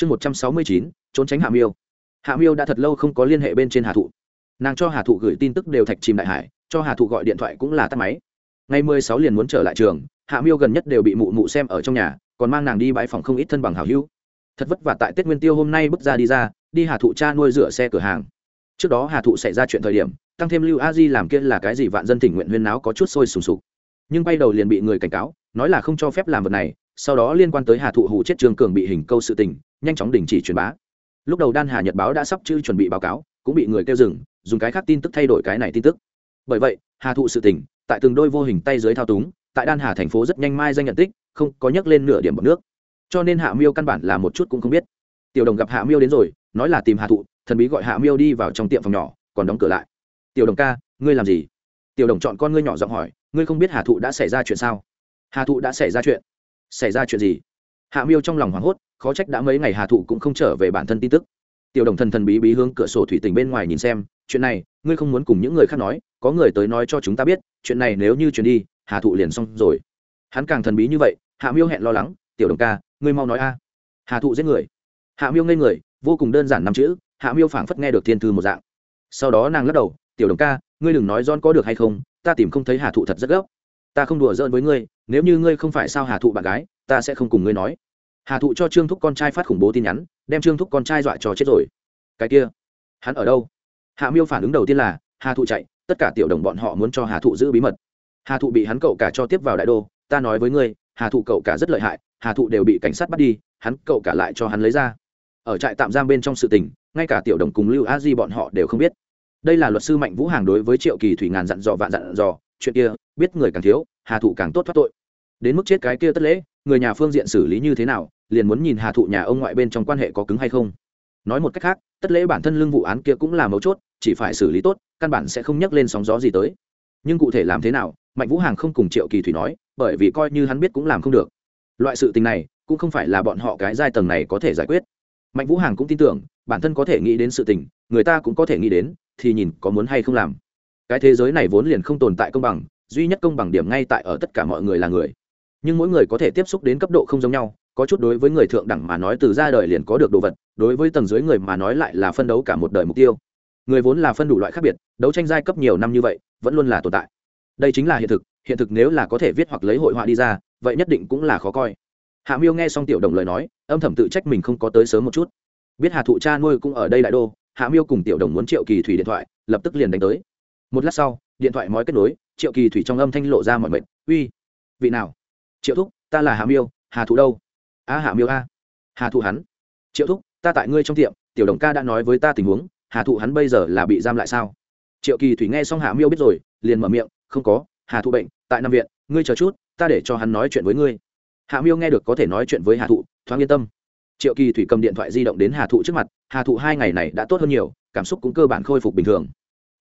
chương một trăm sáu mươi chín, trốn tránh hạ miêu. Hạ miêu đã thật lâu không có liên hệ bên trên hà thụ. Nàng cho hà thụ gửi tin tức đều thạch chìm đại hải, cho hà thụ gọi điện thoại cũng là tắt máy. Ngày mười sáu liền muốn trở lại trường, hạ miêu gần nhất đều bị mụ mụ xem ở trong nhà, còn mang nàng đi bãi phòng không ít thân bằng hảo hữu. Thật vất vả tại tết nguyên tiêu hôm nay bước ra đi ra, đi hà thụ cha nuôi rửa xe cửa hàng. Trước đó hà thụ xảy ra chuyện thời điểm, tăng thêm lưu a di làm kia là cái gì vạn dân tỉnh nguyện huyên náo có chút sôi sùng sục. Nhưng bay đầu liền bị người cảnh cáo, nói là không cho phép làm vật này sau đó liên quan tới hà thụ hủ chết trương cường bị hình câu sự tình, nhanh chóng đình chỉ truyền bá. Lúc đầu đan hà nhật báo đã sắp chữ chuẩn bị báo cáo, cũng bị người kêu dừng, dùng cái khác tin tức thay đổi cái này tin tức. Bởi vậy, hà thụ sự tình, tại từng đôi vô hình tay dưới thao túng, tại đan hà thành phố rất nhanh mai danh nhận tích, không có nhắc lên nửa điểm bọc nước. Cho nên hạ miêu căn bản là một chút cũng không biết. Tiểu đồng gặp hạ miêu đến rồi, nói là tìm hà thụ, thần bí gọi hạ miêu đi vào trong tiệm phòng nhỏ, còn đóng cửa lại. Tiểu đồng ca, ngươi làm gì? Tiểu đồng chọn con ngươi nhỏ giọng hỏi, ngươi không biết hà thụ đã xảy ra chuyện sao? Hà thụ đã xảy ra chuyện xảy ra chuyện gì? Hạ miêu trong lòng hoảng hốt, khó trách đã mấy ngày hà thụ cũng không trở về bản thân tin tức. Tiểu đồng thần thần bí bí hướng cửa sổ thủy tình bên ngoài nhìn xem, chuyện này, ngươi không muốn cùng những người khác nói, có người tới nói cho chúng ta biết, chuyện này nếu như chuyển đi, hà thụ liền xong rồi. Hắn càng thần bí như vậy, hạ miêu hẹn lo lắng, tiểu đồng ca, ngươi mau nói a. Hà thụ giết người. Hạ miêu ngây người, vô cùng đơn giản năm chữ, hạ miêu phảng phất nghe được thiên thư một dạng. Sau đó nàng lắc đầu, tiểu đồng ca, ngươi đừng nói don có được hay không, ta tìm không thấy hà thụ thật rất gấp ta không đùa giỡn với ngươi, nếu như ngươi không phải sao hà thụ bạn gái, ta sẽ không cùng ngươi nói. Hà thụ cho trương thúc con trai phát khủng bố tin nhắn, đem trương thúc con trai dọa cho chết rồi. Cái kia, hắn ở đâu? Hạ miêu phản ứng đầu tiên là, hà thụ chạy, tất cả tiểu đồng bọn họ muốn cho hà thụ giữ bí mật. Hà thụ bị hắn cậu cả cho tiếp vào đại đô, ta nói với ngươi, hà thụ cậu cả rất lợi hại, hà thụ đều bị cảnh sát bắt đi, hắn cậu cả lại cho hắn lấy ra. Ở trại tạm giam bên trong sự tình, ngay cả tiểu đồng cùng lưu a di bọn họ đều không biết. Đây là luật sư mạnh vũ hàng đối với triệu kỳ thủy ngàn dặn dò vạn dặn dò chuyện kia, biết người càng thiếu, hà thụ càng tốt thoát tội. Đến mức chết cái kia tất lễ, người nhà phương diện xử lý như thế nào, liền muốn nhìn hà thụ nhà ông ngoại bên trong quan hệ có cứng hay không. Nói một cách khác, tất lễ bản thân lương vụ án kia cũng là mấu chốt, chỉ phải xử lý tốt, căn bản sẽ không nhắc lên sóng gió gì tới. Nhưng cụ thể làm thế nào, mạnh vũ hàng không cùng triệu kỳ thủy nói, bởi vì coi như hắn biết cũng làm không được. Loại sự tình này, cũng không phải là bọn họ cái giai tầng này có thể giải quyết. Mạnh vũ hàng cũng tin tưởng, bản thân có thể nghĩ đến sự tình, người ta cũng có thể nghĩ đến, thì nhìn có muốn hay không làm cái thế giới này vốn liền không tồn tại công bằng, duy nhất công bằng điểm ngay tại ở tất cả mọi người là người. Nhưng mỗi người có thể tiếp xúc đến cấp độ không giống nhau, có chút đối với người thượng đẳng mà nói từ ra đời liền có được đồ vật, đối với tầng dưới người mà nói lại là phân đấu cả một đời mục tiêu. Người vốn là phân đủ loại khác biệt, đấu tranh giai cấp nhiều năm như vậy, vẫn luôn là tồn tại. Đây chính là hiện thực hiện thực nếu là có thể viết hoặc lấy hội họa đi ra, vậy nhất định cũng là khó coi. Hạ miêu nghe xong tiểu đồng lời nói, âm thầm tự trách mình không có tới sớm một chút. Biết hà thụ cha nuôi cũng ở đây đại đô, hạ miêu cùng tiểu đồng muốn triệu kỳ thủy điện thoại, lập tức liền đánh tới một lát sau, điện thoại mói kết nối, triệu kỳ thủy trong âm thanh lộ ra mọi mệnh, uy, vị nào? Triệu thúc, ta là hà miêu, hà thụ đâu? A hà miêu a. Hà thụ hắn. Triệu thúc, ta tại ngươi trong tiệm, tiểu đồng ca đã nói với ta tình huống, hà thụ hắn bây giờ là bị giam lại sao? Triệu kỳ thủy nghe xong hà miêu biết rồi, liền mở miệng, không có, hà thụ bệnh, tại năm viện, ngươi chờ chút, ta để cho hắn nói chuyện với ngươi. Hạ miêu nghe được có thể nói chuyện với hà thụ, thoáng yên tâm. Triệu kỳ thủy cầm điện thoại di động đến hà thụ trước mặt, hà thụ hai ngày này đã tốt hơn nhiều, cảm xúc cũng cơ bản khôi phục bình thường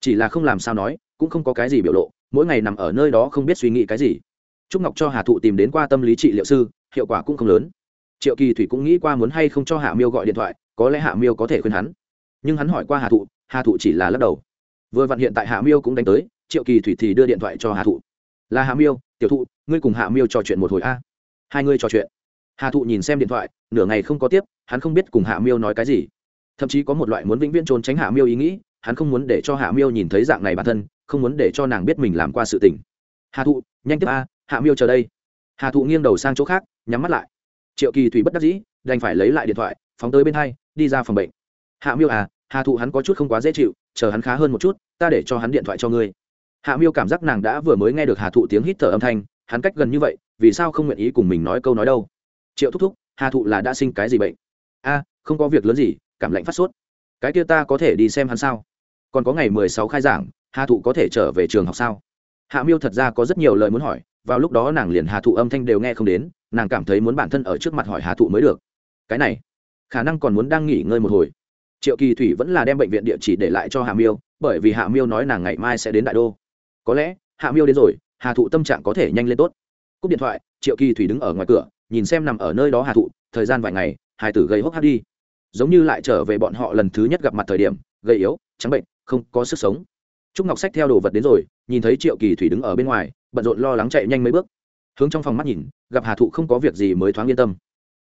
chỉ là không làm sao nói, cũng không có cái gì biểu lộ, mỗi ngày nằm ở nơi đó không biết suy nghĩ cái gì. Trúc ngọc cho hà thụ tìm đến qua tâm lý trị liệu sư, hiệu quả cũng không lớn. Triệu kỳ thủy cũng nghĩ qua muốn hay không cho hạ miêu gọi điện thoại, có lẽ hạ miêu có thể khuyên hắn. Nhưng hắn hỏi qua hà thụ hà thụ chỉ là lắc đầu. Vừa vặn hiện tại hạ miêu cũng đánh tới, triệu kỳ thủy thì đưa điện thoại cho hà thụ. Là hạ miêu, tiểu thụ, ngươi cùng hạ miêu trò chuyện một hồi a. Hai ngươi trò chuyện. Hà thụ nhìn xem điện thoại, nửa ngày không có tiếp, hắn không biết cùng hạ miêu nói cái gì. Thậm chí có một loại muốn vĩnh viễn trốn tránh hạ miêu ý nghĩ hắn không muốn để cho hạ miêu nhìn thấy dạng này bản thân, không muốn để cho nàng biết mình làm qua sự tình. Hà thụ, nhanh tiếp a, hạ miêu chờ đây. Hà thụ nghiêng đầu sang chỗ khác, nhắm mắt lại. Triệu kỳ thủy bất đắc dĩ, đành phải lấy lại điện thoại, phóng tới bên hai, đi ra phòng bệnh. Hạ miêu à hà thụ hắn có chút không quá dễ chịu, chờ hắn khá hơn một chút, ta để cho hắn điện thoại cho ngươi. Hạ miêu cảm giác nàng đã vừa mới nghe được hà thụ tiếng hít thở âm thanh, hắn cách gần như vậy, vì sao không nguyện ý cùng mình nói câu nói đâu? Triệu thúc thúc, hà thụ là đã sinh cái gì bệnh? A, không có việc lớn gì, cảm lạnh phát sốt. Cái kia ta có thể đi xem hắn sao? Còn có ngày mười sáu khai giảng, hà thụ có thể trở về trường học sao? Hạ miêu thật ra có rất nhiều lời muốn hỏi, vào lúc đó nàng liền hà thụ âm thanh đều nghe không đến, nàng cảm thấy muốn bản thân ở trước mặt hỏi hà thụ mới được. Cái này, khả năng còn muốn đang nghỉ ngơi một hồi. Triệu kỳ thủy vẫn là đem bệnh viện địa chỉ để lại cho hạ miêu, bởi vì hạ miêu nói nàng ngày mai sẽ đến đại đô. Có lẽ, hạ miêu đến rồi, hà thụ tâm trạng có thể nhanh lên tốt. Cúp điện thoại, triệu kỳ thủy đứng ở ngoài cửa, nhìn xem nằm ở nơi đó hà thụ, thời gian vài ngày, hai tử gây hốc hát đi. Giống như lại trở về bọn họ lần thứ nhất gặp mặt thời điểm gây yếu, trắng bệnh không có sức sống. Trúc ngọc sách theo đồ vật đến rồi, nhìn thấy triệu kỳ thủy đứng ở bên ngoài, bận rộn lo lắng chạy nhanh mấy bước. Hướng trong phòng mắt nhìn, gặp hà thụ không có việc gì mới thoáng yên tâm.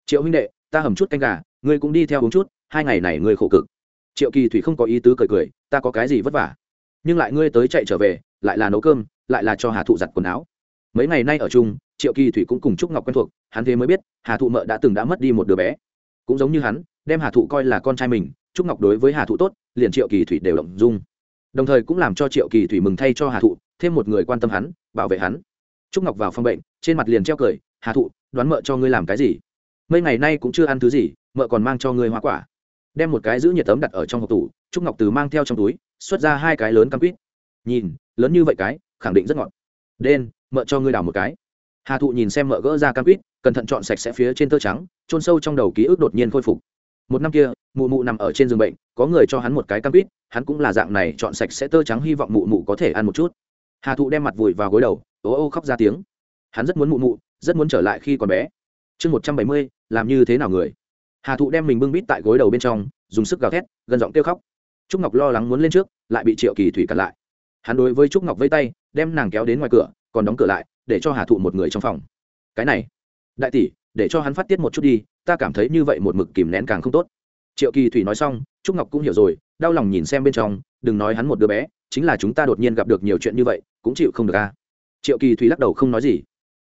Triệu huynh đệ, ta hầm chút canh gà, ngươi cũng đi theo uống chút, hai ngày này ngươi khổ cực. Triệu kỳ thủy không có ý tứ cười cười, ta có cái gì vất vả? Nhưng lại ngươi tới chạy trở về, lại là nấu cơm, lại là cho hà thụ giặt quần áo. Mấy ngày nay ở chung, triệu kỳ thủy cũng cùng trúc ngọc quen thuộc, hắn thế mới biết, hà thụ mợ đã từng đã mất đi một đứa bé. Cũng giống như hắn, đem hà thụ coi là con trai mình, trúc ngọc đối với hà thụ tốt liền triệu kỳ thủy đều động dung. Đồng thời cũng làm cho triệu kỳ thủy mừng thay cho hà thụ, thêm một người quan tâm hắn, bảo vệ hắn. Trúc ngọc vào phòng bệnh, trên mặt liền treo cười, hà thụ, đoán mợ cho ngươi làm cái gì? Mấy ngày nay cũng chưa ăn thứ gì, mợ còn mang cho ngươi hoa quả. Đem một cái giữ nhiệt tấm đặt ở trong hộp tủ, trúc ngọc từ mang theo trong túi, xuất ra hai cái lớn cam quýt. Nhìn, lớn như vậy cái, khẳng định rất ngọt. Đen, mợ cho ngươi đào một cái. Hà thụ nhìn xem mợ gỡ ra cam quýt, cẩn thận chọn sạch sẽ phía trên tơ trắng trôn sâu trong đầu ký ức đột nhiên khôi phục. Một năm kia, mụ mụ nằm ở trên giường bệnh có người cho hắn một cái cam quýt, hắn cũng là dạng này, chọn sạch sẽ tơ trắng hy vọng mụ mụ có thể ăn một chút. Hà thụ đem mặt vùi vào gối đầu ô ô khóc ra tiếng. Hắn rất muốn mụ mụ, rất muốn trở lại khi còn bé. Chương một trăm bảy mươi, làm như thế nào người? Hà thụ đem mình bưng bít tại gối đầu bên trong, dùng sức gào thét, gần giọng kêu khóc. Trúc ngọc lo lắng muốn lên trước, lại bị triệu kỳ thủy cặn lại. Hắn đối với trúc ngọc vây tay, đem nàng kéo đến ngoài cửa, còn đóng cửa lại, để cho hà thụ một người trong phòng. Cái này, đại tỷ, để cho hắn phát tiết một chút đi, ta cảm thấy như vậy một mực kìm nén càng không tốt triệu kỳ thủy nói xong, trúc ngọc cũng hiểu rồi, đau lòng nhìn xem bên trong, đừng nói hắn một đứa bé, chính là chúng ta đột nhiên gặp được nhiều chuyện như vậy, cũng chịu không được a. Triệu kỳ thủy lắc đầu không nói gì.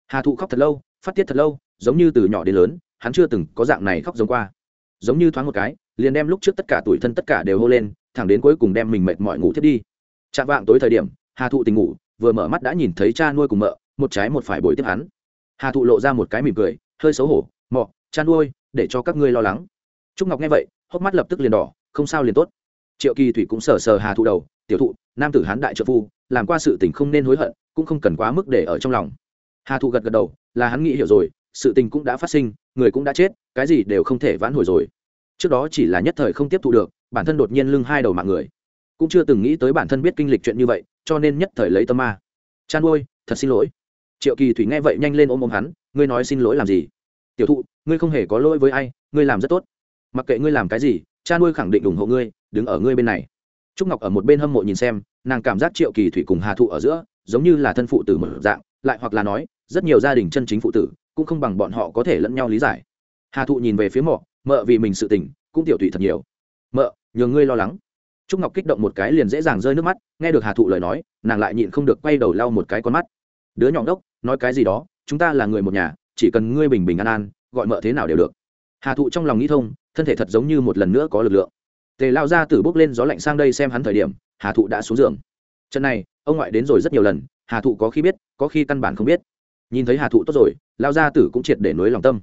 Hà thụ khóc thật lâu, phát tiết thật lâu, giống như từ nhỏ đến lớn, hắn chưa từng có dạng này khóc giống qua. Giống như thoáng một cái, liền đem lúc trước tất cả tuổi thân tất cả đều hô lên, thẳng đến cuối cùng đem mình mệt mỏi ngủ thiết đi. Chạm vạng tối thời điểm, hà thụ tình ngủ, vừa mở mắt đã nhìn thấy cha nuôi cùng mợ, một trái một phải bồi tiếp hắn. Hà thụ lộ ra một cái mỉm cười, hơi xấu hổ, mọ, cha nuôi, để cho các ngươi lo lắng. Trúc ngọc nghe vậy hốc mắt lập tức liền đỏ, không sao liền tốt. Triệu kỳ thủy cũng sờ sờ hà thụ đầu, tiểu thụ, nam tử hán đại trợ phu, làm qua sự tình không nên hối hận, cũng không cần quá mức để ở trong lòng. Hà thụ gật gật đầu, là hắn nghĩ hiểu rồi, sự tình cũng đã phát sinh, người cũng đã chết, cái gì đều không thể vãn hồi rồi. Trước đó chỉ là nhất thời không tiếp thu được, bản thân đột nhiên lưng hai đầu mạng người. Cũng chưa từng nghĩ tới bản thân biết kinh lịch chuyện như vậy, cho nên nhất thời lấy tâm ma. Chan ôi, thật xin lỗi. Triệu kỳ thủy nghe vậy nhanh lên ôm ôm hắn, ngươi nói xin lỗi làm gì? Tiểu thụ, ngươi không hề có lỗi với ai, ngươi làm rất tốt mặc kệ ngươi làm cái gì, cha nuôi khẳng định ủng hộ ngươi, đứng ở ngươi bên này. Trúc ngọc ở một bên hâm mộ nhìn xem, nàng cảm giác triệu kỳ thủy cùng hà thụ ở giữa, giống như là thân phụ tử mở dạng, lại hoặc là nói, rất nhiều gia đình chân chính phụ tử, cũng không bằng bọn họ có thể lẫn nhau lý giải. Hà thụ nhìn về phía mọ mợ vì mình sự tình, cũng tiểu thủy thật nhiều. Mợ nhờ ngươi lo lắng. Trúc ngọc kích động một cái liền dễ dàng rơi nước mắt, nghe được hà thụ lời nói, nàng lại nhịn không được quay đầu lau một cái con mắt. Đứa nhỏ đốc nói cái gì đó, chúng ta là người một nhà, chỉ cần ngươi bình bình an an, gọi mợ thế nào đều được. Hà thụ trong lòng nghĩ thông thân thể thật giống như một lần nữa có lực lượng. Tề lao ra từ bước lên gió lạnh sang đây xem hắn thời điểm, hà thụ đã xuống giường. Trận này, ông ngoại đến rồi rất nhiều lần, hà thụ có khi biết, có khi căn bản không biết. Nhìn thấy hà thụ tốt rồi lao gia tử cũng triệt để nối lòng tâm.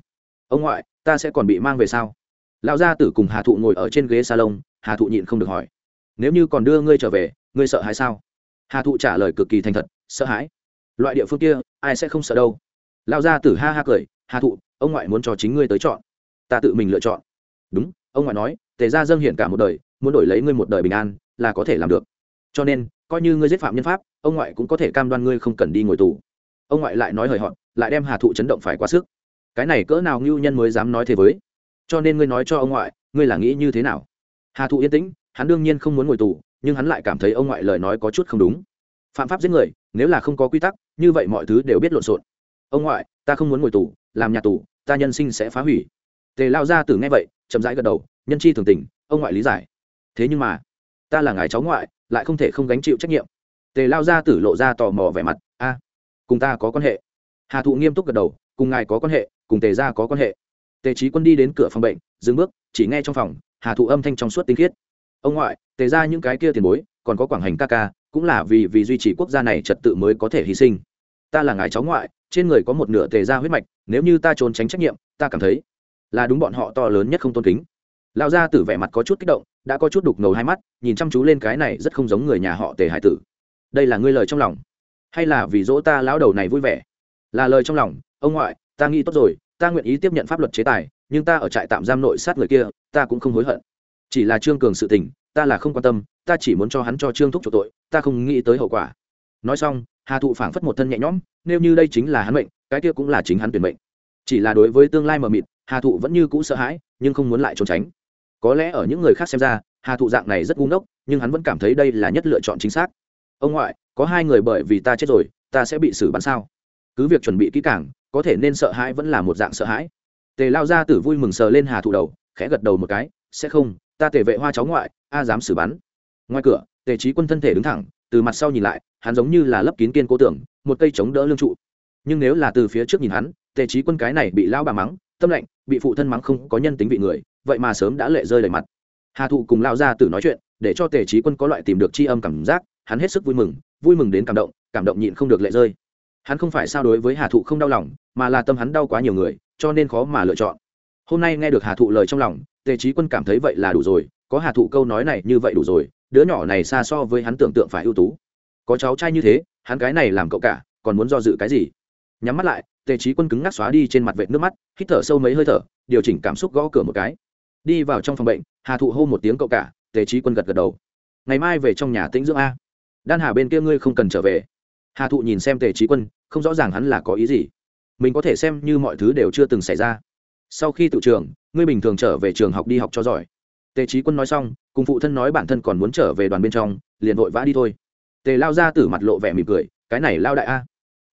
Ông ngoại, ta sẽ còn bị mang về sao? Lao gia tử cùng hà thụ ngồi ở trên ghế salon, hà thụ nhịn không được hỏi. Nếu như còn đưa ngươi trở về, ngươi sợ hãi sao? Hà thụ trả lời cực kỳ thành thật, sợ hãi? Loại địa phương kia, ai sẽ không sợ đâu? Lao gia tử ha ha cười, hà thụ, ông ngoại muốn cho chính ngươi tới chọn. Ta tự mình lựa chọn đúng ông ngoại nói tề ra dâng hiện cả một đời muốn đổi lấy ngươi một đời bình an là có thể làm được. Cho nên coi như ngươi giết phạm nhân pháp ông ngoại cũng có thể cam đoan ngươi không cần đi ngồi tù. Ông ngoại lại nói hời họn, lại đem hà thụ chấn động phải quá sức. Cái này cỡ nào ngưu nhân mới dám nói thế với? Cho nên ngươi nói cho ông ngoại ngươi là nghĩ như thế nào? Hà thụ yên tĩnh hắn đương nhiên không muốn ngồi tù nhưng hắn lại cảm thấy ông ngoại lời nói có chút không đúng. Phạm pháp giết người nếu là không có quy tắc như vậy mọi thứ đều biết lộn xộn. Ông ngoại ta không muốn ngồi tù làm nhà tù ta nhân sinh sẽ phá hủy. Tề lao ra từ nghe vậy chậm rãi gật đầu, nhân chi thường tình, ông ngoại lý giải. Thế nhưng mà, ta là ngài cháu ngoại, lại không thể không gánh chịu trách nhiệm. Tề lao ra tử lộ ra tò mò vẻ mặt, a, cùng ta có quan hệ. Hà thụ nghiêm túc gật đầu, cùng ngài có quan hệ, cùng tề gia có quan hệ. Tề trí quân đi đến cửa phòng bệnh, dừng bước, chỉ nghe trong phòng, hà thụ âm thanh trong suốt tinh khiết. Ông ngoại, tề ra những cái kia tiền bối, còn có quảng hành ca ca, cũng là vì vì duy trì quốc gia này trật tự mới có thể hy sinh. Ta là ngài cháu ngoại, trên người có một nửa tề ra huyết mạch, nếu như ta trốn tránh trách nhiệm, ta cảm thấy là đúng bọn họ to lớn nhất không tôn kính. Lão gia tử vẻ mặt có chút kích động, đã có chút đục ngầu hai mắt, nhìn chăm chú lên cái này rất không giống người nhà họ tề hải tử. Đây là ngươi lời trong lòng? Hay là vì dỗ ta lão đầu này vui vẻ? Là lời trong lòng, ông ngoại, ta nghĩ tốt rồi, ta nguyện ý tiếp nhận pháp luật chế tài, nhưng ta ở trại tạm giam nội sát người kia, ta cũng không hối hận. Chỉ là trương cường sự tình, ta là không quan tâm, ta chỉ muốn cho hắn cho trương thúc chủ tội, ta không nghĩ tới hậu quả. Nói xong, hà thụ phảng phất một thân nhẹ nhõm, nếu như đây chính là hắn mệnh, cái kia cũng là chính hắn tuyển mệnh. Chỉ là đối với tương lai mờ mịt hà thụ vẫn như cũ sợ hãi, nhưng không muốn lại trốn tránh. Có lẽ ở những người khác xem ra, hà thụ dạng này rất ngu ngốc, nhưng hắn vẫn cảm thấy đây là nhất lựa chọn chính xác. Ông ngoại, có hai người bởi vì ta chết rồi, ta sẽ bị xử bắn sao? Cứ việc chuẩn bị kỹ càng, có thể nên sợ hãi vẫn là một dạng sợ hãi. Tề lao ra tử vui mừng sờ lên hà thụ đầu, khẽ gật đầu một cái, sẽ không, ta tề vệ hoa cháu ngoại, a dám xử bắn. Ngoài cửa, tề trí quân thân thể đứng thẳng, từ mặt sau nhìn lại, hắn giống như là lấp kín kiên cố tưởng, một cây chống đỡ lương trụ. Nhưng nếu là từ phía trước nhìn hắn, tề trí quân cái này bị lao bà mắng tâm lạnh, bị phụ thân mắng không có nhân tính vị người, vậy mà sớm đã lệ rơi đầy mặt. Hà thụ cùng lao ra từ nói chuyện, để cho tề trí quân có loại tìm được c h i âm cảm giác, hắn hết sức vui mừng vui mừng đến cảm động cảm động nhịn không được lệ rơi. Hắn không phải sao đối với hà thụ không đau lòng, mà là tâm hắn đau quá nhiều người, cho nên khó mà lựa chọn. Hôm nay nghe được hà thụ lời trong lòng, tề trí quân cảm thấy vậy là đủ rồi, có hà thụ câu nói này như vậy đủ rồi, đứa nhỏ này xa so với hắn tưởng tượng phải ưu tú. Có cháu trai như thế, hắn cái này làm cậu cả, còn muốn do dự cái gì? Nhắm mắt lại tề trí quân cứng ngắc xóa đi trên mặt vệt nước mắt, hít thở sâu mấy hơi thở, điều chỉnh cảm xúc gõ cửa một cái. Đi vào trong phòng bệnh, hà thụ hô một tiếng cậu cả, tề trí quân gật gật đầu. Ngày mai về trong nhà tĩnh dưỡng a. Đan hà bên kia ngươi không cần trở về. Hà thụ nhìn xem tề trí quân, không rõ ràng hắn là có ý gì. Mình có thể xem như mọi thứ đều chưa từng xảy ra. Sau khi tự trường, ngươi bình thường trở về trường học đi học cho giỏi. Tề trí quân nói xong, cùng phụ thân nói bản thân còn muốn trở về đoàn bên trong, liền vội vã đi thôi. Tề lao ra từ mặt lộ vẻ mỉm cười, cái này lao đại a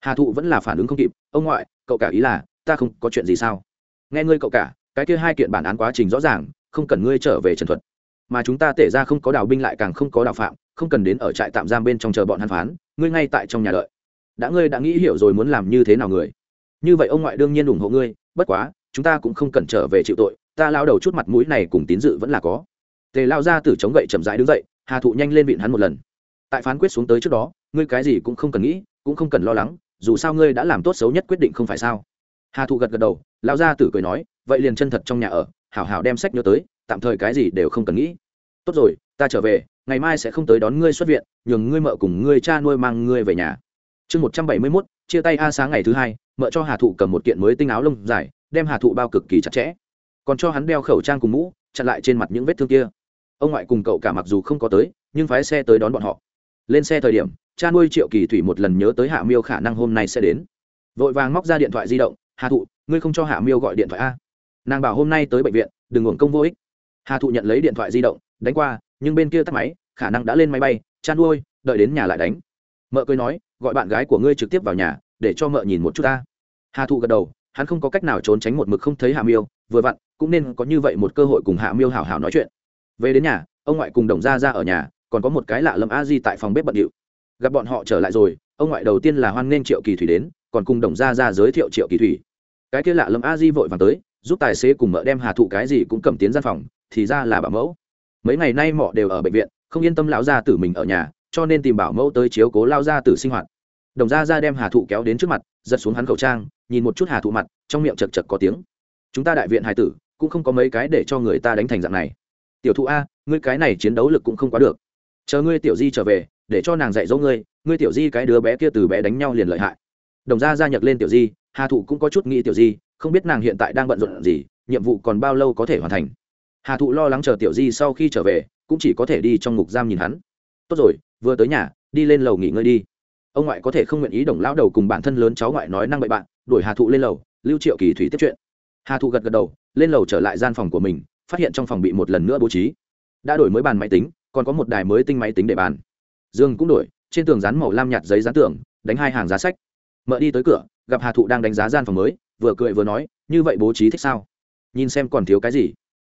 hà thụ vẫn là phản ứng không kịp ông ngoại cậu cả ý là ta không có chuyện gì sao nghe ngươi cậu cả cái kia hai kiện bản án quá trình rõ ràng không cần ngươi trở về trần thuật mà chúng ta tể ra không có đào binh lại càng không có đào phạm không cần đến ở trại tạm giam bên trong chờ bọn hắn phán ngươi ngay tại trong nhà đợi đã ngươi đã nghĩ hiểu rồi muốn làm như thế nào người như vậy ông ngoại đương nhiên ủng hộ ngươi bất quá chúng ta cũng không cần trở về chịu tội ta lao đầu chút mặt mũi này cùng tín dự vẫn là có tề lao ra từ chống gậy chậm rãi đứng dậy hà thụ nhanh lên vịn hắn một lần tại phán quyết xuống tới trước đó ngươi cái gì cũng không cần nghĩ cũng không cần lo lắng dù sao ngươi đã làm tốt xấu nhất quyết định không phải sao? Hà thụ gật gật đầu lao ra tử cười nói, vậy liền chân thật trong nhà ở, hảo hảo đem sách nhớ tới, tạm thời cái gì đều không cần nghĩ. Tốt rồi, ta trở về, ngày mai sẽ không tới đón ngươi xuất viện, nhường ngươi mợ cùng ngươi cha nuôi mang ngươi về nhà. Chương một trăm bảy mươi mốt, chia tay a sáng ngày thứ hai, mợ cho hà thụ cầm một kiện mới tinh áo lông dài, đem hà thụ bao cực kỳ chặt chẽ. Còn cho hắn đeo khẩu trang cùng mũ, chặn lại trên mặt những vết thương kia. Ông ngoại cùng cậu cả mặc dù không có tới, nhưng phái xe tới đón bọn họ. Lên xe thời điểm cha nuôi triệu kỳ thủy một lần nhớ tới hạ miêu khả năng hôm nay sẽ đến. Vội vàng móc ra điện thoại di động, hà thụ, ngươi không cho hạ miêu gọi điện thoại a? Nàng bảo hôm nay tới bệnh viện, đừng uổng công vô ích. Hà thụ nhận lấy điện thoại di động, đánh qua, nhưng bên kia tắt máy, khả năng đã lên máy bay, cha nuôi, đợi đến nhà lại đánh. Mợ cười nói, gọi bạn gái của ngươi trực tiếp vào nhà, để cho mợ nhìn một chút ta. Hà thụ gật đầu, hắn không có cách nào trốn tránh một mực không thấy hạ miêu, vừa vặn, cũng nên có như vậy một cơ hội cùng hạ miêu hảo hảo nói chuyện. Về đến nhà, ông ngoại cùng đồng gia ra ở nhà, còn có một cái lạ lẫm a di tại phòng bếp bận điệu gặp bọn họ trở lại rồi, ông ngoại đầu tiên là hoan nghênh triệu kỳ thủy đến, còn cùng đồng gia ra giới thiệu triệu kỳ thủy. Cái kia lạ lâm a di vội vàng tới, giúp tài xế cùng mợ đem hà thụ cái gì cũng cầm tiến gian phòng, thì ra là bảo mẫu. Mấy ngày nay mọ đều ở bệnh viện, không yên tâm lão gia tử mình ở nhà, cho nên tìm bảo mẫu tới chiếu cố lao gia tử sinh hoạt. Đồng gia ra đem hà thụ kéo đến trước mặt, giật xuống hắn khẩu trang, nhìn một chút hà thụ mặt, trong miệng chật chật có tiếng. Chúng ta đại viện hải tử, cũng không có mấy cái để cho người ta đánh thành dạng này. Tiểu thụ a, ngươi cái này chiến đấu lực cũng không quá được. Chờ ngươi tiểu di trở về để cho nàng dạy dỗ ngươi ngươi tiểu di cái đứa bé kia từ bé đánh nhau liền lợi hại. Đồng gia gia nhật lên tiểu di, hà thụ cũng có chút nghĩ tiểu di, không biết nàng hiện tại đang bận rộn gì, nhiệm vụ còn bao lâu có thể hoàn thành. Hà thụ lo lắng chờ tiểu di sau khi trở về, cũng chỉ có thể đi trong ngục giam nhìn hắn. Tốt rồi, vừa tới nhà, đi lên lầu nghỉ ngơi đi. Ông ngoại có thể không nguyện ý đồng lão đầu cùng bản thân lớn cháu ngoại nói năng bậy bạn, đuổi hà thụ lên lầu, lưu triệu kỳ thủy tiếp chuyện. Hà thụ gật gật đầu, lên lầu trở lại gian phòng của mình, phát hiện trong phòng bị một lần nữa bố trí. Đã đổi mới bàn máy tính, còn có một đài mới tinh máy tính để bàn dương cũng đổi, trên tường dán màu lam nhạt giấy dán tường, đánh hai hàng giá sách. Mợ đi tới cửa, gặp hà thụ đang đánh giá gian phòng mới, vừa cười vừa nói, như vậy bố trí thích sao? Nhìn xem còn thiếu cái gì?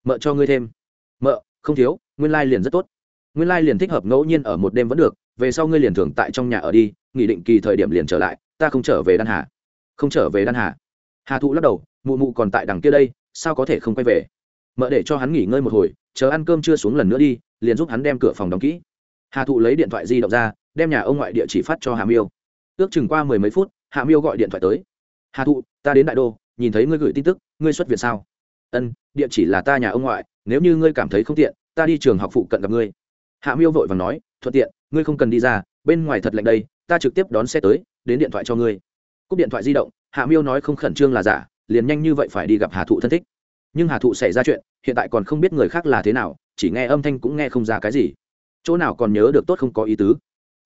Mợ cho ngươi thêm. Mợ, không thiếu, nguyên lai、like、liền rất tốt. Nguyên lai、like、liền thích hợp, ngẫu nhiên ở một đêm vẫn được, về sau ngươi liền thường tại trong nhà ở đi nghị định kỳ thời điểm liền trở lại, ta không trở về đan hà. Không trở về đan hà? Hà thụ lắc đầu, mụ mụ còn tại đằng kia đây, sao có thể không quay về? Mợ để cho hắn nghỉ ngơi một hồi, chờ ăn cơm chưa xuống lần nữa đi, liền giúp hắn đem cửa phòng đóng kỹ hà thụ lấy điện thoại di động ra, đem nhà ông ngoại địa chỉ phát cho hà miêu. Ước chừng qua mười mấy phút, hà miêu gọi điện thoại tới. Hà thụ, ta đến đại đô, nhìn thấy ngươi gửi tin tức, ngươi xuất viện sao? Ân, địa chỉ là ta nhà ông ngoại, nếu như ngươi cảm thấy không tiện, ta đi trường học phụ cận gặp ngươi. Hạ miêu vội và nói, thuận tiện, ngươi không cần đi ra, bên ngoài thật lạnh đây, ta trực tiếp đón xe tới, đến điện thoại cho ngươi. Cúp điện thoại di động hạ miêu nói không khẩn trương là giả, liền nhanh như vậy phải đi gặp hà thụ thân thích. Nhưng hà thụ xảy ra chuyện, hiện tại còn không biết người khác là thế nào, chỉ nghe âm thanh cũng nghe không ra cái gì chỗ nào còn nhớ được tốt không có ý tứ.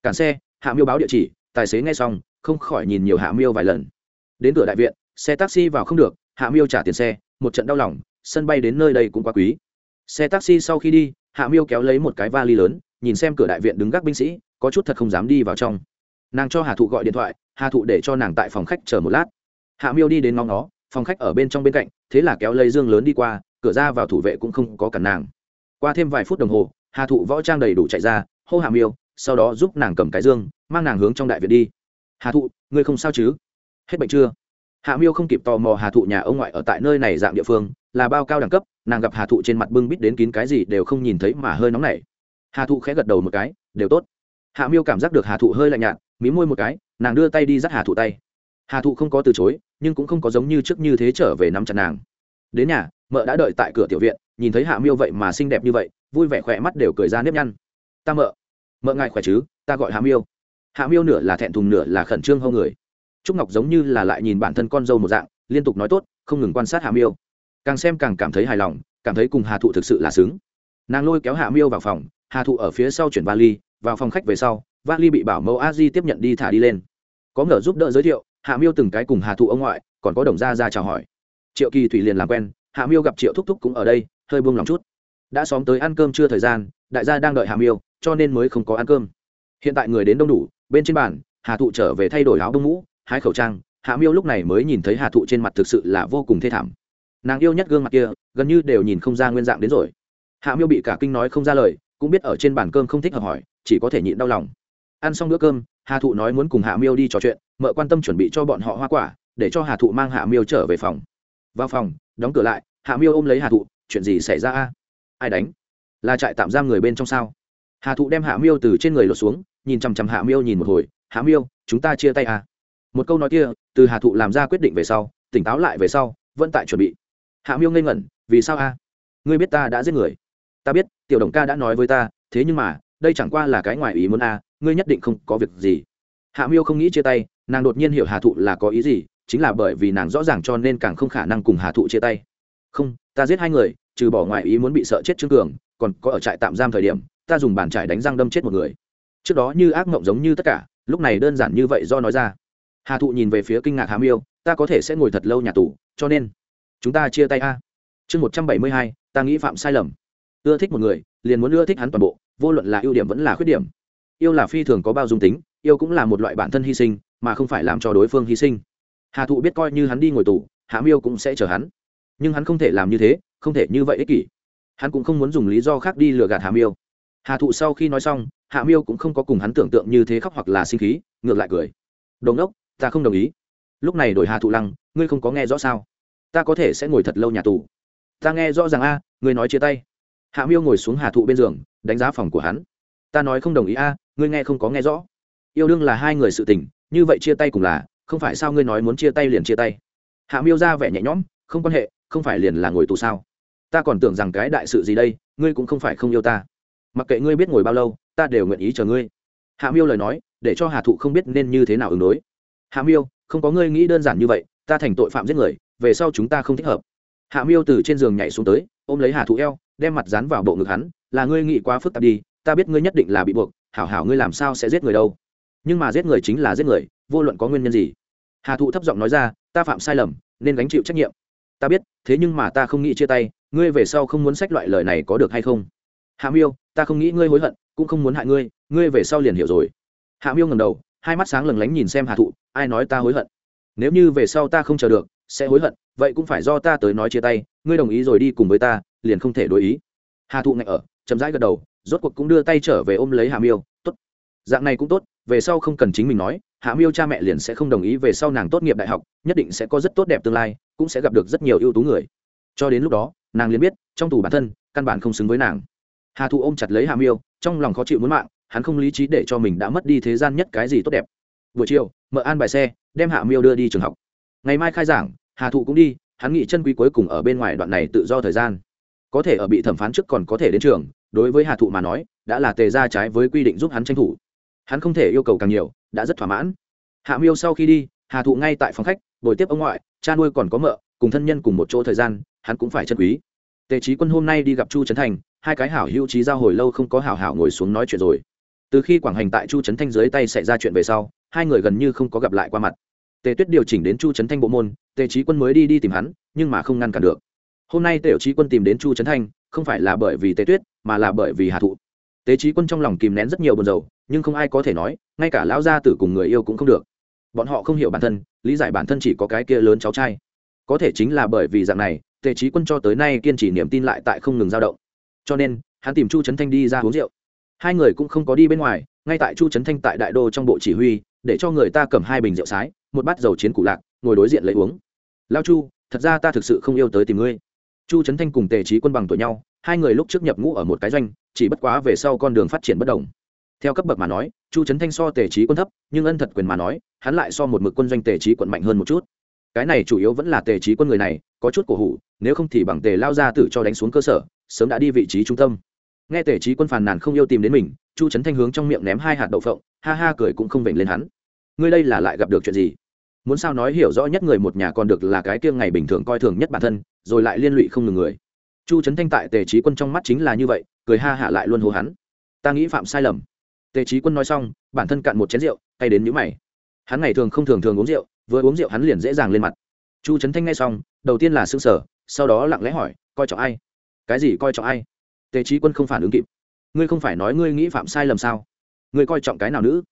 Cản xe, hạ miêu báo địa chỉ, tài xế nghe xong, không khỏi nhìn nhiều hạ miêu vài lần. Đến cửa đại viện, xe taxi vào không được, hạ miêu trả tiền xe, một trận đau lòng, sân bay đến nơi đây cũng quá quý. Xe taxi sau khi đi, hạ miêu kéo lấy một cái vali lớn, nhìn xem cửa đại viện đứng gác binh sĩ, có chút thật không dám đi vào trong. Nàng cho hà thụ gọi điện thoại, hà thụ để cho nàng tại phòng khách chờ một lát. Hạ miêu đi đến ngóng nó phòng khách ở bên trong bên cạnh, thế là kéo lấy dương lớn đi qua, cửa ra vào thủ vệ cũng không có cản nàng. Qua thêm vài phút đồng hồ hà thụ võ trang đầy đủ chạy ra, hô hạ miêu, sau đó giúp nàng cầm cái dương, mang nàng hướng trong đại viện đi. Hà thụ, ngươi không sao chứ? Hết bệnh chưa? Hạ miêu không kịp tò mò hà thụ nhà ông ngoại ở tại nơi này dạng địa phương, là bao cao đẳng cấp, nàng gặp hà thụ trên mặt bưng bít đến kín cái gì đều không nhìn thấy mà hơi nóng nảy. Hà thụ khẽ gật đầu một cái, đều tốt. Hạ miêu cảm giác được hà thụ hơi lạnh nhạt, mí môi một cái, nàng đưa tay đi dắt hà thụ tay. Hà thụ không có từ chối, nhưng cũng không có giống như trước như thế trở về nắm chặt nàng. Đến nhà, mợ đã đợi tại cửa tiểu viện nhìn thấy hạ miêu vậy mà xinh đẹp như vậy, vui vẻ khỏe mắt đều cười ra nếp nhăn. Ta mợ mợ ngại khỏe chứ, ta gọi hạ miêu. Hạ miêu nửa là thẹn thùng nửa là khẩn trương hâu người. Trúc ngọc giống như là lại nhìn bản thân con dâu một dạng, liên tục nói tốt, không ngừng quan sát hạ miêu. Càng xem càng cảm thấy hài lòng, cảm thấy cùng hà thụ thực sự là xứng. Nàng lôi kéo hạ miêu vào phòng, hà thụ ở phía sau chuyển vali, vào phòng khách về sau, vali bị bảo mẫu a di tiếp nhận đi thả đi lên. Có ngờ giúp đỡ giới thiệu, hạ miêu từng cái cùng hà thụ ông ngoại, còn có đồng gia ra chào hỏi. Triệu kỳ thủy liền làm quen, hạ miêu gặp triệu thúc thúc cũng ở đây hơi buông lòng chút. Đã xóm tới ăn cơm chưa thời gian, đại gia đang đợi hà miêu, cho nên mới không có ăn cơm. Hiện tại người đến đông đủ, bên trên bàn, hà thụ trở về thay đổi áo bông mũ hai khẩu trang. Hạ miêu lúc này mới nhìn thấy hà thụ trên mặt thực sự là vô cùng thê thảm. Nàng yêu nhất gương mặt kia, gần như đều nhìn không ra nguyên dạng đến rồi. Hạ miêu bị cả kinh nói không ra lời, cũng biết ở trên bàn cơm không thích hợp hỏi, chỉ có thể nhịn đau lòng. Ăn xong bữa cơm, hà thụ nói muốn cùng hạ miêu đi trò chuyện mợ quan tâm chuẩn bị cho bọn họ hoa quả, để cho hà thụ mang hạ miêu trở về phòng. Vào phòng, đóng cửa lại hạ miêu ôm lấy hà thụ chuyện gì xảy ra a? Ai đánh? Là trại tạm giam người bên trong sao? Hà thụ đem hạ miêu từ trên người lột xuống, nhìn chằm chằm hạ miêu nhìn một hồi, hạ miêu, chúng ta chia tay à? Một câu nói kia, từ hà thụ làm ra quyết định về sau, tỉnh táo lại về sau, vẫn tại chuẩn bị. Hạ miêu ngây ngẩn, vì sao a? Ngươi biết ta đã giết người? Ta biết, tiểu đồng ca đã nói với ta, thế nhưng mà, đây chẳng qua là cái ngoài ý muốn a, ngươi nhất định không có việc gì. Hạ miêu không nghĩ chia tay, nàng đột nhiên hiểu hà thụ là có ý gì, chính là bởi vì nàng rõ ràng cho nên càng không khả năng cùng hà thụ chia tay không, ta giết hai người, trừ bỏ ngoài ý muốn bị sợ chết trương cường, còn có ở trại tạm giam thời điểm, ta dùng bàn trải đánh răng đâm chết một người. Trước đó như ác mộng giống như tất cả, lúc này đơn giản như vậy do nói ra. Hà thụ nhìn về phía kinh ngạc hà miêu, ta có thể sẽ ngồi thật lâu nhà tù, cho nên, chúng ta chia tay a. Chương một trăm bảy mươi hai, ta nghĩ phạm sai lầm. Ưa thích một người, liền muốn ưa thích hắn toàn bộ, vô luận là ưu điểm vẫn là khuyết điểm. Yêu là phi thường có bao dung tính, yêu cũng là một loại bản thân hy sinh, mà không phải làm cho đối phương hy sinh. Hà thụ biết coi như hắn đi ngồi tù hạ miêu cũng sẽ chờ hắn nhưng hắn không thể làm như thế, không thể như vậy ích kỷ. Hắn cũng không muốn dùng lý do khác đi lừa gạt hạ miêu. Hà thụ sau khi nói xong hạ miêu cũng không có cùng hắn tưởng tượng như thế khóc hoặc là sinh khí, ngược lại cười. Đồn đốc ta không đồng ý. Lúc này đổi hà thụ lăng, ngươi không có nghe rõ sao? Ta có thể sẽ ngồi thật lâu nhà tù. Ta nghe rõ ràng a, ngươi nói chia tay. Hạ miêu ngồi xuống hà thụ bên giường, đánh giá phòng của hắn. Ta nói không đồng ý a, ngươi nghe không có nghe rõ. Yêu đương là hai người sự tình, như vậy chia tay cùng là, không phải sao ngươi nói muốn chia tay liền chia tay. Hạ miêu ra vẻ nhẹ nhõm, không quan hệ không phải liền là ngồi tù sao? Ta còn tưởng rằng cái đại sự gì đây, ngươi cũng không phải không yêu ta. Mặc kệ ngươi biết ngồi bao lâu, ta đều nguyện ý chờ ngươi. Hạ miêu lời nói, để cho hà thụ không biết nên như thế nào ứng đối. Hạ miêu, không có ngươi nghĩ đơn giản như vậy, ta thành tội phạm giết người, về sau chúng ta không thích hợp. Hạ miêu từ trên giường nhảy xuống tới, ôm lấy hà thụ eo, đem mặt dán vào bộ ngực hắn, là ngươi nghĩ quá phức tạp đi, ta biết ngươi nhất định là bị buộc, hảo hảo ngươi làm sao sẽ giết người đâu. Nhưng mà giết người chính là giết người, vô luận có nguyên nhân gì? Hà thụ thấp giọng nói ra, ta phạm sai lầm, nên gánh chịu trách nhiệm ta biết, thế nhưng mà ta không nghĩ chia tay, ngươi về sau không muốn sách loại lời này có được hay không? Hạ miêu, ta không nghĩ ngươi hối hận, cũng không muốn hại ngươi ngươi về sau liền hiểu rồi. Hạ miêu ngầm đầu, hai mắt sáng lừng lánh nhìn xem hà thụ, ai nói ta hối hận? Nếu như về sau ta không chờ được, sẽ hối hận, vậy cũng phải do ta tới nói chia tay, ngươi đồng ý rồi đi cùng với ta, liền không thể đối ý. Hà thụ ngại ở, chậm rãi gật đầu, rốt cuộc cũng đưa tay trở về ôm lấy hà miêu, tốt, dạng này cũng tốt, về sau không cần chính mình nói hạ miêu cha mẹ liền sẽ không đồng ý về sau nàng tốt nghiệp đại học, nhất định sẽ có rất tốt đẹp tương lai, cũng sẽ gặp được rất nhiều ưu tú người. Cho đến lúc đó, nàng liền biết, trong tù bản thân, căn bản không xứng với nàng. Hà thụ ôm chặt lấy hạ miêu, trong lòng khó chịu muốn mạng, hắn không lý trí để cho mình đã mất đi thế gian nhất cái gì tốt đẹp. Buổi chiều mợ an bài xe, đem hạ miêu đưa đi trường học. Ngày mai khai giảng, hà thụ cũng đi, hắn nghĩ chân quý cuối cùng ở bên ngoài đoạn này tự do thời gian. Có thể ở bị thẩm phán trước còn có thể đến trường, đối với hà thụ mà nói, đã là tề ra trái với quy định giúp hắn tranh thủ. Hắn không thể yêu cầu càng nhiều đã rất thỏa mãn. Hạ miêu sau khi đi, hà thụ ngay tại phòng khách buổi tiếp ông ngoại, cha nuôi còn có mợ, cùng thân nhân cùng một chỗ thời gian, hắn cũng phải chân quý. Tề trí quân hôm nay đi gặp chu trấn thành, hai cái hảo hữu trí giao hồi lâu không có hảo hảo ngồi xuống nói chuyện rồi. Từ khi quảng hành tại chu trấn thanh dưới tay xảy ra chuyện về sau, hai người gần như không có gặp lại qua mặt. Tề tuyết điều chỉnh đến chu trấn thanh bộ môn, tề trí quân mới đi đi tìm hắn, nhưng mà không ngăn cản được. Hôm nay tề trí quân tìm đến chu trấn thanh không phải là bởi vì tề tuyết, mà là bởi vì hà thụ tề trí quân trong lòng kìm nén rất nhiều buồn rầu, nhưng không ai có thể nói, ngay cả lão gia tử cùng người yêu cũng không được. Bọn họ không hiểu bản thân, lý giải bản thân chỉ có cái kia lớn cháu trai. Có thể chính là bởi vì dạng này tề trí quân cho tới nay kiên trì niềm tin lại tại không ngừng dao động. Cho nên, hắn tìm chu trấn thanh đi ra uống rượu. Hai người cũng không có đi bên ngoài, ngay tại chu trấn thanh tại đại đô trong bộ chỉ huy, để cho người ta cầm hai bình rượu sái, một bát dầu chiến cụ lạc, ngồi đối diện lấy uống. Lao chu, thật ra ta thực sự không yêu tới tìm ngươi. Chu trấn thanh cùng tề trí quân bằng tuổi nhau hai người lúc trước nhập ngũ ở một cái doanh, chỉ bất quá về sau con đường phát triển bất đồng. Theo cấp bậc mà nói, chu trấn thanh so tề trí quân thấp, nhưng ân thật quyền mà nói, hắn lại so một mực quân doanh tề trí quận mạnh hơn một chút. Cái này chủ yếu vẫn là tề trí quân người này, có chút cổ hủ, nếu không thì bằng tề lao ra tự cho đánh xuống cơ sở, sớm đã đi vị trí trung tâm. Nghe tề trí quân phàn nàn không yêu tìm đến mình, chu trấn thanh hướng trong miệng ném hai hạt đậu phộng, ha ha cười cũng không vểnh lên hắn. Ngươi đây là lại gặp được chuyện gì? Muốn sao nói hiểu rõ nhất người một nhà còn được là cái kia ngày bình thường coi thường nhất bản thân, rồi lại liên lụy không ngừng người chu trấn thanh tại tề trí quân trong mắt chính là như vậy, cười ha hạ lại luôn hô hắn. Ta nghĩ phạm sai lầm. Tề trí quân nói xong, bản thân cạn một chén rượu, tay đến nhũ mày. Hắn ngày thường không thường thường uống rượu, vừa uống rượu hắn liền dễ dàng lên mặt. Chu trấn thanh nghe xong, đầu tiên là s ư ơ n g sở sau đó lặng lẽ hỏi, coi trọng ai? Cái gì coi trọng ai? Tề trí quân không phản ứng kịp. Ngươi không phải nói ngươi nghĩ phạm sai lầm sao? Ngươi coi trọng cái nào nữ?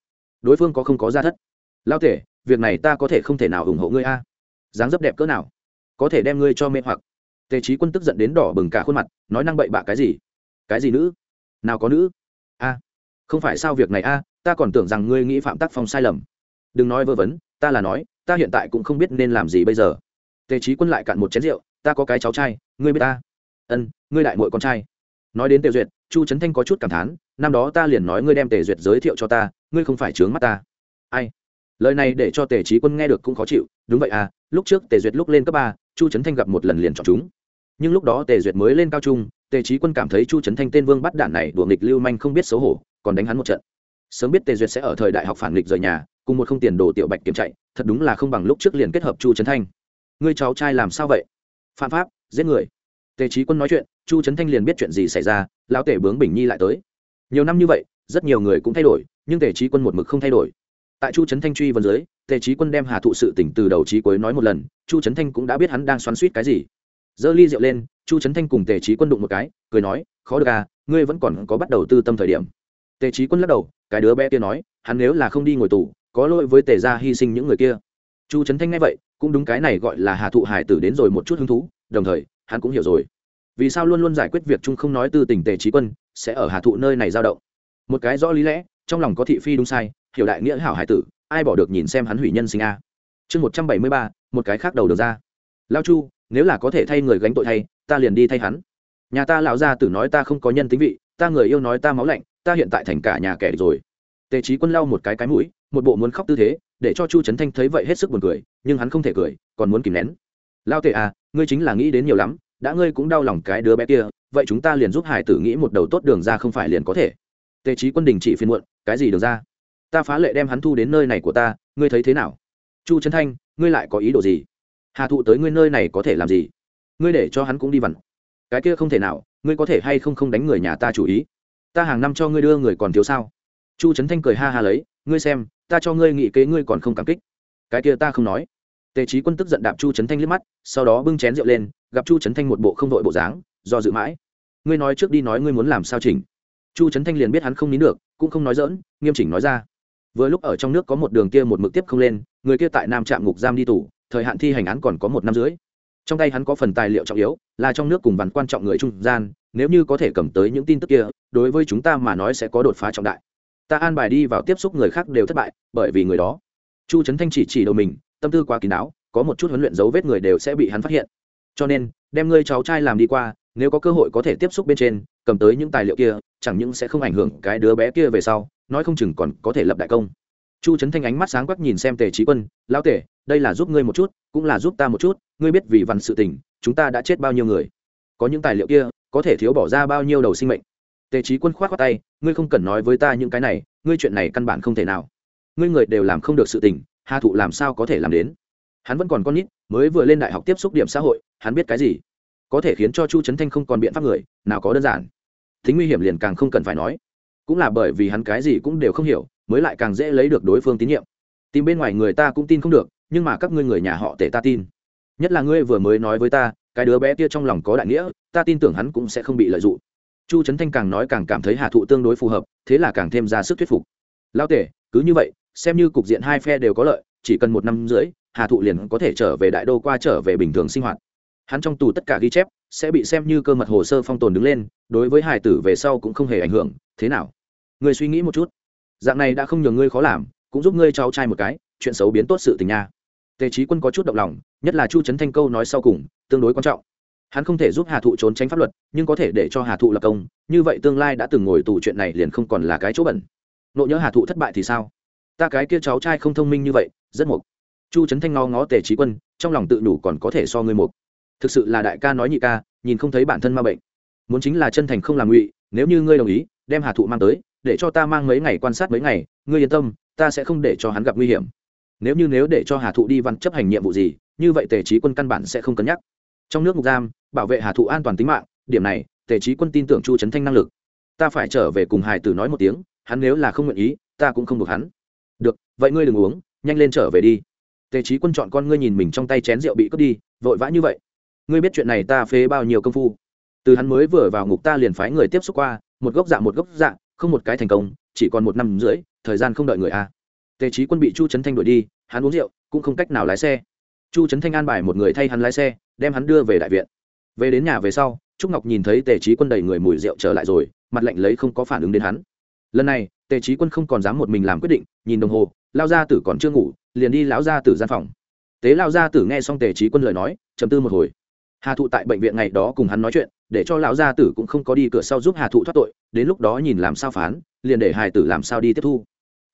Đối phương có không có gia thất. Lao tể, việc này ta có thể không thể nào ủng hộ ngươi a. Dáng dấp đẹp cỡ nào, có thể đem ngươi cho mê hoặc tề trí quân tức giận đến đỏ bừng cả khuôn mặt, nói năng bậy bạ cái gì? Cái gì nữ? Nào có nữ? A, không phải sao việc này a, ta còn tưởng rằng ngươi nghĩ phạm tác phong sai lầm. Đừng nói vơ vấn ta là nói, ta hiện tại cũng không biết nên làm gì bây giờ. Tề trí quân lại cạn một chén rượu, ta có cái cháu trai, ngươi biết ta? Ân, ngươi đại mội con trai. Nói đến tề duyệt, chu trấn thanh có chút cảm thán, năm đó ta liền nói ngươi đem tề duyệt giới thiệu cho ta, ngươi không phải trướng mắt ta. Ai? Lời này để cho tề trí quân nghe được cũng khó chịu, đúng vậy à lúc trước tề duyệt lúc lên cấp ba chu trấn thanh gặp một lần liền chọn chúng. Nhưng lúc đó tề duyệt mới lên cao trung, tề trí quân cảm thấy chu trấn thanh tên vương bắt đản này đùa nghịch lưu manh không biết xấu hổ, còn đánh hắn một trận. Sớm biết tề duyệt sẽ ở thời đại học phản nghịch rời nhà, cùng một không tiền đồ tiểu bạch kiểm chạy, thật đúng là không bằng lúc trước liền kết hợp chu trấn thanh. Ngươi cháu trai làm sao vậy? Phạm pháp, giết người. Tề trí quân nói chuyện, chu trấn thanh liền biết chuyện gì xảy ra, lão tể bướng bình nhi lại tới. Nhiều năm như vậy, rất nhiều người cũng thay đổi, nhưng tề trí quân một mực không thay đổi. Tại chu trấn thanh truy vân dưới tề trí quân đem hà thụ sự tỉnh từ đầu trí cuối nói một lần, chu trấn thanh cũng đã biết hắn đang xoắn suýt cái gì. Giơ ly rượu lên, chu trấn thanh cùng tề trí quân đụng một cái, cười nói, khó được à ngươi vẫn còn có bắt đầu tư tâm thời điểm. Tề trí quân lắc đầu, cái đứa bé kia nói, hắn nếu là không đi ngồi tù, có lỗi với tề gia hy sinh những người kia. Chu trấn thanh nghe vậy, cũng đúng cái này gọi là hà thụ hải tử đến rồi một chút hứng thú, đồng thời, hắn cũng hiểu rồi. Vì sao luôn luôn giải quyết việc chung không nói tư tình tề trí quân, sẽ ở hà thụ nơi này giao động? Một cái rõ lý lẽ, trong lòng có thị phi đúng sai, hiểu đại nghĩa hảo hải tử ai bỏ được nhìn xem hắn hủy nhân sinh a? Chương một trăm bảy mươi ba, một cái khác đầu được ra. Lao chu, nếu là có thể thay người gánh tội thay, ta liền đi thay hắn. Nhà ta lão gia tử nói ta không có nhân tính vị, ta người yêu nói ta máu lạnh, ta hiện tại thành cả nhà kẻ rồi. Tề trí quân lau một cái cái mũi, một bộ muốn khóc tư thế, để cho chu trấn thanh thấy vậy hết sức buồn cười, nhưng hắn không thể cười, còn muốn kìm nén. Lao Tề à ngươi chính là nghĩ đến nhiều lắm, đã ngươi cũng đau lòng cái đứa bé kia, vậy chúng ta liền giúp hải tử nghĩ một đầu tốt đường ra không phải liền có thể. Tề trí quân đình chỉ phiên muộn, cái gì đường ra? Ta phá lệ đem hắn thu đến nơi này của ta, ngươi thấy thế nào? Chu trấn thanh, ngươi lại có ý đồ gì? Hà thụ tới ngươi nơi này có thể làm gì? Ngươi để cho hắn cũng đi vặn. Cái kia không thể nào, ngươi có thể hay không không đánh người nhà ta chủ ý? Ta hàng năm cho ngươi đưa người còn thiếu sao? Chu trấn thanh cười ha ha lấy, ngươi xem, ta cho ngươi nghị kế ngươi còn không cảm kích. Cái kia ta không nói. Tề trí quân tức giận đạp chu trấn thanh liếc mắt, sau đó bưng chén rượu lên, gặp chu trấn thanh một bộ không đội bộ dáng, do dự mãi. Ngươi nói trước đi nói ngươi muốn làm sao chỉnh. Chu trấn thanh liền biết hắn không nín được, cũng không nói dỡn nghiêm chỉnh nói ra vừa lúc ở trong nước có một đường kia một mực tiếp không lên, người kia tại nam trạm ngục giam đi tù, thời hạn thi hành án còn có một năm rưỡi. Trong tay hắn có phần tài liệu trọng yếu, là trong nước cùng vằn quan trọng người trung gian, nếu như có thể cầm tới những tin tức kia, đối với chúng ta mà nói sẽ có đột phá trọng đại. Ta an bài đi vào tiếp xúc người khác đều thất bại, bởi vì người đó. Chu trấn thanh chỉ chỉ đầu mình, tâm tư quá kín đáo, có một chút huấn luyện dấu vết người đều sẽ bị hắn phát hiện. Cho nên, đem ngươi cháu trai làm đi qua, nếu có cơ hội có thể tiếp xúc bên trên, cầm tới những tài liệu kia, chẳng những sẽ không ảnh hưởng cái đứa bé kia về sau nói không chừng còn có thể lập đại công. Chu trấn thanh ánh mắt sáng quắc nhìn xem tề trí quân, lão tể đây là giúp ngươi một chút, cũng là giúp ta một chút, ngươi biết vì văn sự tình, chúng ta đã chết bao nhiêu người? Có những tài liệu kia, có thể thiếu bỏ ra bao nhiêu đầu sinh mệnh? Tề trí quân k h o á t khoác tay, ngươi không cần nói với ta những cái này, ngươi chuyện này căn bản không thể nào. Ngươi người đều làm không được sự tình, hà thụ làm sao có thể làm đến? Hắn vẫn còn con nít, mới vừa lên đại học tiếp xúc điểm xã hội, hắn biết cái gì? Có thể khiến cho chu trấn thanh không còn biện pháp người, nào có đơn giản. Tính nguy hiểm liền càng không cần phải nói cũng là bởi vì hắn cái gì cũng đều không hiểu, mới lại càng dễ lấy được đối phương tín nhiệm. Tìm bên ngoài người ta cũng tin không được, nhưng mà các ngươi người nhà họ tể ta tin. Nhất là ngươi vừa mới nói với ta, cái đứa bé kia trong lòng có đại nghĩa, ta tin tưởng hắn cũng sẽ không bị lợi dụng. Chu trấn thanh càng nói càng cảm thấy hà thụ tương đối phù hợp, thế là càng thêm ra sức thuyết phục. Lao tể, cứ như vậy, xem như cục diện hai phe đều có lợi, chỉ cần một năm rưỡi, hà thụ liền có thể trở về đại đô qua trở về bình thường sinh hoạt. Hắn trong tù tất cả ghi chép, sẽ bị xem như cơ mật hồ sơ phong tồn đứng lên, đối với hải tử về sau cũng không hề ảnh hưởng, thế nào? Người suy nghĩ một chút. Dạng này đã không nhường ngươi khó làm, cũng giúp ngươi cháu trai một cái, chuyện xấu biến tốt sự tình nha. Tề trí quân có chút động lòng, nhất là chu trấn thanh câu nói sau cùng, tương đối quan trọng. Hắn không thể giúp hà thụ trốn tránh pháp luật, nhưng có thể để cho hà thụ lập công, như vậy tương lai đã từng ngồi tù chuyện này liền không còn là cái chỗ bẩn. Nộ nhớ hà thụ thất bại thì sao? Ta cái kia cháu trai không thông minh như vậy, rất mục chu trấn thanh ngó ngó tề trí quân, trong lòng tự đủ còn có thể so ngươi mục thực sự là đại ca nói nhị ca, nhìn không thấy bản thân ma bệnh. Muốn chính là chân thành không làm ngụy, nếu như ngươi đồng ý, đem hà thụ mang tới để cho ta mang mấy ngày quan sát mấy ngày, ngươi yên tâm, ta sẽ không để cho hắn gặp nguy hiểm. Nếu như nếu để cho hà thụ đi văn chấp hành nhiệm vụ gì, như vậy tề trí quân căn bản sẽ không cân nhắc. Trong nước ngục giam, bảo vệ hà thụ an toàn tính mạng, điểm này, tề trí quân tin tưởng chu trấn thanh năng lực. Ta phải trở về cùng hải tử nói một tiếng, hắn nếu là không nguyện ý, ta cũng không buộc hắn. Được, vậy ngươi đừng uống, nhanh lên trở về đi. Tề trí quân chọn con ngươi nhìn mình trong tay chén rượu bị cướp đi, vội vã như vậy. Ngươi biết chuyện này ta phế bao nhiêu công phu. Từ hắn mới vừa vào ngục ta liền phái người tiếp xúc qua, một gốc dạ một gốc dạ không một cái thành công, chỉ còn một năm rưỡi, thời gian không đợi người a. Tề trí quân bị chu trấn thanh đuổi đi, hắn uống rượu, cũng không cách nào lái xe. Chu trấn thanh an bài một người thay hắn lái xe, đem hắn đưa về đại viện. Về đến nhà về sau, trúc ngọc nhìn thấy tề trí quân đầy người mùi rượu trở lại rồi, mặt lạnh lấy không có phản ứng đến hắn. Lần này, tề trí quân không còn dám một mình làm quyết định, nhìn đồng hồ, lao gia tử còn chưa ngủ, liền đi lão gia tử gian phòng. Tế lao gia tử nghe xong tề trí quân lời nói chầm tư một hồi. Hà thụ tại bệnh viện ngày đó cùng hắn nói chuyện để cho lão gia tử cũng không có đi cửa sau giúp hà thụ thoát tội, đến lúc đó nhìn làm sao phán, liền để hài tử làm sao đi tiếp thu.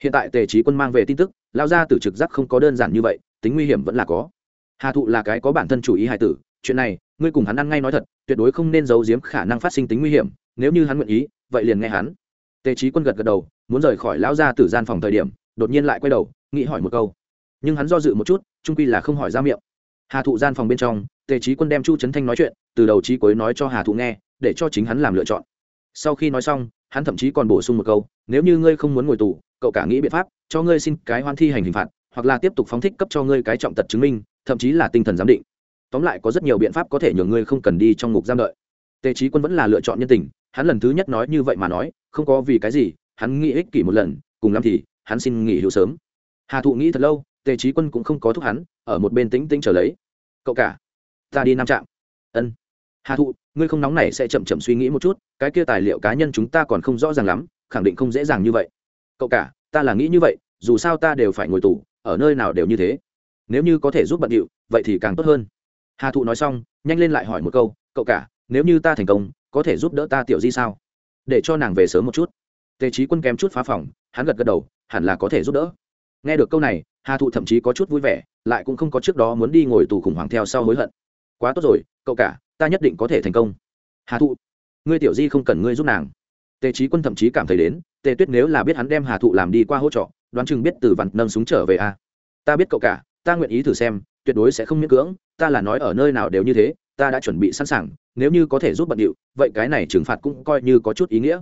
Hiện tại tề trí quân mang về tin tức, lão gia tử trực giác không có đơn giản như vậy, tính nguy hiểm vẫn là có. Hà thụ là cái có bản thân chủ ý hài tử, chuyện này, ngươi cùng hắn ăn ngay nói thật, tuyệt đối không nên giấu giếm khả năng phát sinh tính nguy hiểm, nếu như hắn nguyện ý, vậy liền nghe hắn. Tề trí quân gật gật đầu, muốn rời khỏi lão gia tử gian phòng thời điểm, đột nhiên lại quay đầu, nghĩ hỏi một câu. Nhưng hắn do dự một chút, trung quy là không hỏi ra miệng hà thụ gian phòng bên trong, tề trí quân đem chu trấn thanh nói chuyện, từ đầu trí cuối nói cho hà thụ nghe, để cho chính hắn làm lựa chọn. Sau khi nói xong, hắn thậm chí còn bổ sung một câu, nếu như ngươi không muốn ngồi tù, cậu cả nghĩ biện pháp, cho ngươi xin cái hoan thi hành hình phạt, hoặc là tiếp tục phóng thích cấp cho ngươi cái trọng tật chứng minh, thậm chí là tinh thần giám định. Tóm lại có rất nhiều biện pháp có thể nhường ngươi không cần đi trong ngục giam đợi. Tề trí quân vẫn là lựa chọn nhân tình, hắn lần thứ nhất nói như vậy mà nói, không có vì cái gì, hắn nghĩ ích kỷ một lần, cùng lắm thì hắn xin nghỉ hưu sớm. Hà thụ nghĩ thật lâu tề trí quân cũng không có thúc hắn, ở một bên tĩnh tĩnh trở lấy. Cậu cả, ta đi nam trạm. Ân. Hà thụ, ngươi không nóng này sẽ chậm chậm suy nghĩ một chút, cái kia tài liệu cá nhân chúng ta còn không rõ ràng lắm, khẳng định không dễ dàng như vậy. Cậu cả, ta là nghĩ như vậy, dù sao ta đều phải ngồi tù, ở nơi nào đều như thế. Nếu như có thể giúp bận điệu, vậy thì càng tốt hơn. Hà thụ nói xong, nhanh lên lại hỏi một câu, cậu cả, nếu như ta thành công, có thể giúp đỡ ta tiểu di sao? Để cho nàng về sớm một chút. Tề trí quân kém chút phá phòng, hắn gật gật đầu, hẳn là có thể giúp đỡ. Nghe được câu này hà thụ thậm chí có chút vui vẻ, lại cũng không có trước đó muốn đi ngồi tù khủng hoảng theo sau hối hận. Quá tốt rồi, cậu cả, ta nhất định có thể thành công. Hà thụ, ngươi tiểu di không cần ngươi giúp nàng. Tề trí quân thậm chí cảm thấy đến, tề tuyết nếu là biết hắn đem hà thụ làm đi qua hỗ trợ, đoán chừng biết từ vặn nâng súng trở về a. À. ta biết cậu cả, ta nguyện ý thử xem, tuyệt đối sẽ không miễn cưỡng, ta là nói ở nơi nào đều như thế, ta đã chuẩn bị sẵn sàng, nếu như có thể giúp bận điệu, vậy cái này trừng phạt cũng coi như có chút ý nghĩa.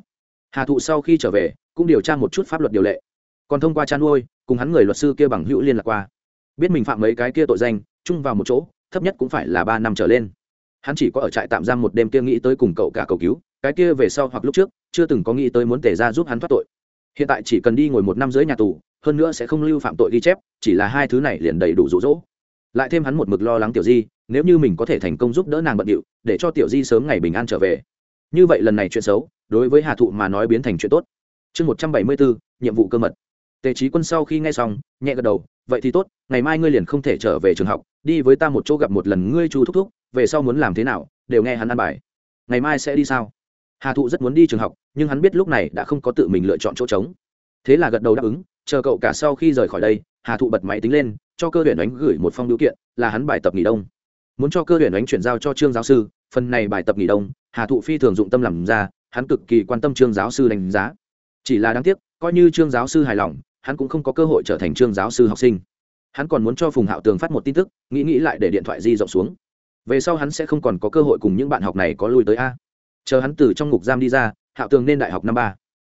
Hà thụ sau khi trở về, cũng điều tra một chút pháp luật điều lệ. Còn thông qua chăn nuôi cùng hắn người luật sư kia bằng hữu liên lạc qua. Biết mình phạm mấy cái kia tội danh, chung vào một chỗ, thấp nhất cũng phải là ba năm trở lên. Hắn chỉ có ở trại tạm giam một đêm kia nghĩ tới cùng cậu cả cầu cứu, cái kia về sau hoặc lúc trước, chưa từng có nghĩ tới muốn tề ra giúp hắn thoát tội. Hiện tại chỉ cần đi ngồi một năm dưới nhà tù, hơn nữa sẽ không lưu phạm tội ghi chép, chỉ là hai thứ này liền đầy đủ rụ rỗ. Lại thêm hắn một mực lo lắng tiểu di, nếu như mình có thể thành công giúp đỡ nàng bận điệu, để cho tiểu di sớm ngày bình an trở về. Như vậy lần này chuyện xấu, đối với hà thụ mà nói biến thành chuyện tốt. Chương một trăm bảy mươi bốn, nhiệm vụ cơ mật tề trí quân sau khi nghe xong, nhẹ gật đầu, vậy thì tốt, ngày mai ngươi liền không thể trở về trường học, đi với ta một chỗ gặp một lần ngươi chu thúc thúc, về sau muốn làm thế nào, đều nghe hắn ăn bài. Ngày mai sẽ đi sao? Hà thụ rất muốn đi trường học, nhưng hắn biết lúc này đã không có tự mình lựa chọn chỗ trống. Thế là gật đầu đáp ứng, chờ cậu cả sau khi rời khỏi đây, hà thụ bật máy tính lên, cho cơ huyện đánh gửi một phong điều kiện, là hắn bài tập nghỉ đông. Muốn cho cơ huyện đánh chuyển giao cho trương giáo sư, phần này bài tập nghỉ đông, hà thụ phi thường dụng tâm làm ra, hắn cực kỳ quan tâm trương giáo sư đánh giá. Chỉ là đáng tiếc, coi như trương giáo sư hài lòng hắn cũng không có cơ hội trở thành trương giáo sư học sinh. Hắn còn muốn cho phùng hạo tường phát một tin tức, nghĩ nghĩ lại để điện thoại di rộng xuống. Về sau hắn sẽ không còn có cơ hội cùng những bạn học này có lui tới a. Chờ hắn từ trong ngục giam đi ra, hạo tường nên đại học năm ba.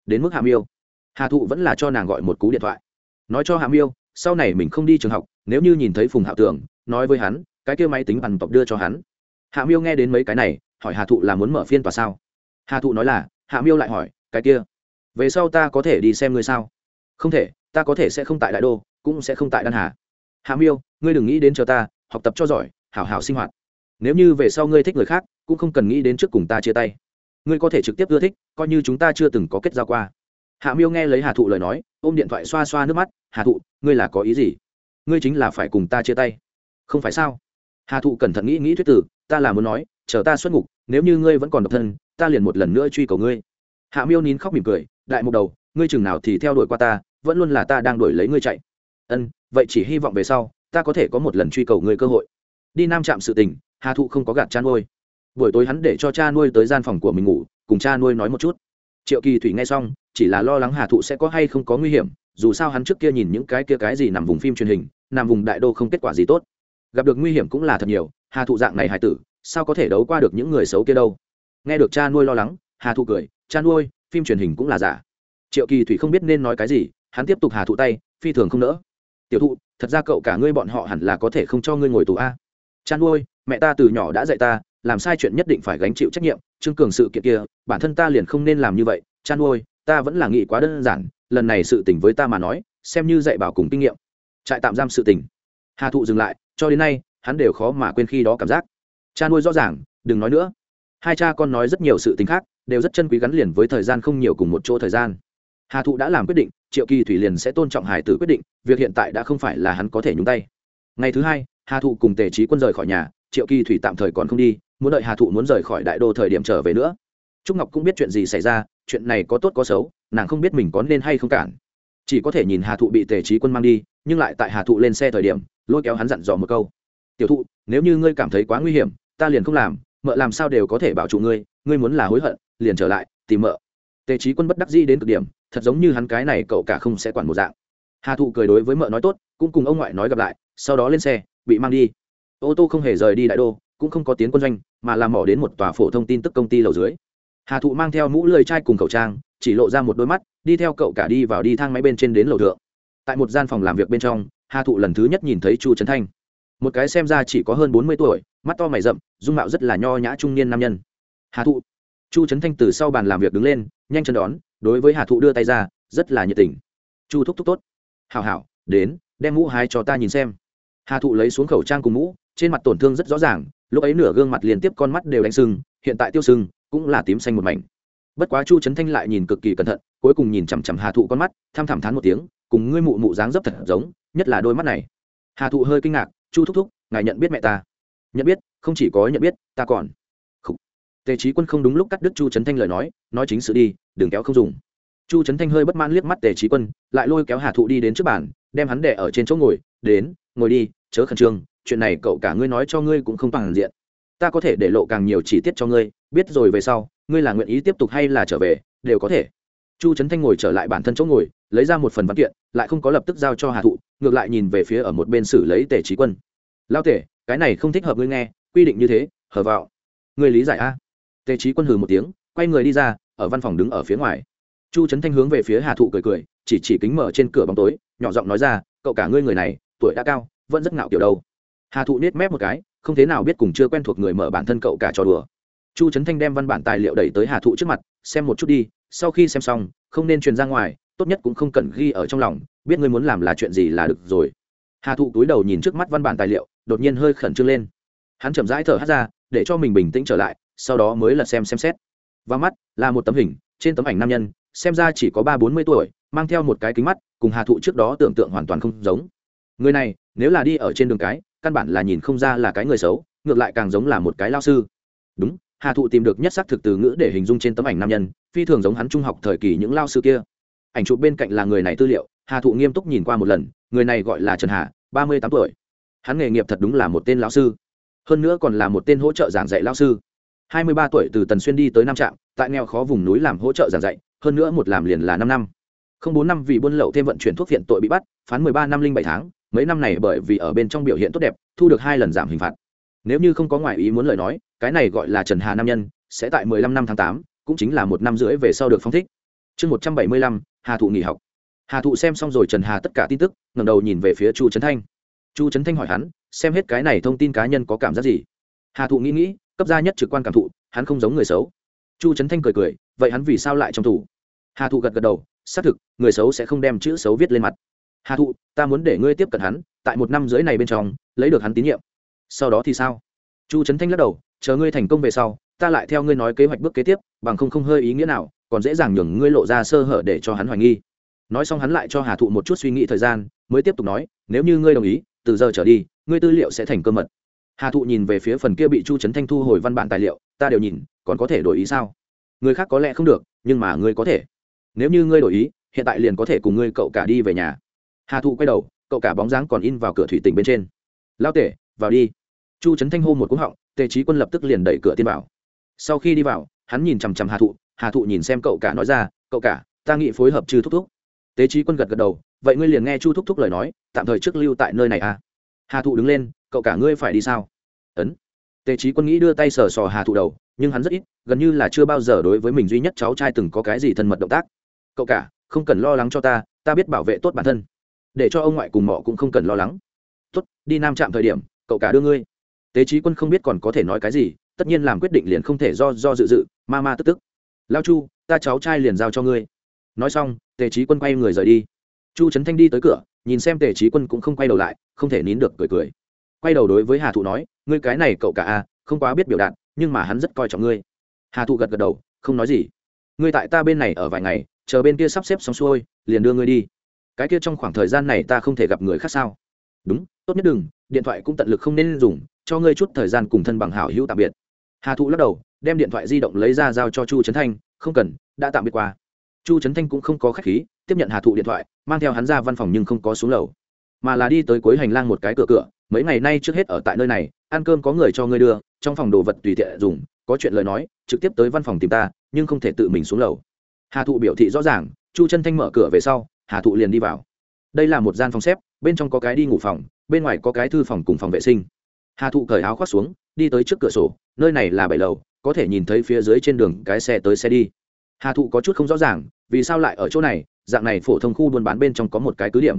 Đến mức hạ miêu. Hà thụ vẫn là cho nàng gọi một cú điện thoại. Nói cho hạ miêu, sau này mình không đi trường học, nếu như nhìn thấy phùng hạo tường, nói với hắn, cái kêu máy tính bằng tộc đưa cho hắn. Hạ miêu nghe đến mấy cái này, hỏi hà thụ là muốn mở phiên tòa sao? Hà thụ nói là, hạ miêu lại hỏi, cái kia, về sau ta có thể đi xem ngươi sao? Không thể, ta có thể sẽ không tại đại đô, cũng sẽ không tại đan hà. Hạ miêu, ngươi đừng nghĩ đến chờ ta, học tập cho giỏi, hảo hảo sinh hoạt. Nếu như về sau ngươi thích người khác, cũng không cần nghĩ đến trước cùng ta chia tay. Ngươi có thể trực tiếp ưa thích, coi như chúng ta chưa từng có kết giao qua. Hạ miêu nghe lấy hà thụ lời nói, ôm điện thoại xoa xoa nước mắt, hà thụ, ngươi là có ý gì? Ngươi chính là phải cùng ta chia tay. Không phải sao? Hà thụ cẩn thận nghĩ nghĩ thuyết tử, ta là muốn nói, chờ ta xuất ngục, nếu như ngươi vẫn còn độc thân, ta liền một lần nữa truy cầu ngươi. Hạ miêu nín khóc mỉm cười, đại mục đầu, ngươi chừng nào thì theo đuổi qua ta vẫn luôn là ta đang đuổi lấy ngươi chạy. Ân, vậy chỉ hy vọng về sau, ta có thể có một lần truy cầu ngươi cơ hội. Đi nam trạm sự tình, hà thụ không có gạt cha nuôi. Buổi tối hắn để cho cha nuôi tới gian phòng của mình ngủ, cùng cha nuôi nói một chút. Triệu kỳ thủy nghe xong, chỉ là lo lắng hà thụ sẽ có hay không có nguy hiểm, dù sao hắn trước kia nhìn những cái kia cái gì nằm vùng phim truyền hình, nằm vùng đại đô không kết quả gì tốt. Gặp được nguy hiểm cũng là thật nhiều, hà thụ dạng này hài tử, sao có thể đấu qua được những người xấu kia đâu? Nghe được cha nuôi lo lắng, hà thụ cười, cha nuôi, phim truyền hình cũng là giả. Triệu kỳ thủy không biết nên nói cái gì hắn tiếp tục hà thụ tay, phi thường không nỡ. Tiểu thụ, thật ra cậu cả ngươi bọn họ hẳn là có thể không cho ngươi ngồi tù a. Chăn nuôi, mẹ ta từ nhỏ đã dạy ta, làm sai chuyện nhất định phải gánh chịu trách nhiệm, trương cường sự kiện kia, bản thân ta liền không nên làm như vậy. Chăn nuôi, ta vẫn là nghĩ quá đơn giản, lần này sự tình với ta mà nói, xem như dạy bảo cùng kinh nghiệm. Trại tạm giam sự tình. Hà thụ dừng lại, cho đến nay, hắn đều khó mà quên khi đó cảm giác. Cha nuôi, rõ ràng, đừng nói nữa. Hai cha con nói rất nhiều sự tình khác, đều rất chân quý gắn liền với thời gian không nhiều cùng một chỗ thời gian hà thụ đã làm quyết định, triệu kỳ thủy liền sẽ tôn trọng hải tử quyết định, việc hiện tại đã không phải là hắn có thể nhúng tay. Ngày thứ hai, hà thụ cùng tề trí quân rời khỏi nhà, triệu kỳ thủy tạm thời còn không đi, muốn đợi hà thụ muốn rời khỏi đại đô thời điểm trở về nữa. Trúc ngọc cũng biết chuyện gì xảy ra, chuyện này có tốt có xấu, nàng không biết mình có nên hay không cản. Chỉ có thể nhìn hà thụ bị tề trí quân mang đi, nhưng lại tại hà thụ lên xe thời điểm, lôi kéo hắn dặn dò một câu. Tiểu thụ, nếu như ngươi cảm thấy quá nguy hiểm, ta liền không làm, mợ làm sao đều có thể bảo trụ ngươi ngươi muốn là hối hận, liền trở lại, tìm mợ tề trí quân bất đắc dĩ đến cực điểm, thật giống như hắn cái này cậu cả không sẽ quản một dạng. Hà thụ cười đối với mợ nói tốt, cũng cùng ông ngoại nói gặp lại, sau đó lên xe, bị mang đi. Ô tô không hề rời đi đại đô, cũng không có tiến quân doanh, mà làm mỏ đến một tòa phổ thông tin tức công ty lầu dưới. Hà thụ mang theo mũ lười chai cùng khẩu trang, chỉ lộ ra một đôi mắt, đi theo cậu cả đi vào đi thang máy bên trên đến lầu thượng. Tại một gian phòng làm việc bên trong, hà thụ lần thứ nhất nhìn thấy chu trấn thanh. Một cái xem ra chỉ có hơn bốn mươi tuổi, mắt to mày rậm, dung mạo rất là nho nhã trung niên nam nhân. Hà thụ chu trấn thanh từ sau bàn làm việc đứng lên, nhanh chân đón, đối với hà thụ đưa tay ra, rất là nhiệt tình. Chu thúc thúc tốt. Hảo hảo, đến, đem mũ hai cho ta nhìn xem. Hà thụ lấy xuống khẩu trang cùng mũ, trên mặt tổn thương rất rõ ràng, lúc ấy nửa gương mặt liên tiếp con mắt đều đánh sưng, hiện tại tiêu sưng, cũng là tím xanh một mảnh. Bất quá chu trấn thanh lại nhìn cực kỳ cẩn thận, cuối cùng nhìn chằm chằm hà thụ con mắt tham thảm thán một tiếng, cùng ngươi mụ mụ dáng dấp thật giống, nhất là đôi mắt này. Hà thụ hơi kinh ngạc, chu thúc thúc, ngài nhận biết mẹ ta? Nhận biết, không chỉ có nhận biết, ta còn tề trí quân không đúng lúc cắt đứt chu trấn thanh lời nói nói chính sự đi, đừng kéo không dùng. Chu trấn thanh hơi bất mãn liếc mắt tề trí quân, lại lôi kéo hà thụ đi đến trước bàn, đem hắn đẻ ở trên chỗ ngồi, đến, ngồi đi, chớ khẩn trương, chuyện này cậu cả ngươi nói cho ngươi cũng không toàn diện. Ta có thể để lộ càng nhiều chi tiết cho ngươi, biết rồi về sau, ngươi là nguyện ý tiếp tục hay là trở về, đều có thể. Chu trấn thanh ngồi trở lại bản thân chỗ ngồi, lấy ra một phần văn kiện, lại không có lập tức giao cho hà thụ, ngược lại nhìn về phía ở một bên xử lấy tề trí quân. Lao tể cái này không thích hợp ngươi nghe, quy định như thế, hở vào ngươi lý giải a? Tề trí quân hừ một tiếng, quay người đi ra, ở văn phòng đứng ở phía ngoài. Chu trấn thanh hướng về phía hà thụ cười cười, chỉ chỉ kính mở trên cửa bóng tối, nhỏ giọng nói ra, cậu cả ngươi người này, tuổi đã cao, vẫn rất ngạo kiểu đâu. Hà thụ nết mép một cái, không thế nào biết cùng chưa quen thuộc người mở bản thân cậu cả trò đùa. Chu trấn thanh đem văn bản tài liệu đẩy tới hà thụ trước mặt, xem một chút đi, sau khi xem xong, không nên truyền ra ngoài, tốt nhất cũng không cần ghi ở trong lòng, biết ngươi muốn làm là chuyện gì là được rồi. Hà thụ túi đầu nhìn trước mắt văn bản tài liệu, đột nhiên hơi khẩn trương lên. Hắn chậm rãi thở hát ra, để cho mình bình tĩnh trở lại sau đó mới lật xem xem xét. Và mắt, là một tấm hình, trên tấm ảnh nam nhân, xem ra chỉ có ba bốn mươi tuổi, mang theo một cái kính mắt, cùng hà thụ trước đó tưởng tượng hoàn toàn không giống. Người này, nếu là đi ở trên đường cái, căn bản là nhìn không ra là cái người xấu, ngược lại càng giống là một cái lao sư. Đúng, hà thụ tìm được nhất xác thực từ ngữ để hình dung trên tấm ảnh nam nhân, phi thường giống hắn trung học thời kỳ những lao sư kia. Ảnh chụp bên cạnh là người này tư liệu, hà thụ nghiêm túc nhìn qua một lần, người này gọi là trần hà, ba mươi tám tuổi. Hắn nghề nghiệp thật đúng là một tên lao sư. Hơn nữa còn là một tên hỗ trợ giảng dạy lao sư hai mươi ba tuổi từ tần xuyên đi tới nam trạm, tại nghèo khó vùng núi làm hỗ trợ giảng dạy, hơn nữa một làm liền là năm năm. Không bốn năm vì buôn lậu thêm vận chuyển thuốc viện tội bị bắt, phán mười ba năm linh bảy tháng, mấy năm này bởi vì ở bên trong biểu hiện tốt đẹp, thu được hai lần giảm hình phạt. Nếu như không có ngoại ý muốn lời nói, cái này gọi là trần hà nam nhân, sẽ tại mười lăm năm tháng tám, cũng chính là một năm rưỡi về sau được phong thích. Chương một trăm bảy mươi lăm, hà thụ nghỉ học. Hà thụ xem xong rồi trần hà tất cả tin tức, ngẩng đầu nhìn về phía chu trấn thanh. Chu trấn thanh hỏi hắn, xem hết cái này thông tin cá nhân có cảm giác gì? Hà thụ nghĩ nghĩ cấp gia nhất trực quan cảm thụ, hắn không giống người xấu. Chu trấn thanh cười cười, vậy hắn vì sao lại trong tù? Hà thụ gật gật đầu, xác thực, người xấu sẽ không đem chữ xấu viết lên mặt. Hà thụ, ta muốn để ngươi tiếp cận hắn, tại một năm dưới này bên trong, lấy được hắn tín nhiệm. Sau đó thì sao? Chu trấn thanh lắc đầu, chờ ngươi thành công về sau, ta lại theo ngươi nói kế hoạch bước kế tiếp, bằng không không hơi ý nghĩa nào, còn dễ dàng nhường ngươi lộ ra sơ hở để cho hắn hoài nghi. Nói xong hắn lại cho hà thụ một chút suy nghĩ thời gian, mới tiếp tục nói, nếu như ngươi đồng ý, từ giờ trở đi, ngươi tư liệu sẽ thành cơ mật hà thụ nhìn về phía phần kia bị chu trấn thanh thu hồi văn bản tài liệu, ta đều nhìn, còn có thể đổi ý sao? Người khác có lẽ không được, nhưng mà ngươi có thể. Nếu như ngươi đổi ý, hiện tại liền có thể cùng ngươi cậu cả đi về nhà. Hà thụ quay đầu, cậu cả bóng dáng còn in vào cửa thủy tỉnh bên trên. Lao tể, vào đi. Chu trấn thanh hô một cú họng, tề trí quân lập tức liền đẩy cửa tiên vào. Sau khi đi vào, hắn nhìn chằm chằm hà thụ hà thụ nhìn xem cậu cả nói ra, cậu cả, ta nghĩ phối hợp chư thúc thúc. Tế trí quân gật gật đầu, vậy ngươi liền nghe chu thúc thúc lời nói, tạm thời trước lưu tại nơi này à. Hà thụ đứng lên cậu cả ngươi phải đi sao? Ấn. Tề trí quân nghĩ đưa tay sờ sò hà thụ đầu, nhưng hắn rất ít, gần như là chưa bao giờ đối với mình duy nhất cháu trai từng có cái gì thân mật động tác. Cậu cả, không cần lo lắng cho ta ta biết bảo vệ tốt bản thân. Để cho ông ngoại cùng mọ cũng không cần lo lắng. Tốt, đi nam trạm thời điểm, cậu cả đưa ngươi. Tế trí quân không biết còn có thể nói cái gì, tất nhiên làm quyết định liền không thể do do dự dự, ma ma tức tức. Lao chu, ta cháu trai liền giao cho ngươi. Nói xong, tề trí quân quay người rời đi. Chu trấn thanh đi tới cửa, nhìn xem tề trí quân cũng không quay đầu lại, không thể nín được cười cười quay đầu đối với hà thụ nói, ngươi cái này cậu cả a, không quá biết biểu đạt, nhưng mà hắn rất coi trọng ngươi. Hà thụ gật gật đầu, không nói gì. Ngươi tại ta bên này ở vài ngày, chờ bên kia sắp xếp xong xuôi, liền đưa ngươi đi. Cái kia trong khoảng thời gian này ta không thể gặp người khác sao? Đúng, tốt nhất đừng, điện thoại cũng tận lực không nên dùng, cho ngươi chút thời gian cùng thân bằng hảo hữu tạm biệt. Hà thụ lắc đầu, đem điện thoại di động lấy ra giao cho chu trấn thanh, không cần, đã tạm biệt qua. Chu trấn thanh cũng không có k h á c h khí, tiếp nhận hà thụ điện thoại, mang theo hắn ra văn phòng nhưng không có xuống lầu, mà là đi tới cuối hành lang một cái cửa cửa mấy ngày nay trước hết ở tại nơi này, ăn cơm có người cho ngươi đưa, trong phòng đồ vật tùy tiện dùng, có chuyện lời nói, trực tiếp tới văn phòng tìm ta, nhưng không thể tự mình xuống lầu. Hà thụ biểu thị rõ ràng, chu chân thanh mở cửa về sau, hà thụ liền đi vào. Đây là một gian phòng xếp, bên trong có cái đi ngủ phòng, bên ngoài có cái thư phòng cùng phòng vệ sinh. Hà thụ cởi áo khoác xuống, đi tới trước cửa sổ, nơi này là bảy lầu, có thể nhìn thấy phía dưới trên đường cái xe tới xe đi. Hà thụ có chút không rõ ràng, vì sao lại ở chỗ này, dạng này phổ thông khu buôn bán bên trong có một cái cứ điểm.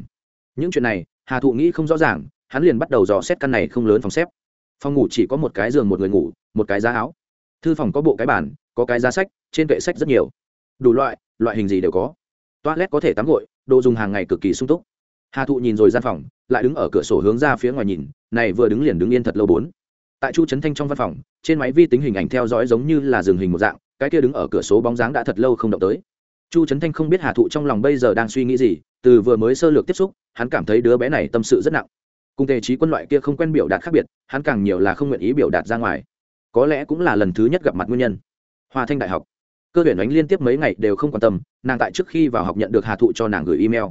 Những chuyện này, hà thụ nghĩ không rõ ràng hắn liền bắt đầu dò xét căn này không lớn phòng xếp. Phòng ngủ chỉ có một cái giường một người ngủ một cái giá áo. Thư phòng có bộ cái bàn, có cái giá sách trên kệ sách rất nhiều. Đủ loại loại hình gì đều có. Toilet có thể tắm gội đồ dùng hàng ngày cực kỳ sung túc. Hà thụ nhìn rồi gian phòng lại đứng ở cửa sổ hướng ra phía ngoài nhìn này vừa đứng liền đứng yên thật lâu bốn. Tại chu trấn thanh trong văn phòng trên máy vi tính hình ảnh theo dõi giống như là dừng hình một dạng cái kia đứng ở cửa số bóng dáng đã thật lâu không động tới. Chu trấn thanh không biết hà thụ trong lòng bây giờ đang suy nghĩ gì từ vừa mới sơ lược tiếp xúc hắn cảm thấy đứa bé này tâm sự rất nặng cùng tề trí quân loại kia không quen biểu đạt khác biệt, hắn càng nhiều là không nguyện ý biểu đạt ra ngoài. Có lẽ cũng là lần thứ nhất gặp mặt nguyên nhân. Hoa thanh đại học. Cơ tuyển ánh liên tiếp mấy ngày đều không quan tâm, nàng tại trước khi vào học nhận được hà thụ cho nàng gửi email.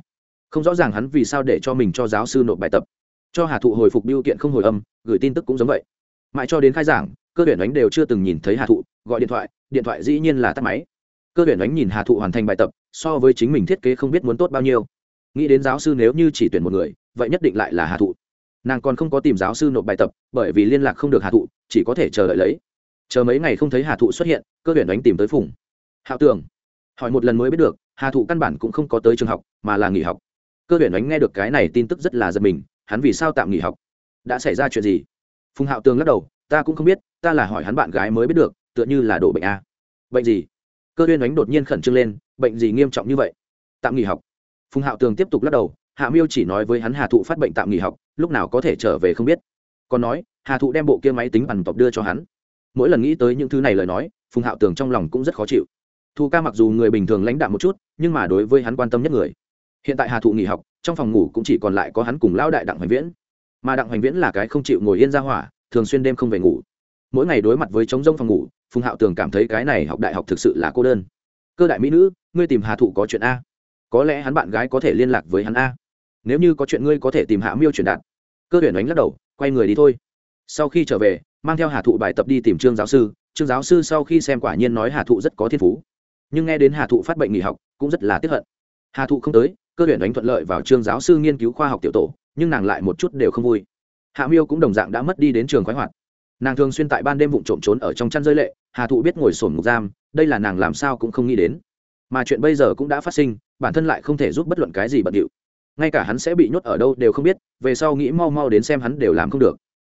Không rõ ràng hắn vì sao để cho mình cho giáo sư nộp bài tập. Cho hà thụ hồi phục biêu kiện không hồi âm, gửi tin tức cũng giống vậy. Mãi cho đến khai giảng, cơ tuyển ánh đều chưa từng nhìn thấy hà thụ, gọi điện thoại điện thoại dĩ nhiên là tắt máy. Cơ tuyển ánh nhìn hà thụ hoàn thành bài tập, so với chính mình thiết kế không biết muốn tốt bao nhiêu. Nghĩ đến giáo sư nếu như chỉ tuyển một người, vậy nhất định lại là hà thụ nàng còn không có tìm giáo sư nộp bài tập, bởi vì liên lạc không được hà thụ, chỉ có thể chờ đợi lấy. Chờ mấy ngày không thấy hà thụ xuất hiện, cơ tuyển đánh tìm tới phùng. Hạo Tưởng. hỏi một lần mới biết được, hà thụ căn bản cũng không có tới trường học, mà là nghỉ học. Cơ tuyển đánh nghe được cái này tin tức rất là giật mình, hắn vì sao tạm nghỉ học? Đã xảy ra chuyện gì? Phùng hạo tường lắc đầu, ta cũng không biết, ta là hỏi hắn bạn gái mới biết được, tựa như là đổ bệnh a. Bệnh gì? Cơ tuyển đánh đột nhiên khẩn trương lên, bệnh gì nghiêm trọng như vậy? Tạm nghỉ học. Phùng hạo tường tiếp tục lắc đầu hạ miêu chỉ nói với hắn hà thụ phát bệnh tạm nghỉ học, lúc nào có thể trở về không biết. Còn nói, hà thụ đem bộ kia máy tính bằng tộc đưa cho hắn. Mỗi lần nghĩ tới những thứ này lời nói, phùng hạo tường trong lòng cũng rất khó chịu. Thu ca mặc dù người bình thường lãnh đạm một chút, nhưng mà đối với hắn quan tâm nhất người. Hiện tại hà thụ nghỉ học, trong phòng ngủ cũng chỉ còn lại có hắn cùng lão đại đặng hoành viễn. Mà đặng hoành viễn là cái không chịu ngồi yên ra hỏa, thường xuyên đêm không về ngủ. Mỗi ngày đối mặt với trống rông phòng ngủ, phùng hạo tường cảm thấy cái này học đại học thực sự là cô đơn. Cơ đại mỹ nữ, ngươi tìm hà thụ có chuyện a. Có lẽ hắn bạn gái có thể liên lạc với hắn a nếu như có chuyện ngươi có thể tìm hạ miêu truyền đạt. Cơ tuyển đánh lắc đầu, quay người đi thôi. Sau khi trở về, mang theo hà thụ bài tập đi tìm trương giáo sư. Trương giáo sư sau khi xem quả nhiên nói hà thụ rất có thiên phú. Nhưng nghe đến hà thụ phát bệnh nghỉ học, cũng rất là tiếp hận. Hà thụ không tới, cơ tuyển đánh thuận lợi vào trương giáo sư nghiên cứu khoa học tiểu tổ, nhưng nàng lại một chút đều không vui. Hạ miêu cũng đồng dạng đã mất đi đến trường khoái hoạt. Nàng thường xuyên tại ban đêm vụ trộm trốn ở trong chăn rơi lệ, hà thụ biết ngồi sổn ngục giam, đây là nàng làm sao cũng không nghĩ đến. Mà chuyện bây giờ cũng đã phát sinh, bản thân lại không thể giúp bất luận cái gì bận điệu ngay cả hắn sẽ bị nhốt ở đâu đều không biết, về sau nghĩ mau mau đến xem hắn đều làm không được.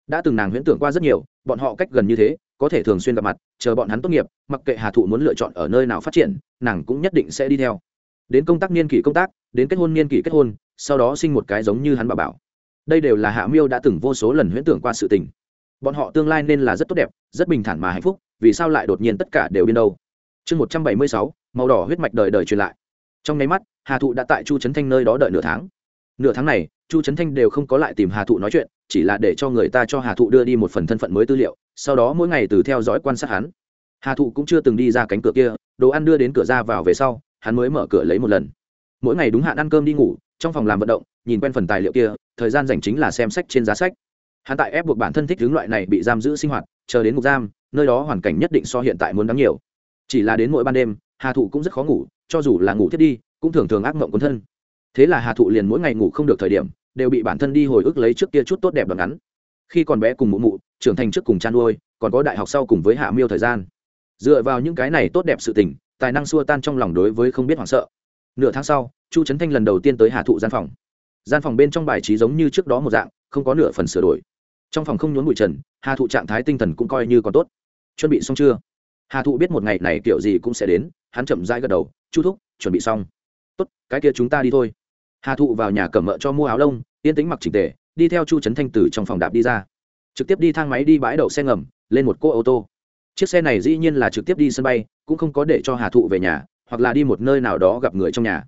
Đã từng nàng huyễn tưởng qua rất nhiều, bọn họ cách gần như thế, có thể thường xuyên gặp mặt, chờ bọn hắn tốt nghiệp, mặc kệ hà thụ muốn lựa chọn ở nơi nào phát triển, nàng cũng nhất định sẽ đi theo. Đến công tác niên kỷ công tác, đến kết hôn niên kỷ kết hôn, sau đó sinh một cái giống như hắn bà bảo. Đây đều là hạ miêu đã từng vô số lần huyễn tưởng qua sự tình. Bọn họ tương lai nên là rất tốt đẹp, rất bình thản mà hạnh phúc, vì sao lại đột nhiên tất cả đều biên đâu? Chương một trăm bảy mươi sáu, màu đỏ huyết mạch đời đời truyền lại trong nháy mắt, hà thụ đã tại chu trấn thanh nơi đó đợi nửa tháng. Nửa tháng này, chu trấn thanh đều không có lại tìm hà thụ nói chuyện, chỉ là để cho người ta cho hà thụ đưa đi một phần thân phận mới tư liệu, sau đó mỗi ngày từ theo dõi quan sát hắn. Hà thụ cũng chưa từng đi ra cánh cửa kia, đồ ăn đưa đến cửa ra vào về sau, hắn mới mở cửa lấy một lần. Mỗi ngày đúng hạn ăn cơm đi ngủ, trong phòng làm vận động, nhìn quen phần tài liệu kia, thời gian dành chính là xem sách trên giá sách. Hắn tại ép buộc bản thân thích hướng loại này bị giam giữ sinh hoạt, chờ đến mục giam, nơi đó hoàn cảnh nhất định so hiện tại muốn đáng nhiều. Chỉ là đến mỗi ban đêm, hà thụ cũng rất khó ngủ cho dù là ngủ thiết đi, cũng thường thường ác mộng cuốn thân. Thế là hà thụ liền mỗi ngày ngủ không được thời điểm, đều bị bản thân đi hồi ức lấy trước kia chút tốt đẹp đoạn ngắn. Khi còn bé cùng mụ mụ, trưởng thành trước cùng chăn nuôi, còn có đại học sau cùng với hạ miêu thời gian. Dựa vào những cái này tốt đẹp sự tình, tài năng xua tan trong lòng đối với không biết hoảng sợ. Nửa tháng sau, chu trấn thanh lần đầu tiên tới hà thụ gian phòng. Gian phòng bên trong bài trí giống như trước đó một dạng, không có nửa phần sửa đổi. Trong phòng không nhốn bụi trần, hà thụ trạng thái tinh thần cũng coi như còn tốt. Chuẩn bị xong chưa? Hà thụ biết một ngày này kiểu gì cũng sẽ đến, hắn chậm rãi gật đầu chu thúc, chuẩn bị xong. Tốt, cái kia chúng ta đi thôi. Hà thụ vào nhà cẩm mợ cho mua áo lông, yên tính mặc trình tề, đi theo chu trấn thanh từ trong phòng đạp đi ra. Trực tiếp đi thang máy đi bãi đậu xe ngầm, lên một cô ô tô. Chiếc xe này dĩ nhiên là trực tiếp đi sân bay, cũng không có để cho hà thụ về nhà, hoặc là đi một nơi nào đó gặp người trong nhà.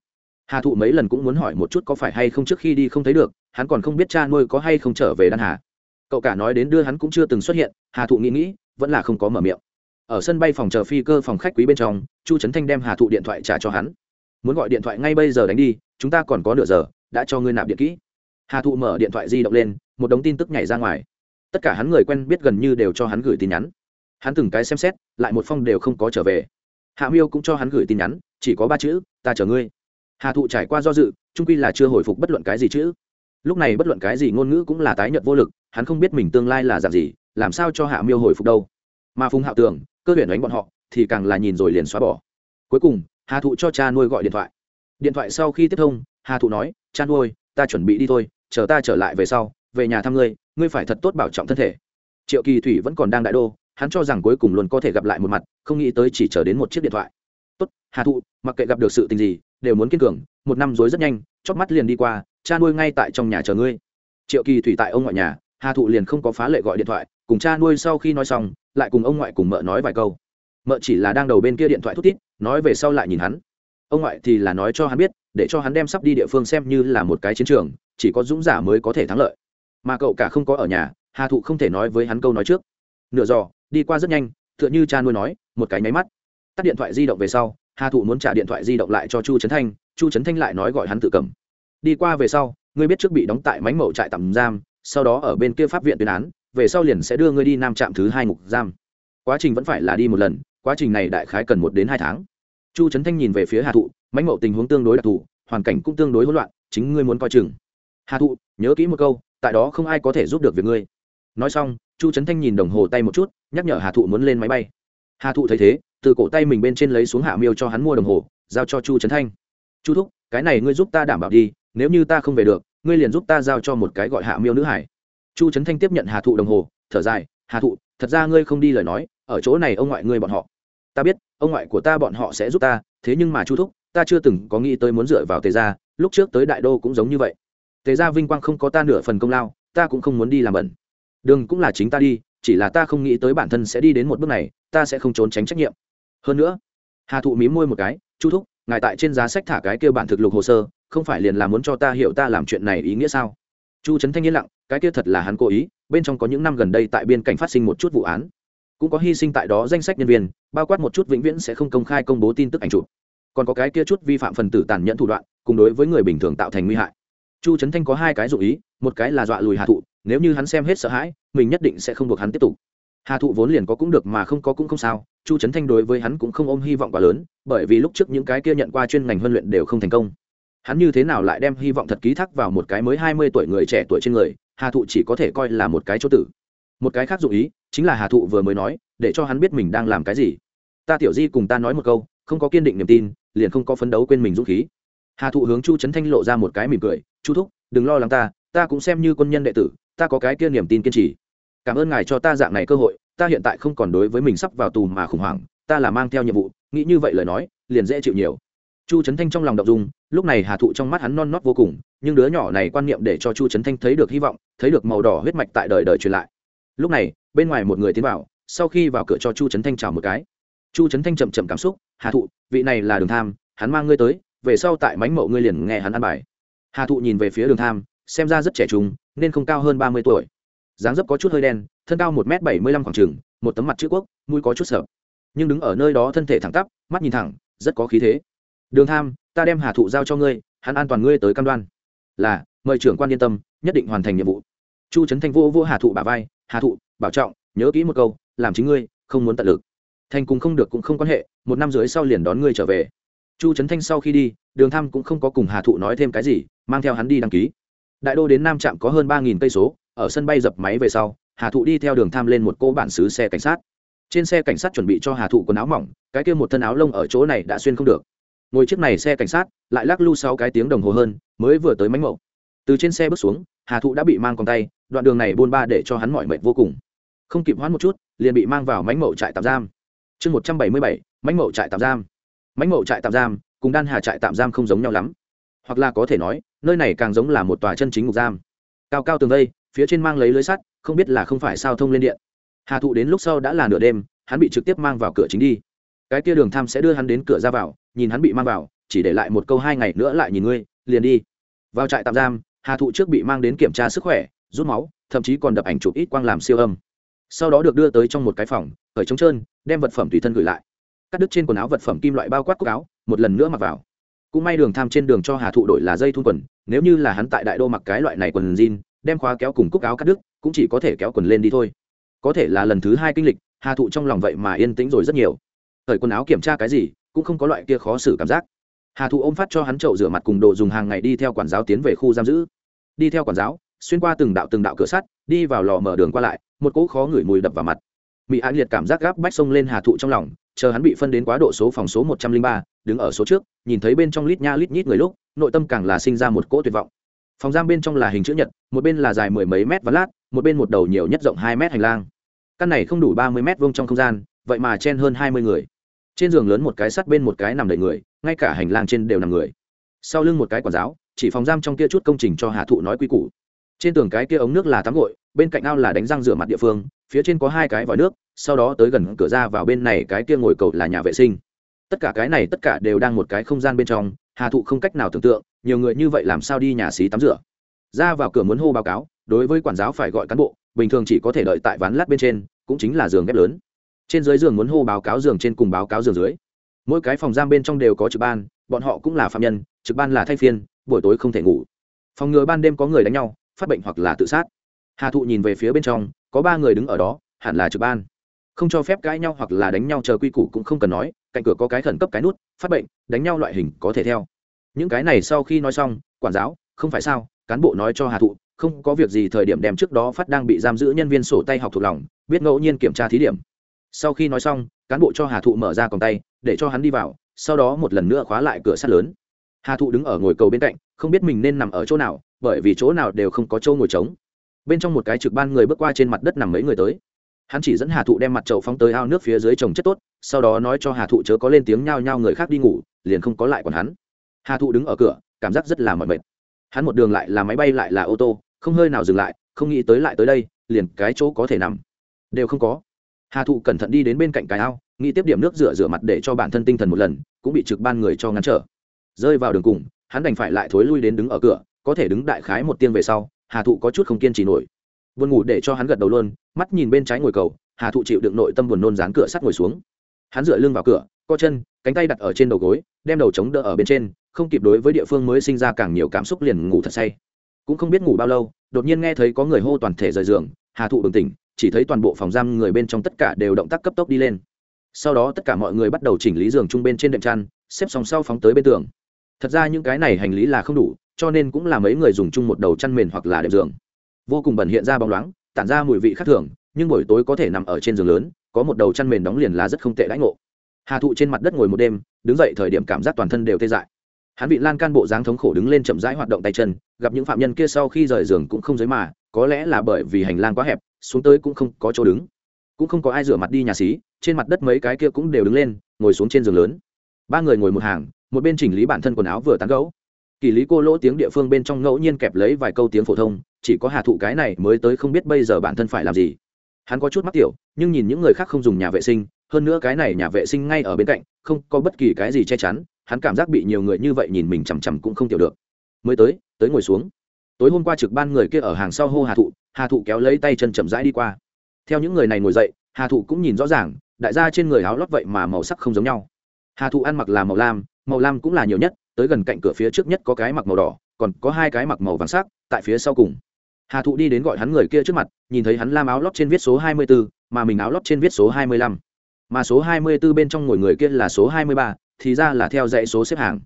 Hà thụ mấy lần cũng muốn hỏi một chút có phải hay không trước khi đi không thấy được, hắn còn không biết cha nuôi có hay không trở về đan hà. Cậu cả nói đến đưa hắn cũng chưa từng xuất hiện, hà thụ nghĩ nghĩ, vẫn là không có mở miệng ở sân bay phòng chờ phi cơ phòng khách quý bên trong, chu trấn thanh đem hà thụ điện thoại trả cho hắn. Muốn gọi điện thoại ngay bây giờ đánh đi, chúng ta còn có nửa giờ, đã cho ngươi nạp điện kỹ. Hà thụ mở điện thoại di động lên, một đống tin tức nhảy ra ngoài. Tất cả hắn người quen biết gần như đều cho hắn gửi tin nhắn. Hắn từng cái xem xét, lại một phong đều không có trở về. Hạ miêu cũng cho hắn gửi tin nhắn, chỉ có ba chữ, ta chờ ngươi. Hà thụ trải qua do dự trung quy là chưa hồi phục bất luận cái gì chữ lúc này bất luận cái gì ngôn ngữ cũng là tái nhợt vô lực, hắn không biết mình tương lai là dạng gì, làm sao cho hạ miêu hồi phục đâu. Mà phùng hạo tưởng cơ huyền đánh bọn họ thì càng là nhìn rồi liền xóa bỏ. Cuối cùng, hà thụ cho cha nuôi gọi điện thoại. Điện thoại sau khi tiếp thông, hà thụ nói, cha nuôi, ta chuẩn bị đi thôi, chờ ta trở lại về sau, về nhà thăm ngươi ngươi phải thật tốt bảo trọng thân thể. Triệu kỳ thủy vẫn còn đang đại đô, hắn cho rằng cuối cùng luôn có thể gặp lại một mặt, không nghĩ tới chỉ chờ đến một chiếc điện thoại. Tốt, hà thụ, mặc kệ gặp được sự tình gì, đều muốn kiên cường, một năm dối rất nhanh, chóp mắt liền đi qua, cha nuôi ngay tại trong nhà chờ ngươi. Triệu kỳ thủy tại ông ngoại nhà, hà thụ liền không có phá lệ gọi điện thoại cùng cha nuôi sau khi nói xong, lại cùng ông ngoại cùng mợ nói vài câu. Mợ chỉ là đang đầu bên kia điện thoại thút tít nói về sau lại nhìn hắn. Ông ngoại thì là nói cho hắn biết, để cho hắn đem sắp đi địa phương xem như là một cái chiến trường, chỉ có dũng giả mới có thể thắng lợi. Mà cậu cả không có ở nhà, hà thụ không thể nói với hắn câu nói trước. Nửa giò đi qua rất nhanh, tựa như cha nuôi nói, một cái nháy mắt. Tắt điện thoại di động về sau, hà thụ muốn trả điện thoại di động lại cho chu trấn thanh, chu trấn thanh lại nói gọi hắn tự cầm. Đi qua về sau, ngươi biết trước bị đóng tại mánh mậu trại tạm giam, sau đó ở bên kia pháp viện tuyên án về sau liền sẽ đưa ngươi đi nam trạm thứ hai ngục giam. Quá trình vẫn phải là đi một lần, quá trình này đại khái cần một đến hai tháng. Chu trấn thanh nhìn về phía hà thụ mánh mậu tình huống tương đối đặc thù, hoàn cảnh cũng tương đối hỗn loạn, chính ngươi muốn coi chừng. Hà thụ, nhớ kỹ một câu, tại đó không ai có thể giúp được việc ngươi. Nói xong, chu trấn thanh nhìn đồng hồ tay một chút, nhắc nhở hà thụ muốn lên máy bay. Hà thụ thấy thế, từ cổ tay mình bên trên lấy xuống hạ miêu cho hắn mua đồng hồ, giao cho chu trấn thanh. Chu thúc, cái này ngươi giúp ta đảm bảo đi, nếu như ta không về được, ngươi liền giúp ta giao cho một cái gọi hạ miêu nữ hải chu trấn thanh tiếp nhận hà thụ đồng hồ, thở dài, hà thụ, thật ra ngươi không đi lời nói, ở chỗ này ông ngoại ngươi bọn họ. Ta biết, ông ngoại của ta bọn họ sẽ giúp ta, thế nhưng mà chu thúc, ta chưa từng có nghĩ tới muốn dựa vào tề gia, lúc trước tới đại đô cũng giống như vậy. Tề gia vinh quang không có ta nửa phần công lao, ta cũng không muốn đi làm bẩn. Đường cũng là chính ta đi, chỉ là ta không nghĩ tới bản thân sẽ đi đến một bước này, ta sẽ không trốn tránh trách nhiệm. Hơn nữa, hà thụ mí môi một cái, chu thúc, ngài tại trên giá sách thả cái kêu bản thực lục hồ sơ, không phải liền là muốn cho ta hiểu ta làm chuyện này ý nghĩa sao? Chu trấn thanh yên lặng, cái kia thật là hắn cố ý, bên trong có những năm gần đây tại biên cảnh phát sinh một chút vụ án. Cũng có hy sinh tại đó danh sách nhân viên, bao quát một chút vĩnh viễn sẽ không công khai công bố tin tức ảnh chụp. Còn có cái kia chút vi phạm phần tử tàn nhẫn thủ đoạn, cùng đối với người bình thường tạo thành nguy hại. Chu trấn thanh có hai cái dụ ý, một cái là dọa lùi hà thụ, nếu như hắn xem hết sợ hãi, mình nhất định sẽ không buộc hắn tiếp tục. Hà thụ vốn liền có cũng được mà không có cũng không sao, chu trấn thanh đối với hắn cũng không ôm hy vọng quá lớn, bởi vì lúc trước những cái kia nhận qua chuyên ngành huấn luyện đều không thành công hắn như thế nào lại đem hy vọng thật ký thác vào một cái mới hai mươi tuổi người trẻ tuổi trên người, hà thụ chỉ có thể coi là một cái chỗ tử. Một cái khác dụ ý, chính là hà thụ vừa mới nói, để cho hắn biết mình đang làm cái gì. Ta tiểu di cùng ta nói một câu, không có kiên định niềm tin, liền không có phấn đấu quên mình dũng khí. Hà thụ hướng chu trấn thanh lộ ra một cái mỉm cười, chu thúc, đừng lo lắng ta ta cũng xem như quân nhân đệ tử, ta có cái kia niềm tin kiên trì. Cảm ơn ngài cho ta dạng này cơ hội, ta hiện tại không còn đối với mình sắp vào tù mà khủng hoảng, ta là mang theo nhiệm vụ, nghĩ như vậy lời nói, liền dễ chịu nhiều chu trấn thanh trong lòng đọc dung, lúc này hà thụ trong mắt hắn non nót vô cùng, nhưng đứa nhỏ này quan niệm để cho chu trấn thanh thấy được hy vọng, thấy được màu đỏ huyết mạch tại đời đời truyền lại. Lúc này, bên ngoài một người tiến vào, sau khi vào cửa cho chu trấn thanh chào một cái. Chu trấn thanh chậm chậm cảm xúc, hà thụ, vị này là đường tham, hắn mang ngươi tới, về sau tại mánh mậu ngươi liền nghe hắn ăn bài. Hà thụ nhìn về phía đường tham, xem ra rất trẻ trung, nên không cao hơn ba mươi tuổi. Dáng dấp có chút hơi đen, thân cao một m bảy mươi lăm khoảng trừng một tấm mặt chữ quốc, mũi có chút sợ nhưng đứng ở nơi đó thân thể thẳng tắp, mắt nhìn thẳng, rất có khí thế đường tham, ta đem hà thụ giao cho ngươi, hắn an toàn ngươi tới cam đoan. Là, mời trưởng quan yên tâm, nhất định hoàn thành nhiệm vụ. Chu trấn thanh vô vô hà thụ bà vai, hà thụ, bảo trọng, nhớ kỹ một câu, làm chính ngươi, không muốn tận lực. Thành cùng không được cũng không quan hệ, một năm dưới sau liền đón ngươi trở về. Chu trấn thanh sau khi đi, đường tham cũng không có cùng hà thụ nói thêm cái gì, mang theo hắn đi đăng ký. Đại đô đến nam trạm có hơn ba nghìn cây số, ở sân bay dập máy về sau, hà thụ đi theo đường tham lên một cô bản xứ xe cảnh sát. Trên xe cảnh sát chuẩn bị cho hà thụ quần áo mỏng, cái kia một thân áo lông ở chỗ này đã xuyên không được ngồi chiếc này xe cảnh sát, lại lắc lu sáu cái tiếng đồng hồ hơn, mới vừa tới mánh mậu từ trên xe bước xuống, hà thụ đã bị mang con tay, đoạn đường này buôn ba để cho hắn mỏi mệt vô cùng. Không kịp hoãn một chút, liền bị mang vào mánh mậu trại tạm giam. Chương một trăm bảy mươi bảy, mánh mậu trại tạm giam. Mánh mậu trại tạm giam, cùng đan hà trại tạm giam không giống nhau lắm. Hoặc là có thể nói, nơi này càng giống là một tòa chân chính ngục giam. Cao cao tường vây, phía trên mang lấy lưới sắt, không biết là không phải sao thông lên điện. Hà thụ đến lúc sau đã là nửa đêm, hắn bị trực tiếp mang vào cửa chính đi. Cái kia đường tham sẽ đưa hắn đến cửa ra vào nhìn hắn bị mang vào, chỉ để lại một câu hai ngày nữa lại nhìn ngươi, liền đi. Vào trại tạm giam, hà thụ trước bị mang đến kiểm tra sức khỏe, rút máu, thậm chí còn đập ảnh chụp ít quang làm siêu âm. Sau đó được đưa tới trong một cái phòng khởi trống trơn, đem vật phẩm tùy thân gửi lại. Cắt đứt trên quần áo vật phẩm kim loại bao quát cúc áo, một lần nữa mặc vào. Cũng may đường tham trên đường cho hà thụ đổi là dây thun quần, nếu như là hắn tại đại đô mặc cái loại này quần jean, đem khóa kéo cùng cúc áo cắt đứt, cũng chỉ có thể kéo quần lên đi thôi. Có thể là lần thứ hai kinh lịch, hà thụ trong lòng vậy mà yên tĩnh rồi rất nhiều. Thời quần áo kiểm tra cái gì cũng không có loại kia khó xử cảm giác. Hà thụ ôm phát cho hắn chậu rửa mặt cùng đồ dùng hàng ngày đi theo quản giáo tiến về khu giam giữ. Đi theo quản giáo, xuyên qua từng đạo từng đạo cửa sắt, đi vào lò mở đường qua lại, một cỗ khó ngửi mùi đập vào mặt. Mỹ an liệt cảm giác gáp bách sông lên hà thụ trong lòng, chờ hắn bị phân đến quá độ số phòng số một trăm linh ba, đứng ở số trước, nhìn thấy bên trong lít nha lít nhít người lúc, nội tâm càng là sinh ra một cỗ tuyệt vọng. Phòng giam bên trong là hình chữ nhật, một bên là dài mười mấy mét và lát, một bên một đầu nhiều nhất rộng hai mét hành lang. Căn này không đủ ba mươi mét vuông trong không gian, vậy mà chen hơn hai mươi người trên giường lớn một cái sắt bên một cái nằm đầy người, ngay cả hành lang trên đều nằm người. Sau lưng một cái quản giáo, chỉ phòng giam trong kia chút công trình cho hà thụ nói quy củ. Trên tường cái kia ống nước là tắm gội, bên cạnh ao là đánh răng rửa mặt địa phương, phía trên có hai cái vòi nước, sau đó tới gần cửa ra vào bên này cái kia ngồi cầu là nhà vệ sinh. Tất cả cái này tất cả đều đang một cái không gian bên trong, hà thụ không cách nào tưởng tượng, nhiều người như vậy làm sao đi nhà xí tắm rửa. Ra vào cửa muốn hô báo cáo, đối với quản giáo phải gọi cán bộ, bình thường chỉ có thể đợi tại ván lát bên trên, cũng chính là giường ghép lớn trên dưới giường muốn hô báo cáo giường trên cùng báo cáo giường dưới. Mỗi cái phòng giam bên trong đều có trực ban, bọn họ cũng là phạm nhân, trực ban là thay phiên, buổi tối không thể ngủ. Phòng ngừa ban đêm có người đánh nhau, phát bệnh hoặc là tự sát. Hà thụ nhìn về phía bên trong, có ba người đứng ở đó, hẳn là trực ban. Không cho phép cãi nhau hoặc là đánh nhau chờ quy củ cũng không cần nói, cạnh cửa có cái khẩn cấp cái nút, phát bệnh, đánh nhau loại hình có thể theo. Những cái này sau khi nói xong, quản giáo, không phải sao, cán bộ nói cho hà thụ, không có việc gì thời điểm đem trước đó phát đang bị giam giữ nhân viên sổ tay học thuộc lòng, biết ngẫu nhiên kiểm tra thí điểm sau khi nói xong, cán bộ cho hà thụ mở ra còng tay, để cho hắn đi vào, sau đó một lần nữa khóa lại cửa sắt lớn. Hà thụ đứng ở ngồi cầu bên cạnh, không biết mình nên nằm ở chỗ nào, bởi vì chỗ nào đều không có chỗ ngồi trống. Bên trong một cái trực ban người bước qua trên mặt đất nằm mấy người tới. Hắn chỉ dẫn hà thụ đem mặt chậu phóng tới ao nước phía dưới trồng chất tốt, sau đó nói cho hà thụ chớ có lên tiếng nhao nhao người khác đi ngủ, liền không có lại còn hắn. Hà thụ đứng ở cửa, cảm giác rất là mỏi mệt. Hắn một đường lại là máy bay lại là ô tô, không hơi nào dừng lại, không nghĩ tới lại tới đây, liền cái chỗ có thể nằm. Đều không có hà thụ cẩn thận đi đến bên cạnh cái ao, nghĩ tiếp điểm nước rửa rửa mặt để cho bản thân tinh thần một lần, cũng bị trực ban người cho ngăn trở. Rơi vào đường cùng, hắn đành phải lại thối lui đến đứng ở cửa, có thể đứng đại khái một tiên về sau, hà thụ có chút không kiên trì nổi. Buồn ngủ để cho hắn gật đầu luôn, mắt nhìn bên trái ngồi cầu, hà thụ chịu đựng nội tâm buồn nôn dán cửa sắt ngồi xuống. Hắn dựa lưng vào cửa, co chân, cánh tay đặt ở trên đầu gối, đem đầu chống đỡ ở bên trên, không kịp đối với địa phương mới sinh ra càng nhiều cảm xúc liền ngủ thật say. Cũng không biết ngủ bao lâu, đột nhiên nghe thấy có người hô toàn thể rời giường, hà thụ bừng tỉnh chỉ thấy toàn bộ phòng giam người bên trong tất cả đều động tác cấp tốc đi lên. Sau đó tất cả mọi người bắt đầu chỉnh lý giường chung bên trên đệm chăn, xếp sòng sau phóng tới bên tường. Thật ra những cái này hành lý là không đủ, cho nên cũng là mấy người dùng chung một đầu chăn mền hoặc là đệm giường. Vô cùng bẩn hiện ra bóng loáng, tản ra mùi vị khác thường, nhưng buổi tối có thể nằm ở trên giường lớn, có một đầu chăn mền đóng liền là rất không tệ đãi ngộ. Hà thụ trên mặt đất ngồi một đêm, đứng dậy thời điểm cảm giác toàn thân đều tê dại. Hắn bị lan can bộ dáng thống khổ đứng lên chậm rãi hoạt động tay chân, gặp những phạm nhân kia sau khi rời giường cũng không giới mà, có lẽ là bởi vì hành lang quá hẹp xuống tới cũng không có chỗ đứng. Cũng không có ai rửa mặt đi nhà xí, trên mặt đất mấy cái kia cũng đều đứng lên, ngồi xuống trên giường lớn. Ba người ngồi một hàng, một bên chỉnh lý bản thân quần áo vừa tán gấu kỳ lý cô lỗ tiếng địa phương bên trong ngẫu nhiên kẹp lấy vài câu tiếng phổ thông, chỉ có hà thụ cái này mới tới không biết bây giờ bản thân phải làm gì. Hắn có chút mắc tiểu, nhưng nhìn những người khác không dùng nhà vệ sinh, hơn nữa cái này nhà vệ sinh ngay ở bên cạnh, không có bất kỳ cái gì che chắn, hắn cảm giác bị nhiều người như vậy nhìn mình chằm chằm cũng không tiểu được. Mới tới tới ngồi xuống tối hôm qua trực ban người kia ở hàng sau hô hà thụ hà thụ kéo lấy tay chân chậm rãi đi qua. Theo những người này ngồi dậy hà thụ cũng nhìn rõ ràng đại gia trên người áo lót vậy mà màu sắc không giống nhau. Hà thụ ăn mặc là màu lam màu lam cũng là nhiều nhất tới gần cạnh cửa phía trước nhất có cái mặc màu đỏ còn có hai cái mặc màu vàng sắc tại phía sau cùng. Hà thụ đi đến gọi hắn người kia trước mặt nhìn thấy hắn lam áo lót trên viết số hai mươi 24, mà mình áo lót trên viết số hai mươi lăm. Mà số hai mươi 24 bên trong ngồi người kia là số hai mươi ba thì ra là theo dãy số xếp hàng.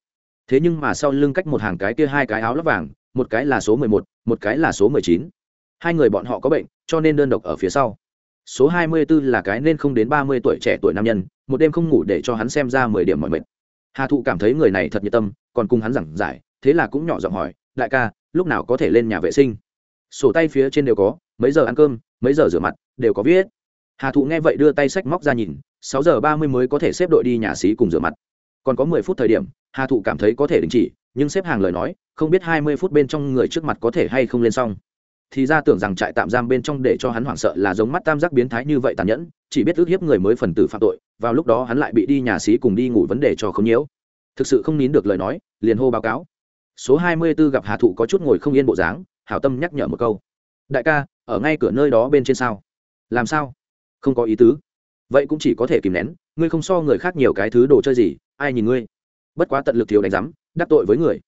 Thế nhưng mà sau lưng cách một hàng cái kia hai cái áo lót vàng một cái là số mười một một cái là số mười chín. Hai người bọn họ có bệnh, cho nên đơn độc ở phía sau. Số hai mươi 24 là cái nên không đến ba mươi tuổi trẻ tuổi nam nhân, một đêm không ngủ để cho hắn xem ra mười điểm mọi mệt. Hà thụ cảm thấy người này thật nhiệt tâm, còn cùng hắn giảng giải, thế là cũng nhỏ giọng hỏi, đại ca, lúc nào có thể lên nhà vệ sinh? Sổ tay phía trên đều có, mấy giờ ăn cơm, mấy giờ rửa mặt, đều có viết. Hà thụ nghe vậy đưa tay sách móc ra nhìn, sáu giờ ba mươi mới có thể xếp đội đi nhà xí cùng rửa mặt. Còn có mười phút thời điểm, hà thụ cảm thấy có thể đình chỉ nhưng xếp hàng lời nói, không biết hai mươi phút bên trong người trước mặt có thể hay không lên xong thì ra tưởng rằng trại tạm giam bên trong để cho hắn hoảng sợ là giống mắt tam giác biến thái như vậy tàn nhẫn, chỉ biết ước hiếp người mới phần tử phạm tội, vào lúc đó hắn lại bị đi nhà xí cùng đi ngủ vấn đề cho không nhiễu. Thực sự không nín được lời nói, liền hô báo cáo. Số hai mươi 24 gặp hà thụ có chút ngồi không yên bộ dáng, hảo tâm nhắc nhở một câu. Đại ca, ở ngay cửa nơi đó bên trên sao? Làm sao? Không có ý tứ. Vậy cũng chỉ có thể kìm nén, ngươi không so người khác nhiều cái thứ đồ chơi gì, ai nhìn ngươi? Bất quá tận lực thiếu đánh giám đắc tội với người.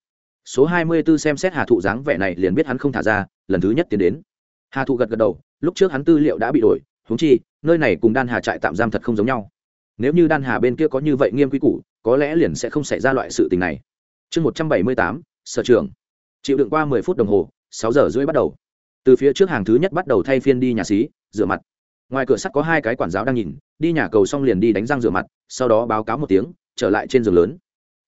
Số hai mươi 24 xem xét hà thụ dáng vẻ này liền biết hắn không thả ra, lần thứ nhất tiến đến. Hà thụ gật gật đầu, lúc trước hắn tư liệu đã bị đổi, huống chi, nơi này cùng đan hà trại tạm giam thật không giống nhau. Nếu như đan hà bên kia có như vậy nghiêm quy củ, có lẽ liền sẽ không xảy ra loại sự tình này. Chương một trăm bảy mươi tám, sở trường. Chịu đựng qua mười phút đồng hồ, sáu giờ rưỡi bắt đầu. Từ phía trước hàng thứ nhất bắt đầu thay phiên đi nhà xí, rửa mặt. Ngoài cửa sắt có hai cái quản giáo đang nhìn, đi nhà cầu xong liền đi đánh răng rửa mặt, sau đó báo cáo một tiếng, trở lại trên giường lớn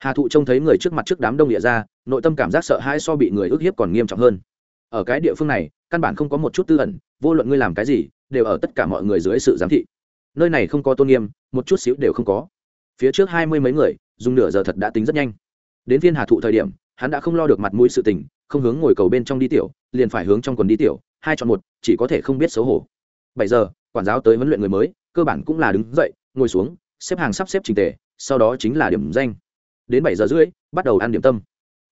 hà thụ trông thấy người trước mặt trước đám đông địa ra, nội tâm cảm giác sợ hãi so bị người ức hiếp còn nghiêm trọng hơn. Ở cái địa phương này, căn bản không có một chút tư ẩn, vô luận ngươi làm cái gì, đều ở tất cả mọi người dưới sự giám thị. Nơi này không có tôn nghiêm, một chút xíu đều không có. Phía trước hai mươi mấy người, dùng nửa giờ thật đã tính rất nhanh. Đến phiên hà thụ thời điểm, hắn đã không lo được mặt mũi sự tình, không hướng ngồi cầu bên trong đi tiểu, liền phải hướng trong quần đi tiểu, hai chọn một, chỉ có thể không biết xấu hổ. Bảy giờ, quản giáo tới huấn luyện người mới, cơ bản cũng là đứng dậy, ngồi xuống, xếp hàng sắp xếp trình tề, sau đó chính là điểm danh đến bảy giờ rưỡi, bắt đầu ăn điểm tâm.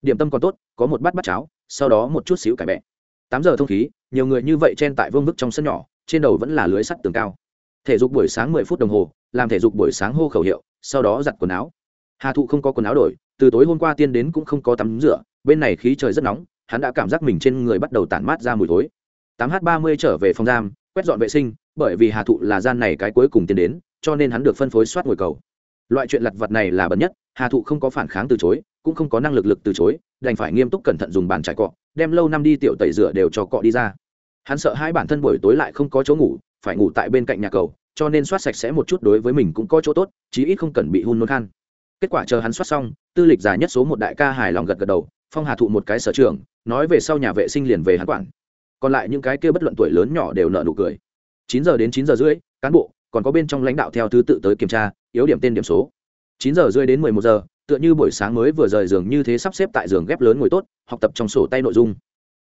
Điểm tâm còn tốt, có một bát bát cháo, sau đó một chút xíu cải bẹ. Tám giờ thông khí, nhiều người như vậy chen tại vương vức trong sân nhỏ, trên đầu vẫn là lưới sắt tường cao. Thể dục buổi sáng mười phút đồng hồ, làm thể dục buổi sáng hô khẩu hiệu, sau đó giặt quần áo. Hà thụ không có quần áo đổi, từ tối hôm qua tiên đến cũng không có tắm rửa, bên này khí trời rất nóng, hắn đã cảm giác mình trên người bắt đầu tản mát ra mùi thối. Tám h ba mươi trở về phòng giam, quét dọn vệ sinh, bởi vì hà thụ là gian này cái cuối cùng tiến đến, cho nên hắn được phân phối soát ngồi cầu loại chuyện lặt vặt này là bẩn nhất, hà thụ không có phản kháng từ chối, cũng không có năng lực lực từ chối, đành phải nghiêm túc cẩn thận dùng bàn trải cọ, đem lâu năm đi tiểu tẩy rửa đều cho cọ đi ra. Hắn sợ hai bản thân buổi tối lại không có chỗ ngủ, phải ngủ tại bên cạnh nhà cầu, cho nên soát sạch sẽ một chút đối với mình cũng có chỗ tốt, chí ít không cần bị hun nôn khan. Kết quả chờ hắn soát xong, tư lịch dài nhất số một đại ca hài lòng gật gật đầu, phong hà thụ một cái sở trường, nói về sau nhà vệ sinh liền về hắn quản. Còn lại những cái kia bất luận tuổi lớn nhỏ đều nợ nụ cười. Chín giờ đến chín giờ rưỡi, cán bộ còn có bên trong lãnh đạo theo thứ tự tới kiểm tra, yếu điểm tên điểm số. Chín giờ rưỡi đến mười một giờ, tựa như buổi sáng mới vừa rời giường như thế sắp xếp tại giường ghép lớn ngồi tốt, học tập trong sổ tay nội dung.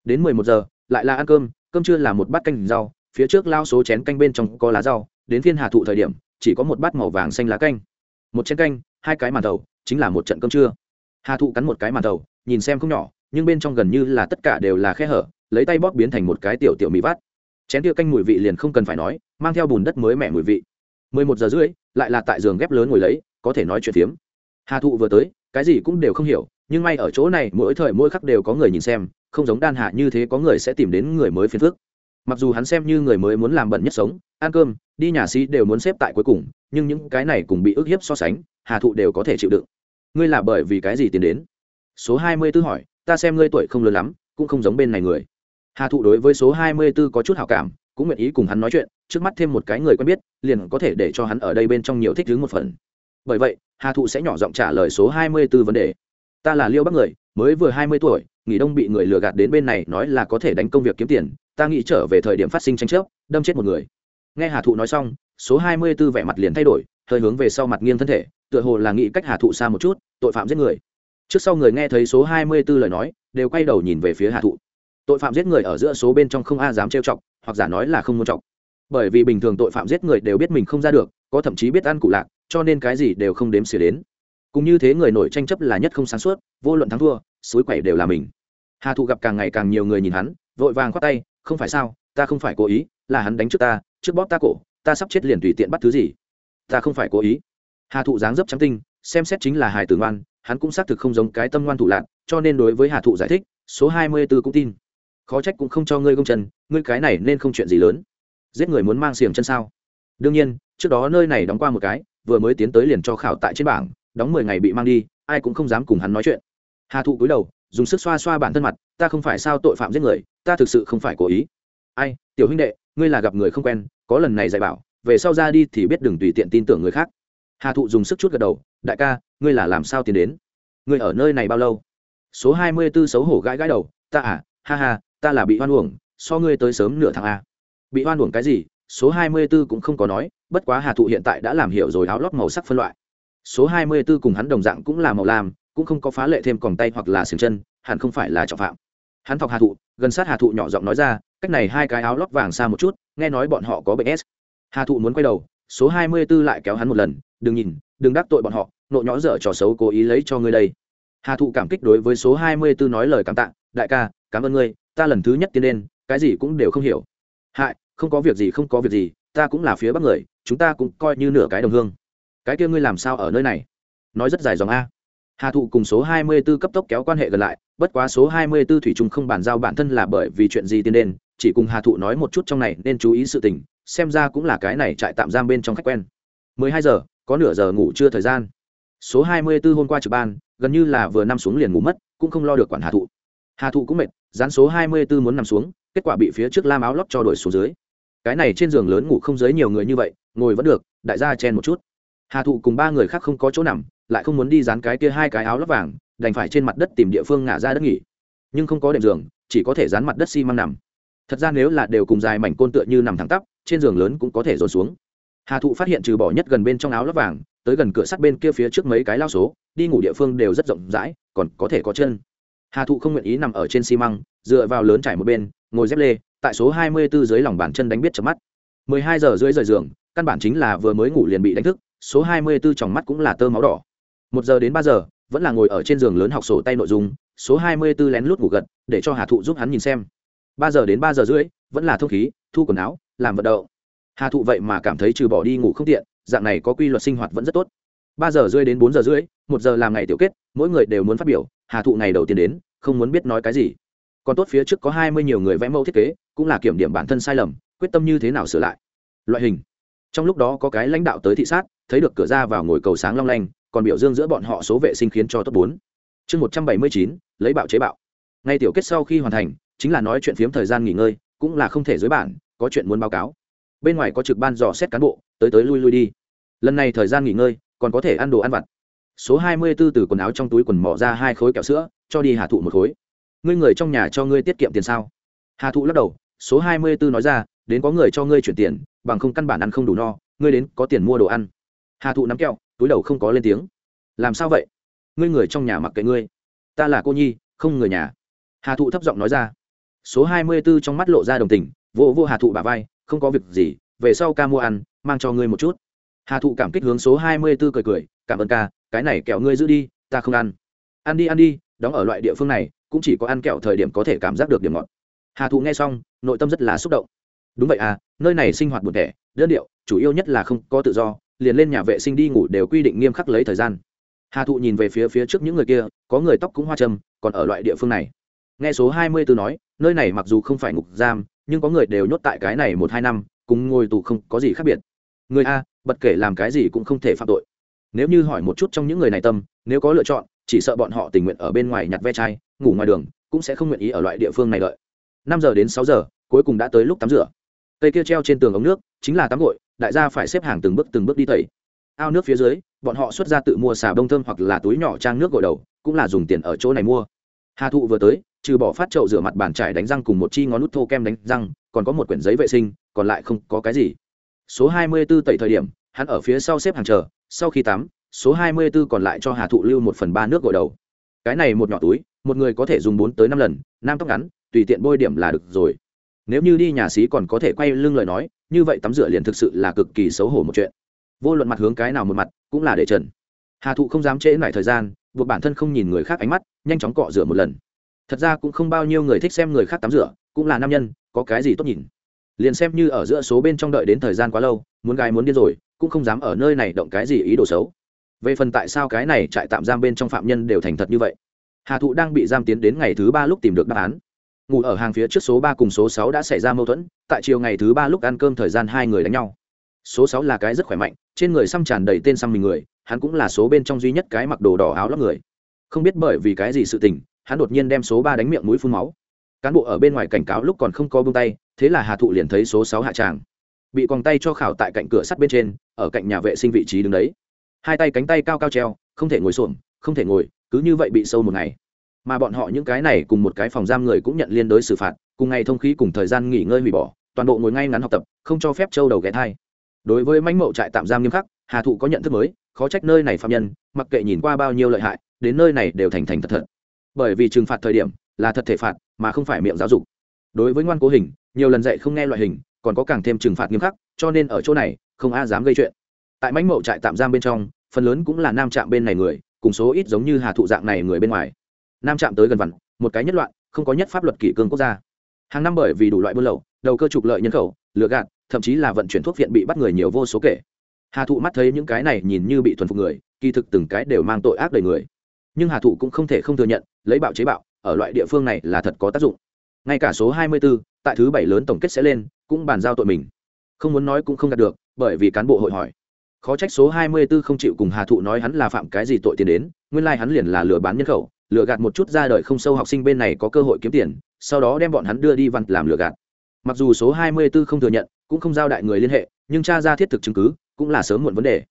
Đến mười một giờ, lại là ăn cơm cơm trưa là một bát canh rau, phía trước lao số chén canh bên trong có lá rau, đến phiên hà thụ thời điểm, chỉ có một bát màu vàng xanh lá canh. Một chén canh, hai cái màn thầu chính là một trận cơm trưa. Hà thụ cắn một cái màn thầu nhìn xem không nhỏ, nhưng bên trong gần như là tất cả đều là khe hở, lấy tay bóp biến thành một cái tiểu tiểu mì vát chén tiêu canh mùi vị liền không cần phải nói mang theo bùn đất mới mẻ mùi vị. Mười một giờ rưỡi, lại là tại giường ghép lớn ngồi lấy, có thể nói chuyện phiếm. Hà thụ vừa tới, cái gì cũng đều không hiểu, nhưng may ở chỗ này, mỗi thời mỗi khắc đều có người nhìn xem, không giống đan hạ như thế có người sẽ tìm đến người mới phiền phức. Mặc dù hắn xem như người mới muốn làm bận nhất sống, ăn cơm, đi nhà sĩ đều muốn xếp tại cuối cùng, nhưng những cái này cùng bị ức hiếp so sánh, hà thụ đều có thể chịu đựng. Ngươi là bởi vì cái gì tiến đến? Số hai mươi b ố hỏi, ta xem ngươi tuổi không lớn lắm, cũng không giống bên này người. Hà thụ đối với số hai mươi b ố có chút hào cảm cũng nguyện ý cùng hắn nói chuyện, trước mắt thêm một cái người quen biết, liền có thể để cho hắn ở đây bên trong nhiều thích thứ một phần. Bởi vậy, hà thụ sẽ nhỏ giọng trả lời số hai mươi b ố vấn đề. Ta là liêu bắc người, mới vừa hai mươi tuổi, nghỉ đông bị người lừa gạt đến bên này nói là có thể đánh công việc kiếm tiền, ta nghĩ trở về thời điểm phát sinh tranh chấp, đâm chết một người. Nghe hà thụ nói xong, số hai mươi b ố vẻ mặt liền thay đổi, hơi hướng về sau mặt nghiêng thân thể, tựa hồ là nghĩ cách hà thụ xa một chút, tội phạm giết người. Trước sau người nghe thấy số hai mươi b ố lời nói, đều quay đầu nhìn về phía hà thụ tội phạm giết người ở giữa số bên trong không a dám trêu chọc, hoặc giả nói là không muốn chọc. Bởi vì bình thường tội phạm giết người đều biết mình không ra được, có thậm chí biết ăn cụ lạc, cho nên cái gì đều không đếm xỉa đến. Cũng như thế người nổi tranh chấp là nhất không sáng suốt, vô luận thắng thua, suối quẩy đều là mình. Hà thụ gặp càng ngày càng nhiều người nhìn hắn, vội vàng khoát tay, không phải sao, ta không phải cố ý, là hắn đánh trước ta, trước bóp ta cổ, ta sắp chết liền tùy tiện bắt thứ gì. Ta không phải cố ý. Hà thụ dáng dấp trắng tinh, xem xét chính là hài tử ngoan, hắn cũng xác thực không giống cái tâm ngoan thủ lạc, cho nên đối với hà thụ giải thích, số hai mươi b ố cũng tin khó trách cũng không cho ngươi công chân, ngươi cái này nên không chuyện gì lớn. Giết người muốn mang xiềng chân sao? Đương nhiên, trước đó nơi này đóng qua một cái, vừa mới tiến tới liền cho khảo tại trên bảng, đóng mười ngày bị mang đi, ai cũng không dám cùng hắn nói chuyện. Hà thụ cúi đầu, dùng sức xoa xoa bản thân mặt, ta không phải sao tội phạm giết người, ta thực sự không phải cố ý. Ai, tiểu huynh đệ, ngươi là gặp người không quen, có lần này dạy bảo, về sau ra đi thì biết đừng tùy tiện tin tưởng người khác. Hà thụ dùng sức chút gật đầu, đại ca, ngươi là làm sao tiến đến? Ngươi ở nơi này bao lâu? Số hai mươi b ố xấu hổ gãi gãi đầu, ta à ha ha ta là bị hoan uổng, so ngươi tới sớm nửa tháng a. Bị hoan uổng cái gì? Số hai mươi b ố cũng không có nói, bất quá hà thụ hiện tại đã làm hiểu rồi áo lót màu sắc phân loại. Số hai mươi b ố cùng hắn đồng dạng cũng là màu lam, cũng không có phá lệ thêm còng tay hoặc là xiềng chân, hẳn không phải là trọng phạm. Hắn thọc hà thụ, gần sát hà thụ nhỏ giọng nói ra, cách này hai cái áo lót vàng xa một chút, nghe nói bọn họ có bệnh s. Hà thụ muốn quay đầu, số hai mươi b ố lại kéo hắn một lần, đừng nhìn, đừng đắc tội bọn họ, nộ nhõ dở trò xấu cố ý lấy cho ngươi đây hà thụ cảm kích đối với số hai mươi b ố nói lời cảm tạ, đại ca, cảm ơn ngươi, ta lần thứ nhất tiến lên, cái gì cũng đều không hiểu. Hại, không có việc gì, không có việc gì, ta cũng là phía bắc người, chúng ta cũng coi như nửa cái đồng hương. Cái kia ngươi làm sao ở nơi này? Nói rất dài dòng a. Hà thụ cùng số 24 cấp tốc kéo quan hệ gần lại, bất quá số 24 thủy chung không bàn giao bản thân là bởi vì chuyện gì tiến đến chỉ cùng hà thụ nói một chút trong này nên chú ý sự tình, xem ra cũng là cái này trại tạm giam bên trong khách quen. mười hai giờ, có nửa giờ ngủ chưa thời gian số hai mươi 24 hôm qua trực ban, gần như là vừa nằm xuống liền ngủ mất, cũng không lo được quản hà thụ. Hà thụ cũng mệt, dán số hai mươi 24 muốn nằm xuống, kết quả bị phía trước lam áo lót cho đổi xuống dưới. Cái này trên giường lớn ngủ không dưới nhiều người như vậy, ngồi vẫn được, đại gia chen một chút. Hà thụ cùng ba người khác không có chỗ nằm, lại không muốn đi dán cái kia hai cái áo lót vàng, đành phải trên mặt đất tìm địa phương ngả ra đất nghỉ. Nhưng không có đệm giường, chỉ có thể dán mặt đất xi măng nằm. Thật ra nếu là đều cùng dài mảnh côn tựa như nằm thẳng tắp, trên giường lớn cũng có thể dồn xuống. Hà thụ phát hiện trừ bỏ nhất gần bên trong áo lót vàng tới gần cửa sắt bên kia phía trước mấy cái lao số, đi ngủ địa phương đều rất rộng rãi, còn có thể có chân. Hà thụ không nguyện ý nằm ở trên xi măng, dựa vào lớn trải một bên, ngồi dép lê, tại số hai mươi 24 dưới lòng bàn chân đánh biết chợp mắt. mười hai giờ rưỡi rời giường, căn bản chính là vừa mới ngủ liền bị đánh thức, số hai mươi 24 tròng mắt cũng là tơ máu đỏ. Một giờ đến ba giờ, vẫn là ngồi ở trên giường lớn học sổ tay nội dung, số hai mươi 24 lén lút ngủ gật, để cho hà thụ giúp hắn nhìn xem. ba giờ đến ba giờ rưỡi, vẫn là thông khí, thu quần áo, làm vận động. Hà thụ vậy mà cảm thấy trừ bỏ đi ngủ không tiện dạng này có quy luật sinh hoạt vẫn rất tốt. Ba giờ rưỡi đến bốn giờ rưỡi, một giờ làm ngày tiểu kết, mỗi người đều muốn phát biểu, hà thụ ngày đầu tiên đến, không muốn biết nói cái gì. Còn tốt phía trước có hai mươi nhiều người vẽ mẫu thiết kế, cũng là kiểm điểm bản thân sai lầm, quyết tâm như thế nào sửa lại. Loại hình. Trong lúc đó có cái lãnh đạo tới thị sát, thấy được cửa ra vào ngồi cầu sáng long lanh, còn biểu dương giữa bọn họ số vệ sinh khiến cho tốt bốn. Chương một trăm bảy mươi chín, lấy bạo chế bạo. Ngay tiểu kết sau khi hoàn thành, chính là nói chuyện phiếm thời gian nghỉ ngơi, cũng là không thể dưới bản, có chuyện muốn báo cáo bên ngoài có trực ban dò xét cán bộ, tới tới lui lui đi. Lần này thời gian nghỉ ngơi, còn có thể ăn đồ ăn vặt. Số hai mươi b ố từ quần áo trong túi quần mỏ ra hai khối kẹo sữa, cho đi hà thụ một khối. Ngươi người trong nhà cho ngươi tiết kiệm tiền sao? Hà thụ lắc đầu, số hai mươi b ố nói ra, đến có người cho ngươi chuyển tiền, bằng không căn bản ăn không đủ no, ngươi đến có tiền mua đồ ăn. Hà thụ nắm kẹo, túi đầu không có lên tiếng. Làm sao vậy? Ngươi người trong nhà mặc kệ ngươi. Ta là cô nhi, không người nhà. Hà thụ thấp giọng nói ra. Số hai mươi b ố trong mắt lộ ra đồng tình, vô vô hà thụ bà vai không có việc gì, về sau ca mua ăn, mang cho ngươi một chút. Hà thụ cảm kích hướng số hai mươi b ố cười cười, cảm ơn ca, cái này kẹo ngươi giữ đi, ta không ăn. Ăn đi ăn đi, đóng ở loại địa phương này, cũng chỉ có ăn kẹo thời điểm có thể cảm giác được điểm ngọt. Hà thụ nghe xong, nội tâm rất là xúc động. Đúng vậy à nơi này sinh hoạt buồn thẻ đơn điệu, chủ yếu nhất là không có tự do, liền lên nhà vệ sinh đi ngủ đều quy định nghiêm khắc lấy thời gian. Hà thụ nhìn về phía phía trước những người kia, có người tóc cũng hoa trâm còn ở loại địa phương này. Nghe số hai mươi từ nói, nơi này mặc dù không phải ngục giam nhưng có người đều nhốt tại cái này một hai năm, cùng ngồi tù không có gì khác biệt. Người a, bất kể làm cái gì cũng không thể phạm tội. Nếu như hỏi một chút trong những người này tâm, nếu có lựa chọn, chỉ sợ bọn họ tình nguyện ở bên ngoài nhặt ve chai, ngủ ngoài đường, cũng sẽ không nguyện ý ở loại địa phương này lợi năm giờ đến sáu giờ, cuối cùng đã tới lúc tắm rửa. Cây kia treo trên tường ống nước, chính là tắm gội, đại gia phải xếp hàng từng bước từng bước đi tẩy. Ao nước phía dưới, bọn họ xuất ra tự mua xà bông thơm hoặc là túi nhỏ trang nước gội đầu, cũng là dùng tiền ở chỗ này mua. Hà thụ vừa tới trừ bỏ phát chậu rửa mặt bàn trải đánh răng cùng một chi ngón nút thô kem đánh răng, còn có một quyển giấy vệ sinh, còn lại không có cái gì. Số 24 tẩy thời điểm, hắn ở phía sau xếp hàng chờ, sau khi tắm, số 24 còn lại cho hà thụ lưu một phần ba nước gội đầu. Cái này một nhỏ túi, một người có thể dùng bốn tới năm lần, nam tóc ngắn, tùy tiện bôi điểm là được rồi. Nếu như đi nhà xí còn có thể quay lưng lời nói, như vậy tắm rửa liền thực sự là cực kỳ xấu hổ một chuyện. Vô luận mặt hướng cái nào một mặt, cũng là để trần. Hà thụ không dám trễ lại thời gian, buộc bản thân không nhìn người khác ánh mắt, nhanh chóng cọ rửa một lần thật ra cũng không bao nhiêu người thích xem người khác tắm rửa, cũng là nam nhân, có cái gì tốt nhìn? Liền xem như ở giữa số bên trong đợi đến thời gian quá lâu, muốn gái muốn điên rồi, cũng không dám ở nơi này động cái gì ý đồ xấu. Về phần tại sao cái này trại tạm giam bên trong phạm nhân đều thành thật như vậy? Hà thụ đang bị giam tiến đến ngày thứ ba lúc tìm được đáp án. Ngủ ở hàng phía trước số ba cùng số sáu đã xảy ra mâu thuẫn, tại chiều ngày thứ ba lúc ăn cơm thời gian hai người đánh nhau. Số sáu là cái rất khỏe mạnh, trên người xăm tràn đầy tên xăm mình người, hắn cũng là số bên trong duy nhất cái mặc đồ đỏ áo lóc người. Không biết bởi vì cái gì sự tình hắn đột nhiên đem số ba đánh miệng mũi phun máu. Cán bộ ở bên ngoài cảnh cáo lúc còn không có bông tay, thế là hà thụ liền thấy số sáu hạ tràng. Bị quòng tay cho khảo tại cạnh cửa sắt bên trên, ở cạnh nhà vệ sinh vị trí đứng đấy. Hai tay cánh tay cao cao treo, không thể ngồi xổm, không thể ngồi, cứ như vậy bị sâu một ngày. Mà bọn họ những cái này cùng một cái phòng giam người cũng nhận liên đối xử phạt, cùng ngày thông khí cùng thời gian nghỉ ngơi hủy bỏ, toàn bộ ngồi ngay ngắn học tập, không cho phép châu đầu ghé thai. Đối với manh mậu trại tạm giam nghiêm khắc, hà thụ có nhận thức mới, khó trách nơi này phạm nhân, mặc kệ nhìn qua bao nhiêu lợi hại, đến nơi này đều thành thành thật thật bởi vì trừng phạt thời điểm là thật thể phạt mà không phải miệng giáo dục. Đối với ngoan cố hình, nhiều lần dạy không nghe loại hình, còn có càng thêm trừng phạt nghiêm khắc, cho nên ở chỗ này, không ai dám gây chuyện. Tại mãnh mậu trại tạm giam bên trong, phần lớn cũng là nam trạm bên này người, cùng số ít giống như hà thụ dạng này người bên ngoài. Nam trạm tới gần vằn một cái nhất loạn, không có nhất pháp luật kỷ cương quốc gia. Hàng năm bởi vì đủ loại buôn lậu, đầu cơ trục lợi nhân khẩu, lừa gạt, thậm chí là vận chuyển thuốc viện bị bắt người nhiều vô số kể. Hà thụ mắt thấy những cái này nhìn như bị thuần phục người, kỳ thực từng cái đều mang tội ác đầy người nhưng hà thụ cũng không thể không thừa nhận lấy bạo chế bạo ở loại địa phương này là thật có tác dụng. Ngay cả số 24, tại thứ bảy lớn tổng kết sẽ lên cũng bàn giao tội mình. Không muốn nói cũng không đạt được bởi vì cán bộ hội hỏi. Khó trách số 24 không chịu cùng hà thụ nói hắn là phạm cái gì tội tiền đến nguyên lai hắn liền là lừa bán nhân khẩu lừa gạt một chút ra đời không sâu học sinh bên này có cơ hội kiếm tiền sau đó đem bọn hắn đưa đi văn làm lừa gạt. Mặc dù số 24 không thừa nhận cũng không giao đại người liên hệ nhưng tra ra thiết thực chứng cứ cũng là sớm muộn vấn đề.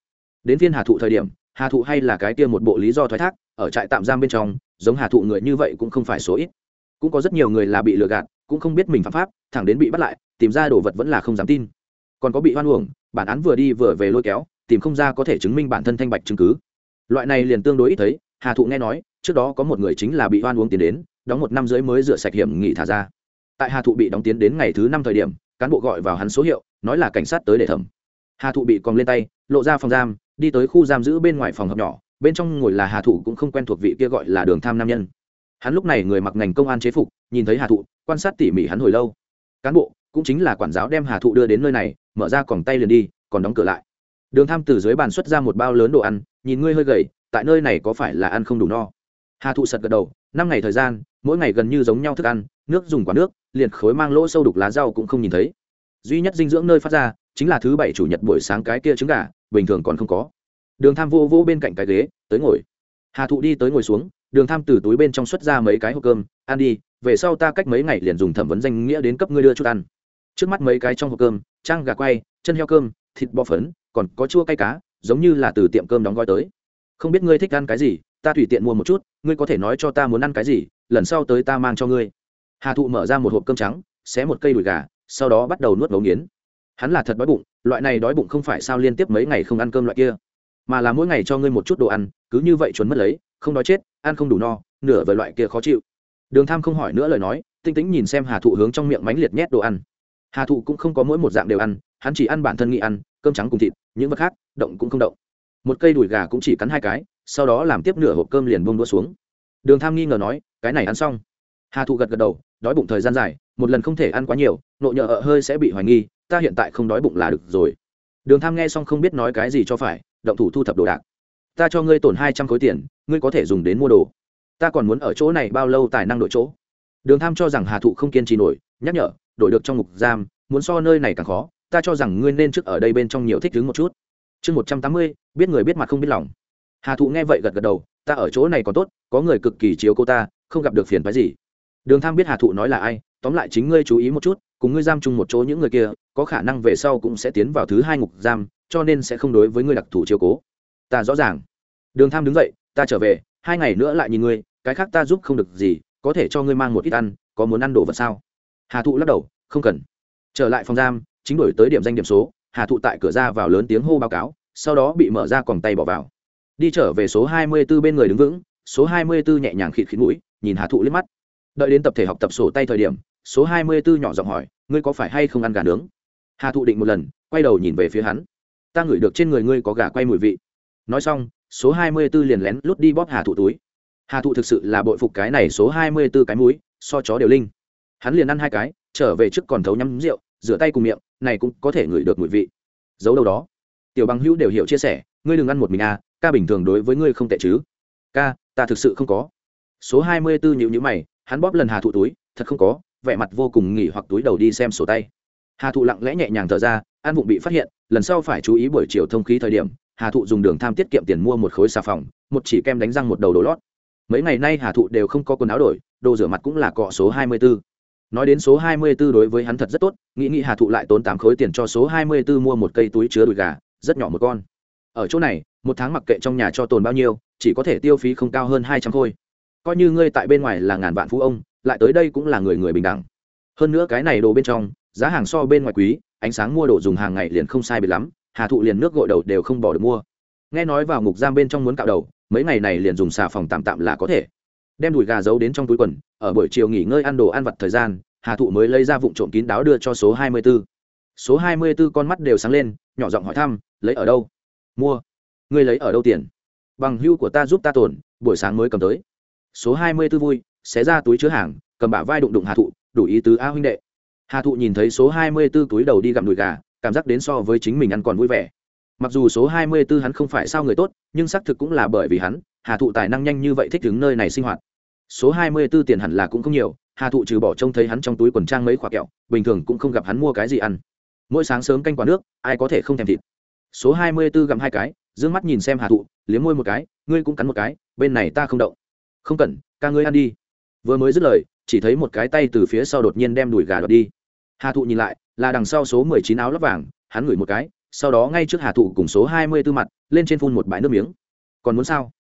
Đến phiên hà thụ thời điểm hà thụ hay là cái kia một bộ lý do thoái thác, ở trại tạm giam bên trong, giống hà thụ người như vậy cũng không phải số ít. Cũng có rất nhiều người là bị lừa gạt, cũng không biết mình phạm pháp, thẳng đến bị bắt lại, tìm ra đồ vật vẫn là không dám tin. Còn có bị hoan uổng, bản án vừa đi vừa về lôi kéo, tìm không ra có thể chứng minh bản thân thanh bạch chứng cứ. Loại này liền tương đối ít thấy, hà thụ nghe nói, trước đó có một người chính là bị hoan uống tiền đến, đóng một năm rưỡi mới rửa sạch hiểm nghỉ thả ra. Tại hà thụ bị đóng tiến đến ngày thứ năm thời điểm, cán bộ gọi vào hắn số hiệu, nói là cảnh sát tới để thẩm. Hà thụ bị còng lên tay, lộ ra phòng giam đi tới khu giam giữ bên ngoài phòng hợp nhỏ, bên trong ngồi là hà thụ cũng không quen thuộc vị kia gọi là đường tham nam nhân. Hắn lúc này người mặc ngành công an chế phục, nhìn thấy hà thụ, quan sát tỉ mỉ hắn hồi lâu. Cán bộ, cũng chính là quản giáo đem hà thụ đưa đến nơi này, mở ra còng tay liền đi, còn đóng cửa lại. Đường tham từ dưới bàn xuất ra một bao lớn đồ ăn, nhìn ngươi hơi gầy, tại nơi này có phải là ăn không đủ no? Hà thụ sật gật đầu, năm ngày thời gian, mỗi ngày gần như giống nhau thức ăn, nước dùng quả nước, liền khối mang lỗ sâu đục lá rau cũng không nhìn thấy. Duy nhất dinh dưỡng nơi phát ra chính là thứ bảy chủ nhật buổi sáng cái kia trứng gà, bình thường còn không có. Đường tham vô vô bên cạnh cái ghế, tới ngồi. Hà thụ đi tới ngồi xuống, đường tham từ túi bên trong xuất ra mấy cái hộp cơm, ăn đi, về sau ta cách mấy ngày liền dùng thẩm vấn danh nghĩa đến cấp ngươi đưa chút ăn. Trước mắt mấy cái trong hộp cơm, trang gà quay, chân heo cơm, thịt bò phấn, còn có chua cay cá, giống như là từ tiệm cơm đóng gói tới. Không biết ngươi thích ăn cái gì, ta tùy tiện mua một chút, ngươi có thể nói cho ta muốn ăn cái gì, lần sau tới ta mang cho ngươi. Hà thụ mở ra một hộp cơm trắng, xé một cây đùi gà, sau đó bắt đầu nuốt ngấu nghiến hắn là thật đói bụng, loại này đói bụng không phải sao liên tiếp mấy ngày không ăn cơm loại kia. Mà là mỗi ngày cho ngươi một chút đồ ăn, cứ như vậy chuẩn mất lấy, không đói chết, ăn không đủ no, nửa về loại kia khó chịu. Đường tham không hỏi nữa lời nói, tinh tĩnh nhìn xem hà thụ hướng trong miệng mánh liệt nhét đồ ăn. Hà thụ cũng không có mỗi một dạng đều ăn, hắn chỉ ăn bản thân nghĩ ăn, cơm trắng cùng thịt, những vật khác, động cũng không động. Một cây đùi gà cũng chỉ cắn hai cái, sau đó làm tiếp nửa hộp cơm liền bông đũa xuống. Đường tham nghi ngờ nói, cái này ăn xong. Hà thụ gật gật đầu, đói bụng thời gian dài, một lần không thể ăn quá nhiều nộ nhờ ợ hơi sẽ bị hoài nghi ta hiện tại không đói bụng là được rồi. Đường tham nghe xong không biết nói cái gì cho phải, động thủ thu thập đồ đạc. Ta cho ngươi tổn hai trăm khối tiền, ngươi có thể dùng đến mua đồ. Ta còn muốn ở chỗ này bao lâu tài năng đổi chỗ? Đường tham cho rằng hà thụ không kiên trì nổi, nhắc nhở, đổi được trong ngục giam, muốn so nơi này càng khó, ta cho rằng ngươi nên trước ở đây bên trong nhiều thích đứng một chút. Chương một trăm tám mươi, biết người biết mặt không biết lòng. Hà thụ nghe vậy gật gật đầu, ta ở chỗ này còn tốt, có người cực kỳ chiếu cô ta, không gặp được phiền phái gì. Đường tham biết hà thụ nói là ai, tóm lại chính ngươi chú ý một chút cùng ngươi giam chung một chỗ những người kia, có khả năng về sau cũng sẽ tiến vào thứ hai ngục giam, cho nên sẽ không đối với ngươi đặc thù chiếu cố. Ta rõ ràng. Đường tham đứng dậy, ta trở về, hai ngày nữa lại nhìn ngươi, cái khác ta giúp không được gì, có thể cho ngươi mang một ít ăn, có muốn ăn đồ vật sao? Hà thụ lắc đầu, không cần. Trở lại phòng giam, chính đổi tới điểm danh điểm số, hà thụ tại cửa ra vào lớn tiếng hô báo cáo, sau đó bị mở ra còng tay bỏ vào. Đi trở về số hai mươi 24 bên người đứng vững, số hai mươi 24 nhẹ nhàng khịt khịt mũi, nhìn hà thụ liếc mắt. Đợi đến tập thể học tập sổ tay thời điểm số hai mươi 24 nhỏ giọng hỏi, ngươi có phải hay không ăn gà nướng? Hà thụ định một lần, quay đầu nhìn về phía hắn. Ta ngửi được trên người ngươi có gà quay mùi vị. Nói xong, số hai mươi b ố liền lén lút đi bóp hà thụ túi. Hà thụ thực sự là bội phục cái này số hai mươi b ố cái mũi, so chó đều linh. Hắn liền ăn hai cái, trở về trước còn thấu nhắm rượu, rửa tay cùng miệng, này cũng có thể ngửi được mùi vị. Giấu đâu đó. Tiểu bằng hữu đều hiểu chia sẻ, ngươi đừng ăn một mình à ca bình thường đối với ngươi không tệ chứ. Ca, ta thực sự không có. Số hai mươi bốn nhịu nhữ mày, hắn bóp lần hà thụ túi, thật không có vẻ mặt vô cùng nghỉ hoặc túi đầu đi xem sổ tay. Hà thụ lặng lẽ nhẹ nhàng thở ra ăn vụng bị phát hiện, lần sau phải chú ý buổi chiều thông khí thời điểm, hà thụ dùng đường tham tiết kiệm tiền mua một khối xà phòng, một chỉ kem đánh răng một đầu đồ lót. Mấy ngày nay hà thụ đều không có quần áo đổi, đồ rửa mặt cũng là cọ số hai mươi 24. nói đến số hai mươi 24 đối với hắn thật rất tốt, nghĩ nghĩ hà thụ lại tốn tám khối tiền cho số hai mươi 24 mua một cây túi chứa đùi gà, rất nhỏ một con. Ở chỗ này, một tháng mặc kệ trong nhà cho tồn bao nhiêu, chỉ có thể tiêu phí không cao hơn hai trăm khối. Coi như ngươi tại bên ngoài là ngàn vạn phú ông lại tới đây cũng là người người bình đẳng. Hơn nữa cái này đồ bên trong, giá hàng so bên ngoài quý, ánh sáng mua đồ dùng hàng ngày liền không sai biệt lắm, hà thụ liền nước gội đầu đều không bỏ được mua. Nghe nói vào ngục giam bên trong muốn cạo đầu, mấy ngày này liền dùng xà phòng tạm tạm là có thể. Đem đùi gà giấu đến trong túi quần, ở buổi chiều nghỉ ngơi ăn đồ ăn vặt thời gian, hà thụ mới lấy ra vụ trộm kín đáo đưa cho số hai mươi 24. số hai mươi 24 con mắt đều sáng lên, nhỏ giọng hỏi thăm, lấy ở đâu? Mua. Ngươi lấy ở đâu tiền? Bằng hưu của ta giúp ta tổn buổi sáng mới cầm tới. Số hai mươi 24 vui xé ra túi chứa hàng, cầm bả vai đụng đụng hà thụ, đủ ý tứ a huynh đệ. Hà thụ nhìn thấy số hai mươi b ố túi đầu đi gặm đùi gà, cảm giác đến so với chính mình ăn còn vui vẻ. Mặc dù số hai mươi b ố hắn không phải sao người tốt, nhưng xác thực cũng là bởi vì hắn, hà thụ tài năng nhanh như vậy thích đứng nơi này sinh hoạt. Số hai mươi b ố tiền hẳn là cũng không nhiều, hà thụ trừ bỏ trông thấy hắn trong túi quần trang mấy khoả kẹo, bình thường cũng không gặp hắn mua cái gì ăn. Mỗi sáng sớm canh quả nước, ai có thể không thèm thịt. Số hai mươi b ố gặm hai cái d ư ơ n g mắt nhìn xem hà thụ, liếm môi một cái, ngươi cũng cắn một cái, bên này ta không động. Không cần, ca ngươi ăn đi vừa mới dứt lời, chỉ thấy một cái tay từ phía sau đột nhiên đem đùi gà đọt đi. Hà thụ nhìn lại, là đằng sau số mười chín áo lắp vàng, hắn ngửi một cái, sau đó ngay trước hà thụ cùng số hai mươi b ố mặt, lên trên phun một bãi nước miếng. Còn muốn sao?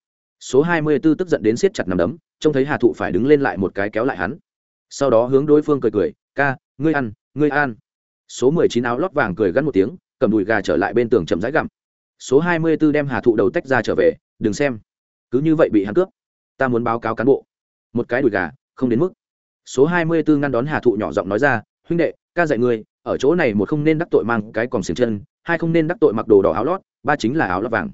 Số hai mươi b ố tức giận đến siết chặt nằm đấm, trông thấy hà thụ phải đứng lên lại một cái kéo lại hắn. Sau đó hướng đối phương cười cười, ca, ngươi ăn ngươi ăn. Số mười chín áo lót vàng cười gắn một tiếng, cầm đùi gà trở lại bên tường chậm rãi gặm. Số hai mươi b ố đem hà thụ đầu tách ra trở về, đừng xem, cứ như vậy bị hắn cướp, ta muốn báo cáo cán bộ. Một cái đùi gà không đến mức. Số hai mươi bốn ngăn đón hà thụ nhỏ giọng nói ra, huynh đệ, ca dạy ngươi, ở chỗ này một không nên đắc tội mang cái còng xiềng chân, hai không nên đắc tội mặc đồ đỏ áo lót, ba chính là áo lót vàng.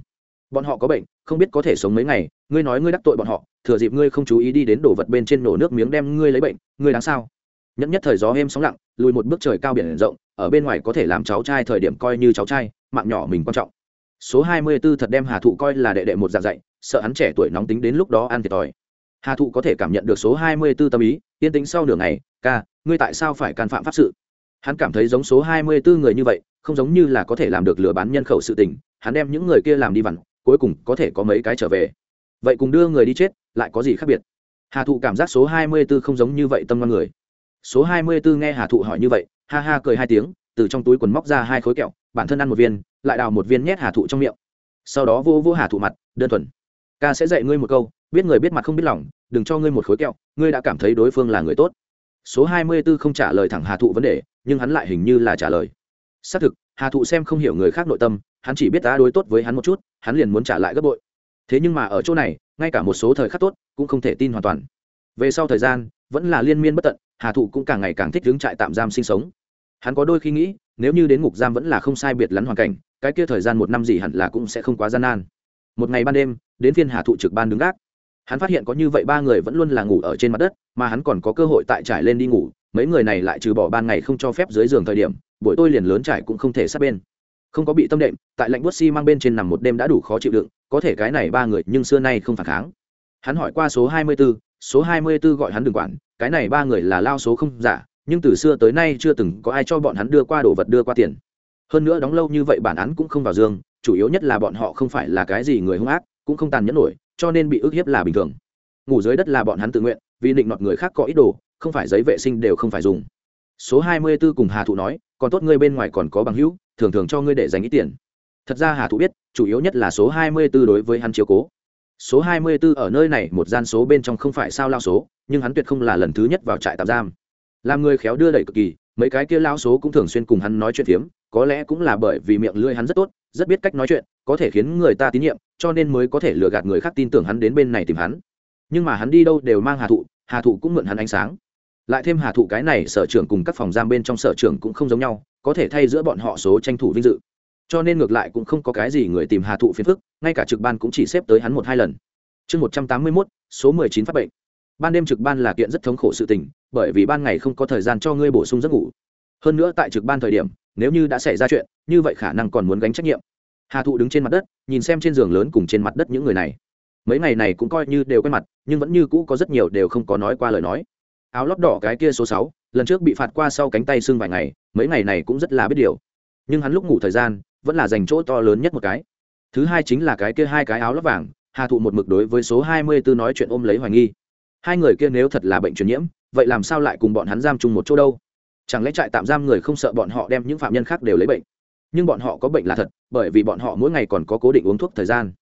Bọn họ có bệnh, không biết có thể sống mấy ngày, ngươi nói ngươi đắc tội bọn họ, thừa dịp ngươi không chú ý đi đến đổ vật bên trên nổ nước miếng đem ngươi lấy bệnh, ngươi đáng sao? Nhất nhất thời gió êm sóng lặng, lùi một bước trời cao biển rộng, ở bên ngoài có thể làm cháu trai thời điểm coi như cháu trai, mạng nhỏ mình quan trọng. Số hai mươi 24 thật đem hà thụ coi là đệ đệ một dạng dạy, sợ hắn trẻ tuổi nóng tính đến lúc đó ăn thiệt thòi hà thụ có thể cảm nhận được số hai mươi b ố tâm ý, yên tính sau nửa ngày, ca, ngươi tại sao phải can phạm pháp sự? Hắn cảm thấy giống số hai mươi b ố người như vậy, không giống như là có thể làm được lừa bán nhân khẩu sự tình, hắn đem những người kia làm đi vặn, cuối cùng có thể có mấy cái trở về. Vậy cùng đưa người đi chết, lại có gì khác biệt? Hà thụ cảm giác số hai mươi b ố không giống như vậy tâm ngon người. Số hai mươi b ố nghe hà thụ hỏi như vậy, ha ha cười hai tiếng, từ trong túi quần móc ra hai khối kẹo, bản thân ăn một viên, lại đào một viên nhét hà thụ trong miệng. Sau đó vô vô hà thụ mặt, đơn thuần. Ca sẽ dạy ngươi một câu biết người biết mặt không biết lòng, đừng cho ngươi một khối kẹo, ngươi đã cảm thấy đối phương là người tốt. Số hai mươi b ố không trả lời thẳng hà thụ vấn đề, nhưng hắn lại hình như là trả lời. Xác thực, hà thụ xem không hiểu người khác nội tâm, hắn chỉ biết ta đối tốt với hắn một chút, hắn liền muốn trả lại gấp bội. Thế nhưng mà ở chỗ này, ngay cả một số thời khắc tốt, cũng không thể tin hoàn toàn. Về sau thời gian, vẫn là liên miên bất tận, hà thụ cũng càng ngày càng thích đứng trại tạm giam sinh sống. Hắn có đôi khi nghĩ, nếu như đến ngục giam vẫn là không sai biệt lắn hoàn cảnh, cái kia thời gian một năm gì hẳn là cũng sẽ không quá gian nan. Một ngày ban đêm, đến phiên hà thụ trực ban đứng gác hắn phát hiện có như vậy ba người vẫn luôn là ngủ ở trên mặt đất mà hắn còn có cơ hội tại trải lên đi ngủ mấy người này lại trừ bỏ ban ngày không cho phép dưới giường thời điểm buổi tôi liền lớn trải cũng không thể sát bên. Không có bị tâm đệm tại lạnh bút xi mang bên trên nằm một đêm đã đủ khó chịu đựng có thể cái này ba người nhưng xưa nay không phản kháng. Hắn hỏi qua số hai mươi 24, số hai mươi 24 gọi hắn đừng quản cái này ba người là lao số không giả nhưng từ xưa tới nay chưa từng có ai cho bọn hắn đưa qua đồ vật đưa qua tiền. Hơn nữa đóng lâu như vậy bản án cũng không vào giường chủ yếu nhất là bọn họ không phải là cái gì người hung ác cũng không tàn nhẫn nổi cho nên bị ức hiếp là bình thường. Ngủ dưới đất là bọn hắn tự nguyện, vì định nọt người khác có ý đồ, không phải giấy vệ sinh đều không phải dùng. Số hai mươi 24 cùng hà thụ nói, còn tốt ngươi bên ngoài còn có bằng hữu, thường thường cho ngươi để dành ít tiền. Thật ra hà thụ biết, chủ yếu nhất là số hai mươi 24 đối với hắn chiếu cố. Số hai mươi 24 ở nơi này một gian số bên trong không phải sao lao số, nhưng hắn tuyệt không là lần thứ nhất vào trại tạm giam. Làm người khéo đưa đẩy cực kỳ, mấy cái kia lao số cũng thường xuyên cùng hắn nói chuyện phiếm, có lẽ cũng là bởi vì miệng lưỡi hắn rất tốt, rất biết cách nói chuyện, có thể khiến người ta tín nhiệm cho nên mới có thể lừa gạt người khác tin tưởng hắn đến bên này tìm hắn. Nhưng mà hắn đi đâu đều mang hà thụ hà thụ cũng mượn hắn ánh sáng. Lại thêm hà thụ cái này sở trưởng cùng các phòng giam bên trong sở trưởng cũng không giống nhau, có thể thay giữa bọn họ số tranh thủ vinh dự. Cho nên ngược lại cũng không có cái gì người tìm hà thụ phiền phức, ngay cả trực ban cũng chỉ xếp tới hắn một hai lần. Chương một trăm tám mươi mốt, số mười chín phát bệnh. Ban đêm trực ban là kiện rất thống khổ sự tình, bởi vì ban ngày không có thời gian cho ngươi bổ sung giấc ngủ. Hơn nữa tại trực ban thời điểm, nếu như đã xảy ra chuyện, như vậy khả năng còn muốn gánh trách nhiệm hà thụ đứng trên mặt đất, nhìn xem trên giường lớn cùng trên mặt đất những người này. Mấy ngày này cũng coi như đều quen mặt, nhưng vẫn như cũ có rất nhiều đều không có nói qua lời nói. Áo lót đỏ cái kia số sáu, lần trước bị phạt qua sau cánh tay xương vài ngày, mấy ngày này cũng rất là biết điều. Nhưng hắn lúc ngủ thời gian, vẫn là dành chỗ to lớn nhất một cái. Thứ hai chính là cái kia hai cái áo lót vàng, hà thụ một mực đối với số hai mươi 24 nói chuyện ôm lấy hoài nghi. Hai người kia nếu thật là bệnh truyền nhiễm, vậy làm sao lại cùng bọn hắn giam chung một chỗ đâu? Chẳng lẽ trại tạm giam người không sợ bọn họ đem những phạm nhân khác đều lấy bệnh? Nhưng bọn họ có bệnh là thật, bởi vì bọn họ mỗi ngày còn có cố định uống thuốc thời gian.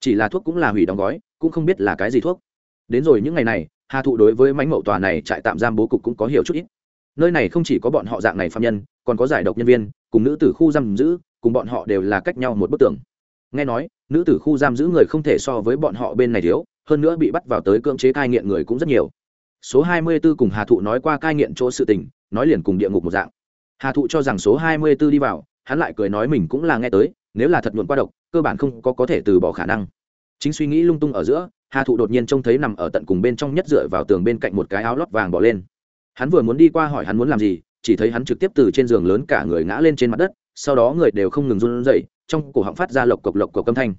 Chỉ là thuốc cũng là hủy đóng gói, cũng không biết là cái gì thuốc. Đến rồi những ngày này, hà thụ đối với mánh mậu tòa này trại tạm giam bố cục cũng có hiểu chút ít. Nơi này không chỉ có bọn họ dạng này phạm nhân, còn có giải độc nhân viên, cùng nữ tử khu giam giữ, cùng bọn họ đều là cách nhau một bức tường. Nghe nói, nữ tử khu giam giữ người không thể so với bọn họ bên này thiếu, hơn nữa bị bắt vào tới cưỡng chế cai nghiện người cũng rất nhiều. Số 24 cùng hà thụ nói qua cai nghiện chỗ sự tình, nói liền cùng địa ngục một dạng. Hà thụ cho rằng số 24 đi vào hắn lại cười nói mình cũng là nghe tới, nếu là thật nhuộn qua độc, cơ bản không có có thể từ bỏ khả năng. Chính suy nghĩ lung tung ở giữa, hà thụ đột nhiên trông thấy nằm ở tận cùng bên trong nhất dựa vào tường bên cạnh một cái áo lót vàng bỏ lên. Hắn vừa muốn đi qua hỏi hắn muốn làm gì, chỉ thấy hắn trực tiếp từ trên giường lớn cả người ngã lên trên mặt đất, sau đó người đều không ngừng run rẩy, trong cổ họng phát ra lộc cộc lộc cộc âm thanh.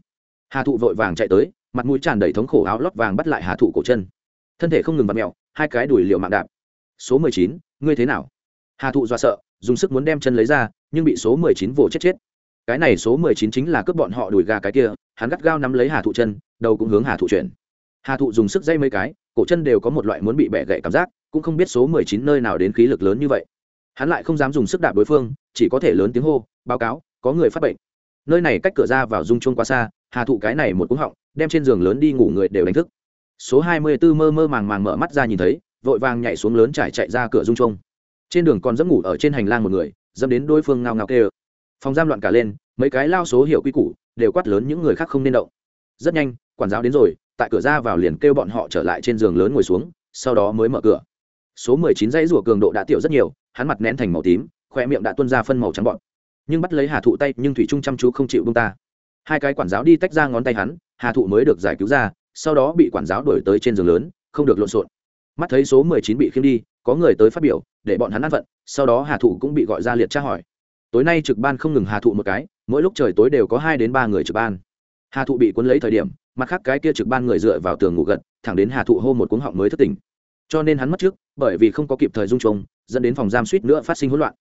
Hà thụ vội vàng chạy tới, mặt mũi tràn đầy thống khổ áo lót vàng bắt lại hà thụ cổ chân. Thân thể không ngừng vặt mẹo hai cái đùi liệu mạng đạp. Số mười chín, ngươi thế nào? Hà thụ do sợ dùng sức muốn đem chân lấy ra, nhưng bị số mười chín vỗ chết chết. Cái này số mười chín chính là cướp bọn họ đùi gà cái kia, hắn gắt gao nắm lấy hà thụ chân, đầu cũng hướng hà thụ chuyển. Hà thụ dùng sức dây mấy cái, cổ chân đều có một loại muốn bị bẻ gậy cảm giác, cũng không biết số mười chín nơi nào đến khí lực lớn như vậy. Hắn lại không dám dùng sức đạp đối phương, chỉ có thể lớn tiếng hô, báo cáo, có người phát bệnh. Nơi này cách cửa ra vào dung chuông quá xa, hà thụ cái này một cúng họng, đem trên giường lớn đi ngủ người đều đánh thức. Số hai mươi b ố mơ mơ màng màng mở mắt ra nhìn thấy, vội vàng nhảy xuống lớn trải chạy ra cửa dung chuông trên đường còn giấc ngủ ở trên hành lang một người, dẫm đến đối phương ngao ngao kê phòng giam loạn cả lên, mấy cái lao số hiệu quy củ, đều quát lớn những người khác không nên động. Rất nhanh, quản giáo đến rồi, tại cửa ra vào liền kêu bọn họ trở lại trên giường lớn ngồi xuống, sau đó mới mở cửa. Số mười chín dãy rủa cường độ đã tiểu rất nhiều, hắn mặt nén thành màu tím khoe miệng đã tuân ra phân màu trắng bọn nhưng bắt lấy hà thụ tay, nhưng thủy trung chăm chú không chịu bông ta. Hai cái quản giáo đi tách ra ngón tay hắn, hà thụ mới được giải cứu ra, sau đó bị quản giáo đổi tới trên giường lớn, không được lộn xộn mắt thấy số mười chín bị khiêm đi, có người tới phát biểu, để bọn hắn ăn vận, sau đó hà thụ cũng bị gọi ra liệt tra hỏi. Tối nay trực ban không ngừng hà thụ một cái, mỗi lúc trời tối đều có hai đến ba người trực ban. Hà thụ bị cuốn lấy thời điểm, mặt khác cái kia trực ban người dựa vào tường ngủ gật, thẳng đến hà thụ hô một cuống họng mới thất tỉnh. Cho nên hắn mất trước, bởi vì không có kịp thời dung trông dẫn đến phòng giam suýt nữa phát sinh hỗn loạn.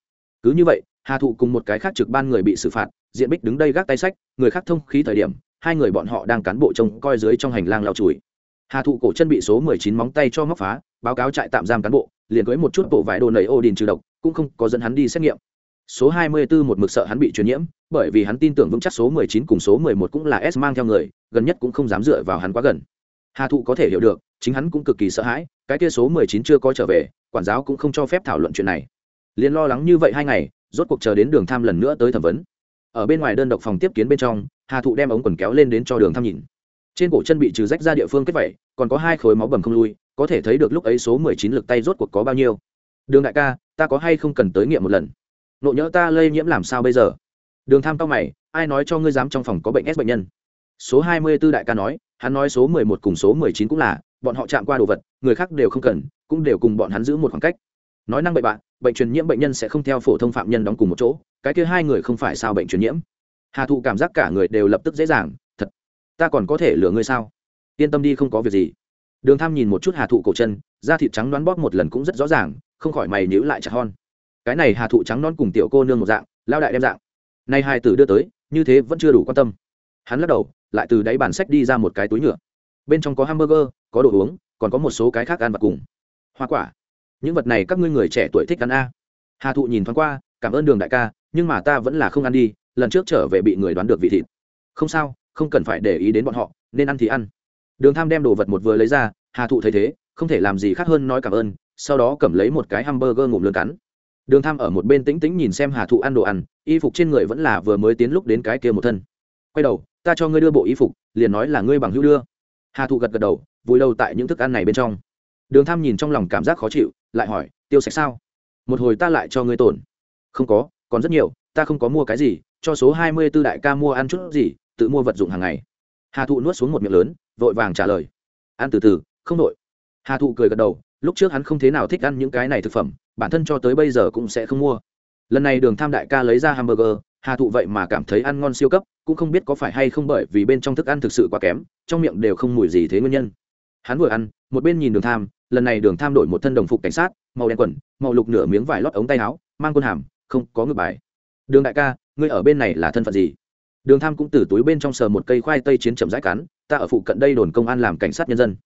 Cứ như vậy, hà thụ cùng một cái khác trực ban người bị xử phạt, diện bích đứng đây gác tay sách, người khác thông khí thời điểm, hai người bọn họ đang cán bộ trông coi dưới trong hành lang lao chùi hà thụ cổ chân bị số mười chín móng tay cho móc phá, báo cáo trại tạm giam cán bộ, liền cưới một chút bộ vải đồ nầy ô đình trừ độc, cũng không có dẫn hắn đi xét nghiệm. Số hai mươi 24 một mực sợ hắn bị truyền nhiễm, bởi vì hắn tin tưởng vững chắc số mười chín cùng số mười một cũng là s mang theo người, gần nhất cũng không dám dựa vào hắn quá gần. Hà thụ có thể hiểu được, chính hắn cũng cực kỳ sợ hãi, cái kia số mười chín chưa có trở về, quản giáo cũng không cho phép thảo luận chuyện này. Liền lo lắng như vậy hai ngày, rốt cuộc chờ đến đường tham lần nữa tới thẩm vấn. Ở bên ngoài đơn độc phòng tiếp kiến bên trong, hà thụ đem ống quần kéo lên đến cho đường tham nhìn trên cổ chân bị trừ rách ra địa phương kết vẩy còn có hai khối máu bầm không lui, có thể thấy được lúc ấy số mười chín lực tay rốt cuộc có bao nhiêu. Đường đại ca, ta có hay không cần tới nghiệm một lần? Nộ nhỡ ta lây nhiễm làm sao bây giờ? Đường tham cao mày, ai nói cho ngươi dám trong phòng có bệnh s bệnh nhân? Số hai mươi b ố đại ca nói, hắn nói số mười một cùng số mười chín cũng là, bọn họ chạm qua đồ vật, người khác đều không cần, cũng đều cùng bọn hắn giữ một khoảng cách. Nói năng bậy bạn, bệnh truyền nhiễm bệnh nhân sẽ không theo phổ thông phạm nhân đóng cùng một chỗ, cái kia hai người không phải sao bệnh truyền nhiễm? Hà thụ cảm giác cả người đều lập tức dễ dàng ta còn có thể lừa ngươi sao? Yên tâm đi, không có việc gì. Đường tham nhìn một chút hà thụ cổ chân, da thịt trắng đoán bóp một lần cũng rất rõ ràng, không khỏi mày nhữ lại chặt hon. Cái này hà thụ trắng non cùng tiểu cô nương một dạng, lao đại đem dạng. Nay hai tử đưa tới, như thế vẫn chưa đủ quan tâm. Hắn lắc đầu, lại từ đáy bản sách đi ra một cái túi nhựa. Bên trong có hamburger, có đồ uống, còn có một số cái khác ăn vặt cùng. Hoa quả. Những vật này các ngươi người trẻ tuổi thích ăn a. Hà thụ nhìn thoáng qua, cảm ơn đường đại ca, nhưng mà ta vẫn là không ăn đi, lần trước trở về bị người đoán được vị thịt. Không sao không cần phải để ý đến bọn họ, nên ăn thì ăn. Đường tham đem đồ vật một vừa lấy ra, hà thụ thấy thế, không thể làm gì khác hơn nói cảm ơn, sau đó cầm lấy một cái hamburger ngụm lươn cắn. Đường tham ở một bên tĩnh tĩnh nhìn xem hà thụ ăn đồ ăn, y phục trên người vẫn là vừa mới tiến lúc đến cái kia một thân. Quay đầu, ta cho ngươi đưa bộ y phục, liền nói là ngươi bằng hữu đưa. Hà thụ gật gật đầu vùi đầu tại những thức ăn này bên trong. Đường tham nhìn trong lòng cảm giác khó chịu, lại hỏi, tiêu sạch sao? Một hồi ta lại cho ngươi tổn. Không có, còn rất nhiều, ta không có mua cái gì, cho số hai mươi b ố đại ca mua ăn chút gì tự mua vật dụng hàng ngày. Hà thụ nuốt xuống một miệng lớn, vội vàng trả lời. Ăn từ từ, không nội hà thụ cười gật đầu, lúc trước hắn không thế nào thích ăn những cái này thực phẩm, bản thân cho tới bây giờ cũng sẽ không mua. Lần này đường tham đại ca lấy ra hamburger, hà thụ vậy mà cảm thấy ăn ngon siêu cấp, cũng không biết có phải hay không bởi vì bên trong thức ăn thực sự quá kém, trong miệng đều không mùi gì thế nguyên nhân. Hắn vừa ăn, một bên nhìn đường tham, lần này đường tham đổi một thân đồng phục cảnh sát, màu đen quần, màu lục nửa miếng vải lót ống tay áo, mang quân hàm, không có ngược bài. Đường đại ca, ngươi ở bên này là thân phận gì? Đường tham cũng từ túi bên trong sờ một cây khoai tây chiến chậm rãi cắn, ta ở phụ cận đây đồn công an làm cảnh sát nhân dân.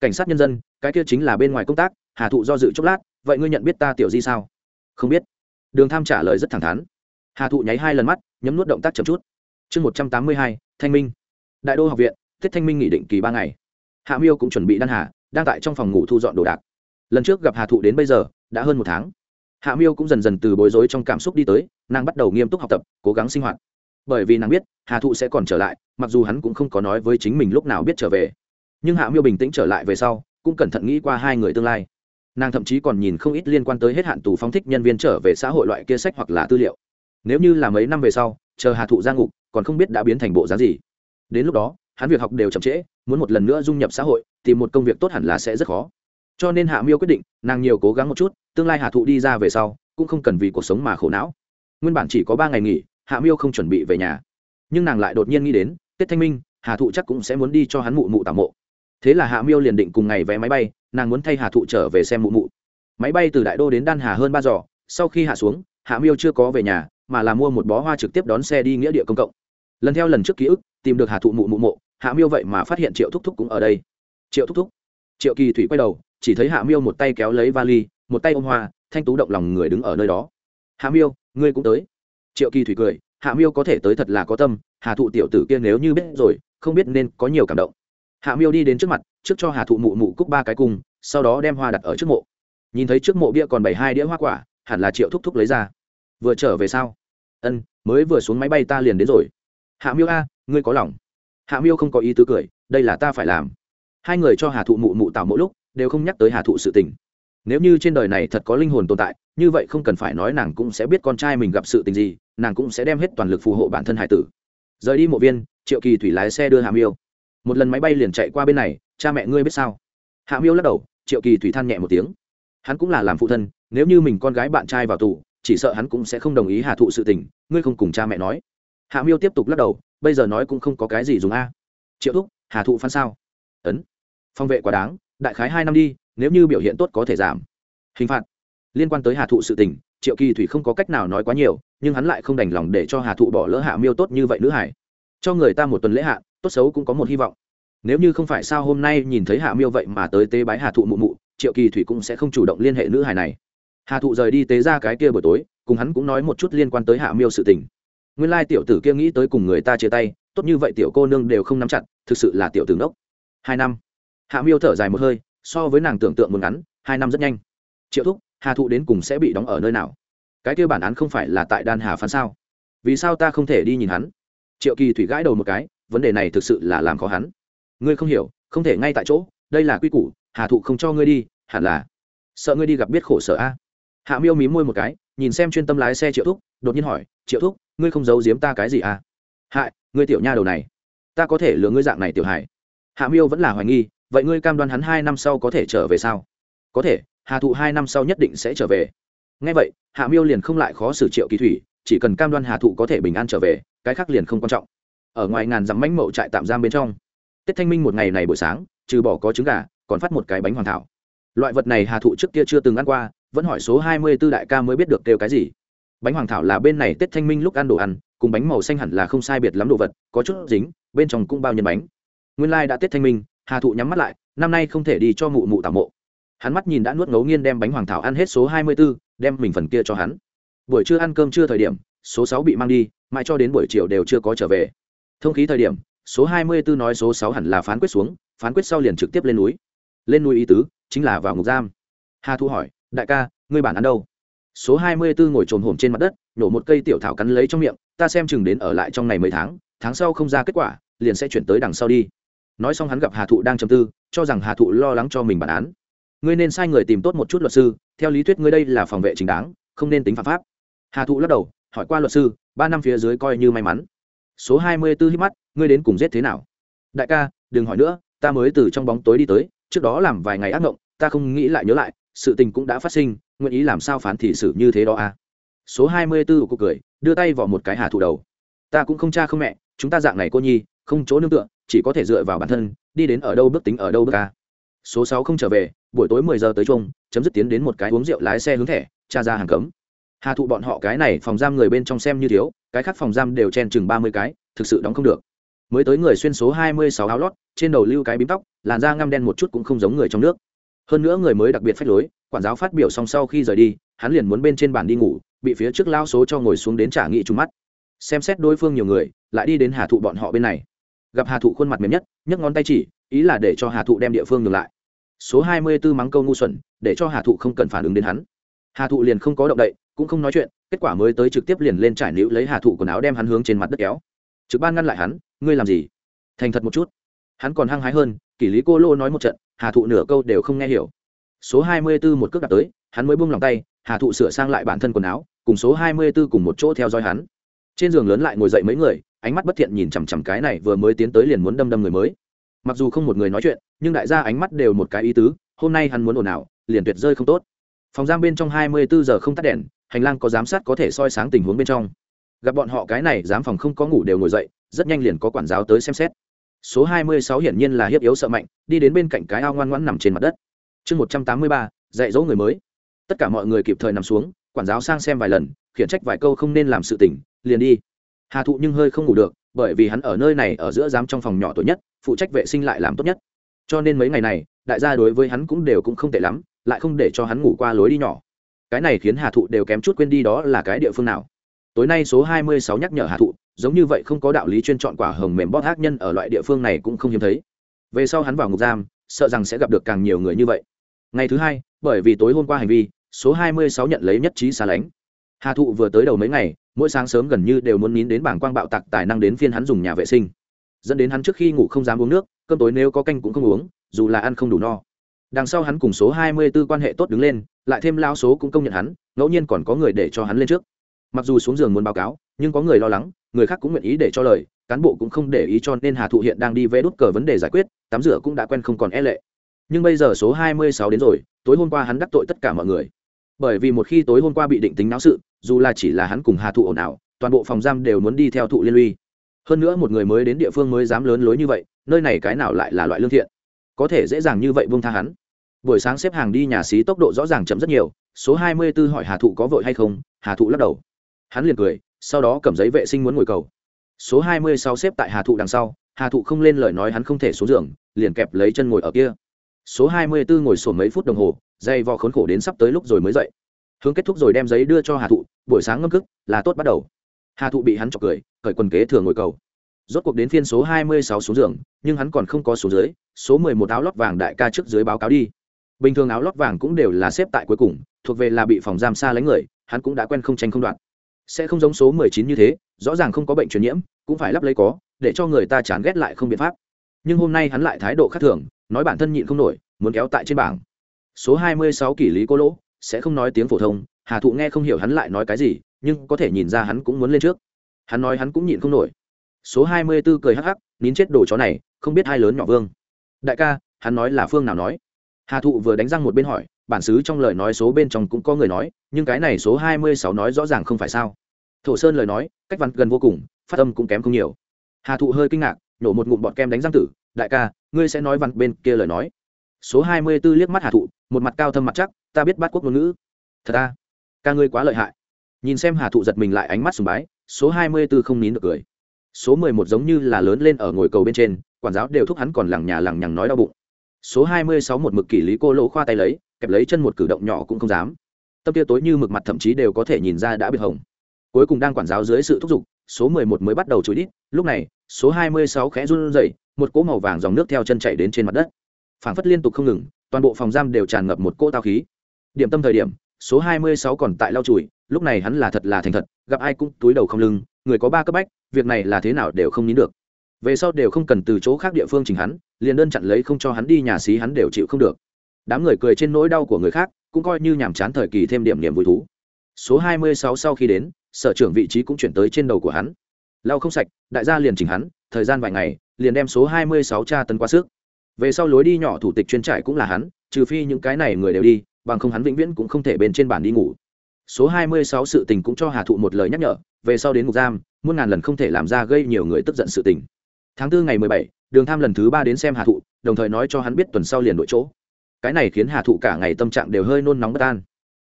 Cảnh sát nhân dân? Cái kia chính là bên ngoài công tác, hà thụ do dự chốc lát, vậy ngươi nhận biết ta tiểu di sao? Không biết. Đường tham trả lời rất thẳng thắn. Hà thụ nháy hai lần mắt, nhấm nuốt động tác chậm chút. Chương một trăm tám mươi hai, thanh minh. Đại đô học viện thiết thanh minh nghỉ định kỳ ba ngày. Hạ miêu cũng chuẩn bị đan hà, đang tại trong phòng ngủ thu dọn đồ đạc. Lần trước gặp hà thụ đến bây giờ, đã hơn một tháng. Hạ miêu cũng dần dần từ bối rối trong cảm xúc đi tới, nàng bắt đầu nghiêm túc học tập, cố gắng sinh hoạt bởi vì nàng biết hà thụ sẽ còn trở lại, mặc dù hắn cũng không có nói với chính mình lúc nào biết trở về. Nhưng hạ miêu bình tĩnh trở lại về sau, cũng cẩn thận nghĩ qua hai người tương lai. Nàng thậm chí còn nhìn không ít liên quan tới hết hạn tù phóng thích nhân viên trở về xã hội loại kia sách hoặc là tư liệu. Nếu như là mấy năm về sau, chờ hà thụ ra ngục, còn không biết đã biến thành bộ giá gì. Đến lúc đó, hắn việc học đều chậm trễ, muốn một lần nữa dung nhập xã hội, tìm một công việc tốt hẳn là sẽ rất khó. Cho nên hạ miêu quyết định, nàng nhiều cố gắng một chút, tương lai Hà thụ đi ra về sau, cũng không cần vì cuộc sống mà khổ não. Nguyên bản chỉ có ba ngày nghỉ hạ miêu không chuẩn bị về nhà. Nhưng nàng lại đột nhiên nghĩ đến, tết thanh minh, hà thụ chắc cũng sẽ muốn đi cho hắn mụ mụ tạm mộ. Thế là hạ miêu liền định cùng ngày vé máy bay, nàng muốn thay hà thụ trở về xem mụ mụ. Máy bay từ đại đô đến đan hà hơn ba giỏ sau khi hạ xuống, hạ miêu chưa có về nhà, mà là mua một bó hoa trực tiếp đón xe đi nghĩa địa công cộng. Lần theo lần trước ký ức, tìm được hà thụ mụ mụ mộ, hạ miêu vậy mà phát hiện triệu thúc thúc cũng ở đây. Triệu thúc thúc. Triệu kỳ thủy quay đầu, chỉ thấy hạ miêu một tay kéo lấy vali, một tay ôm hoa, thanh tú động lòng người đứng ở nơi đó. Hạ miêu, ngươi cũng tới triệu kỳ thủy cười, hạ miêu có thể tới thật là có tâm, hà thụ tiểu tử kia nếu như biết rồi, không biết nên có nhiều cảm động. Hạ miêu đi đến trước mặt, trước cho hà thụ mụ mụ cúc ba cái cung sau đó đem hoa đặt ở trước mộ. Nhìn thấy trước mộ bia còn bảy hai đĩa hoa quả, hẳn là triệu thúc thúc lấy ra. Vừa trở về sau ân, mới vừa xuống máy bay ta liền đến rồi. Hạ miêu a, ngươi có lòng. Hạ miêu không có ý tứ cười, đây là ta phải làm. Hai người cho hà thụ mụ mụ tạo mỗi lúc, đều không nhắc tới hà thụ sự tình. Nếu như trên đời này thật có linh hồn tồn tại, như vậy không cần phải nói nàng cũng sẽ biết con trai mình gặp sự tình gì nàng cũng sẽ đem hết toàn lực phù hộ bản thân hải tử. Rời đi mộ viên, triệu kỳ thủy lái xe đưa hạ miêu. Một lần máy bay liền chạy qua bên này, cha mẹ ngươi biết sao? Hạ miêu lắc đầu, triệu kỳ thủy than nhẹ một tiếng. Hắn cũng là làm phụ thân, nếu như mình con gái bạn trai vào tù, chỉ sợ hắn cũng sẽ không đồng ý hà thụ sự tình, ngươi không cùng cha mẹ nói. Hạ miêu tiếp tục lắc đầu, bây giờ nói cũng không có cái gì dùng a. Triệu thúc, hà thụ phán sao? Ấn. Phong vệ quá đáng, đại khái hai năm đi, nếu như biểu hiện tốt có thể giảm. Hình phạt. Liên quan tới hà thụ sự tình triệu kỳ thủy không có cách nào nói quá nhiều, nhưng hắn lại không đành lòng để cho hà thụ bỏ lỡ hạ miêu tốt như vậy nữ hải. Cho người ta một tuần lễ hạ, tốt xấu cũng có một hy vọng. Nếu như không phải sao hôm nay nhìn thấy hạ miêu vậy mà tới tế bái hà thụ mụ mụ, triệu kỳ thủy cũng sẽ không chủ động liên hệ nữ hải này. Hà thụ rời đi tế ra cái kia buổi tối, cùng hắn cũng nói một chút liên quan tới hạ miêu sự tình. Nguyên lai tiểu tử kia nghĩ tới cùng người ta chia tay, tốt như vậy tiểu cô nương đều không nắm chặt, thực sự là tiểu tử đốc hai năm. Hạ miêu thở dài một hơi, so với nàng tưởng tượng muốn ngắn, hai năm rất nhanh. Triệu thúc hà thụ đến cùng sẽ bị đóng ở nơi nào? Cái kia bản án không phải là tại đan hà phán sao? Vì sao ta không thể đi nhìn hắn? Triệu kỳ thủy gãi đầu một cái, vấn đề này thực sự là làm khó hắn. Ngươi không hiểu, không thể ngay tại chỗ, đây là quy củ, hà thụ không cho ngươi đi, hẳn là sợ ngươi đi gặp biết khổ sở a. Hạ miêu mí môi một cái, nhìn xem chuyên tâm lái xe triệu thúc, đột nhiên hỏi, triệu thúc, ngươi không giấu giếm ta cái gì à hại, ngươi tiểu nha đầu này, ta có thể lừa ngươi dạng này tiểu hải hạ miêu vẫn là hoài nghi, vậy ngươi cam đoan hắn hai năm sau có thể trở về sao? Có thể hà thụ hai năm sau nhất định sẽ trở về. Ngay vậy, hạ miêu liền không lại khó xử triệu kỳ thủy, chỉ cần cam đoan hà thụ có thể bình an trở về, cái khác liền không quan trọng. Ở ngoài ngàn dặm mánh mậu trại tạm giam bên trong, tết thanh minh một ngày này buổi sáng, trừ bỏ có trứng gà, còn phát một cái bánh hoàng thảo. Loại vật này hà thụ trước kia chưa từng ăn qua, vẫn hỏi số hai mươi b ố đại ca mới biết được kêu cái gì. Bánh hoàng thảo là bên này tết thanh minh lúc ăn đồ ăn, cùng bánh màu xanh hẳn là không sai biệt lắm đồ vật, có chút dính, bên trong cũng bao nhân bánh. Nguyên lai、like、đã tết thanh minh, hà thụ nhắm mắt lại, năm nay không thể đi cho mụ mụ tảo mộ hắn mắt nhìn đã nuốt ngấu nghiên đem bánh hoàng thảo ăn hết số hai mươi b ố đem mình phần kia cho hắn. Buổi trưa ăn cơm chưa thời điểm, số sáu bị mang đi, mãi cho đến buổi chiều đều chưa có trở về. Thông khí thời điểm, số hai mươi 24 nói số sáu hẳn là phán quyết xuống, phán quyết sau liền trực tiếp lên núi. Lên núi ý tứ, chính là vào ngục giam. Hà thu hỏi, đại ca, ngươi bản án đâu? Số hai mươi 24 ngồi trồn hổm trên mặt đất nổ một cây tiểu thảo cắn lấy trong miệng, ta xem chừng đến ở lại trong này mấy tháng tháng sau không ra kết quả, liền sẽ chuyển tới đằng sau đi. Nói xong hắn gặp hà thụ đang chầm tư, cho rằng hà thụ lo lắng cho mình bản án ngươi nên sai người tìm tốt một chút luật sư, theo lý thuyết ngươi đây là phòng vệ chính đáng, không nên tính phạm pháp. Hà thụ lắc đầu, hỏi qua luật sư, ba năm phía dưới coi như may mắn. Số hai mươi b ố hít mắt, ngươi đến cùng giết thế nào? Đại ca, đừng hỏi nữa, ta mới từ trong bóng tối đi tới, trước đó làm vài ngày ác mộng ta không nghĩ lại nhớ lại, sự tình cũng đã phát sinh, nguyện ý làm sao phán thị xử như thế đó à? Số hai mươi b ố cuộc cười, đưa tay vào một cái hà thụ đầu. Ta cũng không cha không mẹ, chúng ta dạng này cô nhi, không chỗ nương tựa, chỉ có thể dựa vào bản thân, đi đến ở đâu bước tính ở đâu bước ca số sáu không trở về buổi tối mười giờ tới chung, chấm dứt tiến đến một cái uống rượu lái xe hướng thẻ, tra ra hàng cấm. Hà thụ bọn họ cái này phòng giam người bên trong xem như thiếu, cái khác phòng giam đều chen chừng ba mươi cái, thực sự đóng không được. Mới tới người xuyên số hai mươi sáu áo lót, trên đầu lưu cái bím tóc, làn da ngăm đen một chút cũng không giống người trong nước. Hơn nữa người mới đặc biệt phách lối, quản giáo phát biểu xong sau khi rời đi, hắn liền muốn bên trên bàn đi ngủ, bị phía trước lao số cho ngồi xuống đến trả nghị trúng mắt. Xem xét đối phương nhiều người, lại đi đến hà thụ bọn họ bên này. Gặp hà thụ khuôn mặt mềm nhất, nhấc ngón tay chỉ, ý là để cho hà thụ đem địa phương ngừng lại số hai mươi b ố mắng câu ngu xuẩn, để cho hà thụ không cần phản ứng đến hắn. Hà thụ liền không có động đậy, cũng không nói chuyện, kết quả mới tới trực tiếp liền lên trải nữ lấy hà thụ quần áo đem hắn hướng trên mặt đất kéo. Trực ban ngăn lại hắn, ngươi làm gì? Thành thật một chút. Hắn còn hăng hái hơn, kỷ lý cô lô nói một trận, hà thụ nửa câu đều không nghe hiểu. Số hai mươi b ố một cước đặt tới, hắn mới buông lòng tay, hà thụ sửa sang lại bản thân quần áo, cùng số hai mươi b ố cùng một chỗ theo dõi hắn. Trên giường lớn lại ngồi dậy mấy người, ánh mắt bất thiện nhìn chằm chằm cái này vừa mới tiến tới liền muốn đâm đâm người mới mặc dù không một người nói chuyện, nhưng đại gia ánh mắt đều một cái ý tứ, hôm nay hắn muốn ồn ào, liền tuyệt rơi không tốt. Phòng giam bên trong hai mươi bốn giờ không tắt đèn, hành lang có giám sát có thể soi sáng tình huống bên trong. Gặp bọn họ cái này, giám phòng không có ngủ đều ngồi dậy, rất nhanh liền có quản giáo tới xem xét. Số hai mươi sáu hiển nhiên là hiếp yếu sợ mạnh, đi đến bên cạnh cái ao ngoan ngoãn nằm trên mặt đất. Chương một trăm tám mươi ba, dạy dỗ người mới. Tất cả mọi người kịp thời nằm xuống, quản giáo sang xem vài lần, khiển trách vài câu không nên làm sự tỉnh liền đi. Hà thụ nhưng hơi không ngủ được bởi vì hắn ở nơi này ở giữa giám trong phòng nhỏ tuổi nhất, phụ trách vệ sinh lại làm tốt nhất. Cho nên mấy ngày này, đại gia đối với hắn cũng đều cũng không tệ lắm, lại không để cho hắn ngủ qua lối đi nhỏ. Cái này khiến hà thụ đều kém chút quên đi đó là cái địa phương nào. Tối nay số hai mươi sáu nhắc nhở hà thụ, giống như vậy không có đạo lý chuyên chọn quả hồng mềm bóp ác nhân ở loại địa phương này cũng không hiếm thấy. Về sau hắn vào ngục giam, sợ rằng sẽ gặp được càng nhiều người như vậy. Ngày thứ hai, bởi vì tối hôm qua hành vi, số hai mươi sáu nhận lấy nhất trí xa lánh. Hà thụ vừa tới đầu mấy ngày mỗi sáng sớm gần như đều muốn nín đến bảng quang bạo tạc tài năng đến phiên hắn dùng nhà vệ sinh. Dẫn đến hắn trước khi ngủ không dám uống nước, cơm tối nếu có canh cũng không uống, dù là ăn không đủ no. Đằng sau hắn cùng số hai mươi 24 quan hệ tốt đứng lên, lại thêm lao số cũng công nhận hắn, ngẫu nhiên còn có người để cho hắn lên trước. Mặc dù xuống giường muốn báo cáo, nhưng có người lo lắng, người khác cũng nguyện ý để cho lời, cán bộ cũng không để ý cho nên hà thụ hiện đang đi vẽ đút cờ vấn đề giải quyết, tắm rửa cũng đã quen không còn e lệ. Nhưng bây giờ số hai mươi sáu đến rồi, tối hôm qua hắn đắc tội tất cả mọi người. Bởi vì một khi tối hôm qua bị định tính náo sự dù là chỉ là hắn cùng hà thụ ồn ào, toàn bộ phòng giam đều muốn đi theo thụ liên lụy hơn nữa một người mới đến địa phương mới dám lớn lối như vậy, nơi này cái nào lại là loại lương thiện? Có thể dễ dàng như vậy buông tha hắn. Buổi sáng xếp hàng đi nhà xí tốc độ rõ ràng chậm rất nhiều, số hai mươi 24 hỏi hà thụ có vội hay không, hà thụ lắc đầu. Hắn liền cười, sau đó cầm giấy vệ sinh muốn ngồi cầu. Số hai mươi sáu xếp tại hà thụ đằng sau, hà thụ không lên lời nói hắn không thể xuống giường, liền kẹp lấy chân ngồi ở kia. Số hai mươi 24 ngồi sổ mấy phút đồng hồ, dây vò khốn khổ đến sắp tới lúc rồi mới dậy hướng kết thúc rồi đem giấy đưa cho hà thụ, buổi sáng ngâm cức, là tốt bắt đầu. Hà thụ bị hắn chọc cười, cởi quần kế thừa ngồi cầu. Rốt cuộc đến phiên số hai mươi sáu xuống giường, nhưng hắn còn không có số dưới, số mười một áo lót vàng đại ca trước dưới báo cáo đi. Bình thường áo lót vàng cũng đều là xếp tại cuối cùng, thuộc về là bị phòng giam xa lánh người, hắn cũng đã quen không tranh không đoạn sẽ không giống số mười chín như thế, rõ ràng không có bệnh truyền nhiễm, cũng phải lắp lấy có, để cho người ta chán ghét lại không biện pháp. Nhưng hôm nay hắn lại thái độ khác thường, nói bản thân nhịn không nổi, muốn kéo tại trên bảng. Số hai mươi sáu kỷ lý cô lỗ sẽ không nói tiếng phổ thông, hà thụ nghe không hiểu hắn lại nói cái gì, nhưng có thể nhìn ra hắn cũng muốn lên trước. Hắn nói hắn cũng nhịn không nổi. Số hai mươi b ố cười hắc hắc, nín chết đồ chó này, không biết hai lớn nhỏ vương. Đại ca, hắn nói là phương nào nói? Hà thụ vừa đánh răng một bên hỏi, bản xứ trong lời nói số bên trong cũng có người nói, nhưng cái này số hai mươi sáu nói rõ ràng không phải sao? Thổ sơn lời nói, cách văn gần vô cùng, phát âm cũng kém không nhiều. Hà thụ hơi kinh ngạc nổ một ngụm bọt kem đánh răng tử, đại ca, ngươi sẽ nói văn bên kia lời nói số hai mươi b ố liếc mắt hà thụ, một mặt cao thâm mặt chắc, ta biết bắt quốc ngôn ngữ. Thật ta ca ngươi quá lợi hại. Nhìn xem hà thụ giật mình lại ánh mắt sùng bái, số hai mươi b ố không nín được cười. Số mười một giống như là lớn lên ở ngồi cầu bên trên, quản giáo đều thúc hắn còn lằng nhà lằng nhằng nói đau bụng. Số hai mươi sáu một mực kỷ lý cô lỗ khoa tay lấy, kẹp lấy chân một cử động nhỏ cũng không dám. Tâm tia tối như mực mặt thậm chí đều có thể nhìn ra đã bị hồng. Cuối cùng đang quản giáo dưới sự thúc giục, số mười một mới bắt đầu chối đít. Lúc này, số hai mươi sáu khẽ run rẩy, một cỗ màu vàng dòng nước theo chân chạy đến trên mặt đất phảng phất liên tục không ngừng, toàn bộ phòng giam đều tràn ngập một cỗ tao khí. Điểm tâm thời điểm, số hai mươi sáu còn tại lau chùi, lúc này hắn là thật là thành thật, gặp ai cũng túi đầu không lưng, người có ba cấp bách, việc này là thế nào đều không nín được. Về sau đều không cần từ chỗ khác địa phương chỉnh hắn, liền đơn chặn lấy không cho hắn đi nhà xí hắn đều chịu không được. Đám người cười trên nỗi đau của người khác, cũng coi như nhàm chán thời kỳ thêm điểm niềm vui thú. Số hai mươi sáu sau khi đến, sở trưởng vị trí cũng chuyển tới trên đầu của hắn. Lau không sạch, đại gia liền chỉnh hắn, thời gian vài ngày, liền đem số hai mươi sáu tra tấn quá sức về sau lối đi nhỏ thủ tịch chuyên trại cũng là hắn, trừ phi những cái này người đều đi, bằng không hắn vĩnh viễn cũng không thể bên trên bản đi ngủ. Số hai mươi sáu sự tình cũng cho hà thụ một lời nhắc nhở, về sau đến ngục giam, muôn ngàn lần không thể làm ra gây nhiều người tức giận sự tình. Tháng tư ngày mười bảy, đường tham lần thứ ba đến xem hà thụ, đồng thời nói cho hắn biết tuần sau liền đổi chỗ. Cái này khiến hà thụ cả ngày tâm trạng đều hơi nôn nóng bất an.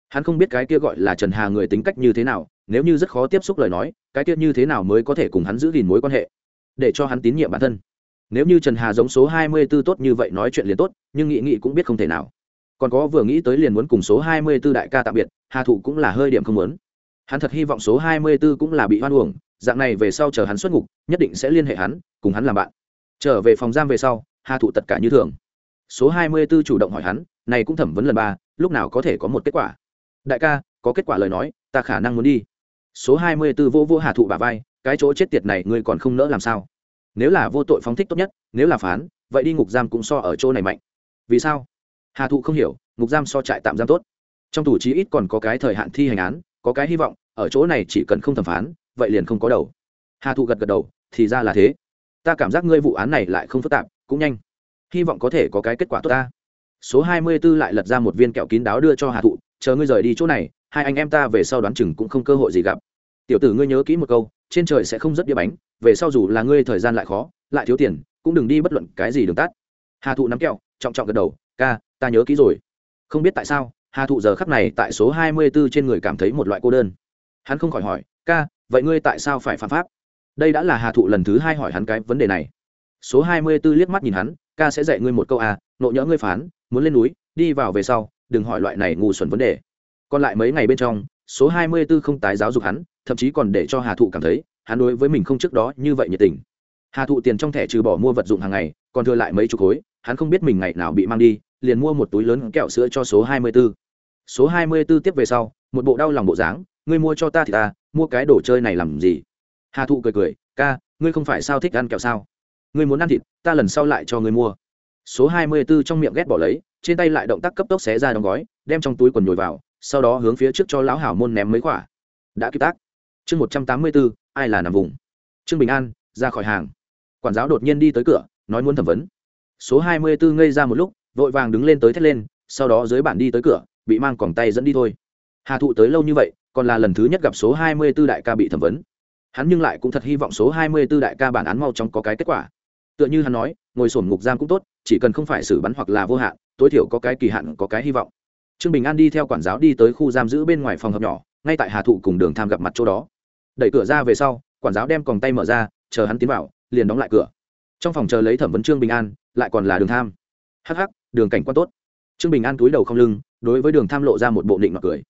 Hắn không biết cái kia gọi là trần hà người tính cách như thế nào, nếu như rất khó tiếp xúc lời nói, cái kia như thế nào mới có thể cùng hắn giữ gìn mối quan hệ, để cho hắn tín nhiệm bản thân nếu như trần hà giống số hai mươi b ố tốt như vậy nói chuyện liền tốt, nhưng nghị nghị cũng biết không thể nào. Còn có vừa nghĩ tới liền muốn cùng số hai mươi b ố đại ca tạm biệt, hà thụ cũng là hơi điểm không muốn. Hắn thật hy vọng số hai mươi b ố cũng là bị hoan uổng, dạng này về sau chờ hắn xuất ngục, nhất định sẽ liên hệ hắn, cùng hắn làm bạn. Trở về phòng giam về sau, hà thụ tất cả như thường. Số hai mươi b ố chủ động hỏi hắn, này cũng thẩm vấn lần ba, lúc nào có thể có một kết quả? Đại ca, có kết quả lời nói, ta khả năng muốn đi. Số hai mươi b ố vô vô hà thụ bà vai, cái chỗ chết tiệt này ngươi còn không nỡ làm sao? Nếu là vô tội phóng thích tốt nhất, nếu là phán, vậy đi ngục giam cũng so ở chỗ này mạnh. Vì sao? Hà thụ không hiểu, ngục giam so trại tạm giam tốt. Trong tù chí ít còn có cái thời hạn thi hành án, có cái hy vọng, ở chỗ này chỉ cần không thẩm phán, vậy liền không có đầu. Hà thụ gật gật đầu, thì ra là thế. Ta cảm giác ngươi vụ án này lại không phức tạp, cũng nhanh. Hy vọng có thể có cái kết quả tốt ta. Số hai mươi b ố lại lật ra một viên kẹo kín đáo đưa cho hà thụ, chờ ngươi rời đi chỗ này, hai anh em ta về sau đoán chừng cũng không cơ hội gì gặp. Tiểu tử ngươi nhớ kỹ một câu, trên trời sẽ không rất đĩa bánh về sau dù là ngươi thời gian lại khó, lại thiếu tiền, cũng đừng đi bất luận cái gì đường tắt. Hà thụ nắm kẹo, trọng trọng gật đầu, ca, ta nhớ kỹ rồi. Không biết tại sao, hà thụ giờ khắc này tại số hai mươi b ố trên người cảm thấy một loại cô đơn. Hắn không khỏi hỏi, ca, vậy ngươi tại sao phải phạm pháp? Đây đã là hà thụ lần thứ hai hỏi hắn cái vấn đề này. Số hai mươi b ố liếc mắt nhìn hắn, ca sẽ dạy ngươi một câu à nộ nhỡ ngươi phán, muốn lên núi, đi vào về sau, đừng hỏi loại này ngu xuẩn vấn đề. Còn lại mấy ngày bên trong, số hai mươi b ố không tái giáo dục hắn, thậm chí còn để cho hà thụ cảm thấy hắn đối với mình không trước đó như vậy nhiệt tình. Hà thụ tiền trong thẻ trừ bỏ mua vật dụng hàng ngày, còn thừa lại mấy chục khối, hắn không biết mình ngày nào bị mang đi, liền mua một túi lớn kẹo sữa cho số hai mươi 24. số hai mươi 24 tiếp về sau, một bộ đau lòng bộ dáng, ngươi mua cho ta thì ta, mua cái đồ chơi này làm gì? Hà thụ cười cười, ca, ngươi không phải sao thích ăn kẹo sao? Ngươi muốn ăn thịt, ta lần sau lại cho ngươi mua. Số hai mươi 24 trong miệng ghét bỏ lấy, trên tay lại động tác cấp tốc xé ra đóng gói, đem trong túi quần nhồi vào, sau đó hướng phía trước cho lão hảo môn ném mấy quả. Đã kịp tác. Chương một trăm tám mươi bốn ai là nằm vùng? Trương bình an, ra khỏi hàng. Quản giáo đột nhiên đi tới cửa, nói muốn thẩm vấn. Số hai mươi bốn ngây ra một lúc, vội vàng đứng lên tới thét lên, sau đó dưới bản đi tới cửa, bị mang còng tay dẫn đi thôi. Hà thụ tới lâu như vậy, còn là lần thứ nhất gặp số hai mươi b ố đại ca bị thẩm vấn. Hắn nhưng lại cũng thật hy vọng số hai mươi b ố đại ca bản án mau chóng có cái kết quả. Tựa như hắn nói, ngồi sổm ngục giam cũng tốt, chỉ cần không phải xử bắn hoặc là vô hạn, tối thiểu có cái kỳ hạn, có cái hy vọng. Trương bình an đi theo quản giáo đi tới khu giam giữ bên ngoài phòng hợp nhỏ, ngay tại hà thụ cùng đường tham gặp mặt chỗ đó đẩy cửa ra về sau, quản giáo đem còng tay mở ra, chờ hắn tiến vào, liền đóng lại cửa. Trong phòng chờ lấy thẩm vấn trương bình an, lại còn là đường tham. Hh đường cảnh quan tốt. Trương bình an túi đầu không lưng, đối với đường tham lộ ra một bộ định mặc cười.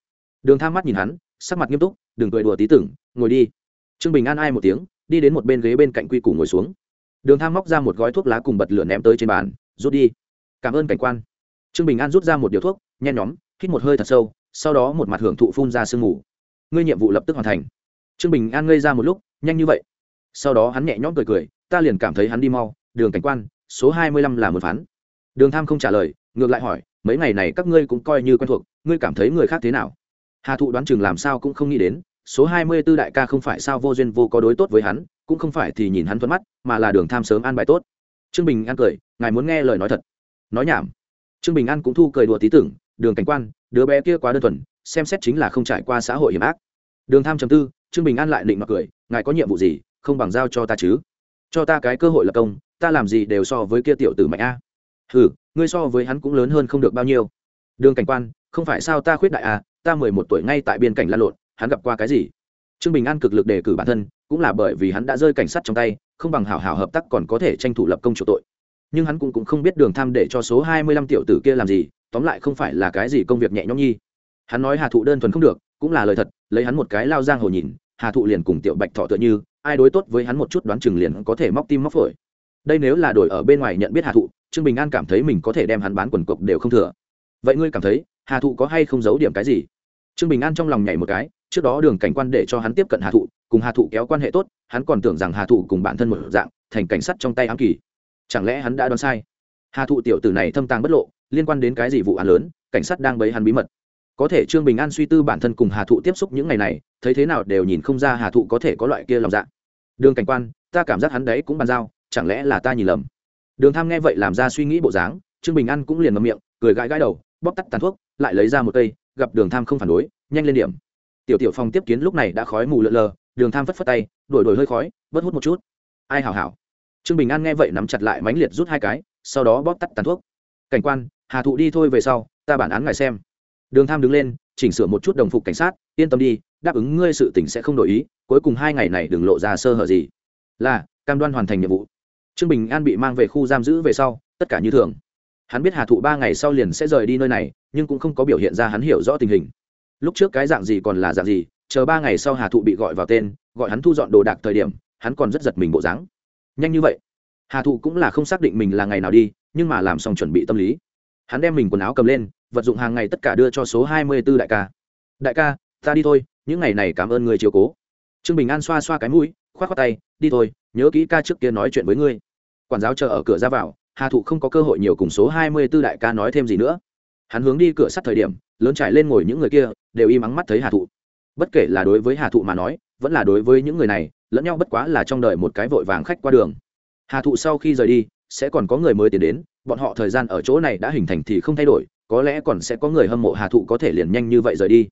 Đường tham mắt nhìn hắn, sắc mặt nghiêm túc, đừng cười đùa tí tưởng, ngồi đi. Trương bình an ai một tiếng, đi đến một bên ghế bên cạnh quy củ ngồi xuống. Đường tham móc ra một gói thuốc lá cùng bật lửa ném tới trên bàn, rút đi. Cảm ơn cảnh quan. Trương bình an rút ra một điếu thuốc, nhen nhóm, hít một hơi thật sâu, sau đó một mặt hưởng thụ phun ra sương mù. Ngươi nhiệm vụ lập tức hoàn thành trương bình an ngây ra một lúc, nhanh như vậy. Sau đó hắn nhẹ nhõm cười cười, ta liền cảm thấy hắn đi mau, đường cảnh quan, số hai mươi lăm là một phán. Đường tham không trả lời, ngược lại hỏi, mấy ngày này các ngươi cũng coi như quen thuộc, ngươi cảm thấy người khác thế nào? Hà thụ đoán chừng làm sao cũng không nghĩ đến, số hai mươi b ố đại ca không phải sao vô duyên vô có đối tốt với hắn, cũng không phải thì nhìn hắn thuận mắt, mà là đường tham sớm an bài tốt. Trương bình an cười, ngài muốn nghe lời nói thật. Nói nhảm. Trương bình an cũng thu cười đùa tí tưởng, đường cảnh quan, đứa bé kia quá đơn thuần, xem xét chính là không trải qua xã hội hiểm ác. Đường tham chấm tư trương bình an lại định mặc cười ngài có nhiệm vụ gì không bằng giao cho ta chứ? Cho ta cái cơ hội lập công ta làm gì đều so với kia tiểu tử mạnh a. Hừ ngươi so với hắn cũng lớn hơn không được bao nhiêu. Đường cảnh quan không phải sao ta khuyết đại à ta mười một tuổi ngay tại biên cảnh lan lộn hắn gặp qua cái gì? Trương bình an cực lực đề cử bản thân cũng là bởi vì hắn đã rơi cảnh sát trong tay không bằng hảo hảo hợp tác còn có thể tranh thủ lập công chủ tội. Nhưng hắn cũng, cũng không biết đường tham để cho số hai mươi lăm tiểu tử kia làm gì tóm lại không phải là cái gì công việc nhẹ nhõm nhi. Hắn nói hà thụ đơn thuần không được cũng là lời thật, lấy hắn một cái lao giang hồ nhìn, hà thụ liền cùng tiểu bạch thọ tựa như, ai đối tốt với hắn một chút đoán chừng liền có thể móc tim móc phổi. Đây nếu là đổi ở bên ngoài nhận biết hà thụ, trương bình an cảm thấy mình có thể đem hắn bán quần cộc đều không thừa. Vậy ngươi cảm thấy, hà thụ có hay không giấu điểm cái gì? Trương bình an trong lòng nhảy một cái, trước đó đường cảnh quan để cho hắn tiếp cận hà thụ, cùng hà thụ kéo quan hệ tốt, hắn còn tưởng rằng hà thụ cùng bản thân một dạng, thành cảnh sát trong tay ám kỳ. Chẳng lẽ hắn đã đoán sai? Hà thụ tiểu tử này thâm tàng bất lộ, liên quan đến cái gì vụ án lớn, cảnh sát đang bấy hắn bí mật có thể trương bình an suy tư bản thân cùng hà thụ tiếp xúc những ngày này, thấy thế nào đều nhìn không ra hà thụ có thể có loại kia lòng dạ. Đường cảnh quan, ta cảm giác hắn đấy cũng bàn giao, chẳng lẽ là ta nhìn lầm? Đường tham nghe vậy làm ra suy nghĩ bộ dáng, trương bình an cũng liền ngậm miệng, cười gãi gãi đầu, bóp tắt tàn thuốc, lại lấy ra một cây, gặp đường tham không phản đối, nhanh lên điểm. Tiểu tiểu phong tiếp kiến lúc này đã khói mù lợn lờ, đường tham phất phất tay, đổi đổi hơi khói vớt hút một chút. Ai hảo hảo. Trương bình an nghe vậy nắm chặt lại mánh liệt rút hai cái, sau đó bóp tắt tàn thuốc. Cảnh quan, hà thụ đi thôi về sau, ta bản án ngài xem đường tham đứng lên, chỉnh sửa một chút đồng phục cảnh sát, yên tâm đi, đáp ứng ngươi sự tỉnh sẽ không đổi ý, cuối cùng hai ngày này đừng lộ ra sơ hở gì. Là, cam đoan hoàn thành nhiệm vụ. Trương bình an bị mang về khu giam giữ về sau, tất cả như thường. Hắn biết hà thụ ba ngày sau liền sẽ rời đi nơi này, nhưng cũng không có biểu hiện ra hắn hiểu rõ tình hình. Lúc trước cái dạng gì còn là dạng gì, chờ ba ngày sau hà thụ bị gọi vào tên, gọi hắn thu dọn đồ đạc thời điểm, hắn còn rất giật mình bộ dáng. Nhanh như vậy. Hà thụ cũng là không xác định mình là ngày nào đi, nhưng mà làm xong chuẩn bị tâm lý hắn đem mình quần áo cầm lên, vật dụng hàng ngày tất cả đưa cho số hai mươi b ố đại ca. Đại ca, ta đi thôi, những ngày này cảm ơn người chiều cố. Trương bình an xoa xoa cái mũi k h o á t k tay, đi thôi, nhớ kỹ ca trước kia nói chuyện với ngươi. Quản giáo chờ ở cửa ra vào, hà thụ không có cơ hội nhiều cùng số hai mươi b ố đại ca nói thêm gì nữa. Hắn hướng đi cửa sắt thời điểm, lớn trải lên ngồi những người kia, đều im ắng mắt thấy hà thụ. Bất kể là đối với hà thụ mà nói, vẫn là đối với những người này, lẫn nhau bất quá là trong đời một cái vội vàng khách qua đường. Hà thụ sau khi rời đi, sẽ còn có người mới tiến đến bọn họ thời gian ở chỗ này đã hình thành thì không thay đổi, có lẽ còn sẽ có người hâm mộ hà thụ có thể liền nhanh như vậy rời đi.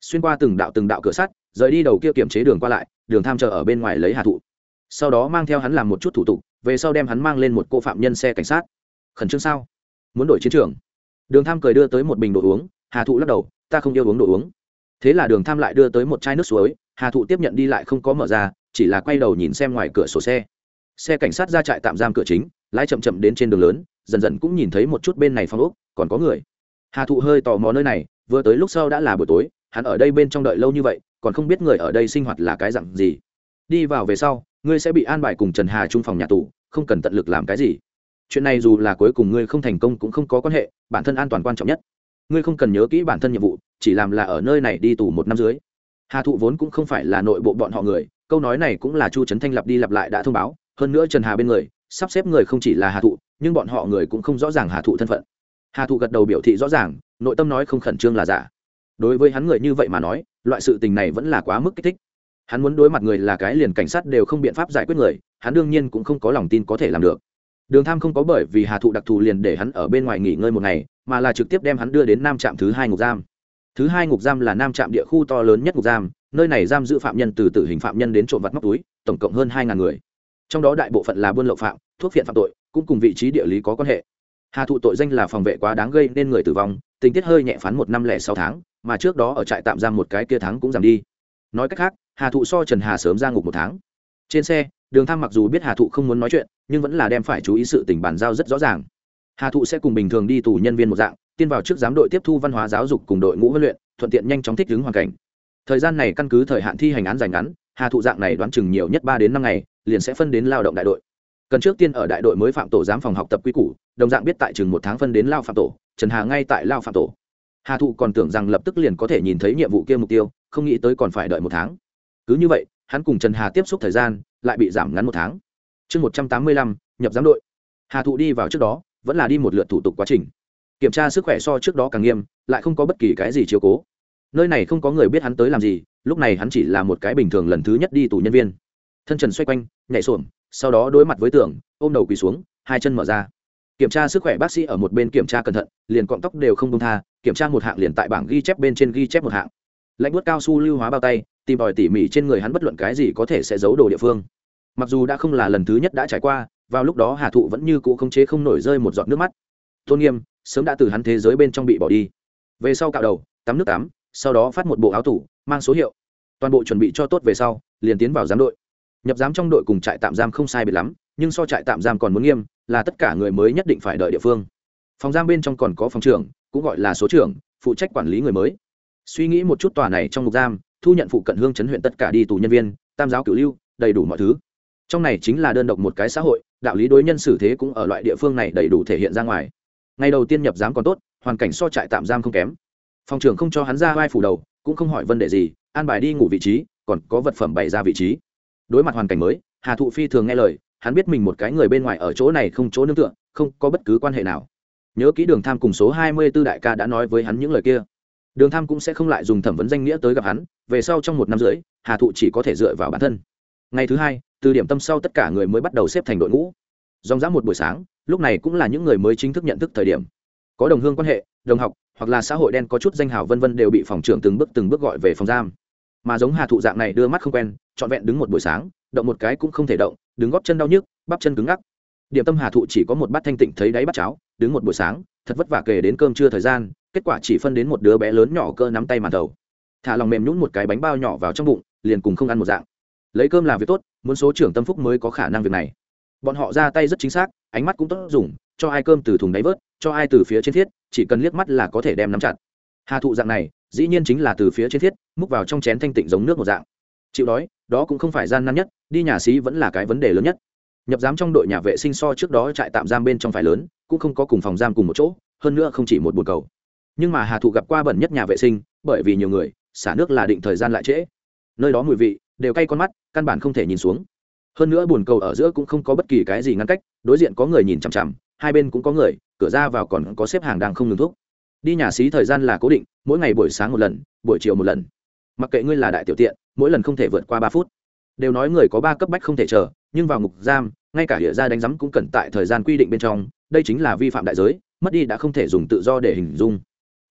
Xuyên qua từng đạo từng đạo cửa sắt, rời đi đầu kia kiểm chế đường qua lại, đường tham chờ ở bên ngoài lấy hà thụ. Sau đó mang theo hắn làm một chút thủ tục, về sau đem hắn mang lên một cô phạm nhân xe cảnh sát. Khẩn trương sao? Muốn đổi chiến trường. Đường tham cười đưa tới một bình đồ uống, hà thụ lắc đầu, ta không yêu uống đồ uống. Thế là đường tham lại đưa tới một chai nước suối, hà thụ tiếp nhận đi lại không có mở ra, chỉ là quay đầu nhìn xem ngoài cửa sổ xe. Xe cảnh sát ra trại tạm giam cửa chính, lái chậm chậm đến trên đường lớn dần dần cũng nhìn thấy một chút bên này phong ốc, còn có người. Hà thụ hơi tò mò nơi này, vừa tới lúc sau đã là buổi tối, hắn ở đây bên trong đợi lâu như vậy, còn không biết người ở đây sinh hoạt là cái dặn gì. Đi vào về sau, ngươi sẽ bị an bài cùng trần hà trung phòng nhà tù, không cần tận lực làm cái gì. Chuyện này dù là cuối cùng ngươi không thành công cũng không có quan hệ, bản thân an toàn quan trọng nhất. Ngươi không cần nhớ kỹ bản thân nhiệm vụ, chỉ làm là ở nơi này đi tù một năm dưới. Hà thụ vốn cũng không phải là nội bộ bọn họ người, câu nói này cũng là chu trấn thanh lặp đi lặp lại đã thông báo, hơn nữa trần hà bên người sắp xếp người không chỉ là hà thụ, nhưng bọn họ người cũng không rõ ràng hà thụ thân phận. Hà thụ gật đầu biểu thị rõ ràng, nội tâm nói không khẩn trương là giả. Đối với hắn người như vậy mà nói, loại sự tình này vẫn là quá mức kích thích. Hắn muốn đối mặt người là cái liền cảnh sát đều không biện pháp giải quyết người, hắn đương nhiên cũng không có lòng tin có thể làm được. Đường tham không có bởi vì hà thụ đặc thù liền để hắn ở bên ngoài nghỉ ngơi một ngày, mà là trực tiếp đem hắn đưa đến nam trạm thứ hai ngục giam. Thứ hai ngục giam là nam trạm địa khu to lớn nhất ngục giam, nơi này giam giữ phạm nhân từ tử hình phạm nhân đến trộm vặt móc túi, tổng cộng hơn hai ngàn người trong đó đại bộ phận là buôn lậu phạm, thuốc phiện phạm tội, cũng cùng vị trí địa lý có quan hệ. Hà thụ tội danh là phòng vệ quá đáng gây nên người tử vong, tình tiết hơi nhẹ phán một năm lẻ sáu tháng, mà trước đó ở trại tạm giam một cái kia tháng cũng giảm đi. Nói cách khác, hà thụ so trần hà sớm ra ngục một tháng. Trên xe, đường tham mặc dù biết hà thụ không muốn nói chuyện, nhưng vẫn là đem phải chú ý sự tình bàn giao rất rõ ràng. Hà thụ sẽ cùng bình thường đi tù nhân viên một dạng, tiên vào trước giám đội tiếp thu văn hóa giáo dục cùng đội ngũ huấn luyện, thuận tiện nhanh chóng thích ứng hoàn cảnh. Thời gian này căn cứ thời hạn thi hành án dài ngắn hà thụ dạng này đoán chừng nhiều nhất ba đến năm ngày, liền sẽ phân đến lao động đại đội. Cần trước tiên ở đại đội mới phạm tổ giám phòng học tập quy củ, đồng dạng biết tại chừng một tháng phân đến lao phạm tổ, trần hà ngay tại lao phạm tổ. Hà thụ còn tưởng rằng lập tức liền có thể nhìn thấy nhiệm vụ kia mục tiêu, không nghĩ tới còn phải đợi một tháng. Cứ như vậy, hắn cùng trần hà tiếp xúc thời gian lại bị giảm ngắn một tháng. Chương một trăm tám mươi lăm, nhập giám đội. Hà thụ đi vào trước đó, vẫn là đi một lượt thủ tục quá trình. Kiểm tra sức khỏe so trước đó càng nghiêm, lại không có bất kỳ cái gì chiếu cố. Nơi này không có người biết hắn tới làm gì lúc này hắn chỉ là một cái bình thường lần thứ nhất đi tù nhân viên. Thân trần xoay quanh, nhảy xuồng, sau đó đối mặt với tường, ôm đầu quỳ xuống, hai chân mở ra. Kiểm tra sức khỏe bác sĩ ở một bên kiểm tra cẩn thận, liền cọng tóc đều không công tha, kiểm tra một hạng liền tại bảng ghi chép bên trên ghi chép một hạng. Lãnh bút cao su lưu hóa bao tay, tìm tòi tỉ mỉ trên người hắn bất luận cái gì có thể sẽ giấu đồ địa phương. Mặc dù đã không là lần thứ nhất đã trải qua, vào lúc đó hà thụ vẫn như cũ không chế không nổi rơi một giọt nước mắt. Tôn nghiêm, sớm đã từ hắn thế giới bên trong bị bỏ đi. Về sau cạo đầu, tắm nước tắm sau đó phát một bộ áo tủ, mang số hiệu. Toàn bộ chuẩn bị cho tốt về sau, liền tiến vào giám đội. Nhập giám trong đội cùng trại tạm giam không sai biệt lắm, nhưng so trại tạm giam còn muốn nghiêm, là tất cả người mới nhất định phải đợi địa phương. Phòng giam bên trong còn có phòng trưởng, cũng gọi là số trưởng, phụ trách quản lý người mới. Suy nghĩ một chút tòa này trong ngục giam, thu nhận phụ cận hương chấn huyện tất cả đi tù nhân viên, tam giáo cửu lưu, đầy đủ mọi thứ. Trong này chính là đơn độc một cái xã hội, đạo lý đối nhân xử thế cũng ở loại địa phương này đầy đủ thể hiện ra ngoài. Ngày đầu tiên nhập giám còn tốt, hoàn cảnh so trại tạm giam không kém phòng trưởng không cho hắn ra vai phủ đầu, cũng không hỏi vấn đề gì, an bài đi ngủ vị trí, còn có vật phẩm bày ra vị trí. Đối mặt hoàn cảnh mới, hà thụ phi thường nghe lời, hắn biết mình một cái người bên ngoài ở chỗ này không chỗ nương tựa, không có bất cứ quan hệ nào. Nhớ kỹ đường tham cùng số hai mươi b ố đại ca đã nói với hắn những lời kia. Đường tham cũng sẽ không lại dùng thẩm vấn danh nghĩa tới gặp hắn, về sau trong một năm rưỡi, hà thụ chỉ có thể dựa vào bản thân. Ngày thứ hai, từ điểm tâm sau tất cả người mới bắt đầu xếp thành đội ngũ. Dòng dã một buổi sáng, lúc này cũng là những người mới chính thức nhận thức thời điểm. Có đồng hương quan hệ, đồng học hoặc là xã hội đen có chút danh hào vân vân đều bị phòng trưởng từng bước từng bước gọi về phòng giam. Mà giống hà thụ dạng này đưa mắt không quen, trọn vẹn đứng một buổi sáng, động một cái cũng không thể động, đứng góp chân đau nhức, bắp chân cứng ngắc. Điểm tâm hà thụ chỉ có một bát thanh tịnh thấy đáy bắt cháo, đứng một buổi sáng, thật vất vả kể đến cơm trưa thời gian, kết quả chỉ phân đến một đứa bé lớn nhỏ cơ nắm tay màn đầu. Thả lòng mềm nhún một cái bánh bao nhỏ vào trong bụng, liền cùng không ăn một dạng. Lấy cơm là việc tốt, muốn số trưởng tâm phúc mới có khả năng việc này. Bọn họ ra tay rất chính xác, ánh mắt cũng tốt dùng cho ai cơm từ thùng đáy vớt, cho ai từ phía trên thiết, chỉ cần liếc mắt là có thể đem nắm chặt. Hà thụ dạng này, dĩ nhiên chính là từ phía trên thiết, múc vào trong chén thanh tịnh giống nước một dạng. Chịu đói, đó cũng không phải gian nan nhất, đi nhà xí vẫn là cái vấn đề lớn nhất. Nhập giám trong đội nhà vệ sinh so trước đó trại tạm giam bên trong phải lớn, cũng không có cùng phòng giam cùng một chỗ, hơn nữa không chỉ một bồn cầu. Nhưng mà hà thụ gặp qua bẩn nhất nhà vệ sinh, bởi vì nhiều người, xả nước là định thời gian lại trễ. Nơi đó mùi vị, đều cay con mắt, căn bản không thể nhìn xuống. Hơn nữa bồn cầu ở giữa cũng không có bất kỳ cái gì ngăn cách, đối diện có người nhìn chằm chằm hai bên cũng có người, cửa ra vào còn có xếp hàng đang không ngừng thuốc đi nhà xí thời gian là cố định, mỗi ngày buổi sáng một lần, buổi chiều một lần. Mặc kệ ngươi là đại tiểu tiện, mỗi lần không thể vượt qua ba phút. Đều nói người có ba cấp bách không thể chờ, nhưng vào ngục giam, ngay cả địa gia đánh giám cũng cần tại thời gian quy định bên trong, đây chính là vi phạm đại giới, mất đi đã không thể dùng tự do để hình dung.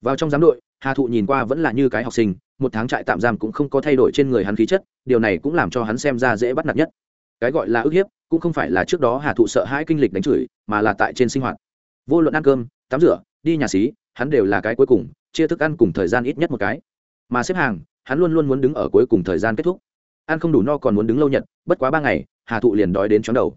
Vào trong giám đội, hà thụ nhìn qua vẫn là như cái học sinh, một tháng trại tạm giam cũng không có thay đổi trên người hắn khí chất, điều này cũng làm cho hắn xem ra dễ bắt nạt nhất cái gọi là ức hiếp cũng không phải là trước đó hà thụ sợ hãi kinh lịch đánh chửi, mà là tại trên sinh hoạt. Vô luận ăn cơm, tắm rửa, đi nhà xí, hắn đều là cái cuối cùng, chia thức ăn cùng thời gian ít nhất một cái. Mà xếp hàng, hắn luôn luôn muốn đứng ở cuối cùng thời gian kết thúc. Ăn không đủ no còn muốn đứng lâu nhật, bất quá ba ngày, hà thụ liền đói đến chóng đầu.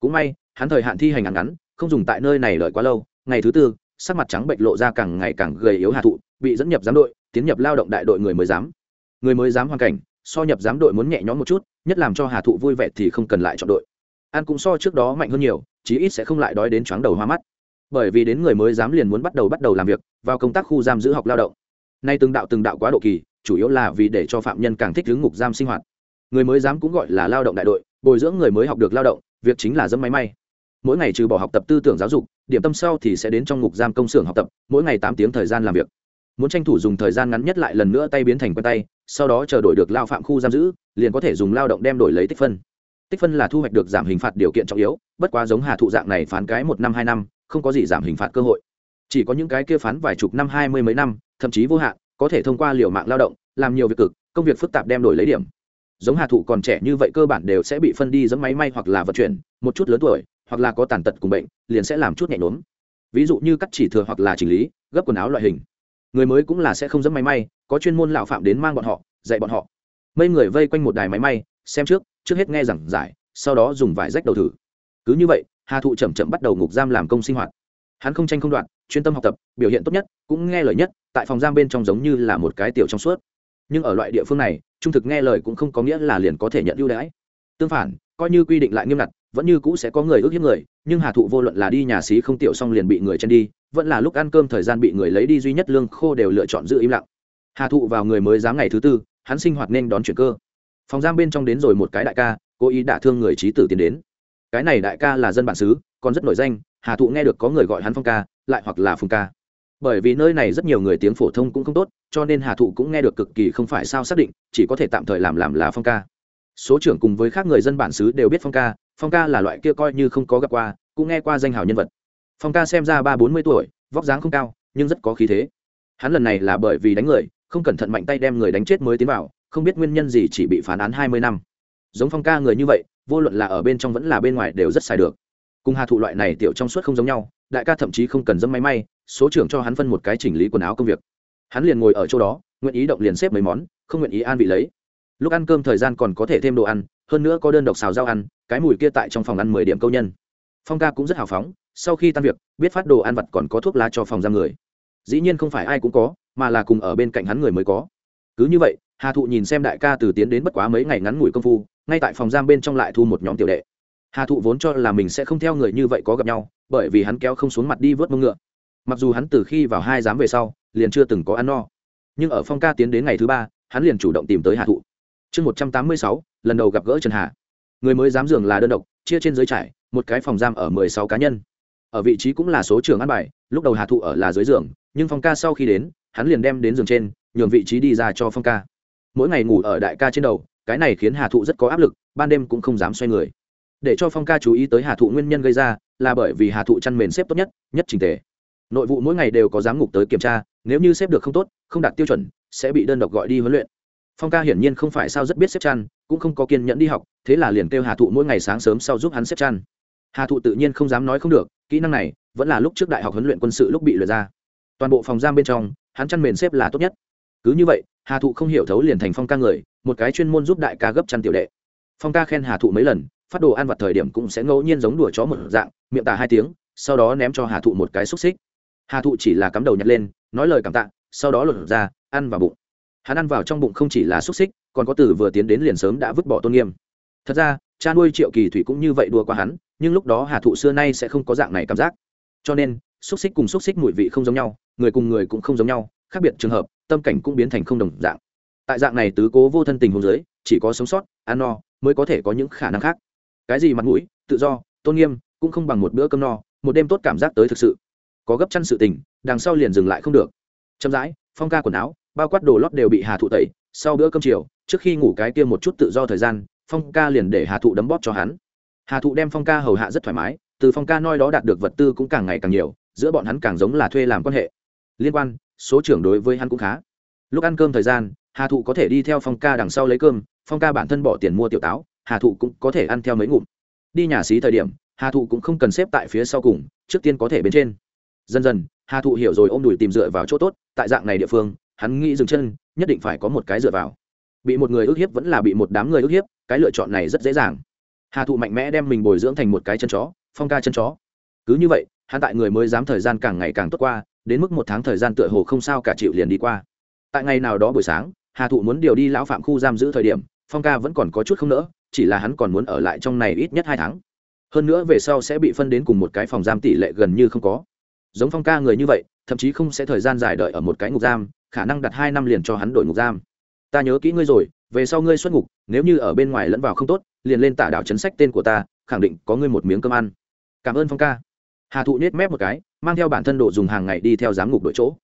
Cũng may, hắn thời hạn thi hành ngắn ngắn, không dùng tại nơi này đợi quá lâu. Ngày thứ tư, sắc mặt trắng bệnh lộ ra càng ngày càng gầy yếu hà thụ, bị dẫn nhập giám đội, tiến nhập lao động đại đội người mới dám người mới dám hoàn cảnh so nhập giám đội muốn nhẹ nhõm một chút, nhất làm cho hà thụ vui vẻ thì không cần lại chọn đội. An cũng so trước đó mạnh hơn nhiều, chí ít sẽ không lại đói đến chóng đầu hoa mắt. Bởi vì đến người mới dám liền muốn bắt đầu bắt đầu làm việc, vào công tác khu giam giữ học lao động. Nay từng đạo từng đạo quá độ kỳ, chủ yếu là vì để cho phạm nhân càng thích hướng ngục giam sinh hoạt. Người mới dám cũng gọi là lao động đại đội, bồi dưỡng người mới học được lao động, việc chính là dẫm máy may. Mỗi ngày trừ bỏ học tập tư tưởng giáo dục, điểm tâm sau thì sẽ đến trong ngục giam công xưởng học tập, mỗi ngày tám tiếng thời gian làm việc. Muốn tranh thủ dùng thời gian ngắn nhất lại lần nữa tay biến thành quen tay sau đó chờ đổi được lao phạm khu giam giữ, liền có thể dùng lao động đem đổi lấy tích phân. Tích phân là thu hoạch được giảm hình phạt điều kiện trọng yếu, bất quá giống hà thụ dạng này phán cái một năm, hai năm, không có gì giảm hình phạt cơ hội. Chỉ có những cái kia phán vài chục năm, hai mươi mấy năm, thậm chí vô hạn, có thể thông qua liều mạng lao động, làm nhiều việc cực, công việc phức tạp đem đổi lấy điểm. Giống hà thụ còn trẻ như vậy cơ bản đều sẽ bị phân đi dẫm máy may hoặc là vận chuyển, một chút lớn tuổi, hoặc là có tàn tật cùng bệnh, liền sẽ làm chút nhẹ nhốn ví dụ như cắt chỉ thừa hoặc là chỉnh lý, gấp quần áo loại hình người mới cũng là sẽ không dẫm máy may, có chuyên môn lão phạm đến mang bọn họ, dạy bọn họ. Mấy người vây quanh một đài máy may, xem trước trước hết nghe giảng giải, sau đó dùng vải rách đầu thử. Cứ như vậy, hà thụ chậm chậm bắt đầu ngục giam làm công sinh hoạt. Hắn không tranh không đoạn chuyên tâm học tập, biểu hiện tốt nhất, cũng nghe lời nhất, tại phòng giam bên trong giống như là một cái tiểu trong suốt. Nhưng ở loại địa phương này, trung thực nghe lời cũng không có nghĩa là liền có thể nhận ưu đãi. Tương phản, coi như quy định lại nghiêm ngặt vẫn như cũ sẽ có người ước hiếp người, nhưng hà thụ vô luận là đi nhà xí không tiểu xong liền bị người chen đi, vẫn là lúc ăn cơm thời gian bị người lấy đi duy nhất lương khô đều lựa chọn giữ im lặng. Hà thụ vào người mới dám ngày thứ tư, hắn sinh hoạt nên đón chuyển cơ. Phòng giam bên trong đến rồi một cái đại ca, cố ý đả thương người trí tử tiến đến. Cái này đại ca là dân bản xứ, còn rất nổi danh, hà thụ nghe được có người gọi hắn phong ca, lại hoặc là phùng ca. Bởi vì nơi này rất nhiều người tiếng phổ thông cũng không tốt, cho nên hà thụ cũng nghe được cực kỳ không phải sao xác định, chỉ có thể tạm thời làm làm là phong ca. Số trưởng cùng với các người dân bản xứ đều biết phong ca phong ca là loại kia coi như không có gặp qua, cũng nghe qua danh hào nhân vật. Phong ca xem ra ba bốn mươi tuổi, vóc dáng không cao, nhưng rất có khí thế. Hắn lần này là bởi vì đánh người, không cẩn thận mạnh tay đem người đánh chết mới tiến vào, không biết nguyên nhân gì chỉ bị phán án hai mươi năm. Giống phong ca người như vậy, vô luận là ở bên trong vẫn là bên ngoài đều rất xài được. Cùng hà thụ loại này tiểu trong suốt không giống nhau, đại ca thậm chí không cần dâm máy may, số trưởng cho hắn phân một cái chỉnh lý quần áo công việc. Hắn liền ngồi ở chỗ đó, nguyện ý động liền xếp mấy món, không nguyện ý an vị lấy. Lúc ăn cơm thời gian còn có thể thêm đồ ăn hơn nữa có đơn độc xào rau ăn, cái mùi kia tại trong phòng ăn mười điểm câu nhân. Phong ca cũng rất hào phóng, sau khi tan việc, biết phát đồ ăn vặt còn có thuốc lá cho phòng giam người. Dĩ nhiên không phải ai cũng có, mà là cùng ở bên cạnh hắn người mới có. Cứ như vậy, hà thụ nhìn xem đại ca từ tiến đến bất quá mấy ngày ngắn ngủi công phu, ngay tại phòng giam bên trong lại thu một nhóm tiểu đệ. Hà thụ vốn cho là mình sẽ không theo người như vậy có gặp nhau, bởi vì hắn kéo không xuống mặt đi vớt mông ngựa. Mặc dù hắn từ khi vào hai giám về sau, liền chưa từng có ăn no. Nhưng ở phong ca tiến đến ngày thứ ba, hắn liền chủ động tìm tới hà thụ chương một trăm tám mươi sáu, lần đầu gặp gỡ trần hà. Người mới dám giường là đơn độc, chia trên dưới trải, một cái phòng giam ở mười sáu cá nhân. Ở vị trí cũng là số trường ăn bài, lúc đầu hà thụ ở là dưới giường, nhưng phong ca sau khi đến, hắn liền đem đến giường trên, nhường vị trí đi ra cho phong ca. Mỗi ngày ngủ ở đại ca trên đầu, cái này khiến hà thụ rất có áp lực, ban đêm cũng không dám xoay người. Để cho phong ca chú ý tới hà thụ nguyên nhân gây ra, là bởi vì hà thụ chăn mền xếp tốt nhất nhất trình tề. Nội vụ mỗi ngày đều có giám ngục tới kiểm tra, nếu như xếp được không tốt, không đạt tiêu chuẩn, sẽ bị đơn độc gọi đi huấn luyện phong ca hiển nhiên không phải sao rất biết xếp chăn, cũng không có kiên nhẫn đi học, thế là liền kêu hà thụ mỗi ngày sáng sớm sau giúp hắn xếp chăn. Hà thụ tự nhiên không dám nói không được, kỹ năng này vẫn là lúc trước đại học huấn luyện quân sự lúc bị lừa ra. Toàn bộ phòng giam bên trong, hắn chăn mền xếp là tốt nhất. Cứ như vậy, hà thụ không hiểu thấu liền thành phong ca người, một cái chuyên môn giúp đại ca gấp chăn tiểu đệ. Phong ca khen hà thụ mấy lần, phát đồ ăn vặt thời điểm cũng sẽ ngẫu nhiên giống đùa chó một dạng, miệng tả hai tiếng, sau đó ném cho hà thụ một cái xúc xích. Hà thụ chỉ là cắm đầu nhặt lên, nói lời cảm tạ, sau đó lột ra, ăn vào bụng hắn ăn vào trong bụng không chỉ là xúc xích, còn có từ vừa tiến đến liền sớm đã vứt bỏ tôn nghiêm. Thật ra, cha nuôi triệu kỳ thủy cũng như vậy đùa qua hắn, nhưng lúc đó hà thụ xưa nay sẽ không có dạng này cảm giác. Cho nên, xúc xích cùng xúc xích mùi vị không giống nhau, người cùng người cũng không giống nhau, khác biệt trường hợp, tâm cảnh cũng biến thành không đồng dạng. Tại dạng này tứ cố vô thân tình hôn giới chỉ có sống sót, ăn no mới có thể có những khả năng khác. Cái gì mặt mũi, tự do, tôn nghiêm cũng không bằng một bữa cơm no, một đêm tốt cảm giác tới thực sự. Có gấp chăn sự tình, đằng sau liền dừng lại không được. Chậm rãi, phong ca quần áo bao quát đồ lót đều bị hà thụ tẩy, sau bữa cơm chiều, trước khi ngủ cái kia một chút tự do thời gian, phong ca liền để hà thụ đấm bóp cho hắn. Hà thụ đem phong ca hầu hạ rất thoải mái, từ phong ca noi đó đạt được vật tư cũng càng ngày càng nhiều, giữa bọn hắn càng giống là thuê làm quan hệ. Liên quan, số trưởng đối với hắn cũng khá. Lúc ăn cơm thời gian, hà thụ có thể đi theo phong ca đằng sau lấy cơm, phong ca bản thân bỏ tiền mua tiểu táo, hà thụ cũng có thể ăn theo mấy ngụm. Đi nhà xí thời điểm, hà thụ cũng không cần xếp tại phía sau cùng, trước tiên có thể bên trên. Dần dần, hà thụ hiểu rồi ôm đùi tìm dựa vào chỗ tốt, tại dạng này địa phương hắn nghĩ dừng chân, nhất định phải có một cái dựa vào. Bị một người ức hiếp vẫn là bị một đám người ức hiếp, cái lựa chọn này rất dễ dàng. Hà thụ mạnh mẽ đem mình bồi dưỡng thành một cái chân chó, phong ca chân chó. Cứ như vậy, hắn tại người mới dám thời gian càng ngày càng tốt qua, đến mức một tháng thời gian tựa hồ không sao cả chịu liền đi qua. Tại ngày nào đó buổi sáng, hà thụ muốn điều đi lão phạm khu giam giữ thời điểm, phong ca vẫn còn có chút không nỡ, chỉ là hắn còn muốn ở lại trong này ít nhất hai tháng. Hơn nữa về sau sẽ bị phân đến cùng một cái phòng giam tỷ lệ gần như không có. Giống phong ca người như vậy, thậm chí không sẽ thời gian dài đợi ở một cái ngục giam khả năng đặt hai năm liền cho hắn đổi ngục giam. Ta nhớ kỹ ngươi rồi, về sau ngươi xuất ngục, nếu như ở bên ngoài lẫn vào không tốt, liền lên tả đảo chấn sách tên của ta, khẳng định có ngươi một miếng cơm ăn. Cảm ơn phong ca. Hà thụ nết mép một cái, mang theo bản thân độ dùng hàng ngày đi theo giám ngục đội chỗ.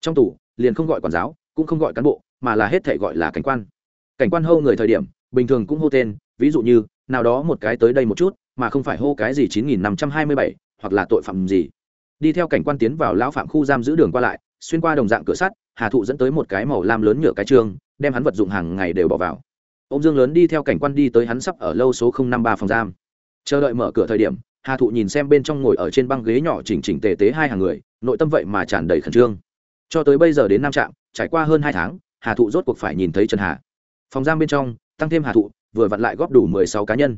Trong tủ, liền không gọi quản giáo, cũng không gọi cán bộ, mà là hết thể gọi là cảnh quan. Cảnh quan hô người thời điểm, bình thường cũng hô tên, ví dụ như, nào đó một cái tới đây một chút, mà không phải hô cái gì chín nghìn năm trăm hai mươi bảy, hoặc là tội phạm gì. Đi theo cảnh quan tiến vào lão phạm khu giam giữ đường qua lại, xuyên qua đồng dạng cửa sắt hà thụ dẫn tới một cái màu lam lớn nhựa cái trương, đem hắn vật dụng hàng ngày đều bỏ vào. Ô dương lớn đi theo cảnh quan đi tới hắn sắp ở lâu số năm ba phòng giam. Chờ đợi mở cửa thời điểm, hà thụ nhìn xem bên trong ngồi ở trên băng ghế nhỏ chỉnh chỉnh tề tế hai hàng người, nội tâm vậy mà tràn đầy khẩn trương. Cho tới bây giờ đến nam trạm, trải qua hơn hai tháng, hà thụ rốt cuộc phải nhìn thấy trần hà. Phòng giam bên trong, tăng thêm hà thụ, vừa vặn lại góp đủ mười sáu cá nhân.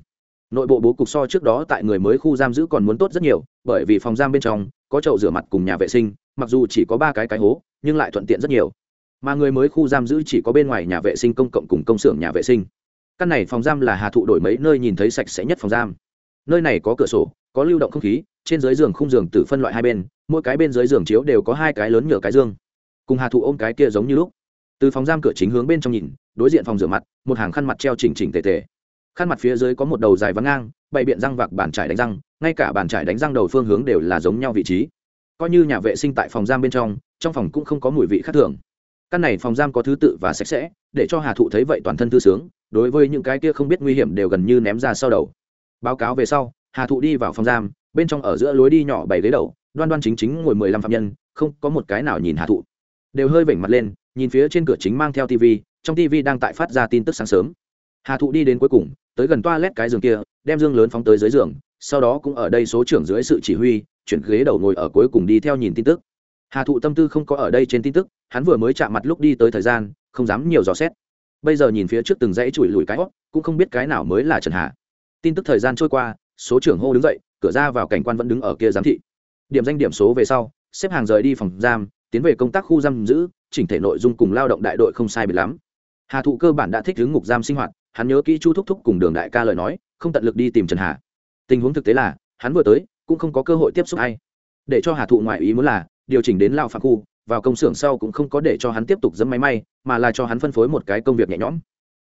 Nội bộ bố cục so trước đó tại người mới khu giam giữ còn muốn tốt rất nhiều, bởi vì phòng giam bên trong, có chậu rửa mặt cùng nhà vệ sinh mặc dù chỉ có ba cái cái hố, nhưng lại thuận tiện rất nhiều. Mà người mới khu giam giữ chỉ có bên ngoài nhà vệ sinh công cộng cùng công xưởng nhà vệ sinh. Căn này phòng giam là hà thụ đổi mấy nơi nhìn thấy sạch sẽ nhất phòng giam. Nơi này có cửa sổ, có lưu động không khí, trên dưới giường khung giường tự phân loại hai bên, mỗi cái bên dưới giường chiếu đều có hai cái lớn nhựa cái dương. Cùng hà thụ ôm cái kia giống như lúc. Từ phòng giam cửa chính hướng bên trong nhìn, đối diện phòng rửa mặt, một hàng khăn mặt treo chỉnh chỉnh tề tề. Khăn mặt phía dưới có một đầu dài vắng ngang, bày biện răng vạc bàn trải đánh răng, ngay cả bàn trải đánh răng đầu phương hướng đều là giống nhau vị trí coi như nhà vệ sinh tại phòng giam bên trong trong phòng cũng không có mùi vị khác thường. Căn này phòng giam có thứ tự và sạch sẽ, để cho hà thụ thấy vậy toàn thân thư sướng, đối với những cái kia không biết nguy hiểm đều gần như ném ra sau đầu. Báo cáo về sau, hà thụ đi vào phòng giam, bên trong ở giữa lối đi nhỏ bảy ghế đầu, đoan đoan chính chính ngồi mười lăm phạm nhân, không có một cái nào nhìn hà thụ. Đều hơi vểnh mặt lên, nhìn phía trên cửa chính mang theo tv trong tv đang tại phát ra tin tức sáng sớm. Hà thụ đi đến cuối cùng, tới gần toa lét cái giường kia, đem dương lớn phóng tới dưới giường, sau đó cũng ở đây số trưởng dưới sự chỉ huy chuyển ghế đầu ngồi ở cuối cùng đi theo nhìn tin tức. Hà thụ tâm tư không có ở đây trên tin tức, hắn vừa mới chạm mặt lúc đi tới thời gian, không dám nhiều dò xét. Bây giờ nhìn phía trước từng dãy chùi lùi cái hót cũng không biết cái nào mới là trần hà. Tin tức thời gian trôi qua, số trưởng hô đứng dậy, cửa ra vào cảnh quan vẫn đứng ở kia giám thị. Điểm danh điểm số về sau, xếp hàng rời đi phòng giam, tiến về công tác khu giam giữ, chỉnh thể nội dung cùng lao động đại đội không sai biệt lắm. Hà thụ cơ bản đã thích hướng ngục giam sinh hoạt, hắn nhớ kỹ chu thúc thúc cùng đường đại ca lời nói, không tận lực đi tìm trần hà. Tình huống thực tế là, hắn vừa tới cũng không có cơ hội tiếp xúc ai. để cho hà thụ ngoại ý muốn là, điều chỉnh đến lao phạm khu, vào công xưởng sau cũng không có để cho hắn tiếp tục dẫm máy may, mà là cho hắn phân phối một cái công việc nhẹ nhõm.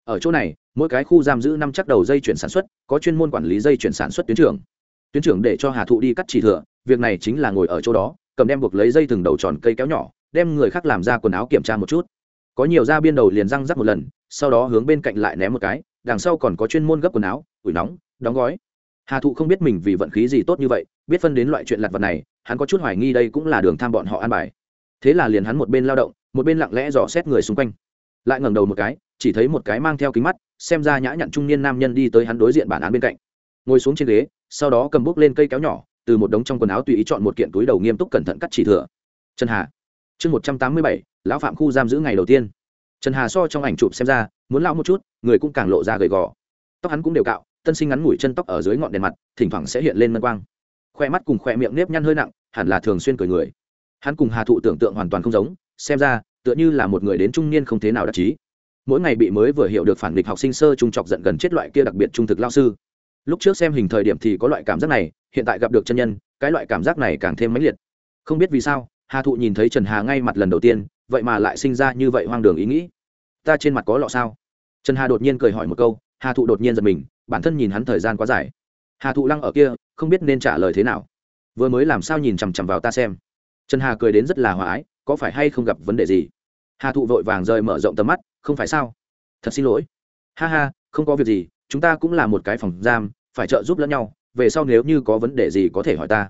Ở chỗ này, mỗi cái khu giam giữ năm chắc đầu dây chuyển sản xuất, có chuyên môn quản lý dây chuyển sản xuất tuyến trưởng. Tuyến trưởng để cho hà thụ đi cắt chỉ thừa, việc này chính là ngồi ở chỗ đó, cầm đem buộc lấy dây thừng đầu tròn cây kéo nhỏ, đem người khác làm ra quần áo kiểm tra một chút. Có nhiều da biên đầu liền răng rắc một lần, sau đó hướng bên cạnh lại ném một cái, đằng sau còn có chuyên môn gấp quần áo, ủi nóng, đóng gói hà thụ không biết mình vì vận khí gì tốt như vậy biết phân đến loại chuyện lặt vật này hắn có chút hoài nghi đây cũng là đường tham bọn họ an bài thế là liền hắn một bên lao động một bên lặng lẽ dò xét người xung quanh lại ngẩng đầu một cái chỉ thấy một cái mang theo kính mắt xem ra nhã nhặn trung niên nam nhân đi tới hắn đối diện bản án bên cạnh ngồi xuống trên ghế sau đó cầm bút lên cây kéo nhỏ từ một đống trong quần áo tùy ý chọn một kiện túi đầu nghiêm túc cẩn thận cắt chỉ thừa trần hà chương một trăm tám mươi bảy lão phạm khu giam giữ ngày đầu tiên trần hà so trong ảnh chụp xem ra muốn lao một chút người cũng càng lộ ra gầy gò tóc hắn cũng đều cạo tân sinh ngắn ngủi chân tóc ở dưới ngọn đèn mặt, thỉnh thoảng sẽ hiện lên ngân quang. Khoe mắt cùng khoe miệng nếp nhăn hơi nặng, hẳn là thường xuyên cười người. Hắn cùng hà thụ tưởng tượng hoàn toàn không giống, xem ra, tựa như là một người đến trung niên không thế nào đắc chí. Mỗi ngày bị mới vừa hiểu được phản nghịch học sinh sơ trung trọc giận gần chết loại kia đặc biệt trung thực lao sư. Lúc trước xem hình thời điểm thì có loại cảm giác này, hiện tại gặp được chân nhân, cái loại cảm giác này càng thêm mãnh liệt. Không biết vì sao, hà thụ nhìn thấy trần hà ngay mặt lần đầu tiên, vậy mà lại sinh ra như vậy hoang đường ý nghĩ. Ta trên mặt có lọ sao? Trần hà đột nhiên cười hỏi một câu, hà thụ đột nhiên giật mình bản thân nhìn hắn thời gian quá dài. Hà thụ lăng ở kia, không biết nên trả lời thế nào. Vừa mới làm sao nhìn chằm chằm vào ta xem. Trần hà cười đến rất là hòa ái, có phải hay không gặp vấn đề gì? Hà thụ vội vàng rời mở rộng tầm mắt, không phải sao? Thật xin lỗi. Ha ha, không có việc gì, chúng ta cũng là một cái phòng giam, phải trợ giúp lẫn nhau, về sau nếu như có vấn đề gì có thể hỏi ta.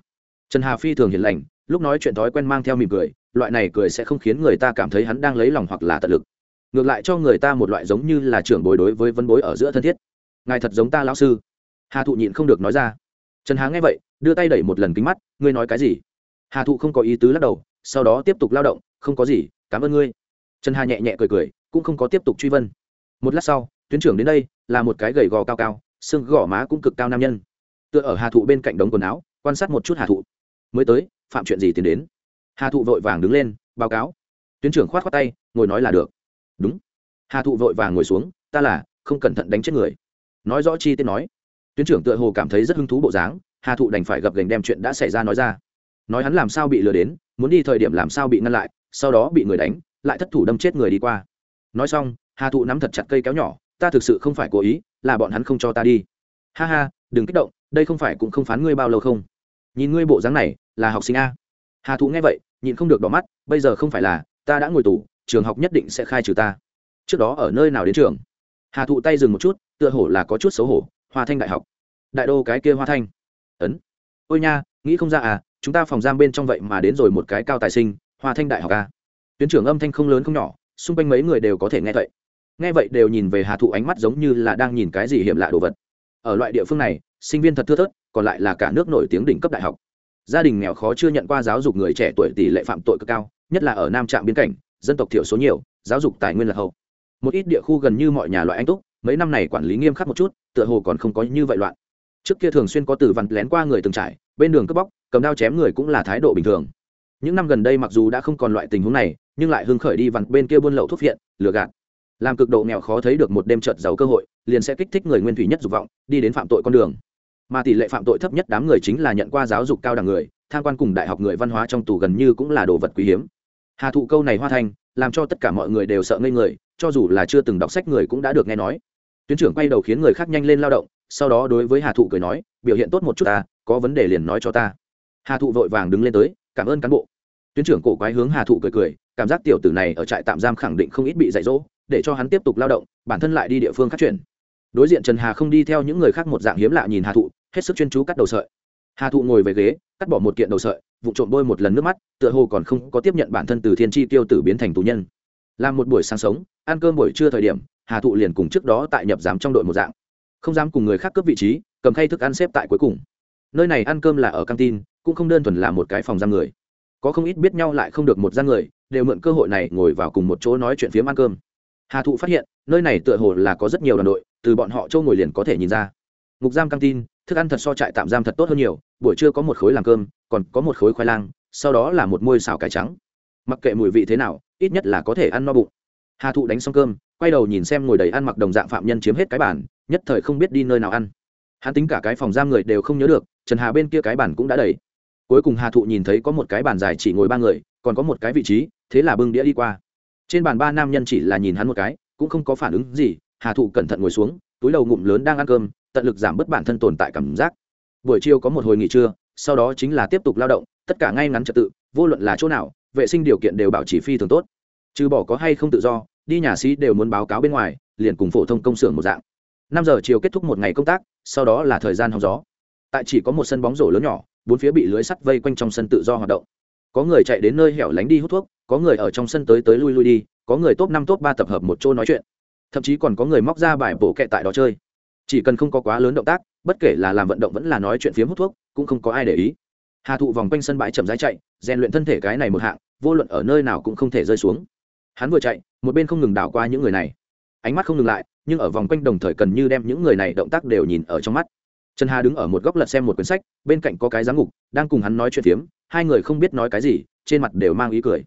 Trần hà phi thường hiền lành, lúc nói chuyện thói quen mang theo mỉm cười, loại này cười sẽ không khiến người ta cảm thấy hắn đang lấy lòng hoặc là tận lực. Ngược lại cho người ta một loại giống như là trưởng bối đối với vấn bối ở giữa thân thiết ngài thật giống ta lão sư. Hà thụ nhịn không được nói ra. Trần hà nghe vậy, đưa tay đẩy một lần kính mắt, ngươi nói cái gì? Hà thụ không có ý tứ lắc đầu, sau đó tiếp tục lao động, không có gì, cảm ơn ngươi. Trần hà nhẹ nhẹ cười cười, cũng không có tiếp tục truy vân. Một lát sau, tuyến trưởng đến đây, là một cái gầy gò cao cao, xương gò má cũng cực cao nam nhân. Tựa ở hà thụ bên cạnh đống quần áo, quan sát một chút hà thụ. Mới tới, phạm chuyện gì tiến đến? Hà thụ vội vàng đứng lên, báo cáo. Tuyến trưởng khoát khoát tay, ngồi nói là được. Đúng. Hà thụ vội vàng ngồi xuống, ta là không cẩn thận đánh chết người nói rõ chi tiết nói. Tuyến trưởng tựa hồ cảm thấy rất hứng thú bộ dáng, hà thụ đành phải gập gành đem chuyện đã xảy ra nói ra. Nói hắn làm sao bị lừa đến, muốn đi thời điểm làm sao bị ngăn lại, sau đó bị người đánh, lại thất thủ đâm chết người đi qua. Nói xong, hà thụ nắm thật chặt cây kéo nhỏ, ta thực sự không phải cố ý, là bọn hắn không cho ta đi. Ha ha, đừng kích động, đây không phải cũng không phán ngươi bao lâu không? Nhìn ngươi bộ dáng này, là học sinh a. Hà thụ nghe vậy, nhịn không được đỏ mắt, bây giờ không phải là, ta đã ngồi tù, trường học nhất định sẽ khai trừ ta. Trước đó ở nơi nào đến trường? Hà thụ tay dừng một chút tựa hổ là có chút xấu hổ hoa thanh đại học đại đô cái kia hoa thanh ấn ôi nha nghĩ không ra à chúng ta phòng giam bên trong vậy mà đến rồi một cái cao tài sinh hoa thanh đại học à. tuyến trưởng âm thanh không lớn không nhỏ xung quanh mấy người đều có thể nghe vậy nghe vậy đều nhìn về hà thụ ánh mắt giống như là đang nhìn cái gì hiểm lạ đồ vật ở loại địa phương này sinh viên thật thưa thớt còn lại là cả nước nổi tiếng đỉnh cấp đại học gia đình nghèo khó chưa nhận qua giáo dục người trẻ tuổi tỷ lệ phạm tội cực cao nhất là ở nam trạm biên cảnh dân tộc thiểu số nhiều giáo dục tài nguyên là hậu một ít địa khu gần như mọi nhà loại anh túc, mấy năm này quản lý nghiêm khắc một chút, tựa hồ còn không có như vậy loạn. Trước kia thường xuyên có từ vằn lén qua người từng trải, bên đường cướp bóc, cầm đao chém người cũng là thái độ bình thường. Những năm gần đây mặc dù đã không còn loại tình huống này, nhưng lại hưng khởi đi vằn bên kia buôn lậu thuốc viện lừa gạt. Làm cực độ nghèo khó thấy được một đêm trợt giàu cơ hội, liền sẽ kích thích người nguyên thủy nhất dục vọng, đi đến phạm tội con đường. Mà tỷ lệ phạm tội thấp nhất đám người chính là nhận qua giáo dục cao đẳng người, tham quan cùng đại học người văn hóa trong tù gần như cũng là đồ vật quý hiếm. Hà thụ câu này hoa thanh làm cho tất cả mọi người đều sợ ngây người, cho dù là chưa từng đọc sách người cũng đã được nghe nói. Tuyến trưởng quay đầu khiến người khác nhanh lên lao động, sau đó đối với hà thụ cười nói, biểu hiện tốt một chút ta, có vấn đề liền nói cho ta. Hà thụ vội vàng đứng lên tới, cảm ơn cán bộ. Tuyến trưởng cổ quái hướng hà thụ cười cười, cảm giác tiểu tử này ở trại tạm giam khẳng định không ít bị dạy dỗ, để cho hắn tiếp tục lao động, bản thân lại đi địa phương khác chuyển. Đối diện trần hà không đi theo những người khác một dạng hiếm lạ nhìn hà thụ, hết sức chuyên chú cắt đầu sợi hà thụ ngồi về ghế, cắt bỏ một kiện đầu sợi vụ trộm bôi một lần nước mắt, tựa hồ còn không có tiếp nhận bản thân từ thiên tri tiêu tử biến thành tù nhân. Làm một buổi sáng sống, ăn cơm buổi trưa thời điểm, hà thụ liền cùng trước đó tại nhập giám trong đội một dạng. Không dám cùng người khác cướp vị trí, cầm khay thức ăn xếp tại cuối cùng. Nơi này ăn cơm là ở căng tin, cũng không đơn thuần là một cái phòng giam người. Có không ít biết nhau lại không được một gian người, đều mượn cơ hội này ngồi vào cùng một chỗ nói chuyện phiếm ăn cơm. Hà thụ phát hiện, nơi này tựa hồ là có rất nhiều đoàn đội, từ bọn họ châu ngồi liền có thể nhìn ra. Ngục giam căng tin thức ăn thật so trại tạm giam thật tốt hơn nhiều, buổi trưa có một khối làm cơm, còn có một khối khoai lang, sau đó là một môi xào cải trắng. Mặc kệ mùi vị thế nào, ít nhất là có thể ăn no bụng. Hà thụ đánh xong cơm, quay đầu nhìn xem ngồi đầy ăn mặc đồng dạng phạm nhân chiếm hết cái bản nhất thời không biết đi nơi nào ăn. Hắn tính cả cái phòng giam người đều không nhớ được, trần hà bên kia cái bản cũng đã đầy. Cuối cùng hà thụ nhìn thấy có một cái bàn dài chỉ ngồi ba người, còn có một cái vị trí, thế là bưng đĩa đi qua. Trên bàn ba nam nhân chỉ là nhìn hắn một cái, cũng không có phản ứng gì, hà thụ cẩn thận ngồi xuống, túi đầu ngụm lớn đang ăn cơm tận lực giảm bớt bản thân tồn tại cảm giác. Buổi chiều có một hồi nghỉ trưa, sau đó chính là tiếp tục lao động, tất cả ngay ngắn trật tự, vô luận là chỗ nào, vệ sinh điều kiện đều bảo trì phi thường tốt. Trừ bỏ có hay không tự do, đi nhà sĩ đều muốn báo cáo bên ngoài, liền cùng phổ thông công xưởng một dạng. Năm giờ chiều kết thúc một ngày công tác, sau đó là thời gian hóng gió. Tại chỉ có một sân bóng rổ lớn nhỏ, bốn phía bị lưới sắt vây quanh trong sân tự do hoạt động. Có người chạy đến nơi hẻo lánh đi hút thuốc, có người ở trong sân tới tới lui lui đi, có người top năm top ba tập hợp một chỗ nói chuyện. Thậm chí còn có người móc ra bài bổ kệ tại đó chơi chỉ cần không có quá lớn động tác, bất kể là làm vận động vẫn là nói chuyện phiếm hút thuốc, cũng không có ai để ý. Hà thụ vòng quanh sân bãi chậm rãi chạy, rèn luyện thân thể cái này một hạng, vô luận ở nơi nào cũng không thể rơi xuống. Hắn vừa chạy, một bên không ngừng đảo qua những người này. Ánh mắt không ngừng lại, nhưng ở vòng quanh đồng thời cần như đem những người này động tác đều nhìn ở trong mắt. Trần hà đứng ở một góc lật xem một quyển sách, bên cạnh có cái giám ngục đang cùng hắn nói chuyện phiếm, hai người không biết nói cái gì, trên mặt đều mang ý cười.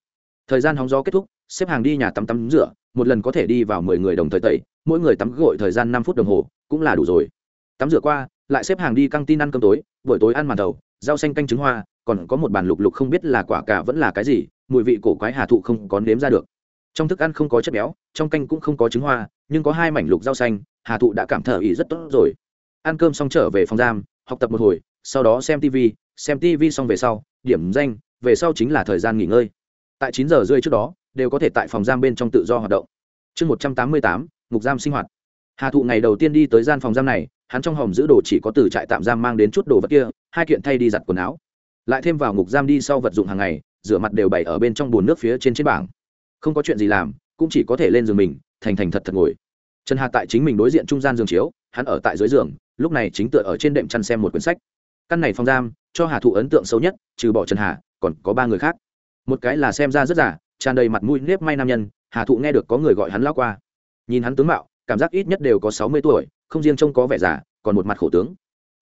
Thời gian hóng gió kết thúc, xếp hàng đi nhà tắm tắm rửa, một lần có thể đi vào mười người đồng thời tẩy mỗi người tắm gội thời gian năm phút đồng hồ, cũng là đủ rồi. Tắm rửa qua, lại xếp hàng đi căng tin ăn cơm tối, buổi tối ăn màn đầu rau xanh canh trứng hoa, còn có một bàn lục lục không biết là quả cả vẫn là cái gì, mùi vị cổ quái hà thụ không có nếm ra được. Trong thức ăn không có chất béo, trong canh cũng không có trứng hoa, nhưng có hai mảnh lục rau xanh, hà thụ đã cảm thở ý rất tốt rồi. Ăn cơm xong trở về phòng giam, học tập một hồi, sau đó xem tv xem tv xong về sau, điểm danh, về sau chính là thời gian nghỉ ngơi. Tại chín giờ rưỡi trước đó, đều có thể tại phòng giam bên trong tự do hoạt động. Chương một trăm tám mươi tám ngục giam sinh hoạt. Hà thụ ngày đầu tiên đi tới gian phòng giam này, hắn trong hòm giữ đồ chỉ có từ trại tạm giam mang đến chút đồ vật kia, hai kiện thay đi giặt quần áo. Lại thêm vào ngục giam đi sau vật dụng hàng ngày, rửa mặt đều bày ở bên trong bồn nước phía trên trên bảng. Không có chuyện gì làm, cũng chỉ có thể lên giường mình, thành thành thật thật ngồi. Trần hà tại chính mình đối diện trung gian giường chiếu, hắn ở tại dưới giường, lúc này chính tựa ở trên đệm chăn xem một quyển sách. Căn này phòng giam, cho hà thụ ấn tượng xấu nhất, trừ bỏ trần hà, còn có ba người khác. Một cái là xem ra rất giả tràn đầy mặt mũi nếp may nam nhân, hà thụ nghe được có người gọi hắn lao qua nhìn hắn tướng mạo, cảm giác ít nhất đều có sáu mươi tuổi, không riêng trông có vẻ già, còn một mặt khổ tướng.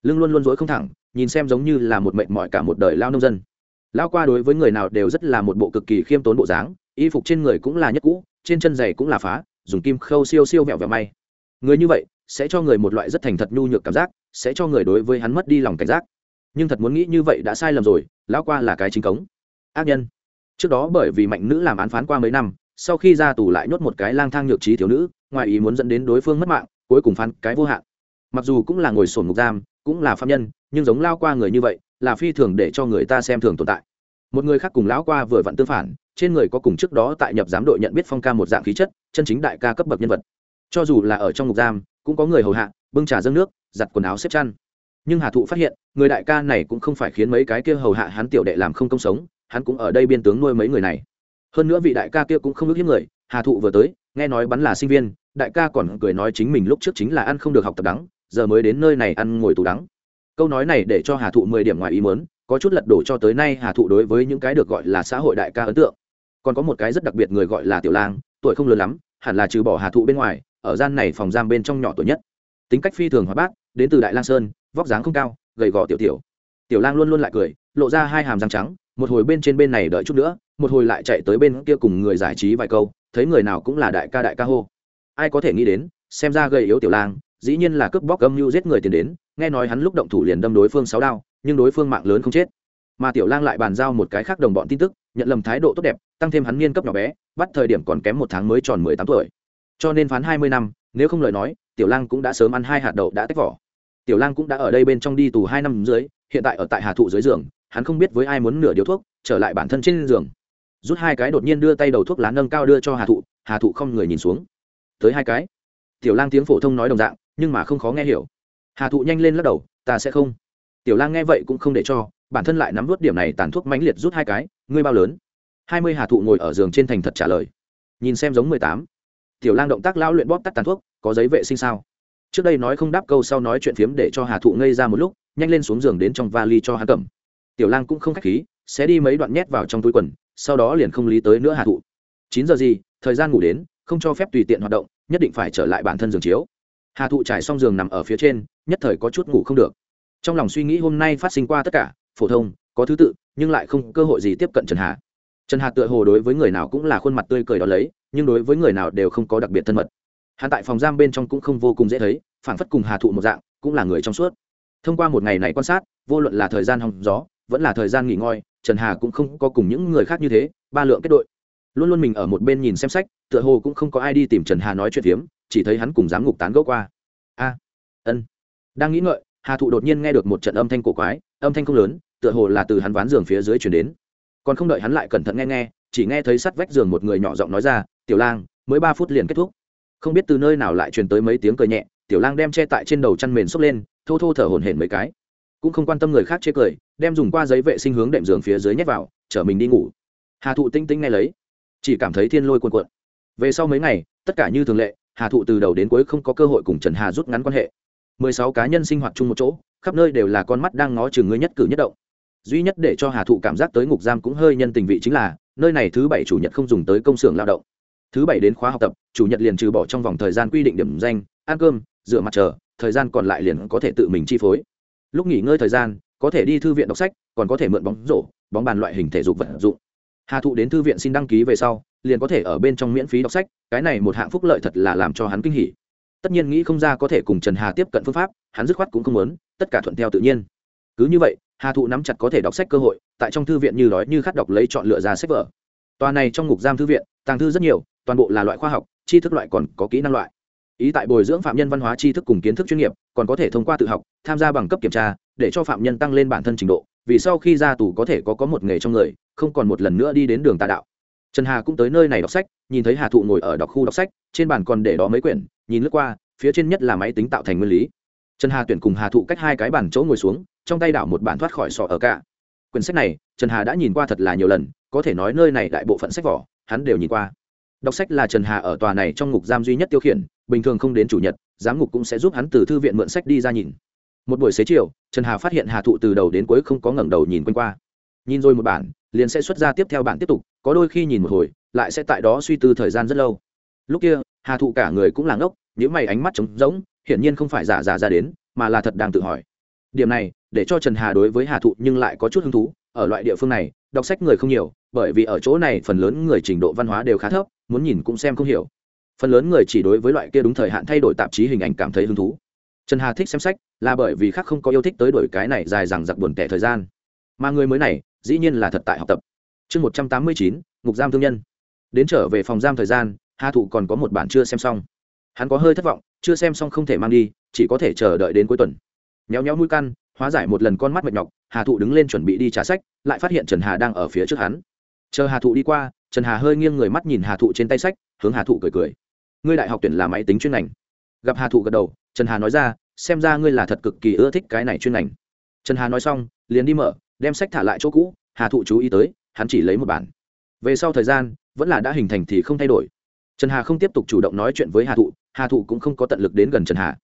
Lưng luôn luôn dối không thẳng, nhìn xem giống như là một mệnh mọi cả một đời lao nông dân. Lao qua đối với người nào đều rất là một bộ cực kỳ khiêm tốn bộ dáng, y phục trên người cũng là nhất cũ, trên chân giày cũng là phá, dùng kim khâu siêu siêu vẹo vẹo may. Người như vậy, sẽ cho người một loại rất thành thật nhu nhược cảm giác, sẽ cho người đối với hắn mất đi lòng cảnh giác. Nhưng thật muốn nghĩ như vậy đã sai lầm rồi, lão qua là cái chính cống. Ác nhân. Trước đó bởi vì mạnh nữ làm án phán qua mấy năm, sau khi ra tù lại nhốt một cái lang thang nhược trí thiếu nữ ngoài ý muốn dẫn đến đối phương mất mạng, cuối cùng phán cái vô hạn. Mặc dù cũng là ngồi sổn ngục giam, cũng là phạm nhân, nhưng giống lao qua người như vậy, là phi thường để cho người ta xem thường tồn tại. Một người khác cùng lão qua vừa vặn tương phản, trên người có cùng trước đó tại nhập giám đội nhận biết phong ca một dạng khí chất, chân chính đại ca cấp bậc nhân vật. Cho dù là ở trong ngục giam, cũng có người hầu hạ, bưng trà dâng nước, giặt quần áo xếp chăn. Nhưng hà thụ phát hiện, người đại ca này cũng không phải khiến mấy cái kia hầu hạ hắn tiểu đệ làm không công sống, hắn cũng ở đây biên tướng nuôi mấy người này. Hơn nữa vị đại ca kia cũng không ước hiếp người hà thụ vừa tới nghe nói bắn là sinh viên đại ca còn cười nói chính mình lúc trước chính là ăn không được học tập đắng giờ mới đến nơi này ăn ngồi tù đắng. Câu nói này để cho hà thụ mười điểm ngoài ý mớn có chút lật đổ cho tới nay hà thụ đối với những cái được gọi là xã hội đại ca ấn tượng. Còn có một cái rất đặc biệt người gọi là tiểu lang tuổi không lớn lắm hẳn là trừ bỏ hà thụ bên ngoài ở gian này phòng giam bên trong nhỏ tuổi nhất. Tính cách phi thường hóa bác, đến từ đại lang sơn vóc dáng không cao gầy gò tiểu tiểu. Tiểu lang luôn luôn lại cười lộ ra hai hàm răng trắng một hồi bên trên bên này đợi chút nữa một hồi lại chạy tới bên kia cùng người giải trí vài câu thấy người nào cũng là đại ca đại ca hô. Ai có thể nghĩ đến, xem ra gầy yếu tiểu lang, dĩ nhiên là cướp bóc âm mưu giết người tiền đến, nghe nói hắn lúc động thủ liền đâm đối phương sáu đao, nhưng đối phương mạng lớn không chết. Mà tiểu lang lại bàn giao một cái khác đồng bọn tin tức, nhận lầm thái độ tốt đẹp, tăng thêm hắn niên cấp nhỏ bé, bắt thời điểm còn kém một tháng mới tròn mười tám tuổi. Cho nên phán hai mươi năm, nếu không lời nói, tiểu lang cũng đã sớm ăn hai hạt đậu đã tách vỏ. Tiểu lang cũng đã ở đây bên trong đi tù hai năm dưới, hiện tại ở tại hà thụ dưới giường, hắn không biết với ai muốn nửa điếu thuốc, trở lại bản thân trên giường rút hai cái đột nhiên đưa tay đầu thuốc lá nâng cao đưa cho hà thụ hà thụ không người nhìn xuống. Tới hai cái. Tiểu lang tiếng phổ thông nói đồng dạng, nhưng mà không khó nghe hiểu. Hà thụ nhanh lên lắc đầu, ta sẽ không. Tiểu lang nghe vậy cũng không để cho, bản thân lại nắm vút điểm này tàn thuốc mãnh liệt rút hai cái, ngươi bao lớn? Hai mươi hà thụ ngồi ở giường trên thành thật trả lời. Nhìn xem giống mười tám. Tiểu lang động tác lao luyện bóp tắt tàn thuốc, có giấy vệ sinh sao? Trước đây nói không đáp câu sau nói chuyện phiếm để cho hà thụ ngây ra một lúc, nhanh lên xuống giường đến trong vali cho hắn cầm. Tiểu lang cũng không k h á c h khí sẽ đi mấy đoạn nhét vào trong túi quần sau đó liền không lý tới nữa hà thụ. Chín giờ gì, thời gian ngủ đến, không cho phép tùy tiện hoạt động, nhất định phải trở lại bản thân giường chiếu. Hà thụ trải xong giường nằm ở phía trên, nhất thời có chút ngủ không được. Trong lòng suy nghĩ hôm nay phát sinh qua tất cả, phổ thông, có thứ tự, nhưng lại không cơ hội gì tiếp cận trần hà. Trần hà tựa hồ đối với người nào cũng là khuôn mặt tươi cười đó lấy, nhưng đối với người nào đều không có đặc biệt thân mật. Hắn tại phòng giam bên trong cũng không vô cùng dễ thấy phản phất cùng hà thụ một dạng, cũng là người trong suốt. Thông qua một ngày này quan sát, vô luận là thời gian hòng gió, vẫn là thời gian nghỉ ngơi trần hà cũng không có cùng những người khác như thế, ba lượng kết đội. Luôn luôn mình ở một bên nhìn xem sách, tựa hồ cũng không có ai đi tìm trần hà nói chuyện phiếm, chỉ thấy hắn cùng giám ngục tán gẫu qua. A, ân. Đang nghĩ ngợi, hà thụ đột nhiên nghe được một trận âm thanh cổ quái, âm thanh không lớn, tựa hồ là từ hắn ván giường phía dưới chuyển đến. Còn không đợi hắn lại cẩn thận nghe nghe, chỉ nghe thấy sắt vách giường một người nhỏ giọng nói ra, tiểu lang, mới ba phút liền kết thúc. Không biết từ nơi nào lại truyền tới mấy tiếng cười nhẹ, tiểu lang đem che tại trên đầu chăn mền xốc lên, thô thô thở hổn hển mấy cái cũng không quan tâm người khác chê cười, đem dùng qua giấy vệ sinh hướng đệm giường phía dưới nhét vào, chở mình đi ngủ. Hà thụ tinh tinh ngay lấy, chỉ cảm thấy thiên lôi cuồn cuộn. Về sau mấy ngày, tất cả như thường lệ, hà thụ từ đầu đến cuối không có cơ hội cùng trần hà rút ngắn quan hệ. Mười sáu cá nhân sinh hoạt chung một chỗ, khắp nơi đều là con mắt đang ngó chừng người nhất cử nhất động. Duy nhất để cho hà thụ cảm giác tới ngục giam cũng hơi nhân tình vị chính là, nơi này thứ bảy chủ nhật không dùng tới công xưởng lao động. Thứ bảy đến khóa học tập, chủ nhật liền trừ bỏ trong vòng thời gian quy định điểm danh, ăn cơm, rửa mặt chờ, thời gian còn lại liền có thể tự mình chi phối lúc nghỉ ngơi thời gian, có thể đi thư viện đọc sách, còn có thể mượn bóng rổ, bóng bàn loại hình thể dục vật dụng. Hà thụ đến thư viện xin đăng ký về sau, liền có thể ở bên trong miễn phí đọc sách, cái này một hạng phúc lợi thật là làm cho hắn kinh hỉ. Tất nhiên nghĩ không ra có thể cùng trần hà tiếp cận phương pháp, hắn dứt khoát cũng không muốn, tất cả thuận theo tự nhiên. Cứ như vậy, hà thụ nắm chặt có thể đọc sách cơ hội, tại trong thư viện như đói như khát đọc lấy chọn lựa ra sách vở. Tòa này trong ngục giam thư viện, tàng thư rất nhiều, toàn bộ là loại khoa học, tri thức loại còn có kỹ năng loại. Ý tại bồi dưỡng phạm nhân văn hóa tri thức cùng kiến thức chuyên nghiệp còn có thể thông qua tự học, tham gia bằng cấp kiểm tra, để cho phạm nhân tăng lên bản thân trình độ, vì sau khi ra tù có thể có có một nghề trong người, không còn một lần nữa đi đến đường tà đạo. Trần hà cũng tới nơi này đọc sách, nhìn thấy hà thụ ngồi ở đọc khu đọc sách, trên bàn còn để đó mấy quyển, nhìn lướt qua, phía trên nhất là máy tính tạo thành nguyên lý. Trần hà tuyển cùng hà thụ cách hai cái bàn chỗ ngồi xuống, trong tay đảo một bản thoát khỏi sọ ở cả. Quyển sách này, trần hà đã nhìn qua thật là nhiều lần, có thể nói nơi này đại bộ phận sách vỏ hắn đều nhìn qua. Đọc sách là trần hà ở tòa này trong ngục giam duy nhất tiêu khiển, bình thường không đến chủ nhật giám ngục cũng sẽ giúp hắn từ thư viện mượn sách đi ra nhìn. Một buổi xế chiều, trần hà phát hiện hà thụ từ đầu đến cuối không có ngẩng đầu nhìn quanh qua. Nhìn rồi một bản, liền sẽ xuất ra tiếp theo bản tiếp tục, có đôi khi nhìn một hồi, lại sẽ tại đó suy tư thời gian rất lâu. Lúc kia, hà thụ cả người cũng là ngốc những mày ánh mắt trống rỗng, hiển nhiên không phải giả giả ra đến, mà là thật đang tự hỏi. Điểm này, để cho trần hà đối với hà thụ nhưng lại có chút hứng thú, ở loại địa phương này, đọc sách người không nhiều, bởi vì ở chỗ này phần lớn người trình độ văn hóa đều khá thấp, muốn nhìn cũng xem không hiểu phần lớn người chỉ đối với loại kia đúng thời hạn thay đổi tạp chí hình ảnh cảm thấy hứng thú. Trần hà thích xem sách, là bởi vì khác không có yêu thích tới đổi cái này dài dằng dặc buồn tẻ thời gian. Mà người mới này, dĩ nhiên là thật tại học tập. Chương một trăm tám mươi chín, ngục giam thương nhân. Đến trở về phòng giam thời gian, hà thụ còn có một bản chưa xem xong. Hắn có hơi thất vọng, chưa xem xong không thể mang đi, chỉ có thể chờ đợi đến cuối tuần. Nhéo nhéo mũi căn, hóa giải một lần con mắt mệt nhọc, hà thụ đứng lên chuẩn bị đi trả sách, lại phát hiện trần hà đang ở phía trước hắn. Chờ hà thụ đi qua, trần hà hơi nghiêng người mắt nhìn hà thụ trên tay sách, hướng hà thụ cười cười ngươi đại học tuyển là máy tính chuyên ngành. Gặp hà thụ gật đầu, trần hà nói ra, xem ra ngươi là thật cực kỳ ưa thích cái này chuyên ngành. Trần hà nói xong, liền đi mở, đem sách thả lại chỗ cũ, hà thụ chú ý tới, hắn chỉ lấy một bản. Về sau thời gian, vẫn là đã hình thành thì không thay đổi. Trần hà không tiếp tục chủ động nói chuyện với hà thụ hà thụ cũng không có tận lực đến gần trần hà.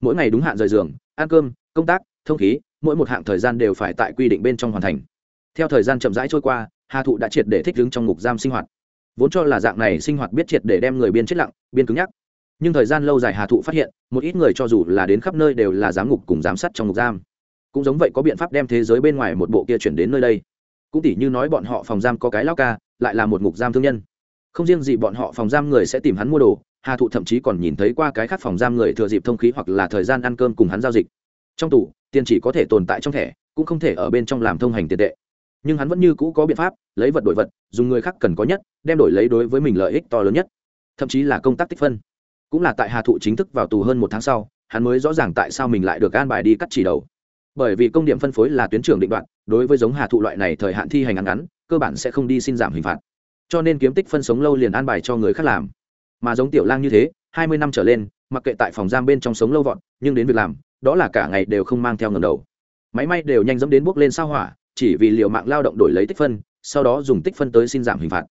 Mỗi ngày đúng hạn rời giường, ăn cơm, công tác, thông khí, mỗi một hạng thời gian đều phải tại quy định bên trong hoàn thành. Theo thời gian chậm rãi trôi qua, hà thụ đã triệt để thích ứng trong ngục giam sinh hoạt vốn cho là dạng này sinh hoạt biết triệt để đem người biên chết lặng, biên cứng nhắc. Nhưng thời gian lâu dài hà thụ phát hiện, một ít người cho dù là đến khắp nơi đều là giám ngục cùng giám sát trong ngục giam. Cũng giống vậy có biện pháp đem thế giới bên ngoài một bộ kia chuyển đến nơi đây. Cũng tỉ như nói bọn họ phòng giam có cái lao ca, lại là một ngục giam thương nhân. Không riêng gì bọn họ phòng giam người sẽ tìm hắn mua đồ, hà thụ thậm chí còn nhìn thấy qua cái khác phòng giam người thừa dịp thông khí hoặc là thời gian ăn cơm cùng hắn giao dịch. Trong tủ tiền chỉ có thể tồn tại trong thẻ, cũng không thể ở bên trong làm thông hành tiền tệ nhưng hắn vẫn như cũ có biện pháp, lấy vật đổi vật, dùng người khác cần có nhất, đem đổi lấy đối với mình lợi ích to lớn nhất. Thậm chí là công tác tích phân. Cũng là tại hà thụ chính thức vào tù hơn một tháng sau, hắn mới rõ ràng tại sao mình lại được an bài đi cắt chỉ đầu. Bởi vì công điểm phân phối là tuyến trưởng định đoạn, đối với giống hà thụ loại này thời hạn thi hành ngắn ngắn, cơ bản sẽ không đi xin giảm hình phạt. Cho nên kiếm tích phân sống lâu liền an bài cho người khác làm. Mà giống tiểu lang như thế, hai mươi năm trở lên, mặc kệ tại phòng giam bên trong sống lâu vọn nhưng đến việc làm, đó là cả ngày đều không mang theo ngầm đầu. Máy may đều nhanh dẫm đến bước lên sao hỏa chỉ vì liệu mạng lao động đổi lấy tích phân, sau đó dùng tích phân tới xin giảm hình phạt.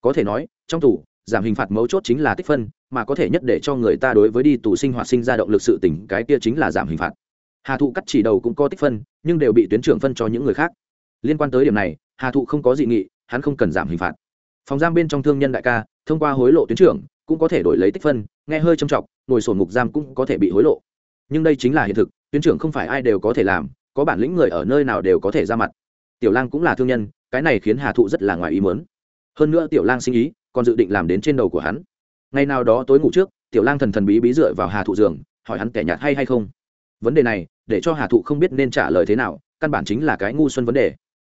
Có thể nói, trong tù, giảm hình phạt mấu chốt chính là tích phân, mà có thể nhất để cho người ta đối với đi tù sinh hoạt sinh ra động lực sự tỉnh cái kia chính là giảm hình phạt. Hà thụ cắt chỉ đầu cũng có tích phân, nhưng đều bị tuyến trưởng phân cho những người khác. Liên quan tới điểm này, hà thụ không có dị nghị, hắn không cần giảm hình phạt. Phòng giam bên trong thương nhân đại ca, thông qua hối lộ tuyến trưởng, cũng có thể đổi lấy tích phân, nghe hơi trầm trọng, ngồi sổn ngục giam cũng có thể bị hối lộ. Nhưng đây chính là hiện thực, tuyến trưởng không phải ai đều có thể làm, có bản lĩnh người ở nơi nào đều có thể ra mặt tiểu lang cũng là thương nhân, cái này khiến hà thụ rất là ngoài ý mớn hơn nữa tiểu lang sinh ý, còn dự định làm đến trên đầu của hắn. Ngày nào đó tối ngủ trước, tiểu lang thần thần bí bí dựa vào hà thụ giường, hỏi hắn kẻ nhạt hay hay không. Vấn đề này, để cho hà thụ không biết nên trả lời thế nào, căn bản chính là cái ngu xuân vấn đề.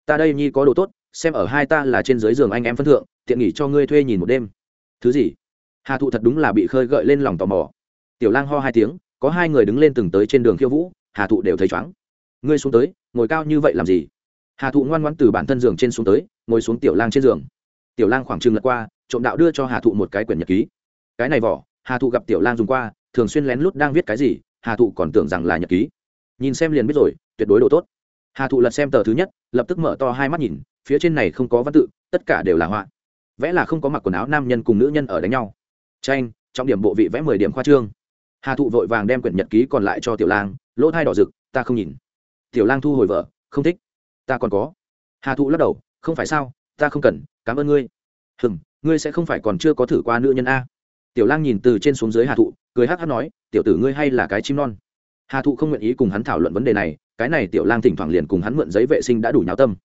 Ta đây nhi có đồ tốt, xem ở hai ta là trên dưới giường anh em phân thượng, tiện nghỉ cho ngươi thuê nhìn một đêm. Thứ gì? Hà thụ thật đúng là bị khơi gợi lên lòng tò mò. Tiểu lang ho hai tiếng, có hai người đứng lên từng tới trên đường khiêu vũ, hà thụ đều thấy chóng ngươi xuống tới, ngồi cao như vậy làm gì? Hà thụ ngoan ngoãn từ bản thân giường trên xuống tới, ngồi xuống tiểu lang trên giường. Tiểu lang khoảng trừng lật qua, trộm đạo đưa cho hà thụ một cái quyển nhật ký. Cái này vỏ, hà thụ gặp tiểu lang dùng qua, thường xuyên lén lút đang viết cái gì, hà thụ còn tưởng rằng là nhật ký. Nhìn xem liền biết rồi, tuyệt đối độ tốt. Hà thụ lật xem tờ thứ nhất, lập tức mở to hai mắt nhìn, phía trên này không có văn tự, tất cả đều là họa. Vẽ là không có mặc quần áo nam nhân cùng nữ nhân ở đánh nhau. Tranh, trọng điểm bộ vị vẽ mười điểm khoa trương. Hà thụ vội vàng đem quyển nhật ký còn lại cho tiểu lang, lỗ thai đỏ rực, ta không nhìn. Tiểu lang thu hồi vợ, không thích ta còn có. Hà thụ lắc đầu, không phải sao, ta không cần, cảm ơn ngươi. Hừm, ngươi sẽ không phải còn chưa có thử qua nữ nhân a. Tiểu lang nhìn từ trên xuống dưới hà thụ, cười hắc hắc nói, tiểu tử ngươi hay là cái chim non. Hà thụ không nguyện ý cùng hắn thảo luận vấn đề này, cái này tiểu lang thỉnh thoảng liền cùng hắn mượn giấy vệ sinh đã đủ nháo tâm.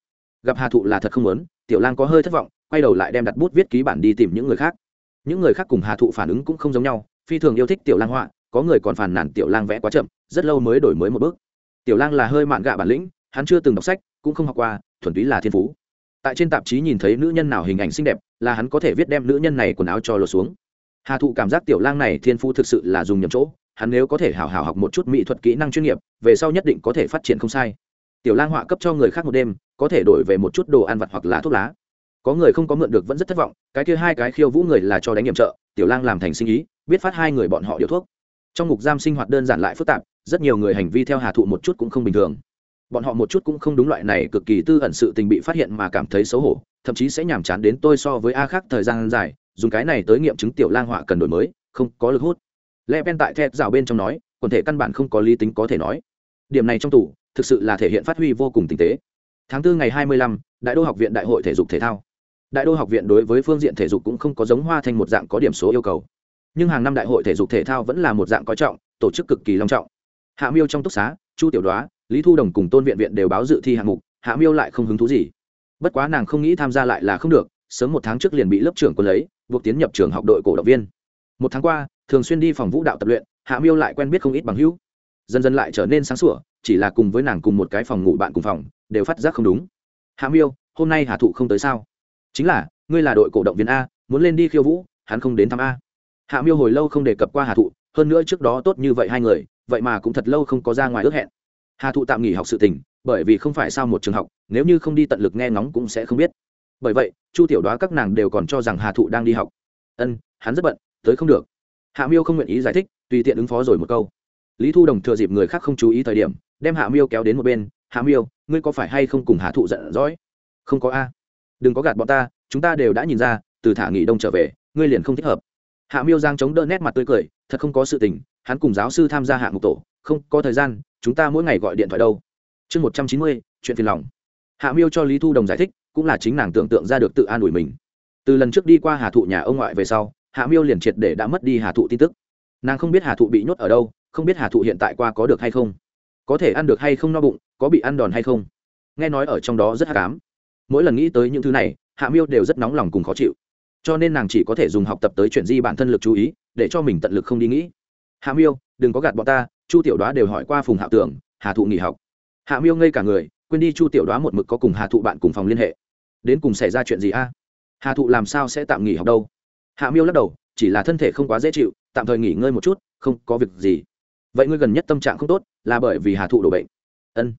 Gặp hà thụ là thật không muốn, tiểu lang có hơi thất vọng, quay đầu lại đem đặt bút viết ký bản đi tìm những người khác. Những người khác cùng hà thụ phản ứng cũng không giống nhau, phi thường yêu thích tiểu lang họa, có người còn phàn nàn tiểu lang vẽ quá chậm, rất lâu mới đổi mới một bước. Tiểu lang là hơi mạn gạ bản lĩnh, hắn chưa từng đọc sách cũng không học qua, thuần túy là thiên phú. Tại trên tạp chí nhìn thấy nữ nhân nào hình ảnh xinh đẹp, là hắn có thể viết đem nữ nhân này quần áo cho lột xuống. Hà thụ cảm giác tiểu lang này thiên phú thực sự là dùng nhầm chỗ, hắn nếu có thể hào hào học một chút mỹ thuật kỹ năng chuyên nghiệp, về sau nhất định có thể phát triển không sai. Tiểu lang họa cấp cho người khác một đêm, có thể đổi về một chút đồ ăn vặt hoặc là thuốc lá. Có người không có mượn được vẫn rất thất vọng, cái kia hai cái khiêu vũ người là cho đánh nhiệm trợ tiểu lang làm thành sinh ý, biết phát hai người bọn họ điều thuốc. Trong ngục giam sinh hoạt đơn giản lại phức tạp, rất nhiều người hành vi theo hà thụ một chút cũng không bình thường bọn họ một chút cũng không đúng loại này cực kỳ tư ẩn sự tình bị phát hiện mà cảm thấy xấu hổ thậm chí sẽ nhàm chán đến tôi so với a khác thời gian dài dùng cái này tới nghiệm chứng tiểu lang họa cần đổi mới không có lực hút. Le pen tại thẹt rào bên trong nói quần thể căn bản không có lý tính có thể nói. Điểm này trong tủ thực sự là thể hiện phát huy vô cùng tinh tế. Tháng 4 ngày 25, đại đô học viện đại hội thể dục thể thao. Đại đô học viện đối với phương diện thể dục cũng không có giống hoa thành một dạng có điểm số yêu cầu. Nhưng hàng năm đại hội thể dục thể thao vẫn là một dạng có trọng tổ chức cực kỳ long trọng. Hạ miêu trong túc xá chu tiểu đoá lý thu đồng cùng tôn viện viện đều báo dự thi hạng mục, hạ miêu lại không hứng thú gì. Bất quá nàng không nghĩ tham gia lại là không được, sớm một tháng trước liền bị lớp trưởng quân lấy, buộc tiến nhập trường học đội cổ động viên. Một tháng qua, thường xuyên đi phòng vũ đạo tập luyện, hạ miêu lại quen biết không ít bằng hữu. Dần dần lại trở nên sáng sủa, chỉ là cùng với nàng cùng một cái phòng ngủ bạn cùng phòng, đều phát giác không đúng. Hạ miêu, hôm nay hà thụ không tới sao? Chính là, ngươi là đội cổ động viên a, muốn lên đi khiêu vũ, hắn không đến thăm a. Hạ miêu hồi lâu không đề cập qua hà thụ, hơn nữa trước đó tốt như vậy hai người, vậy mà cũng thật lâu không có ra ngoài ước hẹn hà thụ tạm nghỉ học sự tình, bởi vì không phải sao một trường học, nếu như không đi tận lực nghe ngóng cũng sẽ không biết. Bởi vậy, chu tiểu đoá các nàng đều còn cho rằng hà thụ đang đi học. Ân, hắn rất bận, tới không được. Hạ miêu không nguyện ý giải thích, tùy tiện ứng phó rồi một câu. Lý thu đồng thừa dịp người khác không chú ý thời điểm, đem hạ miêu kéo đến một bên. Hạ miêu, ngươi có phải hay không cùng hà thụ giận dõi không có a. Đừng có gạt bọn ta, chúng ta đều đã nhìn ra, từ thả nghỉ đông trở về, ngươi liền không thích hợp. Hạ miêu giang chống đỡ nét mặt tươi cười, thật không có sự tình, hắn cùng giáo sư tham gia hạng mục tổ không có thời gian, chúng ta mỗi ngày gọi điện thoại đâu. Chương một trăm chín mươi, chuyện phiền lòng. Hạ miêu cho lý thu đồng giải thích, cũng là chính nàng tưởng tượng ra được tự an ủi mình. Từ lần trước đi qua hà thụ nhà ông ngoại về sau, hạ miêu liền triệt để đã mất đi hà thụ tin tức. Nàng không biết hà thụ bị nhốt ở đâu, không biết hà thụ hiện tại qua có được hay không. Có thể ăn được hay không no bụng, có bị ăn đòn hay không. Nghe nói ở trong đó rất hạ cám mỗi lần nghĩ tới những thứ này, hạ miêu đều rất nóng lòng cùng khó chịu. Cho nên nàng chỉ có thể dùng học tập tới chuyện di bản thân lực chú ý, để cho mình tận lực không đi nghĩ. Hạ miêu, đừng có gạt bọn ta chu tiểu đoá đều hỏi qua phùng hạ tưởng, hà thụ nghỉ học. Hạ miêu ngây cả người, quên đi chu tiểu đoá một mực có cùng hà thụ bạn cùng phòng liên hệ. Đến cùng xảy ra chuyện gì a? Hà thụ làm sao sẽ tạm nghỉ học đâu? Hạ miêu lắc đầu, chỉ là thân thể không quá dễ chịu, tạm thời nghỉ ngơi một chút, không có việc gì. Vậy ngươi gần nhất tâm trạng không tốt, là bởi vì hà thụ đổ bệnh. Ân.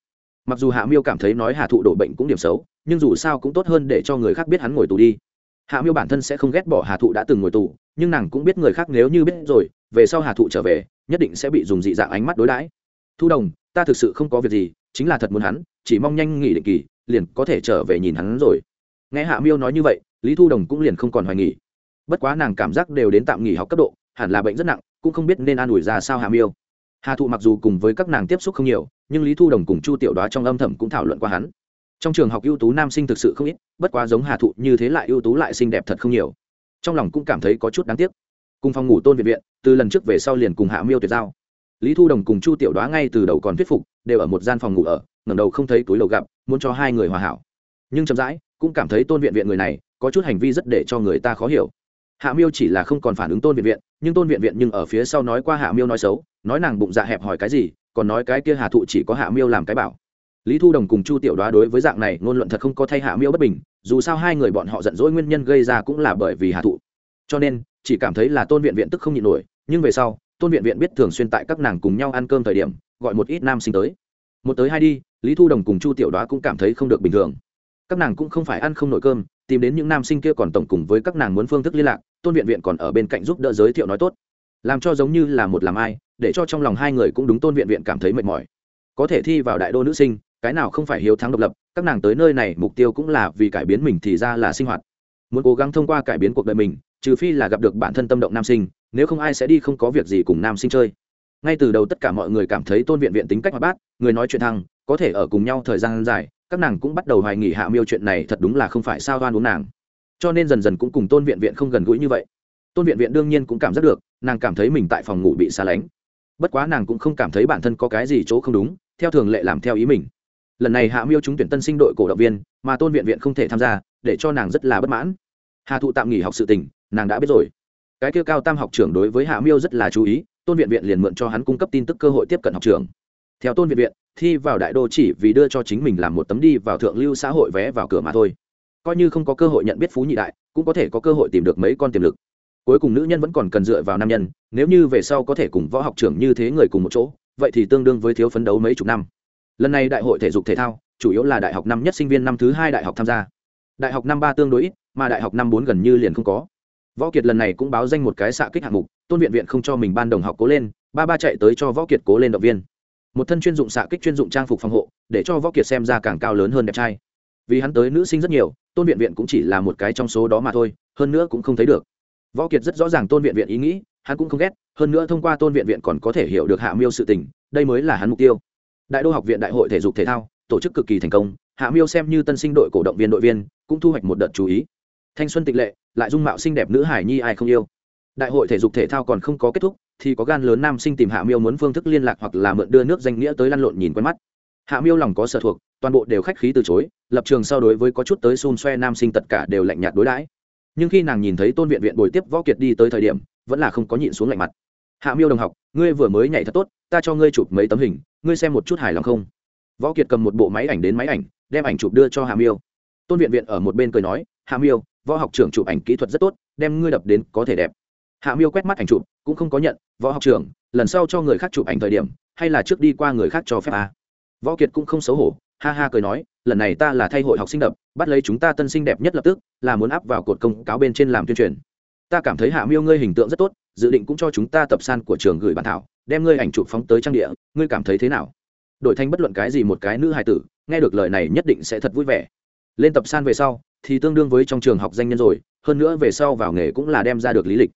Mặc dù hạ miêu cảm thấy nói hà thụ đổ bệnh cũng điểm xấu, nhưng dù sao cũng tốt hơn để cho người khác biết hắn ngồi tù đi hạ miêu bản thân sẽ không ghét bỏ hà thụ đã từng ngồi tù, nhưng nàng cũng biết người khác nếu như biết rồi, về sau hà thụ trở về, nhất định sẽ bị dùng dị dạng ánh mắt đối đãi. Thu đồng, ta thực sự không có việc gì, chính là thật muốn hắn, chỉ mong nhanh nghỉ định kỳ, liền có thể trở về nhìn hắn rồi. Nghe hạ miêu nói như vậy, lý thu đồng cũng liền không còn hoài nghỉ bất quá nàng cảm giác đều đến tạm nghỉ học cấp độ, hẳn là bệnh rất nặng, cũng không biết nên an ủi ra sao hạ miêu. Hà thụ mặc dù cùng với các nàng tiếp xúc không nhiều, nhưng lý thu đồng cùng chu tiểu đoá trong âm thầm cũng thảo luận qua hắn trong trường học ưu tú nam sinh thực sự không ít, bất quá giống hà thụ như thế lại ưu tú lại xinh đẹp thật không nhiều. Trong lòng cũng cảm thấy có chút đáng tiếc. Cùng phòng ngủ tôn viện viện, từ lần trước về sau liền cùng hạ miêu tuyệt giao. Lý thu đồng cùng chu tiểu đoá ngay từ đầu còn thuyết phục, đều ở một gian phòng ngủ ở, ngẩng đầu không thấy túi lầu gặp, muốn cho hai người hòa hảo. Nhưng chậm rãi, cũng cảm thấy tôn viện viện người này, có chút hành vi rất để cho người ta khó hiểu. Hạ miêu chỉ là không còn phản ứng tôn viện viện, nhưng tôn viện viện nhưng ở phía sau nói qua hạ miêu nói xấu, nói nàng bụng dạ hẹp hỏi cái gì, còn nói cái kia hà thụ chỉ có hạ miêu làm cái bảo lý thu đồng cùng chu tiểu đoá đối với dạng này ngôn luận thật không có thay hạ miêu bất bình, dù sao hai người bọn họ giận dỗi nguyên nhân gây ra cũng là bởi vì hạ thụ cho nên, chỉ cảm thấy là tôn viện viện tức không nhịn nổi, nhưng về sau, tôn viện viện biết thường xuyên tại các nàng cùng nhau ăn cơm thời điểm, gọi một ít nam sinh tới. Một tới hai đi, lý thu đồng cùng chu tiểu đoá cũng cảm thấy không được bình thường. Các nàng cũng không phải ăn không nổi cơm, tìm đến những nam sinh kia còn tổng cùng với các nàng muốn phương thức liên lạc, tôn viện viện còn ở bên cạnh giúp đỡ giới thiệu nói tốt. Làm cho giống như là một làm ai, để cho trong lòng hai người cũng đúng tôn viện viện cảm thấy mệt mỏi. Có thể thi vào đại đô nữ sinh cái nào không phải hiếu thắng độc lập, các nàng tới nơi này mục tiêu cũng là vì cải biến mình thì ra là sinh hoạt. Muốn cố gắng thông qua cải biến cuộc đời mình, trừ phi là gặp được bản thân tâm động nam sinh, nếu không ai sẽ đi không có việc gì cùng nam sinh chơi. Ngay từ đầu tất cả mọi người cảm thấy tôn viện viện tính cách hoạt bát, người nói chuyện thăng, có thể ở cùng nhau thời gian dài, các nàng cũng bắt đầu hoài nghỉ hạ miêu chuyện này thật đúng là không phải sao đoan uống nàng. Cho nên dần dần cũng cùng tôn viện viện không gần gũi như vậy. Tôn viện viện đương nhiên cũng cảm giác được, nàng cảm thấy mình tại phòng ngủ bị xa lánh. Bất quá nàng cũng không cảm thấy bản thân có cái gì chỗ không đúng, theo thường lệ làm theo ý mình lần này hạ miêu trúng tuyển tân sinh đội cổ động viên mà tôn viện viện không thể tham gia, để cho nàng rất là bất mãn. Hà thụ tạm nghỉ học sự tình, nàng đã biết rồi. Cái kêu cao tam học trưởng đối với hạ miêu rất là chú ý, tôn viện viện liền mượn cho hắn cung cấp tin tức cơ hội tiếp cận học trường. Theo tôn viện viện, thi vào đại đô chỉ vì đưa cho chính mình làm một tấm đi vào thượng lưu xã hội vé vào cửa mà thôi. Coi như không có cơ hội nhận biết phú nhị đại, cũng có thể có cơ hội tìm được mấy con tiềm lực. Cuối cùng nữ nhân vẫn còn cần dựa vào nam nhân, nếu như về sau có thể cùng võ học trưởng như thế người cùng một chỗ, vậy thì tương đương với thiếu phấn đấu mấy chục năm lần này đại hội thể dục thể thao, chủ yếu là đại học năm nhất sinh viên năm thứ hai đại học tham gia. Đại học năm ba tương đối ít, mà đại học năm bốn gần như liền không có. Võ kiệt lần này cũng báo danh một cái xạ kích hạng mục, tôn viện viện không cho mình ban đồng học cố lên, ba ba chạy tới cho võ kiệt cố lên động viên. Một thân chuyên dụng xạ kích chuyên dụng trang phục phòng hộ, để cho võ kiệt xem ra càng cao lớn hơn đẹp trai. Vì hắn tới nữ sinh rất nhiều, tôn viện viện cũng chỉ là một cái trong số đó mà thôi, hơn nữa cũng không thấy được. Võ kiệt rất rõ ràng tôn viện viện ý nghĩ, hắn cũng không ghét, hơn nữa thông qua tôn viện viện còn có thể hiểu được hạ miêu sự tình, đây mới là hắn mục tiêu đại đô học viện đại hội thể dục thể thao, tổ chức cực kỳ thành công, hạ miêu xem như tân sinh đội cổ động viên đội viên, cũng thu hoạch một đợt chú ý. Thanh xuân tịch lệ, lại dung mạo xinh đẹp nữ hải nhi ai không yêu. Đại hội thể dục thể thao còn không có kết thúc, thì có gan lớn nam sinh tìm hạ miêu muốn phương thức liên lạc hoặc là mượn đưa nước danh nghĩa tới lăn lộn nhìn quen mắt. Hạ miêu lòng có sở thuộc, toàn bộ đều khách khí từ chối, lập trường sau đối với có chút tới xun xoe nam sinh tất cả đều lạnh nhạt đối đãi. Nhưng khi nàng nhìn thấy tôn viện viện bồi tiếp võ kiệt đi tới thời điểm, vẫn là không có nhịn xuống lạnh mặt. Hạ miêu đồng học, ngươi vừa mới nhảy thật tốt, ta cho ngươi chụp mấy tấm hình ngươi xem một chút hài lòng không? Võ kiệt cầm một bộ máy ảnh đến máy ảnh, đem ảnh chụp đưa cho Hà miêu. Tôn viện viện ở một bên cười nói Hà miêu, võ học trưởng chụp ảnh kỹ thuật rất tốt, đem ngươi đập đến có thể đẹp. Hạ miêu quét mắt ảnh chụp, cũng không có nhận, võ học trưởng, lần sau cho người khác chụp ảnh thời điểm, hay là trước đi qua người khác cho phép à. võ kiệt cũng không xấu hổ, ha ha cười nói, lần này ta là thay hội học sinh đập, bắt lấy chúng ta tân sinh đẹp nhất lập tức, là muốn áp vào cột công cáo bên trên làm tuyên truyền. Ta cảm thấy hạ miêu ngươi hình tượng rất tốt, dự định cũng cho chúng ta tập san của trường gửi bản thảo đem ngươi ảnh chụp phóng tới trang địa, ngươi cảm thấy thế nào? Đổi thành bất luận cái gì một cái nữ hài tử, nghe được lời này nhất định sẽ thật vui vẻ. Lên tập san về sau, thì tương đương với trong trường học danh nhân rồi, hơn nữa về sau vào nghề cũng là đem ra được lý lịch.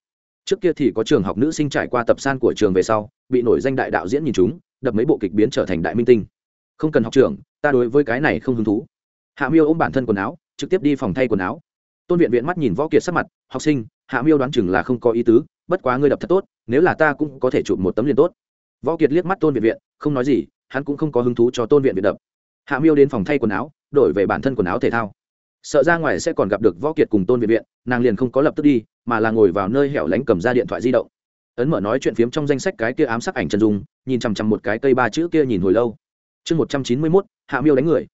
Trước kia thì có trường học nữ sinh trải qua tập san của trường về sau, bị nổi danh đại đạo diễn nhìn chúng, đập mấy bộ kịch biến trở thành đại minh tinh. Không cần học trường, ta đối với cái này không hứng thú. Hạ miêu ôm bản thân quần áo, trực tiếp đi phòng thay quần áo. Tôn viện viện mắt nhìn võ kiệt sắc mặt, học sinh, hạ miêu đoán chừng là không có ý tứ bất quá ngươi đập thật tốt, nếu là ta cũng có thể chụp một tấm liền tốt. Võ kiệt liếc mắt tôn viện viện, không nói gì, hắn cũng không có hứng thú cho tôn viện viện đập. Hạ miêu đến phòng thay quần áo, đổi về bản thân quần áo thể thao. Sợ ra ngoài sẽ còn gặp được võ kiệt cùng tôn viện viện, nàng liền không có lập tức đi, mà là ngồi vào nơi hẻo lánh cầm ra điện thoại di động. Ấn mở nói chuyện phiếm trong danh sách cái kia ám sát ảnh chân dung, nhìn chằm chằm một cái cây ba chữ kia nhìn hồi lâu. Chương một trăm chín mươi mốt, hạ miêu đánh người.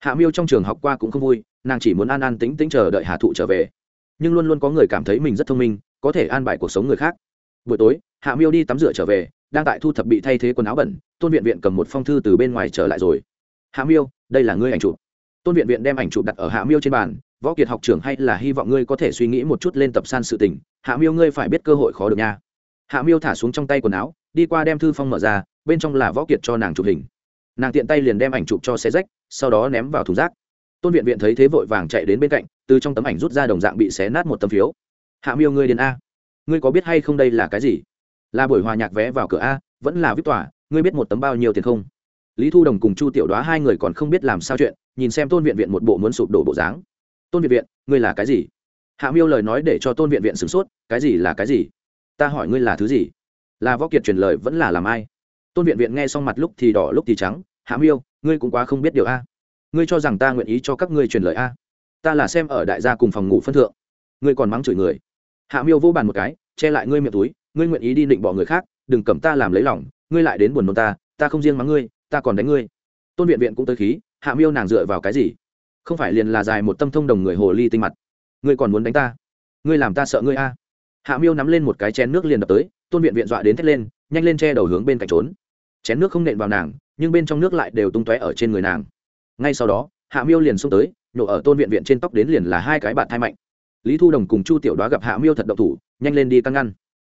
Hạ miêu trong trường học qua cũng không vui, nàng chỉ muốn an an tính tính chờ đợi hà thụ trở về. Nhưng luôn luôn có người cảm thấy mình rất thông minh có thể an bài cuộc sống người khác. Buổi tối, hạ miêu đi tắm rửa trở về, đang tại thu thập bị thay thế quần áo bẩn, tôn viện viện cầm một phong thư từ bên ngoài trở lại rồi. Hạ miêu, đây là ngươi ảnh chụp. Tôn viện viện đem ảnh chụp đặt ở hạ miêu trên bàn, võ kiệt học trưởng hay là hy vọng ngươi có thể suy nghĩ một chút lên tập san sự tình. Hạ miêu ngươi phải biết cơ hội khó được nha. Hạ miêu thả xuống trong tay quần áo, đi qua đem thư phong mở ra, bên trong là võ kiệt cho nàng chụp hình. Nàng tiện tay liền đem ảnh chụp cho xe rách, sau đó ném vào thùng rác. Tôn viện viện thấy thế vội vàng chạy đến bên cạnh, từ trong tấm ảnh rút ra đồng dạng bị xé nát một tấm phiếu hạ miêu ngươi đến a. Ngươi có biết hay không đây là cái gì? Là buổi hòa nhạc vé vào cửa a, vẫn là vip tỏa ngươi biết một tấm bao nhiêu tiền không? Lý thu đồng cùng chu tiểu đoá hai người còn không biết làm sao chuyện, nhìn xem tôn viện viện một bộ muốn sụp đổ bộ dáng. Tôn viện viện, ngươi là cái gì? Hạ miêu lời nói để cho tôn viện viện sửng sốt, cái gì là cái gì? Ta hỏi ngươi là thứ gì? Là võ kiệt truyền lời vẫn là làm ai? Tôn viện viện nghe xong mặt lúc thì đỏ lúc thì trắng, hạ miêu, ngươi cũng quá không biết điều a. Ngươi cho rằng ta nguyện ý cho các ngươi truyền lời a? Ta là xem ở đại gia cùng phòng ngủ phân thượng. Ngươi còn mắng chửi người hạ miêu vô bàn một cái, che lại ngươi miệng túi, ngươi nguyện ý đi định bỏ người khác, đừng cầm ta làm lấy lòng, ngươi lại đến buồn nôn ta ta không riêng mắng ngươi, ta còn đánh ngươi. Tôn viện viện cũng tới khí, hạ miêu nàng dựa vào cái gì? Không phải liền là dài một tâm thông đồng người hồ ly tinh mặt. Ngươi còn muốn đánh ta? Ngươi làm ta sợ ngươi a? Hạ miêu nắm lên một cái chén nước liền đập tới, tôn viện viện dọa đến thét lên, nhanh lên che đầu hướng bên cạnh trốn. Chén nước không nện vào nàng, nhưng bên trong nước lại đều tung tóe ở trên người nàng. Ngay sau đó, hạ miêu liền xông tới, nhổ ở tôn viện viện trên tóc đến liền là hai cái bạn thai mạnh lý thu đồng cùng chu tiểu đoá gặp hạ miêu thật độc thủ, nhanh lên đi căng ngăn.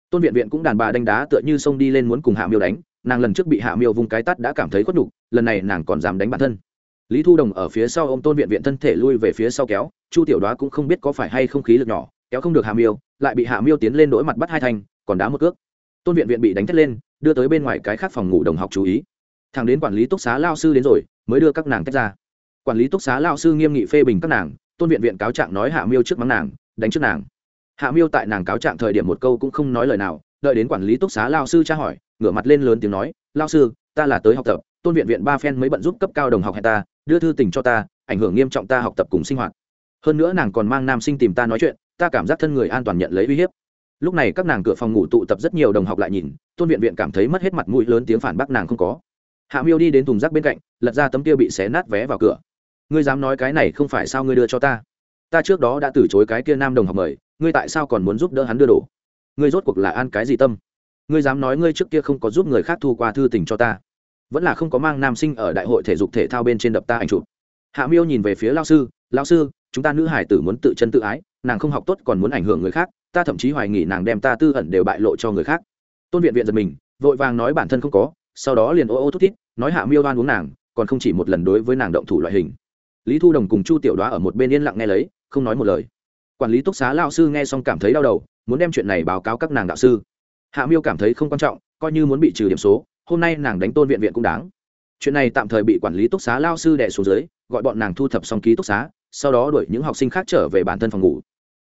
Tôn viện viện cũng đàn bà đánh đá tựa như xông đi lên muốn cùng hạ miêu đánh, nàng lần trước bị hạ miêu vung cái tắt đã cảm thấy khuất đục lần này nàng còn dám đánh bản thân. Lý thu đồng ở phía sau ô m tôn viện viện thân thể lui về phía sau kéo, chu tiểu đoá cũng không biết có phải hay không khí lực nhỏ, kéo không được hạ miêu, lại bị hạ miêu tiến lên đỗi mặt bắt hai thành còn đá một cước. Tôn viện viện bị đánh thét lên, đưa tới bên ngoài cái khác phòng ngủ đồng học chú ý. Thằng đến quản lý túc xá lao sư đến rồi, mới đưa các nàng tách ra. Quản lý túc xá lao sư nghiêm nghị phê bình các nàng tôn viện viện cáo trạng nói hạ miêu trước mắng nàng, đánh trước nàng. Hạ miêu tại nàng cáo trạng thời điểm một câu cũng không nói lời nào, đợi đến quản lý túc xá lao sư tra hỏi, ngửa mặt lên lớn tiếng nói, lao sư, ta là tới học tập, tôn viện viện ba phen mới bận giúp cấp cao đồng học hẹn ta, đưa thư tình cho ta, ảnh hưởng nghiêm trọng ta học tập cùng sinh hoạt. Hơn nữa nàng còn mang nam sinh tìm ta nói chuyện, ta cảm giác thân người an toàn nhận lấy uy hiếp. Lúc này các nàng cửa phòng ngủ tụ tập rất nhiều đồng học lại nhìn, tôn viện viện cảm thấy mất hết mặt mũi lớn tiếng phản bác nàng không có. Hạ miêu đi đến thùng rác bên cạnh, lật ra tấm kia bị xé nát vé vào cửa ngươi dám nói cái này không phải sao ngươi đưa cho ta? Ta trước đó đã từ chối cái kia nam đồng học mời, ngươi tại sao còn muốn giúp đỡ hắn đưa đồ? Ngươi rốt cuộc là an cái gì tâm? Ngươi dám nói ngươi trước kia không có giúp người khác thu qua thư tình cho ta? Vẫn là không có mang nam sinh ở đại hội thể dục thể thao bên trên đập ta ảnh chụp. Hạ miêu nhìn về phía lao sư lao sư, chúng ta nữ hải tử muốn tự chân tự ái, nàng không học tốt còn muốn ảnh hưởng người khác, ta thậm chí hoài nghi nàng đem ta tư ẩn đều bại lộ cho người khác. Tôn viện viện giật mình, vội vàng nói bản thân không có, sau đó liền ô ô thút thít, nói hạ miêu đoan uống nàng, còn không chỉ một lần đối với nàng động thủ loại hình lý thu đồng cùng chu tiểu đoá ở một bên yên lặng nghe lấy, không nói một lời. Quản lý túc xá lao sư nghe xong cảm thấy đau đầu, muốn đem chuyện này báo cáo các nàng đạo sư. Hạ miêu cảm thấy không quan trọng, coi như muốn bị trừ điểm số, hôm nay nàng đánh tôn viện viện cũng đáng. Chuyện này tạm thời bị quản lý túc xá lao sư đẻ xuống dưới, gọi bọn nàng thu thập xong ký túc xá, sau đó đuổi những học sinh khác trở về bản thân phòng ngủ.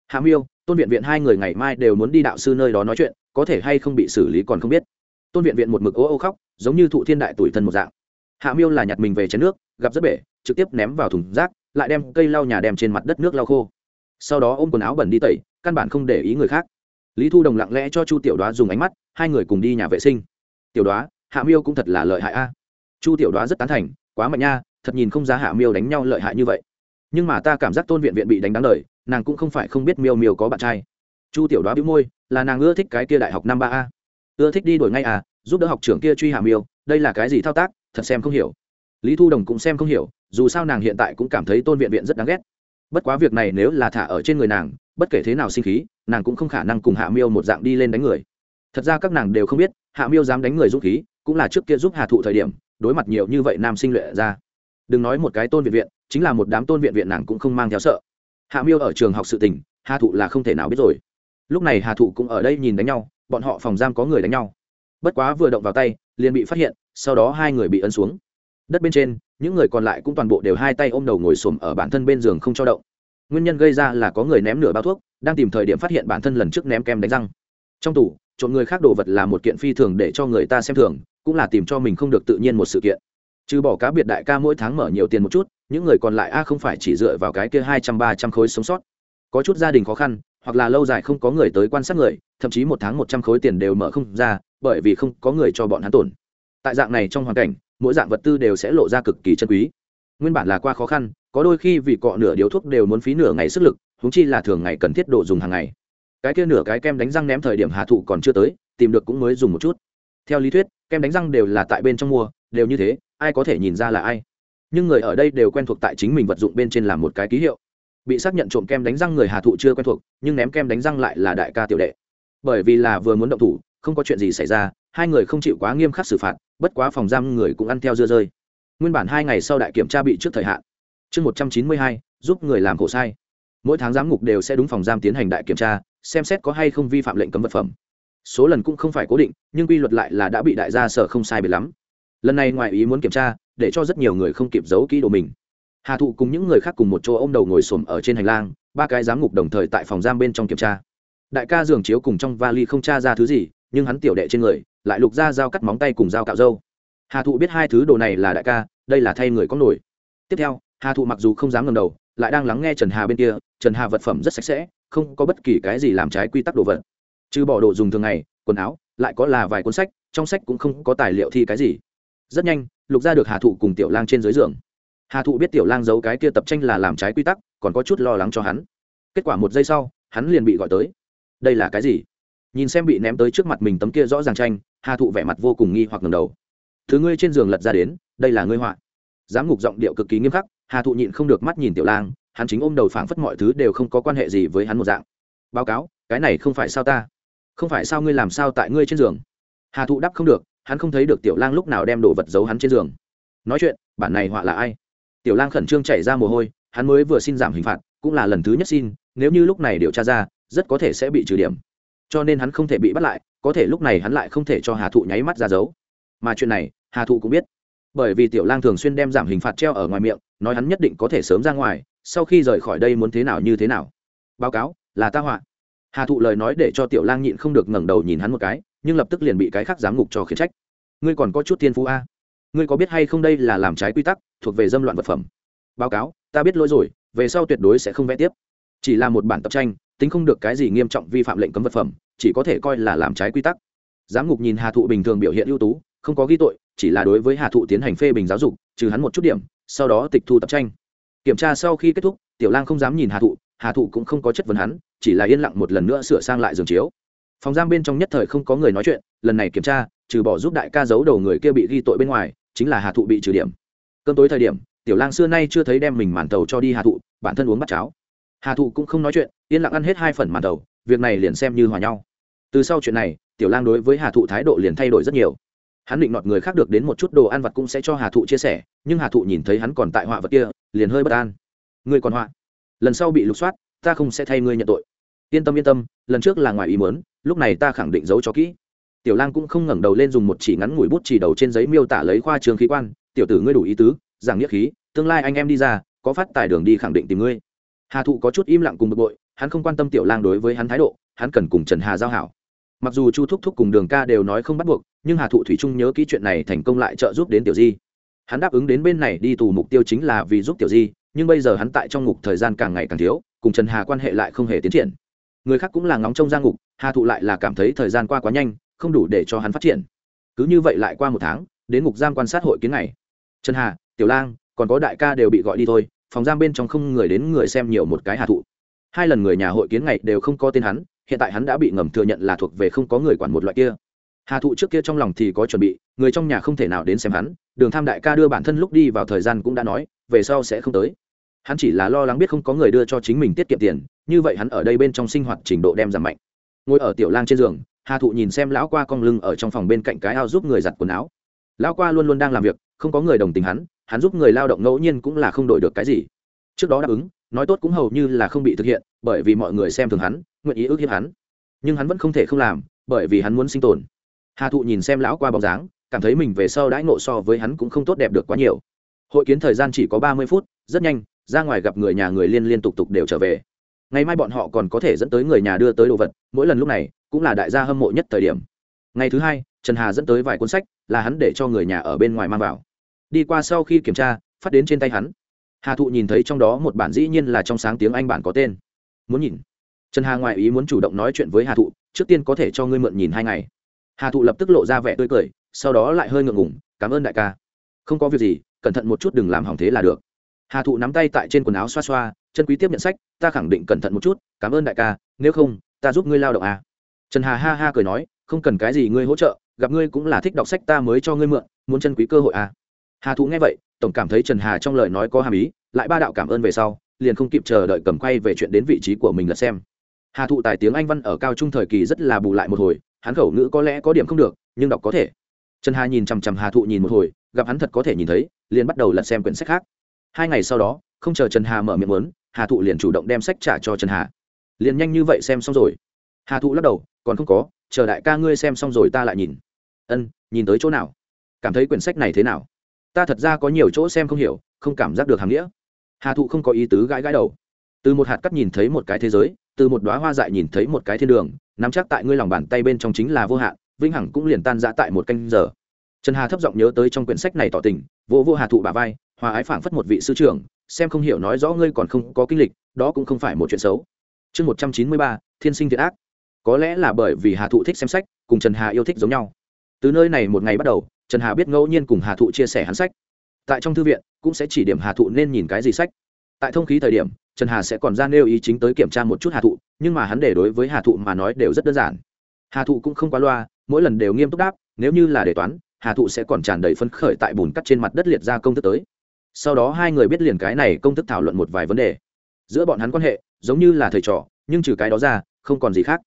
Hạ miêu, tôn viện viện hai người ngày mai đều muốn đi đạo sư nơi đó nói chuyện, có thể hay không bị xử lý còn không biết. Tôn viện viện một mực ô ô khóc, giống như thụ thiên đại tuổi thân một dạng hạ miêu là nhặt mình về chén nước, gặp rất bể, trực tiếp ném vào thùng rác, lại đem cây lau nhà đem trên mặt đất nước lau khô. Sau đó ôm quần áo bẩn đi tẩy, căn bản không để ý người khác. Lý thu đồng lặng lẽ cho chu tiểu đoá dùng ánh mắt, hai người cùng đi nhà vệ sinh. Tiểu đoá, hạ miêu cũng thật là lợi hại a. Chu tiểu đoá rất tán thành, quá mạnh nha, thật nhìn không ra hạ miêu đánh nhau lợi hại như vậy. Nhưng mà ta cảm giác tôn viện viện bị đánh đáng lời nàng cũng không phải không biết miêu miêu có bạn trai. Chu tiểu đoá bĩu môi, là nàng ưa thích cái kia đại học năm ba a. Ưa thích đi đổi ngay à giúp đỡ học trưởng kia truy hạ miêu, đây là cái gì thao tác thật xem không hiểu. Lý thu đồng cũng xem không hiểu, dù sao nàng hiện tại cũng cảm thấy tôn viện viện rất đáng ghét. Bất quá việc này nếu là thả ở trên người nàng, bất kể thế nào sinh khí, nàng cũng không khả năng cùng hạ miêu một dạng đi lên đánh người. Thật ra các nàng đều không biết, hạ miêu dám đánh người dũng khí, cũng là trước kia giúp hà thụ thời điểm, đối mặt nhiều như vậy nam sinh luyện ra. Đừng nói một cái tôn viện viện, chính là một đám tôn viện viện nàng cũng không mang theo sợ. Hạ miêu ở trường học sự tình, hà thụ là không thể nào biết rồi. Lúc này hà thụ cũng ở đây nhìn đánh nhau, bọn họ phòng giam có người đánh nhau. Bất quá vừa động vào tay, liền bị phát hiện sau đó hai người bị ấn xuống. Đất bên trên, những người còn lại cũng toàn bộ đều hai tay ôm đầu ngồi xổm ở bản thân bên giường không cho động. Nguyên nhân gây ra là có người ném nửa bao thuốc, đang tìm thời điểm phát hiện bản thân lần trước ném kem đánh răng. Trong tủ trộm người khác đồ vật là một kiện phi thường để cho người ta xem thường, cũng là tìm cho mình không được tự nhiên một sự kiện. Trừ bỏ cá biệt đại ca mỗi tháng mở nhiều tiền một chút, những người còn lại, a, không phải chỉ dựa vào cái kia hai trăm, ba trăm khối sống sót. Có chút gia đình khó khăn, hoặc là lâu dài không có người tới quan sát người, thậm chí một tháng một trăm khối tiền đều mở không ra, bởi vì không có người cho bọn hắn tổn tại dạng này trong hoàn cảnh, mỗi dạng vật tư đều sẽ lộ ra cực kỳ chân quý. Nguyên bản là qua khó khăn, có đôi khi vì cọ nửa điếu thuốc đều muốn phí nửa ngày sức lực húng chi là thường ngày cần thiết độ dùng hàng ngày. Cái kia nửa cái kem đánh răng ném thời điểm hà thụ còn chưa tới, tìm được cũng mới dùng một chút. Theo lý thuyết, kem đánh răng đều là tại bên trong mua, đều như thế, ai có thể nhìn ra là ai. Nhưng người ở đây đều quen thuộc tại chính mình vật dụng bên trên làm một cái ký hiệu. Bị xác nhận trộm kem đánh răng người hà thụ chưa quen thuộc, nhưng ném kem đánh răng lại là đại ca tiểu đệ. Bởi vì là vừa muốn động thủ không có chuyện gì xảy ra, hai người không chịu quá nghiêm khắc xử phạt, bất quá phòng giam người cũng ăn theo dưa rơi. Nguyên bản hai ngày sau đại kiểm tra bị trước thời hạn. Chương một trăm chín mươi hai, giúp người làm khổ sai. Mỗi tháng giám ngục đều sẽ đúng phòng giam tiến hành đại kiểm tra, xem xét có hay không vi phạm lệnh cấm vật phẩm. Số lần cũng không phải cố định, nhưng quy luật lại là đã bị đại gia sở không sai biệt lắm. Lần này ngoài ý muốn kiểm tra, để cho rất nhiều người không kịp giấu kỹ đồ mình. Hà thụ cùng những người khác cùng một chỗ ô m đầu ngồi xổm ở trên hành lang, ba cái giám ngục đồng thời tại phòng giam bên trong kiểm tra. Đại ca giường chiếu cùng trong vali không tra ra thứ gì nhưng hắn tiểu đệ trên người lại lục ra dao cắt móng tay cùng dao cạo râu. Hà thụ biết hai thứ đồ này là đại ca, đây là thay người có nổi. Tiếp theo, hà thụ mặc dù không dám ngầm đầu, lại đang lắng nghe trần hà bên kia, trần hà vật phẩm rất sạch sẽ, không có bất kỳ cái gì làm trái quy tắc đồ vật. Trừ bỏ đồ dùng thường ngày, quần áo, lại có là vài cuốn sách, trong sách cũng không có tài liệu thi cái gì. Rất nhanh, lục ra được hà thụ cùng tiểu lang trên dưới giường. Hà thụ biết tiểu lang giấu cái kia tập tranh là làm trái quy tắc, còn có chút lo lắng cho hắn. Kết quả một giây sau, hắn liền bị gọi tới. Đây là cái gì? Nhìn xem bị ném tới trước mặt mình tấm kia rõ ràng tranh, hà thụ vẻ mặt vô cùng nghi hoặc ngầm đầu. Thứ ngươi trên giường lật ra đến, đây là ngươi họa. Giám ngục giọng điệu cực kỳ nghiêm khắc, hà thụ nhịn không được mắt nhìn tiểu lang, hắn chính ôm đầu phảng phất mọi thứ đều không có quan hệ gì với hắn một dạng. Báo cáo, cái này không phải sao ta? Không phải sao ngươi làm sao tại ngươi trên giường? Hà thụ đáp không được, hắn không thấy được tiểu lang lúc nào đem đồ vật giấu hắn trên giường. Nói chuyện, bản này họa là ai? Tiểu lang khẩn trương chảy ra mồ hôi, hắn mới vừa xin giảm hình phạt, cũng là lần thứ nhất xin, nếu như lúc này điều tra ra, rất có thể sẽ bị trừ điểm cho nên hắn không thể bị bắt lại, có thể lúc này hắn lại không thể cho hà thụ nháy mắt ra giấu mà chuyện này, hà thụ cũng biết. Bởi vì tiểu lang thường xuyên đem giảm hình phạt treo ở ngoài miệng, nói hắn nhất định có thể sớm ra ngoài, sau khi rời khỏi đây muốn thế nào như thế nào. Báo cáo, là ta họa. Hà thụ lời nói để cho tiểu lang nhịn không được ngẩng đầu nhìn hắn một cái, nhưng lập tức liền bị cái khác giám ngục cho khiển trách. Ngươi còn có chút thiên phú a. Ngươi có biết hay không đây là làm trái quy tắc, thuộc về dâm loạn vật phẩm. Báo cáo, ta biết lỗi rồi, về sau tuyệt đối sẽ không vẽ tiếp. Chỉ là một bản tập tranh tính không được cái gì nghiêm trọng vi phạm lệnh cấm vật phẩm, chỉ có thể coi là làm trái quy tắc. Giám ngục nhìn hà thụ bình thường biểu hiện ưu tú, không có ghi tội, chỉ là đối với hà thụ tiến hành phê bình giáo dục, trừ hắn một chút điểm, sau đó tịch thu tập tranh. Kiểm tra sau khi kết thúc, tiểu lang không dám nhìn hà thụ hà thụ cũng không có chất vấn hắn, chỉ là yên lặng một lần nữa sửa sang lại giường chiếu. Phòng giam bên trong nhất thời không có người nói chuyện, lần này kiểm tra, trừ bỏ giúp đại ca giấu đầu người kia bị ghi tội bên ngoài, chính là hà thụ bị trừ điểm. Cơn tối thời điểm, tiểu lang xưa nay chưa thấy đem mình màn tàu cho đi hà thụ, bản thân uống bắt cháo hà thụ cũng không nói chuyện, yên lặng ăn hết hai phần màn đầu. việc này liền xem như hòa nhau. Từ sau chuyện này, tiểu lang đối với hà thụ thái độ liền thay đổi rất nhiều. Hắn định nọt người khác được đến một chút đồ ăn vặt cũng sẽ cho hà thụ chia sẻ, nhưng hà thụ nhìn thấy hắn còn tại họa vật kia, liền hơi bất an. Ngươi còn họa? Lần sau bị lục soát, ta không sẽ thay ngươi nhận tội. Yên tâm yên tâm, lần trước là ngoài ý mớn lúc này ta khẳng định giấu cho kỹ. Tiểu lang cũng không ngẩng đầu lên dùng một chỉ ngắn ngủi bút chỉ đầu trên giấy miêu tả lấy khoa trường khí quan. Tiểu tử ngươi đủ ý tứ, giảng nghĩa khí, tương lai anh em đi ra, có phát tài đường đi khẳng định tìm ngươi hà thụ có chút im lặng cùng bực bội hắn không quan tâm tiểu lang đối với hắn thái độ hắn cần cùng trần hà giao hảo mặc dù chu thúc thúc cùng đường ca đều nói không bắt buộc nhưng hà thụ thủy trung nhớ kỹ chuyện này thành công lại trợ giúp đến tiểu di hắn đáp ứng đến bên này đi tù mục tiêu chính là vì giúp tiểu di nhưng bây giờ hắn tại trong ngục thời gian càng ngày càng thiếu cùng trần hà quan hệ lại không hề tiến triển người khác cũng là ngóng trông ra ngục hà thụ lại là cảm thấy thời gian qua quá nhanh không đủ để cho hắn phát triển cứ như vậy lại qua một tháng đến ngục giam quan sát hội kiến này trần hà tiểu lang còn có đại ca đều bị gọi đi thôi phòng giam bên trong không người đến người xem nhiều một cái hà thụ. Hai lần người nhà hội kiến ngày đều không có tên hắn, hiện tại hắn đã bị ngầm thừa nhận là thuộc về không có người quản một loại kia. Hà thụ trước kia trong lòng thì có chuẩn bị, người trong nhà không thể nào đến xem hắn, đường tham đại ca đưa bản thân lúc đi vào thời gian cũng đã nói, về sau sẽ không tới. Hắn chỉ là lo lắng biết không có người đưa cho chính mình tiết kiệm tiền, như vậy hắn ở đây bên trong sinh hoạt trình độ đem giảm mạnh. Ngồi ở tiểu lang trên giường, hà thụ nhìn xem lão qua cong lưng ở trong phòng bên cạnh cái ao giúp người giặt quần áo. Lão qua luôn luôn đang làm việc, không có người đồng tình hắn hắn giúp người lao động ngẫu nhiên cũng là không đổi được cái gì. Trước đó đáp ứng, nói tốt cũng hầu như là không bị thực hiện, bởi vì mọi người xem thường hắn, nguyện ý ước hiếp hắn. Nhưng hắn vẫn không thể không làm, bởi vì hắn muốn sinh tồn. Hà thụ nhìn xem lão qua bóng dáng, cảm thấy mình về sau đãi ngộ so với hắn cũng không tốt đẹp được quá nhiều. Hội kiến thời gian chỉ có ba mươi phút, rất nhanh, ra ngoài gặp người nhà người liên liên tục tục đều trở về. Ngày mai bọn họ còn có thể dẫn tới người nhà đưa tới đồ vật, mỗi lần lúc này, cũng là đại gia hâm mộ nhất thời điểm. Ngày thứ hai, trần hà dẫn tới vài cuốn sách, là hắn để cho người nhà ở bên ngoài mang vào đi qua sau khi kiểm tra, phát đến trên tay hắn. Hà thụ nhìn thấy trong đó một bản dĩ nhiên là trong sáng tiếng anh bản có tên. Muốn nhìn. Trần hà ngoại ý muốn chủ động nói chuyện với hà thụ, trước tiên có thể cho ngươi mượn nhìn hai ngày. Hà thụ lập tức lộ ra vẻ tươi cười, sau đó lại hơi ngượng ngủng cảm ơn đại ca. Không có việc gì, cẩn thận một chút đừng làm hỏng thế là được. Hà thụ nắm tay tại trên quần áo xoa xoa, chân quý tiếp nhận sách, ta khẳng định cẩn thận một chút, cảm ơn đại ca, nếu không, ta giúp ngươi lao động à. trần hà ha ha cười nói, không cần cái gì ngươi hỗ trợ, gặp ngươi cũng là thích đọc sách ta mới cho ngươi mượn, muốn chân quý cơ hội à hà thụ nghe vậy tổng cảm thấy trần hà trong lời nói có hàm ý lại ba đạo cảm ơn về sau liền không kịp chờ đợi cầm quay về chuyện đến vị trí của mình là xem hà thụ tài tiếng anh văn ở cao trung thời kỳ rất là bù lại một hồi hắn khẩu ngữ có lẽ có điểm không được nhưng đọc có thể trần hà nhìn chằm chằm hà thụ nhìn một hồi gặp hắn thật có thể nhìn thấy liền bắt đầu lật xem quyển sách khác hai ngày sau đó không chờ trần hà mở miệng muốn hà thụ liền chủ động đem sách trả cho trần hà liền nhanh như vậy xem xong rồi hà thụ lắc đầu còn không có chờ đại ca ngươi xem xong rồi ta lại nhìn ân nhìn tới chỗ nào cảm thấy quyển sách này thế nào ta thật ra có nhiều chỗ xem không hiểu, không cảm giác được hàm nghĩa. Hà thụ không có ý tứ gãi gãi đầu. Từ một hạt cắt nhìn thấy một cái thế giới, từ một đoá hoa dại nhìn thấy một cái thiên đường, nắm chắc tại ngươi lòng bàn tay bên trong chính là vô hạn, vĩnh hằng cũng liền tan ra tại một canh giờ. Trần hà thấp giọng nhớ tới trong quyển sách này tỏ tình vô vô hà thụ bà vai, hòa ái phảng phất một vị sư trưởng, xem không hiểu nói rõ ngươi còn không có kinh lịch, đó cũng không phải một chuyện xấu. Chương một trăm chín mươi ba, thiên sinh thiệt ác. Có lẽ là bởi vì hà thụ thích xem sách, cùng trần hà yêu thích giống nhau. Từ nơi này một ngày bắt đầu trần hà biết ngẫu nhiên cùng hà thụ chia sẻ hắn sách. Tại trong thư viện, cũng sẽ chỉ điểm hà thụ nên nhìn cái gì sách. Tại thông khí thời điểm, trần hà sẽ còn ra nêu ý chính tới kiểm tra một chút hà thụ, nhưng mà hắn để đối với hà thụ mà nói đều rất đơn giản. Hà thụ cũng không quá loa, mỗi lần đều nghiêm túc đáp, nếu như là đề toán, hà thụ sẽ còn tràn đầy phấn khởi tại bùn cắt trên mặt đất liệt ra công thức tới. Sau đó hai người biết liền cái này công thức thảo luận một vài vấn đề. Giữa bọn hắn quan hệ, giống như là thầy trò, nhưng trừ cái đó ra, không còn gì khác.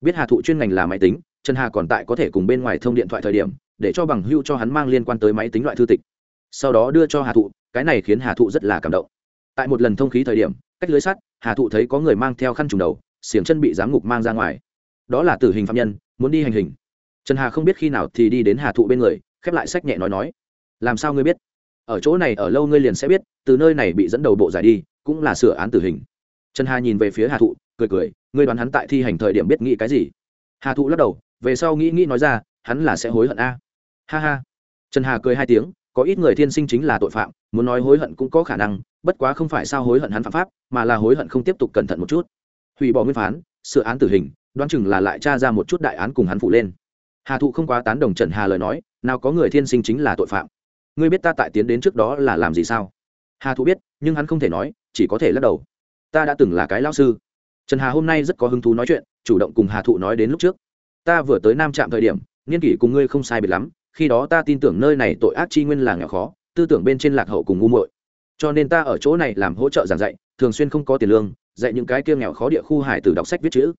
Biết hà thụ chuyên ngành là máy tính, trần hà còn tại có thể cùng bên ngoài thông điện thoại thời điểm để cho bằng hưu cho hắn mang liên quan tới máy tính loại thư tịch. Sau đó đưa cho hà thụ, cái này khiến hà thụ rất là cảm động. Tại một lần thông khí thời điểm, cách lưới sắt, hà thụ thấy có người mang theo khăn trùng đầu, xiềng chân bị giám ngục mang ra ngoài. Đó là tử hình phạm nhân, muốn đi hành hình. Trần hà không biết khi nào thì đi đến hà thụ bên người, khép lại sách nhẹ nói nói. Làm sao ngươi biết? Ở chỗ này ở lâu ngươi liền sẽ biết, từ nơi này bị dẫn đầu bộ giải đi, cũng là sửa án tử hình. Trần hà nhìn về phía hà thụ, cười cười, ngươi đoán hắn tại thi hành thời điểm biết nghĩ cái gì? Hà thụ lắc đầu, về sau nghĩ nghĩ nói ra, hắn là sẽ hối hận a ha ha. Trần hà cười hai tiếng, có ít người thiên sinh chính là tội phạm, muốn nói hối hận cũng có khả năng, bất quá không phải sao hối hận hắn phạm pháp, mà là hối hận không tiếp tục cẩn thận một chút. Hủy bỏ nguyên phán, sửa án tử hình, đoán chừng là lại tra ra một chút đại án cùng hắn phụ lên. Hà thụ không quá tán đồng trần hà lời nói, nào có người thiên sinh chính là tội phạm. Ngươi biết ta tại tiến đến trước đó là làm gì sao? Hà thụ biết, nhưng hắn không thể nói, chỉ có thể lắc đầu. Ta đã từng là cái lao sư. Trần hà hôm nay rất có hứng thú nói chuyện, chủ động cùng hà thụ nói đến lúc trước. Ta vừa tới nam trạm thời điểm, niên kỷ cùng ngươi không sai biệt lắm khi đó ta tin tưởng nơi này tội ác chi nguyên là nghèo khó, tư tưởng bên trên lạc hậu cùng ngu muội. Cho nên ta ở chỗ này làm hỗ trợ giảng dạy, thường xuyên không có tiền lương, dạy những cái kia nghèo khó địa khu hải tử đọc sách viết chữ.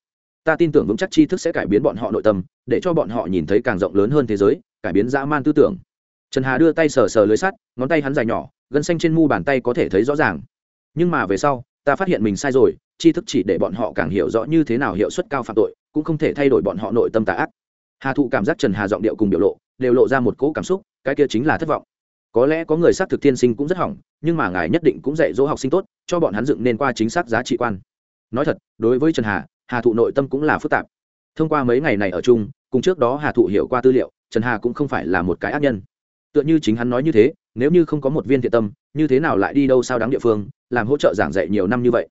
Ta tin tưởng vững chắc tri thức sẽ cải biến bọn họ nội tâm, để cho bọn họ nhìn thấy càng rộng lớn hơn thế giới, cải biến dã man tư tưởng. Trần hà đưa tay sờ sờ lưới sắt, ngón tay hắn dài nhỏ, gân xanh trên mu bàn tay có thể thấy rõ ràng. Nhưng mà về sau, ta phát hiện mình sai rồi, tri thức chỉ để bọn họ càng hiểu rõ như thế nào hiệu suất cao phạm tội, cũng không thể thay đổi bọn họ nội tâm tà ác. Hà thụ cảm giác trần hà giọng điệu cùng biểu lộ đều lộ ra một cỗ cảm xúc, cái kia chính là thất vọng. Có lẽ có người xác thực tiên sinh cũng rất hỏng, nhưng mà ngài nhất định cũng dạy dỗ học sinh tốt, cho bọn hắn dựng nên qua chính xác giá trị quan. Nói thật, đối với trần hà hà thụ nội tâm cũng là phức tạp. Thông qua mấy ngày này ở chung, cùng trước đó hà thụ hiểu qua tư liệu, trần hà cũng không phải là một cái ác nhân. Tựa như chính hắn nói như thế, nếu như không có một viên thiện tâm, như thế nào lại đi đâu sao đáng địa phương, làm hỗ trợ giảng dạy nhiều năm như vậy?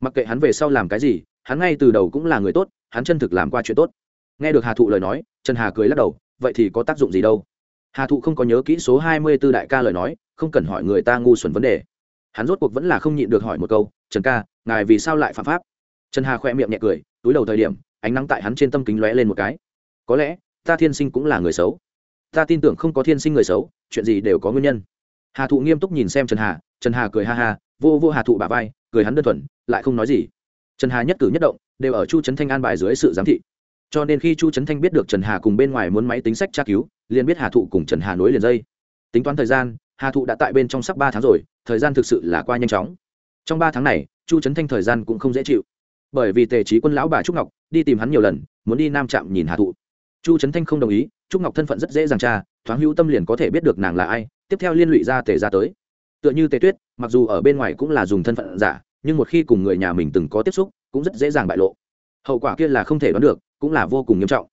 Mặc kệ hắn về sau làm cái gì, hắn ngay từ đầu cũng là người tốt, hắn chân thực làm qua chuyện tốt. Nghe được hà thụ lời nói, trần hà cười lắc đầu vậy thì có tác dụng gì đâu? Hà thụ không có nhớ kỹ số hai mươi b ố đại ca lời nói, không cần hỏi người ta ngu xuẩn vấn đề. Hắn rốt cuộc vẫn là không nhịn được hỏi một câu, trần ca, ngài vì sao lại phạm pháp? Trần hà khoe miệng nhẹ cười, túi đầu thời điểm, ánh nắng tại hắn trên tâm kính lóe lên một cái. Có lẽ, ta thiên sinh cũng là người xấu. Ta tin tưởng không có thiên sinh người xấu, chuyện gì đều có nguyên nhân. Hà thụ nghiêm túc nhìn xem trần hà trần hà cười ha ha, vô vô hà thụ bà vai, cười hắn đơn thuần, lại không nói gì. Trần hà nhất cử nhất động, đều ở chu trấn thanh an bài dưới sự giám thị cho nên khi chu trấn thanh biết được trần hà cùng bên ngoài muốn máy tính sách tra cứu, liền biết hà thụ cùng trần hà nối liền dây. Tính toán thời gian, hà thụ đã tại bên trong sắp ba tháng rồi, thời gian thực sự là qua nhanh chóng. Trong ba tháng này, chu trấn thanh thời gian cũng không dễ chịu. Bởi vì tề trí quân lão bà trúc ngọc đi tìm hắn nhiều lần, muốn đi nam trạm nhìn hà thụ. Chu trấn thanh không đồng ý, trúc ngọc thân phận rất dễ dàng tra, thoáng hữu tâm liền có thể biết được nàng là ai, tiếp theo liên lụy ra tề ra tới. Tựa như tề tuyết, mặc dù ở bên ngoài cũng là dùng thân phận giả, nhưng một khi cùng người nhà mình từng có tiếp xúc, cũng rất dễ dàng bại lộ. Hậu quả kia là không thể đoán được cũng là vô cùng nghiêm trọng.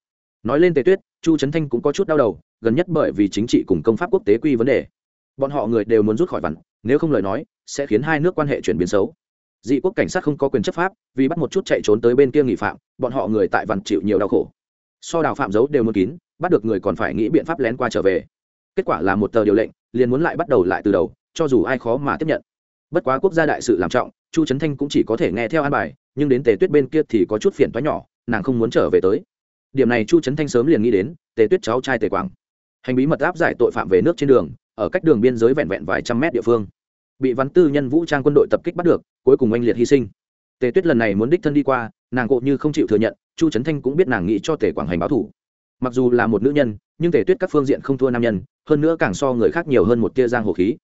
Nói lên tề tuyết, chu trấn thanh cũng có chút đau đầu, gần nhất bởi vì chính trị cùng công pháp quốc tế quy vấn đề. Bọn họ người đều muốn rút khỏi vằn nếu không lời nói, sẽ khiến hai nước quan hệ chuyển biến xấu. Dị quốc cảnh sát không có quyền chấp pháp, vì bắt một chút chạy trốn tới bên kia nghị phạm, bọn họ người tại vằn chịu nhiều đau khổ. So đào phạm giấu đều muốn kín, bắt được người còn phải nghĩ biện pháp lén qua trở về. Kết quả là một tờ điều lệnh, liền muốn lại bắt đầu lại từ đầu, cho dù ai khó mà tiếp nhận. Bất quá quốc gia đại sự làm trọng, chu trấn thanh cũng chỉ có thể nghe theo an bài, nhưng đến tề tuyết bên kia thì có chút phiền toái nhỏ nàng không muốn trở về tới. Điểm này chu trấn thanh sớm liền nghĩ đến, tề tuyết cháu trai tề quảng. Hành bí mật áp giải tội phạm về nước trên đường, ở cách đường biên giới vẹn vẹn vài trăm mét địa phương. Bị văn tư nhân vũ trang quân đội tập kích bắt được, cuối cùng anh liệt hy sinh. Tề tuyết lần này muốn đích thân đi qua, nàng cộ như không chịu thừa nhận, chu trấn thanh cũng biết nàng nghĩ cho tề quảng hành báo thủ. Mặc dù là một nữ nhân, nhưng tề tuyết các phương diện không thua nam nhân, hơn nữa càng so người khác nhiều hơn một tia giang hồ khí.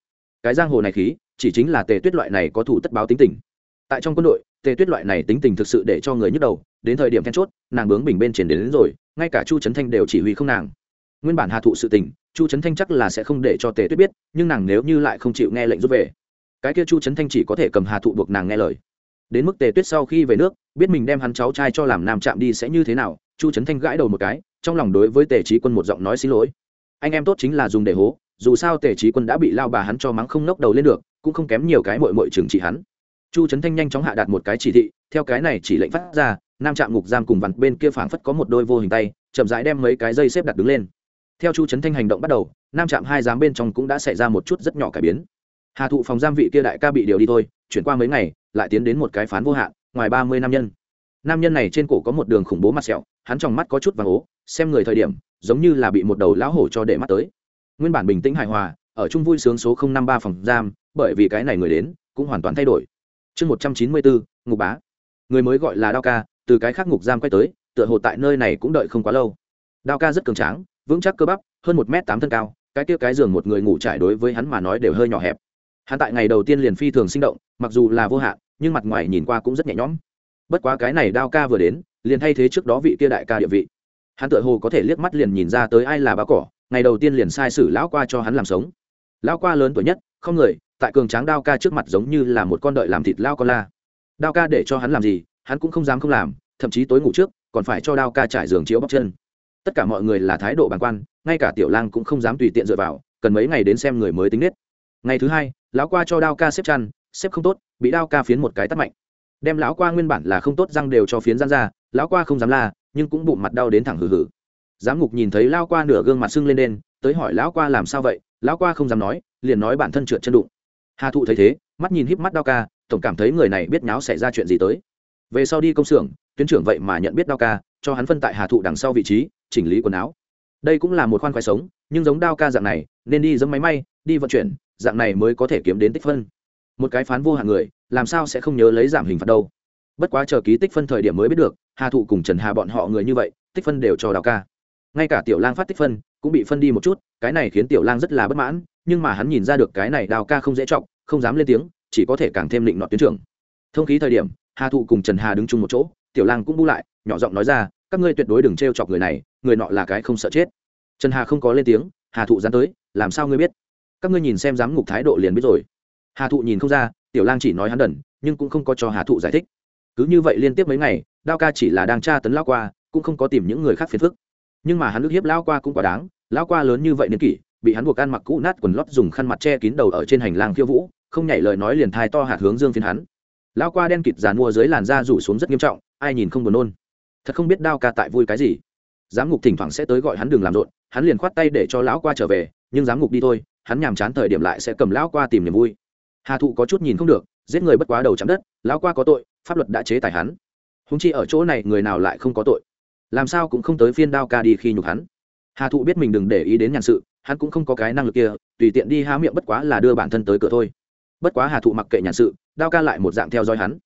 Cái giang hồ này khí, chỉ chính là tề tuyết loại này có thủ tất báo tính tình. Tại trong quân đội, tề tuyết loại này tính tình thực sự để cho người nhức đầu đến thời điểm then chốt nàng bướng bình bên trên đến, đến rồi ngay cả chu trấn thanh đều chỉ huy không nàng. Nguyên bản hà thụ sự tình chu trấn thanh chắc là sẽ không để cho tề tuyết biết nhưng nàng nếu như lại không chịu nghe lệnh rút về cái kia chu trấn thanh chỉ có thể cầm hà thụ buộc nàng nghe lời. Đến mức tề tuyết sau khi về nước biết mình đem hắn cháu trai cho làm nam chạm đi sẽ như thế nào chu trấn thanh gãi đầu một cái trong lòng đối với tề trí quân một giọng nói xin lỗi. Anh em tốt chính là dùng để hố dù sao tề trí quân đã bị lao bà hắn cho mắng không nốc đầu lên được cũng không kém nhiều cái mội mội trừng trị hắn. Chu trấn thanh nhanh chóng hạ đạt một cái chỉ thị theo cái này chỉ lệnh phát ra nam trạm ngục giam cùng vằn bên kia phảng phất có một đôi vô hình tay, chậm rãi đem mấy cái dây xếp đặt đứng lên. Theo chu trấn thanh hành động bắt đầu, nam trạm hai giám bên trong cũng đã xảy ra một chút rất nhỏ cải biến. Hà thụ phòng giam vị kia đại ca bị điều đi thôi, chuyển qua mấy ngày, lại tiến đến một cái phán vô hạn, ngoài ba mươi nam nhân. Nam nhân này trên cổ có một đường khủng bố mặt sẹo, hắn trong mắt có chút vàng ố, xem người thời điểm, giống như là bị một đầu lão hổ cho để mắt tới. Nguyên bản bình tĩnh hài hòa, ở chung vui sướng số năm ba phòng giam, bởi vì cái này người đến, cũng hoàn toàn thay đổi. Chương một trăm chín mươi bốn, ngục bá người mới gọi là đao ca, từ cái khác ngục giam quay tới, tựa hồ tại nơi này cũng đợi không quá lâu. Đao ca rất cường tráng, vững chắc cơ bắp, hơn một m tám thân cao, cái kia cái giường một người ngủ trải đối với hắn mà nói đều hơi nhỏ hẹp. Hắn tại ngày đầu tiên liền phi thường sinh động, mặc dù là vô hạn, nhưng mặt ngoài nhìn qua cũng rất nhẹ nhõm. Bất quá cái này đao ca vừa đến, liền thay thế trước đó vị kia đại ca địa vị. Hắn tựa hồ có thể liếc mắt liền nhìn ra tới ai là báo cỏ, ngày đầu tiên liền sai sử lão qua cho hắn làm sống. Lão qua lớn tuổi nhất, không người, tại cường tráng đao ca trước mặt giống như là một con đợi làm thịt lao con la đao ca để cho hắn làm gì, hắn cũng không dám không làm, thậm chí tối ngủ trước, còn phải cho đao ca trải giường chiếu bóc chân. Tất cả mọi người là thái độ bàng quan, ngay cả tiểu lang cũng không dám tùy tiện dựa vào, cần mấy ngày đến xem người mới tính nết. Ngày thứ hai, lão qua cho đao ca xếp chăn, xếp không tốt, bị đao ca phiến một cái tắt mạnh. Đem lão qua nguyên bản là không tốt răng đều cho phiến răng ra, lão qua không dám la, nhưng cũng bụng mặt đau đến thẳng hừ hừ. Giám ngục nhìn thấy lao qua nửa gương mặt sưng lên đen, tới hỏi lão qua làm sao vậy, lão qua không dám nói, liền nói bản thân trượt chân đụng. Hà thụ thấy thế, mắt nhìn híp mắt đao ca tổng cảm thấy người này biết nháo xảy ra chuyện gì tới. Về sau đi công xưởng, tuyến trưởng vậy mà nhận biết đao ca, cho hắn phân tại hà thụ đằng sau vị trí, chỉnh lý quần áo. Đây cũng là một khoan khoái sống, nhưng giống đao ca dạng này, nên đi dẫm máy may, đi vận chuyển, dạng này mới có thể kiếm đến tích phân. Một cái phán vô hạng người, làm sao sẽ không nhớ lấy giảm hình phạt đâu. Bất quá chờ ký tích phân thời điểm mới biết được, hà thụ cùng trần hà bọn họ người như vậy, tích phân đều cho đào ca. Ngay cả tiểu lang phát tích phân, cũng bị phân đi một chút, cái này khiến tiểu lang rất là bất mãn, nhưng mà hắn nhìn ra được cái này đào ca không dễ trọng không dám lên tiếng chỉ có thể càng thêm định nọ tuyến trưởng. Thông khí thời điểm, hà thụ cùng trần hà đứng chung một chỗ, tiểu lang cũng bu lại, nhỏ giọng nói ra, các ngươi tuyệt đối đừng t r e o chọc người này, người nọ là cái không sợ chết. Trần hà không có lên tiếng, hà thụ dán tới, làm sao ngươi biết? Các ngươi nhìn xem giám ngục thái độ liền biết rồi. Hà thụ nhìn không ra, tiểu lang chỉ nói hắn đần, nhưng cũng không có cho hà thụ giải thích. Cứ như vậy liên tiếp mấy ngày, đao ca chỉ là đang tra tấn lao qua, cũng không có tìm những người khác phiền phức. Nhưng mà hắn ức hiếp lao qua cũng quá đáng lao qua lớn như vậy niên kỷ, bị hắn buộc ăn mặc cũ nát quần lót dùng khăn mặt che kín đầu ở trên hành lang khiêu vũ không nhảy lời nói liền thai to hạt hướng dương phiến hắn. Lao qua đen kịt dàn mua dưới làn da rủ xuống rất nghiêm trọng, ai nhìn không buồn nôn. Thật không biết đao ca tại vui cái gì. Giám ngục thỉnh thoảng sẽ tới gọi hắn đừng làm rộn, hắn liền khoát tay để cho lão qua trở về, nhưng giám ngục đi thôi, hắn nhàm chán thời điểm lại sẽ cầm lão qua tìm niềm vui. Hà thụ có chút nhìn không được, giết người bất quá đầu chạm đất, lão qua có tội, pháp luật đã chế tài hắn. Húng chi ở chỗ này người nào lại không có tội? Làm sao cũng không tới phiên đao ca đi khi nhục hắn. Hà thụ biết mình đừng để ý đến nhàn sự, hắn cũng không có cái năng lực kia, tùy tiện đi há miệng bất quá là đưa bản thân tới cửa thôi bất quá hà thụ mặc kệ nhàn sự, đao ca lại một dạng theo dõi hắn.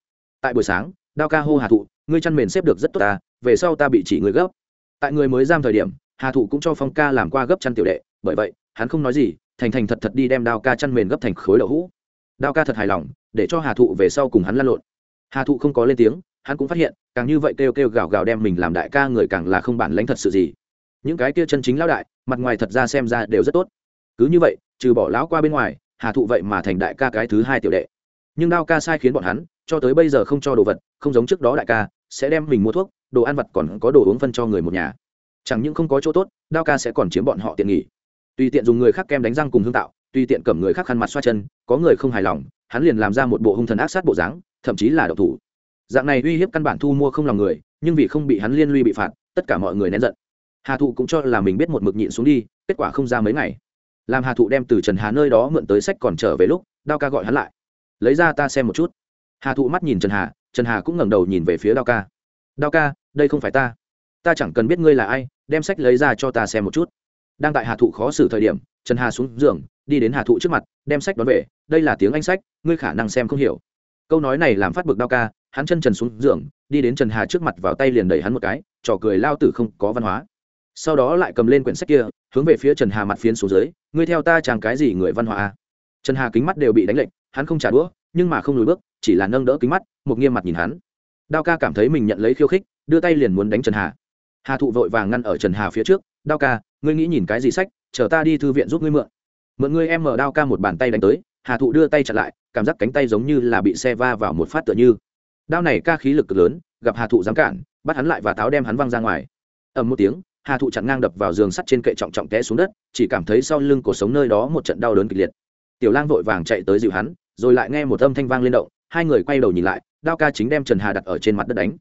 Tại buổi sáng, đao ca hô hà thụ, ngươi chăn mền xếp được rất tốt ta, về sau ta bị chỉ người gấp. Tại người mới giam thời điểm, hà thụ cũng cho phong ca làm qua gấp chăn tiểu đệ, bởi vậy, hắn không nói gì, thành thành thật thật đi đem đao ca chăn mền gấp thành khối đậu hũ. Đao ca thật hài lòng, để cho hà thụ về sau cùng hắn lăn lộn. Hà thụ không có lên tiếng, hắn cũng phát hiện, càng như vậy kêu kêu gào gào đem mình làm đại ca người càng là không bản lãnh thật sự gì. Những cái kia chân chính lão đại, mặt ngoài thật ra xem ra đều rất tốt. Cứ như vậy, trừ bỏ lão qua bên ngoài hà thụ vậy mà thành đại ca cái thứ hai tiểu đệ. Nhưng đao ca sai khiến bọn hắn, cho tới bây giờ không cho đồ vật, không giống trước đó đại ca, sẽ đem mình mua thuốc, đồ ăn vặt còn có đồ uống phân cho người một nhà. Chẳng những không có chỗ tốt, đao ca sẽ còn chiếm bọn họ tiện nghỉ tùy tiện dùng người khác kem đánh răng cùng hương tạo, tùy tiện cầm người khác khăn mặt xoa chân, có người không hài lòng, hắn liền làm ra một bộ hung thần ác sát bộ dáng, thậm chí là độc thủ. Dạng này uy hiếp căn bản thu mua không lòng người, nhưng vì không bị hắn liên lụy bị phạt, tất cả mọi người nén giận. Hà thụ cũng cho là mình biết một mực nhịn xuống đi, kết quả không ra mấy ngày làm hà thụ đem từ trần hà nơi đó mượn tới sách còn trở về lúc, đao ca gọi hắn lại. Lấy ra ta xem một chút. Hà thụ mắt nhìn trần hà trần hà cũng ngẩng đầu nhìn về phía đao ca. Đao ca, đây không phải ta. Ta chẳng cần biết ngươi là ai, đem sách lấy ra cho ta xem một chút. Đang tại hà thụ khó xử thời điểm, trần hà xuống giường, đi đến hà thụ trước mặt, đem sách đón về. Đây là tiếng anh sách, ngươi khả năng xem không hiểu. Câu nói này làm phát bực đao ca, hắn chân trần xuống giường, đi đến trần hà trước mặt vào tay liền đẩy hắn một cái, trò cười lao tử không có văn hóa sau đó lại cầm lên quyển sách kia, hướng về phía trần hà mặt phiến xuống dưới, ngươi theo ta chàng cái gì người văn hóa trần hà kính mắt đều bị đánh lệnh hắn không trả đũa, nhưng mà không lùi bước, chỉ là nâng đỡ kính mắt, một nghiêm mặt nhìn hắn. Đao ca cảm thấy mình nhận lấy khiêu khích, đưa tay liền muốn đánh trần hà. Hà thụ vội vàng ngăn ở trần hà phía trước, đao ca, ngươi nghĩ nhìn cái gì sách, chờ ta đi thư viện giúp ngươi mượn. Mượn ngươi em mở đao ca một bàn tay đánh tới, hà thụ đưa tay chặn lại, cảm giác cánh tay giống như là bị xe va vào một phát tựa như. Đao này ca khí lực cực lớn, gặp hà thụ dám cản, bắt hắn lại và táo đem hắn văng ra ngoài. Ầm một tiếng hà thụ chặn ngang đập vào giường sắt trên kệ trọng trọng té xuống đất, chỉ cảm thấy sau lưng cổ sống nơi đó một trận đau đớn kịch liệt. Tiểu lang vội vàng chạy tới dịu hắn, rồi lại nghe một âm thanh vang lên động, hai người quay đầu nhìn lại, đao ca chính đem trần hà đặt ở trên mặt đất đánh.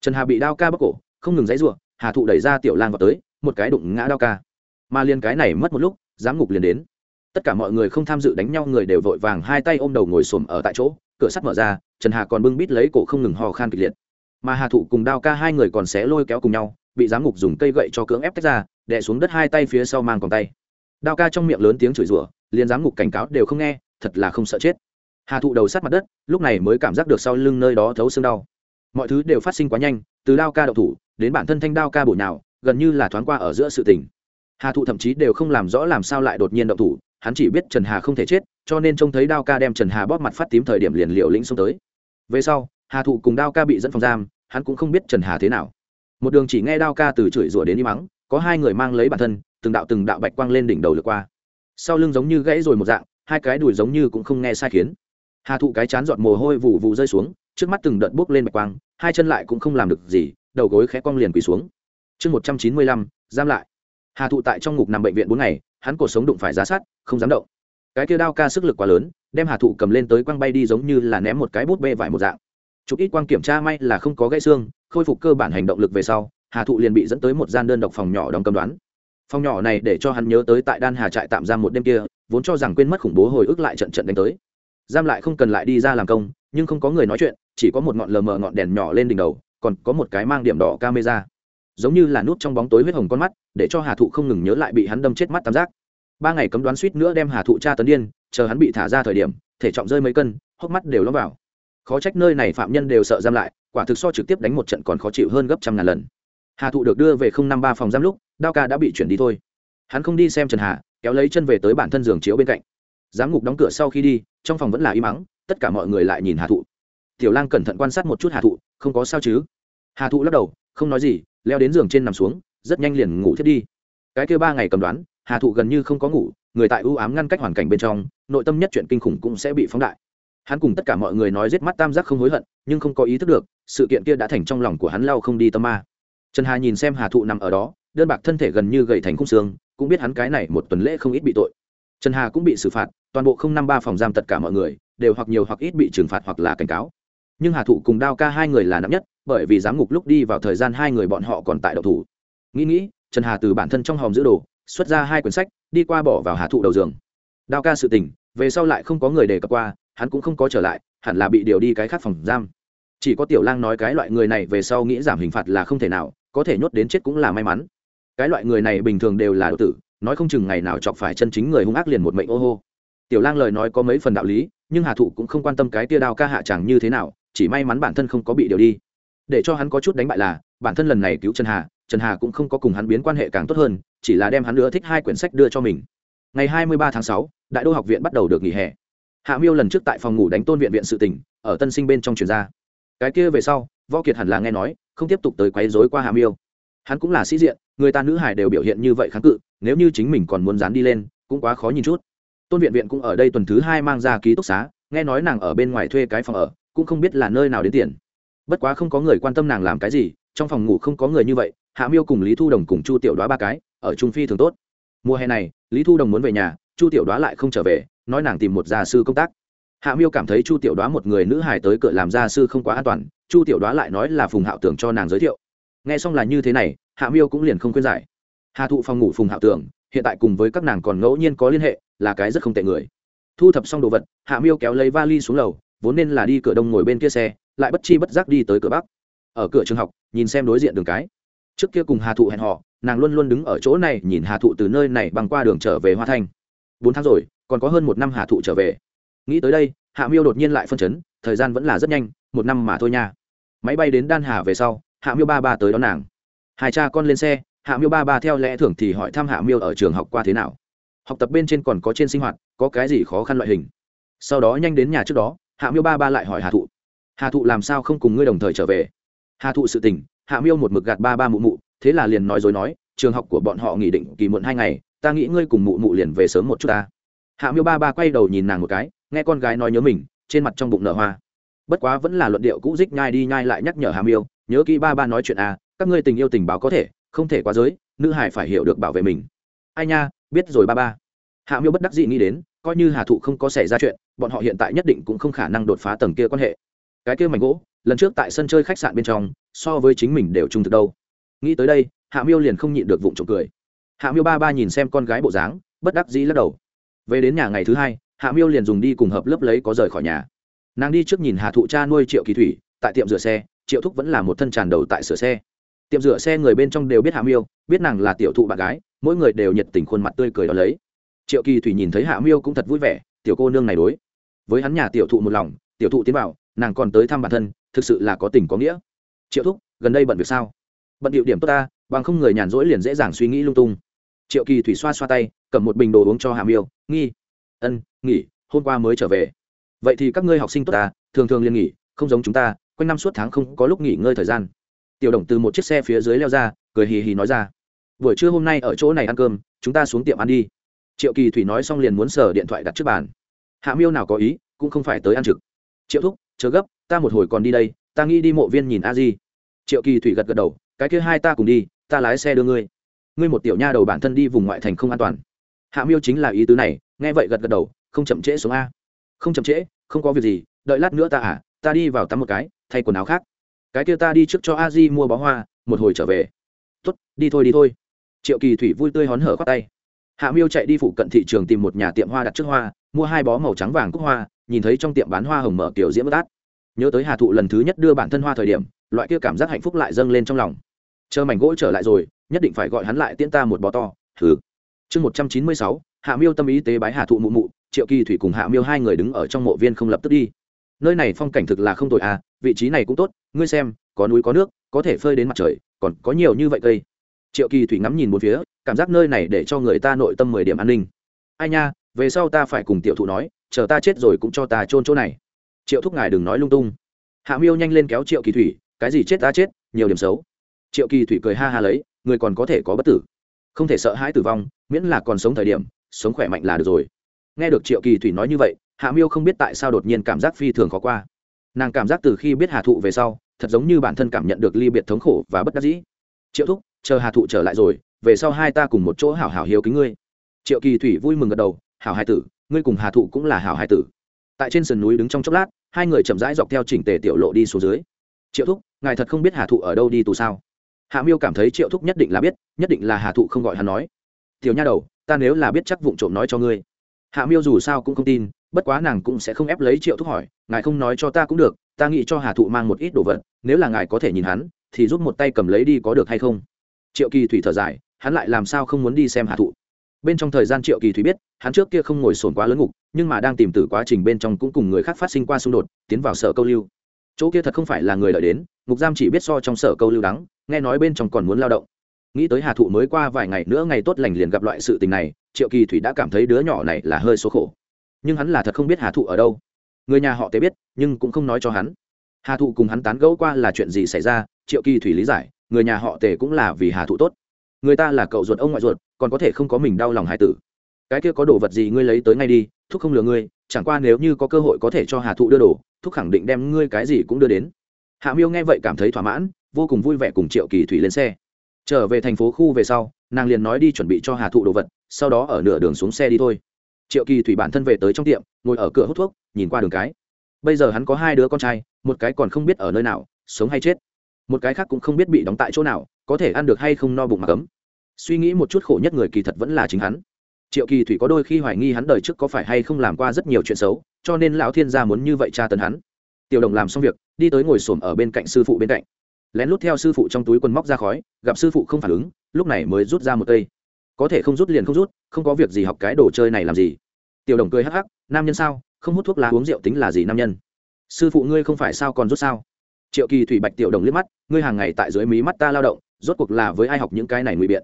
Trần hà bị đao ca bóc cổ, không ngừng dãy r u ộ hà thụ đẩy ra tiểu lang vào tới, một cái đụng ngã đao ca. Mà liền cái này mất một lúc, giám ngục liền đến. Tất cả mọi người không tham dự đánh nhau, người đều vội vàng hai tay ôm đầu ngồi xổm ở tại chỗ, cửa sắt mở ra, trần hà còn bưng bít lấy cổ không ngừng hò khan kịch liệt. Mà hà thụ cùng đao ca hai người còn xé lôi kéo cùng nhau bị giám ngục dùng cây gậy cho cưỡng ép tách ra, đè xuống đất hai tay phía sau mang còn tay. Đao ca trong miệng lớn tiếng chửi rủa, liền giám ngục cảnh cáo đều không nghe, thật là không sợ chết. Hà thụ đầu sát mặt đất, lúc này mới cảm giác được sau lưng nơi đó thấu xương đau. Mọi thứ đều phát sinh quá nhanh, từ đao ca đậu thủ, đến bản thân thanh đao ca bổ nào gần như là thoáng qua ở giữa sự tình. Hà thụ thậm chí đều không làm rõ làm sao lại đột nhiên động thủ, hắn chỉ biết trần hà không thể chết, cho nên trông thấy đao ca đem trần hà bóp mặt phát tím thời điểm liền liệu lĩnh xông tới. Về sau, hà thụ cùng đao ca bị dẫn phòng giam, hắn cũng không biết trần hà thế nào một đường chỉ nghe đao ca từ chửi rủa đến đi mắng có hai người mang lấy bản thân, từng đạo từng đạo bạch quang lên đỉnh đầu lượt qua. Sau lưng giống như gãy rồi một dạng, hai cái đùi giống như cũng không nghe sai khiến. Hà thụ cái chán giọt mồ hôi vụ vụ rơi xuống, trước mắt từng đợt bốc lên bạch quang, hai chân lại cũng không làm được gì, đầu gối khẽ cong liền quỳ xuống. Chương một trăm chín mươi lăm, giam lại. Hà thụ tại trong ngục nằm bệnh viện bốn ngày, hắn cuộc sống đụng phải giá sát không dám động. Cái kia đao ca sức lực quá lớn, đem hà thụ cầm lên tới quăng bay đi giống như là ném một cái bút bê vải một dạng. Chụp ít quang kiểm tra may là không có gãy xương khôi phục cơ bản hành động lực về sau, hà thụ liền bị dẫn tới một gian đơn độc phòng nhỏ đóng cầm đoán. Phòng nhỏ này để cho hắn nhớ tới tại đan hà trại tạm giam một đêm kia, vốn cho rằng quên mất khủng bố hồi ức lại trận trận đánh tới. Giam lại không cần lại đi ra làm công, nhưng không có người nói chuyện, chỉ có một ngọn lờ mờ ngọn đèn nhỏ lên đỉnh đầu, còn có một cái mang điểm đỏ camera. Giống như là nút trong bóng tối huyết hồng con mắt, để cho hà thụ không ngừng nhớ lại bị hắn đâm chết mắt tam giác. Ba ngày cấm đoán suýt nữa đem hà thụ tra tấn điên, chờ hắn bị thả ra thời điểm, thể trọng rơi mấy cân, hốc mắt đều ló vào khó trách nơi này phạm nhân đều sợ giam lại, quả thực so trực tiếp đánh một trận còn khó chịu hơn gấp trăm ngàn lần. Hà thụ được đưa về không năm ba phòng giam lúc, đao ca đã bị chuyển đi thôi. Hắn không đi xem trần hà, kéo lấy chân về tới bản thân giường chiếu bên cạnh. Giám ngục đóng cửa sau khi đi, trong phòng vẫn là im mắng tất cả mọi người lại nhìn hà thụ. Tiểu lang cẩn thận quan sát một chút hà thụ, không có sao chứ? Hà thụ lắc đầu, không nói gì, leo đến giường trên nằm xuống, rất nhanh liền ngủ thiết đi. Cái kia ba ngày cầm đoán, hà thụ gần như không có ngủ, người tại ưu ám ngăn cách hoàn cảnh bên trong, nội tâm nhất chuyện kinh khủng cũng sẽ bị phóng đại hắn cùng tất cả mọi người nói giết mắt tam giác không hối hận, nhưng không có ý thức được, sự kiện kia đã thành trong lòng của hắn lau không đi tâm ma. Trần hà nhìn xem hà thụ nằm ở đó, đơn bạc thân thể gần như gầy thành khung xương, cũng biết hắn cái này một tuần lễ không ít bị tội. Trần hà cũng bị xử phạt, toàn bộ không năm ba phòng giam tất cả mọi người, đều hoặc nhiều hoặc ít bị trừng phạt hoặc là cảnh cáo. Nhưng hà thụ cùng đao ca hai người là nặng nhất, bởi vì giám ngục lúc đi vào thời gian hai người bọn họ còn tại độc thủ. Nghĩ nghĩ, trần hà từ bản thân trong hòm giữ đồ, xuất ra hai quyển sách, đi qua bỏ vào hà thụ đầu giường. Đao ca sự tình, về sau lại không có người đề cập qua hắn cũng không có trở lại, hẳn là bị điều đi cái khác phòng giam. Chỉ có tiểu lang nói cái loại người này về sau nghĩ giảm hình phạt là không thể nào, có thể nhốt đến chết cũng là may mắn. Cái loại người này bình thường đều là đ tử, nói không chừng ngày nào chọc phải chân chính người hung ác liền một mệnh ô hô. Tiểu lang lời nói có mấy phần đạo lý, nhưng hà thụ cũng không quan tâm cái tia đao ca hạ chẳng như thế nào, chỉ may mắn bản thân không có bị điều đi. Để cho hắn có chút đánh bại là, bản thân lần này cứu trần hà trần hà cũng không có cùng hắn biến quan hệ càng tốt hơn, chỉ là đem hắn nữa thích hai quyển sách đưa cho mình. Ngày hai mươi ba tháng sáu, đại đô học viện bắt đầu được nghỉ hè hạ miêu lần trước tại phòng ngủ đánh tôn viện viện sự tỉnh ở tân sinh bên trong truyền ra. Cái kia về sau, võ kiệt hẳn là nghe nói, không tiếp tục tới quấy rối qua hạ miêu. Hắn cũng là sĩ diện, người ta nữ hải đều biểu hiện như vậy kháng cự, nếu như chính mình còn muốn dán đi lên, cũng quá khó nhìn chút. Tôn viện viện cũng ở đây tuần thứ hai mang ra ký túc xá, nghe nói nàng ở bên ngoài thuê cái phòng ở, cũng không biết là nơi nào đến tiền. Bất quá không có người quan tâm nàng làm cái gì, trong phòng ngủ không có người như vậy, hạ miêu cùng lý thu đồng cùng chu tiểu đoá ba cái, ở trung phi thường tốt. Mùa hè này, lý thu đồng muốn về nhà, chu tiểu đoá lại không trở về nói nàng tìm một gia sư công tác. Hạ miêu cảm thấy chu tiểu đoá một người nữ hài tới cửa làm gia sư không quá an toàn, chu tiểu đoá lại nói là phùng hạo tưởng cho nàng giới thiệu. Nghe xong là như thế này, hạ miêu cũng liền không khuyên giải. Hà thụ phòng ngủ phùng hạo tưởng, hiện tại cùng với các nàng còn ngẫu nhiên có liên hệ, là cái rất không tệ người. Thu thập xong đồ vật, hạ miêu kéo lấy vali xuống lầu, vốn nên là đi cửa đông ngồi bên kia xe, lại bất chi bất giác đi tới cửa bắc. Ở cửa trường học, nhìn xem đối diện đường cái. Trước kia cùng hà thụ hẹn họ nàng luôn luôn đứng ở chỗ này, nhìn hà thụ từ nơi này băng qua đường trở về hoa thanh bốn tháng rồi, còn có hơn một năm hà thụ trở về. Nghĩ tới đây, hạ miêu đột nhiên lại phân chấn, thời gian vẫn là rất nhanh, một năm mà thôi nha. Máy bay đến đan hà về sau, hạ miêu ba ba tới đón nàng. Hai cha con lên xe, hạ miêu ba ba theo lẽ thường thì hỏi thăm hạ miêu ở trường học qua thế nào. Học tập bên trên còn có trên sinh hoạt, có cái gì khó khăn loại hình. Sau đó nhanh đến nhà trước đó, hạ miêu ba ba lại hỏi hà thụ. Hà thụ làm sao không cùng ngươi đồng thời trở về? Hà thụ sự tình, hạ miêu một mực gạt ba ba mụ mụ, thế là liền nói dối nói, trường học của bọn họ nghỉ định kỳ muộn hai ngày ta nghĩ ngươi cùng mụ mụ liền về sớm một chút ta. Hạ miêu ba ba quay đầu nhìn nàng một cái, nghe con gái nói nhớ mình, trên mặt trong bụng nở hoa. Bất quá vẫn là luận điệu cũ dích nhai đi nhai lại nhắc nhở hạ miêu, nhớ kỹ ba ba nói chuyện à các ngươi tình yêu tình báo có thể, không thể quá giới, nữ hải phải hiểu được bảo vệ mình. Ai nha, biết rồi ba ba. Hạ miêu bất đắc dị nghĩ đến, coi như hà thụ không có xảy ra chuyện, bọn họ hiện tại nhất định cũng không khả năng đột phá tầng kia quan hệ. Cái kia mảnh gỗ, lần trước tại sân chơi khách sạn bên trong, so với chính mình đều trung thực đâu. Nghĩ tới đây, hạ miêu liền không nhịn được vụng trộm cười hạ miêu ba ba nhìn xem con gái bộ dáng, bất đắc dĩ lắc đầu. Về đến nhà ngày thứ hai, hạ miêu liền dùng đi cùng hợp lớp lấy có rời khỏi nhà. Nàng đi trước nhìn hà thụ cha nuôi triệu kỳ thủy, tại tiệm rửa xe, triệu thúc vẫn là một thân tràn đầu tại sửa xe. Tiệm rửa xe người bên trong đều biết hạ miêu, biết nàng là tiểu thụ bạn gái, mỗi người đều nhiệt tình khuôn mặt tươi cười đó lấy. Triệu kỳ thủy nhìn thấy hạ miêu cũng thật vui vẻ, tiểu cô nương này đối với hắn nhà tiểu thụ một lòng, tiểu thụ tiến bảo nàng còn tới thăm bản thân, thực sự là có tình có nghĩa. Triệu thúc, gần đây bận việc sao? Bận điệu điểm tốt ta, bằng không người nhàn rỗi liền dễ dàng suy nghĩ lung tung triệu kỳ thủy xoa xoa tay, cầm một bình đồ uống cho Hà miêu, nghi, ân, nghỉ, hôm qua mới trở về. Vậy thì các ngươi học sinh tốt ta thường thường liền nghỉ, không giống chúng ta, quanh năm suốt tháng không có lúc nghỉ ngơi thời gian. Tiểu đồng từ một chiếc xe phía dưới leo ra, cười hì hì nói ra, buổi trưa hôm nay ở chỗ này ăn cơm, chúng ta xuống tiệm ăn đi. Triệu kỳ thủy nói xong liền muốn sờ điện thoại đặt trước bàn. Hạ miêu nào có ý, cũng không phải tới ăn trực. Triệu thúc, chờ gấp, ta một hồi còn đi đây, ta nghĩ đi mộ viên nhìn a di. Triệu kỳ thủy gật gật đầu, cái kia hai ta cùng đi, ta lái xe đưa ngươi ngươi một tiểu nha đầu bản thân đi vùng ngoại thành không an toàn. Hạ miêu chính là ý tứ này, nghe vậy gật gật đầu, không chậm trễ xuống a. Không chậm trễ, không có việc gì, đợi lát nữa ta à ta đi vào tắm một cái, thay quần áo khác. Cái kia ta đi trước cho a di mua bó hoa, một hồi trở về. Tốt, đi thôi đi thôi. Triệu kỳ thủy vui tươi hón hở khoác tay. Hạ miêu chạy đi phụ cận thị trường tìm một nhà tiệm hoa đặt trước hoa, mua hai bó màu trắng vàng cúc hoa, nhìn thấy trong tiệm bán hoa hồng mở kiểu diễm bất át. Nhớ tới hà thụ lần thứ nhất đưa bản thân hoa thời điểm, loại kia cảm giác hạnh phúc lại dâng lên trong lòng. Chờ mảnh gỗ trở lại rồi nhất định phải gọi hắn lại tiễn ta một bó to thử chương một trăm chín mươi sáu, hạ miêu tâm ý tế bái hà thụ mụ mụ, triệu kỳ thủy cùng hạ miêu hai người đứng ở trong mộ viên không lập tức đi. Nơi này phong cảnh thực là không tồi à vị trí này cũng tốt, ngươi xem, có núi có nước, có thể phơi đến mặt trời, còn có nhiều như vậy cây. Triệu kỳ thủy ngắm nhìn một phía, cảm giác nơi này để cho người ta nội tâm mười điểm an ninh. Ai nha, về sau ta phải cùng tiểu thụ nói, chờ ta chết rồi cũng cho ta trôn chỗ này. Triệu thúc ngài đừng nói lung tung. Hạ miêu nhanh lên kéo triệu kỳ thủy, cái gì chết ta chết, nhiều điểm xấu. Triệu kỳ thủy cười ha ha lấy người còn có thể có bất tử. Không thể sợ hãi tử vong, miễn là còn sống thời điểm, sống khỏe mạnh là được rồi. Nghe được triệu kỳ thủy nói như vậy, hạ miêu không biết tại sao đột nhiên cảm giác phi thường khó qua. Nàng cảm giác từ khi biết hà thụ về sau, thật giống như bản thân cảm nhận được ly biệt thống khổ và bất đắc dĩ. Triệu thúc, chờ hà thụ trở lại rồi, về sau hai ta cùng một chỗ hảo hảo hiếu kính ngươi. Triệu kỳ thủy vui mừng gật đầu, hảo hai tử, ngươi cùng hà thụ cũng là hảo hai tử. Tại trên sườn núi đứng trong chốc lát, hai người chậm rãi dọc theo chỉnh tề tiểu lộ đi xuống dưới. Triệu thúc, ngài thật không biết hà thụ ở đâu đi tù sao? Hạ miêu cảm thấy triệu thúc nhất định là biết, nhất định là hà thụ không gọi hắn nói. Tiểu nha đầu, ta nếu là biết chắc vụng trộm nói cho ngươi. Hạ miêu dù sao cũng không tin, bất quá nàng cũng sẽ không ép lấy triệu thúc hỏi, ngài không nói cho ta cũng được, ta nghĩ cho hà thụ mang một ít đồ vật, nếu là ngài có thể nhìn hắn, thì giúp một tay cầm lấy đi có được hay không? Triệu kỳ thủy thở dài, hắn lại làm sao không muốn đi xem hà thụ. Bên trong thời gian triệu kỳ thủy biết, hắn trước kia không ngồi sồn quá lớn ngục, nhưng mà đang tìm từ quá trình bên trong cũng cùng người khác phát sinh qua xung đột, tiến vào sở câu lưu. Chỗ kia thật không phải là người đợi đến ngục giam chỉ biết so trong sở câu lưu đắng, nghe nói bên trong còn muốn lao động. Nghĩ tới hà thụ mới qua vài ngày nữa ngày tốt lành liền gặp loại sự tình này, triệu kỳ thủy đã cảm thấy đứa nhỏ này là hơi số khổ. Nhưng hắn là thật không biết hà thụ ở đâu. Người nhà họ tế biết, nhưng cũng không nói cho hắn. Hà thụ cùng hắn tán gẫu qua là chuyện gì xảy ra, triệu kỳ thủy lý giải, người nhà họ tề cũng là vì hà thụ tốt. Người ta là cậu ruột ông ngoại ruột, còn có thể không có mình đau lòng hai tử. Cái kia có đồ vật gì ngươi lấy tới ngay đi, thúc không lừa ngươi, chẳng qua nếu như có cơ hội có thể cho hà thụ đưa đồ, thúc khẳng định đem ngươi cái gì cũng đưa đến hạ miêu nghe vậy cảm thấy thỏa mãn, vô cùng vui vẻ cùng triệu kỳ thủy lên xe. Trở về thành phố khu về sau, nàng liền nói đi chuẩn bị cho hà thụ đồ vật, sau đó ở nửa đường xuống xe đi thôi. Triệu kỳ thủy bản thân về tới trong tiệm, ngồi ở cửa hút thuốc, nhìn qua đường cái. Bây giờ hắn có hai đứa con trai, một cái còn không biết ở nơi nào, sống hay chết. Một cái khác cũng không biết bị đóng tại chỗ nào, có thể ăn được hay không no bụng mà cấm. Suy nghĩ một chút khổ nhất người kỳ thật vẫn là chính hắn. Triệu kỳ thủy có đôi khi hoài nghi hắn đời trước có phải hay không làm qua rất nhiều chuyện xấu, cho nên lão thiên gia muốn như vậy tra tấn hắn tiểu đồng làm xong việc, đi tới ngồi xổm ở bên cạnh sư phụ bên cạnh. Lén lút theo sư phụ trong túi quần móc ra khói, gặp sư phụ không phản ứng, lúc này mới rút ra một cây. Có thể không rút liền không rút, không có việc gì học cái đồ chơi này làm gì. Tiểu đồng cười hắc hắc, nam nhân sao? Không hút thuốc lá uống rượu tính là gì nam nhân? Sư phụ ngươi không phải sao còn rút sao? Triệu kỳ thủy bạch tiểu đồng liếc mắt, ngươi hàng ngày tại dưới mí mắt ta lao động, rốt cuộc là với ai học những cái này ngụy biện?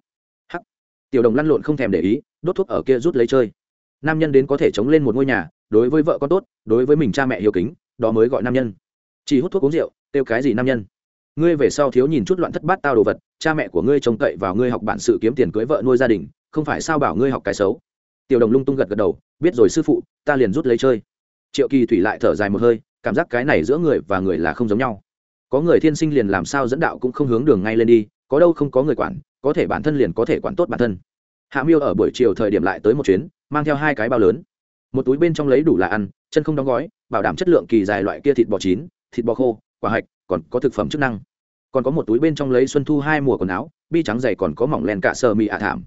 Hắc. Tiểu đồng lăn lộn không thèm để ý, đốt thuốc ở kia rút lấy chơi. Nam nhân đến có thể chống lên một ngôi nhà, đối với vợ con tốt, đối với mình cha mẹ hiếu kính đó mới gọi nam nhân. Chỉ hút thuốc uống rượu, kêu cái gì nam nhân? Ngươi về sau thiếu nhìn chút loạn thất bát tao đồ vật, cha mẹ của ngươi trông cậy vào ngươi học bản sự kiếm tiền cưới vợ nuôi gia đình, không phải sao bảo ngươi học cái xấu. Tiểu đồng lung tung gật gật đầu, biết rồi sư phụ, ta liền rút lấy chơi. Triệu kỳ thủy lại thở dài một hơi, cảm giác cái này giữa người và người là không giống nhau. Có người thiên sinh liền làm sao dẫn đạo cũng không hướng đường ngay lên đi, có đâu không có người quản, có thể bản thân liền có thể quản tốt bản thân. Hạ miêu ở buổi chiều thời điểm lại tới một chuyến, mang theo hai cái bao lớn một túi bên trong lấy đủ là ăn chân không đóng gói bảo đảm chất lượng kỳ dài loại kia thịt bò chín thịt bò khô quả hạch còn có thực phẩm chức năng. Còn có một túi bên trong lấy xuân thu hai mùa quần áo bi trắng dày còn có mỏng len cả sơ mì ạ thảm.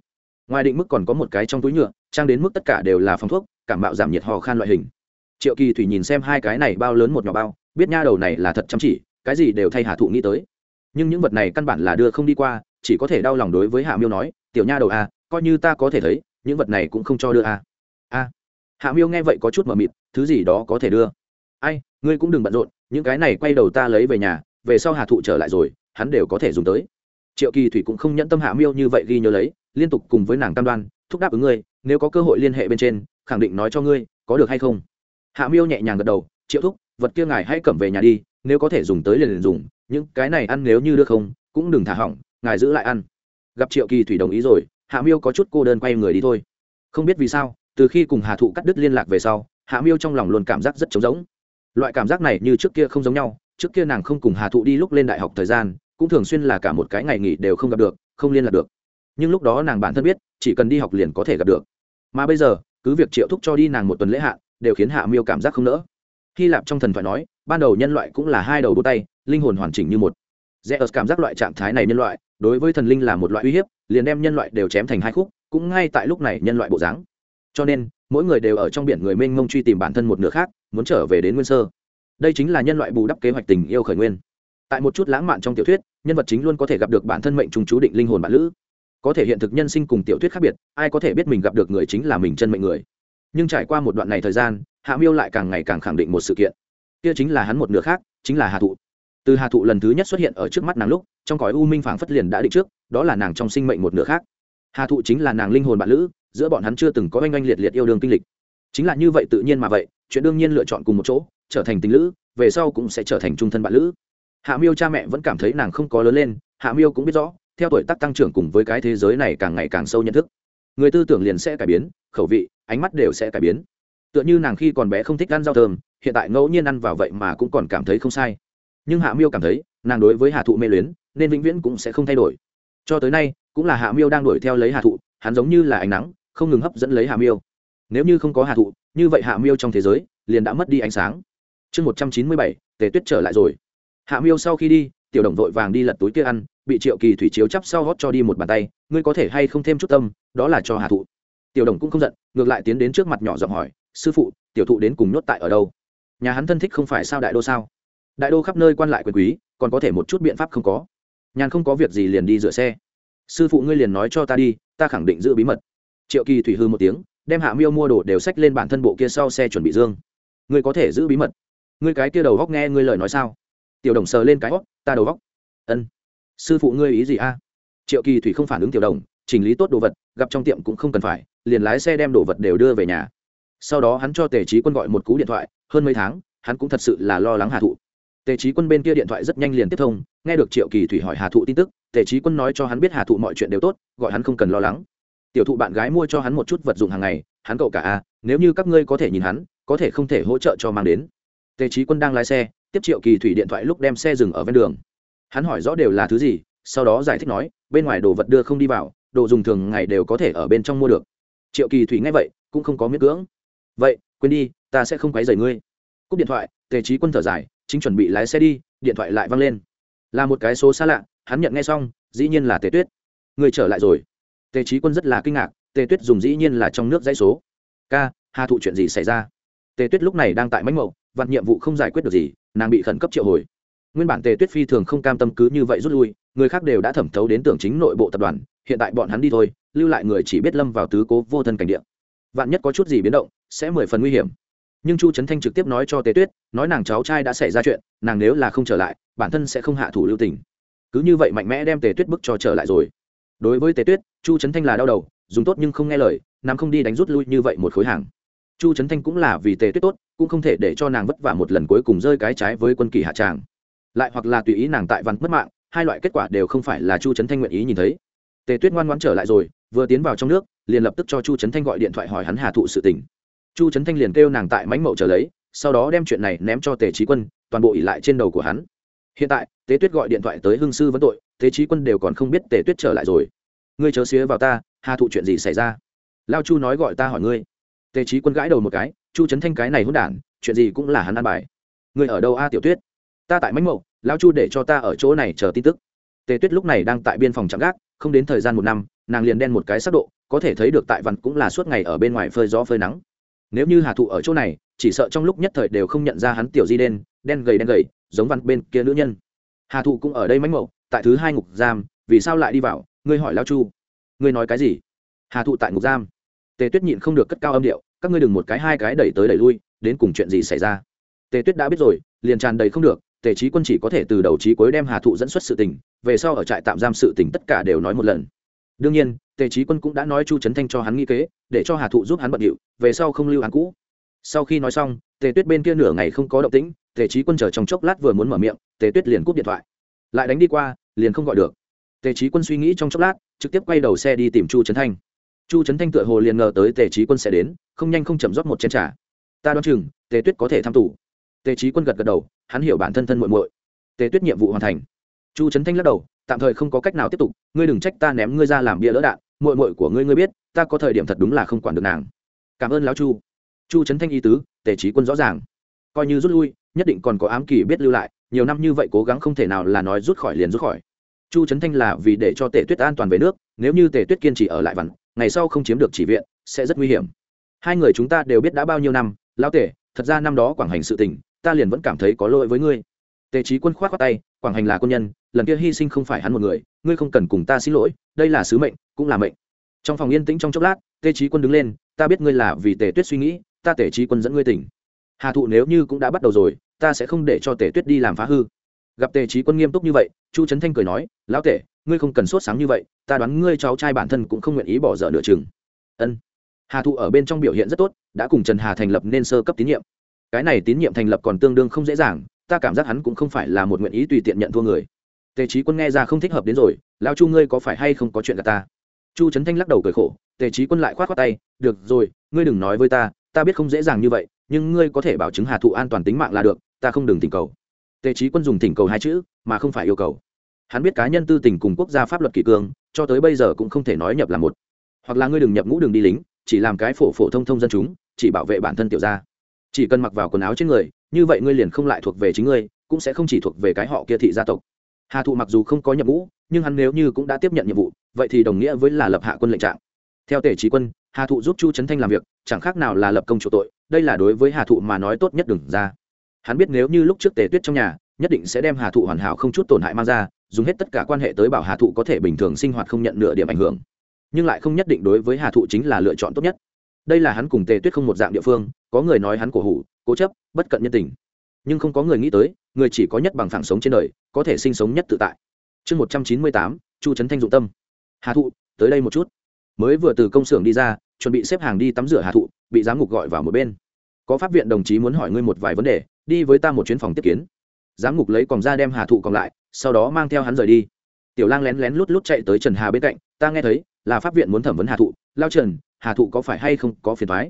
Ngoài định mức còn có một cái trong túi nhựa trang đến mức tất cả đều là phòng thuốc cảm bạo giảm nhiệt hò khan loại hình. Triệu kỳ thủy nhìn xem hai cái này bao lớn một nhỏ bao biết nha đầu này là thật chăm chỉ cái gì đều thay hạ thụ nghĩ tới. Nhưng những vật này căn bản là đưa không đi qua chỉ có thể đau lòng đối với hạ miêu nói tiểu nha đầu a à, coi như ta có thể thấy những vật này cũng không cho đưa a à. a hạ miêu nghe vậy có chút mờ mịt thứ gì đó có thể đưa. Ai ngươi cũng đừng bận rộn những cái này quay đầu ta lấy về nhà về sau hà thụ trở lại rồi hắn đều có thể dùng tới. Triệu kỳ thủy cũng không nhẫn tâm hạ miêu như vậy ghi nhớ lấy liên tục cùng với nàng cam đoan thúc đáp ứng ngươi nếu có cơ hội liên hệ bên trên khẳng định nói cho ngươi có được hay không. Hạ miêu nhẹ nhàng gật đầu triệu thúc vật kia ngài hãy cầm về nhà đi nếu có thể dùng tới liền, liền dùng những cái này ăn nếu như được không cũng đừng thả hỏng ngài giữ lại ăn. Gặp triệu kỳ thủy đồng ý rồi hạ miêu có chút cô đơn quay người đi thôi. Không biết vì sao từ khi cùng hà thụ cắt đứt liên lạc về sau, hạ miêu trong lòng luôn cảm giác rất trống rỗng. Loại cảm giác này như trước kia không giống nhau, trước kia nàng không cùng hà thụ đi lúc lên đại học thời gian, cũng thường xuyên là cả một cái ngày nghỉ đều không gặp được, không liên lạc được. Nhưng lúc đó nàng bản thân biết, chỉ cần đi học liền có thể gặp được. Mà bây giờ, cứ việc triệu thúc cho đi nàng một tuần lễ hạn đều khiến hạ miêu cảm giác không nỡ. Hy lạp trong thần phải nói, ban đầu nhân loại cũng là hai đầu đôi tay, linh hồn hoàn chỉnh như một. Rẽ ớt cảm giác loại trạng thái này nhân loại, đối với thần linh là một loại uy hiếp, liền đem nhân loại đều chém thành hai khúc, cũng ngay tại lúc này nhân loại bộ dáng cho nên, mỗi người đều ở trong biển người mênh mông truy tìm bản thân một nửa khác, muốn trở về đến nguyên sơ. Đây chính là nhân loại bù đắp kế hoạch tình yêu khởi nguyên. Tại một chút lãng mạn trong tiểu thuyết, nhân vật chính luôn có thể gặp được bản thân mệnh trùng chú định linh hồn bản lữ. Có thể hiện thực nhân sinh cùng tiểu thuyết khác biệt, ai có thể biết mình gặp được người chính là mình chân mệnh người. Nhưng trải qua một đoạn này thời gian, hạ miêu lại càng ngày càng khẳng định một sự kiện. Kia chính là hắn một nửa khác, chính là hà thụ. Từ hà thụ lần thứ nhất xuất hiện ở trước mắt nàng lúc, trong cõi u minh phảng phất liền đã định trước, đó là nàng trong sinh mệnh một nửa khác. Hà thụ chính là nàng linh hồn bạn lữ giữa bọn hắn chưa từng có oanh oanh liệt liệt yêu đương kinh lịch. Chính là như vậy tự nhiên mà vậy, chuyện đương nhiên lựa chọn cùng một chỗ, trở thành tình lữ, về sau cũng sẽ trở thành trung thân bạn lữ. Hạ miêu cha mẹ vẫn cảm thấy nàng không có lớn lên, hạ miêu cũng biết rõ, theo tuổi tác tăng trưởng cùng với cái thế giới này càng ngày càng sâu nhận thức. Người tư tưởng liền sẽ cải biến, khẩu vị, ánh mắt đều sẽ cải biến. Tựa như nàng khi còn bé không thích ăn rau thơm, hiện tại ngẫu nhiên ăn vào vậy mà cũng còn cảm thấy không sai. Nhưng hạ miêu cảm thấy, nàng đối với hà thụ mê luyến, nên vĩnh viễn cũng sẽ không thay đổi. Cho tới nay, cũng là hạ miêu đang đuổi theo lấy hà thụ, hắn giống như là ánh nắng không ngừng hấp dẫn lấy hạ miêu. Nếu như không có hà thụ, như vậy hạ miêu trong thế giới liền đã mất đi ánh sáng. Chương một trăm chín mươi bảy, tề tuyết trở lại rồi. Hạ miêu sau khi đi, tiểu đồng vội vàng đi lật túi kia ăn, bị triệu kỳ thủy chiếu chắp sau hót cho đi một bàn tay, ngươi có thể hay không thêm chút tâm, đó là cho hà thụ. Tiểu đồng cũng không giận, ngược lại tiến đến trước mặt nhỏ giọng hỏi, sư phụ, tiểu thụ đến cùng nhốt tại ở đâu? Nhà hắn thân thích không phải sao đại đô sao? Đại đô khắp nơi quan lại quyền quý, còn có thể một chút biện pháp không có. Nhàn không có việc gì liền đi rửa xe. Sư phụ ngươi liền nói cho ta đi, ta khẳng định giữ bí mật triệu kỳ thủy hư một tiếng, đem hạ miêu mua đồ đều sách lên bản thân bộ kia sau xe chuẩn bị dương. Ngươi có thể giữ bí mật. Ngươi cái kia đầu góc nghe ngươi lời nói sao? Tiểu đồng sờ lên cái góc ta đầu góc. Ân. Sư phụ ngươi ý gì a? Triệu kỳ thủy không phản ứng tiểu đồng, chỉnh lý tốt đồ vật, gặp trong tiệm cũng không cần phải, liền lái xe đem đồ vật đều đưa về nhà. Sau đó hắn cho tề trí quân gọi một cú điện thoại, hơn mấy tháng, hắn cũng thật sự là lo lắng hà thụ. Tề trí quân bên kia điện thoại rất nhanh liền tiếp thông, nghe được triệu kỳ thủy hỏi hà thụ tin tức, tề trí quân nói cho hắn biết hà thụ mọi chuyện đều tốt, gọi hắn không cần lo lắng tiểu thụ bạn gái mua cho hắn một chút vật dụng hàng ngày, hắn cậu cả a, nếu như các ngươi có thể nhìn hắn, có thể không thể hỗ trợ cho mang đến. Tề trí quân đang lái xe, tiếp triệu kỳ thủy điện thoại lúc đem xe dừng ở ven đường. Hắn hỏi rõ đều là thứ gì, sau đó giải thích nói, bên ngoài đồ vật đưa không đi vào, đồ dùng thường ngày đều có thể ở bên trong mua được. Triệu kỳ thủy nghe vậy, cũng không có miễn cưỡng. Vậy, quên đi, ta sẽ không quấy rầy ngươi. Cúp điện thoại, tề trí quân thở dài, chính chuẩn bị lái xe đi, điện thoại lại văng lên. Là một cái số xa lạ, hắn nhận nghe xong, dĩ nhiên là tề tuyết. Người trở lại rồi tề trí quân rất là kinh ngạc, tề tuyết dùng dĩ nhiên là trong nước dãy số. Ca, hà thụ chuyện gì xảy ra? Tề tuyết lúc này đang tại mánh mậu vặt nhiệm vụ không giải quyết được gì, nàng bị khẩn cấp triệu hồi. Nguyên bản tề tuyết phi thường không cam tâm cứ như vậy rút lui, người khác đều đã thẩm thấu đến tưởng chính nội bộ tập đoàn, hiện tại bọn hắn đi thôi, lưu lại người chỉ biết lâm vào tứ cố vô thân cảnh địa. Vạn nhất có chút gì biến động, sẽ mười phần nguy hiểm. Nhưng chu trấn thanh trực tiếp nói cho tề tuyết, nói nàng cháu trai đã xảy ra chuyện, nàng nếu là không trở lại, bản thân sẽ không hạ thủ lưu tình. Cứ như vậy mạnh mẽ đem tề tuyết bức cho trở lại rồi. Đối với tề tuyết chu trấn thanh là đau đầu, dùng tốt nhưng không nghe lời, nắm không đi đánh rút lui như vậy một khối hàng. Chu trấn thanh cũng là vì tề tuyết tốt, cũng không thể để cho nàng vất vả một lần cuối cùng rơi cái trái với quân kỳ hạ tràng. Lại hoặc là tùy ý nàng tại văn mất mạng, hai loại kết quả đều không phải là chu trấn thanh nguyện ý nhìn thấy. Tề tuyết ngoan ngoãn trở lại rồi, vừa tiến vào trong nước, liền lập tức cho chu trấn thanh gọi điện thoại hỏi hắn hà thụ sự tình. Chu trấn thanh liền kêu nàng tại mánh mậu trở lấy, sau đó đem chuyện này ném cho tề trí quân, toàn bộ ỉ lại trên đầu của hắn. Hiện tại tế tuyết gọi điện thoại tới hương sư vấn tội tế trí quân đều còn không biết tề tuyết trở lại rồi ngươi chớ xía vào ta, hà thụ chuyện gì xảy ra? Lao chu nói gọi ta hỏi ngươi. Tề trí quân gãi đầu một cái, chu trấn thanh cái này hôn đản, chuyện gì cũng là hắn ăn bài. Ngươi ở đâu a, tiểu tuyết? Ta tại mánh mậu lao chu để cho ta ở chỗ này chờ tin tức. Tề tuyết lúc này đang tại biên phòng trạm gác, không đến thời gian một năm, nàng liền đen một cái sắc độ, có thể thấy được tại văn cũng là suốt ngày ở bên ngoài phơi gió phơi nắng. Nếu như hà thụ ở chỗ này, chỉ sợ trong lúc nhất thời đều không nhận ra hắn tiểu di đen đen gầy đen gầy, giống văn bên kia nữ nhân. Hà thụ cũng ở đây mánh mậu tại thứ hai ngục giam, vì sao lại đi vào? Ngươi hỏi lao chu, ngươi nói cái gì? Hà thụ tại ngục giam. Tề tuyết nhịn không được cất cao âm điệu, các ngươi đừng một cái hai cái đẩy tới đẩy lui, đến cùng chuyện gì xảy ra? Tề tuyết đã biết rồi, liền tràn đầy không được, tề trí quân chỉ có thể từ đầu trí cuối đem hà thụ dẫn xuất sự tình, về sau ở trại tạm giam sự tình tất cả đều nói một lần. Đương nhiên, tề trí quân cũng đã nói chu trấn thanh cho hắn nghĩ kế, để cho hà thụ giúp hắn bận điệu, về sau không lưu hắn cũ. Sau khi nói xong, tề tuyết bên kia nửa ngày không có động tĩnh, tề trí quân chờ trong chốc lát vừa muốn mở miệng, tề tuyết liền cúp điện thoại. Lại đánh đi qua, liền không gọi được tề trí quân suy nghĩ trong chốc lát, trực tiếp quay đầu xe đi tìm chu trấn thanh. Chu trấn thanh tựa hồ liền ngờ tới tề trí quân sẽ đến, không nhanh không chậm rót một chén t r à ta đoán chừng, tề tuyết có thể tham tủ tề trí quân gật gật đầu, hắn hiểu bản thân thân muộn muội. Tề tuyết nhiệm vụ hoàn thành. Chu trấn thanh lắc đầu, tạm thời không có cách nào tiếp tục, ngươi đừng trách ta ném ngươi ra làm bia lỡ đạn, muội muội của ngươi ngươi biết, ta có thời điểm thật đúng là không quản được nàng. Cảm ơn lão chu. Chu trấn thanh ý tứ, tề trí quân rõ ràng. Coi như rút lui, nhất định còn có ám kỳ biết lưu lại, nhiều năm như vậy cố gắng không thể nào là nói rút khỏi liền rút khỏi chu trấn thanh là vì để cho tề tuyết an toàn về nước nếu như tề tuyết kiên trì ở lại vằn ngày sau không chiếm được chỉ viện sẽ rất nguy hiểm. Hai người chúng ta đều biết đã bao nhiêu năm lão tể, thật ra năm đó quảng hành sự tình ta liền vẫn cảm thấy có lỗi với ngươi. Tề trí quân khoát khoát tay quảng hành là quân nhân lần kia hy sinh không phải hắn một người ngươi không cần cùng ta xin lỗi đây là sứ mệnh cũng là mệnh. Trong phòng yên tĩnh trong chốc lát tề trí quân đứng lên ta biết ngươi là vì tề tuyết suy nghĩ ta tề trí quân dẫn ngươi tỉnh. Hà thụ nếu như cũng đã bắt đầu rồi ta sẽ không để cho tề tuyết đi làm phá hư gặp tề trí quân nghiêm túc như vậy, chu trấn thanh cười nói, lão tể, ngươi không cần sốt sáng như vậy, ta đoán ngươi cháu trai bản thân cũng không nguyện ý bỏ dở nửa chừng. Ân. Hà thụ ở bên trong biểu hiện rất tốt, đã cùng trần hà thành lập nên sơ cấp tín nhiệm. Cái này tín nhiệm thành lập còn tương đương không dễ dàng, ta cảm giác hắn cũng không phải là một nguyện ý tùy tiện nhận thua người. Tề trí quân nghe ra không thích hợp đến rồi lao chu ngươi có phải hay không có chuyện gặp ta? Chu trấn thanh lắc đầu cười khổ, tề trí quân lại k h o á t tay, được rồi, ngươi đừng nói với ta ta biết không dễ dàng như vậy, nhưng ngươi có thể bảo chứng hà thụ an toàn tính mạng là được, ta không đừng tình cầu tề trí quân dùng thỉnh cầu hai chữ, mà không phải yêu cầu. Hắn biết cá nhân tư tình cùng quốc gia pháp luật kỷ cương, cho tới bây giờ cũng không thể nói nhập là một. Hoặc là ngươi đừng nhập ngũ đường đi lính, chỉ làm cái phổ phổ thông thông dân chúng, chỉ bảo vệ bản thân tiểu gia. Chỉ cần mặc vào quần áo trên người, như vậy ngươi liền không lại thuộc về chính ngươi, cũng sẽ không chỉ thuộc về cái họ kia thị gia tộc. Hà thụ mặc dù không có nhập ngũ, nhưng hắn nếu như cũng đã tiếp nhận nhiệm vụ, vậy thì đồng nghĩa với là lập hạ quân lệnh trạng. Theo tể trí quân, hà thụ giúp chu trấn thanh làm việc, chẳng khác nào là lập công chủ tội, đây là đối với hà thụ mà nói tốt nhất đừng ra hắn biết nếu như lúc trước tề tuyết trong nhà, nhất định sẽ đem hà thụ hoàn hảo không chút tổn hại mang ra, dùng hết tất cả quan hệ tới bảo hà thụ có thể bình thường sinh hoạt không nhận nửa điểm ảnh hưởng. Nhưng lại không nhất định đối với hà thụ chính là lựa chọn tốt nhất. Đây là hắn cùng tề tuyết không một dạng địa phương, có người nói hắn cổ hủ, cố chấp, bất cận nhân tình. Nhưng không có người nghĩ tới, người chỉ có nhất bằng phẳng sống trên đời, có thể sinh sống nhất tự tại. Chương một trăm chín mươi tám, chu trấn thanh dụng tâm. Hà thụ, tới đây một chút. Mới vừa từ công xưởng đi ra, chuẩn bị xếp hàng đi tắm rửa hà thụ, bị giám ngục gọi vào một bên. Có pháp viện đồng chí muốn hỏi ngươi một vài vấn đề đi với ta một chuyến phòng tiếp kiến. Giám ngục lấy còng ra đem hà thụ còn lại, sau đó mang theo hắn rời đi. Tiểu lang lén lén lút lút chạy tới trần hà bên cạnh, ta nghe thấy, là pháp viện muốn thẩm vấn hà thụ. Lao trần, hà thụ có phải hay không có phiền thoái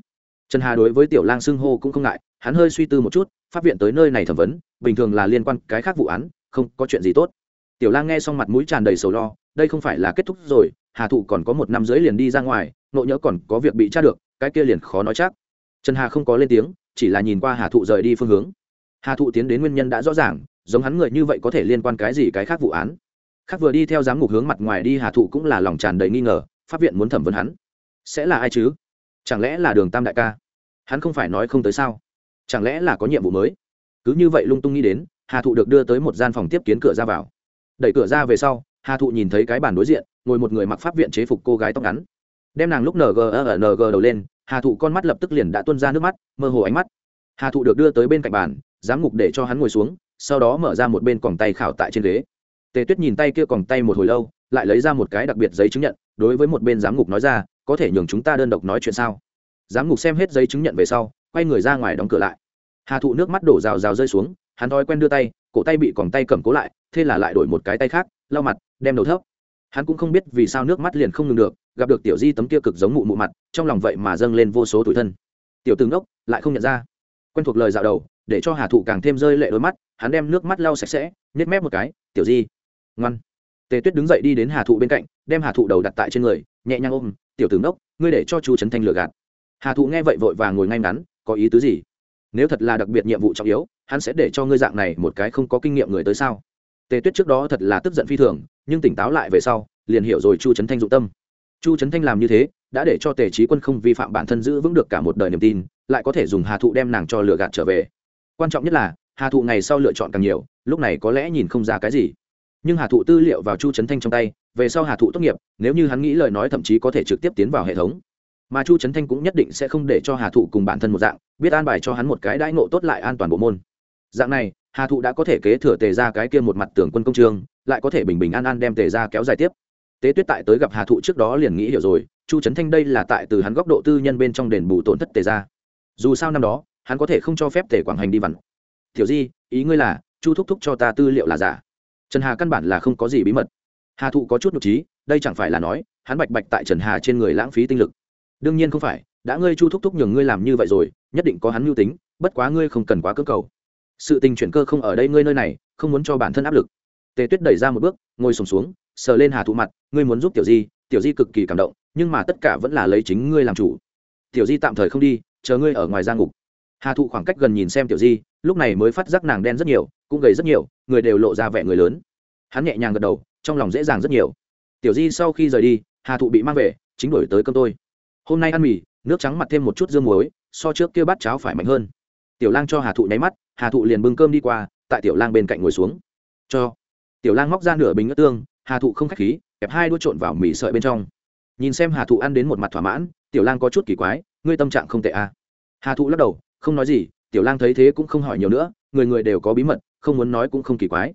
trần hà đối với tiểu lang xưng hô cũng không ngại, hắn hơi suy tư một chút, pháp viện tới nơi này thẩm vấn, bình thường là liên quan cái khác vụ án, không có chuyện gì tốt. Tiểu lang nghe xong mặt mũi tràn đầy sầu lo, đây không phải là kết thúc rồi, hà thụ còn có một năm dưới liền đi ra ngoài nộ nhỡ còn có việc bị tra được, cái kia liền khó nói chắc. Trần hà không có lên tiếng, chỉ là nhìn qua hà thụ rời đi phương hướng hà thụ tiến đến nguyên nhân đã rõ ràng, giống hắn người như vậy có thể liên quan cái gì cái khác vụ án. Khác vừa đi theo giám ngục hướng mặt ngoài đi, hà thụ cũng là lòng tràn đầy nghi ngờ, pháp viện muốn thẩm vấn hắn. Sẽ là ai chứ? Chẳng lẽ là đường tam đại ca? Hắn không phải nói không tới sao? Chẳng lẽ là có nhiệm vụ mới? Cứ như vậy lung tung nghĩ đến, hà thụ được đưa tới một gian phòng tiếp kiến cửa ra vào. Đẩy cửa ra về sau, hà thụ nhìn thấy cái bàn đối diện, ngồi một người mặc pháp viện chế phục cô gái tóc ngắn. Đem nàng lúc ng ở ng đầu lên, hà thụ con mắt lập tức liền đã tuân ra nước mắt, mơ hồ ánh mắt. Hà thụ được đưa tới bên cạnh bàn giám ngục để cho hắn ngồi xuống, sau đó mở ra một bên còng tay khảo tại trên ghế. Tề tuyết nhìn tay kia còng tay một hồi lâu, lại lấy ra một cái đặc biệt giấy chứng nhận, đối với một bên giám ngục nói ra, có thể nhường chúng ta đơn độc nói chuyện sao? Giám ngục xem hết giấy chứng nhận về sau, quay người ra ngoài đóng cửa lại. Hà thụ nước mắt đổ rào rào rơi xuống, hắn thói quen đưa tay, cổ tay bị còng tay cầm cố lại, thế là lại đổi một cái tay khác, lau mặt, đem đầu thấp. Hắn cũng không biết vì sao nước mắt liền không ngừng được, gặp được tiểu di tấm kia cực giống mụ mụ mặt, trong lòng vậy mà dâng lên vô số tuổi thân. Tiểu tướng đốc lại không nhận ra. Quen thuộc lời dạo đầu để cho hà thụ càng thêm rơi lệ đôi mắt, hắn đem nước mắt lau sạch sẽ nhét mép một cái, tiểu di, ngoan. Tề tuyết đứng dậy đi đến hà thụ bên cạnh, đem hà thụ đầu đặt tại trên người, nhẹ nhàng ôm, tiểu tướng đốc ngươi để cho chu trấn thanh lừa gạt. Hà thụ nghe vậy vội và ngồi ngay ngắn, có ý tứ gì? Nếu thật là đặc biệt nhiệm vụ trọng yếu, hắn sẽ để cho ngươi dạng này một cái không có kinh nghiệm người tới sao? Tề tuyết trước đó thật là tức giận phi thường, nhưng tỉnh táo lại về sau, liền hiểu rồi chu trấn thanh dụng tâm. Chu trấn thanh làm như thế, đã để cho tề trí quân không vi phạm bản thân giữ vững được cả một đời niềm tin, lại có thể dùng hà thụ đem nàng cho lừa gạt trở về quan trọng nhất là, hà thụ ngày sau lựa chọn càng nhiều, lúc này có lẽ nhìn không ra cái gì. Nhưng hà thụ tư liệu vào chu trấn thanh trong tay, về sau hà thụ tốt nghiệp, nếu như hắn nghĩ lời nói thậm chí có thể trực tiếp tiến vào hệ thống. Mà chu trấn thanh cũng nhất định sẽ không để cho hà thụ cùng bản thân một dạng, biết an bài cho hắn một cái đãi ngộ tốt lại an toàn bộ môn. Dạng này, hà thụ đã có thể kế thừa tề ra cái kia một mặt tưởng quân công trường, lại có thể bình bình an an đem tề ra kéo dài tiếp. Tế tuyết tại tới gặp hà thụ trước đó liền nghĩ hiểu rồi, chu trấn thanh đây là tại từ hắn góc độ tư nhân bên trong đền bù tổn thất tề ra dù sao năm đó hắn có thể không cho phép tề quảng hành đi vặn. Tiểu di ý ngươi là chu thúc thúc cho ta tư liệu là giả? Trần hà căn bản là không có gì bí mật. Hà thụ có chút nhục trí đây chẳng phải là nói hắn bạch bạch tại trần hà trên người lãng phí tinh lực. Đương nhiên không phải đã ngươi chu thúc thúc nhường ngươi làm như vậy rồi nhất định có hắn mưu tính bất quá ngươi không cần quá cơ cầu. Sự tình chuyển cơ không ở đây ngươi nơi này không muốn cho bản thân áp lực. Tề tuyết đẩy ra một bước ngồi sùng xuống, xuống sờ lên hà thụ mặt ngươi muốn giúp tiểu di tiểu di cực kỳ cảm động nhưng mà tất cả vẫn là lấy chính ngươi làm chủ. Tiểu di tạm thời không đi chờ ngươi ở ngoài ra ngục hà thụ khoảng cách gần nhìn xem tiểu di lúc này mới phát giác nàng đen rất nhiều cũng gầy rất nhiều người đều lộ ra vẻ người lớn hắn nhẹ nhàng gật đầu trong lòng dễ dàng rất nhiều tiểu di sau khi rời đi hà thụ bị mang về chính đổi tới cơm tôi hôm nay ăn mì nước trắng mặt thêm một chút dương muối so trước kia bát cháo phải mạnh hơn tiểu lang cho hà thụ nháy mắt hà thụ liền bưng cơm đi qua tại tiểu lang bên cạnh ngồi xuống cho tiểu lang móc ra nửa bình ớt tương hà thụ không k h á c h khí kẹp hai đuôi trộn vào mì sợi bên trong nhìn xem hà thụ ăn đến một mặt thỏa mãn tiểu lang có chút kỳ quái ngươi tâm trạng không tệ à. hà thụ lắc đầu không nói gì, tiểu lang thấy thế cũng không hỏi nhiều nữa, người người đều có bí mật, không muốn nói cũng không kỳ quái.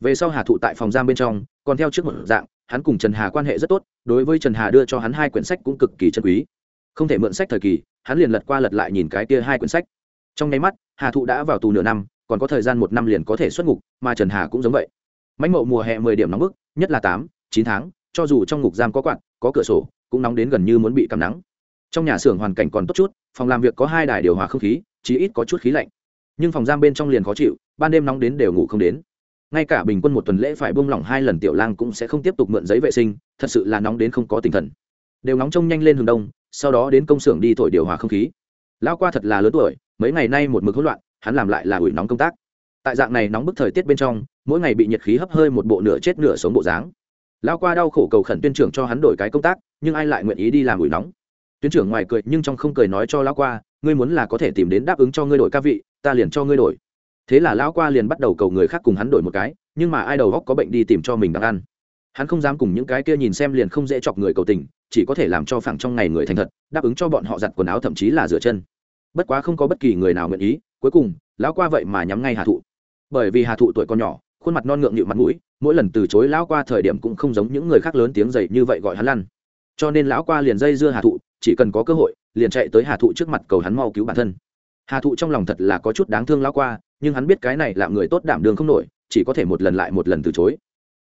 Về sau hà thụ tại phòng giam bên trong, còn theo trước một dạng, hắn cùng trần hà quan hệ rất tốt, đối với trần hà đưa cho hắn hai quyển sách cũng cực kỳ chân quý. Không thể mượn sách thời kỳ, hắn liền lật qua lật lại nhìn cái kia hai quyển sách. Trong nháy mắt, hà thụ đã vào tù nửa năm, còn có thời gian một năm liền có thể xuất ngục, mà trần hà cũng giống vậy. Mãnh mậu mùa hè mười điểm nóng bức, nhất là tám, chín tháng, cho dù trong ngục giam có quạt, có cửa sổ, cũng nóng đến gần như muốn bị cầm nắng trong nhà xưởng hoàn cảnh còn tốt chút, phòng làm việc có hai đài điều hòa không khí, chí ít có chút khí lạnh. Nhưng phòng giam bên trong liền khó chịu, ban đêm nóng đến đều ngủ không đến. Ngay cả bình quân một tuần lễ phải buông lỏng hai lần tiểu lang cũng sẽ không tiếp tục mượn giấy vệ sinh, thật sự là nóng đến không có tinh thần. Đều nóng trông nhanh lên hướng đông, sau đó đến công xưởng đi thổi điều hòa không khí. Lão qua thật là lớn tuổi, mấy ngày nay một mực hỗn loạn, hắn làm lại là ủi nóng công tác. Tại dạng này nóng bức thời tiết bên trong, mỗi ngày bị nhiệt khí hấp hơi một bộ nửa chết nửa sống bộ dáng. Lão qua đau khổ cầu khẩn tuyên trưởng cho hắn đổi cái công tác, nhưng ai lại nguyện ý đi làm ủi nóng? Tuyến trưởng ngoài cười nhưng trong không cười nói cho lão qua, ngươi muốn là có thể tìm đến đáp ứng cho ngươi đổi ca vị, ta liền cho ngươi đổi. Thế là lão qua liền bắt đầu cầu người khác cùng hắn đổi một cái, nhưng mà ai đầu góc có bệnh đi tìm cho mình đang ăn. Hắn không dám cùng những cái kia nhìn xem liền không dễ chọc người cầu tình, chỉ có thể làm cho phẳng trong ngày người thành thật, đáp ứng cho bọn họ giặt quần áo thậm chí là rửa chân. Bất quá không có bất kỳ người nào nguyện ý, cuối cùng, lão qua vậy mà nhắm ngay hà thụ. Bởi vì hà thụ tuổi còn nhỏ, khuôn mặt non ngượng nghịu mặt mũi, mỗi lần từ chối lão qua thời điểm cũng không giống những người khác lớn tiếng dậy như vậy gọi hắn lăn. Cho nên lão qua liền dây dưa hà thụ chỉ cần có cơ hội, liền chạy tới hà thụ trước mặt cầu hắn mau cứu bản thân. Hà thụ trong lòng thật là có chút đáng thương lão qua, nhưng hắn biết cái này là người tốt đảm đường không nổi, chỉ có thể một lần lại một lần từ chối.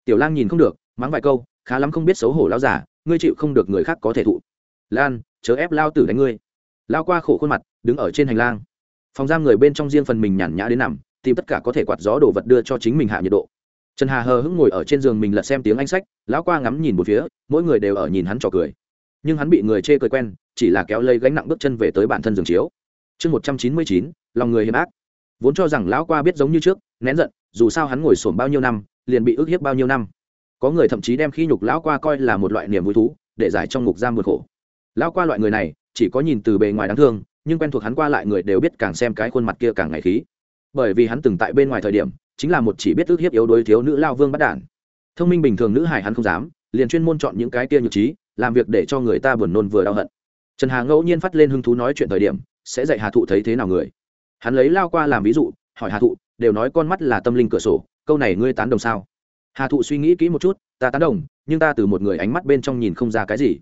Tiểu lang nhìn không được, mắng vài câu, khá lắm không biết xấu hổ lao giả ngươi chịu không được người khác có thể thụ. Lan, chớ ép lao tử đánh ngươi. Lao qua khổ khuôn mặt, đứng ở trên hành lang. Phòng giam người bên trong riêng phần mình nhàn nhã đến nằm, tìm tất cả có thể quạt gió đồ vật đưa cho chính mình hạ nhiệt độ. Trần hà hờ hững ngồi ở trên giường mình lật xem tiếng anh sách, lão qua ngắm nhìn một phía, mỗi người đều ở nhìn hắn trò cười nhưng hắn bị người chê cười quen, chỉ là kéo lây gánh nặng bước chân về tới bản thân giường chiếu. Chương một trăm chín mươi chín, lòng người hiểm ác. Vốn cho rằng lão qua biết giống như trước, nén giận, dù sao hắn ngồi sổm bao nhiêu năm, liền bị ức hiếp bao nhiêu năm. Có người thậm chí đem khi nhục lão qua coi là một loại niềm vui thú, để giải trong ngục giam vượt khổ. Lão qua loại người này, chỉ có nhìn từ bề ngoài đáng thương, nhưng quen thuộc hắn qua lại người đều biết càng xem cái khuôn mặt kia càng ngày khí. Bởi vì hắn từng tại bên ngoài thời điểm, chính là một chỉ biết ức hiếp yếu đuối thiếu nữ lao vương bắt đản. Thông minh bình thường nữ hải hắn không dám, liền chuyên môn chọn những cái kia nhược trí làm việc để cho người ta buồn nôn vừa đau hận. Trần hà ngẫu nhiên phát lên hứng thú nói chuyện thời điểm, sẽ dạy hà thụ thấy thế nào người. Hắn lấy lao qua làm ví dụ, hỏi hà thụ, đều nói con mắt là tâm linh cửa sổ, câu này ngươi tán đồng sao? Hà thụ suy nghĩ kỹ một chút, ta tán đồng, nhưng ta từ một người ánh mắt bên trong nhìn không ra cái gì.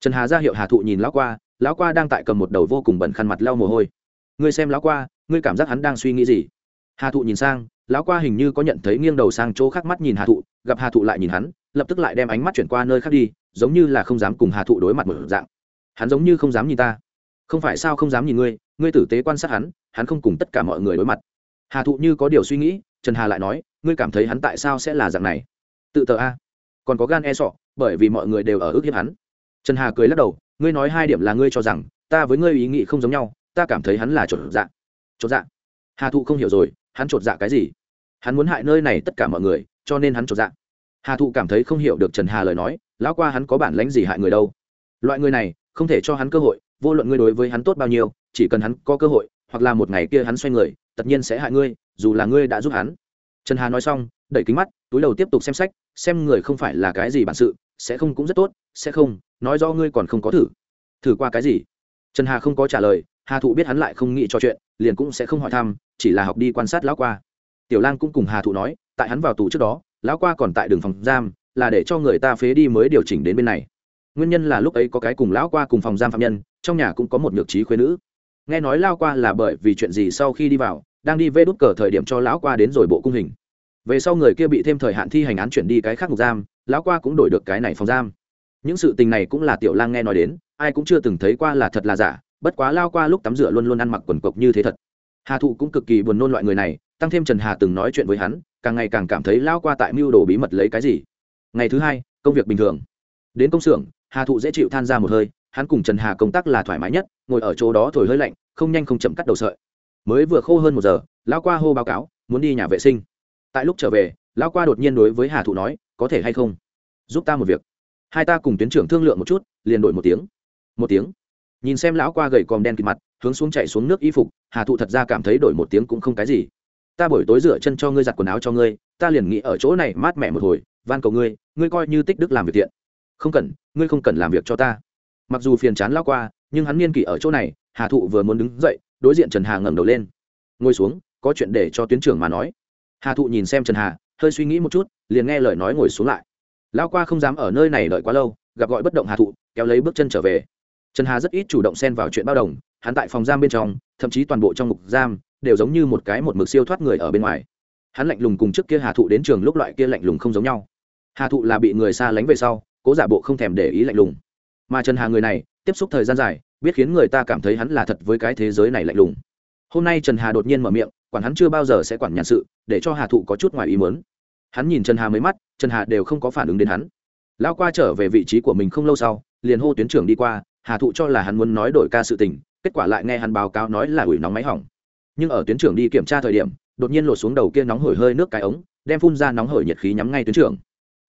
Trần hà ra hiệu hà thụ nhìn lão qua lão qua đang tại cầm một đầu vô cùng bẩn khăn mặt lau mồ hôi. Ngươi xem lão qua, ngươi cảm giác hắn đang suy nghĩ gì? Hà thụ nhìn sang, lão qua hình như có nhận thấy nghiêng đầu sang chỗ khác mắt nhìn hà thụ, gặp hà thụ lại nhìn hắn, lập tức lại đem ánh mắt chuyển qua nơi khác đi giống như là không dám cùng hà thụ đối mặt một dạng. Hắn giống như không dám nhìn ta. Không phải sao không dám nhìn ngươi ngươi tử tế quan sát hắn hắn không cùng tất cả mọi người đối mặt. Hà thụ như có điều suy nghĩ, trần hà lại nói, ngươi cảm thấy hắn tại sao sẽ là dạng này? Tự tờ a. Còn có gan e sọ, bởi vì mọi người đều ở ước hiếp hắn. Trần hà cười lắc đầu, ngươi nói hai điểm là ngươi cho rằng, ta với ngươi ý nghĩ không giống nhau, ta cảm thấy hắn là chột dạ. Chột dạ. Hà thụ không hiểu rồi, hắn chột dạ cái gì? Hắn muốn hại nơi này tất cả mọi người, cho nên hắn chột dạ hà thụ cảm thấy không hiểu được trần hà lời nói, lão qua hắn có bản lãnh gì hại người đâu? Loại người này, không thể cho hắn cơ hội, vô luận ngươi đối với hắn tốt bao nhiêu, chỉ cần hắn có cơ hội, hoặc là một ngày kia hắn xoay người, tất nhiên sẽ hại ngươi, dù là ngươi đã giúp hắn. Trần hà nói xong, đẩy kính mắt, túi đầu tiếp tục xem sách, xem người không phải là cái gì bản sự, sẽ không cũng rất tốt, sẽ không, nói do ngươi còn không có thử. Thử qua cái gì? Trần hà không có trả lời, hà thụ biết hắn lại không nghĩ trò chuyện, liền cũng sẽ không hỏi thăm, chỉ là học đi quan sát lão qua. Tiểu lang cũng cùng hà thụ nói, tại hắn vào tù trước đó lão qua còn tại đường phòng giam, là để cho người ta phế đi mới điều chỉnh đến bên này. Nguyên nhân là lúc ấy có cái cùng lão qua cùng phòng giam phạm nhân, trong nhà cũng có một nhược trí khuyên nữ. Nghe nói lao qua là bởi vì chuyện gì sau khi đi vào, đang đi vê đút cờ thời điểm cho lão qua đến rồi bộ cung hình. Về sau người kia bị thêm thời hạn thi hành án chuyển đi cái khác ngục giam, lão qua cũng đổi được cái này phòng giam. Những sự tình này cũng là tiểu lang nghe nói đến, ai cũng chưa từng thấy qua là thật là giả, bất quá lao qua lúc tắm rửa luôn luôn ăn mặc quần cộc như thế thật. Hà thụ cũng cực kỳ buồn nôn loại người này, tăng thêm trần hà từng nói chuyện với hắn càng ngày càng cảm thấy lao qua tại mưu đồ bí mật lấy cái gì. Ngày thứ hai, công việc bình thường. Đến công xưởng, hà thụ dễ chịu than ra một hơi, hắn cùng trần hà công tác là thoải mái nhất, ngồi ở chỗ đó thổi hơi lạnh, không nhanh không chậm cắt đầu sợi. Mới vừa khô hơn một giờ, lao qua hô báo cáo, muốn đi nhà vệ sinh. Tại lúc trở về, lao qua đột nhiên đối với hà thụ nói, có thể hay không? Giúp ta một việc. Hai ta cùng tuyến trưởng thương lượng một chút, liền đổi một tiếng. Một tiếng. Nhìn xem lão qua gầy còm đen kịt mặt, hướng xuống chạy xuống nước y phục, hà thụ thật ra cảm thấy đổi một tiếng cũng không cái gì ta buổi tối rửa chân cho ngươi giặt quần áo cho ngươi, ta liền nghĩ ở chỗ này mát mẻ một hồi, van cầu ngươi ngươi coi như tích đức làm việc thiện. Không cần, ngươi không cần làm việc cho ta. Mặc dù phiền chán lao qua, nhưng hắn niên kỷ ở chỗ này, hà thụ vừa muốn đứng dậy, đối diện trần hà ngẩng đầu lên. Ngồi xuống, có chuyện để cho tuyến trưởng mà nói. Hà thụ nhìn xem trần hà, hơi suy nghĩ một chút, liền nghe lời nói ngồi xuống lại. Lao qua không dám ở nơi này đợi quá lâu, gặp gọi bất động hà thụ, kéo lấy bước chân trở về. Trần hà rất ít chủ động xen vào chuyện bao đồng, hắn tại phòng giam bên trong, thậm chí toàn bộ trong ngục giam đều giống như một cái một mực siêu thoát người ở bên ngoài. Hắn lạnh lùng cùng trước kia hà thụ đến trường lúc loại kia lạnh lùng không giống nhau. Hà thụ là bị người xa lánh về sau, cố giả bộ không thèm để ý lạnh lùng. Mà trần hà người này, tiếp xúc thời gian dài, biết khiến người ta cảm thấy hắn là thật với cái thế giới này lạnh lùng. Hôm nay trần hà đột nhiên mở miệng, quản hắn chưa bao giờ sẽ quản nhàn sự, để cho hà thụ có chút ngoài ý mớn hắn nhìn trần hà mấy mắt, trần hà đều không có phản ứng đến hắn. Lao qua trở về vị trí của mình không lâu sau, liền hô tuyến trưởng đi qua, hà thụ cho là hắn muốn nói đổi ca sự tình, kết quả lại nghe hắn báo cáo nói là ủi nóng máy hỏng nhưng ở tuyến trưởng đi kiểm tra thời điểm, đột nhiên lột xuống đầu kia nóng hổi hơi nước cái ống, đem phun ra nóng hổi nhiệt khí nhắm ngay tuyến trưởng.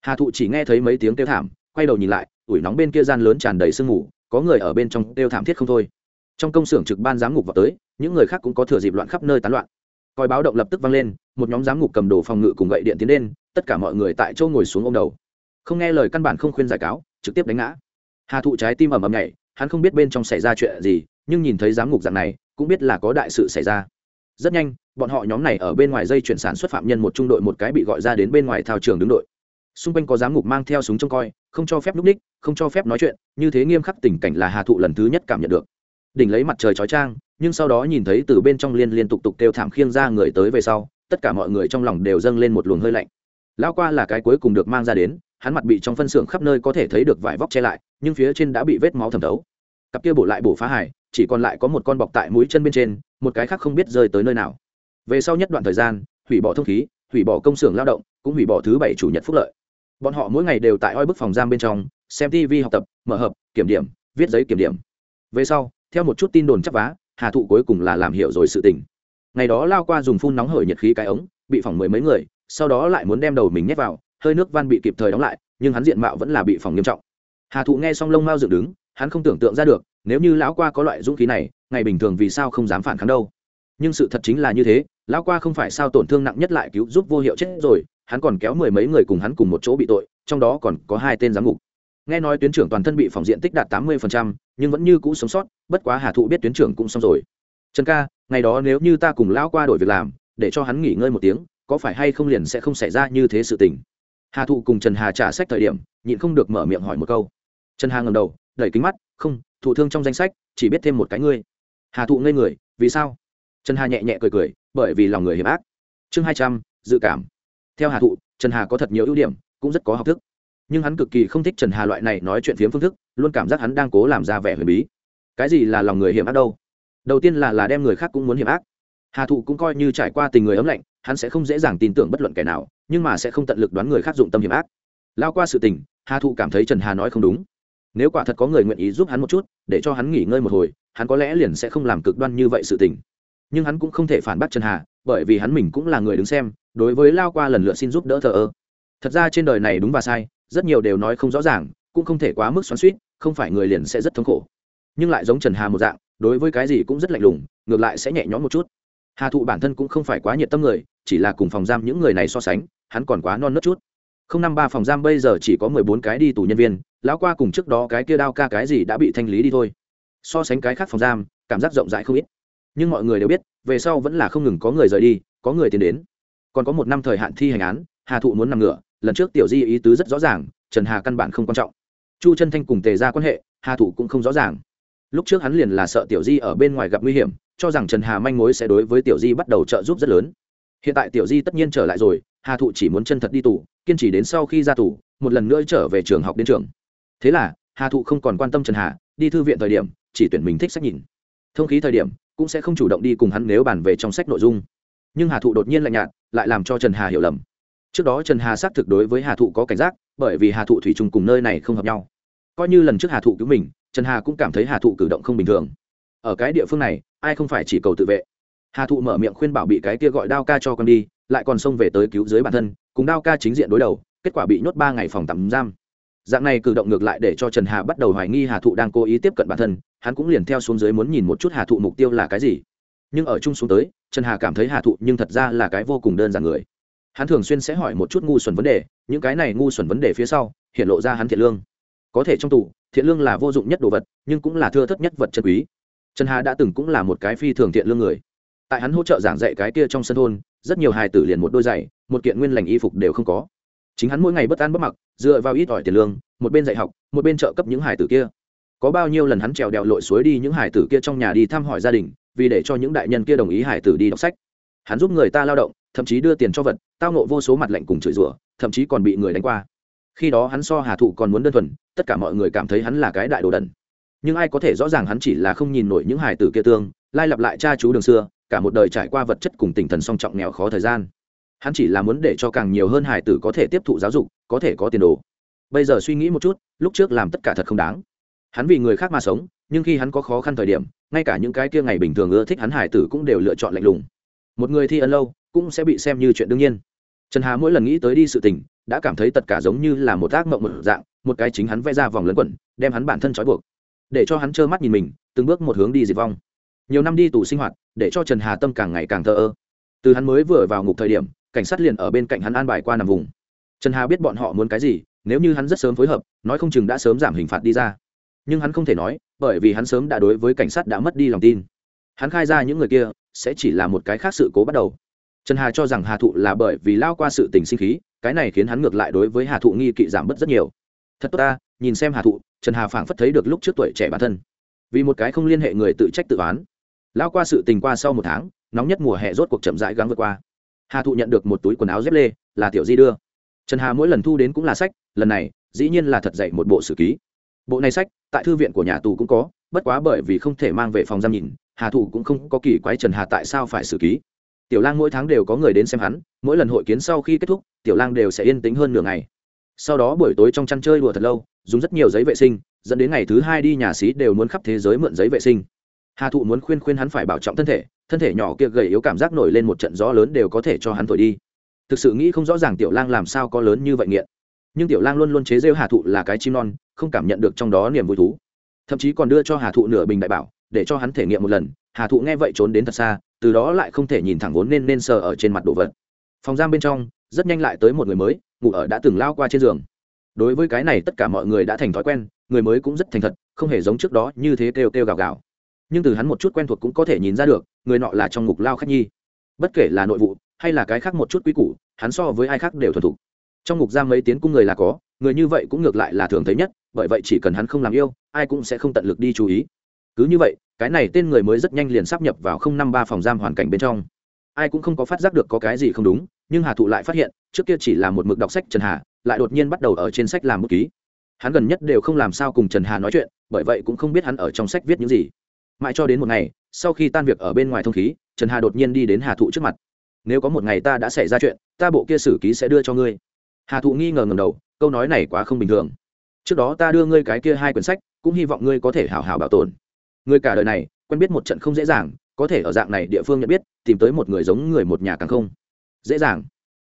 Hà thụ chỉ nghe thấy mấy tiếng kêu thảm, quay đầu nhìn lại, ủi nóng bên kia gian lớn tràn đầy sương mù, có người ở bên trong kêu thảm thiết không thôi. Trong công xưởng trực ban giám ngục vào tới, những người khác cũng có thừa dịp loạn khắp nơi tán loạn. Coi báo động lập tức vang lên, một nhóm giám ngục cầm đồ phòng ngự cùng gậy điện tiến lên, tất cả mọi người tại chỗ ngồi xuống ô m đầu. Không nghe lời căn bản không khuyên giải cáo, trực tiếp đánh ngã. Hà thụ trái tim ầm ầm nhảy, hắn không biết bên trong xảy ra chuyện gì, nhưng nhìn thấy giám ngục dạng này, cũng biết là có đại sự xảy ra rất nhanh, bọn họ nhóm này ở bên ngoài dây chuyển sản xuất phạm nhân một trung đội một cái bị gọi ra đến bên ngoài thao trường đứng đội. Xung quanh có giám ngục mang theo súng trông coi, không cho phép núp ních, không cho phép nói chuyện, như thế nghiêm khắc tình cảnh là hà thụ lần thứ nhất cảm nhận được. Đỉnh lấy mặt trời chói trang nhưng sau đó nhìn thấy từ bên trong liên liên tục tục kêu thảm khiêng ra người tới về sau, tất cả mọi người trong lòng đều dâng lên một luồng hơi lạnh. Lao qua là cái cuối cùng được mang ra đến, hắn mặt bị trong phân xưởng khắp nơi có thể thấy được vải vóc che lại, nhưng phía trên đã bị vết máu thẩm thấu. Cặp kia bổ lại bổ phá hải chỉ còn lại có một con bọc tại mũi chân bên trên, một cái khác không biết rơi tới nơi nào. Về sau nhất đoạn thời gian, hủy bỏ thông khí, hủy bỏ công xưởng lao động, cũng hủy bỏ thứ bảy chủ nhật phúc lợi. Bọn họ mỗi ngày đều tại oi bức phòng giam bên trong, xem tv học tập, mở hợp kiểm điểm, viết giấy kiểm điểm. Về sau, theo một chút tin đồn chắc vá, hà thụ cuối cùng là làm hiểu rồi sự tình. Ngày đó lao qua dùng phun nóng hởi nhiệt khí cái ống, bị phỏng mười mấy người, sau đó lại muốn đem đầu mình nhét vào, hơi nước van bị kịp thời đóng lại, nhưng hắn diện mạo vẫn là bị phỏng nghiêm trọng. Hà thụ nghe xong lông mao dựng đứng, hắn không tưởng tượng ra được nếu như lão qua có loại dũng khí này, ngày bình thường vì sao không dám phản kháng đâu? Nhưng sự thật chính là như thế, lão qua không phải sao tổn thương nặng nhất lại cứu giúp vô hiệu chết rồi, hắn còn kéo mười mấy người cùng hắn cùng một chỗ bị tội, trong đó còn có hai tên giám ngục. Nghe nói tuyến trưởng toàn thân bị phòng diện tích đạt tám mươi nhưng vẫn như cũ sống sót, bất quá hà thụ biết tuyến trưởng cũng xong rồi. Trần ca, ngày đó nếu như ta cùng lão qua đổi việc làm, để cho hắn nghỉ ngơi một tiếng, có phải hay không liền sẽ không xảy ra như thế sự tình? Hà thụ cùng trần hà trả sách thời điểm, nhịn không được mở miệng hỏi một câu. Trần hà ngầm đầu, đẩy kính mắt, không thụ thương trong danh sách, chỉ biết thêm một cái ngươi. Hà thụ ngây người, vì sao? Trần hà nhẹ nhẹ cười cười, bởi vì lòng người hiểm ác. Chương hai trăm, dự cảm. Theo hà thụ, trần hà có thật nhiều ưu điểm, cũng rất có học thức. Nhưng hắn cực kỳ không thích trần hà loại này nói chuyện phiếm phương thức, luôn cảm giác hắn đang cố làm ra vẻ huyền bí. Cái gì là lòng người hiểm ác đâu? Đầu tiên là là đem người khác cũng muốn hiểm ác. Hà thụ cũng coi như trải qua tình người ấm lạnh, hắn sẽ không dễ dàng tin tưởng bất luận kẻ nào, nhưng mà sẽ không tận lực đoán người khác dụng tâm hiểm ác. Lao qua sự tình, hà thụ cảm thấy trần hà nói không đúng nếu quả thật có người nguyện ý giúp hắn một chút, để cho hắn nghỉ ngơi một hồi, hắn có lẽ liền sẽ không làm cực đoan như vậy sự tình. Nhưng hắn cũng không thể phản bác trần hà, bởi vì hắn mình cũng là người đứng xem, đối với lao qua lần lượt xin giúp đỡ thờ ơ. Thật ra trên đời này đúng và sai, rất nhiều đều nói không rõ ràng, cũng không thể quá mức xoắn suýt không phải người liền sẽ rất thống khổ. Nhưng lại giống trần hà một dạng, đối với cái gì cũng rất lạnh lùng, ngược lại sẽ nhẹ nhõm một chút. Hà thụ bản thân cũng không phải quá nhiệt tâm người, chỉ là cùng phòng giam những người này so sánh, hắn còn quá non nớt chút không năm ba phòng giam bây giờ chỉ có mười bốn cái đi tù nhân viên, lão qua cùng trước đó cái kia đao ca cái gì đã bị thanh lý đi thôi. So sánh cái khác phòng giam, cảm giác rộng rãi không ít. Nhưng mọi người đều biết, về sau vẫn là không ngừng có người rời đi, có người tiến đến. Còn có một năm thời hạn thi hành án, hà thụ muốn nằm ngửa, lần trước tiểu di ý tứ rất rõ ràng, trần hà căn bản không quan trọng. Chu chân thanh cùng tề ra quan hệ, hà thụ cũng không rõ ràng. Lúc trước hắn liền là sợ tiểu di ở bên ngoài gặp nguy hiểm, cho rằng trần hà manh mối sẽ đối với tiểu di bắt đầu trợ giúp rất lớn. Hiện tại tiểu di tất nhiên trở lại rồi hà thụ chỉ muốn chân thật đi tù, kiên trì đến sau khi ra tù, một lần nữa trở về trường học đến trường. Thế là, hà thụ không còn quan tâm trần hà, đi thư viện thời điểm, chỉ tuyển mình thích sách nhìn. Thông khí thời điểm, cũng sẽ không chủ động đi cùng hắn nếu bàn về trong sách nội dung. Nhưng hà thụ đột nhiên lạnh nhạt, lại làm cho trần hà hiểu lầm. Trước đó trần hà xác thực đối với hà thụ có cảnh giác, bởi vì hà thụ thủy chung cùng nơi này không hợp nhau. Coi như lần trước hà thụ cứu mình, trần hà cũng cảm thấy hà thụ cử động không bình thường. Ở cái địa phương này, ai không phải chỉ cầu tự vệ? Hà thụ mở miệng khuyên bảo bị cái kia gọi đao ca cho con đi lại còn xông về tới cứu dưới bản thân, cùng đao ca chính diện đối đầu, kết quả bị nhốt ba ngày phòng tạm giam. Dạng này cử động ngược lại để cho trần hà bắt đầu hoài nghi hà thụ đang cố ý tiếp cận bản thân, hắn cũng liền theo xuống dưới muốn nhìn một chút hà thụ mục tiêu là cái gì. Nhưng ở chung xuống tới, trần hà cảm thấy hà thụ nhưng thật ra là cái vô cùng đơn giản người. Hắn thường xuyên sẽ hỏi một chút ngu xuẩn vấn đề, những cái này ngu xuẩn vấn đề phía sau, hiện lộ ra hắn thiện lương. Có thể trong tù, thiện lương là vô dụng nhất đồ vật, nhưng cũng là thưa thất nhất vật chân quý. Trần hà đã từng cũng là một cái phi thường thiện lương người. Tại hắn hỗ trợ giảng dạy cái kia trong sân thôn rất nhiều hài tử liền một đôi giày, một kiện nguyên lành y phục đều không có. Chính hắn mỗi ngày bất an bất mặc, dựa vào ít ỏi tiền lương, một bên dạy học, một bên trợ cấp những hài tử kia. Có bao nhiêu lần hắn trèo đèo lội suối đi những hài tử kia trong nhà đi thăm hỏi gia đình, vì để cho những đại nhân kia đồng ý hài tử đi đọc sách. Hắn giúp người ta lao động, thậm chí đưa tiền cho vật, tao nộ vô số mặt lạnh cùng chửi rủa, thậm chí còn bị người đánh qua. Khi đó hắn so hà thụ còn muốn đơn thuần, tất cả mọi người cảm thấy hắn là cái đại đồ đần. Nhưng ai có thể rõ ràng hắn chỉ là không nhìn nổi những hài tử kia tương, lai lặp lại cha chú đường xưa cả một đời trải qua vật chất cùng tinh thần song trọng nghèo khó thời gian. Hắn chỉ là muốn để cho càng nhiều hơn hài tử có thể tiếp thụ giáo dục, có thể có tiền đồ. Bây giờ suy nghĩ một chút, lúc trước làm tất cả thật không đáng. Hắn vì người khác mà sống, nhưng khi hắn có khó khăn thời điểm, ngay cả những cái kia ngày bình thường ưa thích hắn hài tử cũng đều lựa chọn lạnh lùng. Một người thi ân lâu, cũng sẽ bị xem như chuyện đương nhiên. Trần hà mỗi lần nghĩ tới đi sự tình, đã cảm thấy tất cả giống như là một ác mộng một dạng, một cái chính hắn vẽ ra vòng lấn quẩn, đem hắn bản thân trói buộc. Để cho hắn trơ mắt nhìn mình, từng bước một hướng đi diệt vong nhiều năm đi tù sinh hoạt, để cho trần hà tâm càng ngày càng thờ ơ. Từ hắn mới vừa vào ngục thời điểm, cảnh sát liền ở bên cạnh hắn an bài qua nằm vùng. Trần hà biết bọn họ muốn cái gì, nếu như hắn rất sớm phối hợp, nói không chừng đã sớm giảm hình phạt đi ra. Nhưng hắn không thể nói, bởi vì hắn sớm đã đối với cảnh sát đã mất đi lòng tin. Hắn khai ra những người kia, sẽ chỉ là một cái khác sự cố bắt đầu. Trần hà cho rằng hà thụ là bởi vì lao qua sự tình sinh khí, cái này khiến hắn ngược lại đối với hà thụ nghi kỵ giảm bớt rất nhiều. Thật tốt ta, nhìn xem hà thụ, trần hà phảng phất thấy được lúc trước tuổi trẻ bản thân. Vì một cái không liên hệ người tự trách tự oán lao qua sự tình qua sau một tháng, nóng nhất mùa hè rốt cuộc chậm rãi gắng vượt qua. Hà thụ nhận được một túi quần áo dép lê, là tiểu di đưa. Trần hà mỗi lần thu đến cũng là sách, lần này, dĩ nhiên là thật dạy một bộ sử ký. Bộ này sách, tại thư viện của nhà tù cũng có, bất quá bởi vì không thể mang về phòng giam nhìn, hà thụ cũng không có kỳ quái trần hà tại sao phải sử ký. Tiểu lang mỗi tháng đều có người đến xem hắn, mỗi lần hội kiến sau khi kết thúc, tiểu lang đều sẽ yên tĩnh hơn nửa ngày. Sau đó buổi tối trong chăn chơi đùa thật lâu, dùng rất nhiều giấy vệ sinh, dẫn đến ngày thứ hai đi nhà xí đều muốn khắp thế giới mượn giấy vệ sinh hà thụ muốn khuyên khuyên hắn phải bảo trọng thân thể thân thể nhỏ kia gầy yếu cảm giác nổi lên một trận gió lớn đều có thể cho hắn thổi đi. Thực sự nghĩ không rõ ràng tiểu lang làm sao có lớn như vậy nghiện. Nhưng tiểu lang luôn luôn chế rêu hà thụ là cái chim non, không cảm nhận được trong đó niềm vui thú. Thậm chí còn đưa cho hà thụ nửa bình đại bảo, để cho hắn thể nghiệm một lần. Hà thụ nghe vậy trốn đến thật xa, từ đó lại không thể nhìn thẳng vốn nên nên sờ ở trên mặt đồ vật. Phòng giam bên trong, rất nhanh lại tới một người mới, ngủ ở đã từng lao qua trên giường. Đối với cái này tất cả mọi người đã thành thói quen, người mới cũng rất thành thật, không hề giống trước đó như thế kêu kêu gào gào nhưng từ hắn một chút quen thuộc cũng có thể nhìn ra được, người nọ là trong ngục lao khách nhi. Bất kể là nội vụ, hay là cái khác một chút quý củ, hắn so với ai khác đều thuần thục. Trong ngục giam mấy tiếng cung người là có, người như vậy cũng ngược lại là thường thấy nhất, bởi vậy chỉ cần hắn không làm yêu, ai cũng sẽ không tận lực đi chú ý. Cứ như vậy, cái này tên người mới rất nhanh liền sắp nhập vào không năm ba phòng giam hoàn cảnh bên trong. Ai cũng không có phát giác được có cái gì không đúng, nhưng hà thụ lại phát hiện, trước kia chỉ là một mực đọc sách trần hà, lại đột nhiên bắt đầu ở trên sách làm bút ký. Hắn gần nhất đều không làm sao cùng trần hà nói chuyện, bởi vậy cũng không biết hắn ở trong sách viết những gì mãi cho đến một ngày, sau khi tan việc ở bên ngoài thông khí, trần hà đột nhiên đi đến hà thụ trước mặt. Nếu có một ngày ta đã xảy ra chuyện, ta bộ kia sử ký sẽ đưa cho ngươi. Hà thụ nghi ngờ ngầm đầu, câu nói này quá không bình thường. Trước đó ta đưa ngươi cái kia hai quyển sách, cũng hy vọng ngươi có thể hảo hảo bảo tồn. Ngươi cả đời này, quen biết một trận không dễ dàng, có thể ở dạng này địa phương nhận biết, tìm tới một người giống người một nhà càng không dễ dàng.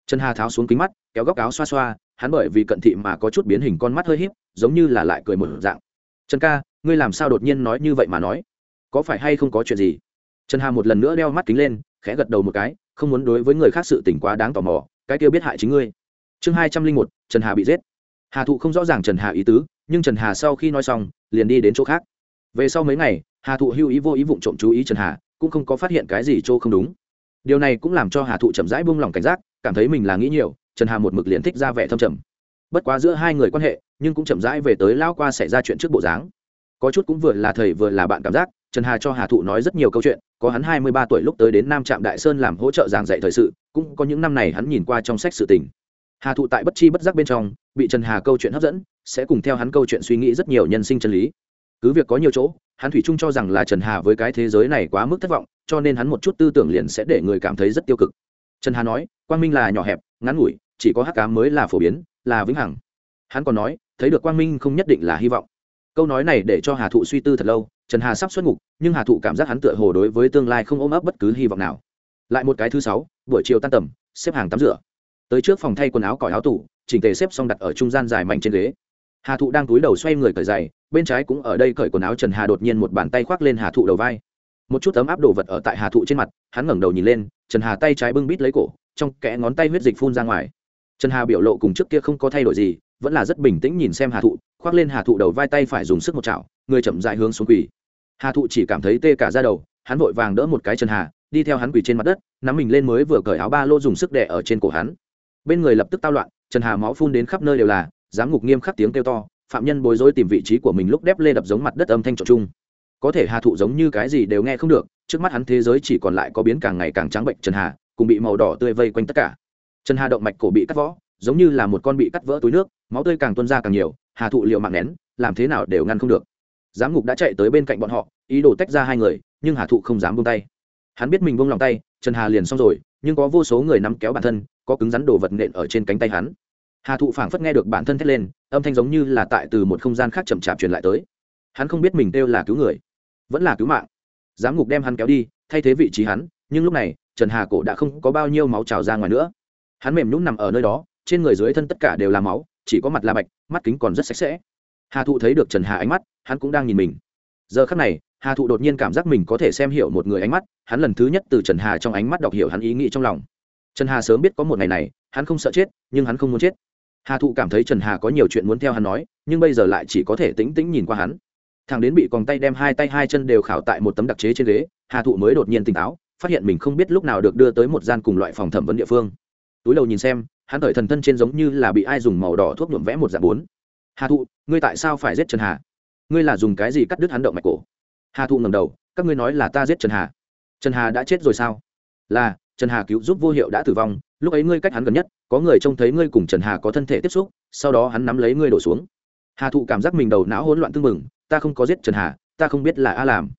Trần hà tháo xuống kính mắt, kéo góc áo xoa xoa, hắn bởi vì cận thị mà có chút biến hình con mắt hơi híp, giống như là lại cười một dạng. Trần ca, ngươi làm sao đột nhiên nói như vậy mà nói? Có phải hay không có chuyện gì? Trần hà một lần nữa đeo mắt kính lên, khẽ gật đầu một cái, không muốn đối với người khác sự tỉnh quá đáng tò mò, cái kia biết hại chính ngươi. Chương hai trăm linh một, trần hà bị giết. Hà thụ không rõ ràng trần hà ý tứ, nhưng trần hà sau khi nói xong, liền đi đến chỗ khác. Về sau mấy ngày, hà thụ hưu ý vô ý vụng trộm chú ý trần hà, cũng không có phát hiện cái gì chỗ không đúng. Điều này cũng làm cho hà thụ chậm rãi buông lỏng cảnh giác, cảm thấy mình là nghĩ nhiều, trần hà một mực liền thích ra vẻ thâm trầm. Bất quá giữa hai người quan hệ, nhưng cũng chậm rãi về tới lao qua xảy ra chuyện trước bộ dáng. Có chút cũng vừa là thầy vừa là bạn cảm giác trần hà cho hà thụ nói rất nhiều câu chuyện, có hắn hai mươi ba tuổi lúc tới đến nam trạm đại sơn làm hỗ trợ giảng dạy thời sự, cũng có những năm này hắn nhìn qua trong sách sự tình. Hà thụ tại bất chi bất giác bên trong, bị trần hà câu chuyện hấp dẫn, sẽ cùng theo hắn câu chuyện suy nghĩ rất nhiều nhân sinh chân lý. Cứ việc có nhiều chỗ, hắn thủy chung cho rằng là trần hà với cái thế giới này quá mức thất vọng, cho nên hắn một chút tư tưởng liền sẽ để người cảm thấy rất tiêu cực. Trần hà nói, quang minh là nhỏ hẹp, ngắn ngủi, chỉ có hắc cám mới là phổ biến, là vĩnh hằng. Hắn còn nói, thấy được quang minh không nhất định là hy vọng câu nói này để cho hà thụ suy tư thật lâu, trần hà sắp xuất ngục, nhưng hà thụ cảm giác hắn tựa hồ đối với tương lai không ôm ấp bất cứ hy vọng nào. Lại một cái thứ sáu, buổi chiều tan tầm, xếp hàng tắm rửa. Tới trước phòng thay quần áo cỏi áo tủ, chỉnh tề xếp xong đặt ở trung gian dài mạnh trên ghế. Hà thụ đang túi đầu xoay người cởi giày, bên trái cũng ở đây cởi quần áo trần hà đột nhiên một bàn tay khoác lên hà thụ đầu vai. Một chút tấm áp đồ vật ở tại hà thụ trên mặt, hắn ngẩng đầu nhìn lên, trần hà tay trái bưng bít lấy cổ, trong kẽ ngón tay huyết dịch phun ra ngoài. Trần hà biểu lộ cùng trước kia không có thay đổi gì, vẫn là rất bình tĩnh nhìn xem hà thụ khoác lên hà thụ đầu vai tay phải dùng sức một chảo, người chậm dại hướng xuống quỳ. Hà thụ chỉ cảm thấy tê cả ra đầu, hắn vội vàng đỡ một cái trần hà, đi theo hắn quỳ trên mặt đất, nắm mình lên mới vừa cởi áo ba lô dùng sức đẻ ở trên cổ hắn. Bên người lập tức tao loạn trần hà máu phun đến khắp nơi đều là giám ngục nghiêm khắc tiếng kêu to, phạm nhân bối rối tìm vị trí của mình lúc đép lê đập giống mặt đất âm thanh trộn chung. Có thể hà thụ giống như cái gì đều nghe không được, trước mắt hắn thế giới chỉ còn lại có biến càng ngày càng trắng bệnh trần hà, cùng bị màu đỏ tươi vây quanh tất cả. Trần hà động mạch cổ bị cắt võ giống như là một con bị cắt vỡ túi nước, máu tươi càng tuôn ra càng nhiều hà thụ liệu mạng nén, làm thế nào đều ngăn không được. Giám ngục đã chạy tới bên cạnh bọn họ, ý đồ tách ra hai người, nhưng hà thụ không dám buông tay. Hắn biết mình buông lòng tay, trần hà liền xong rồi, nhưng có vô số người nắm kéo bản thân, có cứng rắn đồ vật nện ở trên cánh tay hắn. Hà thụ phảng phất nghe được bản thân thét lên, âm thanh giống như là tại từ một không gian khác chậm chạp truyền lại tới. Hắn không biết mình kêu là cứu người, vẫn là cứu mạng. Giám ngục đem hắn kéo đi, thay thế vị trí hắn, nhưng lúc này, trần hà cổ đã không có bao nhiêu máu trào ra ngoài nữa. Hắn mềm nhũng nằm ở nơi đó, trên người dưới thân tất cả đều là máu chỉ có mặt là bạch, mắt kính còn rất sạch sẽ. Hà thụ thấy được trần hà ánh mắt, hắn cũng đang nhìn mình. Giờ khắc này, hà thụ đột nhiên cảm giác mình có thể xem hiểu một người ánh mắt, hắn lần thứ nhất từ trần hà trong ánh mắt đọc hiểu hắn ý nghĩ trong lòng. Trần hà sớm biết có một ngày này, hắn không sợ chết, nhưng hắn không muốn chết. Hà thụ cảm thấy trần hà có nhiều chuyện muốn theo hắn nói, nhưng bây giờ lại chỉ có thể tĩnh tĩnh nhìn qua hắn. Thằng đến bị còn tay đem hai tay hai chân đều khảo tại một tấm đặc chế trên ghế, hà thụ mới đột nhiên tỉnh táo, phát hiện mình không biết lúc nào được đưa tới một gian cùng loại phòng thẩm vấn địa phương. Túi đầu nhìn xem hắn thời thần thân trên giống như là bị ai dùng màu đỏ thuốc nhuộm vẽ một dạng bốn. Hà thụ, ngươi tại sao phải giết trần hà? Ngươi là dùng cái gì cắt đứt hắn động mạch cổ? Hà thụ ngầm đầu, các ngươi nói là ta giết trần hà. Trần hà đã chết rồi sao? Là, trần hà cứu giúp vô hiệu đã tử vong, lúc ấy ngươi cách hắn gần nhất, có người trông thấy ngươi cùng trần hà có thân thể tiếp xúc, sau đó hắn nắm lấy ngươi đổ xuống. Hà thụ cảm giác mình đầu não hỗn loạn tưng mừng ta không có giết trần hà, ta không biết là a làm.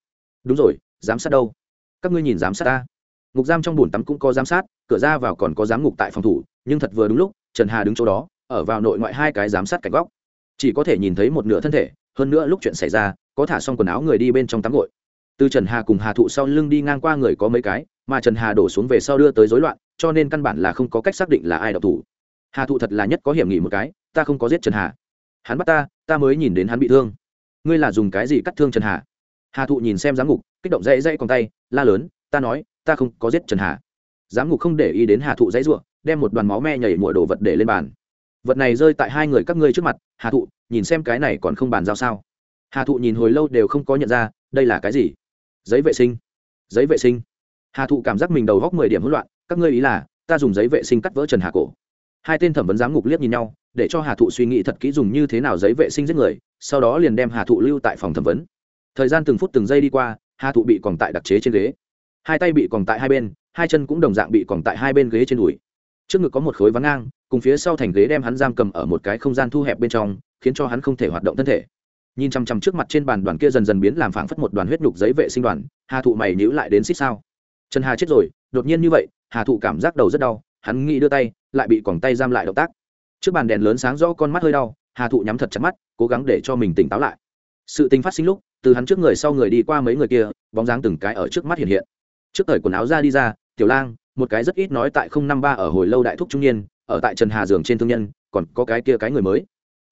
Đúng rồi, giám sát đâu? Các ngươi nhìn giám sát ta. Ngục giam trong buồn tắm cũng có giám sát, cửa ra vào còn có giám ngục tại phòng thủ nhưng thật vừa đúng lúc, trần hà đứng chỗ đó, ở vào nội ngoại hai cái giám sát cạnh góc. Chỉ có thể nhìn thấy một nửa thân thể, hơn nữa lúc chuyện xảy ra, có thả xong quần áo người đi bên trong tắm gội. Từ trần hà cùng hà thụ sau lưng đi ngang qua người có mấy cái, mà trần hà đổ xuống về sau đưa tới rối loạn, cho nên căn bản là không có cách xác định là ai độc thủ. Hà thụ thật là nhất có hiểm nghỉ một cái, ta không có giết trần hà. Hắn bắt ta ta mới nhìn đến hắn bị thương. Ngươi là dùng cái gì cắt thương trần hà? Hà thụ nhìn xem giám ngục, kích động dãy dãy còn tay, la lớn, ta nói, ta không có giết trần hà. Giám ngục không để ý đến hà thụ dãy ruộng đem một đoàn máu me nhảy mũi đồ vật để lên bàn. Vật này rơi tại hai người các ngươi trước mặt, hà thụ, nhìn xem cái này còn không bàn giao sao? Hà thụ nhìn hồi lâu đều không có nhận ra, đây là cái gì? Giấy vệ sinh. Giấy vệ sinh. Hà thụ cảm giác mình đầu góc mười điểm hỗn loạn, các ngươi ý là, ta dùng giấy vệ sinh cắt vỡ trần hà cổ. Hai tên thẩm vấn giám ngục liếc nhìn nhau, để cho hà thụ suy nghĩ thật kỹ dùng như thế nào giấy vệ sinh giết người, sau đó liền đem hà thụ lưu tại phòng thẩm vấn. Thời gian từng phút từng giây đi qua, hà thụ bị còn tại đặc chế trên ghế. Hai tay bị còn tại hai bên, hai chân cũng đồng dạng bị còn tại hai bên ghế trên đùi trước ngực có một khối vắng ngang, cùng phía sau thành ghế đem hắn giam cầm ở một cái không gian thu hẹp bên trong, khiến cho hắn không thể hoạt động thân thể. Nhìn chằm chằm trước mặt trên bàn đoàn kia dần dần biến làm phảng phất một đoàn huyết nhục giấy vệ sinh đoàn, hà thụ mày nhữ lại đến xích sao. Trần hà chết rồi, đột nhiên như vậy, hà thụ cảm giác đầu rất đau, hắn nghĩ đưa tay, lại bị quòng tay giam lại động tác. Trước bàn đèn lớn sáng rõ con mắt hơi đau, hà thụ nhắm thật chặt mắt, cố gắng để cho mình tỉnh táo lại. Sự tình phát sinh lúc, từ hắn trước người sau người đi qua mấy người kia, bóng dáng từng cái ở trước mắt hiện hiện. Trước thời quần áo ra đi ra, tiểu lang một cái rất ít nói tại không năm ba ở hồi lâu đại thúc trung niên, ở tại trần hà giường trên thương nhân, còn có cái kia cái người mới.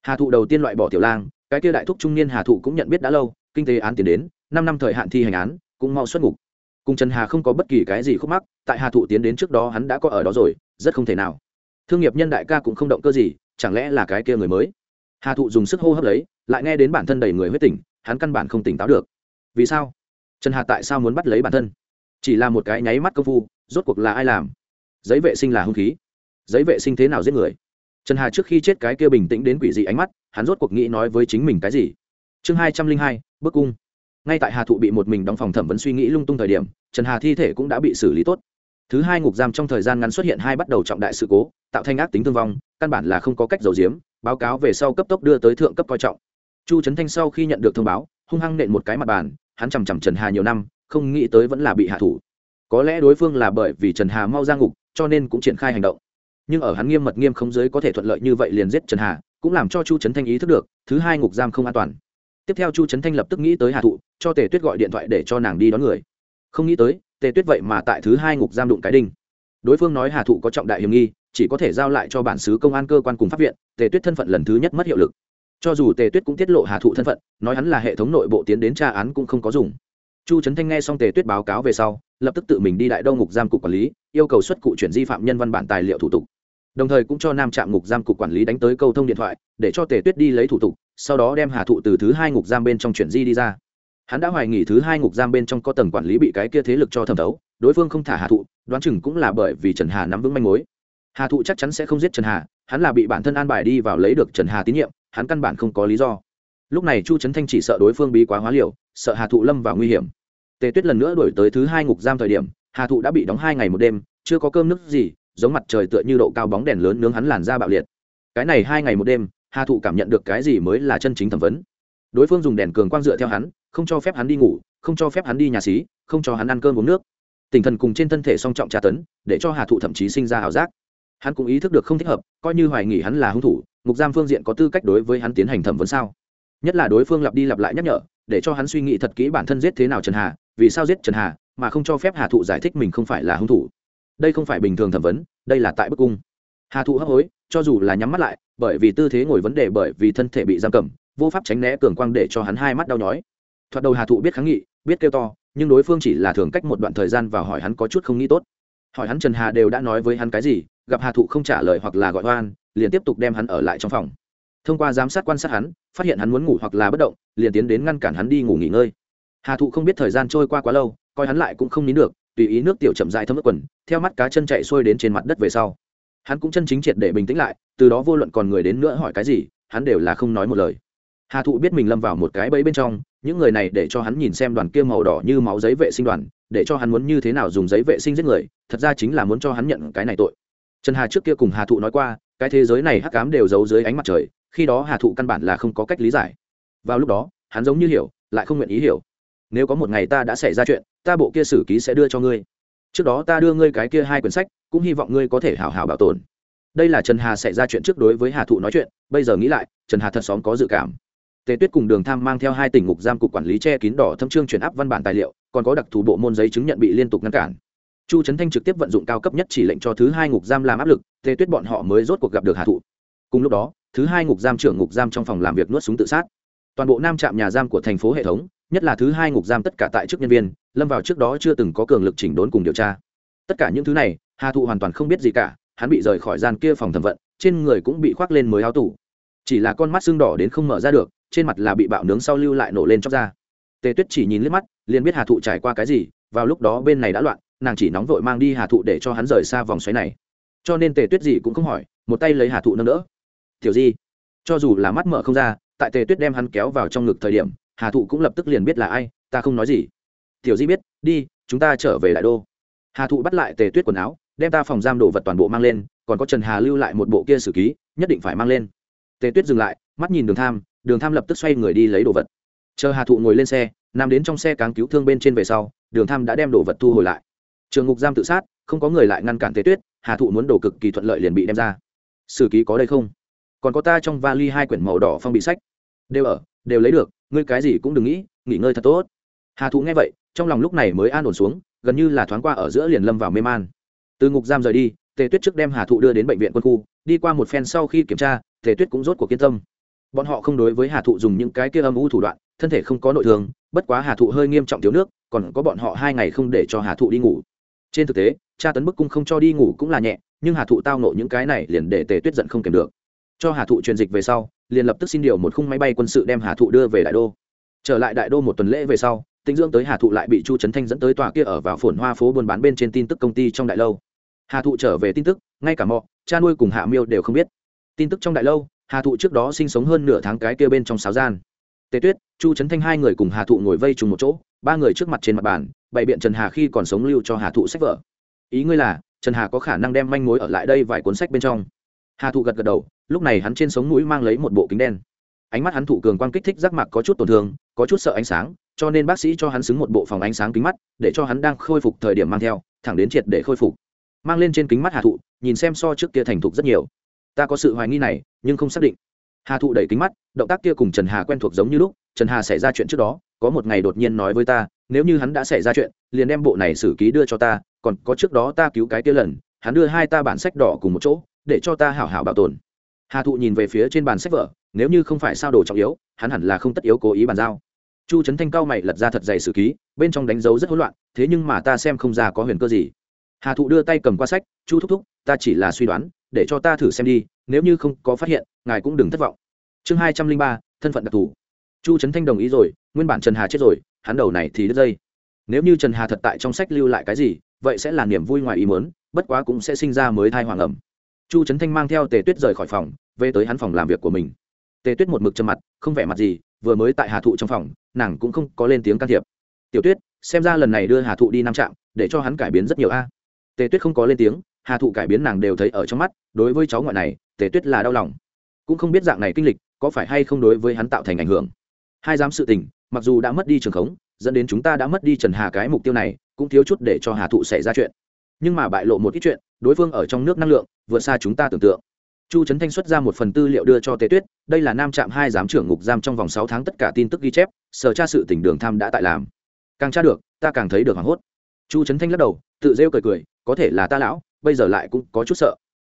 Hà thụ đầu tiên loại bỏ tiểu lang, cái kia đại thúc trung niên hà thụ cũng nhận biết đã lâu, kinh tế án tiền đến, năm năm thời hạn thi hành án, cũng mau xuất ngục. Cùng trần hà không có bất kỳ cái gì khúc mắc, tại hà thụ tiến đến trước đó hắn đã có ở đó rồi, rất không thể nào. Thương nghiệp nhân đại ca cũng không động cơ gì, chẳng lẽ là cái kia người mới? Hà thụ dùng sức hô hấp lấy, lại nghe đến bản thân đầy người huyết tỉnh, hắn căn bản không tỉnh táo được. Vì sao? Trần hà tại sao muốn bắt lấy bản thân? Chỉ là một cái nháy mắt công phu rốt cuộc là ai làm? Giấy vệ sinh là hung khí. Giấy vệ sinh thế nào giết người? Trần hà trước khi chết cái kia bình tĩnh đến quỷ dị ánh mắt, hắn rốt cuộc nghĩ nói với chính mình cái gì? Chương hai trăm linh hai, bức cung. Ngay tại hà thụ bị một mình đóng phòng thẩm vấn suy nghĩ lung tung thời điểm, trần hà thi thể cũng đã bị xử lý tốt. Thứ hai ngục giam trong thời gian ngắn xuất hiện hai bắt đầu trọng đại sự cố, tạo thành ác tính thương vong, căn bản là không có cách giấu giếm, báo cáo về sau cấp tốc đưa tới thượng cấp coi trọng. Chu trấn thanh sau khi nhận được thông báo, hung hăng nện một cái mặt bàn, hắn chằm chằm trần hà nhiều năm, không nghĩ tới vẫn là bị hạ thủ có lẽ đối phương là bởi vì trần hà mau ra ngục, cho nên cũng triển khai hành động. Nhưng ở hắn nghiêm mật nghiêm không giới có thể thuận lợi như vậy liền giết trần hà, cũng làm cho chu trấn thanh ý thức được, thứ hai ngục giam không an toàn. Tiếp theo chu trấn thanh lập tức nghĩ tới hà thụ, cho tề tuyết gọi điện thoại để cho nàng đi đón người. Không nghĩ tới, tề tuyết vậy mà tại thứ hai ngục giam đụng cái đinh. Đối phương nói hà thụ có trọng đại hiểm nghi, chỉ có thể giao lại cho bản xứ công an cơ quan cùng pháp viện, tề tuyết thân phận lần thứ nhất mất hiệu lực. Cho dù tề tuyết cũng tiết lộ hà thụ thân phận, nói hắn là hệ thống nội bộ tiến đến tra án cũng không có dùng chu trấn thanh nghe xong tề tuyết báo cáo về sau, lập tức tự mình đi đại Đông ngục giam cục quản lý, yêu cầu xuất cụ chuyển di phạm nhân văn bản tài liệu thủ tục. Đồng thời cũng cho nam trạm ngục giam cục quản lý đánh tới câu thông điện thoại, để cho tề tuyết đi lấy thủ tục, sau đó đem hà thụ từ thứ hai ngục giam bên trong chuyển di đi ra. Hắn đã hoài nghỉ thứ hai ngục giam bên trong có tầng quản lý bị cái kia thế lực cho thẩm thấu, đối phương không thả hà thụ, đoán chừng cũng là bởi vì trần hà nắm vững manh mối. Hà thụ chắc chắn sẽ không giết trần hà, hắn là bị bản thân an bài đi vào lấy được trần hà tín nhiệm, hắn căn bản không có lý do. Lúc này chu trấn thanh chỉ sợ đối phương bí quá hóa liều, sợ hà thụ lâm vào nguy hiểm tề tuyết lần nữa đổi tới thứ hai ngục giam thời điểm, hà thụ đã bị đóng hai ngày một đêm, chưa có cơm nước gì, giống mặt trời tựa như độ cao bóng đèn lớn nướng hắn làn da bạo liệt. Cái này hai ngày một đêm, hà thụ cảm nhận được cái gì mới là chân chính thẩm vấn. Đối phương dùng đèn cường quang dựa theo hắn, không cho phép hắn đi ngủ, không cho phép hắn đi nhà xí, không cho hắn ăn cơm uống nước. Tinh thần cùng trên thân thể song trọng tra tấn, để cho hà thụ thậm chí sinh ra ảo giác. Hắn cũng ý thức được không thích hợp, coi như hoài nghỉ hắn là hung thủ, ngục giam phương diện có tư cách đối với hắn tiến hành thẩm vấn sao? Nhất là đối phương lặp đi lặp lại nhắc nhở, để cho hắn suy nghĩ thật kỹ bản thân giết thế nào trần hà vì sao giết trần hà, mà không cho phép hà thụ giải thích mình không phải là hung thủ? Đây không phải bình thường thẩm vấn, đây là tại bức cung. Hà thụ hấp hối, cho dù là nhắm mắt lại, bởi vì tư thế ngồi vấn đề bởi vì thân thể bị giam cầm, vô pháp tránh né cường quang để cho hắn hai mắt đau nhói. Thoạt đầu hà thụ biết kháng nghị, biết kêu to, nhưng đối phương chỉ là thường cách một đoạn thời gian và hỏi hắn có chút không nghĩ tốt. Hỏi hắn trần hà đều đã nói với hắn cái gì, gặp hà thụ không trả lời hoặc là gọi oan, liền tiếp tục đem hắn ở lại trong phòng. Thông qua giám sát quan sát hắn, phát hiện hắn muốn ngủ hoặc là bất động, liền tiến đến ngăn cản hắn đi ngủ nghỉ ngơi hà thụ không biết thời gian trôi qua quá lâu, coi hắn lại cũng không nín được, tùy ý nước tiểu chậm rãi thấm ướt quần, theo mắt cá chân chạy xuôi đến trên mặt đất về sau. Hắn cũng chân chính triệt để bình tĩnh lại, từ đó vô luận còn người đến nữa hỏi cái gì, hắn đều là không nói một lời. Hà thụ biết mình lâm vào một cái bẫy bên trong, những người này để cho hắn nhìn xem đoàn kia màu đỏ như máu giấy vệ sinh đoàn, để cho hắn muốn như thế nào dùng giấy vệ sinh giết người, thật ra chính là muốn cho hắn nhận cái này tội. Trần hà trước kia cùng hà thụ nói qua, cái thế giới này hắc cám đều giấu dưới ánh mặt trời, khi đó hà thụ căn bản là không có cách lý giải. Vào lúc đó, hắn giống như hiểu, lại không nguyện ý hiểu nếu có một ngày ta đã xảy ra chuyện, ta bộ kia sử ký sẽ đưa cho ngươi. Trước đó ta đưa ngươi cái kia hai quyển sách, cũng hy vọng ngươi có thể hảo hảo bảo tồn. Đây là trần hà xảy ra chuyện trước đối với hà thụ nói chuyện, bây giờ nghĩ lại, trần hà thật xóm có dự cảm. Tề tuyết cùng đường tham mang theo hai tỉnh ngục giam cục quản lý che kín đỏ thâm trương chuyển áp văn bản tài liệu, còn có đặc thù bộ môn giấy chứng nhận bị liên tục ngăn cản. Chu trấn thanh trực tiếp vận dụng cao cấp nhất chỉ lệnh cho thứ hai ngục giam làm áp lực, tề tuyết bọn họ mới rốt cuộc gặp được hà thụ. Cùng lúc đó, thứ hai ngục giam trưởng ngục giam trong phòng làm việc nuốt súng tự sát. Toàn bộ nam trạm nhà giam của thành phố hệ thống nhất là thứ hai ngục giam tất cả tại chức nhân viên, lâm vào trước đó chưa từng có cường lực chỉnh đốn cùng điều tra. Tất cả những thứ này, hà thụ hoàn toàn không biết gì cả, hắn bị rời khỏi gian kia phòng thẩm vận, trên người cũng bị khoác lên mới áo tủ. Chỉ là con mắt xương đỏ đến không mở ra được, trên mặt là bị bạo nướng sau lưu lại nổ lên chóc ra. Tề tuyết chỉ nhìn liếc mắt, liền biết hà thụ trải qua cái gì, vào lúc đó bên này đã loạn, nàng chỉ nóng vội mang đi hà thụ để cho hắn rời xa vòng xoáy này. Cho nên tề tuyết gì cũng không hỏi, một tay lấy hà thụ nâng đỡ. Tiểu di. Cho dù là mắt mở không ra, tại tề tuyết đem hắn kéo vào trong ngực thời điểm hà thụ cũng lập tức liền biết là ai, ta không nói gì. Tiểu di biết, đi, chúng ta trở về đại đô. Hà thụ bắt lại tề tuyết quần áo, đem ta phòng giam đồ vật toàn bộ mang lên, còn có trần hà lưu lại một bộ kia sử ký, nhất định phải mang lên. Tề tuyết dừng lại, mắt nhìn đường tham đường tham lập tức xoay người đi lấy đồ vật. Chờ hà thụ ngồi lên xe, nằm đến trong xe cáng cứu thương bên trên về sau, đường tham đã đem đồ vật thu hồi lại. Trường ngục giam tự sát, không có người lại ngăn cản tề tuyết, hà thụ muốn đồ cực kỳ thuận lợi liền bị đem ra. Sử ký có đây không? Còn có ta trong vali hai quyển màu đỏ phong bị sách. Đều ở, đều lấy được ngươi cái gì cũng đừng nghĩ, nghỉ ngơi thật tốt. Hà thụ nghe vậy, trong lòng lúc này mới an ổn xuống, gần như là thoáng qua ở giữa liền lâm vào mê man. Từ ngục giam rời đi, tề tuyết trước đem hà thụ đưa đến bệnh viện quân khu, đi qua một phen sau khi kiểm tra, tề tuyết cũng rốt cuộc kiên tâm. Bọn họ không đối với hà thụ dùng những cái kia âm u thủ đoạn, thân thể không có nội thương, bất quá hà thụ hơi nghiêm trọng thiếu nước, còn có bọn họ hai ngày không để cho hà thụ đi ngủ. Trên thực tế cha tấn bức cung không cho đi ngủ cũng là nhẹ, nhưng hà thụ tao nộ những cái này liền để tề tuyết giận không kèm được. Cho hà thụ truyền dịch về sau liền lập tức xin điều một khung máy bay quân sự đem hà thụ đưa về đại đô. Trở lại đại đô một tuần lễ về sau, tĩnh dưỡng tới hà thụ lại bị chu trấn thanh dẫn tới tòa kia ở vào phồn hoa phố buôn bán bên trên tin tức công ty trong đại lâu. Hà thụ trở về tin tức, ngay cả mọ, cha nuôi cùng hạ miêu đều không biết. Tin tức trong đại lâu, hà thụ trước đó sinh sống hơn nửa tháng cái kia bên trong sáo gian. Tề tuyết, chu trấn thanh hai người cùng hà thụ ngồi vây trùng một chỗ, ba người trước mặt trên mặt bàn, bày biện trần hà khi còn sống lưu cho hà thụ sách vở. Ý ngươi là, trần hà có khả năng đem manh mối ở lại đây vài cuốn sách bên trong. Hà thụ gật gật đầu lúc này hắn trên sống mũi mang lấy một bộ kính đen. Ánh mắt hắn thụ cường quang kích thích giác mạc có chút tổn thương, có chút sợ ánh sáng, cho nên bác sĩ cho hắn xứng một bộ phòng ánh sáng kính mắt, để cho hắn đang khôi phục thời điểm mang theo, thẳng đến triệt để khôi phục. Mang lên trên kính mắt hà thụ, nhìn xem so trước kia thành thục rất nhiều. Ta có sự hoài nghi này, nhưng không xác định. Hà thụ đẩy kính mắt, động tác kia cùng trần hà quen thuộc giống như lúc, trần hà xảy ra chuyện trước đó, có một ngày đột nhiên nói với ta, nếu như hắn đã xảy ra chuyện, liền đem bộ này xử ký đưa cho ta, còn có trước đó ta cứu cái kia lần, hắn đưa hai ta bản sách đỏ cùng một chỗ, để cho ta hảo hảo bảo tồn hà thụ nhìn về phía trên bàn sách vở nếu như không phải sao đồ trọng yếu hắn hẳn là không tất yếu cố ý bàn giao chu trấn thanh cao mày lật ra thật dày sử ký bên trong đánh dấu rất hỗn loạn thế nhưng mà ta xem không ra có huyền cơ gì hà thụ đưa tay cầm qua sách chu thúc thúc ta chỉ là suy đoán để cho ta thử xem đi nếu như không có phát hiện ngài cũng đừng thất vọng chương hai trăm linh ba thân phận đặc thù chu trấn thanh đồng ý rồi nguyên bản trần hà chết rồi hắn đầu này thì đứt dây nếu như trần hà thật tại trong sách lưu lại cái gì vậy sẽ là niềm vui ngoài ý mớn bất quá cũng sẽ sinh ra mới thai hoàng ẩm chu trấn thanh mang theo tề tuyết rời khỏi phòng, về tới hắn phòng làm việc của mình. Tề tuyết một mực trầm mặt, không vẻ mặt gì, vừa mới tại hà thụ trong phòng, nàng cũng không có lên tiếng can thiệp. Tiểu tuyết, xem ra lần này đưa hà thụ đi Nam trạm, để cho hắn cải biến rất nhiều a. Tề tuyết không có lên tiếng, hà thụ cải biến nàng đều thấy ở trong mắt, đối với cháu ngoại này, tề tuyết là đau lòng. Cũng không biết dạng này kinh lịch, có phải hay không đối với hắn tạo thành ảnh hưởng. Hai giám sự tình, mặc dù đã mất đi trường khống, dẫn đến chúng ta đã mất đi trần hà cái mục tiêu này, cũng thiếu chút để cho hà thụ xảy ra chuyện. Nhưng mà bại lộ một ít chuyện đối phương ở trong nước năng lượng, vượt xa chúng ta tưởng tượng. Chu trấn thanh xuất ra một phần tư liệu đưa cho tề tuyết, đây là nam trạm hai giám trưởng ngục giam trong vòng sáu tháng tất cả tin tức ghi chép, sở tra sự tỉnh đường tham đã tại làm. Càng tra được, ta càng thấy được hoảng hốt. Chu trấn thanh lắc đầu, tự rêu cười cười, có thể là ta lão, bây giờ lại cũng có chút sợ.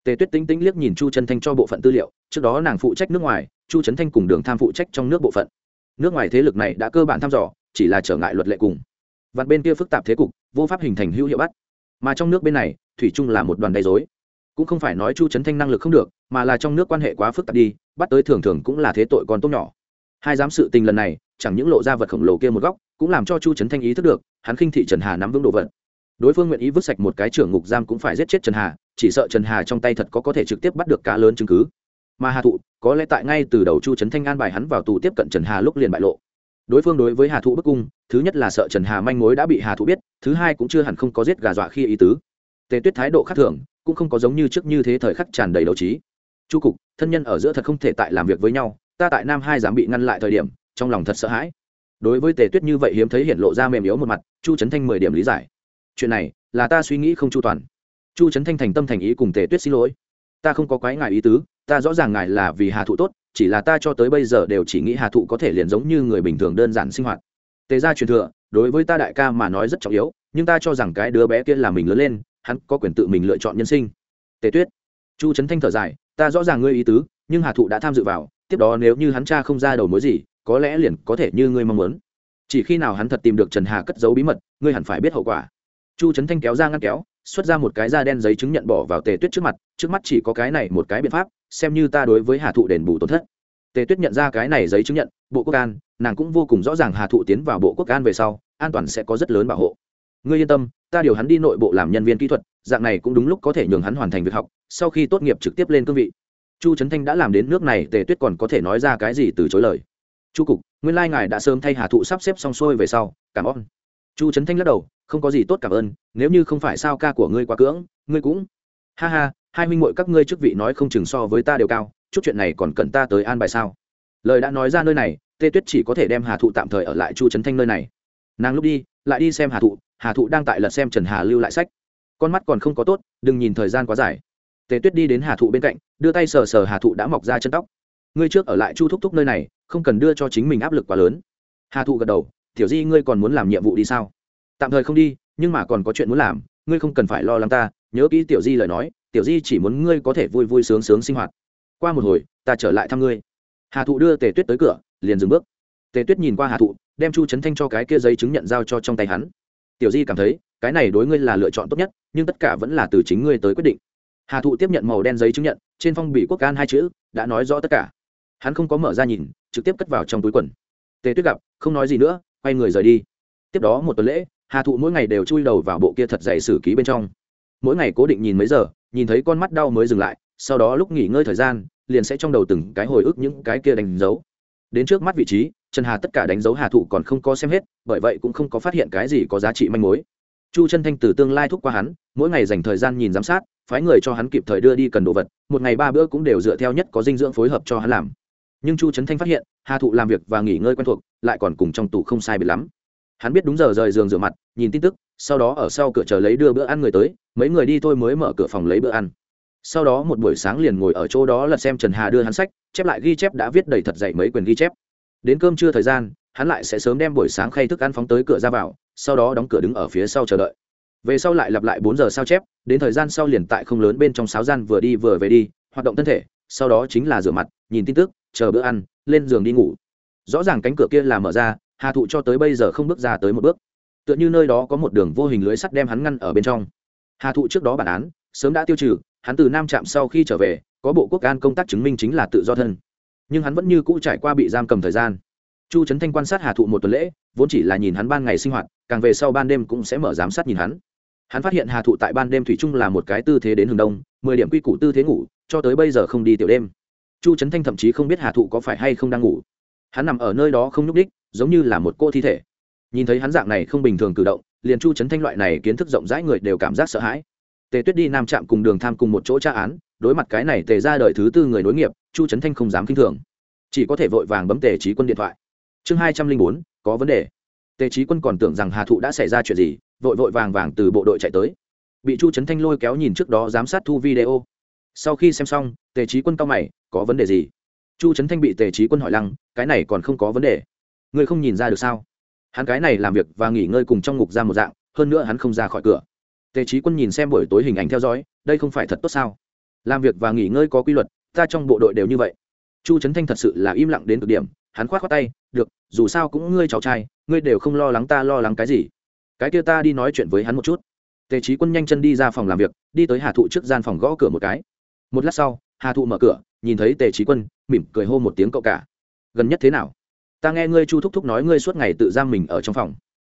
Tề tuyết tính tính liếc nhìn chu trấn thanh cho bộ phận tư liệu, trước đó nàng phụ trách nước ngoài, chu trấn thanh cùng đường tham phụ trách trong nước bộ phận. Nước ngoài thế lực này đã cơ bản thăm dò, chỉ là trở ngại luật lệ cùng. Vặt bên kia phức tạp thế cục, vô pháp hình thành hữu hiệu bắt mà trong nước bên này, thủy chung là một đoàn đầy dối. Cũng không phải nói chu trấn thanh năng lực không được, mà là trong nước quan hệ quá phức tạp đi, bắt tới thường thường cũng là thế tội còn tốt nhỏ. Hai giám sự tình lần này, chẳng những lộ ra vật khổng lồ kia một góc, cũng làm cho chu trấn thanh ý thức được, hắn khinh thị trần hà nắm vững đồ vật. Đối phương nguyện ý vứt sạch một cái trưởng ngục giam cũng phải giết chết trần hà, chỉ sợ trần hà trong tay thật có có thể trực tiếp bắt được cá lớn chứng cứ. Mà hà thụ, có lẽ tại ngay từ đầu chu trấn thanh an bài hắn vào tù tiếp cận trần hà lúc liền bại lộ. Đối phương đối với hà thụ bức cung, thứ nhất là sợ trần hà manh mối đã bị hà thụ biết thứ hai cũng chưa hẳn không có giết gà dọa khi ý tứ. Tề tuyết thái độ khác thường, cũng không có giống như trước như thế thời khắc tràn đầy đấu trí. Chu cục, thân nhân ở giữa thật không thể tại làm việc với nhau, ta tại nam hai dám bị ngăn lại thời điểm, trong lòng thật sợ hãi. Đối với tề tuyết như vậy hiếm thấy hiện lộ ra mềm yếu một mặt, chu trấn thanh mười điểm lý giải. Chuyện này, là ta suy nghĩ không chu toàn. Chu trấn thanh thành tâm thành ý cùng tề tuyết xin lỗi. Ta không có quái ngại ý tứ, ta rõ ràng ngài là vì hà thụ tốt, chỉ là ta cho tới bây giờ đều chỉ nghĩ hà thụ có thể liền giống như người bình thường đơn giản sinh hoạt. Tề gia truyền thừa đối với ta đại ca mà nói rất trọng yếu, nhưng ta cho rằng cái đứa bé kia là mình lớn lên, hắn có quyền tự mình lựa chọn nhân sinh. Tề tuyết, chu trấn thanh thở dài, ta rõ ràng ngươi ý tứ, nhưng hà thụ đã tham dự vào, tiếp đó nếu như hắn cha không ra đầu mối gì, có lẽ liền có thể như ngươi mong muốn. Chỉ khi nào hắn thật tìm được trần hà cất giấu bí mật, ngươi hẳn phải biết hậu quả. Chu trấn thanh kéo ra ngăn kéo, xuất ra một cái da đen giấy chứng nhận bỏ vào tề tuyết trước mặt, trước mắt chỉ có cái này một cái biện pháp, xem như ta đối với hà thụ đền bù tổn thất. Tề tuyết nhận ra cái này giấy chứng nhận, bộ quốc an nàng cũng vô cùng rõ ràng hà thụ tiến vào bộ quốc an về sau, an toàn sẽ có rất lớn bảo hộ. Ngươi yên tâm, ta điều hắn đi nội bộ làm nhân viên kỹ thuật, dạng này cũng đúng lúc có thể nhường hắn hoàn thành việc học, sau khi tốt nghiệp trực tiếp lên cương vị. Chu trấn thanh đã làm đến nước này, tề tuyết còn có thể nói ra cái gì từ chối lời. Chu cục, nguyên lai ngài đã sớm thay hà thụ sắp xếp xong xuôi về sau, cảm ơn. Chu trấn thanh lắc đầu, không có gì tốt cảm ơn, nếu như không phải sao ca của ngươi quá cưỡng, ngươi cũng. Ha ha, hai huynh muội các ngươi chức vị nói không chừng so với ta đều cao, chút chuyện này còn cần ta tới an bài sao? Lời đã nói ra nơi này, tê tuyết chỉ có thể đem hà thụ tạm thời ở lại chu trấn thanh nơi này. Nàng lúc đi, lại đi xem hà thụ hà thụ đang tại lật xem trần hà lưu lại sách. Con mắt còn không có tốt, đừng nhìn thời gian quá dài. Tề tuyết đi đến hà thụ bên cạnh, đưa tay sờ sờ hà thụ đã mọc ra chân tóc. Ngươi trước ở lại chu thúc thúc nơi này, không cần đưa cho chính mình áp lực quá lớn. Hà thụ gật đầu, tiểu di, ngươi còn muốn làm nhiệm vụ đi sao? Tạm thời không đi, nhưng mà còn có chuyện muốn làm, ngươi không cần phải lo lắng ta, nhớ kỹ tiểu di lời nói, tiểu di chỉ muốn ngươi có thể vui vui sướng sướng sinh hoạt. Qua một hồi, ta trở lại thăm ngươi hà thụ đưa tề tuyết tới cửa, liền dừng bước. Tề tuyết nhìn qua hà thụ, đem chu trấn thanh cho cái kia giấy chứng nhận giao cho trong tay hắn. Tiểu di cảm thấy, cái này đối ngươi là lựa chọn tốt nhất, nhưng tất cả vẫn là từ chính ngươi tới quyết định. Hà thụ tiếp nhận màu đen giấy chứng nhận, trên phong bị quốc can hai chữ, đã nói rõ tất cả. Hắn không có mở ra nhìn, trực tiếp cất vào trong túi quần. Tề tuyết gặp, không nói gì nữa, quay người rời đi. Tiếp đó một tuần lễ, hà thụ mỗi ngày đều chui đầu vào bộ kia thật dày sử ký bên trong. Mỗi ngày cố định nhìn mấy giờ, nhìn thấy con mắt đau mới dừng lại, sau đó lúc nghỉ ngơi thời gian liền sẽ trong đầu từng cái hồi ức những cái kia đánh dấu. Đến trước mắt vị trí, trần hà tất cả đánh dấu hà thụ còn không có xem hết, bởi vậy cũng không có phát hiện cái gì có giá trị manh mối. Chu chân thanh từ tương lai thúc qua hắn, mỗi ngày dành thời gian nhìn giám sát, phái người cho hắn kịp thời đưa đi cần đồ vật, một ngày ba bữa cũng đều dựa theo nhất có dinh dưỡng phối hợp cho hắn làm. Nhưng chu trấn thanh phát hiện, hà thụ làm việc và nghỉ ngơi quen thuộc, lại còn cùng trong tủ không sai biệt lắm. Hắn biết đúng giờ rời giường rửa mặt, nhìn tin tức, sau đó ở sau cửa chờ lấy đưa bữa ăn người tới, mấy người đi thôi mới mở cửa phòng lấy bữa ăn sau đó một buổi sáng liền ngồi ở chỗ đó lật xem trần hà đưa hắn sách, chép lại ghi chép đã viết đầy thật dạy mấy quyền ghi chép. Đến cơm trưa thời gian, hắn lại sẽ sớm đem buổi sáng khay thức ăn phóng tới cửa ra vào, sau đó đóng cửa đứng ở phía sau chờ đợi. Về sau lại lặp lại bốn giờ sao chép, đến thời gian sau liền tại không lớn bên trong sáo gian vừa đi vừa về đi, hoạt động thân thể, sau đó chính là rửa mặt, nhìn tin tức, chờ bữa ăn, lên giường đi ngủ. Rõ ràng cánh cửa kia là mở ra, hà thụ cho tới bây giờ không bước ra tới một bước. Tựa như nơi đó có một đường vô hình lưới sắt đem hắn ngăn ở bên trong. Hà thụ trước đó bản án, sớm đã tiêu trừ hắn từ nam trạm sau khi trở về, có bộ quốc an công tác chứng minh chính là tự do thân. Nhưng hắn vẫn như cũ trải qua bị giam cầm thời gian. Chu trấn thanh quan sát hà thụ một tuần lễ, vốn chỉ là nhìn hắn ban ngày sinh hoạt, càng về sau ban đêm cũng sẽ mở giám sát nhìn hắn. Hắn phát hiện hà thụ tại ban đêm thủy chung là một cái tư thế đến hừng đông, mười điểm quy củ tư thế ngủ, cho tới bây giờ không đi tiểu đêm. Chu trấn thanh thậm chí không biết hà thụ có phải hay không đang ngủ. Hắn nằm ở nơi đó không nhúc đích giống như là một cô thi thể. Nhìn thấy hắn dạng này không bình thường cử động, liền chu trấn thanh loại này kiến thức rộng rãi người đều cảm giác sợ hãi tề tuyết đi nam trạm cùng đường tham cùng một chỗ tra án, đối mặt cái này tề ra đời thứ tư người nối nghiệp, chu trấn thanh không dám k i n h thường. Chỉ có thể vội vàng bấm tề trí quân điện thoại. Chương hai trăm linh bốn, có vấn đề. Tề trí quân còn tưởng rằng hà thụ đã xảy ra chuyện gì, vội vội vàng vàng từ bộ đội chạy tới. Bị chu trấn thanh lôi kéo nhìn trước đó giám sát thu video. Sau khi xem xong, tề trí quân cao mày, có vấn đề gì? Chu trấn thanh bị tề trí quân hỏi lăng, cái này còn không có vấn đề. Ngươi không nhìn ra được sao? Hắn cái này làm việc và nghỉ ngơi cùng trong ngục ra một dạng, hơn nữa hắn không ra khỏi cửa tề trí quân nhìn xem buổi tối hình ảnh theo dõi, đây không phải thật tốt sao? Làm việc và nghỉ ngơi có quy luật, ta trong bộ đội đều như vậy. Chu trấn thanh thật sự là im lặng đến cực điểm, hắn k h o á t khoác tay, được, dù sao cũng ngươi cháu trai, ngươi đều không lo lắng ta lo lắng cái gì. Cái kia ta đi nói chuyện với hắn một chút. Tề trí quân nhanh chân đi ra phòng làm việc, đi tới hà thụ trước gian phòng gõ cửa một cái. Một lát sau, hà thụ mở cửa, nhìn thấy tề trí quân, mỉm cười hô một tiếng cậu cả. Gần nhất thế nào? Ta nghe ngươi chu thúc thúc nói ngươi suốt ngày tự giam mình ở trong phòng.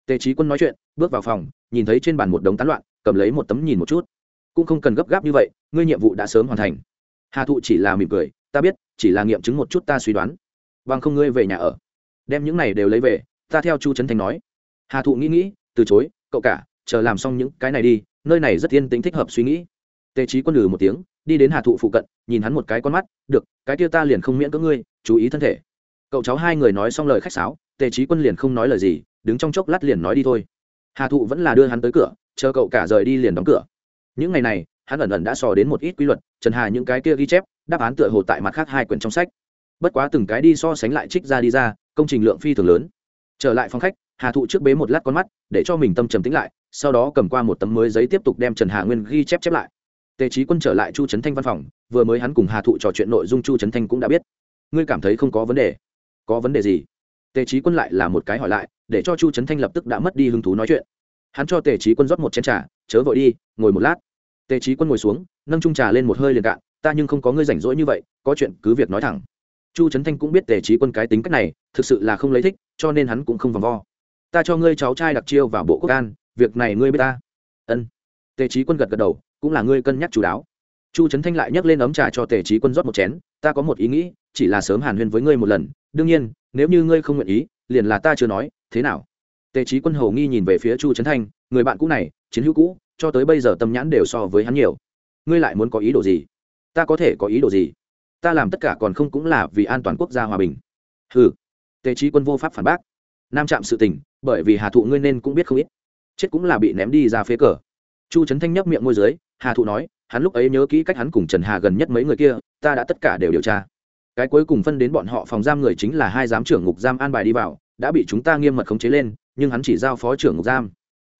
Tề trí quân nói chuyện, bước vào phòng, nhìn thấy trên bàn một đống tán loạn cầm lấy một tấm nhìn một chút. Cũng không cần gấp gáp như vậy, ngươi nhiệm vụ đã sớm hoàn thành. Hà thụ chỉ là mỉm cười, ta biết, chỉ là nghiệm chứng một chút ta suy đoán. Bằng không ngươi về nhà ở. Đem những này đều lấy về, ta theo chu trấn thành nói. Hà thụ nghĩ nghĩ, từ chối, cậu cả, chờ làm xong những cái này đi, nơi này rất yên tĩnh thích hợp suy nghĩ. Tề trí quân lừ một tiếng, đi đến hà thụ phụ cận, nhìn hắn một cái con mắt, được, cái kia ta liền không miễn cỡ ngươi, chú ý thân thể. Cậu cháu hai người nói xong lời khách sáo, tề trí quân liền không nói lời gì, đứng trong chốc lát liền nói đi thôi hà thụ vẫn là đưa hắn tới cửa, chờ cậu cả rời đi liền đóng cửa. Những ngày này, hắn ẩn ẩn đã sò đến một ít quy luật, trần hà những cái kia ghi chép, đáp án tựa hồ tại mặt khác hai quyển trong sách. Bất quá từng cái đi so sánh lại trích ra đi ra, công trình lượng phi thường lớn. Trở lại phòng khách, hà thụ trước bế một lát con mắt, để cho mình tâm trầm tĩnh lại, sau đó cầm qua một tấm mới giấy tiếp tục đem trần hà nguyên ghi chép chép lại. Tề trí quân trở lại chu trấn thanh văn phòng, vừa mới hắn cùng hà thụ trò chuyện nội dung chu trấn thanh cũng đã biết. Ngươi cảm thấy không có vấn đề? Có vấn đề gì? Tề trí quân lại là một cái hỏi lại, để cho chu trấn thanh lập tức đã mất đi hứng thú nói chuyện. Hắn cho tề trí quân rót một chén trà, chớ vội đi, ngồi một lát. Tề trí quân ngồi xuống, nâng trung trà lên một hơi liền cạn, ta nhưng không có ngươi rảnh rỗi như vậy, có chuyện cứ việc nói thẳng. Chu trấn thanh cũng biết tề trí quân cái tính cách này, thực sự là không lấy thích, cho nên hắn cũng không vòng vo. Ta cho ngươi cháu trai đặc chiêu vào bộ quốc an, việc này ngươi biết ta. Ân. Tề trí quân gật gật đầu, cũng là ngươi cân nhắc chú đáo. Chu trấn thanh lại nhấc lên ấm trà cho tề trí quân rót một chén, ta có một ý nghĩ, chỉ là sớm hàn huyên với ngươi một lần đương nhiên, nếu như ngươi không nguyện ý, liền là ta chưa nói, thế nào? Tề trí quân hầu nghi nhìn về phía chu trấn thanh, người bạn cũ này, chiến hữu cũ, cho tới bây giờ tâm nhãn đều so với hắn nhiều. Ngươi lại muốn có ý đồ gì? Ta có thể có ý đồ gì? Ta làm tất cả còn không cũng là vì an toàn quốc gia hòa bình. Ừ tề trí quân vô pháp phản bác. Nam trạm sự tình, bởi vì hà thụ ngươi nên cũng biết không ít. Chết cũng là bị ném đi ra phế cờ. Chu trấn thanh nhấp miệng môi dưới, hà thụ nói, hắn lúc ấy nhớ kỹ cách hắn cùng trần hà gần nhất mấy người kia, ta đã tất cả đều điều tra cái cuối cùng phân đến bọn họ phòng giam người chính là hai giám trưởng ngục giam an bài đi vào, đã bị chúng ta nghiêm mật khống chế lên, nhưng hắn chỉ giao phó trưởng ngục giam.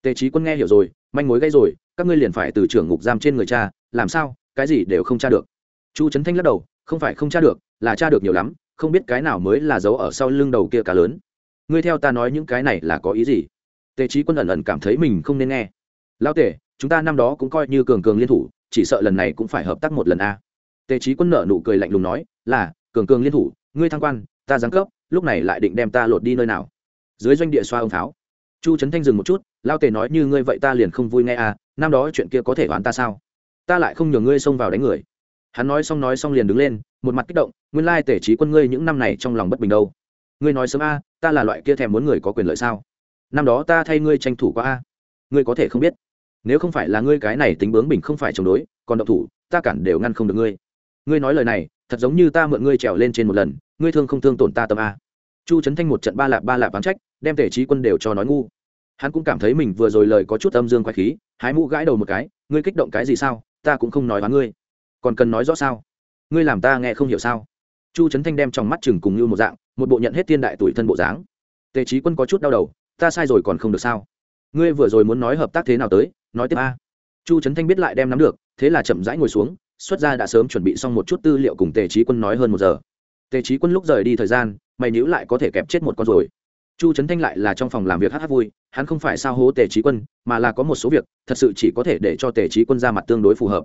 Tề trí quân nghe hiểu rồi, manh mối gây rồi, các ngươi liền phải từ trưởng ngục giam trên người cha làm sao, cái gì đều không tra được. Chu trấn thanh lắc đầu, không phải không tra được, là tra được nhiều lắm, không biết cái nào mới là dấu ở sau lưng đầu kia cá lớn. Ngươi theo ta nói những cái này là có ý gì? Tề trí quân ẩn ẩn cảm thấy mình không nên nghe. Lao tề, chúng ta năm đó cũng coi như cường cường liên thủ, chỉ sợ lần này cũng phải hợp tác một lần a. Tề trí quân nợ nụ cười lạnh lùng nói, là cường cường liên thủ, ngươi thăng quan, ta giáng cấp, lúc này lại định đem ta lột đi nơi nào? Dưới doanh địa xoa ông pháo chu trấn thanh dừng một chút, lao tề nói như ngươi vậy ta liền không vui nghe à năm đó chuyện kia có thể đoán ta sao? Ta lại không nhường ngươi xông vào đánh người. Hắn nói xong nói xong liền đứng lên, một mặt kích động, nguyên lai tể trí quân ngươi những năm này trong lòng bất bình đâu. Ngươi nói sớm a, ta là loại kia thèm muốn người có quyền lợi sao? Năm đó ta thay ngươi tranh thủ qua a. Ngươi có thể không biết. Nếu không phải là ngươi cái này tính bướng bình không phải chống đối, còn độc thủ, ta cản đều ngăn không được ngươi. Ngươi nói lời này thật giống như ta mượn ngươi trèo lên trên một lần, ngươi thương không thương tổn ta tâm a. Chu trấn thanh một trận ba lạp ba lạp bán trách, đem tể trí quân đều cho nói ngu. Hắn cũng cảm thấy mình vừa rồi lời có chút âm dương quay khí, hái mũ gãi đầu một cái, ngươi kích động cái gì sao, ta cũng không nói với ngươi. Còn cần nói rõ sao? Ngươi làm ta nghe không hiểu sao? Chu trấn thanh đem trong mắt chừng cùng như một dạng, một bộ nhận hết thiên đại tuổi thân bộ dáng. Tề trí quân có chút đau đầu, ta sai rồi còn không được sao? Ngươi vừa rồi muốn nói hợp tác thế nào tới, nói tiếp a. Chu trấn thanh biết lại đem nắm được, thế là chậm rãi ngồi xuống xuất ra đã sớm chuẩn bị xong một chút tư liệu cùng tề trí quân nói hơn một giờ. Tề trí quân lúc rời đi thời gian, mày nhữ lại có thể kẹp chết một con rồi. Chu trấn thanh lại là trong phòng làm việc hát hát vui, hắn không phải sao hố tề trí quân, mà là có một số việc, thật sự chỉ có thể để cho tề trí quân ra mặt tương đối phù hợp.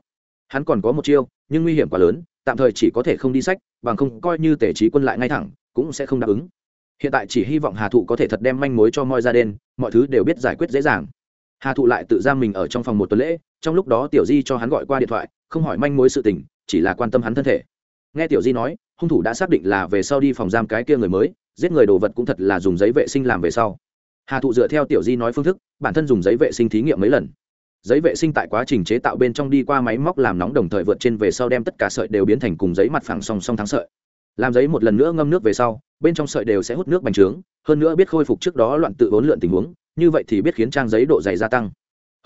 Hắn còn có một chiêu, nhưng nguy hiểm quá lớn, tạm thời chỉ có thể không đi sách, bằng không coi như tề trí quân lại ngay thẳng, cũng sẽ không đáp ứng. Hiện tại chỉ hy vọng hà thụ có thể thật đem manh mối cho moi ra đen, mọi thứ đều biết giải quyết dễ dàng hà thụ lại tự giam mình ở trong phòng một tuần lễ, trong lúc đó tiểu di cho hắn gọi qua điện thoại, không hỏi manh mối sự tình, chỉ là quan tâm hắn thân thể. Nghe tiểu di nói, hung thủ đã xác định là về sau đi phòng giam cái kia người mới, giết người đồ vật cũng thật là dùng giấy vệ sinh làm về sau. Hà thụ dựa theo tiểu di nói phương thức, bản thân dùng giấy vệ sinh thí nghiệm mấy lần. Giấy vệ sinh tại quá trình chế tạo bên trong đi qua máy móc làm nóng đồng thời vượt trên về sau đem tất cả sợi đều biến thành cùng giấy mặt phẳng song song thắng sợi. Làm giấy một lần nữa ngâm nước về sau, bên trong sợi đều sẽ hút nước bành trướng, hơn nữa biết khôi phục trước đó loạn tự vốn lượn tình huống như vậy thì biết khiến trang giấy độ dày gia tăng.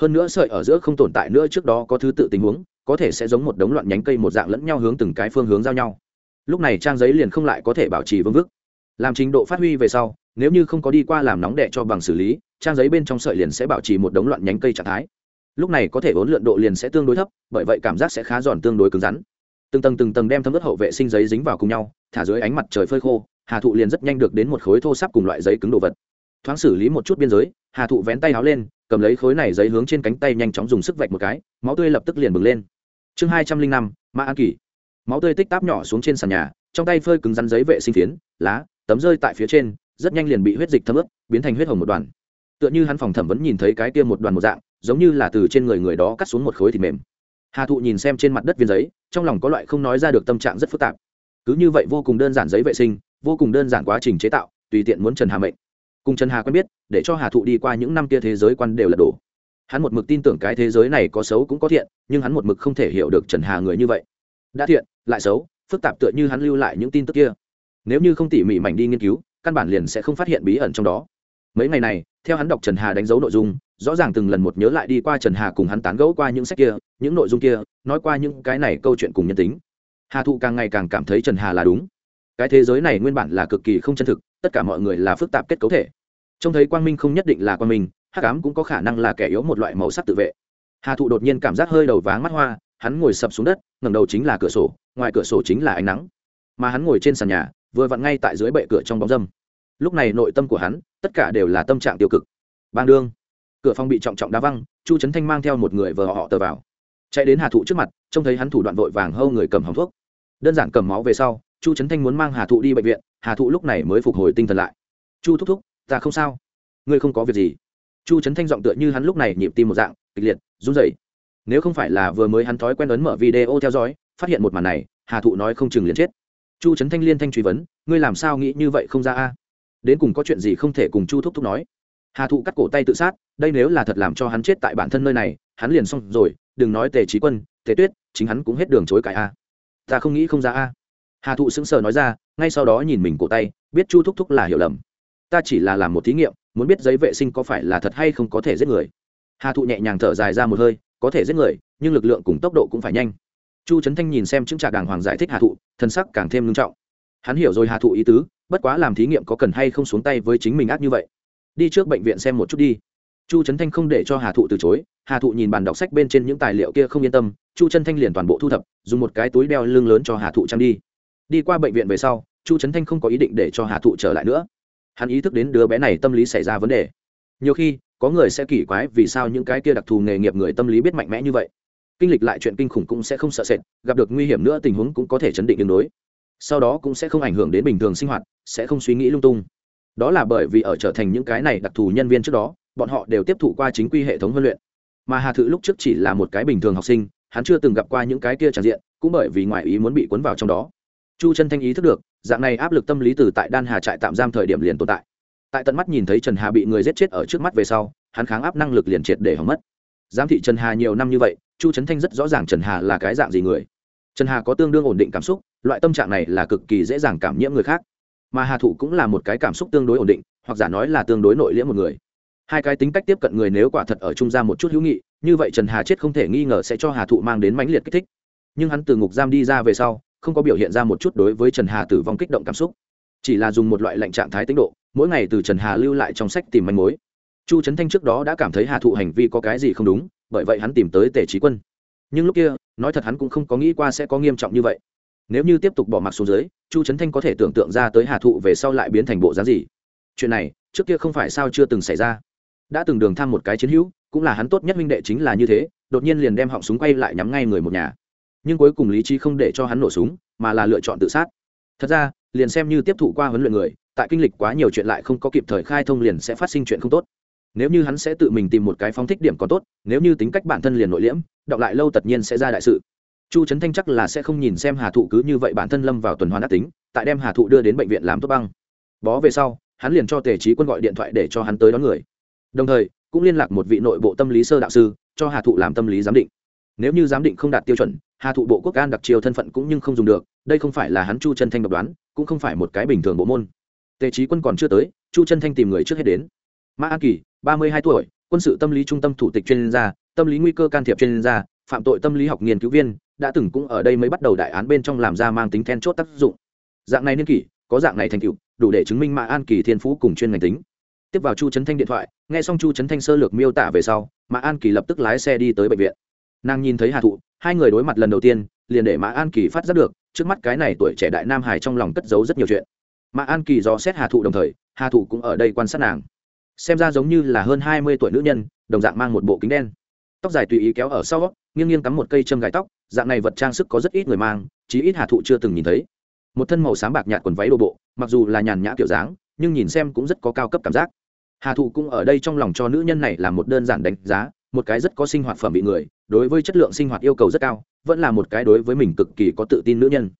Hơn nữa sợi ở giữa không tồn tại nữa trước đó có thứ tự tình huống, có thể sẽ giống một đống loạn nhánh cây một dạng lẫn nhau hướng từng cái phương hướng giao nhau. Lúc này trang giấy liền không lại có thể bảo trì vững vức. Làm trình độ phát huy về sau, nếu như không có đi qua làm nóng đẻ cho bằng xử lý, trang giấy bên trong sợi liền sẽ bảo trì một đống loạn nhánh cây trạng thái. Lúc này có thể vốn lượn độ liền sẽ tương đối thấp, bởi vậy cảm giác sẽ khá giòn tương đối cứng rắn. Từng tầng từng tầng đem thấm ướt hậu vệ sinh giấy dính vào cùng nhau, thả dưới ánh mặt trời phơi khô, hà thụ liền rất nhanh được đến một khối thô sáp cùng loại giấy cứng đồ vật thoáng xử lý một chút biên giới, hà thụ vén tay áo lên, cầm lấy khối này giấy hướng trên cánh tay nhanh chóng dùng sức vạch một cái, máu tươi lập tức liền bừng lên. Chương hai trăm linh năm mã an kỳ. Máu tươi tích táp nhỏ xuống trên sàn nhà, trong tay phơi cứng rắn giấy vệ sinh phiến, lá, tấm rơi tại phía trên, rất nhanh liền bị huyết dịch thấm ướt, biến thành huyết hồng một đoàn. Tựa như hắn phòng thẩm vẫn nhìn thấy cái kia một đoàn một dạng, giống như là từ trên người người đó cắt xuống một khối thịt mềm. Hà thụ nhìn xem trên mặt đất viên giấy, trong lòng có loại không nói ra được tâm trạng rất phức tạp. Cứ như vậy vô cùng đơn giản giấy vệ sinh, vô cùng đơn giản quá trình chế tạo, tùy tiện muốn trần hà mệnh cùng trần hà quen biết, để cho hà thụ đi qua những năm kia thế giới quan đều là đổ. Hắn một mực tin tưởng cái thế giới này có xấu cũng có thiện, nhưng hắn một mực không thể hiểu được trần hà người như vậy. Đã thiện, lại xấu, phức tạp tựa như hắn lưu lại những tin tức kia. Nếu như không tỉ mỉ mảnh đi nghiên cứu, căn bản liền sẽ không phát hiện bí ẩn trong đó. Mấy ngày này, theo hắn đọc trần hà đánh dấu nội dung, rõ ràng từng lần một nhớ lại đi qua trần hà cùng hắn tán gẫu qua những sách kia, những nội dung kia, nói qua những cái này câu chuyện cùng nhân tính. Hà thụ càng ngày càng cảm thấy trần hà là đúng. Cái thế giới này nguyên bản là cực kỳ không chân thực tất cả mọi người là phức tạp kết cấu thể. Trông thấy quang minh không nhất định là quang minh, hắc ám cũng có khả năng là kẻ yếu một loại màu sắc tự vệ. Hà thụ đột nhiên cảm giác hơi đầu váng mắt hoa, hắn ngồi sập xuống đất, ngẩng đầu chính là cửa sổ, ngoài cửa sổ chính là ánh nắng. Mà hắn ngồi trên sàn nhà, vừa vặn ngay tại dưới bệ cửa trong bóng dâm. Lúc này nội tâm của hắn, tất cả đều là tâm trạng tiêu cực. Bang đương. Cửa phòng bị trọng trọng đá văng, chu trấn thanh mang theo một người vợ họ tờ vào. Chạy đến hà thụ trước mặt, trông thấy hắn thủ đoạn vội vàng hâu người cầm hòng thuốc. Đơn giản cầm máu về sau, chu trấn thanh muốn mang hà thụ đi bệnh viện hà thụ lúc này mới phục hồi tinh thần lại. Chu thúc thúc, ta không sao. Ngươi không có việc gì. Chu trấn thanh giọng tựa như hắn lúc này nhịp tim một dạng, kịch liệt, run rẩy. Nếu không phải là vừa mới hắn thói quen ấn mở video theo dõi, phát hiện một màn này, hà thụ nói không chừng liền chết. Chu trấn thanh liên thanh truy vấn, ngươi làm sao nghĩ như vậy không ra a? Đến cùng có chuyện gì không thể cùng chu thúc thúc nói. Hà thụ cắt cổ tay tự sát, đây nếu là thật làm cho hắn chết tại bản thân nơi này, hắn liền xong rồi, đừng nói tề trí quân, tề tuyết, chính hắn cũng hết đường chối cãi a. Ta không nghĩ không ra a. Hà thụ sững sờ nói ra ngay sau đó nhìn mình cổ tay, biết chu thúc thúc là hiểu lầm. Ta chỉ là làm một thí nghiệm, muốn biết giấy vệ sinh có phải là thật hay không có thể giết người. Hà thụ nhẹ nhàng thở dài ra một hơi, có thể giết người, nhưng lực lượng cùng tốc độ cũng phải nhanh. Chu trấn thanh nhìn xem chứng trạc đàng hoàng giải thích hà thụ, thân sắc càng thêm nghiêm trọng. Hắn hiểu rồi hà thụ ý tứ, bất quá làm thí nghiệm có cần hay không xuống tay với chính mình ác như vậy. Đi trước bệnh viện xem một chút đi. Chu trấn thanh không để cho hà thụ từ chối, hà thụ nhìn bàn đọc sách bên trên những tài liệu kia không yên tâm, chu trấn thanh liền toàn bộ thu thập, dùng một cái túi đeo lưng lớn cho hà thụ trang đi đi qua bệnh viện về sau, chu trấn thanh không có ý định để cho hà thụ trở lại nữa. Hắn ý thức đến đứa bé này tâm lý xảy ra vấn đề. Nhiều khi, có người sẽ kỳ quái vì sao những cái kia đặc thù nghề nghiệp người tâm lý biết mạnh mẽ như vậy. Kinh lịch lại chuyện kinh khủng cũng sẽ không sợ sệt, gặp được nguy hiểm nữa tình huống cũng có thể chấn định đường đối sau đó cũng sẽ không ảnh hưởng đến bình thường sinh hoạt, sẽ không suy nghĩ lung tung. Đó là bởi vì ở trở thành những cái này đặc thù nhân viên trước đó, bọn họ đều tiếp thụ qua chính quy hệ thống huấn luyện. Mà hà thự lúc trước chỉ là một cái bình thường học sinh, hắn chưa từng gặp qua những cái kia tràn diện, cũng bởi vì ngoại ý muốn bị cuốn vào trong đó chu chân thanh ý thức được, dạng này áp lực tâm lý từ tại đan hà trại tạm giam thời điểm liền tồn tại. Tại tận mắt nhìn thấy trần hà bị người giết chết ở trước mắt về sau, hắn kháng áp năng lực liền triệt để hỏng mất. Giám thị trần hà nhiều năm như vậy, chu trấn thanh rất rõ ràng trần hà là cái dạng gì người. Trần hà có tương đương ổn định cảm xúc, loại tâm trạng này là cực kỳ dễ dàng cảm nhiễm người khác. Mà hà thụ cũng là một cái cảm xúc tương đối ổn định, hoặc giả nói là tương đối nội liễm một người. Hai cái tính cách tiếp cận người nếu quả thật ở trung gian một chút hữu nghị, như vậy trần hà chết không thể nghi ngờ sẽ cho hà thụ mang đến mãnh liệt kích thích. Nhưng hắn từ ngục giam đi ra về sau không có biểu hiện ra một chút đối với trần hà tử vong kích động cảm xúc. Chỉ là dùng một loại lệnh trạng thái tính độ, mỗi ngày từ trần hà lưu lại trong sách tìm manh mối. Chu trấn thanh trước đó đã cảm thấy hà thụ hành vi có cái gì không đúng, bởi vậy hắn tìm tới tề trí quân. Nhưng lúc kia, nói thật hắn cũng không có nghĩ qua sẽ có nghiêm trọng như vậy. Nếu như tiếp tục bỏ mặc xuống dưới, chu trấn thanh có thể tưởng tượng ra tới hà thụ về sau lại biến thành bộ dáng gì. Chuyện này, trước kia không phải sao chưa từng xảy ra. Đã từng đường thăm một cái chiến hữu, cũng là hắn tốt nhất minh đệ chính là như thế, đột nhiên liền đem họng súng quay lại nhắm ngay người một nhà nhưng cuối cùng lý trí không để cho hắn nổ súng, mà là lựa chọn tự sát. Thật ra, liền xem như tiếp thụ qua huấn luyện người, tại kinh lịch quá nhiều chuyện lại không có kịp thời khai thông liền sẽ phát sinh chuyện không tốt. Nếu như hắn sẽ tự mình tìm một cái phóng thích điểm có tốt, nếu như tính cách bản thân liền nội liễm, đọc lại lâu tất nhiên sẽ ra đại sự. Chu trấn thanh chắc là sẽ không nhìn xem hà thụ cứ như vậy bản thân lâm vào tuần hoàn ác tính, tại đem hà thụ đưa đến bệnh viện làm tốt băng. Bó về sau, hắn liền cho tề trí quân gọi điện thoại để cho hắn tới đón người. Đồng thời, cũng liên lạc một vị nội bộ tâm lý sơ đạo sư, cho hà thụ làm tâm lý giám định. Nếu như giám định không đạt tiêu chuẩn hà thụ bộ quốc an đặc chiều thân phận cũng nhưng không dùng được, đây không phải là hắn chu chân thanh độc đoán, cũng không phải một cái bình thường bộ môn. Tề trí quân còn chưa tới, chu chân thanh tìm người trước hết đến. Mã an kỳ, ba mươi hai tuổi, quân sự tâm lý trung tâm thủ tịch chuyên gia, tâm lý nguy cơ can thiệp chuyên gia, phạm tội tâm lý học nghiên cứu viên, đã từng cũng ở đây mới bắt đầu đại án bên trong làm ra mang tính then chốt tác dụng. Dạng này niên kỷ, có dạng này thành tựu, đủ để chứng minh mã an kỳ thiên phú cùng chuyên ngành tính. Tiếp vào chu trấn thanh điện thoại, nghe xong chu trấn thanh sơ lược miêu tả về sau, mã an kỳ lập tức lái xe đi tới bệnh viện. Nàng nhìn thấy hà thụ hai người đối mặt lần đầu tiên, liền để mã an kỳ phát giác được, trước mắt cái này tuổi trẻ đại nam hải trong lòng cất giấu rất nhiều chuyện. Mã an kỳ do xét hà thụ đồng thời, hà thụ cũng ở đây quan sát nàng. Xem ra giống như là hơn hai mươi tuổi nữ nhân, đồng dạng mang một bộ kính đen. Tóc dài tùy ý kéo ở sau, nghiêng nghiêng cắm một cây châm gài tóc, dạng này vật trang sức có rất ít người mang, chí ít hà thụ chưa từng nhìn thấy. Một thân màu sáng bạc nhạt quần váy đồ bộ, mặc dù là nhàn nhã kiểu dáng, nhưng nhìn xem cũng rất có cao cấp cảm giác. Hà thụ cũng ở đây trong lòng cho nữ nhân này là một đơn giản đánh giá, một cái rất có sinh hoạt phẩm bị người đối với chất lượng sinh hoạt yêu cầu rất cao, vẫn là một cái đối với mình cực kỳ có tự tin nữ nhân.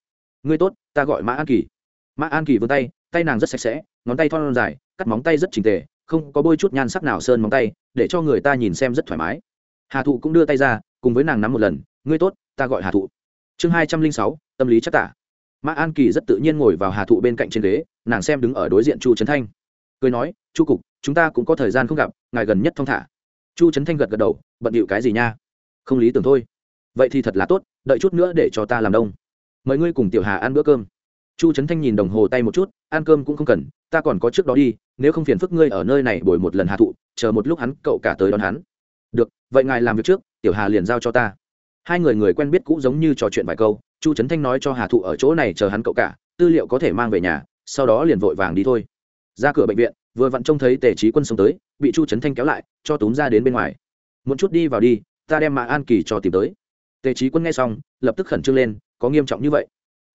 Ngươi tốt, ta gọi mã an kỳ. Mã an kỳ vươn tay tay nàng rất sạch sẽ, ngón tay thon dài, cắt móng tay rất trình tề, không có bôi chút nhan sắc nào sơn móng tay, để cho người ta nhìn xem rất thoải mái. Hà thụ cũng đưa tay ra, cùng với nàng nắm một lần, ngươi tốt, ta gọi hà thụ. Chương hai trăm linh sáu, tâm lý chắc tả. Mã an kỳ rất tự nhiên ngồi vào hà thụ bên cạnh trên ghế, nàng xem đứng ở đối diện chu trấn thanh. Cười nói, chu cục, chúng ta cũng có thời gian không gặp, ngài gần nhất thong thả. Chu trấn thanh gật gật đầu, bận điệu cái gì nha? Không lý tưởng thôi. Vậy thì thật là tốt, đợi chút nữa để cho ta làm đông. Mời ngươi cùng tiểu hà ăn bữa cơm. Chu trấn thanh nhìn đồng hồ tay một chút, ăn cơm cũng không cần, ta còn có trước đó đi, nếu không phiền phức ngươi ở nơi này bồi một lần hạ thụ, chờ một lúc hắn, cậu cả tới đón hắn. Được, vậy ngài làm việc trước, tiểu hà liền giao cho ta. Hai người người quen biết cũ giống như trò chuyện vài câu, chu trấn thanh nói cho hà thụ ở chỗ này chờ hắn cậu cả, tư liệu có thể mang về nhà, sau đó liền vội vàng đi thôi. Ra cửa bệnh viện, vừa vặn trông thấy tề trí quân sống tới, bị chu trấn thanh kéo lại, cho túm ra đến bên ngoài. Muốn chút đi vào đi ta đem mã an kỳ cho tìm tới. Tề trí quân nghe xong, lập tức khẩn trương lên, có nghiêm trọng như vậy?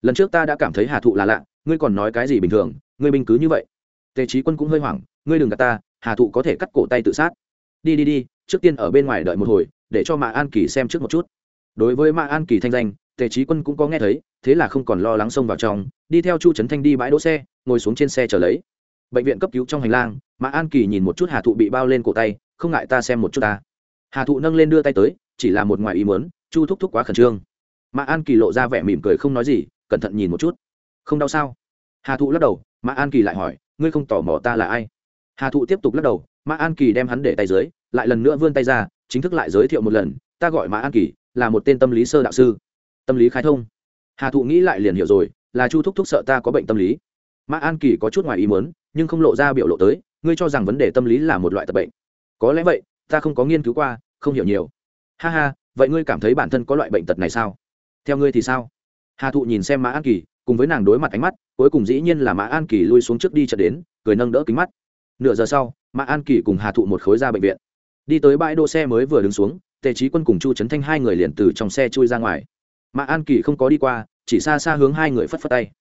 Lần trước ta đã cảm thấy hà thụ là lạ, ngươi còn nói cái gì bình thường, ngươi binh cứ như vậy. Tề trí quân cũng hơi hoảng, ngươi đừng gạt ta, hà thụ có thể cắt cổ tay tự sát. Đi đi đi, trước tiên ở bên ngoài đợi một hồi, để cho mã an kỳ xem trước một chút. Đối với mã an kỳ thanh danh, tề trí quân cũng có nghe thấy, thế là không còn lo lắng xông vào trong, đi theo chu trấn thanh đi bãi đỗ xe, ngồi xuống trên xe chờ lấy. Bệnh viện cấp cứu trong hành lang, mã an kỳ nhìn một chút hà thụ bị bao lên cổ tay, không ngại ta xem một chút ta hà thụ nâng lên đưa tay tới, chỉ là một ngoài ý muốn, chu thúc thúc quá khẩn trương. Mã an kỳ lộ ra vẻ mỉm cười không nói gì, cẩn thận nhìn một chút. Không đau sao? Hà thụ lắc đầu, mã an kỳ lại hỏi, ngươi không tỏ mò ta là ai? Hà thụ tiếp tục lắc đầu, mã an kỳ đem hắn để tay dưới, lại lần nữa vươn tay ra, chính thức lại giới thiệu một lần, ta gọi mã an kỳ, là một tên tâm lý sơ đạo sư. Tâm lý khai thông. Hà thụ nghĩ lại liền hiểu rồi, là chu thúc thúc sợ ta có bệnh tâm lý. Mã an kỳ có chút ngoài ý muốn, nhưng không lộ ra biểu lộ tới, ngươi cho rằng vấn đề tâm lý là một loại tập bệnh. Có lẽ vậy ta không có nghiên cứu qua, không hiểu nhiều. Ha ha, vậy ngươi cảm thấy bản thân có loại bệnh tật này sao? Theo ngươi thì sao? Hà thụ nhìn xem mã an kỳ, cùng với nàng đối mặt ánh mắt, cuối cùng dĩ nhiên là mã an kỳ lui xuống trước đi chợt đến, cười nâng đỡ kính mắt. Nửa giờ sau, mã an kỳ cùng hà thụ một khối ra bệnh viện. Đi tới bãi đỗ xe mới vừa đứng xuống, tề trí quân cùng chu trấn thanh hai người liền từ trong xe chui ra ngoài. Mã an kỳ không có đi qua, chỉ xa xa hướng hai người phất phất tay.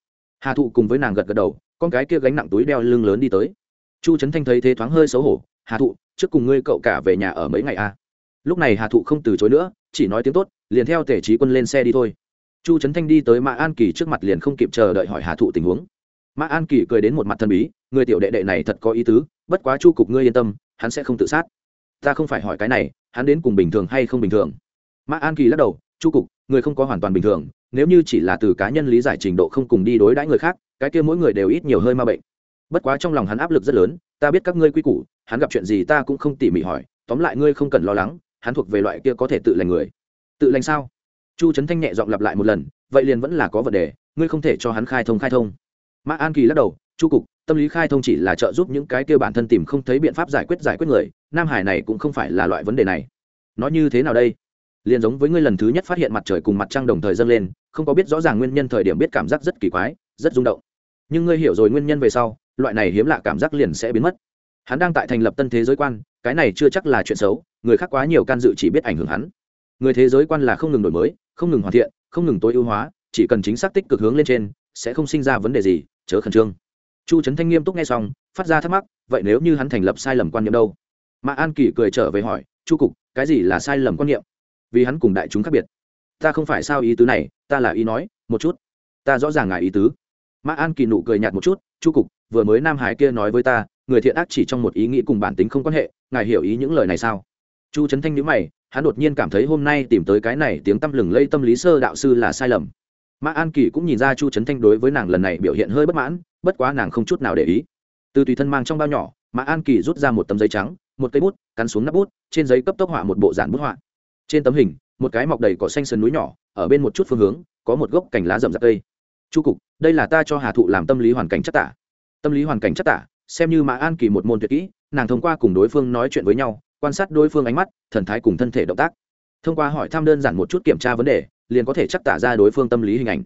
Hà thụ cùng với nàng gật gật đầu, con cái kia gánh nặng túi đeo lưng lớn đi tới. Chu trấn thanh thấy thế thoáng hơi xấu hổ, hà thụ trước cùng ngươi cậu cả về nhà ở mấy ngày a à? lúc này hà thụ không từ chối nữa, chỉ nói tiếng tốt, liền theo tể trí quân lên xe đi thôi. Chu trấn thanh đi tới mã an kỳ trước mặt liền không kịp chờ đợi hỏi hà thụ tình huống. Mã an kỳ cười đến một mặt thân bí, người tiểu đệ đệ này thật có ý tứ, bất quá chu cục ngươi yên tâm, hắn sẽ không tự sát. Ta không phải hỏi cái này, hắn đến cùng bình thường hay không bình thường? Mã an kỳ lắc đầu, chu cục, người không có hoàn toàn bình thường, nếu như chỉ là từ cá nhân lý giải trình độ không cùng đi đối đãi người khác, cái kia mỗi người đều ít nhiều hơi ma bệnh. Bất quá trong lòng hắn áp lực rất lớn ta biết các ngươi quy củ, hắn gặp chuyện gì ta cũng không tỉ mỉ hỏi, tóm lại ngươi không cần lo lắng, hắn thuộc về loại kia có thể tự lành người. Tự lành sao? Chu trấn thanh nhẹ dọn lặp lại một lần, vậy liền vẫn là có vấn đề, ngươi không thể cho hắn khai thông khai thông. Mã an kỳ lắc đầu, chu cục, tâm lý khai thông chỉ là trợ giúp những cái kia bản thân tìm không thấy biện pháp giải quyết giải quyết người, nam hải này cũng không phải là loại vấn đề này. Nói như thế nào đây? Liền giống với ngươi lần thứ nhất phát hiện mặt trời cùng mặt trăng đồng thời dâng lên, không có biết rõ ràng nguyên nhân thời điểm biết cảm giác rất kỳ quái, rất rung động nhưng ngươi hiểu rồi nguyên nhân về sau, loại này hiếm lạ cảm giác liền sẽ biến mất. Hắn đang tại thành lập tân thế giới quan, cái này chưa chắc là chuyện xấu, người khác quá nhiều can dự chỉ biết ảnh hưởng hắn. Người thế giới quan là không ngừng đổi mới, không ngừng hoàn thiện, không ngừng tối ưu hóa, chỉ cần chính xác tích cực hướng lên trên, sẽ không sinh ra vấn đề gì, chớ khẩn trương. Chu trấn thanh nghiêm túc nghe xong, phát ra thắc mắc, vậy nếu như hắn thành lập sai lầm quan niệm đâu? Mà an kỳ cười trở về hỏi, chu cục, cái gì là sai lầm quan niệm? Vì hắn cùng đại chúng khác biệt. Ta không phải sao ý tứ này, ta là ý nói, một chút. Ta rõ ràng ngài ý tứ mã an kỳ nụ cười nhạt một chút, chu cục, vừa mới nam hải kia nói với ta, người thiện ác chỉ trong một ý nghĩ cùng bản tính không quan hệ, ngài hiểu ý những lời này sao? Chu trấn thanh nhữ mày, hắn đột nhiên cảm thấy hôm nay tìm tới cái này tiếng tăm lừng lây tâm lý sơ đạo sư là sai lầm. Mã an kỳ cũng nhìn ra chu trấn thanh đối với nàng lần này biểu hiện hơi bất mãn, bất quá nàng không chút nào để ý. Từ tùy thân mang trong bao nhỏ, mã an kỳ rút ra một tấm giấy trắng, một cây bút, cắn xuống nắp bút, trên giấy cấp tốc họa một bộ giản bút họa. Trên tấm hình, một cái mọc đầy cỏ xanh sườn núi nhỏ, ở bên một chút phương hướng, có một gốc cành lá rậm rạp cây. Chu cục đây là ta cho hà thụ làm tâm lý hoàn cảnh chất tả. Tâm lý hoàn cảnh chất tả, xem như mã an kỳ một môn tuyệt kỹ, nàng thông qua cùng đối phương nói chuyện với nhau, quan sát đối phương ánh mắt, thần thái cùng thân thể động tác. Thông qua hỏi thăm đơn giản một chút kiểm tra vấn đề, liền có thể chắc tả ra đối phương tâm lý hình ảnh.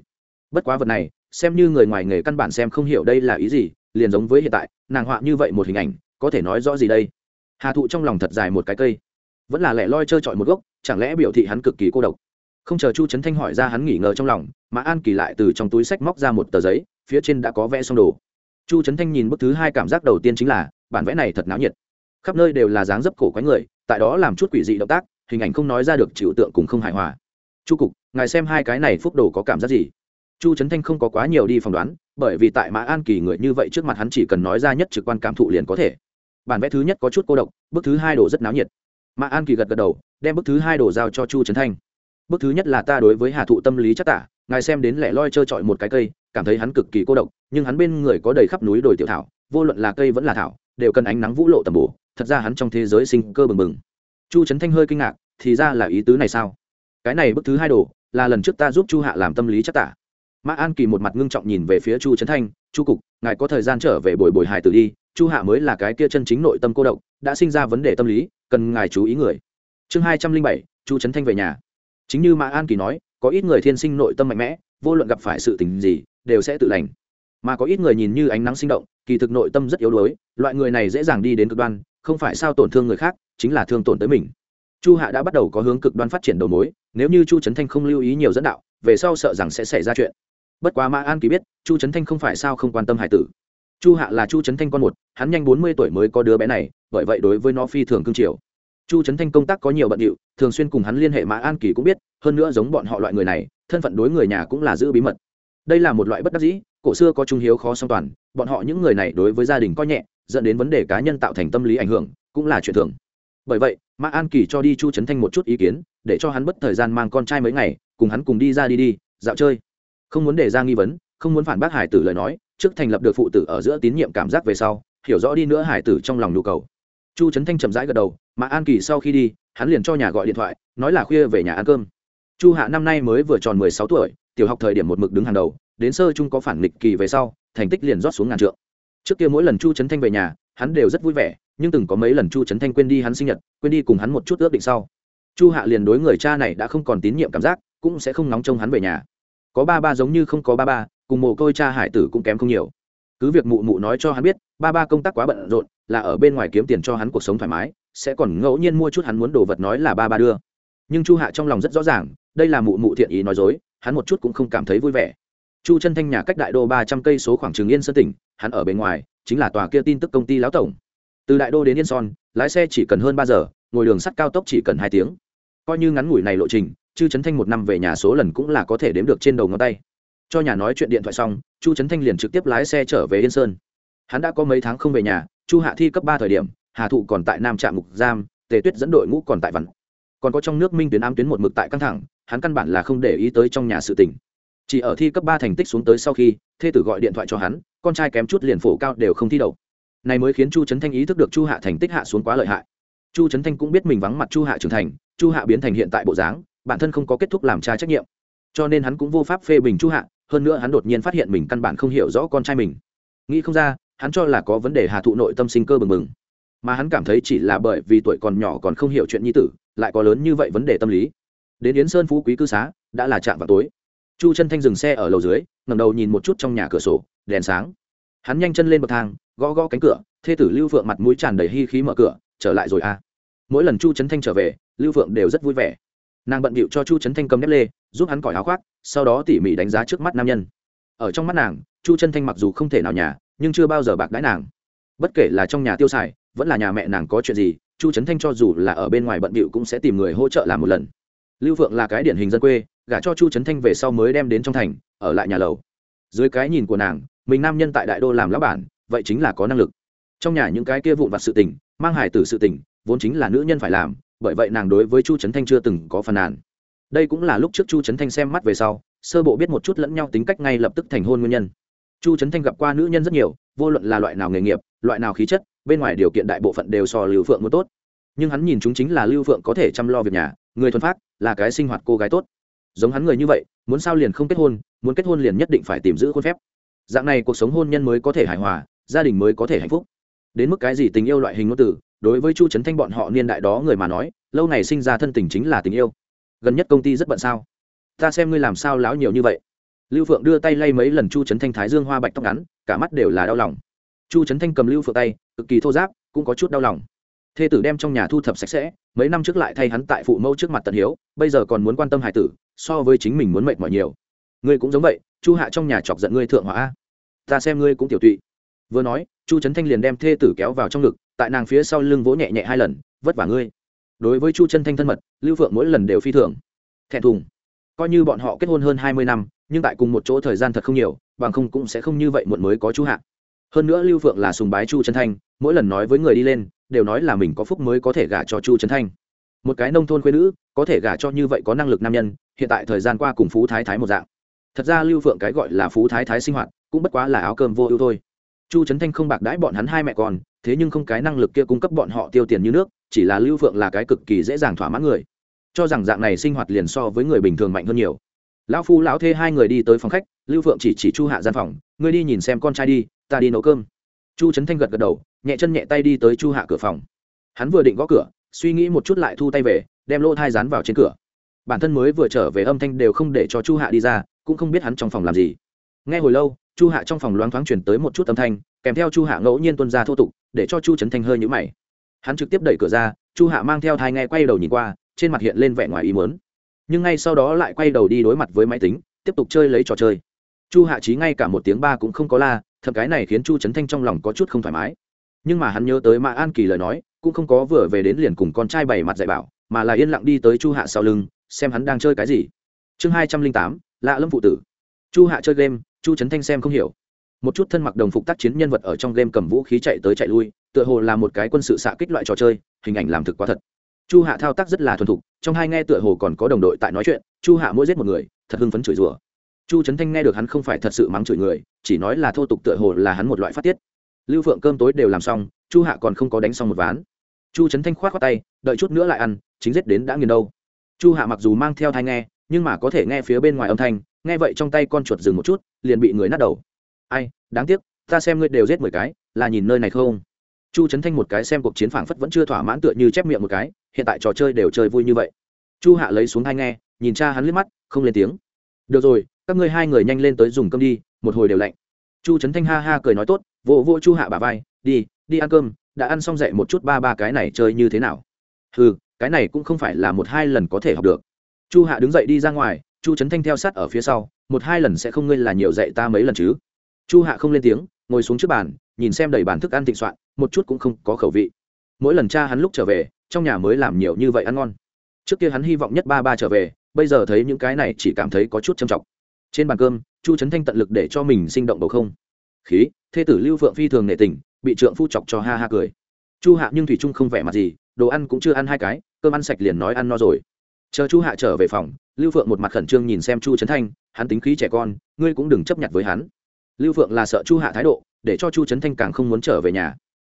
Bất quá vật này, xem như người ngoài nghề căn bản xem không hiểu đây là ý gì, liền giống với hiện tại, nàng họa như vậy một hình ảnh, có thể nói rõ gì đây? Hà thụ trong lòng thật dài một cái cây. Vẫn là lẻ loi trơ trọi một gốc chẳng lẽ biểu thị hắn cực kỳ cô độc? Không chờ chu trấn thanh hỏi ra hắn nghỉ ngờ trong lòng mà an kỳ lại từ trong túi sách móc ra một tờ giấy, phía trên đã có vẽ xong đồ. Chu trấn thanh nhìn bức thứ hai cảm giác đầu tiên chính là, bản vẽ này thật náo nhiệt. Khắp nơi đều là dáng dấp cổ quái người, tại đó làm chút quỷ dị động tác, hình ảnh không nói ra được chịu tượng cùng không hài hòa. Chu cục, ngài xem hai cái này phúc đồ có cảm giác gì? Chu trấn thanh không có quá nhiều đi phỏng đoán, bởi vì tại mã an kỳ người như vậy trước mặt hắn chỉ cần nói ra nhất trực quan cảm thụ liền có thể. Bản vẽ thứ nhất có chút cô độc, bức thứ hai đồ rất náo nhiệt. Mã an kỳ gật gật đầu, đem bức thứ hai đồ giao cho chu trấn thanh. Bước thứ nhất là ta đối với hà thụ tâm lý chắc tả, ngài xem đến lẻ loi trơ trọi một cái cây, cảm thấy hắn cực kỳ cô độc, nhưng hắn bên người có đầy khắp núi đồi tiểu thảo, vô luận là cây vẫn là thảo, đều cần ánh nắng vũ lộ tầm bổ, thật ra hắn trong thế giới sinh cơ bừng bừng. Chu trấn thanh hơi kinh ngạc, thì ra là ý tứ này sao? Cái này bức thứ hai đồ, là lần trước ta giúp chu hạ làm tâm lý chắc tả. Mã an kỳ một mặt ngưng trọng nhìn về phía chu trấn thanh, chu cục, ngài có thời gian trở về bồi bồi hải tử đi, chu hạ mới là cái kia chân chính nội tâm cô độc, đã sinh ra vấn đề tâm lý, cần ngài chú ý người. Chương hai trăm linh bảy, chu trấn thanh về nhà chính như mã an kỳ nói, có ít người thiên sinh nội tâm mạnh mẽ, vô luận gặp phải sự tình gì, đều sẽ tự lành. Mà có ít người nhìn như ánh nắng sinh động, kỳ thực nội tâm rất yếu đuối, loại người này dễ dàng đi đến cực đoan, không phải sao tổn thương người khác, chính là thương tổn tới mình. Chu hạ đã bắt đầu có hướng cực đoan phát triển đầu mối, nếu như chu trấn thanh không lưu ý nhiều dẫn đạo, về sau sợ rằng sẽ xảy ra chuyện. Bất quá mã an kỳ biết, chu trấn thanh không phải sao không quan tâm hải tử. Chu hạ là chu trấn thanh con một, hắn nhanh bốn mươi tuổi mới có đứa bé này, bởi vậy đối với nó phi thường cương triều chu trấn thanh công tác có nhiều bận điệu, thường xuyên cùng hắn liên hệ mã an kỳ cũng biết, hơn nữa giống bọn họ loại người này, thân phận đối người nhà cũng là giữ bí mật. Đây là một loại bất đắc dĩ, cổ xưa có trung hiếu khó song toàn, bọn họ những người này đối với gia đình coi nhẹ, dẫn đến vấn đề cá nhân tạo thành tâm lý ảnh hưởng, cũng là chuyện thường. Bởi vậy, mã an kỳ cho đi chu trấn thanh một chút ý kiến, để cho hắn bất thời gian mang con trai mấy ngày, cùng hắn cùng đi ra đi đi, dạo chơi. Không muốn để ra nghi vấn, không muốn phản bác hải tử lời nói, trước thành lập được phụ tử ở giữa tín nhiệm cảm giác về sau, hiểu rõ đi nữa hải tử trong lòng nhu cầu. Chu trấn thanh chậm rãi gật đầu mà an kỳ sau khi đi, hắn liền cho nhà gọi điện thoại, nói là khuya về nhà ăn cơm. Chu hạ năm nay mới vừa tròn mười sáu tuổi, tiểu học thời điểm một mực đứng hàng đầu, đến sơ trung có phản nghịch kỳ về sau, thành tích liền rót xuống ngàn trượng. Trước kia mỗi lần chu trấn thanh về nhà, hắn đều rất vui vẻ, nhưng từng có mấy lần chu trấn thanh quên đi hắn sinh nhật, quên đi cùng hắn một chút ước định sau. Chu hạ liền đối người cha này đã không còn tín nhiệm cảm giác, cũng sẽ không nóng trông hắn về nhà. Có ba ba giống như không có ba ba, cùng mồ côi cha hải tử cũng kém không nhiều. Cứ việc mụ mụ nói cho hắn biết, ba ba công tác quá bận rộn, là ở bên ngoài kiếm tiền cho hắn cuộc sống thoải mái sẽ còn ngẫu nhiên mua chút hắn muốn đồ vật nói là ba ba đưa. Nhưng chu hạ trong lòng rất rõ ràng, đây là mụ mụ thiện ý nói dối, hắn một chút cũng không cảm thấy vui vẻ. Chu chân thanh nhà cách đại đô ba trăm cây số khoảng trường yên sơn tỉnh, hắn ở bên ngoài, chính là tòa kia tin tức công ty lão tổng. Từ đại đô đến yên son, lái xe chỉ cần hơn ba giờ, ngồi đường sắt cao tốc chỉ cần hai tiếng. Coi như ngắn ngủi này lộ trình, chu trấn thanh một năm về nhà số lần cũng là có thể đếm được trên đầu ngón tay. Cho nhà nói chuyện điện thoại xong, chu trấn thanh liền trực tiếp lái xe trở về yên sơn. Hắn đã có mấy tháng không về nhà, chu hạ thi cấp ba thời điểm hà thụ còn tại nam trạm Mục giam, tề tuyết dẫn đội ngũ còn tại vằn còn có trong nước minh tuyến ám tuyến một mực tại căng thẳng, hắn căn bản là không để ý tới trong nhà sự tình. Chỉ ở thi cấp ba thành tích xuống tới sau khi, thê tử gọi điện thoại cho hắn, con trai kém chút liền phổ cao đều không thi đậu. Này mới khiến chu trấn thanh ý thức được chu hạ thành tích hạ xuống quá lợi hại. Chu trấn thanh cũng biết mình vắng mặt chu hạ trưởng thành, chu hạ biến thành hiện tại bộ dáng, bản thân không có kết thúc làm cha trách nhiệm. Cho nên hắn cũng vô pháp phê bình chu hạ, hơn nữa hắn đột nhiên phát hiện mình căn bản không hiểu rõ con trai mình. Nghĩ không ra, hắn cho là có vấn đề hà thụ nội tâm sinh cơ bừng bừng mà hắn cảm thấy chỉ là bởi vì tuổi còn nhỏ còn không hiểu chuyện nhi tử, lại có lớn như vậy vấn đề tâm lý. Đến yến sơn phú quý cư xá, đã là chạm vào tối. Chu chân thanh dừng xe ở lầu dưới ngầm đầu nhìn một chút trong nhà cửa sổ, đèn sáng. Hắn nhanh chân lên bậc thang, gõ gõ cánh cửa, thê tử lưu phượng mặt mũi tràn đầy hy khí mở cửa, trở lại rồi à? Mỗi lần chu trấn thanh trở về, lưu phượng đều rất vui vẻ. Nàng bận bịu cho chu trấn thanh cầm nếp lê, giúp hắn cởi áo khoác, sau đó tỉ mỉ đánh giá trước mắt nam nhân. Ở trong mắt nàng, chu trấn thanh mặc dù không thể nào nhà, nhưng chưa bao giờ bạc đãi nàng. Bất kể là trong nhà tiêu xài vẫn là nhà mẹ nàng có chuyện gì, chu trấn thanh cho dù là ở bên ngoài bận bịu cũng sẽ tìm người hỗ trợ làm một lần. Lưu phượng là cái điển hình dân quê, gả cho chu trấn thanh về sau mới đem đến trong thành, ở lại nhà lầu. Dưới cái nhìn của nàng, mình nam nhân tại đại đô làm lão bản, vậy chính là có năng lực. Trong nhà những cái kia vụn vặt sự tình, mang hải tử sự tình, vốn chính là nữ nhân phải làm, bởi vậy nàng đối với chu trấn thanh chưa từng có phàn nàn. Đây cũng là lúc trước chu trấn thanh xem mắt về sau, sơ bộ biết một chút lẫn nhau tính cách ngay lập tức thành hôn nguyên nhân. Chu trấn thanh gặp qua nữ nhân rất nhiều, vô luận là loại nào nghề nghiệp, loại nào khí chất bên ngoài điều kiện đại bộ phận đều so lưu phượng muốn tốt. Nhưng hắn nhìn chúng chính là lưu phượng có thể chăm lo việc nhà, người thuần phát, là cái sinh hoạt cô gái tốt. Giống hắn người như vậy, muốn sao liền không kết hôn, muốn kết hôn liền nhất định phải tìm giữ khuôn phép. Dạng này cuộc sống hôn nhân mới có thể hài hòa, gia đình mới có thể hạnh phúc. Đến mức cái gì tình yêu loại hình ngôn từ, đối với chu trấn thanh bọn họ niên đại đó người mà nói, lâu này sinh ra thân tình chính là tình yêu. Gần nhất công ty rất bận sao? Ta xem ngươi làm sao láo nhiều như vậy. Lưu phượng đưa tay lay mấy lần chu trấn thanh thái dương hoa bạch tóc ngắn, cả mắt đều là đau lòng chu trấn thanh cầm lưu phượng tay, cực kỳ thô giáp, cũng có chút đau lòng. Thê tử đem trong nhà thu thập sạch sẽ, mấy năm trước lại thay hắn tại phụ mẫu trước mặt tận hiếu, bây giờ còn muốn quan tâm hải tử, so với chính mình muốn mệt mỏi nhiều. Ngươi cũng giống vậy, chu hạ trong nhà chọc giận ngươi thượng hỏa ta xem ngươi cũng tiểu tụy. Vừa nói, chu trấn thanh liền đem thê tử kéo vào trong ngực, tại nàng phía sau lưng vỗ nhẹ nhẹ hai lần, vất vả ngươi. Đối với chu chân thanh thân mật, lưu phượng mỗi lần đều phi thường thẹn thùng. Coi như bọn họ kết hôn hơn hai mươi năm, nhưng tại cùng một chỗ thời gian thật không nhiều, bằng không cũng sẽ không như vậy muộn mới có chu hạ hơn nữa lưu phượng là sùng bái chu trấn thanh, mỗi lần nói với người đi lên, đều nói là mình có phúc mới có thể gả cho chu trấn thanh. Một cái nông thôn quê nữ, có thể gả cho như vậy có năng lực nam nhân, hiện tại thời gian qua cùng phú thái thái một dạng. Thật ra lưu phượng cái gọi là phú thái thái sinh hoạt, cũng bất quá là áo cơm vô ưu thôi. Chu trấn thanh không bạc đãi bọn hắn hai mẹ con, thế nhưng không cái năng lực kia cung cấp bọn họ tiêu tiền như nước, chỉ là lưu phượng là cái cực kỳ dễ dàng thỏa mãn người. Cho rằng dạng này sinh hoạt liền so với người bình thường mạnh hơn nhiều. Lão phu lão thê hai người đi tới phòng khách, lưu phượng chỉ chỉ chu hạ gian phòng, ngươi đi nhìn xem con trai đi ta đi nấu cơm. Chu trấn thanh gật gật đầu, nhẹ chân nhẹ tay đi tới chu hạ cửa phòng. Hắn vừa định gõ cửa, suy nghĩ một chút lại thu tay về, đem lỗ thai dán vào trên cửa. Bản thân mới vừa trở về âm thanh đều không để cho chu hạ đi ra, cũng không biết hắn trong phòng làm gì. Ngay hồi lâu, chu hạ trong phòng loáng thoáng chuyển tới một chút âm thanh, kèm theo chu hạ ngẫu nhiên tuân ra thô tục, để cho chu trấn thanh hơi nhũ mày. Hắn trực tiếp đẩy cửa ra, chu hạ mang theo thai nghe quay đầu nhìn qua, trên mặt hiện lên vẻ ngoài ý mớn nhưng ngay sau đó lại quay đầu đi đối mặt với máy tính, tiếp tục chơi lấy trò chơi. Chu hạ trí ngay cả một tiếng ba cũng không có la thậm cái này khiến chu trấn thanh trong lòng có chút không thoải mái. Nhưng mà hắn nhớ tới mã an kỳ lời nói, cũng không có vừa về đến liền cùng con trai bày mặt dạy bảo, mà là yên lặng đi tới chu hạ sau lưng, xem hắn đang chơi cái gì. Chương hai trăm linh tám, lạ lâm phụ tử. Chu hạ chơi game, chu trấn thanh xem không hiểu. Một chút thân mặc đồng phục tác chiến nhân vật ở trong game cầm vũ khí chạy tới chạy lui, tựa hồ là một cái quân sự xạ kích loại trò chơi, hình ảnh làm thực quá thật. Chu hạ thao tác rất là thuần thục, trong hai nghe tựa hồ còn có đồng đội tại nói chuyện, chu hạ mỗi giết một người, thật hưng phấn chửi rủa chu trấn thanh nghe được hắn không phải thật sự mắng chửi người, chỉ nói là thô tục tựa hồ là hắn một loại phát tiết. Lưu phượng cơm tối đều làm xong, chu hạ còn không có đánh xong một ván. Chu trấn thanh k h o á t khoác tay, đợi chút nữa lại ăn, chính giết đến đã nghiền đâu. Chu hạ mặc dù mang theo thai nghe, nhưng mà có thể nghe phía bên ngoài âm thanh, nghe vậy trong tay con chuột dừng một chút, liền bị người nát đầu. Ai, đáng tiếc, ta xem ngươi đều giết mười cái, là nhìn nơi này không? Chu trấn thanh một cái xem cuộc chiến phảng phất vẫn chưa thỏa mãn tựa như chép miệng một cái, hiện tại trò chơi đều chơi vui như vậy. Chu hạ lấy xuống thai nghe, nhìn cha hắn liếc mắt, không lên tiếng. Được rồi các ngươi hai người nhanh lên tới dùng cơm đi, một hồi đều lạnh. Chu trấn thanh ha ha cười nói tốt, vỗ vỗ chu hạ bà vai, đi đi ăn cơm, đã ăn xong dậy một chút ba ba cái này chơi như thế nào? Ừ cái này cũng không phải là một hai lần có thể học được. Chu hạ đứng dậy đi ra ngoài, chu trấn thanh theo sát ở phía sau, một hai lần sẽ không ngươi là nhiều dạy ta mấy lần chứ? Chu hạ không lên tiếng, ngồi xuống trước bàn, nhìn xem đầy bàn thức ăn thịnh soạn, một chút cũng không có khẩu vị. Mỗi lần cha hắn lúc trở về, trong nhà mới làm nhiều như vậy ăn ngon. Trước kia hắn hy vọng nhất ba ba trở về, bây giờ thấy những cái này chỉ cảm thấy có chút trầm trọng trên bàn cơm, chu trấn thanh tận lực để cho mình sinh động bầu không. Khí, thê tử lưu phượng phi thường nệ tình, bị trượng phu chọc cho ha ha cười. Chu hạ nhưng thủy trung không vẻ mặt gì, đồ ăn cũng chưa ăn hai cái, cơm ăn sạch liền nói ăn no rồi. Chờ chu hạ trở về phòng, lưu phượng một mặt khẩn trương nhìn xem chu trấn thanh, hắn tính khí trẻ con, ngươi cũng đừng chấp nhận với hắn. Lưu phượng là sợ chu hạ thái độ, để cho chu trấn thanh càng không muốn trở về nhà.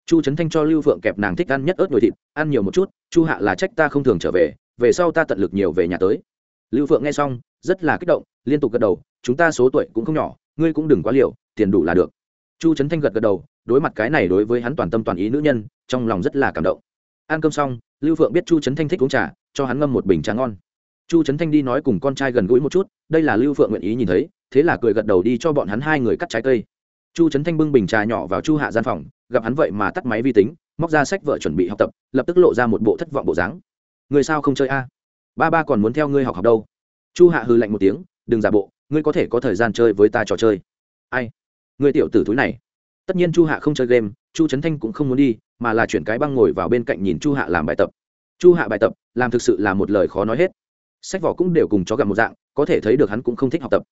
Chu trấn thanh cho lưu phượng kẹp nàng thích ăn nhất ớt nhồi thịt, ăn nhiều một chút, chu hạ là trách ta không thường trở về về sau ta tận lực nhiều về nhà tới. Lưu phượng nghe xong rất là kích động, liên tục gật đầu, chúng ta số tuổi cũng không nhỏ, ngươi cũng đừng quá liều, tiền đủ là được. Chu trấn thanh gật gật đầu, đối mặt cái này đối với hắn toàn tâm toàn ý nữ nhân, trong lòng rất là cảm động. Ăn cơm xong, lưu phượng biết chu trấn thanh thích uống trà, cho hắn ngâm một bình trà ngon. Chu trấn thanh đi nói cùng con trai gần gũi một chút, đây là lưu phượng nguyện ý nhìn thấy, thế là cười gật đầu đi cho bọn hắn hai người cắt trái cây. Chu trấn thanh bưng bình trà nhỏ vào chu hạ gian phòng, gặp hắn vậy mà tắt máy vi tính, móc ra sách vợ chuẩn bị học tập, lập tức lộ ra một bộ thất vọng bộ dáng. Người sao không chơi a? Ba ba còn muốn theo ngươi học học đâu chu hạ hư lạnh một tiếng, đừng giả bộ, ngươi có thể có thời gian chơi với ta trò chơi. Ai? Ngươi tiểu tử túi này. Tất nhiên chu hạ không chơi game, chu trấn thanh cũng không muốn đi, mà là chuyển cái băng ngồi vào bên cạnh nhìn chu hạ làm bài tập. Chu hạ bài tập, làm thực sự là một lời khó nói hết. Sách vỏ cũng đều cùng chó gặp một dạng, có thể thấy được hắn cũng không thích học tập.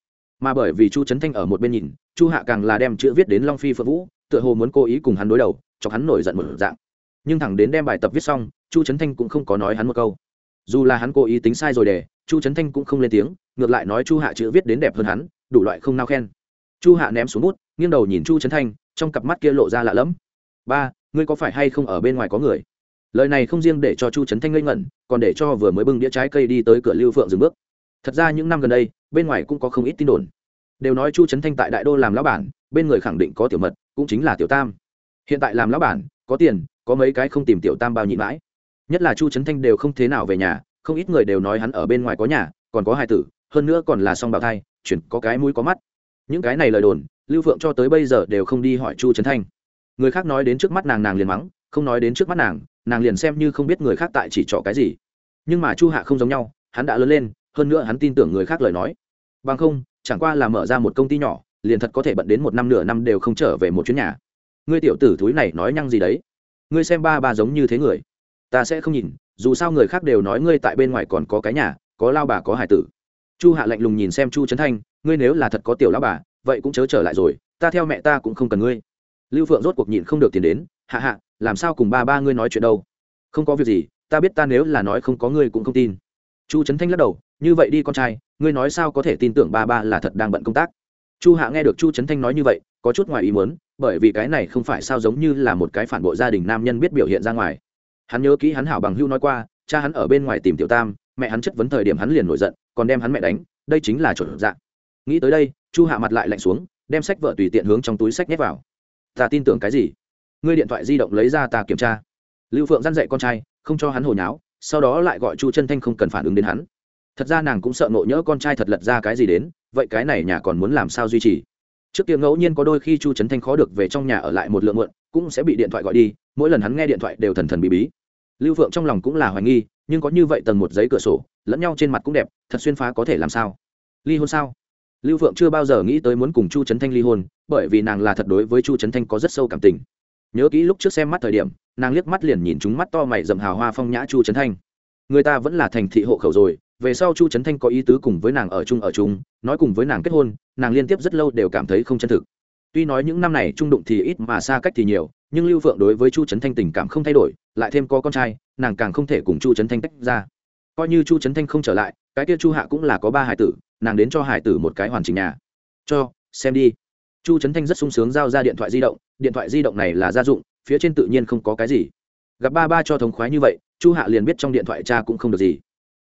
Mà bởi vì chu trấn thanh ở một bên nhìn, chu hạ càng là đem chữ viết đến long phi phượng vũ, tựa hồ muốn cố ý cùng hắn đối đầu cho hắn nổi giận một dạng. Nhưng thẳng đến đem bài tập viết xong, chu trấn thanh cũng không có nói hắn một câu. Dù là hắn cố ý tính sai rồi để chu trấn thanh cũng không lên tiếng, ngược lại nói chu hạ chữ viết đến đẹp hơn hắn, đủ loại không nao khen. Chu hạ ném xuống bút, nghiêng đầu nhìn chu trấn thanh, trong cặp mắt kia lộ ra lạ lẫm. Ba, ngươi có phải hay không ở bên ngoài có người? Lời này không riêng để cho chu trấn thanh ngây ngẩn, còn để cho vừa mới bưng đĩa trái cây đi tới cửa lưu phượng dừng bước. Thật ra những năm gần đây, bên ngoài cũng có không ít tin đồn. Đều nói chu trấn thanh tại đại đô làm lão bản, bên người khẳng định có tiểu mật, cũng chính là tiểu tam. Hiện tại làm lão bản, có tiền, có mấy cái không tìm tiểu tam bao nhịn mãi. Nhất là chu trấn thanh đều không thế nào về nhà không ít người đều nói hắn ở bên ngoài có nhà, còn có hai tử, hơn nữa còn là song bào thai, chuyển có cái mũi có mắt. Những cái này lời đồn, lưu phượng cho tới bây giờ đều không đi hỏi chu trấn thanh. Người khác nói đến trước mắt nàng nàng liền mắng, không nói đến trước mắt nàng nàng liền xem như không biết người khác tại chỉ trỏ cái gì. Nhưng mà chu hạ không giống nhau, hắn đã lớn lên, hơn nữa hắn tin tưởng người khác lời nói. Bằng không, chẳng qua là mở ra một công ty nhỏ, liền thật có thể bận đến một năm nửa năm đều không trở về một chuyến nhà. Ngươi tiểu tử thúi này nói nhăng gì đấy? Ngươi xem ba ba giống như thế người ta sẽ không nhìn, dù sao người khác đều nói ngươi tại bên ngoài còn có cái nhà, có lao bà, có hải tử. Chu hạ lạnh lùng nhìn xem chu trấn thanh, ngươi nếu là thật có tiểu lao bà, vậy cũng chớ trở lại rồi, ta theo mẹ ta cũng không cần ngươi. Lưu phượng rốt cuộc nhịn không được tiền đến, hạ hạ, làm sao cùng ba ba ngươi nói chuyện đâu? Không có việc gì, ta biết ta nếu là nói không có ngươi cũng không tin. Chu trấn thanh lắc đầu, như vậy đi con trai, ngươi nói sao có thể tin tưởng ba ba là thật đang bận công tác? Chu hạ nghe được chu trấn thanh nói như vậy, có chút ngoài ý muốn, bởi vì cái này không phải sao giống như là một cái phản bội gia đình nam nhân biết biểu hiện ra ngoài hắn nhớ kỹ hắn hảo bằng hưu nói qua, cha hắn ở bên ngoài tìm tiểu tam, mẹ hắn chất vấn thời điểm hắn liền nổi giận, còn đem hắn mẹ đánh, đây chính là chuẩn dạng. Nghĩ tới đây, chu hạ mặt lại lạnh xuống, đem sách vợ tùy tiện hướng trong túi sách nhét vào. Ta tin tưởng cái gì? Ngươi điện thoại di động lấy ra ta kiểm tra. Lưu phượng dăn dạy con trai, không cho hắn hồi nháo, sau đó lại gọi chu chân thanh không cần phản ứng đến hắn. Thật ra nàng cũng sợ nộ nhỡ con trai thật lật ra cái gì đến, vậy cái này nhà còn muốn làm sao duy trì? Trước kia ngẫu nhiên có đôi khi chu trấn thanh khó được về trong nhà ở lại một lượng mượn cũng sẽ bị điện thoại gọi đi, mỗi lần hắn nghe điện thoại đều thần thần bí bí lưu phượng trong lòng cũng là hoài nghi, nhưng có như vậy tầng một giấy cửa sổ, lẫn nhau trên mặt cũng đẹp, thật xuyên phá có thể làm sao? Ly hôn sao? Lưu phượng chưa bao giờ nghĩ tới muốn cùng chu trấn thanh ly hôn, bởi vì nàng là thật đối với chu trấn thanh có rất sâu cảm tình. Nhớ kỹ lúc trước xem mắt thời điểm, nàng liếc mắt liền nhìn chúng mắt to mày dầm hào hoa phong nhã chu trấn thanh. Người ta vẫn là thành thị hộ khẩu rồi, về sau chu trấn thanh có ý tứ cùng với nàng ở chung ở chung, nói cùng với nàng kết hôn, nàng liên tiếp rất lâu đều cảm thấy không chân thực. Tuy nói những năm này trung đụng thì ít mà xa cách thì nhiều, nhưng lưu phượng đối với chu trấn thanh tình cảm không thay đổi lại thêm có con trai, nàng càng không thể cùng chu trấn thanh tách ra. Coi như chu trấn thanh không trở lại, cái kia chu hạ cũng là có ba hải tử, nàng đến cho hải tử một cái hoàn chỉnh nhà. Cho, xem đi. Chu trấn thanh rất sung sướng giao ra điện thoại di động, điện thoại di động này là gia dụng, phía trên tự nhiên không có cái gì. Gặp ba ba cho thống khoái như vậy, chu hạ liền biết trong điện thoại cha cũng không được gì.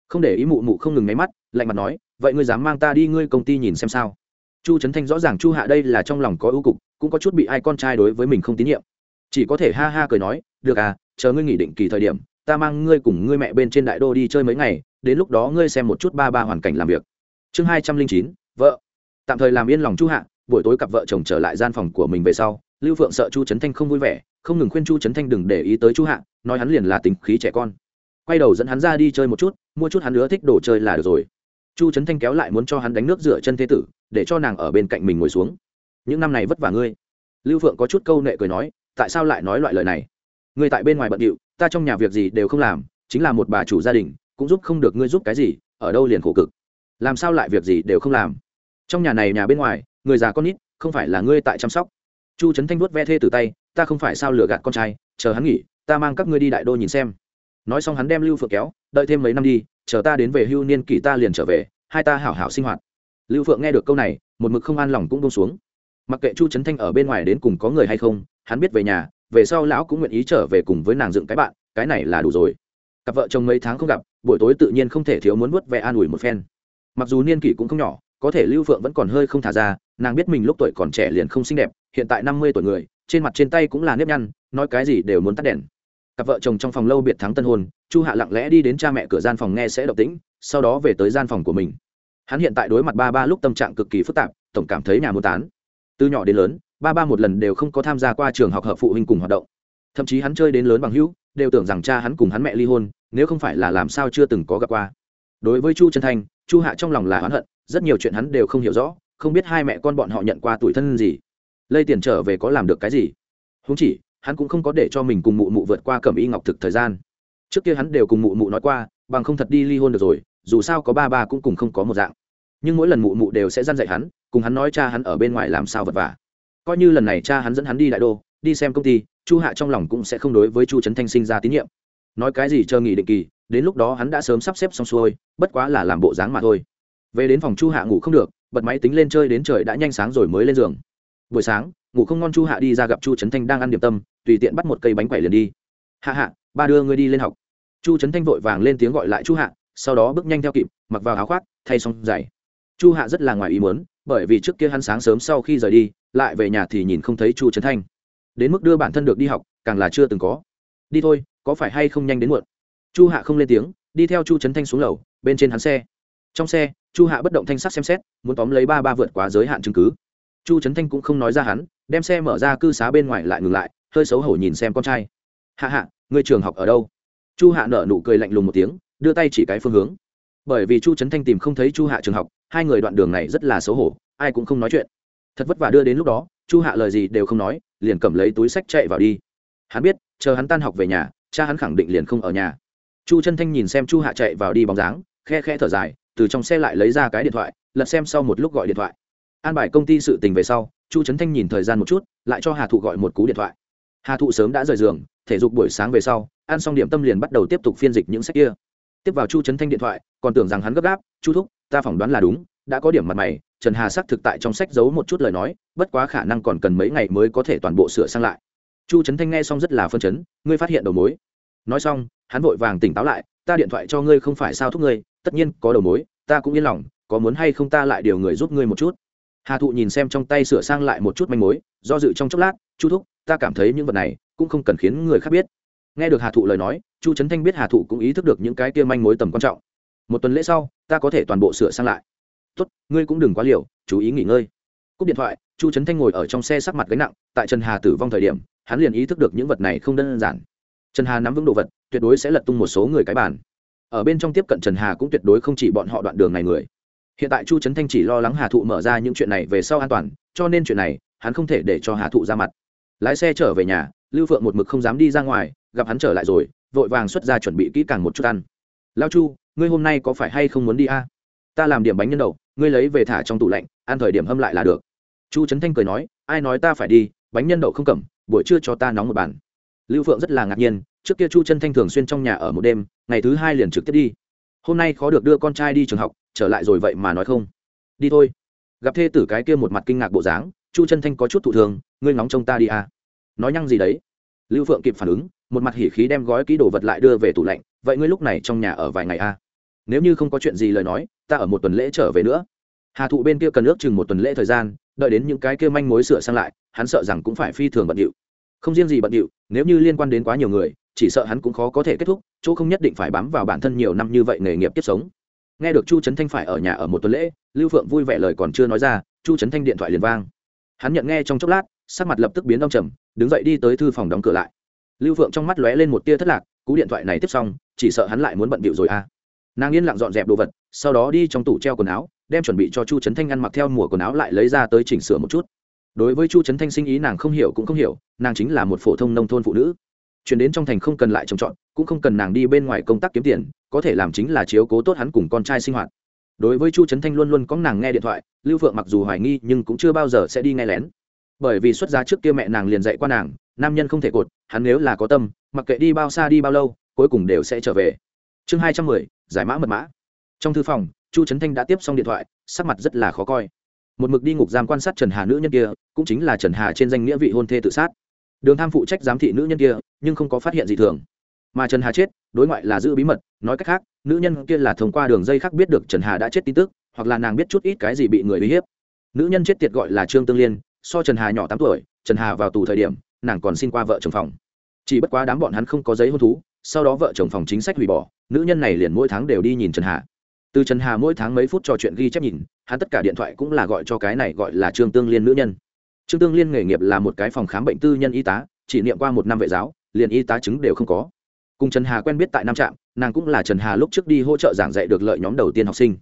Không để ý mụ mụ không ngừng nháy mắt, lạnh mặt nói, vậy ngươi dám mang ta đi ngươi công ty nhìn xem sao? Chu trấn thanh rõ ràng chu hạ đây là trong lòng có ưu cục, cũng có chút bị ai con trai đối với mình không tín nhiệm. Chỉ có thể ha ha cười nói, được à chờ ngươi nghỉ định kỳ thời điểm, ta mang ngươi cùng ngươi mẹ bên trên đại đô đi chơi mấy ngày, đến lúc đó ngươi xem một chút ba ba hoàn cảnh làm việc. Chương hai trăm linh chín, vợ. Tạm thời làm yên lòng chu hạ, buổi tối cặp vợ chồng trở lại gian phòng của mình về sau, lưu phượng sợ chu trấn thanh không vui vẻ, không ngừng khuyên chu trấn thanh đừng để ý tới chu hạ, nói hắn liền là tính khí trẻ con. Quay đầu dẫn hắn ra đi chơi một chút, mua chút hắn nữa thích đồ chơi là được rồi. Chu trấn thanh kéo lại muốn cho hắn đánh nước rửa chân thế tử, để cho nàng ở bên cạnh mình ngồi xuống. Những năm này vất vả ngươi. Lưu phượng có chút câu nệ cười nói, tại sao lại nói loại lời này? Ngươi tại bên ngoài bận điệu, ta trong nhà việc gì đều không làm, chính là một bà chủ gia đình, cũng giúp không được ngươi giúp cái gì, ở đâu liền khổ cực. Làm sao lại việc gì đều không làm? Trong nhà này nhà bên ngoài, người già con nít, không phải là ngươi tại chăm sóc. Chu trấn thanh vuốt ve thê từ tay, ta không phải sao lừa gạt con trai, chờ hắn nghỉ, ta mang các ngươi đi đại đô nhìn xem. Nói xong hắn đem lưu phượng kéo, đợi thêm mấy năm đi, chờ ta đến về hưu niên kỷ ta liền trở về, hai ta hảo hảo sinh hoạt. Lưu phượng nghe được câu này, một mực không an lòng cũng bông xuống. Mặc kệ chu trấn thanh ở bên ngoài đến cùng có người hay không, hắn biết về nhà về sau lão cũng nguyện ý trở về cùng với nàng dựng cái bạn, cái này là đủ rồi. Cặp vợ chồng mấy tháng không gặp, buổi tối tự nhiên không thể thiếu muốn vớt vẻ an ủi một phen. Mặc dù niên kỷ cũng không nhỏ, có thể lưu phượng vẫn còn hơi không thả ra, nàng biết mình lúc tuổi còn trẻ liền không xinh đẹp, hiện tại năm mươi tuổi người, trên mặt trên tay cũng là nếp nhăn, nói cái gì đều muốn tắt đèn. Cặp vợ chồng trong phòng lâu biệt thắng tân hôn, chu hạ lặng lẽ đi đến cha mẹ cửa gian phòng nghe sẽ độc tĩnh, sau đó về tới gian phòng của mình. Hắn hiện tại đối mặt ba ba lúc tâm trạng cực kỳ phức tạp, tổng cảm thấy nhà muốn tán. Từ nhỏ đến lớn ba ba một lần đều không có tham gia qua trường học hợp phụ huynh cùng hoạt động. Thậm chí hắn chơi đến lớn bằng hữu, đều tưởng rằng cha hắn cùng hắn mẹ ly hôn, nếu không phải là làm sao chưa từng có gặp qua. Đối với chu trân thanh chu hạ trong lòng là oán hận, rất nhiều chuyện hắn đều không hiểu rõ, không biết hai mẹ con bọn họ nhận qua tuổi thân gì. Lây tiền trở về có làm được cái gì? Húng chỉ, hắn cũng không có để cho mình cùng mụ mụ vượt qua cẩm y ngọc thực thời gian. Trước kia hắn đều cùng mụ mụ nói qua, bằng không thật đi ly hôn được rồi, dù sao có ba ba cũng cùng không có một dạng. Nhưng mỗi lần mụ mụ đều sẽ dăn dạy hắn, cùng hắn nói cha hắn ở bên ngoài làm sao vật vả coi như lần này cha hắn dẫn hắn đi đại đô, đi xem công ty, chu hạ trong lòng cũng sẽ không đối với chu trấn thanh sinh ra tín nhiệm. Nói cái gì chờ nghỉ định kỳ, đến lúc đó hắn đã sớm sắp xếp xong xuôi, bất quá là làm bộ dáng mà thôi. Về đến phòng chu hạ ngủ không được, bật máy tính lên chơi đến trời đã nhanh sáng rồi mới lên giường. Buổi sáng, ngủ không ngon chu hạ đi ra gặp chu trấn thanh đang ăn điểm tâm, tùy tiện bắt một cây bánh quẩy liền đi. Hạ hạ, ba đưa ngươi đi lên học. Chu trấn thanh vội vàng lên tiếng gọi lại chu hạ, sau đó bước nhanh theo kịp, mặc vào áo khoác, thay xong giày. Chu hạ rất là ngoài ý muốn, bởi vì trước kia hắn sáng sớm sau khi rời đi lại về nhà thì nhìn không thấy chu trấn thanh. Đến mức đưa bản thân được đi học, càng là chưa từng có. Đi thôi, có phải hay không nhanh đến muộn? Chu hạ không lên tiếng, đi theo chu trấn thanh xuống lầu, bên trên hắn xe. Trong xe, chu hạ bất động thanh sắc xem xét, muốn tóm lấy ba ba vượt quá giới hạn chứng cứ. Chu trấn thanh cũng không nói ra hắn, đem xe mở ra cư xá bên ngoài lại ngừng lại, hơi xấu hổ nhìn xem con trai. Hạ hạ người trường học ở đâu? Chu hạ nở nụ cười lạnh lùng một tiếng, đưa tay chỉ cái phương hướng. Bởi vì chu trấn thanh tìm không thấy chu hạ trường học, hai người đoạn đường này rất là xấu hổ, ai cũng không nói chuyện thật vất vả đưa đến lúc đó, chu hạ lời gì đều không nói, liền cầm lấy túi sách chạy vào đi. Hắn biết, chờ hắn tan học về nhà, cha hắn khẳng định liền không ở nhà. Chu chân thanh nhìn xem chu hạ chạy vào đi bóng dáng, khe khe thở dài, từ trong xe lại lấy ra cái điện thoại, lật xem sau một lúc gọi điện thoại. An bài công ty sự tình về sau, chu trấn thanh nhìn thời gian một chút, lại cho hà thụ gọi một cú điện thoại. Hà thụ sớm đã rời giường, thể dục buổi sáng về sau, ăn xong điểm tâm liền bắt đầu tiếp tục phiên dịch những sách kia. Tiếp vào chu trấn thanh điện thoại, còn tưởng rằng hắn gấp gáp, chu thúc, ta phỏng đoán là đúng, đã có điểm mặt mày trần hà xác thực tại trong sách giấu một chút lời nói, bất quá khả năng còn cần mấy ngày mới có thể toàn bộ sửa sang lại. Chu trấn thanh nghe xong rất là phân chấn, ngươi phát hiện đầu mối. Nói xong, hắn vội vàng tỉnh táo lại, ta điện thoại cho ngươi không phải sao thúc ngươi, tất nhiên có đầu mối, ta cũng yên lòng, có muốn hay không ta lại điều người giúp ngươi một chút. Hà thụ nhìn xem trong tay sửa sang lại một chút manh mối, do dự trong chốc lát, chu thúc, ta cảm thấy những vật này cũng không cần khiến người khác biết. Nghe được hà thụ lời nói, chu trấn thanh biết hà thụ cũng ý thức được những cái kia manh mối tầm quan trọng. Một tuần lễ sau, ta có thể toàn bộ sửa sang lại tốt, ngươi cũng đừng quá liều, chú ý nghỉ ngơi. Cúp điện thoại, chu trấn thanh ngồi ở trong xe sắc mặt gánh nặng, tại trần hà tử vong thời điểm, hắn liền ý thức được những vật này không đơn giản. Trần hà nắm vững đồ vật, tuyệt đối sẽ lật tung một số người cái bàn. Ở bên trong tiếp cận trần hà cũng tuyệt đối không chỉ bọn họ đoạn đường này người. Hiện tại chu trấn thanh chỉ lo lắng hà thụ mở ra những chuyện này về sau an toàn, cho nên chuyện này, hắn không thể để cho hà thụ ra mặt. Lái xe trở về nhà, lưu phượng một mực không dám đi ra ngoài, gặp hắn trở lại rồi, vội vàng xuất ra chuẩn bị kỹ càng một chút ăn. Lao chu, ngươi hôm nay có phải hay không muốn đi a? Ta làm điểm bánh nhân đậu, ngươi lấy về thả trong tủ lạnh, ăn thời điểm hâm lại là được. Chu trấn thanh cười nói, ai nói ta phải đi, bánh nhân đậu không cầm, buổi trưa cho ta nóng một bàn. Lưu phượng rất là ngạc nhiên, trước kia chu trấn thanh thường xuyên trong nhà ở một đêm, ngày thứ hai liền trực tiếp đi. Hôm nay khó được đưa con trai đi trường học, trở lại rồi vậy mà nói không. Đi thôi. Gặp thê tử cái kia một mặt kinh ngạc bộ dáng, chu Trấn thanh có chút thụ thường, ngươi ngóng trông ta đi à. nói nhăng gì đấy? Lưu phượng kịp phản ứng, một mặt hỉ khí đem gói ký đồ vật lại đưa về tủ lạnh, vậy ngươi lúc này trong nhà ở vài ngày à. nếu như không có chuyện gì lời nói ta ở một tuần lễ trở về nữa. Hà thụ bên kia cần ước chừng một tuần lễ thời gian, đợi đến những cái kia manh mối sửa sang lại, hắn sợ rằng cũng phải phi thường bận điệu. Không riêng gì bận điệu, nếu như liên quan đến quá nhiều người, chỉ sợ hắn cũng khó có thể kết thúc, chỗ không nhất định phải bám vào bản thân nhiều năm như vậy nghề nghiệp tiếp sống. Nghe được chu trấn thanh phải ở nhà ở một tuần lễ, lưu phượng vui vẻ lời còn chưa nói ra, chu trấn thanh điện thoại liền vang. Hắn nhận nghe trong chốc lát, sắc mặt lập tức biến đông trầm, đứng dậy đi tới thư phòng đóng cửa lại. Lưu phượng trong mắt lóe lên một tia thất lạc, cú điện thoại này tiếp xong, chỉ sợ hắn lại muốn bận bịu rồi à nàng yên lặng dọn dẹp đồ vật, sau đó đi trong tủ treo quần áo, đem chuẩn bị cho chu trấn thanh ăn mặc theo mùa quần áo lại lấy ra tới chỉnh sửa một chút. Đối với chu trấn thanh sinh ý nàng không hiểu cũng không hiểu, nàng chính là một phổ thông nông thôn phụ nữ. Chuyển đến trong thành không cần lại trồng trọt, cũng không cần nàng đi bên ngoài công tác kiếm tiền, có thể làm chính là chiếu cố tốt hắn cùng con trai sinh hoạt. Đối với chu trấn thanh luôn luôn có nàng nghe điện thoại, lưu phượng mặc dù hoài nghi nhưng cũng chưa bao giờ sẽ đi nghe lén. Bởi vì xuất gia trước kia mẹ nàng liền dạy qua nàng, nam nhân không thể cột, hắn nếu là có tâm, mặc kệ đi bao xa đi bao lâu, cuối cùng đều sẽ trở về. Chương hai trăm mười giải mã mật mã. Trong thư phòng, chu trấn thanh đã tiếp xong điện thoại, sắc mặt rất là khó coi. Một mực đi ngục giam quan sát trần hà nữ nhân kia, cũng chính là trần hà trên danh nghĩa vị hôn thê tự sát. Đường tham phụ trách giám thị nữ nhân kia, nhưng không có phát hiện gì thường. Mà trần hà chết, đối ngoại là giữ bí mật, nói cách khác, nữ nhân kia là thông qua đường dây khác biết được trần hà đã chết tin tức, hoặc là nàng biết chút ít cái gì bị người uy hiếp. Nữ nhân chết tiệt gọi là trương tương liên, so trần hà nhỏ tám tuổi, trần hà vào tù thời điểm, nàng còn xin qua vợ chồng phòng. Chỉ bất quá đám bọn hắn không có giấy hôn thú sau đó vợ chồng phòng chính sách hủy bỏ, nữ nhân này liền mỗi tháng đều đi nhìn trần hà. Từ trần hà mỗi tháng mấy phút trò chuyện ghi chép nhìn, hắn tất cả điện thoại cũng là gọi cho cái này gọi là trương tương liên nữ nhân. Trương tương liên nghề nghiệp là một cái phòng khám bệnh tư nhân y tá, chỉ niệm qua một năm vệ giáo, liền y tá chứng đều không có. Cùng trần hà quen biết tại nam trạm, nàng cũng là trần hà lúc trước đi hỗ trợ giảng dạy được lợi nhóm đầu tiên học sinh.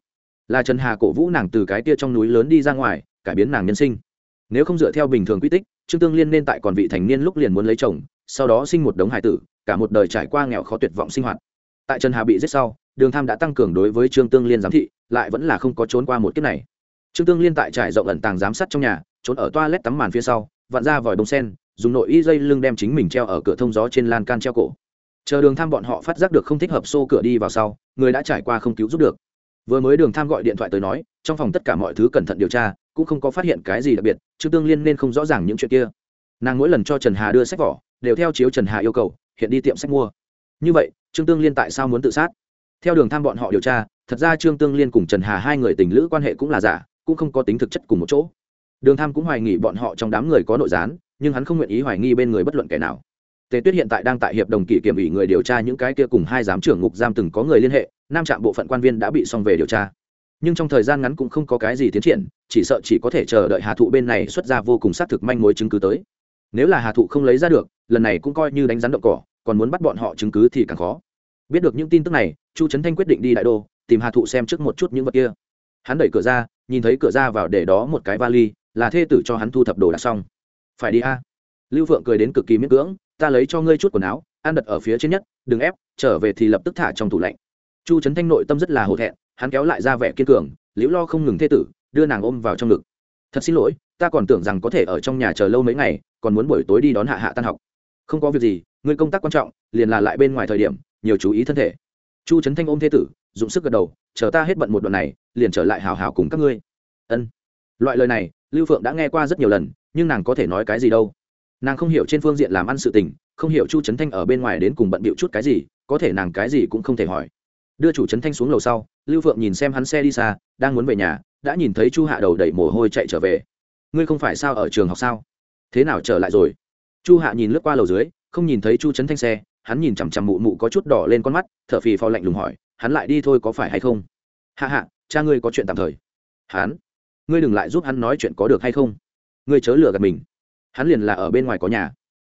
Là trần hà cổ vũ nàng từ cái tia trong núi lớn đi ra ngoài, cải biến nàng nhân sinh. Nếu không dựa theo bình thường quy tích, trương tương liên nên tại còn vị thành niên lúc liền muốn lấy chồng, sau đó sinh một đống hải tử cả một đời trải qua nghèo khó tuyệt vọng sinh hoạt. Tại trần hà bị giết sau, đường tham đã tăng cường đối với trương tương liên giám thị, lại vẫn là không có trốn qua một kiếp này. Trương tương liên tại trải rộng ẩn tàng giám sát trong nhà, trốn ở toa lét tắm màn phía sau, vặn ra vòi bông sen, dùng nội y dây lưng đem chính mình treo ở cửa thông gió trên lan can treo cổ. Chờ đường tham bọn họ phát giác được không thích hợp xô cửa đi vào sau, người đã trải qua không cứu giúp được. Vừa mới đường tham gọi điện thoại tới nói, trong phòng tất cả mọi thứ cẩn thận điều tra, cũng không có phát hiện cái gì đặc biệt, trương tương liên nên không rõ ràng những chuyện kia. Nàng mỗi lần cho trần hà đưa sách vỏ, đều theo chiếu trần hà yêu cầu hiện đi tiệm sách mua. Như vậy, trương tương liên tại sao muốn tự sát? Theo đường tham bọn họ điều tra, thật ra trương tương liên cùng trần hà hai người tình lữ quan hệ cũng là giả, cũng không có tính thực chất cùng một chỗ. Đường tham cũng hoài nghi bọn họ trong đám người có nội gián, nhưng hắn không nguyện ý hoài nghi bên người bất luận kẻ nào. Tề tuyết hiện tại đang tại hiệp đồng kỷ kiểm ủy người điều tra những cái kia cùng hai giám trưởng ngục giam từng có người liên hệ, nam trạm bộ phận quan viên đã bị xong về điều tra. Nhưng trong thời gian ngắn cũng không có cái gì tiến triển, chỉ sợ chỉ có thể chờ đợi hà thụ bên này xuất ra vô cùng xác thực manh mối chứng cứ tới nếu là hà thụ không lấy ra được, lần này cũng coi như đánh rắn động cỏ, còn muốn bắt bọn họ chứng cứ thì càng khó. Biết được những tin tức này, chu trấn thanh quyết định đi đại đô, tìm hà thụ xem trước một chút những vật kia. Hắn đẩy cửa ra, nhìn thấy cửa ra vào để đó một cái vali, là thê tử cho hắn thu thập đồ đạc xong. Phải đi a. Lưu phượng cười đến cực kỳ miễn cưỡng, ta lấy cho ngươi chút quần áo, ăn đặt ở phía trên nhất, đừng ép, trở về thì lập tức thả trong tủ lạnh. Chu trấn thanh nội tâm rất là hổ thẹn, hắn kéo lại ra vẻ kiên cường, liễu lo không ngừng thê tử, đưa nàng ôm vào trong ngực. Thật xin lỗi, ta còn tưởng rằng có thể ở trong nhà chờ lâu mấy ngày còn muốn buổi tối đi đón hạ hạ tan học. Không có việc gì, ngươi công tác quan trọng, liền là lại bên ngoài thời điểm, nhiều chú ý thân thể. Chu trấn thanh ôm thê tử dụng sức gật đầu, chờ ta hết bận một đoạn này, liền trở lại hào hào cùng các ngươi. Ân. Loại lời này, lưu phượng đã nghe qua rất nhiều lần, nhưng nàng có thể nói cái gì đâu. Nàng không hiểu trên phương diện làm ăn sự tình, không hiểu chu trấn thanh ở bên ngoài đến cùng bận bịu chút cái gì, có thể nàng cái gì cũng không thể hỏi. Đưa chủ trấn thanh xuống lầu sau, lưu phượng nhìn xem hắn xe đi xa, đang muốn về nhà, đã nhìn thấy chu hạ đầu đẩy mồ hôi chạy trở về. Ngươi không phải sao ở trường học sao? Thế nào trở lại rồi? Chu hạ nhìn lướt qua lầu dưới, không nhìn thấy chu trấn thanh xe, hắn nhìn chằm chằm mụ mụ có chút đỏ lên con mắt, thở phì phò lạnh lùng hỏi, hắn lại đi thôi có phải hay không? Hạ hạ, cha ngươi có chuyện tạm thời. Hắn, ngươi đừng lại giúp hắn nói chuyện có được hay không? Ngươi chớ lừa gạt mình. Hắn liền là ở bên ngoài có nhà.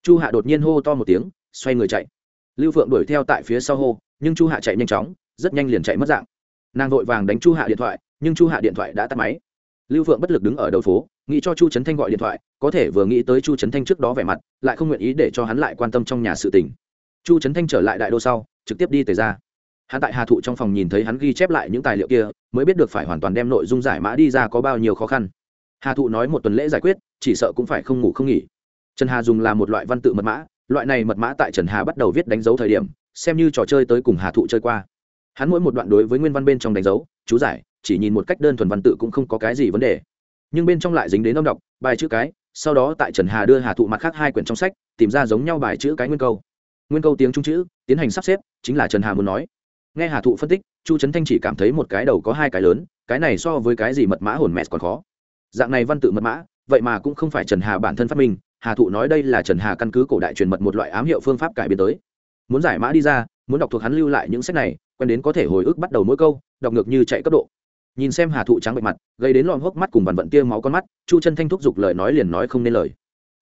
Chu hạ đột nhiên hô to một tiếng, xoay người chạy. Lưu phượng đuổi theo tại phía sau hô, nhưng chu hạ chạy nhanh chóng, rất nhanh liền chạy mất dạng. Nàng vội vàng đánh chu hạ điện thoại, nhưng chu hạ điện thoại đã tắt máy. Lưu phượng bất lực đứng ở đầu phố nghĩ cho chu trấn thanh gọi điện thoại, có thể vừa nghĩ tới chu trấn thanh trước đó vẻ mặt, lại không nguyện ý để cho hắn lại quan tâm trong nhà sự tình. Chu trấn thanh trở lại đại đô sau, trực tiếp đi tề ra. Hắn tại hà thụ trong phòng nhìn thấy hắn ghi chép lại những tài liệu kia, mới biết được phải hoàn toàn đem nội dung giải mã đi ra có bao nhiêu khó khăn. Hà thụ nói một tuần lễ giải quyết, chỉ sợ cũng phải không ngủ không nghỉ. Trần hà dùng là một loại văn tự mật mã, loại này mật mã tại trần hà bắt đầu viết đánh dấu thời điểm, xem như trò chơi tới cùng hà thụ chơi qua. Hắn mỗi một đoạn đối với nguyên văn bên trong đánh dấu, chú giải, chỉ nhìn một cách đơn thuần văn tự cũng không có cái gì vấn đề nhưng bên trong lại dính đến âm đọc, bài chữ cái, sau đó tại trần hà đưa hà thụ mặt khác hai quyển trong sách, tìm ra giống nhau bài chữ cái nguyên câu. Nguyên câu tiếng trung chữ, tiến hành sắp xếp, chính là trần hà muốn nói. Nghe hà thụ phân tích, chu trấn thanh chỉ cảm thấy một cái đầu có hai cái lớn, cái này so với cái gì mật mã hồn mẹt còn khó. Dạng này văn tự mật mã, vậy mà cũng không phải trần hà bản thân phát minh, hà thụ nói đây là trần hà căn cứ cổ đại truyền mật một loại ám hiệu phương pháp cải biến tới. Muốn giải mã đi ra, muốn đọc thuộc hắn lưu lại những sách này, quen đến có thể hồi ức bắt đầu mỗi câu, đọc ngược như chạy cấp độ nhìn xem hà thụ trắng bệ mặt gây đến lọn hốc mắt cùng vằn vận tia máu con mắt chu chân thanh thúc giục lời nói liền nói không nên lời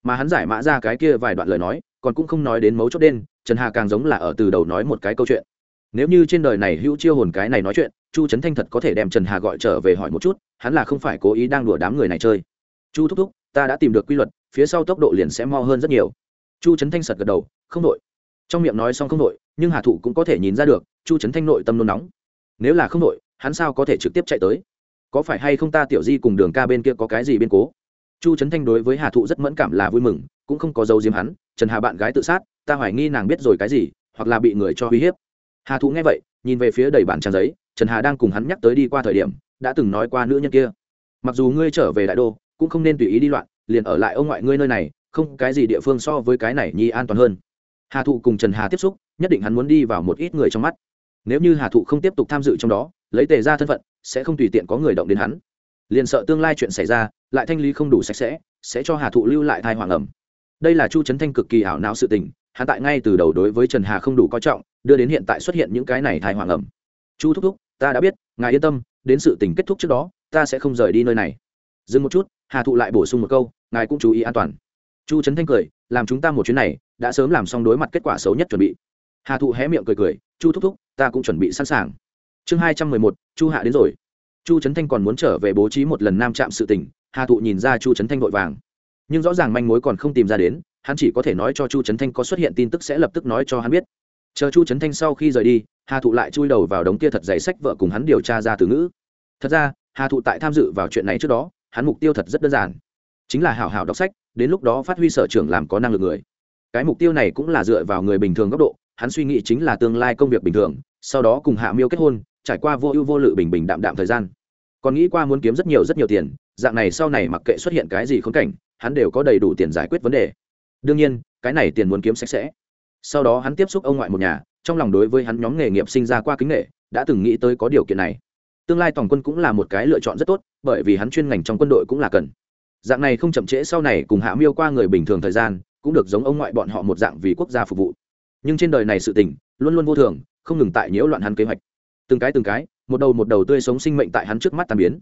mà hắn giải mã ra cái kia vài đoạn lời nói còn cũng không nói đến mấu chốt đen trần hà càng giống là ở từ đầu nói một cái câu chuyện nếu như trên đời này hữu chiêu hồn cái này nói chuyện chu trấn thanh thật có thể đem trần hà gọi trở về hỏi một chút hắn là không phải cố ý đang đùa đám người này chơi chu thúc thúc ta đã tìm được quy luật phía sau tốc độ liền sẽ mo hơn rất nhiều chu trấn thanh sật gật đầu không nội. trong miệng nói xong không nội, nhưng hà thụ cũng có thể nhìn ra được chu trấn thanh nội tâm nôn nóng nếu là không nội hắn sao có thể trực tiếp chạy tới? Có phải hay không ta tiểu di cùng đường ca bên kia có cái gì biên cố? Chu trấn thanh đối với hà thụ rất mẫn cảm là vui mừng, cũng không có dấu diếm hắn, trần hà bạn gái tự sát, ta hoài nghi nàng biết rồi cái gì, hoặc là bị người cho uy hiếp. Hà thụ nghe vậy, nhìn về phía đầy bản trang giấy, trần hà đang cùng hắn nhắc tới đi qua thời điểm, đã từng nói qua nữ nhân kia. Mặc dù ngươi trở về đại đô, cũng không nên tùy ý đi loạn, liền ở lại ông ngoại ngươi nơi này, không cái gì địa phương so với cái này nhi an toàn hơn. Hà thụ cùng trần hà tiếp xúc, nhất định hắn muốn đi vào một ít người trong mắt nếu như hà thụ không tiếp tục tham dự trong đó, lấy tề ra thân phận, sẽ không tùy tiện có người động đến hắn. Liền sợ tương lai chuyện xảy ra, lại thanh lý không đủ sạch sẽ sẽ cho hà thụ lưu lại thai hoàng ẩm. Đây là chu trấn thanh cực kỳ ảo não sự tình, hắn tại ngay từ đầu đối với trần hà không đủ coi trọng, đưa đến hiện tại xuất hiện những cái này thai hoàng ẩm. Chu thúc thúc, ta đã biết, ngài yên tâm, đến sự tình kết thúc trước đó, ta sẽ không rời đi nơi này. Dừng một chút, hà thụ lại bổ sung một câu, ngài cũng chú ý an toàn. Chu trấn thanh cười, làm chúng ta một chuyến này, đã sớm làm xong đối mặt kết quả xấu nhất chuẩn bị. Hà thụ hé miệng cười cười, chu thúc thúc ta cũng chuẩn bị sẵn sàng. Chương hai trăm mười một, chu hạ đến rồi. Chu trấn thanh còn muốn trở về bố trí một lần nam trạm sự tỉnh, hà thụ nhìn ra chu trấn thanh vội vàng. Nhưng rõ ràng manh mối còn không tìm ra đến, hắn chỉ có thể nói cho chu trấn thanh có xuất hiện tin tức sẽ lập tức nói cho hắn biết. Chờ chu trấn thanh sau khi rời đi, hà thụ lại chui đầu vào đống kia thật giày sách vợ cùng hắn điều tra ra từ ngữ. Thật ra, hà thụ tại tham dự vào chuyện này trước đó, hắn mục tiêu thật rất đơn giản. Chính là hảo hảo đọc sách, đến lúc đó phát huy sở trường làm có năng lực người. Cái mục tiêu này cũng là dựa vào người bình thường góc độ, hắn suy nghĩ chính là tương lai công việc bình thường sau đó cùng hạ miêu kết hôn, trải qua vô ưu vô lự bình bình đạm đạm thời gian. Còn nghĩ qua muốn kiếm rất nhiều rất nhiều tiền, dạng này sau này mặc kệ xuất hiện cái gì khốn cảnh, hắn đều có đầy đủ tiền giải quyết vấn đề. Đương nhiên, cái này tiền muốn kiếm sạch sẽ. Sau đó hắn tiếp xúc ông ngoại một nhà, trong lòng đối với hắn nhóm nghề nghiệp sinh ra qua kính nghệ đã từng nghĩ tới có điều kiện này. Tương lai toàn quân cũng là một cái lựa chọn rất tốt, bởi vì hắn chuyên ngành trong quân đội cũng là cần. Dạng này không chậm trễ sau này cùng hạ miêu qua người bình thường thời gian, cũng được giống ông ngoại bọn họ một dạng vì quốc gia phục vụ. Nhưng trên đời này sự tình, luôn luôn vô thường không ngừng tại nhiễu loạn hắn kế hoạch. Từng cái từng cái, một đầu một đầu tươi sống sinh mệnh tại hắn trước mắt tan biến.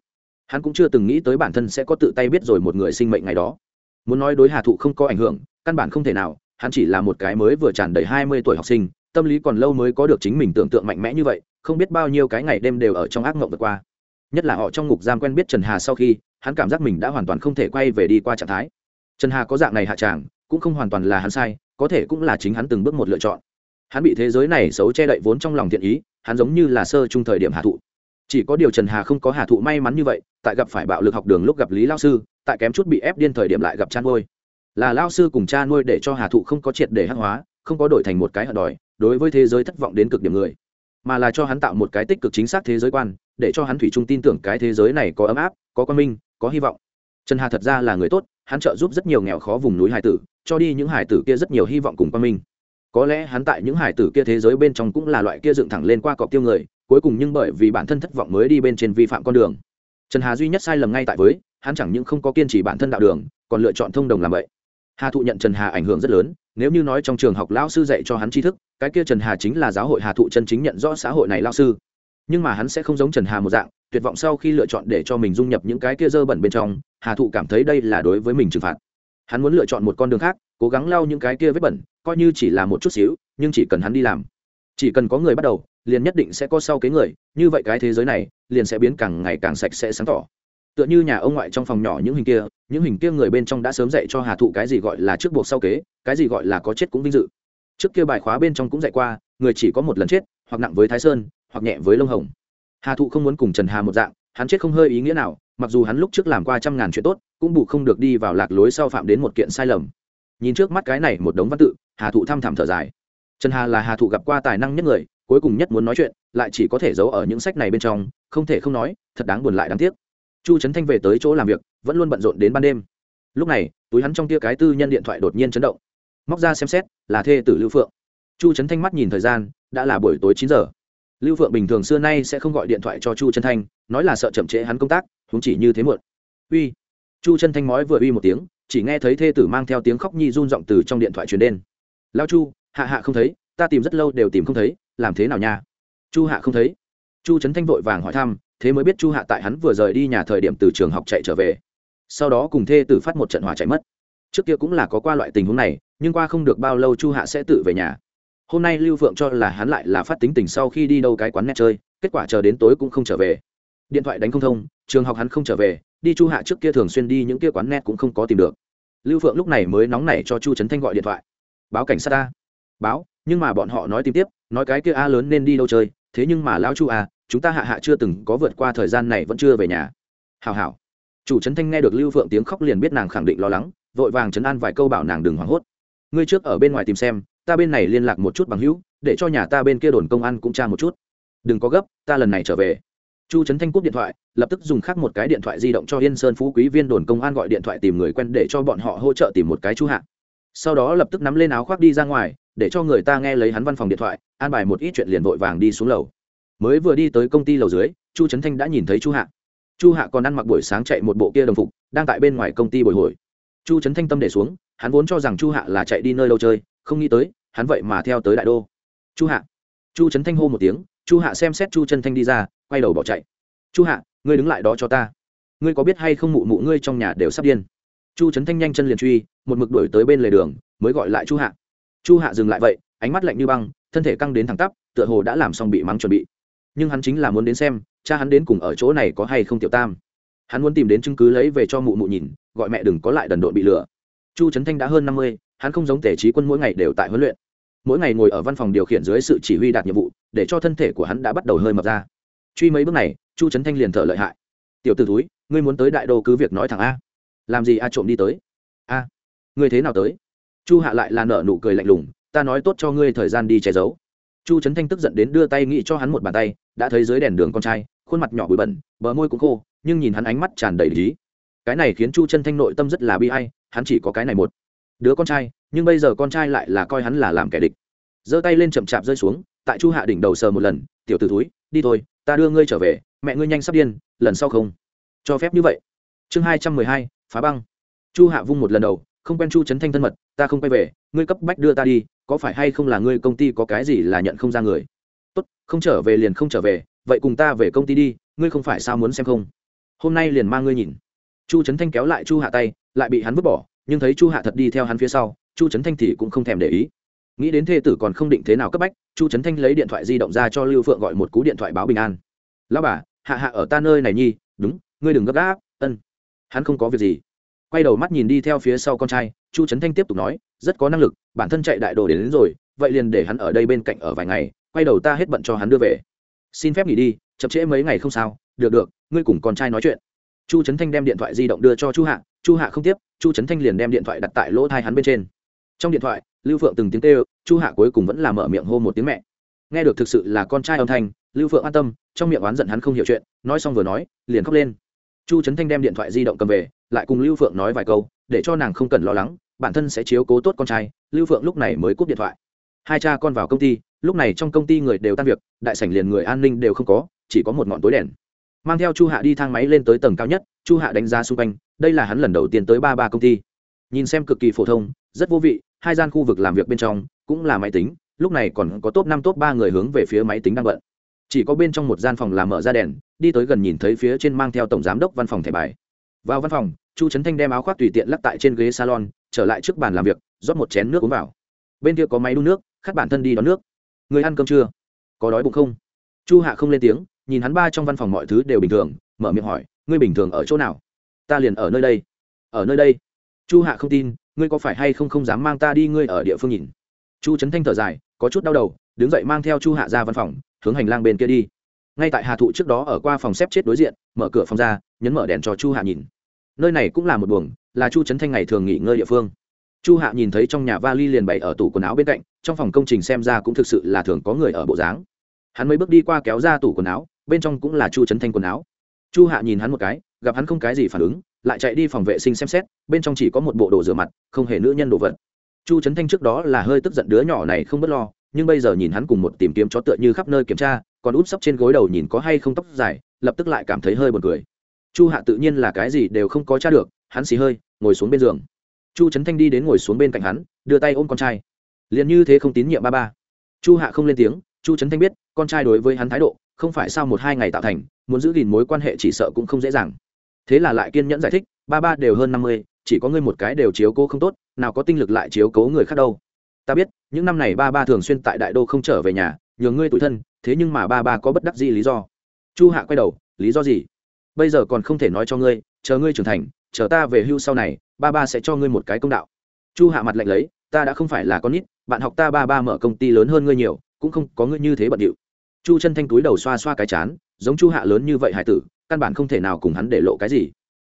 Hắn cũng chưa từng nghĩ tới bản thân sẽ có tự tay biết rồi một người sinh mệnh ngày đó. Muốn nói đối hà thụ không có ảnh hưởng, căn bản không thể nào, hắn chỉ là một cái mới vừa tràn đầy hai mươi tuổi học sinh, tâm lý còn lâu mới có được chính mình tưởng tượng mạnh mẽ như vậy, không biết bao nhiêu cái ngày đêm đều ở trong ác mộng vượt qua. Nhất là họ trong ngục giam quen biết trần hà sau khi, hắn cảm giác mình đã hoàn toàn không thể quay về đi qua trạng thái. Trần hà có dạng này hạ tràng, cũng không hoàn toàn là hắn sai, có thể cũng là chính hắn từng bước một lựa chọn hắn bị thế giới này xấu che đậy vốn trong lòng thiện ý, hắn giống như là sơ chung thời điểm hạ thụ. Chỉ có điều trần hà không có hạ thụ may mắn như vậy, tại gặp phải bạo lực học đường lúc gặp lý lao sư, tại kém chút bị ép điên thời điểm lại gặp cha nuôi. Là lao sư cùng cha nuôi để cho hà thụ không có triệt để hắc hóa, không có đổi thành một cái hận đòi, đối với thế giới thất vọng đến cực điểm người. Mà là cho hắn tạo một cái tích cực chính xác thế giới quan, để cho hắn thủy chung tin tưởng cái thế giới này có ấm áp, có quan minh, có hy vọng. Trần hà thật ra là người tốt, hắn trợ giúp rất nhiều nghèo khó vùng núi hải tử, cho đi những hải tử kia rất nhiều hy vọng cùng quan minh có lẽ hắn tại những hải tử kia thế giới bên trong cũng là loại kia dựng thẳng lên qua cọp tiêu người, cuối cùng nhưng bởi vì bản thân thất vọng mới đi bên trên vi phạm con đường. Trần hà duy nhất sai lầm ngay tại với, hắn chẳng những không có kiên trì bản thân đạo đường, còn lựa chọn thông đồng làm vậy. Hà thụ nhận trần hà ảnh hưởng rất lớn, nếu như nói trong trường học lão sư dạy cho hắn tri thức, cái kia trần hà chính là giáo hội hà thụ chân chính nhận rõ xã hội này lao sư. Nhưng mà hắn sẽ không giống trần hà một dạng, tuyệt vọng sau khi lựa chọn để cho mình dung nhập những cái kia dơ bẩn bên trong, hà thụ cảm thấy đây là đối với mình trừng phạt. Hắn muốn lựa chọn một con đường khác cố gắng lau những cái kia vết bẩn, coi như chỉ là một chút xíu, nhưng chỉ cần hắn đi làm. Chỉ cần có người bắt đầu, liền nhất định sẽ có sau cái người, như vậy cái thế giới này, liền sẽ biến càng ngày càng sạch sẽ sáng tỏ. Tựa như nhà ông ngoại trong phòng nhỏ những hình kia, những hình kia người bên trong đã sớm dạy cho hà thụ cái gì gọi là trước buộc sau kế, cái gì gọi là có chết cũng vinh dự. Trước kia bài khóa bên trong cũng dạy qua, người chỉ có một lần chết, hoặc nặng với thái sơn, hoặc nhẹ với lông hồng. Hà thụ không muốn cùng trần hà một dạng, hắn chết không hơi ý nghĩa nào, mặc dù hắn lúc trước làm qua trăm ngàn chuyện tốt, cũng bù không được đi vào lạc lối sau phạm đến một kiện sai lầm nhìn trước mắt cái này một đống văn tự, hà thụ thăm thẳm thở dài. Trần hà là hà thụ gặp qua tài năng nhất người, cuối cùng nhất muốn nói chuyện, lại chỉ có thể giấu ở những sách này bên trong, không thể không nói, thật đáng buồn lại đáng tiếc. Chu trấn thanh về tới chỗ làm việc, vẫn luôn bận rộn đến ban đêm. Lúc này, túi hắn trong tia cái tư nhân điện thoại đột nhiên chấn động. Móc ra xem xét, là thê tử lưu phượng. Chu trấn thanh mắt nhìn thời gian, đã là buổi tối chín giờ. Lưu phượng bình thường xưa nay sẽ không gọi điện thoại cho chu trấn thanh, nói là sợ chậm trễ hắn công tác chúng chỉ như thế muộn. Uy. Chu trấn thanh nói vừa uy một tiếng chỉ nghe thấy thê tử mang theo tiếng khóc nhi run r từ trong điện thoại truyền đến. Lao chu, hạ hạ không thấy, ta tìm rất lâu đều tìm không thấy, làm thế nào nha? Chu hạ không thấy. Chu trấn thanh vội vàng hỏi thăm, thế mới biết chu hạ tại hắn vừa rời đi nhà thời điểm từ trường học chạy trở về. Sau đó cùng thê tử phát một trận hỏa chạy mất. Trước kia cũng là có qua loại tình huống này, nhưng qua không được bao lâu chu hạ sẽ tự về nhà. Hôm nay lưu phượng cho là hắn lại là phát tính tình sau khi đi đâu cái quán net chơi, kết quả chờ đến tối cũng không trở về điện thoại đánh không thông, trường học hắn không trở về, đi chu hạ trước kia thường xuyên đi, những kia quán net cũng không có tìm được. Lưu phượng lúc này mới nóng nảy cho chu trấn thanh gọi điện thoại. Báo cảnh sát ta. Báo, nhưng mà bọn họ nói tìm tiếp, nói cái kia a lớn nên đi đâu chơi, thế nhưng mà lão chu a chúng ta hạ hạ chưa từng có vượt qua thời gian này vẫn chưa về nhà. Hào hào chủ trấn thanh nghe được lưu phượng tiếng khóc liền biết nàng khẳng định lo lắng, vội vàng chấn an vài câu bảo nàng đừng hoảng hốt. Ngươi trước ở bên ngoài tìm xem, ta bên này liên lạc một chút bằng hữu, để cho nhà ta bên kia đồn công an cũng tra một chút. Đừng có gấp, ta lần này trở về chu trấn thanh cúp điện thoại, lập tức dùng khác một cái điện thoại di động cho yên sơn phú quý viên đồn công an gọi điện thoại tìm người quen để cho bọn họ hỗ trợ tìm một cái chu hạ. Sau đó lập tức nắm lên áo khoác đi ra ngoài, để cho người ta nghe lấy hắn văn phòng điện thoại, an bài một ít chuyện liền vội vàng đi xuống lầu. Mới vừa đi tới công ty lầu dưới, chu trấn thanh đã nhìn thấy chu hạ. Chu hạ còn ăn mặc buổi sáng chạy một bộ kia đồng phục, đang tại bên ngoài công ty bồi hồi. Chu trấn thanh tâm để xuống, hắn vốn cho rằng chu hạ là chạy đi nơi đâu chơi, không nghĩ tới, hắn vậy mà theo tới đại đô. Chu hạ. Chu trấn thanh hô một tiếng, chu hạ xem xét chu trấn thanh đi ra quay đầu bỏ chạy. Chu hạ, ngươi đứng lại đó cho ta. Ngươi có biết hay không mụ mụ ngươi trong nhà đều sắp điên? Chu trấn thanh nhanh chân liền truy, một mực đuổi tới bên lề đường, mới gọi lại chu hạ. Chu hạ dừng lại vậy, ánh mắt lạnh như băng, thân thể căng đến thẳng tắp, tựa hồ đã làm xong bị mắng chuẩn bị. Nhưng hắn chính là muốn đến xem, cha hắn đến cùng ở chỗ này có hay không tiểu tam. Hắn muốn tìm đến chứng cứ lấy về cho mụ mụ nhìn, gọi mẹ đừng có lại đần độn bị lừa. Chu trấn thanh đã hơn năm mươi, hắn không giống tể trí quân mỗi ngày đều tại huấn luyện. Mỗi ngày ngồi ở văn phòng điều khiển dưới sự chỉ huy đạt nhiệm vụ, để cho thân thể của hắn đã bắt đầu hơi mập ra truy mấy bước này, chu trấn thanh liền thở lợi hại. Tiểu t ử túi ngươi muốn tới đại đô cứ việc nói thẳng a. Làm gì a trộm đi tới? A, ngươi thế nào tới? Chu hạ lại là nợ nụ cười lạnh lùng, ta nói tốt cho ngươi thời gian đi che giấu. Chu trấn thanh tức giận đến đưa tay nghĩ cho hắn một bàn tay, đã thấy dưới đèn đường con trai, khuôn mặt nhỏ bụi bẩn, bờ môi cũng khô, nhưng nhìn hắn ánh mắt tràn đầy lý. Cái này khiến chu chân thanh nội tâm rất là bi hay hắn chỉ có cái này một đứa con trai, nhưng bây giờ con trai lại là coi hắn là làm kẻ địch. Giơ tay lên chậm chạp rơi xuống, tại chu hạ đỉnh đầu sờ một lần, tiểu t ử túi đi thôi ta đưa ngươi trở về, mẹ ngươi nhanh sắp điên, lần sau không. Cho phép như vậy. Chương hai trăm mười hai, phá băng. Chu hạ vung một lần đầu, không quen chu trấn thanh thân mật, ta không quay về, ngươi cấp bách đưa ta đi, có phải hay không là ngươi công ty có cái gì là nhận không ra người? Tốt, không trở về liền không trở về, vậy cùng ta về công ty đi, ngươi không phải sao muốn xem không? Hôm nay liền mang ngươi nhìn. Chu trấn thanh kéo lại chu hạ tay, lại bị hắn vứt bỏ, nhưng thấy chu hạ thật đi theo hắn phía sau, chu trấn thanh thì cũng không thèm để ý. Nghĩ đến thê tử còn không định thế nào cấp bách chu trấn thanh lấy điện thoại di động ra cho lưu phượng gọi một cú điện thoại báo bình an. Lão bà hạ hạ ở ta nơi này nhi đúng ngươi đừng gấp gáp ân. Hắn không có việc gì. Quay đầu mắt nhìn đi theo phía sau con trai chu trấn thanh tiếp tục nói rất có năng lực bản thân chạy đại đồ đến, đến rồi vậy liền để hắn ở đây bên cạnh ở vài ngày quay đầu ta hết bận cho hắn đưa về. Xin phép nghỉ đi chậm trễ mấy ngày không sao được được ngươi cùng con trai nói chuyện. Chu trấn thanh đem điện thoại di động đưa cho chu hạ chu hạ không tiếp chu trấn thanh liền đem điện thoại đặt tại lỗ thai hắn bên trên. Trong điện thoại lưu phượng từng tiếng kêu, chu hạ cuối cùng vẫn là mở miệng hô một tiếng mẹ. Nghe được thực sự là con trai âm thanh, lưu phượng an tâm, trong miệng oán giận hắn không hiểu chuyện, nói xong vừa nói, liền khóc lên. Chu trấn thanh đem điện thoại di động cầm về, lại cùng lưu phượng nói vài câu, để cho nàng không cần lo lắng, bản thân sẽ chiếu cố tốt con trai, lưu phượng lúc này mới cúp điện thoại. Hai cha con vào công ty, lúc này trong công ty người đều tan việc, đại sảnh liền người an ninh đều không có, chỉ có một ngọn tối đèn. Mang theo chu hạ đi thang máy lên tới tầng cao nhất, chu hạ đánh giá xung quanh, đây là hắn lần đầu tiên tới ba ba công ty. Nhìn xem cực kỳ phổ thông, rất vô vị hai gian khu vực làm việc bên trong cũng là máy tính, lúc này còn có top năm, top ba người hướng về phía máy tính đang bận. Chỉ có bên trong một gian phòng làm mở ra đèn, đi tới gần nhìn thấy phía trên mang theo tổng giám đốc văn phòng thẻ bài. Vào văn phòng, chu trấn thanh đem áo khoác tùy tiện lắc tại trên ghế salon, trở lại trước bàn làm việc, rót một chén nước uống vào. Bên kia có máy đun nước, khát bản thân đi đón nước. Người ăn cơm chưa? Có đói bụng không? Chu hạ không lên tiếng, nhìn hắn ba trong văn phòng mọi thứ đều bình thường, mở miệng hỏi, ngươi bình thường ở chỗ nào? Ta liền ở nơi đây. Ở nơi đây? Chu hạ không tin ngươi có phải hay không không dám mang ta đi ngươi ở địa phương nhìn? Chu trấn thanh thở dài, có chút đau đầu, đứng dậy mang theo chu hạ ra văn phòng, hướng hành lang bên kia đi. Ngay tại hà thụ trước đó ở qua phòng xếp chết đối diện, mở cửa phòng ra, nhấn mở đèn cho chu hạ nhìn. Nơi này cũng là một buồng, là chu trấn thanh ngày thường nghỉ ngơi địa phương. Chu hạ nhìn thấy trong nhà vali liền bày ở tủ quần áo bên cạnh, trong phòng công trình xem ra cũng thực sự là thường có người ở bộ dáng. Hắn mới bước đi qua kéo ra tủ quần áo, bên trong cũng là chu trấn thanh quần áo. Chu hạ nhìn hắn một cái, gặp hắn không cái gì phản ứng lại chạy đi phòng vệ sinh xem xét, bên trong chỉ có một bộ đồ rửa mặt, không hề nữ nhân đồ vật. Chu trấn thanh trước đó là hơi tức giận đứa nhỏ này không b ấ t lo, nhưng bây giờ nhìn hắn cùng một tìm kiếm chó tựa như khắp nơi kiểm tra, còn út sấp trên gối đầu nhìn có hay không tóc dài, lập tức lại cảm thấy hơi buồn cười. Chu hạ tự nhiên là cái gì đều không có t r a được, hắn xì hơi, ngồi xuống bên giường. Chu trấn thanh đi đến ngồi xuống bên cạnh hắn, đưa tay ôm con trai. Liền như thế không tín nhiệm ba ba. Chu hạ không lên tiếng, chu trấn thanh biết, con trai đối với hắn thái độ, không phải sau một hai ngày tạo thành, muốn giữ gìn mối quan hệ chỉ sợ cũng không dễ dàng thế là lại kiên nhẫn giải thích, ba ba đều hơn năm mươi, chỉ có ngươi một cái đều chiếu cố không tốt, nào có tinh lực lại chiếu cố người khác đâu. Ta biết, những năm này ba ba thường xuyên tại đại đô không trở về nhà, nhường ngươi tủi thân, thế nhưng mà ba ba có bất đắc gì lý do. Chu hạ quay đầu, lý do gì? Bây giờ còn không thể nói cho ngươi, chờ ngươi trưởng thành, chờ ta về hưu sau này, ba ba sẽ cho ngươi một cái công đạo. Chu hạ mặt lạnh lấy, ta đã không phải là con nít, bạn học ta ba ba mở công ty lớn hơn ngươi nhiều, cũng không có ngươi như thế bận điệu. Chu chân thanh túi đầu xoa xoa cái chán, giống chu hạ lớn như vậy hải tử căn bản không thể nào cùng hắn để lộ cái gì.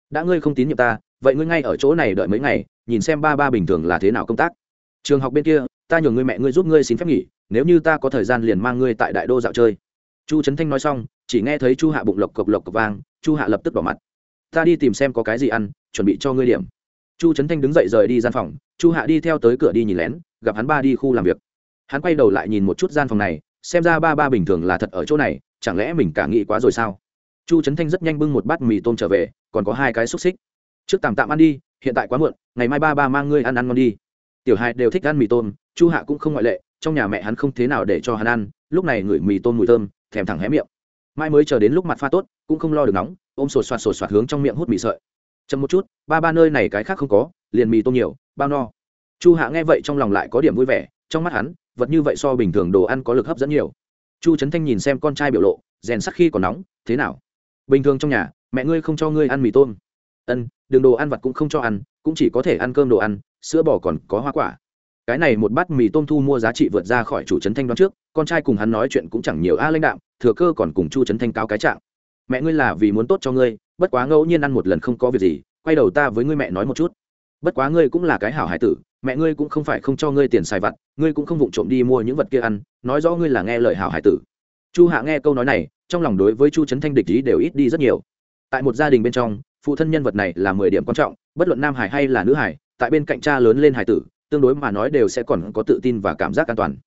Đã ngươi không tín nhiệm ta, vậy ngươi ngay ở chỗ này đợi mấy ngày, nhìn xem ba ba bình thường là thế nào công tác. Trường học bên kia, ta nhường ngươi mẹ ngươi giúp ngươi xin phép nghỉ, nếu như ta có thời gian liền mang ngươi tại đại đô dạo chơi. Chu trấn thanh nói xong, chỉ nghe thấy chu hạ bụng lộc cộc lộc cộc vang, chu hạ lập tức đỏ mặt. Ta đi tìm xem có cái gì ăn, chuẩn bị cho ngươi điểm. Chu trấn thanh đứng dậy rời đi gian phòng, chu hạ đi theo tới cửa đi nhìn lén, gặp hắn ba đi khu làm việc. Hắn quay đầu lại nhìn một chút gian phòng này, xem ra ba ba bình thường là thật ở chỗ này, chẳng lẽ mình cả nghĩ quá rồi sao? Chu trấn thanh rất nhanh bưng một bát mì tôm trở về, còn có hai cái xúc xích. Trước tạm tạm ăn đi, hiện tại quá muộn, ngày mai ba ba mang ngươi ăn ăn ngon đi. Tiểu hai đều thích ăn mì tôm, chu hạ cũng không ngoại lệ, trong nhà mẹ hắn không thế nào để cho hắn ăn, lúc này ngửi mì tôm mùi thơm, thèm thẳng hé miệng. Mai mới chờ đến lúc mặt pha tốt, cũng không lo được nóng, ôm sột soạt sột soạt hướng trong miệng hút mì sợi. Chậm một chút, ba ba nơi này cái khác không có, liền mì tôm nhiều, bao no. Chu hạ nghe vậy trong lòng lại có điểm vui vẻ, trong mắt hắn, vật như vậy so bình thường đồ ăn có lực hấp dẫn nhiều. Chu trấn thanh nhìn xem con trai biểu lộ, rèn sắc khi còn nóng, thế nào? Bình thường trong nhà, mẹ ngươi không cho ngươi ăn mì tôm. Ân, đường đồ ăn vặt cũng không cho ăn, cũng chỉ có thể ăn cơm đồ ăn, sữa bò còn có hoa quả. Cái này một bát mì tôm thu mua giá trị vượt ra khỏi chủ trấn thanh đoán trước, con trai cùng hắn nói chuyện cũng chẳng nhiều a lãnh đạm, thừa cơ còn cùng chu trấn thanh cáo cái trạng. Mẹ ngươi là vì muốn tốt cho ngươi, bất quá ngẫu nhiên ăn một lần không có việc gì, quay đầu ta với ngươi mẹ nói một chút. Bất quá ngươi cũng là cái hảo hải tử, mẹ ngươi cũng không phải không cho ngươi tiền xài vặt, ngươi cũng không vụng trộm đi mua những vật kia ăn, nói rõ ngươi là nghe lời hảo hải tử. Chu hạ nghe câu nói này trong lòng đối với chu trấn thanh địch ý đều ít đi rất nhiều. Tại một gia đình bên trong, phụ thân nhân vật này là mười điểm quan trọng, bất luận nam hải hay là nữ hải, tại bên cạnh cha lớn lên hải tử, tương đối mà nói đều sẽ còn có tự tin và cảm giác an toàn.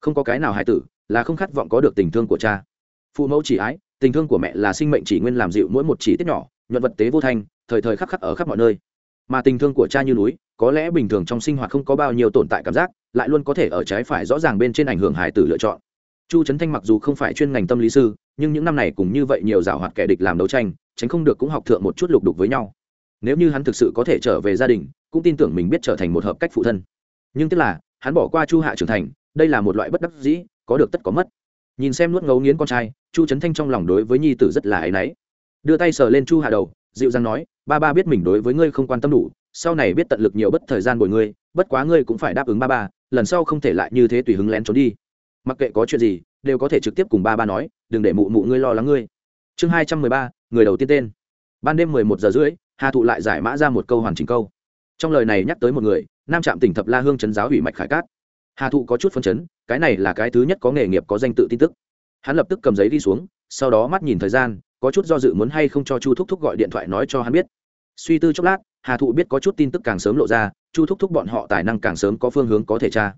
Không có cái nào hải tử là không khát vọng có được tình thương của cha. Phụ mẫu chỉ ái, tình thương của mẹ là sinh mệnh chỉ nguyên làm dịu mỗi một chỉ tiết nhỏ, nhuận vật tế vô thanh, thời thời khắc khắc ở khắp mọi nơi. Mà tình thương của cha như núi, có lẽ bình thường trong sinh hoạt không có bao nhiêu tồn tại cảm giác, lại luôn có thể ở trái phải rõ ràng bên trên ảnh hưởng hải tử lựa chọn chu trấn thanh mặc dù không phải chuyên ngành tâm lý sư, nhưng những năm này cũng như vậy nhiều rào hoạt kẻ địch làm đấu tranh, tránh không được cũng học thượng một chút lục đục với nhau. Nếu như hắn thực sự có thể trở về gia đình, cũng tin tưởng mình biết trở thành một hợp cách phụ thân. Nhưng tức là, hắn bỏ qua chu hạ trưởng thành, đây là một loại bất đắc dĩ, có được tất có mất. Nhìn xem nuốt ngấu nghiến con trai, chu trấn thanh trong lòng đối với nhi tử rất là áy náy. Đưa tay sờ lên chu hạ đầu, dịu dàng nói, ba ba biết mình đối với ngươi không quan tâm đủ, sau này biết tận lực nhiều bất thời gian bồi ngươi, bất quá ngươi cũng phải đáp ứng ba ba, lần sau không thể lại như thế tùy hứng lén trốn đi mặc kệ có chuyện gì, đều có thể trực tiếp cùng ba ba nói, đừng để mụ mụ ngươi lo lắng ngươi. Chương hai trăm mười ba, người đầu tiên tên. Ban đêm mười một giờ rưỡi, hà thụ lại giải mã ra một câu hoàn chỉnh câu. Trong lời này nhắc tới một người, nam trạm tỉnh thập la hương trấn giáo ủy mạch khải cát. Hà thụ có chút phân chấn, cái này là cái thứ nhất có nghề nghiệp có danh tự tin tức. Hắn lập tức cầm giấy đi xuống, sau đó mắt nhìn thời gian, có chút do dự muốn hay không cho chu thúc thúc gọi điện thoại nói cho hắn biết. Suy tư chốc lát, hà thụ biết có chút tin tức càng sớm lộ ra, chu thúc thúc bọn họ tài năng càng sớm có phương hướng có thể tra.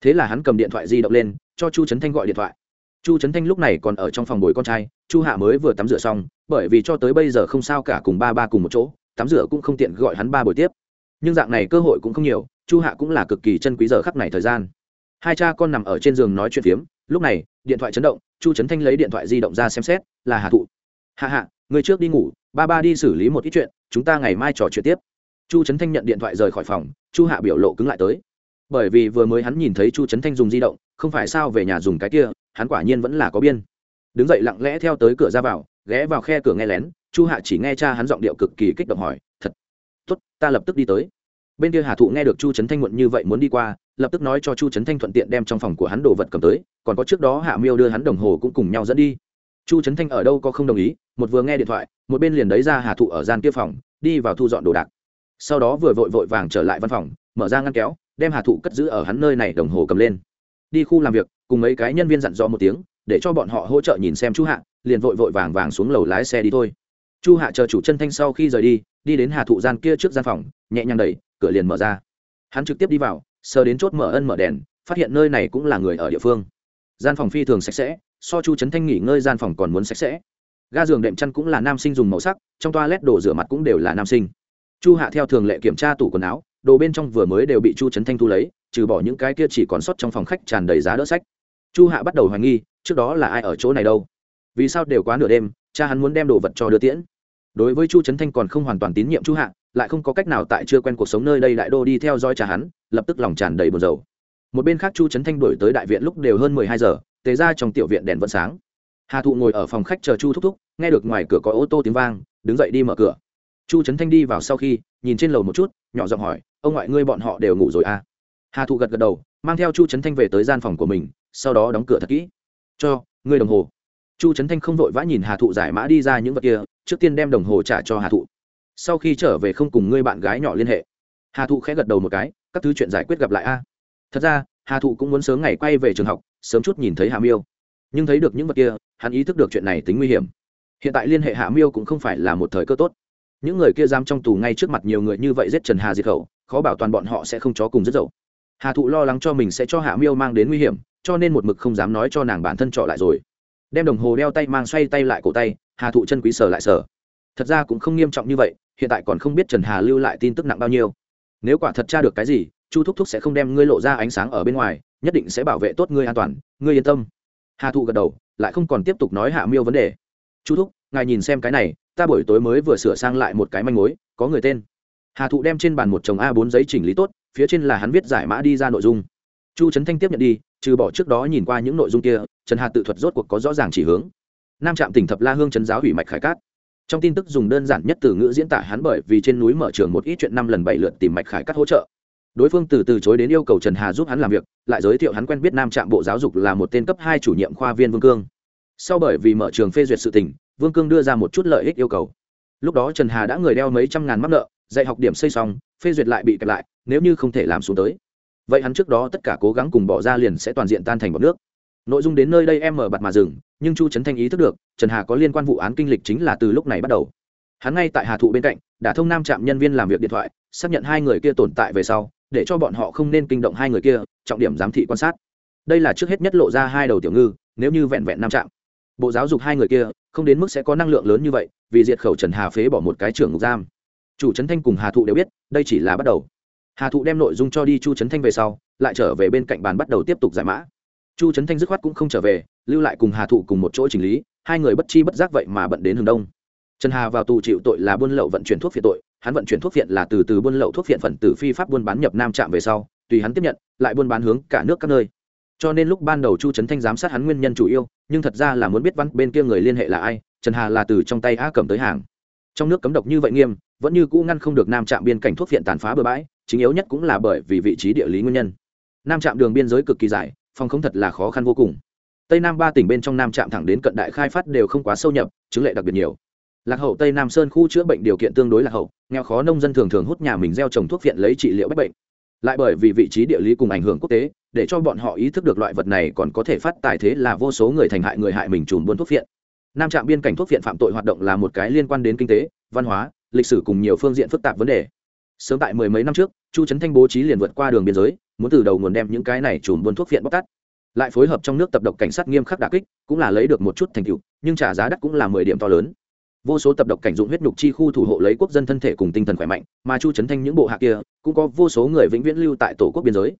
Thế là hắn cầm điện thoại di động lên cho chu trấn thanh gọi điện thoại. Chu trấn thanh lúc này còn ở trong phòng bồi con trai, chu hạ mới vừa tắm rửa xong, bởi vì cho tới bây giờ không sao cả cùng ba ba cùng một chỗ, tắm rửa cũng không tiện gọi hắn ba buổi tiếp. Nhưng dạng này cơ hội cũng không nhiều, chu hạ cũng là cực kỳ chân quý giờ khắc này thời gian. Hai cha con nằm ở trên giường nói chuyện phiếm, lúc này, điện thoại chấn động, chu trấn thanh lấy điện thoại di động ra xem xét, là hà thụ. Hạ hạ, người trước đi ngủ, ba ba đi xử lý một ít chuyện, chúng ta ngày mai trò chuyện tiếp. Chu trấn thanh nhận điện thoại rời khỏi phòng, chu hạ biểu lộ cứng lại tới bởi vì vừa mới hắn nhìn thấy chu trấn thanh dùng di động, không phải sao về nhà dùng cái kia, hắn quả nhiên vẫn là có biên. Đứng dậy lặng lẽ theo tới cửa ra vào, ghé vào khe cửa nghe lén, chu hạ chỉ nghe cha hắn giọng điệu cực kỳ kích động hỏi, thật, tốt, ta lập tức đi tới. Bên kia hà thụ nghe được chu trấn thanh muộn như vậy muốn đi qua, lập tức nói cho chu trấn thanh thuận tiện đem trong phòng của hắn đồ vật cầm tới, còn có trước đó hạ miêu đưa hắn đồng hồ cũng cùng nhau dẫn đi. Chu trấn thanh ở đâu có không đồng ý, một vừa nghe điện thoại, một bên liền đấy ra hà thụ ở gian kia phòng, đi vào thu dọn đồ đạc. Sau đó vừa vội vội vàng trở lại văn phòng, mở ra ngăn kéo đem hà thụ cất giữ ở hắn nơi này đồng hồ cầm lên. Đi khu làm việc, cùng mấy cái nhân viên dặn dò một tiếng, để cho bọn họ hỗ trợ nhìn xem chu hạ, liền vội vội vàng vàng xuống lầu lái xe đi thôi. Chu hạ chờ chủ chân thanh sau khi rời đi đi đến hà thụ gian kia trước gian phòng, nhẹ nhàng đẩy, cửa liền mở ra. Hắn trực tiếp đi vào, sờ đến chốt mở ân mở đèn, phát hiện nơi này cũng là người ở địa phương. Gian phòng phi thường sạch sẽ, so chu trấn thanh nghỉ ngơi gian phòng còn muốn sạch sẽ. Ga giường đệm chăn cũng là nam sinh dùng màu sắc, trong toa lét đồ rửa mặt cũng đều là nam sinh. Chu hạ theo thường lệ kiểm tra tủ quần áo đồ bên trong vừa mới đều bị chu trấn thanh thu lấy, trừ bỏ những cái kia chỉ còn sót trong phòng khách tràn đầy giá đỡ sách. Chu hạ bắt đầu hoài nghi, trước đó là ai ở chỗ này đâu? Vì sao đều quá nửa đêm, cha hắn muốn đem đồ vật cho đưa tiễn. Đối với chu trấn thanh còn không hoàn toàn tín nhiệm chu hạ, lại không có cách nào tại chưa quen cuộc sống nơi đây đại đô đi theo dõi cha hắn, lập tức lòng tràn đầy buồn rầu. Một bên khác chu trấn thanh đổi tới đại viện lúc đều hơn mười hai giờ, tề ra trong tiểu viện đèn vẫn sáng. Hà thụ ngồi ở phòng khách chờ chu thúc thúc, nghe được ngoài cửa có ô tô tiếng vang, đứng dậy đi mở cửa. Chu trấn thanh đi vào sau khi, nhìn trên lầu một chút, nhỏ giọng hỏi ông ngoại ngươi bọn họ đều ngủ rồi à? Hà thụ gật gật đầu, mang theo chu trấn thanh về tới gian phòng của mình, sau đó đóng cửa thật kỹ. Cho, ngươi đồng hồ. Chu trấn thanh không vội vã nhìn hà thụ giải mã đi ra những vật kia, trước tiên đem đồng hồ trả cho hà thụ. Sau khi trở về không cùng ngươi bạn gái nhỏ liên hệ. Hà thụ khẽ gật đầu một cái, các thứ chuyện giải quyết gặp lại a. Thật ra, hà thụ cũng muốn sớm ngày quay về trường học, sớm chút nhìn thấy hà miêu. Nhưng thấy được những vật kia, hắn ý thức được chuyện này tính nguy hiểm. Hiện tại liên hệ hạ miêu cũng không phải là một thời cơ tốt những người kia giam trong tù ngay trước mặt nhiều người như vậy giết trần hà diệt khẩu, khó bảo toàn bọn họ sẽ không chó cùng rất dậu. Hà thụ lo lắng cho mình sẽ cho hạ miêu mang đến nguy hiểm, cho nên một mực không dám nói cho nàng bản thân trọ lại rồi. Đem đồng hồ đeo tay mang xoay tay lại cổ tay, hà thụ chân quý sở lại sở thật ra cũng không nghiêm trọng như vậy, hiện tại còn không biết trần hà lưu lại tin tức nặng bao nhiêu. Nếu quả thật tra được cái gì, chu thúc thúc sẽ không đem ngươi lộ ra ánh sáng ở bên ngoài, nhất định sẽ bảo vệ tốt ngươi an toàn, ngươi yên tâm. Hà thụ gật đầu, lại không còn tiếp tục nói hạ miêu vấn đề. Chu thúc ngài nhìn xem cái này, ta buổi tối mới vừa sửa sang lại một cái manh mối, có người tên. Hà thụ đem trên bàn một chồng a 4 giấy chỉnh lý tốt, phía trên là hắn viết giải mã đi ra nội dung. Chu trấn thanh tiếp nhận đi, trừ bỏ trước đó nhìn qua những nội dung kia, trần hà tự thuật rốt cuộc có rõ ràng chỉ hướng. Nam trạm tỉnh thập la hương trấn giáo hủy mạch khải cát. Trong tin tức dùng đơn giản nhất từ ngữ diễn tả hắn bởi vì trên núi mở trường một ít chuyện năm lần bảy lượt tìm mạch khải cát hỗ trợ. Đối phương từ từ chối đến yêu cầu trần hà giúp hắn làm việc, lại giới thiệu hắn quen biết nam trạm bộ giáo dục là một tên cấp hai chủ nhiệm khoa viên vương cương. Sau bởi vì mở trường phê duyệt sự tỉnh vương cương đưa ra một chút lợi ích yêu cầu. Lúc đó trần hà đã người đeo mấy trăm ngàn mắc nợ, dạy học điểm xây xong, phê duyệt lại bị kẹp lại, nếu như không thể làm xuống tới. Vậy hắn trước đó tất cả cố gắng cùng bỏ ra liền sẽ toàn diện tan thành bọc nước. Nội dung đến nơi đây em mở bặt mà dừng, nhưng chu trấn thanh ý thức được, trần hà có liên quan vụ án kinh lịch chính là từ lúc này bắt đầu. Hắn ngay tại hà thụ bên cạnh, đã thông nam trạm nhân viên làm việc điện thoại, xác nhận hai người kia tồn tại về sau, để cho bọn họ không nên kinh động hai người kia, trọng điểm giám thị quan sát. Đây là trước hết nhất lộ ra hai đầu tiểu ngư, nếu như vẹn vẹn nam trạm bộ giáo dục hai người kia không đến mức sẽ có năng lượng lớn như vậy, vì diệt khẩu trần hà phế bỏ một cái trưởng ngục giam. Chủ trấn thanh cùng hà thụ đều biết, đây chỉ là bắt đầu. Hà thụ đem nội dung cho đi chu trấn thanh về sau, lại trở về bên cạnh bàn bắt đầu tiếp tục giải mã. Chu trấn thanh dứt khoát cũng không trở về, lưu lại cùng hà thụ cùng một chỗ chỉnh lý, hai người bất chi bất giác vậy mà bận đến hướng đông. Trần hà vào tù chịu tội là buôn lậu vận chuyển thuốc phiện tội, hắn vận chuyển thuốc phiện là từ từ buôn lậu thuốc phiện phần tử phi pháp buôn bán nhập nam trạm về sau, tùy hắn tiếp nhận, lại buôn bán hướng cả nước các nơi. Cho nên lúc ban đầu chu trấn thanh giám sát hắn nguyên nhân chủ yêu nhưng thật ra là muốn biết văn bên kia người liên hệ là ai, trần hà là từ trong tay a cầm tới hàng. Trong nước cấm độc như vậy nghiêm, vẫn như cũ ngăn không được nam trạm biên cảnh thuốc phiện tàn phá bừa bãi, chính yếu nhất cũng là bởi vì vị trí địa lý nguyên nhân. Nam trạm đường biên giới cực kỳ dài, phòng không thật là khó khăn vô cùng. Tây nam ba tỉnh bên trong nam trạm thẳng đến cận đại khai phát đều không quá sâu nhập, chứng lệ đặc biệt nhiều. Lạc hậu tây nam sơn khu chữa bệnh điều kiện tương đối lạc hậu, nghèo khó nông dân thường thường hút nhà mình gieo trồng thuốc viện lấy trị liệu bách bệnh. Lại bởi vì vị trí địa lý cùng ảnh hưởng quốc tế để cho bọn họ ý thức được loại vật này còn có thể phát tài thế là vô số người thành hại người hại mình trùm buôn thuốc viện. Nam trạm biên cảnh thuốc viện phạm tội hoạt động là một cái liên quan đến kinh tế, văn hóa, lịch sử cùng nhiều phương diện phức tạp vấn đề. Sớm tại mười mấy năm trước, chu trấn thanh bố trí liền vượt qua đường biên giới, muốn từ đầu nguồn đem những cái này trùm buôn thuốc viện bóc tát. Lại phối hợp trong nước tập độc cảnh sát nghiêm khắc đà kích, cũng là lấy được một chút thành tựu, nhưng trả giá đắt cũng là mười điểm to lớn. Vô số tập độc cảnh dụng huyết nhục chi khu thủ hộ lấy quốc dân thân thể cùng tinh thần khỏe mạnh, mà chu trấn thanh những bộ hạ kia, cũng có vô số người vĩnh viễn lưu tại tổ quốc biên giới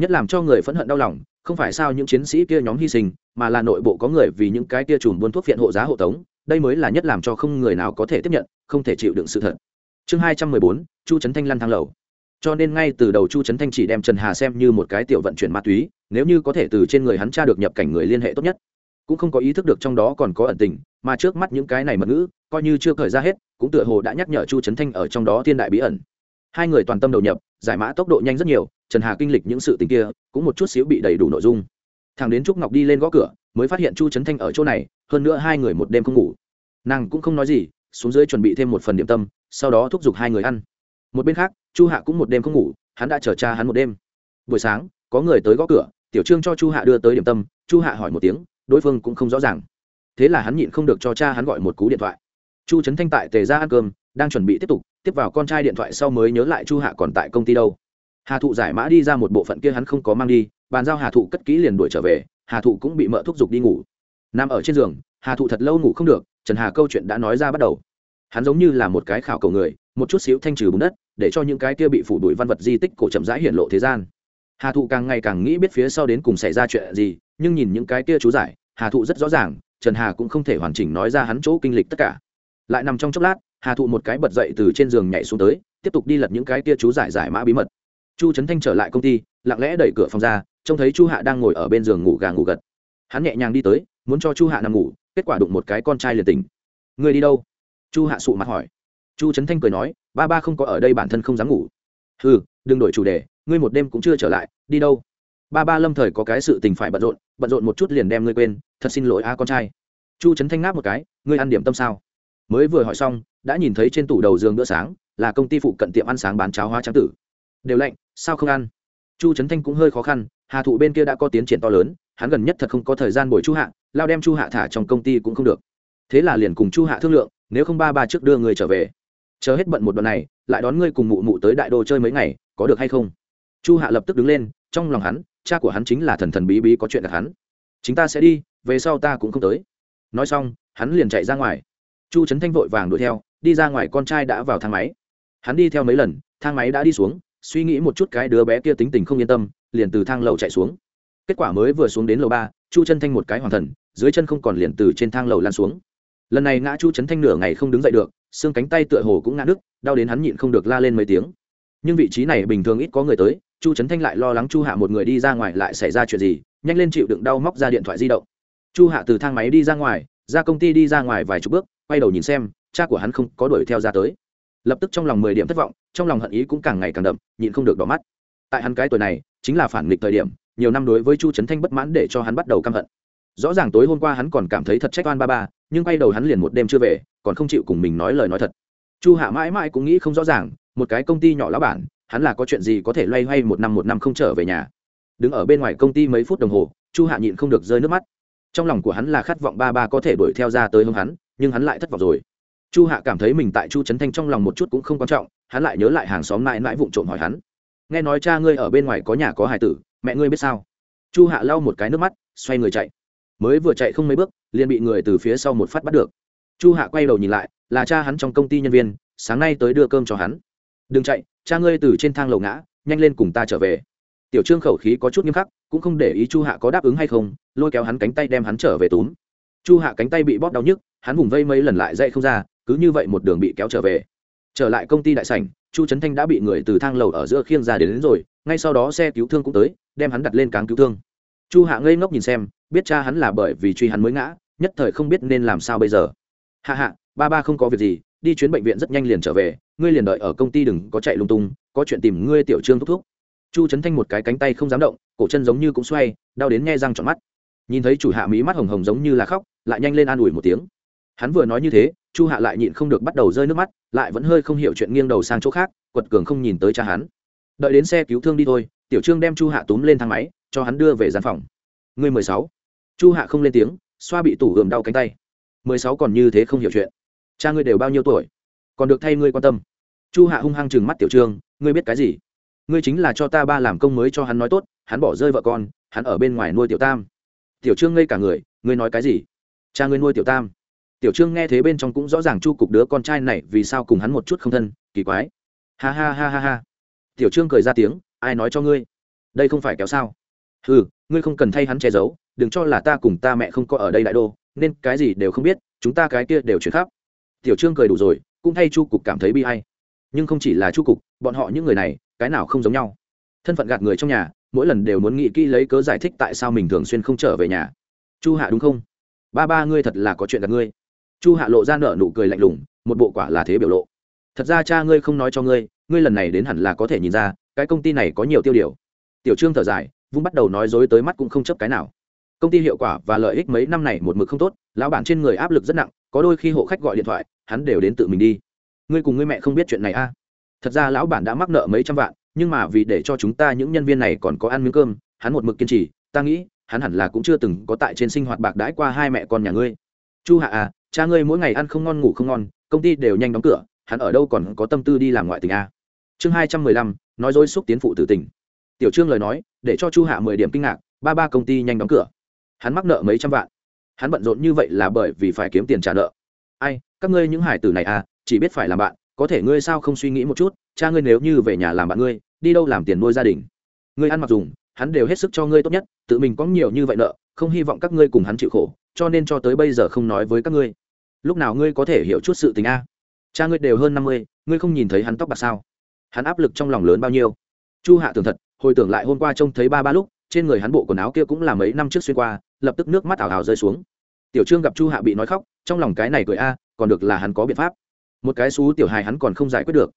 nhất làm cho người phẫn hận đau lòng, không phải sao những chiến sĩ kia nhóm hy sinh, mà là nội bộ có người vì những cái kia chùm buôn thuốc phiện hộ giá hộ tống, đây mới là nhất làm cho không người nào có thể tiếp nhận, không thể chịu đựng sự thật. Chương hai trăm mười bốn, chu trấn thanh lăn thang lầu. Cho nên ngay từ đầu chu trấn thanh chỉ đem trần hà xem như một cái tiểu vận chuyển ma túy, nếu như có thể từ trên người hắn tra được nhập cảnh người liên hệ tốt nhất. Cũng không có ý thức được trong đó còn có ẩn tình, mà trước mắt những cái này mật ngữ, coi như chưa khởi ra hết, cũng tựa hồ đã nhắc nhở chu trấn thanh ở trong đó thiên đại bí ẩn. Hai người toàn tâm đầu nhập giải mã tốc độ nhanh rất nhiều, trần hà kinh lịch những sự tình kia, cũng một chút xíu bị đầy đủ nội dung. Thằng đến trúc ngọc đi lên gõ cửa, mới phát hiện chu trấn thanh ở chỗ này, hơn nữa hai người một đêm không ngủ. Nàng cũng không nói gì, xuống dưới chuẩn bị thêm một phần điểm tâm, sau đó thúc giục hai người ăn. Một bên khác, chu hạ cũng một đêm không ngủ, hắn đã chờ cha hắn một đêm. Buổi sáng, có người tới gõ cửa, tiểu trương cho chu hạ đưa tới điểm tâm, chu hạ hỏi một tiếng, đối phương cũng không rõ ràng. Thế là hắn nhịn không được cho cha hắn gọi một cú điện thoại chu trấn thanh tại tề ra ăn cơm, đang chuẩn bị tiếp tục, tiếp vào con trai điện thoại sau mới nhớ lại chu hạ còn tại công ty đâu. Hà thụ giải mã đi ra một bộ phận kia hắn không có mang đi, bàn giao hà thụ cất kỹ liền đuổi trở về, hà thụ cũng bị mợ thúc giục đi ngủ. Nằm ở trên giường, hà thụ thật lâu ngủ không được, trần hà câu chuyện đã nói ra bắt đầu. Hắn giống như là một cái khảo cầu người, một chút xíu thanh trừ bùn đất, để cho những cái kia bị phủ đuổi văn vật di tích cổ chậm rãi hiện lộ thế gian. Hà thụ càng ngày càng nghĩ biết phía sau đến cùng xảy ra chuyện gì, nhưng nhìn những cái kia chú giải, hà thụ rất rõ ràng, trần hà cũng không thể hoàn chỉnh nói ra hắn chỗ kinh lịch tất cả lại nằm trong chốc lát, hà thụ một cái bật dậy từ trên giường nhảy xuống tới, tiếp tục đi lật những cái kia chú giải giải mã bí mật. Chu trấn thanh trở lại công ty, lặng lẽ đẩy cửa phòng ra, trông thấy chu hạ đang ngồi ở bên giường ngủ gà ngủ gật. Hắn nhẹ nhàng đi tới, muốn cho chu hạ nằm ngủ, kết quả đụng một cái con trai liền tỉnh. Người đi đâu? Chu hạ sụ mặt hỏi. Chu trấn thanh cười nói, ba ba không có ở đây bản thân không dám ngủ. Ừ đừng đổi chủ đề, ngươi một đêm cũng chưa trở lại, đi đâu? Ba ba lâm thời có cái sự tình phải bận rộn bận rộn một chút liền đem ngươi quên, thật xin lỗi a con trai. Chu trấn thanh ngáp một cái, ngươi ăn điểm tâm sao? Mới vừa hỏi xong, đã nhìn thấy trên tủ đầu giường bữa sáng, là công ty phụ cận tiệm ăn sáng bán cháo hoa trắng tử. Đều lạnh, sao không ăn? Chu trấn thanh cũng hơi khó khăn, hà thụ bên kia đã có tiến triển to lớn, hắn gần nhất thật không có thời gian bồi chu hạ, lao đem chu hạ thả trong công ty cũng không được. Thế là liền cùng chu hạ thương lượng, nếu không ba ba trước đưa người trở về. Chờ hết bận một đoạn này, lại đón ngươi cùng mụ mụ tới đại đô chơi mấy ngày, có được hay không? Chu hạ lập tức đứng lên, trong lòng hắn, cha của hắn chính là thần thần bí bí có chuyện gặp hắn. Chúng ta sẽ đi, về sau ta cũng không tới. Nói xong, hắn liền chạy ra ngoài chu trấn thanh vội vàng đuổi theo, đi ra ngoài con trai đã vào thang máy. Hắn đi theo mấy lần, thang máy đã đi xuống, suy nghĩ một chút cái đứa bé kia tính tình không yên tâm, liền từ thang lầu chạy xuống. Kết quả mới vừa xuống đến lầu ba, chu chân thanh một cái hoàng thần, dưới chân không còn liền từ trên thang lầu lan xuống. Lần này ngã chu trấn thanh nửa ngày không đứng dậy được, xương cánh tay tựa hồ cũng ngã đứt đau đến hắn nhịn không được la lên mấy tiếng. Nhưng vị trí này bình thường ít có người tới, chu trấn thanh lại lo lắng chu hạ một người đi ra ngoài lại xảy ra chuyện gì, nhanh lên chịu đựng đau móc ra điện thoại di động. Chu hạ từ thang máy đi ra ngoài ra công ty đi ra ngoài vài chục bước, quay đầu nhìn xem, cha của hắn không có đuổi theo ra tới. Lập tức trong lòng mười điểm thất vọng, trong lòng hận ý cũng càng ngày càng đậm, nhịn không được đỏ mắt. Tại hắn cái tuổi này, chính là phản nghịch thời điểm, nhiều năm đối với chu trấn thanh bất mãn để cho hắn bắt đầu căm hận. Rõ ràng tối hôm qua hắn còn cảm thấy thật trách oan ba ba, nhưng quay đầu hắn liền một đêm chưa về, còn không chịu cùng mình nói lời nói thật. Chu hạ mãi mãi cũng nghĩ không rõ ràng, một cái công ty nhỏ lão bản, hắn là có chuyện gì có thể loay hoay một năm một năm không trở về nhà. Đứng ở bên ngoài công ty mấy phút đồng hồ, chu hạ nhịn không được rơi nước mắt trong lòng của hắn là khát vọng ba ba có thể đuổi theo ra tới hướng hắn, nhưng hắn lại thất vọng rồi. Chu hạ cảm thấy mình tại chu trấn thanh trong lòng một chút cũng không quan trọng, hắn lại nhớ lại hàng xóm mãi mãi vụng trộm hỏi hắn. Nghe nói cha ngươi ở bên ngoài có nhà có hài tử, mẹ ngươi biết sao? Chu hạ lau một cái nước mắt, xoay người chạy. Mới vừa chạy không mấy bước, liền bị người từ phía sau một phát bắt được. Chu hạ quay đầu nhìn lại, là cha hắn trong công ty nhân viên, sáng nay tới đưa cơm cho hắn. Đừng chạy, cha ngươi từ trên thang lầu ngã, nhanh lên cùng ta trở về. Tiểu trương khẩu khí có chút nghiêm khắc cũng không để ý chu hạ có đáp ứng hay không lôi kéo hắn cánh tay đem hắn trở về túm. Chu hạ cánh tay bị bóp đau nhức hắn vùng vây mấy lần lại dậy không ra cứ như vậy một đường bị kéo trở về. Trở lại công ty đại sảnh chu trấn thanh đã bị người từ thang lầu ở giữa khiêng ra đến, đến rồi ngay sau đó xe cứu thương cũng tới đem hắn đặt lên cáng cứu thương. Chu hạ ngây ngốc nhìn xem biết cha hắn là bởi vì truy hắn mới ngã nhất thời không biết nên làm sao bây giờ. Hạ hạ ba ba không có việc gì đi chuyến bệnh viện rất nhanh liền trở về ngươi liền đợi ở công ty đừng có chạy lung tung có chuyện tìm ngươi tiểu trương thúc thúc chu trấn thanh một cái cánh tay không dám động, cổ chân giống như cũng xoay, đau đến nghe răng trọn mắt. Nhìn thấy chủ hạ mỹ mắt hồng hồng giống như là khóc, lại nhanh lên an ủi một tiếng. Hắn vừa nói như thế, chu hạ lại nhịn không được bắt đầu rơi nước mắt, lại vẫn hơi không hiểu chuyện nghiêng đầu sang chỗ khác, quật cường không nhìn tới cha hắn. Đợi đến xe cứu thương đi thôi, tiểu trương đem chu hạ túm lên thang máy, cho hắn đưa về gian phòng. Người mười sáu. Chu hạ không lên tiếng, xoa bị tủ gườm đau cánh tay. Mười sáu còn như thế không hiểu chuyện. Cha ngươi đều bao nhiêu tuổi? Còn được thay ngươi quan tâm. Chu hạ hung hăng chừng mắt tiểu trương, ngươi biết cái gì? Ngươi chính là cho ta ba làm công mới cho hắn nói tốt, hắn bỏ rơi vợ con, hắn ở bên ngoài nuôi tiểu tam. Tiểu trương ngây cả người, ngươi nói cái gì? Cha ngươi nuôi tiểu tam. Tiểu trương nghe thế bên trong cũng rõ ràng chu cục đứa con trai này vì sao cùng hắn một chút không thân, kỳ quái. Ha ha ha ha ha. Tiểu trương cười ra tiếng, ai nói cho ngươi? Đây không phải kéo sao? Ừ ngươi không cần thay hắn che giấu, đừng cho là ta cùng ta mẹ không có ở đây đại đô, nên cái gì đều không biết, chúng ta cái kia đều chuyển khắp. Tiểu trương cười đủ rồi, cũng thay chu cục cảm thấy bi hay nhưng không chỉ là chu cục, bọn họ những người này cái nào không giống nhau. Thân phận gạt người trong nhà, mỗi lần đều muốn nghĩ kỹ lấy cớ giải thích tại sao mình thường xuyên không trở về nhà. Chu hạ đúng không? Ba ba ngươi thật là có chuyện gạt ngươi. Chu hạ lộ ra nở nụ cười lạnh lùng, một bộ quả là thế biểu lộ. Thật ra cha ngươi không nói cho ngươi ngươi lần này đến hẳn là có thể nhìn ra, cái công ty này có nhiều tiêu điều. Tiểu trương thở dài, vung bắt đầu nói dối tới mắt cũng không chấp cái nào. Công ty hiệu quả và lợi ích mấy năm này một mực không tốt, lão bản trên người áp lực rất nặng, có đôi khi hộ khách gọi điện thoại, hắn đều đến tự mình đi. Ngươi cùng ngươi mẹ không biết chuyện này a. à? Thật ra lão bản đã mắc nợ mấy trăm vạn, nhưng mà vì để cho chúng ta những nhân viên này còn có ăn miếng cơm, hắn một mực kiên trì, ta nghĩ, hắn hẳn là cũng chưa từng có tại trên sinh hoạt bạc đãi qua hai mẹ con nhà ngươi. Chu hạ à cha ngươi mỗi ngày ăn không ngon, ngủ không ngon, công ty đều nhanh đóng cửa, hắn ở đâu còn có tâm tư đi làm ngoại tình a à? chương hai trăm mười lăm, nói dối xúc tiến phụ tử tình. Tiểu trương lời nói, để cho chu hạ mười điểm kinh ngạc, ba ba công ty nhanh đóng cửa. Hắn mắc nợ mấy trăm vạn. Hắn bận rộn như vậy là bởi vì phải kiếm tiền trả nợ. Ai, các ngươi những hải tử này à chỉ biết phải làm bạn có thể ngươi sao không suy nghĩ một chút, cha ngươi nếu như về nhà làm bạn ngươi, đi đâu làm tiền nuôi gia đình? Ngươi ăn mặc dùng, hắn đều hết sức cho ngươi tốt nhất, tự mình có nhiều như vậy nợ, không hy vọng các ngươi cùng hắn chịu khổ, cho nên cho tới bây giờ không nói với các ngươi. Lúc nào ngươi có thể hiểu chút sự tình a? Cha ngươi đều hơn năm mươi, ngươi không nhìn thấy hắn tóc bạc sao? Hắn áp lực trong lòng lớn bao nhiêu? Chu hạ tưởng thật, hồi tưởng lại hôm qua trông thấy ba ba lúc, trên người hắn bộ quần áo kia cũng là mấy năm trước xuyên qua, lập tức nước mắt ảo ảo rơi xuống. Tiểu trương gặp chu hạ bị nói khóc, trong lòng cái này cười a, còn được là hắn có biện pháp một cái xú tiểu hài hắn còn không giải quyết được.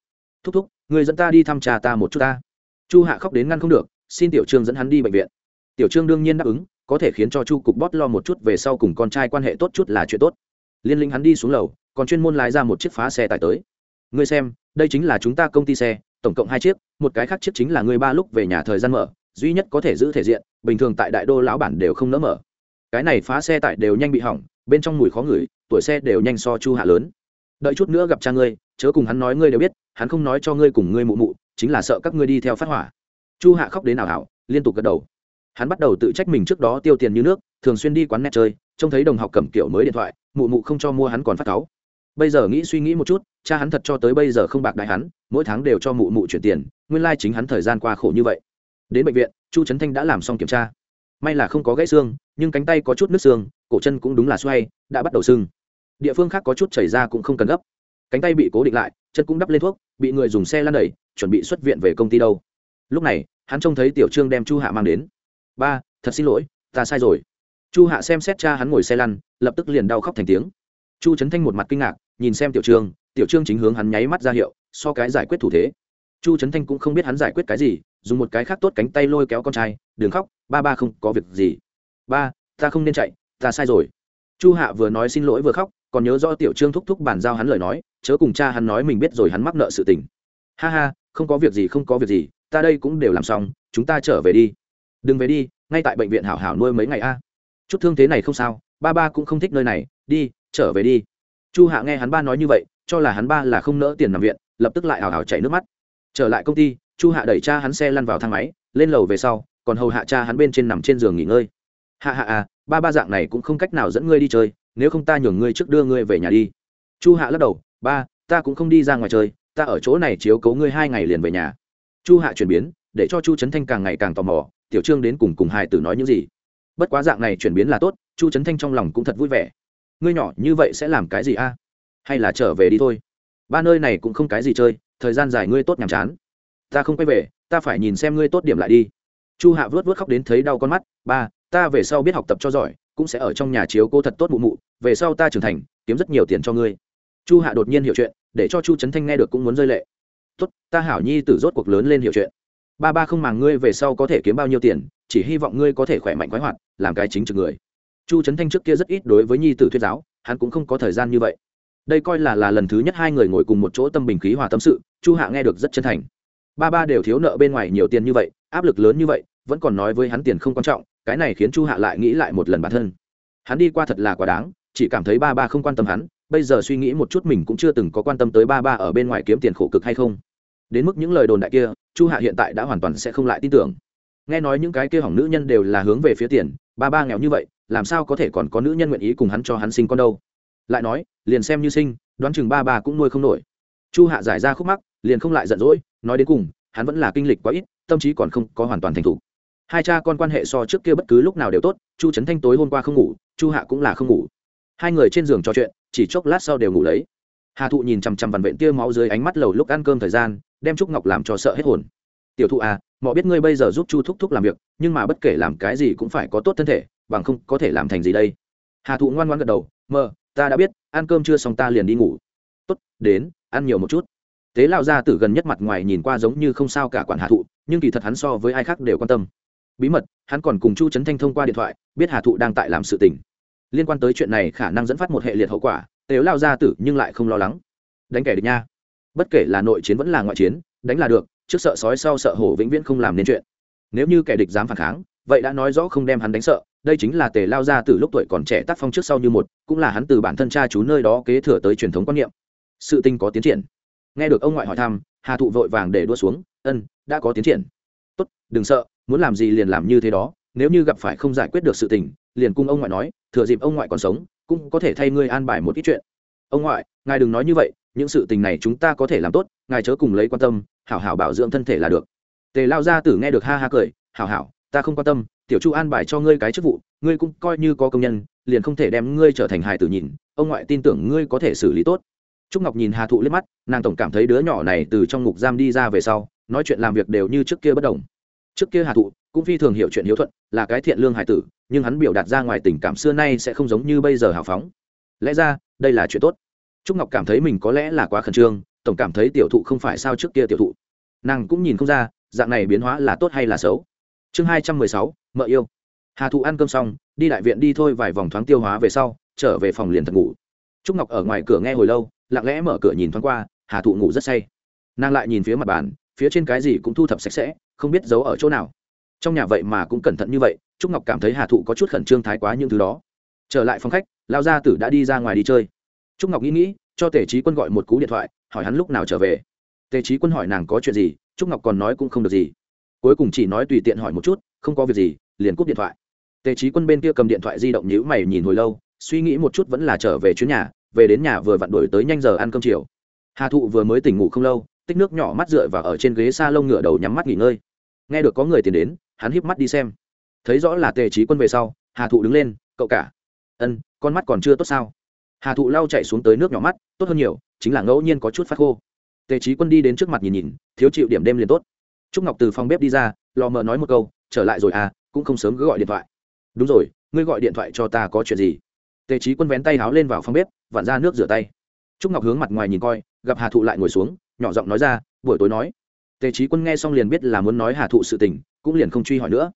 Thúc thúc, người dẫn ta đi thăm trà ta một chút ta. Chu hạ khóc đến ngăn không được, xin tiểu trương dẫn hắn đi bệnh viện. Tiểu trương đương nhiên đáp ứng, có thể khiến cho chu cục bót lo một chút về sau cùng con trai quan hệ tốt chút là chuyện tốt. Liên linh hắn đi xuống lầu, còn chuyên môn lái ra một chiếc phá xe tải tới. Ngươi xem, đây chính là chúng ta công ty xe, tổng cộng hai chiếc, một cái khác chiếc chính là ngươi ba lúc về nhà thời gian mở, duy nhất có thể giữ thể diện, bình thường tại đại đô lão bản đều không nỡ mở. Cái này phá xe tải đều nhanh bị hỏng, bên trong mùi khó ngửi, tuổi xe đều nhanh so chu hạ lớn đợi chút nữa gặp cha ngươi, chớ cùng hắn nói ngươi đều biết, hắn không nói cho ngươi cùng ngươi mụ mụ, chính là sợ các ngươi đi theo phát hỏa. Chu hạ khóc đến nào hảo liên tục gật đầu. Hắn bắt đầu tự trách mình trước đó tiêu tiền như nước, thường xuyên đi quán net chơi, trông thấy đồng học cầm kiểu mới điện thoại, mụ mụ không cho mua hắn còn phát cáu. Bây giờ nghĩ suy nghĩ một chút, cha hắn thật cho tới bây giờ không bạc đại hắn, mỗi tháng đều cho mụ mụ chuyển tiền, nguyên lai、like、chính hắn thời gian qua khổ như vậy. Đến bệnh viện, chu trấn thanh đã làm xong kiểm tra. May là không có gãy xương, nhưng cánh tay có chút nước xương, cổ chân cũng đúng là xoay, đã bắt đầu sưng địa phương khác có chút chảy ra cũng không cần gấp. Cánh tay bị cố định lại, chân cũng đắp lên thuốc, bị người dùng xe lăn đẩy, chuẩn bị xuất viện về công ty đâu. Lúc này, hắn trông thấy tiểu trương đem chu hạ mang đến. Ba, thật xin lỗi, ta sai rồi. Chu hạ xem xét cha hắn ngồi xe lăn, lập tức liền đau khóc thành tiếng. Chu trấn thanh một mặt kinh ngạc, nhìn xem tiểu trương tiểu trương chính hướng hắn nháy mắt ra hiệu, so cái giải quyết thủ thế. Chu trấn thanh cũng không biết hắn giải quyết cái gì, dùng một cái khác tốt cánh tay lôi kéo con trai, đừng khóc, ba ba không có việc gì. Ba, ta không nên chạy, ta sai rồi. Chu hạ vừa nói xin lỗi vừa khóc còn nhớ rõ tiểu trương thúc thúc bàn giao hắn lời nói, chớ cùng cha hắn nói mình biết rồi hắn mắc nợ sự tình. Ha ha, không có việc gì, không có việc gì, ta đây cũng đều làm xong, chúng ta trở về đi. Đừng về đi, ngay tại bệnh viện hảo hảo nuôi mấy ngày a. Chút thương thế này không sao, ba ba cũng không thích nơi này, đi, trở về đi. Chu hạ nghe hắn ba nói như vậy, cho là hắn ba là không nỡ tiền nằm viện, lập tức lại hào hào chảy nước mắt. Trở lại công ty, chu hạ đẩy cha hắn xe lăn vào thang máy, lên lầu về sau, còn hầu hạ cha hắn bên trên nằm trên giường nghỉ ngơi. Hạ hạ à ba ba dạng này cũng không cách nào dẫn ngươi đi chơi nếu không ta nhường ngươi trước đưa ngươi về nhà đi. Chu hạ lắc đầu, ba, ta cũng không đi ra ngoài chơi, ta ở chỗ này chiếu cấu ngươi hai ngày liền về nhà. Chu hạ chuyển biến, để cho chu trấn thanh càng ngày càng tò mò, tiểu trương đến cùng cùng hài tử nói những gì? Bất quá dạng này chuyển biến là tốt, chu trấn thanh trong lòng cũng thật vui vẻ. Ngươi nhỏ như vậy sẽ làm cái gì a? Hay là trở về đi thôi? Ba nơi này cũng không cái gì chơi, thời gian dài ngươi tốt nhàm chán. Ta không quay về, ta phải nhìn xem ngươi tốt điểm lại đi. Chu hạ vớt vớt khóc đến thấy đau con mắt, ba, ta về sau biết học tập cho giỏi cũng sẽ ở trong nhà chiếu cô thật tốt mụ mụ, về sau ta trưởng thành, kiếm rất nhiều tiền cho ngươi. Chu hạ đột nhiên hiểu chuyện, để cho chu trấn thanh nghe được cũng muốn rơi lệ. Tốt, ta hảo nhi tử rốt cuộc lớn lên hiểu chuyện. Ba ba không màng ngươi về sau có thể kiếm bao nhiêu tiền, chỉ hy vọng ngươi có thể khỏe mạnh khoái hoạt, làm cái chính trực người. Chu trấn thanh trước kia rất ít đối với nhi tử thuyết giáo, hắn cũng không có thời gian như vậy. Đây coi là là lần thứ nhất hai người ngồi cùng một chỗ tâm bình khí hòa tâm sự, chu hạ nghe được rất chân thành. Ba ba đều thiếu nợ bên ngoài nhiều tiền như vậy, áp lực lớn như vậy, vẫn còn nói với hắn tiền không quan trọng cái này khiến chu hạ lại nghĩ lại một lần bản thân. Hắn đi qua thật là quá đáng, chỉ cảm thấy ba ba không quan tâm hắn, bây giờ suy nghĩ một chút mình cũng chưa từng có quan tâm tới ba ba ở bên ngoài kiếm tiền khổ cực hay không. Đến mức những lời đồn đại kia, chu hạ hiện tại đã hoàn toàn sẽ không lại tin tưởng. Nghe nói những cái kia hỏng nữ nhân đều là hướng về phía tiền, ba ba nghèo như vậy, làm sao có thể còn có nữ nhân nguyện ý cùng hắn cho hắn sinh con đâu? Lại nói, liền xem như sinh, đoán chừng ba ba cũng nuôi không nổi. Chu hạ giải ra khúc mắc, liền không lại giận dỗi, nói đến cùng, hắn vẫn là kinh lịch quá ít, tâm trí còn không có hoàn toàn thành thục hai cha con quan hệ so trước kia bất cứ lúc nào đều tốt, chu trấn thanh tối hôm qua không ngủ, chu hạ cũng là không ngủ. Hai người trên giường trò chuyện, chỉ chốc lát sau đều ngủ lấy. Hà thụ nhìn chằm chằm vằn vện tia máu dưới ánh mắt lầu lúc ăn cơm thời gian, đem trúc ngọc làm cho sợ hết hồn. Tiểu thụ à mọi biết ngươi bây giờ giúp chu thúc thúc làm việc, nhưng mà bất kể làm cái gì cũng phải có tốt thân thể, bằng không có thể làm thành gì đây? Hà thụ ngoan ngoan gật đầu mơ ta đã biết, ăn cơm chưa xong ta liền đi ngủ. Tốt, đến, ăn nhiều một chút. Tế lao ra từ gần nhất mặt ngoài nhìn qua giống như không sao cả quản hà thụ, nhưng kỳ thật hắn so với ai khác đều quan tâm bí mật, hắn còn cùng chu trấn thanh thông qua điện thoại, biết hà thụ đang tại làm sự tình. Liên quan tới chuyện này khả năng dẫn phát một hệ liệt hậu quả, tếu lao ra tử nhưng lại không lo lắng. Đánh kẻ địch nha. Bất kể là nội chiến vẫn là ngoại chiến, đánh là được, trước sợ sói sau sợ hổ vĩnh viễn không làm nên chuyện. Nếu như kẻ địch dám phản kháng, vậy đã nói rõ không đem hắn đánh sợ. Đây chính là tề lao ra từ lúc tuổi còn trẻ tác phong trước sau như một, cũng là hắn từ bản thân cha chú nơi đó kế thừa tới truyền thống quan niệm. Sự tình có tiến triển. Nghe được ông ngoại hỏi thăm, hà thụ vội vàng để đua xuống, ân, đã có tiến triển. Tốt, đừng sợ muốn làm gì liền làm như thế đó, nếu như gặp phải không giải quyết được sự tình, liền cung ông ngoại nói, thừa dịp ông ngoại còn sống, cũng có thể thay ngươi an bài một ít chuyện. Ông ngoại, ngài đừng nói như vậy, những sự tình này chúng ta có thể làm tốt, ngài chớ cùng lấy quan tâm, hảo hảo bảo dưỡng thân thể là được. Tề lao gia tử nghe được ha ha cười, hảo hảo, ta không quan tâm, tiểu chu an bài cho ngươi cái chức vụ, ngươi cũng coi như có công nhân, liền không thể đem ngươi trở thành hài tử nhìn, ông ngoại tin tưởng ngươi có thể xử lý tốt. Trúc ngọc nhìn hà thụ liếc mắt, nàng tổng cảm thấy đứa nhỏ này từ trong ngục giam đi ra về sau, nói chuyện làm việc đều như trước kia bất đồng trước kia hà thụ cũng phi thường hiểu chuyện hiếu thuận, là cái thiện lương hải tử, nhưng hắn biểu đạt ra ngoài tình cảm xưa nay sẽ không giống như bây giờ hào phóng. Lẽ ra, đây là chuyện tốt. Trúc ngọc cảm thấy mình có lẽ là quá khẩn trương, tổng cảm thấy tiểu thụ không phải sao trước kia tiểu thụ. Nàng cũng nhìn không ra, dạng này biến hóa là tốt hay là xấu. Chương hai trăm mười sáu, mợ yêu. Hà thụ ăn cơm xong, đi đại viện đi thôi vài vòng thoáng tiêu hóa về sau, trở về phòng liền thật ngủ. Trúc ngọc ở ngoài cửa nghe hồi lâu, lặng lẽ mở cửa nhìn thoáng qua, hà thụ ngủ rất say. Nàng lại nhìn phía mặt bàn, phía trên cái gì cũng thu thập sạch sẽ không biết giấu ở chỗ nào. Trong nhà vậy mà cũng cẩn thận như vậy, trúc ngọc cảm thấy hà thụ có chút khẩn trương thái quá những thứ đó. Trở lại phòng khách lao gia tử đã đi ra ngoài đi chơi. Trúc ngọc nghĩ nghĩ, cho tề trí quân gọi một cú điện thoại, hỏi hắn lúc nào trở về. Tề trí quân hỏi nàng có chuyện gì, trúc ngọc còn nói cũng không được gì. Cuối cùng chỉ nói tùy tiện hỏi một chút, không có việc gì, liền cúp điện thoại. Tề trí quân bên kia cầm điện thoại di động nhữ mày nhìn hồi lâu, suy nghĩ một chút vẫn là trở về chuyến nhà, về đến nhà vừa vặn đổi tới nhanh giờ ăn cơm chiều. Hà thụ vừa mới tỉnh ngủ không lâu, tích nước nhỏ mắt dựa và ở trên ghế s a lông ngựa đầu nhắm mắt nghỉ ngơi nghe được có người tìm đến, hắn híp mắt đi xem. Thấy rõ là tề trí quân về sau, hà thụ đứng lên, cậu cả. Ân, con mắt còn chưa tốt sao? Hà thụ lau chạy xuống tới nước nhỏ mắt, tốt hơn nhiều, chính là ngẫu nhiên có chút phát khô. Tề trí quân đi đến trước mặt nhìn nhìn, thiếu chịu điểm đêm liền tốt. Trúc ngọc từ phòng bếp đi ra, lò mờ nói một câu, trở lại rồi à cũng không sớm cứ gọi điện thoại. Đúng rồi, ngươi gọi điện thoại cho ta có chuyện gì? Tề trí quân vén tay háo lên vào phòng bếp, vặn ra nước rửa tay. Trúc ngọc hướng mặt ngoài nhìn coi, gặp hà thụ lại ngồi xuống, nhỏ giọng nói ra, buổi tối nói tề trí quân nghe xong liền biết là muốn nói hà thụ sự tình, cũng liền không truy hỏi nữa.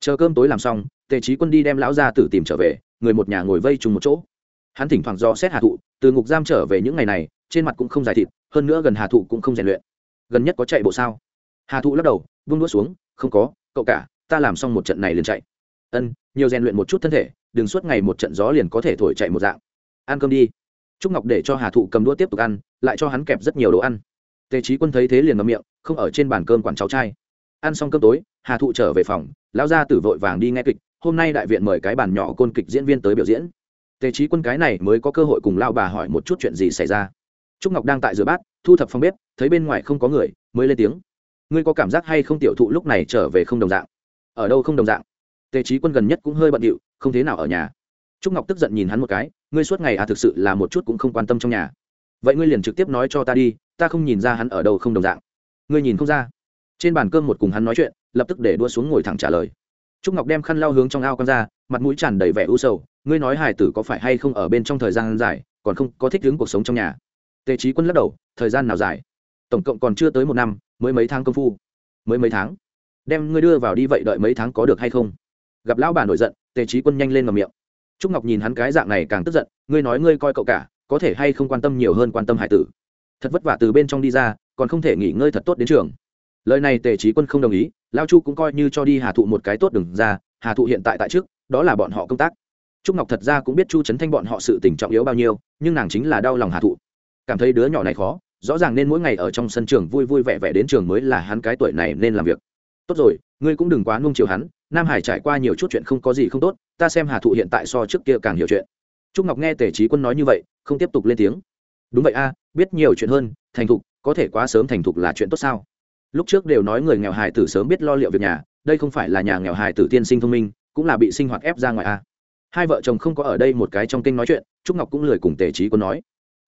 Chờ cơm tối làm xong, tề trí quân đi đem lão gia tử tìm trở về, người một nhà ngồi vây chung một chỗ. Hắn thỉnh thoảng do xét hà thụ, từ ngục giam trở về những ngày này, trên mặt cũng không dài thịt, hơn nữa gần hà thụ cũng không rèn luyện. Gần nhất có chạy bộ sao? Hà thụ lắc đầu, vung đũa xuống, không có, cậu cả, ta làm xong một trận này liền chạy. Ân, nhiều rèn luyện một chút thân thể, đừng suốt ngày một trận gió liền có thể thổi chạy một dạng. Ăn cơm đi. Trúc ngọc để cho hà thụ cầm đũa tiếp tục ăn, lại cho hắn kẹp rất nhiều đồ ăn tề trí quân thấy thế liền ngậm miệng, không ở trên bàn cơm quản cháu trai. Ăn xong cơm tối, hà thụ trở về phòng, lão gia tử vội vàng đi nghe kịch, hôm nay đại viện mời cái bàn nhỏ côn kịch diễn viên tới biểu diễn. Tề trí quân cái này mới có cơ hội cùng lao bà hỏi một chút chuyện gì xảy ra. Trúc ngọc đang tại rửa bát, thu thập phòng bếp, thấy bên ngoài không có người, mới lên tiếng. Ngươi có cảm giác hay không tiểu thụ lúc này trở về không đồng dạng? Ở đâu không đồng dạng? Tề trí quân gần nhất cũng hơi bận điệu, không thế nào ở nhà. Trúc ngọc tức giận nhìn hắn một cái, ngươi suốt ngày à thực sự là một chút cũng không quan tâm trong nhà. Vậy ngươi liền trực tiếp nói cho ta đi ta không nhìn ra hắn ở đâu không đồng dạng. Ngươi nhìn không ra. Trên bàn cơm một cùng hắn nói chuyện, lập tức để đua xuống ngồi thẳng trả lời. Trúc ngọc đem khăn lau hướng trong ao con ra, mặt mũi tràn đầy vẻ u sầu, ngươi nói hải tử có phải hay không ở bên trong thời gian dài, còn không có thích ứng cuộc sống trong nhà? Tề trí quân lắc đầu, thời gian nào dài? Tổng cộng còn chưa tới một năm, mới mấy tháng công phu. Mới mấy tháng? Đem ngươi đưa vào đi vậy đợi mấy tháng có được hay không? Gặp lão bà nổi giận, tề trí quân nhanh lên ngầm miệng. Trúc ngọc nhìn hắn cái dạng này càng tức giận, ngươi nói ngươi coi cậu cả, có thể hay không quan tâm nhiều hơn quan tâm hải tử? Thật vất vả từ bên trong đi ra, còn không thể nghỉ ngơi thật tốt đến trường. Lời này tề trí quân không đồng ý, lao chu cũng coi như cho đi hà thụ một cái tốt đừng ra, hà thụ hiện tại tại trước, đó là bọn họ công tác. Trúc ngọc thật ra cũng biết chu trấn thanh bọn họ sự tình trọng yếu bao nhiêu, nhưng nàng chính là đau lòng hà thụ. Cảm thấy đứa nhỏ này khó, rõ ràng nên mỗi ngày ở trong sân trường vui vui vẻ vẻ đến trường mới là hắn cái tuổi này nên làm việc. Tốt rồi, ngươi cũng đừng quá nung chiều hắn, nam hải trải qua nhiều chút chuyện không có gì không tốt, ta xem hà thụ hiện tại so trước kia càng hiểu chuyện. Trúc ngọc nghe tề trí quân nói như vậy, không tiếp tục lên tiếng đúng vậy a, biết nhiều chuyện hơn, thành thục, có thể quá sớm thành thục là chuyện tốt sao? Lúc trước đều nói người nghèo hài tử sớm biết lo liệu việc nhà, đây không phải là nhà nghèo hài tử tiên sinh thông minh, cũng là bị sinh hoạt ép ra ngoài a. Hai vợ chồng không có ở đây một cái trong kinh nói chuyện, trúc ngọc cũng lười cùng tề trí quân nói.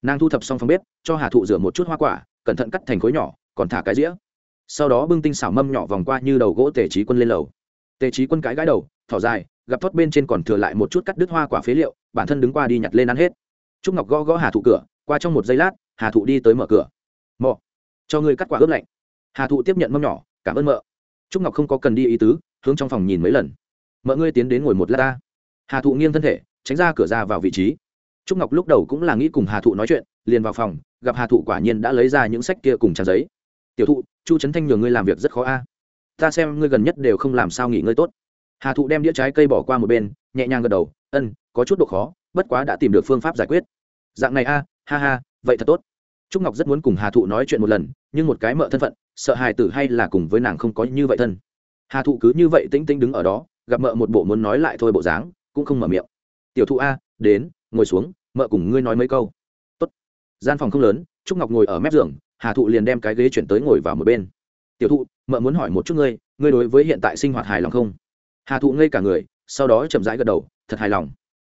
Nàng thu thập xong phòng bếp, cho hà thụ rửa một chút hoa quả, cẩn thận cắt thành khối nhỏ, còn thả cái dĩa. Sau đó bưng tinh xảo mâm nhỏ vòng qua như đầu gỗ tề trí quân lên lầu. Tề trí quân cái gái đầu, thỏ dài, gặp thoát bên trên còn thừa lại một chút cắt đứt hoa quả phế liệu, bản thân đứng qua đi nhặt lên ăn hết. Trúc ngọc gõ gõ hà thụ cửa qua trong một giây lát, hà thụ đi tới mở cửa. Mọ, cho ngươi cắt quả ướp lạnh. Hà thụ tiếp nhận mâm nhỏ, cảm ơn mợ. Trúc ngọc không có cần đi ý tứ, hướng trong phòng nhìn mấy lần. Mợ ngươi tiến đến ngồi một lát ta. Hà thụ nghiêng thân thể, tránh ra cửa ra vào vị trí. Trúc ngọc lúc đầu cũng là nghĩ cùng hà thụ nói chuyện, liền vào phòng, gặp hà thụ quả nhiên đã lấy ra những sách kia cùng trang giấy. Tiểu thụ, chu trấn thanh nhường ngươi làm việc rất khó a. Ta xem ngươi gần nhất đều không làm sao nghỉ ngơi tốt. Hà thụ đem đĩa trái cây bỏ qua một bên, nhẹ nhàng gật đầu ân có chút độ khó, bất quá đã tìm được phương pháp giải quyết. Dạng này a ha ha, vậy thật tốt. Trúc ngọc rất muốn cùng hà thụ nói chuyện một lần, nhưng một cái mợ thân phận, sợ hài tử hay là cùng với nàng không có như vậy thân. Hà thụ cứ như vậy tĩnh tĩnh đứng ở đó, gặp mợ một bộ muốn nói lại thôi bộ dáng, cũng không mở miệng. Tiểu thụ a, đến, ngồi xuống, mợ cùng ngươi nói mấy câu. Tốt. gian phòng không lớn, trúc ngọc ngồi ở mép giường, hà thụ liền đem cái ghế chuyển tới ngồi vào một bên. Tiểu thụ, mợ muốn hỏi một chút ngươi ngươi đối với hiện tại sinh hoạt hài lòng không? Hà thụ ngây cả người, sau đó chậm rãi gật đầu, thật hài lòng.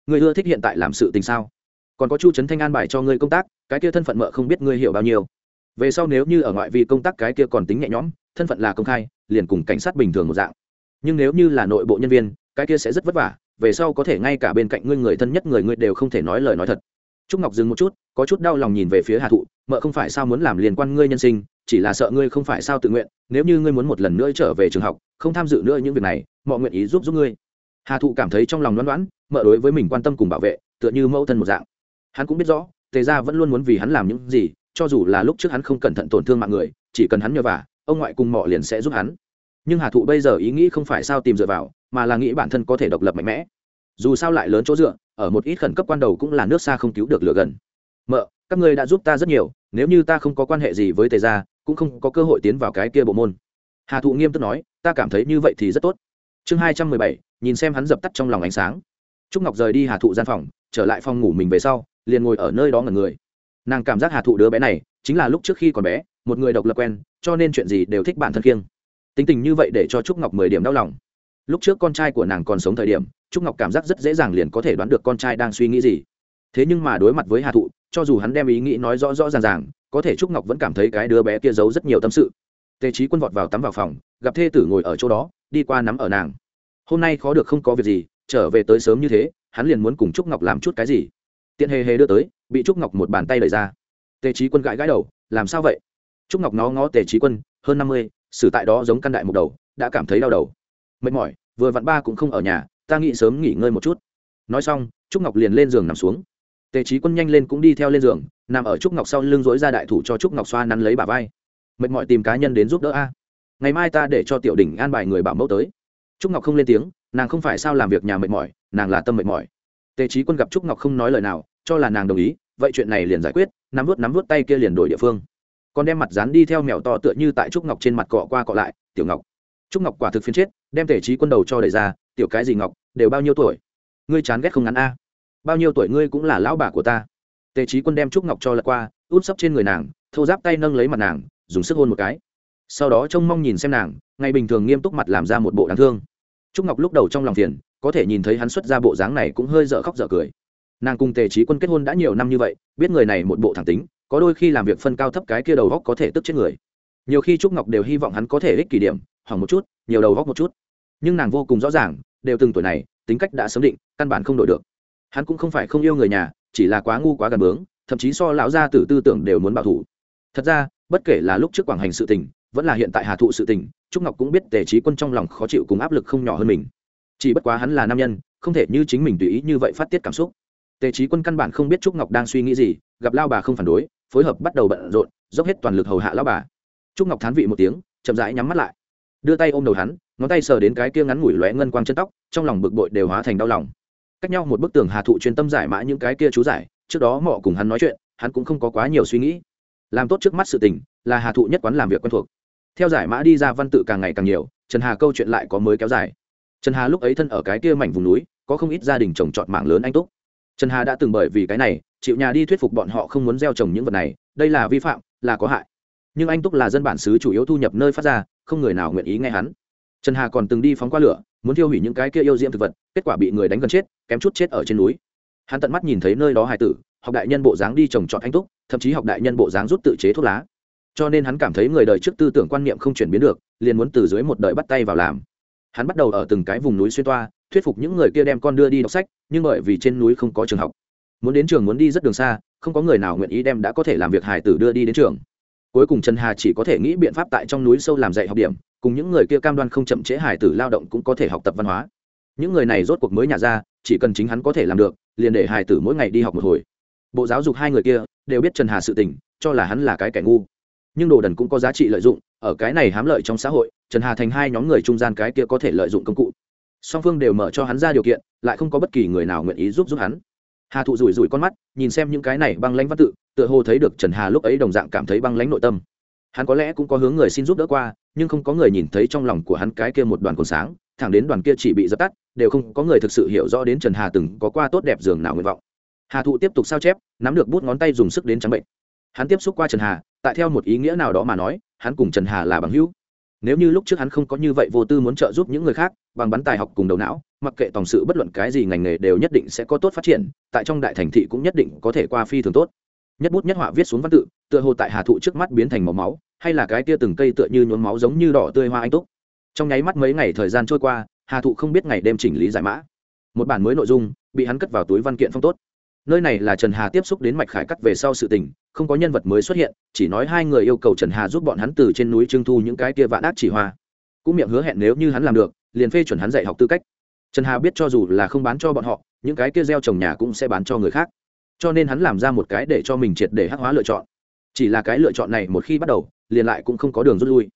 Ngươi ưa thích hiện tại làm sự tình sao? Còn có chu trấn thanh an bài cho ngươi công tác, cái kia thân phận mợ không biết ngươi hiểu bao nhiêu. Về sau nếu như ở ngoại vi công tác cái kia còn tính nhẹ nhõm, thân phận là công khai, liền cùng cảnh sát bình thường một dạng. Nhưng nếu như là nội bộ nhân viên, cái kia sẽ rất vất vả, về sau có thể ngay cả bên cạnh ngươi người thân nhất người ngươi đều không thể nói lời nói thật. Trúc ngọc dừng một chút, có chút đau lòng nhìn về phía hà thụ, mợ không phải sao muốn làm liên quan ngươi nhân sinh, chỉ là sợ ngươi không phải sao tự nguyện, nếu như ngươi muốn một lần nữa trở về trường học, không tham dự nữa những việc này mọi nguyện ý giúp giúp ngươi. Hà thụ cảm thấy trong lòng đoán đoán mợ đối với mình quan tâm cùng bảo vệ, tựa như mẫu thân một dạng hắn cũng biết rõ, tề gia vẫn luôn muốn vì hắn làm những gì, cho dù là lúc trước hắn không cẩn thận tổn thương mạng người, chỉ cần hắn nhờ vả, ông ngoại cùng mọ liền sẽ giúp hắn. Nhưng hà thụ bây giờ ý nghĩ không phải sao tìm dựa vào, mà là nghĩ bản thân có thể độc lập mạnh mẽ. Dù sao lại lớn chỗ dựa, ở một ít khẩn cấp quan đầu cũng là nước xa không cứu được lửa gần. Mợ, các ngươi đã giúp ta rất nhiều, nếu như ta không có quan hệ gì với tề gia, cũng không có cơ hội tiến vào cái kia bộ môn. Hà thụ nghiêm túc nói, ta cảm thấy như vậy thì rất tốt. Chương hai trăm mười bảy, nhìn xem hắn dập tắt trong lòng ánh sáng. Trúc ngọc rời đi hà thụ gian phòng, trở lại phòng ngủ mình về sau liền ngồi ở nơi đó ngẩn người. Nàng cảm giác hà thụ đứa bé này chính là lúc trước khi còn bé, một người độc lập quen, cho nên chuyện gì đều thích bản thân kiêng tính tình như vậy để cho trúc ngọc mười điểm đau lòng. Lúc trước con trai của nàng còn sống thời điểm, trúc ngọc cảm giác rất dễ dàng liền có thể đoán được con trai đang suy nghĩ gì. Thế nhưng mà đối mặt với hà thụ, cho dù hắn đem ý nghĩ nói rõ rõ ràng ràng, có thể trúc ngọc vẫn cảm thấy cái đứa bé kia giấu rất nhiều tâm sự. Tề trí quân vọt vào tắm vào phòng, gặp thê tử ngồi ở chỗ đó, đi qua nắm ở nàng. Hôm nay khó được không có việc gì, trở về tới sớm như thế, hắn liền muốn cùng trúc ngọc làm chút cái gì tiện hề hề đưa tới, bị trúc ngọc một bàn tay đẩy ra. Tề trí quân gãi gãi đầu, làm sao vậy? Trúc ngọc nó ngó tề trí quân, hơn năm mươi, xử tại đó giống căn đại một đầu, đã cảm thấy đau đầu. Mệt mỏi, vừa vặn ba cũng không ở nhà, ta nghĩ sớm nghỉ ngơi một chút. Nói xong, trúc ngọc liền lên giường nằm xuống. Tề trí quân nhanh lên cũng đi theo lên giường, nằm ở trúc ngọc sau lưng dối ra đại thủ cho trúc ngọc xoa nắn lấy bà vai. Mệt mỏi tìm cá nhân đến giúp đỡ a. Ngày mai ta để cho tiểu đỉnh an bài người bảo mẫu tới. Trúc ngọc không lên tiếng, nàng không phải sao làm việc nhà mệt mỏi, nàng là tâm mệt mỏi tề trí quân gặp trúc ngọc không nói lời nào, cho là nàng đồng ý, vậy chuyện này liền giải quyết, nắm vút nắm vút tay kia liền đổi địa phương. Còn đem mặt dán đi theo mèo to tựa như tại trúc ngọc trên mặt cọ qua cọ lại, tiểu ngọc. Trúc ngọc quả thực phiến chết, đem tề trí quân đầu cho đẩy ra, tiểu cái gì ngọc, đều bao nhiêu tuổi? Ngươi chán ghét không ngắn a. Bao nhiêu tuổi ngươi cũng là lão bà của ta. Tề trí quân đem trúc ngọc cho lật qua út sấp trên người nàng, thô giáp tay nâng lấy mặt nàng, dùng sức hôn một cái. Sau đó trông mong nhìn xem nàng, ngày bình thường nghiêm túc mặt làm ra một bộ đáng thương. Trúc ngọc lúc đầu trong lòng phiền có thể nhìn thấy hắn xuất ra bộ dáng này cũng hơi dở khóc dở cười. Nàng cùng tề trí quân kết hôn đã nhiều năm như vậy, biết người này một bộ thẳng tính, có đôi khi làm việc phân cao thấp cái kia đầu góc có thể tức chết người. Nhiều khi trúc ngọc đều hy vọng hắn có thể ích kỷ điểm hỏng một chút, nhiều đầu góc một chút. Nhưng nàng vô cùng rõ ràng, đều từng tuổi này, tính cách đã sớm định, căn bản không đổi được. Hắn cũng không phải không yêu người nhà, chỉ là quá ngu quá gần bướng, thậm chí so lão gia tử tư tưởng đều muốn bảo thủ. Thật ra, bất kể là lúc trước quảng hành sự tình, vẫn là hiện tại hà thụ sự tình, trúc ngọc cũng biết tề trí quân trong lòng khó chịu cùng áp lực không nhỏ hơn mình chỉ bất quá hắn là nam nhân, không thể như chính mình tùy ý như vậy phát tiết cảm xúc. Tề trí quân căn bản không biết trúc ngọc đang suy nghĩ gì, gặp lao bà không phản đối, phối hợp bắt đầu bận rộn, dốc hết toàn lực hầu hạ lao bà. Trúc ngọc thán vị một tiếng, chậm rãi nhắm mắt lại. Đưa tay ôm đầu hắn, ngón tay sờ đến cái kia ngắn ngủi lóe ngân quang chân tóc, trong lòng bực bội đều hóa thành đau lòng. Cách nhau một bức tường hà thụ chuyên tâm giải mã những cái kia chú giải, trước đó mọ cùng hắn nói chuyện, hắn cũng không có quá nhiều suy nghĩ. Làm tốt trước mắt sự tình, là hà thụ nhất quán làm việc quen thuộc. Theo giải mã đi ra văn tự càng ngày càng nhiều, trần hà câu chuyện lại có mới kéo dài trần hà lúc ấy thân ở cái kia mảnh vùng núi, có không ít gia đình trồng trọt mạng lớn anh túc. Trần hà đã từng bởi vì cái này, chịu nhà đi thuyết phục bọn họ không muốn gieo trồng những vật này, đây là vi phạm, là có hại. Nhưng anh túc là dân bản xứ chủ yếu thu nhập nơi phát ra, không người nào nguyện ý nghe hắn. Trần hà còn từng đi phóng qua lửa, muốn tiêu hủy những cái kia yêu diễm thực vật, kết quả bị người đánh gần chết, kém chút chết ở trên núi. Hắn tận mắt nhìn thấy nơi đó hài tử, học đại nhân bộ dáng đi trồng trọt anh túc, thậm chí học đại nhân bộ dáng rút tự chế thuốc lá. Cho nên hắn cảm thấy người đời trước tư tưởng quan niệm không chuyển biến được, liền muốn từ dưới một đời bắt tay vào làm hắn bắt đầu ở từng cái vùng núi xuyên toa, thuyết phục những người kia đem con đưa đi đọc sách, nhưng bởi vì trên núi không có trường học. Muốn đến trường muốn đi rất đường xa, không có người nào nguyện ý đem đã có thể làm việc hải tử đưa đi đến trường. Cuối cùng trần hà chỉ có thể nghĩ biện pháp tại trong núi sâu làm dạy học điểm, cùng những người kia cam đoan không chậm trễ hải tử lao động cũng có thể học tập văn hóa. Những người này rốt cuộc mới nhà ra, chỉ cần chính hắn có thể làm được, liền để hải tử mỗi ngày đi học một hồi. Bộ giáo dục hai người kia đều biết trần hà sự tình, cho là hắn là cái kẻ ngu. Nhưng đồ đần cũng có giá trị lợi dụng ở cái này hám lợi trong xã hội, trần hà thành hai nhóm người trung gian cái kia có thể lợi dụng công cụ. Song phương đều mở cho hắn ra điều kiện, lại không có bất kỳ người nào nguyện ý giúp giúp hắn. Hà thụ rủi rủi con mắt, nhìn xem những cái này băng lãnh văn tự, tựa hồ thấy được trần hà lúc ấy đồng dạng cảm thấy băng lãnh nội tâm. Hắn có lẽ cũng có hướng người xin giúp đỡ qua, nhưng không có người nhìn thấy trong lòng của hắn cái kia một đoàn cồn sáng, thẳng đến đoàn kia chỉ bị dập tắt, đều không có người thực sự hiểu rõ đến trần hà từng có qua tốt đẹp giường nào nguyện vọng. Hà thụ tiếp tục sao chép, nắm được bút ngón tay dùng sức đến trắng bệnh. Hắn tiếp xúc qua trần hà tại theo một ý nghĩa nào đó mà nói, hắn cùng trần hà là bằng hữu. Nếu như lúc trước hắn không có như vậy vô tư muốn trợ giúp những người khác, bằng bắn tài học cùng đầu não, mặc kệ tổng sự bất luận cái gì ngành nghề đều nhất định sẽ có tốt phát triển, tại trong đại thành thị cũng nhất định có thể qua phi thường tốt. Nhất bút nhất họa viết xuống văn tự, tựa hồ tại hà thụ trước mắt biến thành màu máu, hay là cái tia từng cây tựa như nhuốm máu giống như đỏ tươi hoa anh túc. Trong nháy mắt mấy ngày thời gian trôi qua, hà thụ không biết ngày đêm chỉnh lý giải mã. Một bản mới nội dung, bị hắn cất vào túi văn kiện phong tốt nơi này là trần hà tiếp xúc đến mạch khải cắt về sau sự tình, không có nhân vật mới xuất hiện, chỉ nói hai người yêu cầu trần hà giúp bọn hắn từ trên núi trưng thu những cái kia vạn ác chỉ hoa. Cũng miệng hứa hẹn nếu như hắn làm được, liền phê chuẩn hắn dạy học tư cách. Trần hà biết cho dù là không bán cho bọn họ, những cái kia gieo trồng nhà cũng sẽ bán cho người khác. Cho nên hắn làm ra một cái để cho mình triệt để hắc hóa lựa chọn. Chỉ là cái lựa chọn này một khi bắt đầu, liền lại cũng không có đường rút lui.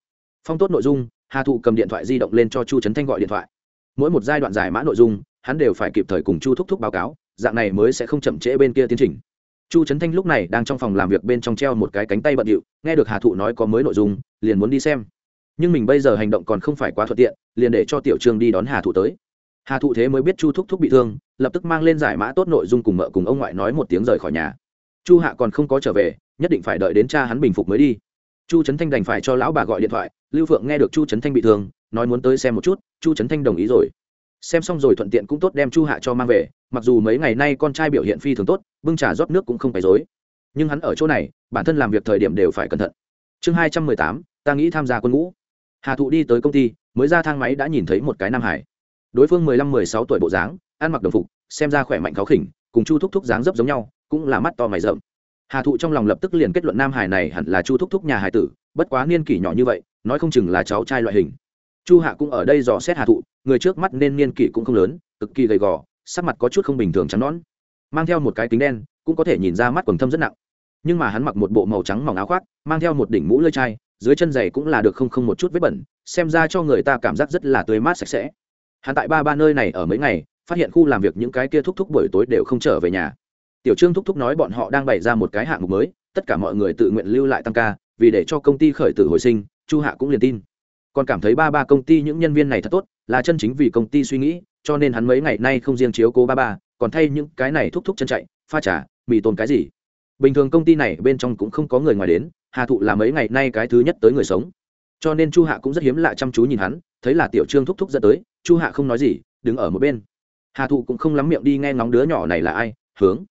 Phong tốt nội dung, hà thụ cầm điện thoại di động lên cho chu trấn thanh gọi điện thoại. Mỗi một giai đoạn giải mã nội dung, hắn đều phải kịp thời cùng chu thúc thúc báo cáo dạng này mới sẽ không chậm trễ bên kia tiến trình. Chu trấn thanh lúc này đang trong phòng làm việc bên trong treo một cái cánh tay bận điệu, nghe được hà thụ nói có mới nội dung, liền muốn đi xem. Nhưng mình bây giờ hành động còn không phải quá thuận tiện, liền để cho tiểu trương đi đón hà thụ tới. Hà thụ thế mới biết chu thúc thúc bị thương, lập tức mang lên giải mã tốt nội dung cùng mợ cùng ông ngoại nói một tiếng rời khỏi nhà. Chu hạ còn không có trở về, nhất định phải đợi đến cha hắn bình phục mới đi. Chu trấn thanh đành phải cho lão bà gọi điện thoại, lưu phượng nghe được chu trấn thanh bị thương, nói muốn tới xem một chút, chu trấn thanh đồng ý rồi xem xong rồi thuận tiện cũng tốt đem chu hạ cho mang về, mặc dù mấy ngày nay con trai biểu hiện phi thường tốt, bưng trà rót nước cũng không phải dối. Nhưng hắn ở chỗ này, bản thân làm việc thời điểm đều phải cẩn thận. Chương hai trăm mười tám, ta nghĩ tham gia quân ngũ. Hà thụ đi tới công ty, mới ra thang máy đã nhìn thấy một cái nam hải. Đối phương mười lăm, mười sáu tuổi bộ dáng, ăn mặc đồng phục, xem ra khỏe mạnh khó khỉnh, cùng chu thúc thúc dáng dấp giống nhau, cũng là mắt to mày rậm. Hà thụ trong lòng lập tức liền kết luận nam hải này hẳn là chu thúc thúc nhà hải tử, bất quá niên kỷ nhỏ như vậy, nói không chừng là cháu trai loại hình chu hạ cũng ở đây dò xét hà thụ, người trước mắt nên niên kỷ cũng không lớn, cực kỳ gầy gò, sắc mặt có chút không bình thường trắng nón mang theo một cái kính đen, cũng có thể nhìn ra mắt quần thâm rất nặng. Nhưng mà hắn mặc một bộ màu trắng mỏng áo khoác, mang theo một đỉnh mũ lơi chai, dưới chân giày cũng là được không không một chút vết bẩn, xem ra cho người ta cảm giác rất là tươi mát sạch sẽ. Hắn tại ba ba nơi này ở mấy ngày, phát hiện khu làm việc những cái kia thúc thúc buổi tối đều không trở về nhà. Tiểu trương thúc thúc nói bọn họ đang bày ra một cái hạng mục mới, tất cả mọi người tự nguyện lưu lại tăng ca, vì để cho công ty khởi tử hồi sinh, chu hạ cũng liền tin còn cảm thấy ba ba công ty những nhân viên này thật tốt, là chân chính vì công ty suy nghĩ, cho nên hắn mấy ngày nay không riêng chiếu cố ba ba, còn thay những cái này thúc thúc chân chạy, pha trả mì tồn cái gì. Bình thường công ty này bên trong cũng không có người ngoài đến, hà thụ là mấy ngày nay cái thứ nhất tới người sống. Cho nên chu hạ cũng rất hiếm lạ chăm chú nhìn hắn, thấy là tiểu trương thúc thúc dẫn tới, chu hạ không nói gì, đứng ở một bên. Hà thụ cũng không lắm miệng đi nghe ngóng đứa nhỏ này là ai, hướng.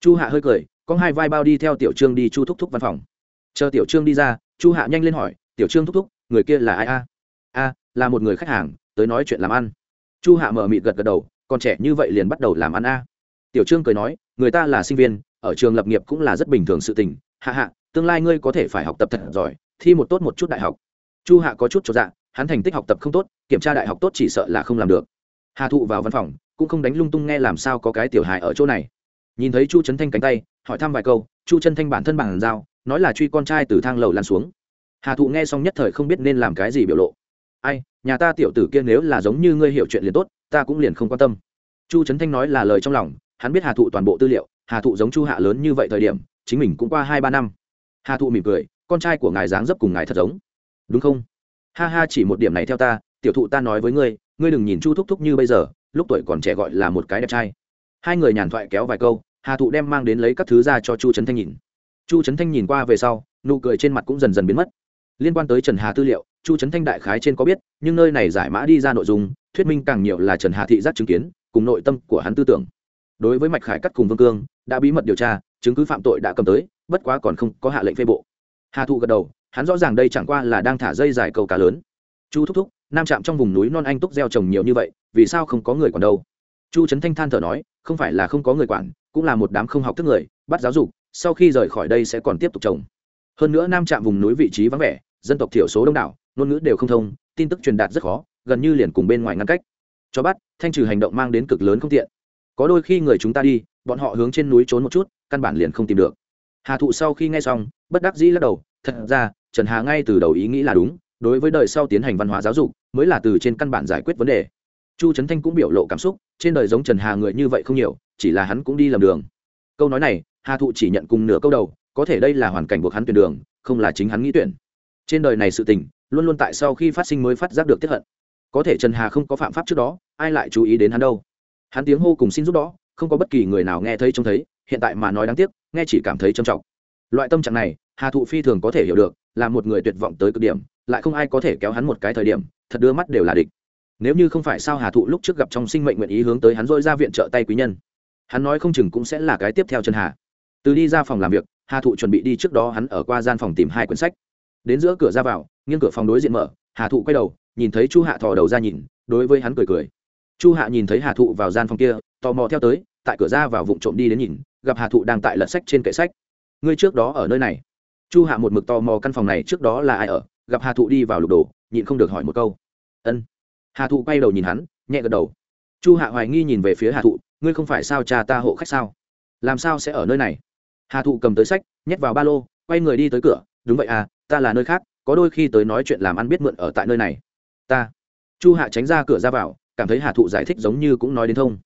Chu hạ hơi cười, có hai vai bao đi theo tiểu trương đi chu thúc thúc văn phòng. Chờ tiểu trương đi ra, chu hạ nhanh lên hỏi, tiểu trương thúc thúc người kia là ai a? A, là một người khách hàng, tới nói chuyện làm ăn. Chu hạ mở mịt gật gật đầu, còn trẻ như vậy liền bắt đầu làm ăn a. Tiểu trương cười nói, người ta là sinh viên, ở trường lập nghiệp cũng là rất bình thường sự tình. Hạ hạ, tương lai ngươi có thể phải học tập thật giỏi, thi một tốt một chút đại học. Chu hạ có chút cho dạ hắn thành tích học tập không tốt, kiểm tra đại học tốt chỉ sợ là không làm được. Hà thụ vào văn phòng, cũng không đánh lung tung nghe làm sao có cái tiểu hài ở chỗ này. Nhìn thấy chu trấn thanh cánh tay, hỏi thăm vài câu, chu trấn thanh bản thân bằng dao nói là truy con trai từ thang lầu lan xuống hà thụ nghe xong nhất thời không biết nên làm cái gì biểu lộ. Ai, nhà ta tiểu tử kia nếu là giống như ngươi hiểu chuyện liền tốt, ta cũng liền không quan tâm. Chu trấn thanh nói là lời trong lòng, hắn biết hà thụ toàn bộ tư liệu, hà thụ giống chu hạ lớn như vậy thời điểm, chính mình cũng qua hai ba năm. Hà thụ mỉm cười, con trai của ngài dáng dấp cùng ngài thật giống. Đúng không? Ha ha, chỉ một điểm này theo ta, tiểu thụ ta nói với ngươi ngươi đừng nhìn chu thúc thúc như bây giờ, lúc tuổi còn trẻ gọi là một cái đẹp trai. Hai người nhàn thoại kéo vài câu, hà thụ đem mang đến lấy các thứ ra cho chu trấn thanh nhìn. Chu trấn thanh nhìn qua về sau, nụ cười trên mặt cũng dần dần biến mất liên quan tới trần hà tư liệu, chu trấn thanh đại khái trên có biết, nhưng nơi này giải mã đi ra nội dung, thuyết minh càng nhiều là trần hà thị giác chứng kiến, cùng nội tâm của hắn tư tưởng. Đối với mạch khải cắt cùng vương cương, đã bí mật điều tra, chứng cứ phạm tội đã cầm tới, bất quá còn không có hạ lệnh phê bộ. Hà thụ gật đầu, hắn rõ ràng đây chẳng qua là đang thả dây dài câu cá lớn. Chu thúc thúc, nam trạm trong vùng núi non anh túc gieo trồng nhiều như vậy, vì sao không có người còn đâu? Chu trấn thanh than thở nói, không phải là không có người quản, cũng là một đám không học thức người, bắt giáo dục, sau khi rời khỏi đây sẽ còn tiếp tục trồng hơn nữa nam trạm vùng núi vị trí vắng vẻ, dân tộc thiểu số đông đảo, ngôn ngữ đều không thông, tin tức truyền đạt rất khó, gần như liền cùng bên ngoài ngăn cách. Cho bắt, thanh trừ hành động mang đến cực lớn không tiện. Có đôi khi người chúng ta đi, bọn họ hướng trên núi trốn một chút, căn bản liền không tìm được. Hà thụ sau khi nghe xong, bất đắc dĩ lắc đầu, thật ra, trần hà ngay từ đầu ý nghĩ là đúng, đối với đời sau tiến hành văn hóa giáo dục, mới là từ trên căn bản giải quyết vấn đề. Chu trấn thanh cũng biểu lộ cảm xúc, trên đời giống trần hà người như vậy không nhiều, chỉ là hắn cũng đi lầm đường. Câu nói này, hà thụ chỉ nhận cùng nửa câu đầu có thể đây là hoàn cảnh buộc hắn tuyển đường, không là chính hắn nghĩ tuyển. Trên đời này sự tình, luôn luôn tại sau khi phát sinh mới phát giác được tiếp hận. Có thể trần hà không có phạm pháp trước đó, ai lại chú ý đến hắn đâu? Hắn tiếng hô cùng xin giúp đó, không có bất kỳ người nào nghe thấy trông thấy, hiện tại mà nói đáng tiếc, nghe chỉ cảm thấy trầm trọng. Loại tâm trạng này, hà thụ phi thường có thể hiểu được, là một người tuyệt vọng tới cực điểm, lại không ai có thể kéo hắn một cái thời điểm, thật đưa mắt đều là địch. Nếu như không phải sao hà thụ lúc trước gặp trong sinh mệnh nguyện ý hướng tới hắn dội ra viện trợ tay quý nhân, hắn nói không chừng cũng sẽ là cái tiếp theo chân hà từ đi ra phòng làm việc, hà thụ chuẩn bị đi trước đó hắn ở qua gian phòng tìm hai quyển sách. Đến giữa cửa ra vào, nghiêng cửa phòng đối diện mở, hà thụ quay đầu, nhìn thấy chu hạ thò đầu ra nhìn, đối với hắn cười cười. Chu hạ nhìn thấy hà thụ vào gian phòng kia, tò mò theo tới, tại cửa ra vào vụng trộm đi đến nhìn, gặp hà thụ đang tại lật sách trên kệ sách. Ngươi trước đó ở nơi này. Chu hạ một mực tò mò căn phòng này trước đó là ai ở, gặp hà thụ đi vào lục đồ, nhịn không được hỏi một câu. Ân. Hà thụ quay đầu nhìn hắn, nhẹ gật đầu. Chu hạ hoài nghi nhìn về phía hà thụ, ngươi không phải sao cha ta hộ khách sao? Làm sao sẽ ở nơi này? Hà thụ cầm tới sách, nhét vào ba lô, quay người đi tới cửa, đúng vậy à ta là nơi khác, có đôi khi tới nói chuyện làm ăn biết mượn ở tại nơi này. Ta. Chu hạ tránh ra cửa ra vào, cảm thấy hà thụ giải thích giống như cũng nói đến thông.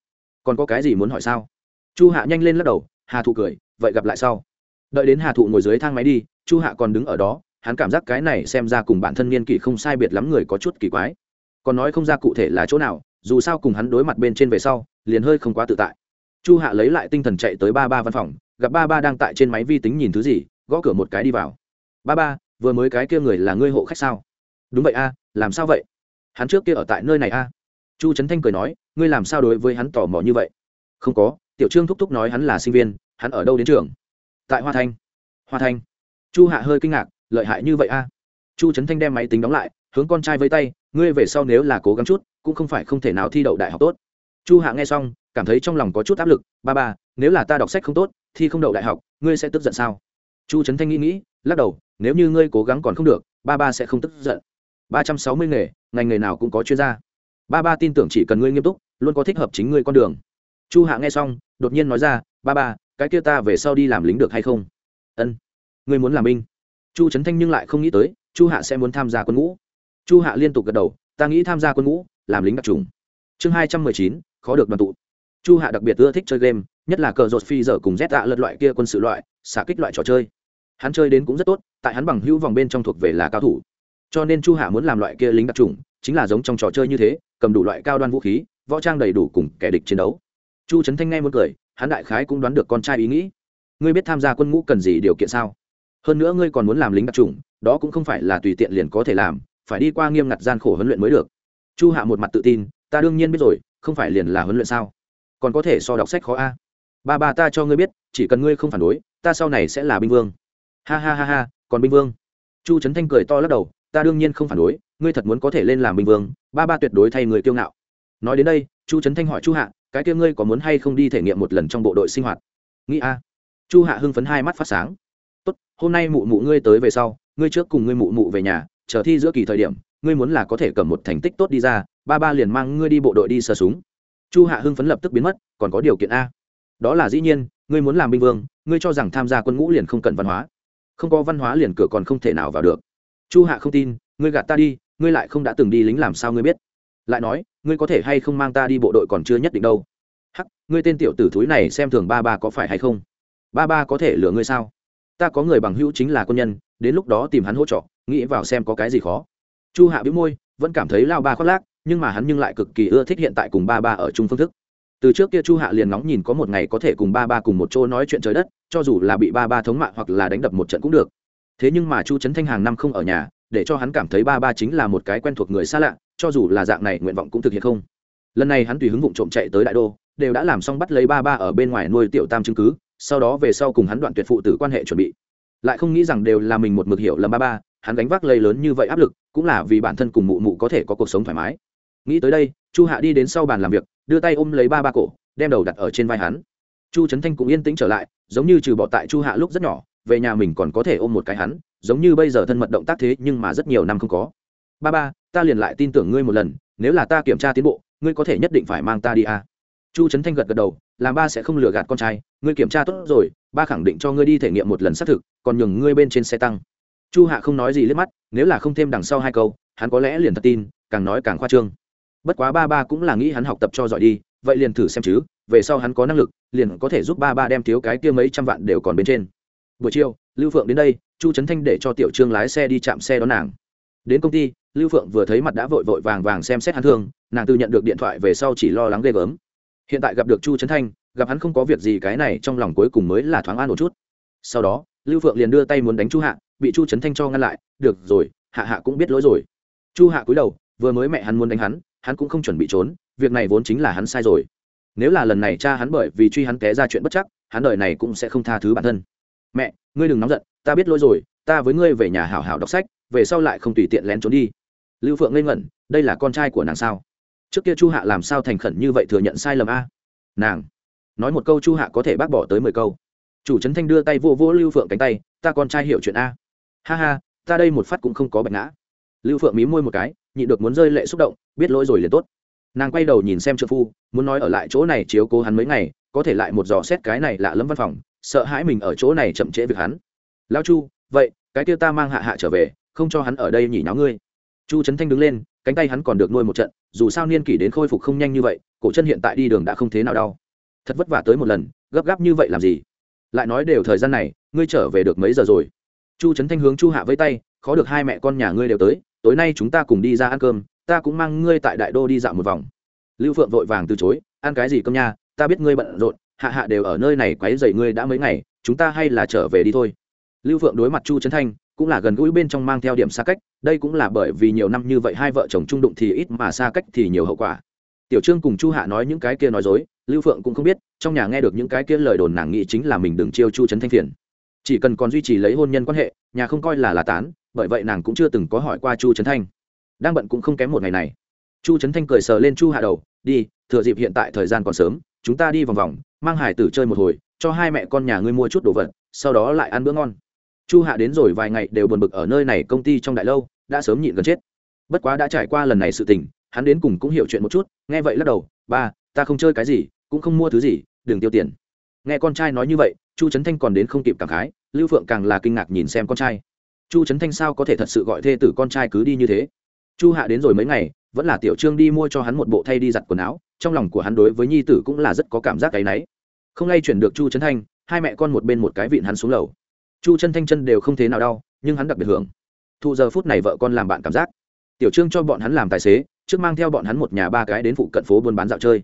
Còn có cái gì muốn hỏi sao? Chu hạ nhanh lên lắc đầu, hà thụ cười, vậy gặp lại sau. Đợi đến hà thụ ngồi dưới thang máy đi, chu hạ còn đứng ở đó, hắn cảm giác cái này xem ra cùng bản thân niên kỷ không sai biệt lắm người có chút kỳ quái. Còn nói không ra cụ thể là chỗ nào, dù sao cùng hắn đối mặt bên trên về sau, liền hơi không quá tự tại. Chu hạ lấy lại tinh thần chạy tới ba ba văn phòng gặp ba ba đang tại trên máy vi tính nhìn thứ gì, gõ cửa một cái đi vào. Ba ba, vừa mới cái kia người là ngươi hộ khách sao? Đúng vậy a, làm sao vậy? Hắn trước kia ở tại nơi này a. Chu trấn thanh cười nói, ngươi làm sao đối với hắn tò mò như vậy? Không có, tiểu trương thúc thúc nói hắn là sinh viên, hắn ở đâu đến trường? Tại hoa thanh. Hoa thanh. Chu hạ hơi kinh ngạc, lợi hại như vậy a. Chu trấn thanh đem máy tính đóng lại, hướng con trai với tay, ngươi về sau nếu là cố gắng chút, cũng không phải không thể nào thi đậu đại học tốt. Chu hạ nghe xong, cảm thấy trong lòng có chút áp lực, ba ba nếu là ta đọc sách không tốt thì không đậu đại học, ngươi sẽ tức giận sao? Chu trấn thanh nghĩ nghĩ, lắc đầu, nếu như ngươi cố gắng còn không được, ba ba sẽ không tức giận. Ba trăm sáu mươi nghề, ngành nghề nào cũng có chuyên gia. Ba ba tin tưởng chỉ cần ngươi nghiêm túc, luôn có thích hợp chính ngươi con đường. Chu hạ nghe xong, đột nhiên nói ra, ba ba, cái kia ta về sau đi làm lính được hay không? Ân, ngươi muốn làm binh. Chu trấn thanh nhưng lại không nghĩ tới, chu hạ sẽ muốn tham gia quân ngũ. Chu hạ liên tục gật đầu, ta nghĩ tham gia quân ngũ, làm lính đặc trùng. Chương hai trăm mười chín, khó được đoàn tụ. Chu hạ đặc biệt ưa thích chơi game nhất là cờ rột phi giờ cùng z tạ lật loại kia quân sự loại xả kích loại trò chơi. Hắn chơi đến cũng rất tốt, tại hắn bằng hữu vòng bên trong thuộc về là cao thủ. Cho nên chu hạ muốn làm loại kia lính đặc trùng, chính là giống trong trò chơi như thế, cầm đủ loại cao đoan vũ khí, võ trang đầy đủ cùng kẻ địch chiến đấu. Chu trấn thanh nghe muốn cười, hắn đại khái cũng đoán được con trai ý nghĩ. Ngươi biết tham gia quân ngũ cần gì điều kiện sao? Hơn nữa ngươi còn muốn làm lính đặc trùng, đó cũng không phải là tùy tiện liền có thể làm, phải đi qua nghiêm ngặt gian khổ huấn luyện mới được. Chu hạ một mặt tự tin, ta đương nhiên biết rồi, không phải liền là huấn luyện sao? Còn có thể so đọc sách khó a ba ba ta cho ngươi biết, chỉ cần ngươi không phản đối, ta sau này sẽ là binh vương. Ha ha ha ha, còn binh vương. Chu trấn thanh cười to lắc đầu, ta đương nhiên không phản đối, ngươi thật muốn có thể lên làm binh vương, ba ba tuyệt đối thay người kiêu ngạo. Nói đến đây, chu trấn thanh hỏi chu hạ, cái kia ngươi có muốn hay không đi thể nghiệm một lần trong bộ đội sinh hoạt? Nghĩ a. Chu hạ hưng phấn hai mắt phát sáng. Tốt, hôm nay mụ mụ ngươi tới về sau, ngươi trước cùng ngươi mụ mụ về nhà, chờ thi giữa kỳ thời điểm, ngươi muốn là có thể cầm một thành tích tốt đi ra, ba ba liền mang ngươi đi bộ đội đi sơ súng. Chu hạ hưng phấn lập tức biến mất, còn có điều kiện a đó là dĩ nhiên, ngươi muốn làm binh vương, ngươi cho rằng tham gia quân ngũ liền không cần văn hóa. Không có văn hóa liền cửa còn không thể nào vào được. Chu hạ không tin, ngươi gạt ta đi, ngươi lại không đã từng đi lính làm sao ngươi biết? Lại nói, ngươi có thể hay không mang ta đi bộ đội còn chưa nhất định đâu. Hắc, ngươi tên tiểu tử thúi này xem thường ba ba có phải hay không? Ba ba có thể lừa ngươi sao? Ta có người bằng hữu chính là quân nhân, đến lúc đó tìm hắn hỗ trợ, nghĩ vào xem có cái gì khó. Chu hạ bĩu môi, vẫn cảm thấy lao ba khoác lác, nhưng mà hắn nhưng lại cực kỳ ưa thích hiện tại cùng ba ba ở chung phương thức từ trước kia chu hạ liền nóng nhìn có một ngày có thể cùng ba ba cùng một chỗ nói chuyện trời đất, cho dù là bị ba ba thống mạ hoặc là đánh đập một trận cũng được. Thế nhưng mà chu trấn thanh hàng năm không ở nhà, để cho hắn cảm thấy ba ba chính là một cái quen thuộc người xa lạ, cho dù là dạng này nguyện vọng cũng thực hiện không. Lần này hắn tùy hứng vụng trộm chạy tới đại đô, đều đã làm xong bắt lấy ba ba ở bên ngoài nuôi tiểu tam chứng cứ, sau đó về sau cùng hắn đoạn tuyệt phụ tử quan hệ chuẩn bị. Lại không nghĩ rằng đều là mình một mực hiểu lầm ba ba, hắn gánh vác lây lớn như vậy áp lực, cũng là vì bản thân cùng mụ mụ có thể có cuộc sống thoải mái. Nghĩ tới đây, chu hạ đi đến sau bàn làm việc đưa tay ôm lấy ba ba cổ, đem đầu đặt ở trên vai hắn. Chu trấn thanh cũng yên tĩnh trở lại, giống như trừ bỏ tại chu hạ lúc rất nhỏ, về nhà mình còn có thể ôm một cái hắn, giống như bây giờ thân mật động tác thế nhưng mà rất nhiều năm không có. Ba ba, ta liền lại tin tưởng ngươi một lần, nếu là ta kiểm tra tiến bộ, ngươi có thể nhất định phải mang ta đi à. chu trấn thanh gật gật đầu, làm ba sẽ không lừa gạt con trai, ngươi kiểm tra tốt rồi, ba khẳng định cho ngươi đi thể nghiệm một lần xác thực, còn nhường ngươi bên trên xe tăng. Chu hạ không nói gì liếc mắt, nếu là không thêm đằng sau hai câu, hắn có lẽ liền thật tin, càng nói càng khoa trương bất quá ba ba cũng là nghĩ hắn học tập cho giỏi đi, vậy liền thử xem chứ, về sau hắn có năng lực, liền có thể giúp ba ba đem thiếu cái kia mấy trăm vạn đều còn bên trên. Buổi chiều, lưu phượng đến đây, chu trấn thanh để cho tiểu trương lái xe đi chạm xe đón nàng. Đến công ty, lưu phượng vừa thấy mặt đã vội vội vàng vàng xem xét hắn thương, nàng từ nhận được điện thoại về sau chỉ lo lắng ghê gớm. Hiện tại gặp được chu trấn thanh, gặp hắn không có việc gì cái này trong lòng cuối cùng mới là thoáng an một chút. Sau đó, lưu phượng liền đưa tay muốn đánh chu hạ, bị chu trấn thanh cho ngăn lại, được rồi, hạ hạ cũng biết lỗi rồi. Chu hạ cúi đầu, vừa mới mẹ hắn muốn đánh hắn hắn cũng không chuẩn bị trốn, việc này vốn chính là hắn sai rồi. Nếu là lần này cha hắn bởi vì truy hắn té ra chuyện bất chắc, hắn đời này cũng sẽ không tha thứ bản thân. Mẹ, ngươi đừng nóng giận, ta biết lỗi rồi, ta với ngươi về nhà hảo hảo đọc sách, về sau lại không tùy tiện lén trốn đi. Lưu phượng ngây ngẩn, đây là con trai của nàng sao? Trước kia chu hạ làm sao thành khẩn như vậy thừa nhận sai lầm a? Nàng, nói một câu chu hạ có thể bác bỏ tới mười câu. Chủ trấn thanh đưa tay vô vô lưu phượng cánh tay, ta con trai hiểu chuyện a. Ha ha, ta đây một phát cũng không có bạch ngã. Lưu phượng mí môi một cái nhị được muốn rơi lệ xúc động, biết lỗi rồi liền tốt. Nàng quay đầu nhìn xem trợ phu, muốn nói ở lại chỗ này chiếu cố hắn mấy ngày, có thể lại một dò xét cái này lạ lẫm văn phòng, sợ hãi mình ở chỗ này chậm trễ việc hắn. Lao chu, vậy, cái kia ta mang hạ hạ trở về, không cho hắn ở đây nhỉ nháo ngươi. Chu trấn thanh đứng lên, cánh tay hắn còn được nuôi một trận, dù sao niên kỷ đến khôi phục không nhanh như vậy, cổ chân hiện tại đi đường đã không thế nào đau. Thật vất vả tới một lần, gấp gáp như vậy làm gì? Lại nói đều thời gian này, ngươi trở về được mấy giờ rồi? Chu trấn thanh hướng chu hạ với tay, khó được hai mẹ con nhà ngươi đều tới tối nay chúng ta cùng đi ra ăn cơm, ta cũng mang ngươi tại đại đô đi dạo một vòng. Lưu phượng vội vàng từ chối, ăn cái gì cơm nha, ta biết ngươi bận rộn, hạ hạ đều ở nơi này quấy dậy ngươi đã mấy ngày, chúng ta hay là trở về đi thôi. Lưu phượng đối mặt chu trấn thanh, cũng là gần gũi bên trong mang theo điểm xa cách, đây cũng là bởi vì nhiều năm như vậy hai vợ chồng trung đụng thì ít mà xa cách thì nhiều hậu quả. Tiểu trương cùng chu hạ nói những cái kia nói dối, lưu phượng cũng không biết, trong nhà nghe được những cái kia lời đồn nàng nghĩ chính là mình đừng chiêu chu trấn thanh phiền. Chỉ cần còn duy trì lấy hôn nhân quan hệ, nhà không coi là là tán bởi vậy nàng cũng chưa từng có hỏi qua chu trấn thanh. Đang bận cũng không kém một ngày này. Chu trấn thanh cười sờ lên chu hạ đầu, đi, thừa dịp hiện tại thời gian còn sớm, chúng ta đi vòng vòng, mang hải tử chơi một hồi, cho hai mẹ con nhà ngươi mua chút đồ vật, sau đó lại ăn bữa ngon. Chu hạ đến rồi vài ngày đều buồn bực ở nơi này công ty trong đại lâu, đã sớm nhịn gần chết. Bất quá đã trải qua lần này sự tình, hắn đến cùng cũng hiểu chuyện một chút, nghe vậy lắc đầu, ba, ta không chơi cái gì, cũng không mua thứ gì, đừng tiêu tiền. Nghe con trai nói như vậy, chu trấn thanh còn đến không kịp cảm khái, lưu phượng càng là kinh ngạc nhìn xem con trai chu trấn thanh sao có thể thật sự gọi thê tử con trai cứ đi như thế? Chu hạ đến rồi mấy ngày, vẫn là tiểu trương đi mua cho hắn một bộ thay đi giặt quần áo, trong lòng của hắn đối với nhi tử cũng là rất có cảm giác cái náy. Không lay chuyển được chu trấn thanh, hai mẹ con một bên một cái vịn hắn xuống lầu. Chu chân thanh chân đều không thế nào đau, nhưng hắn đặc biệt hưởng. Thu giờ phút này vợ con làm bạn cảm giác. Tiểu trương cho bọn hắn làm tài xế, trước mang theo bọn hắn một nhà ba cái đến phụ cận phố buôn bán dạo chơi.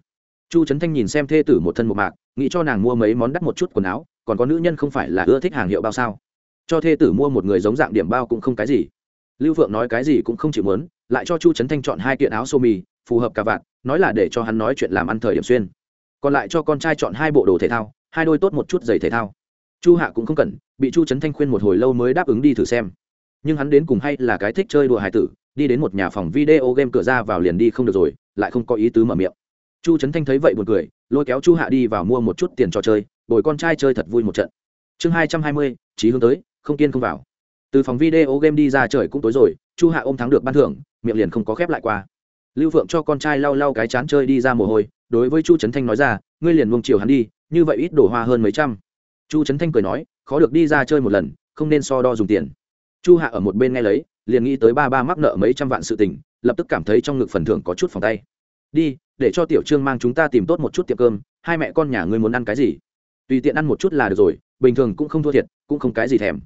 Chu trấn thanh nhìn xem thê tử một thân một mạc, nghĩ cho nàng mua mấy món đắt một chút quần áo, còn có nữ nhân không phải là ưa thích hàng hiệu bao sao? Cho thê tử mua một người giống dạng điểm bao cũng không cái gì. Lưu phượng nói cái gì cũng không chịu muốn, lại cho chu trấn thanh chọn hai kiện áo sô mì phù hợp cả vạn, nói là để cho hắn nói chuyện làm ăn thời điểm xuyên. Còn lại cho con trai chọn hai bộ đồ thể thao, hai đôi tốt một chút giày thể thao. Chu hạ cũng không cần, bị chu trấn thanh khuyên một hồi lâu mới đáp ứng đi thử xem. Nhưng hắn đến cùng hay là cái thích chơi đùa hài tử, đi đến một nhà phòng video game cửa ra vào liền đi không được rồi, lại không có ý tứ mở miệng. Chu trấn thanh thấy vậy buồn cười, lôi kéo chu hạ đi vào mua một chút tiền trò chơi, bồi con trai chơi thật vui một trận. Chương hai trăm hai mươi trí hướng tới không kiên không vào. Từ phòng video game đi ra trời cũng tối rồi, chu hạ ôm thắng được ban thưởng, miệng liền không có khép lại qua. Lưu phượng cho con trai lau lau cái chán chơi đi ra mồ hôi, đối với chu trấn thanh nói ra, ngươi liền buông chiều hắn đi, như vậy ít đổ hoa hơn mấy trăm. Chu trấn thanh cười nói, khó được đi ra chơi một lần, không nên so đo dùng tiền. Chu hạ ở một bên nghe lấy, liền nghĩ tới ba ba mắc nợ mấy trăm vạn sự tình, lập tức cảm thấy trong ngực phần thưởng có chút phòng tay. Đi, để cho tiểu trương mang chúng ta tìm tốt một chút tiệm cơm, hai mẹ con nhà ngươi muốn ăn cái gì? Tùy tiện ăn một chút là được rồi, bình thường cũng không thua thiệt, cũng không cái gì thèm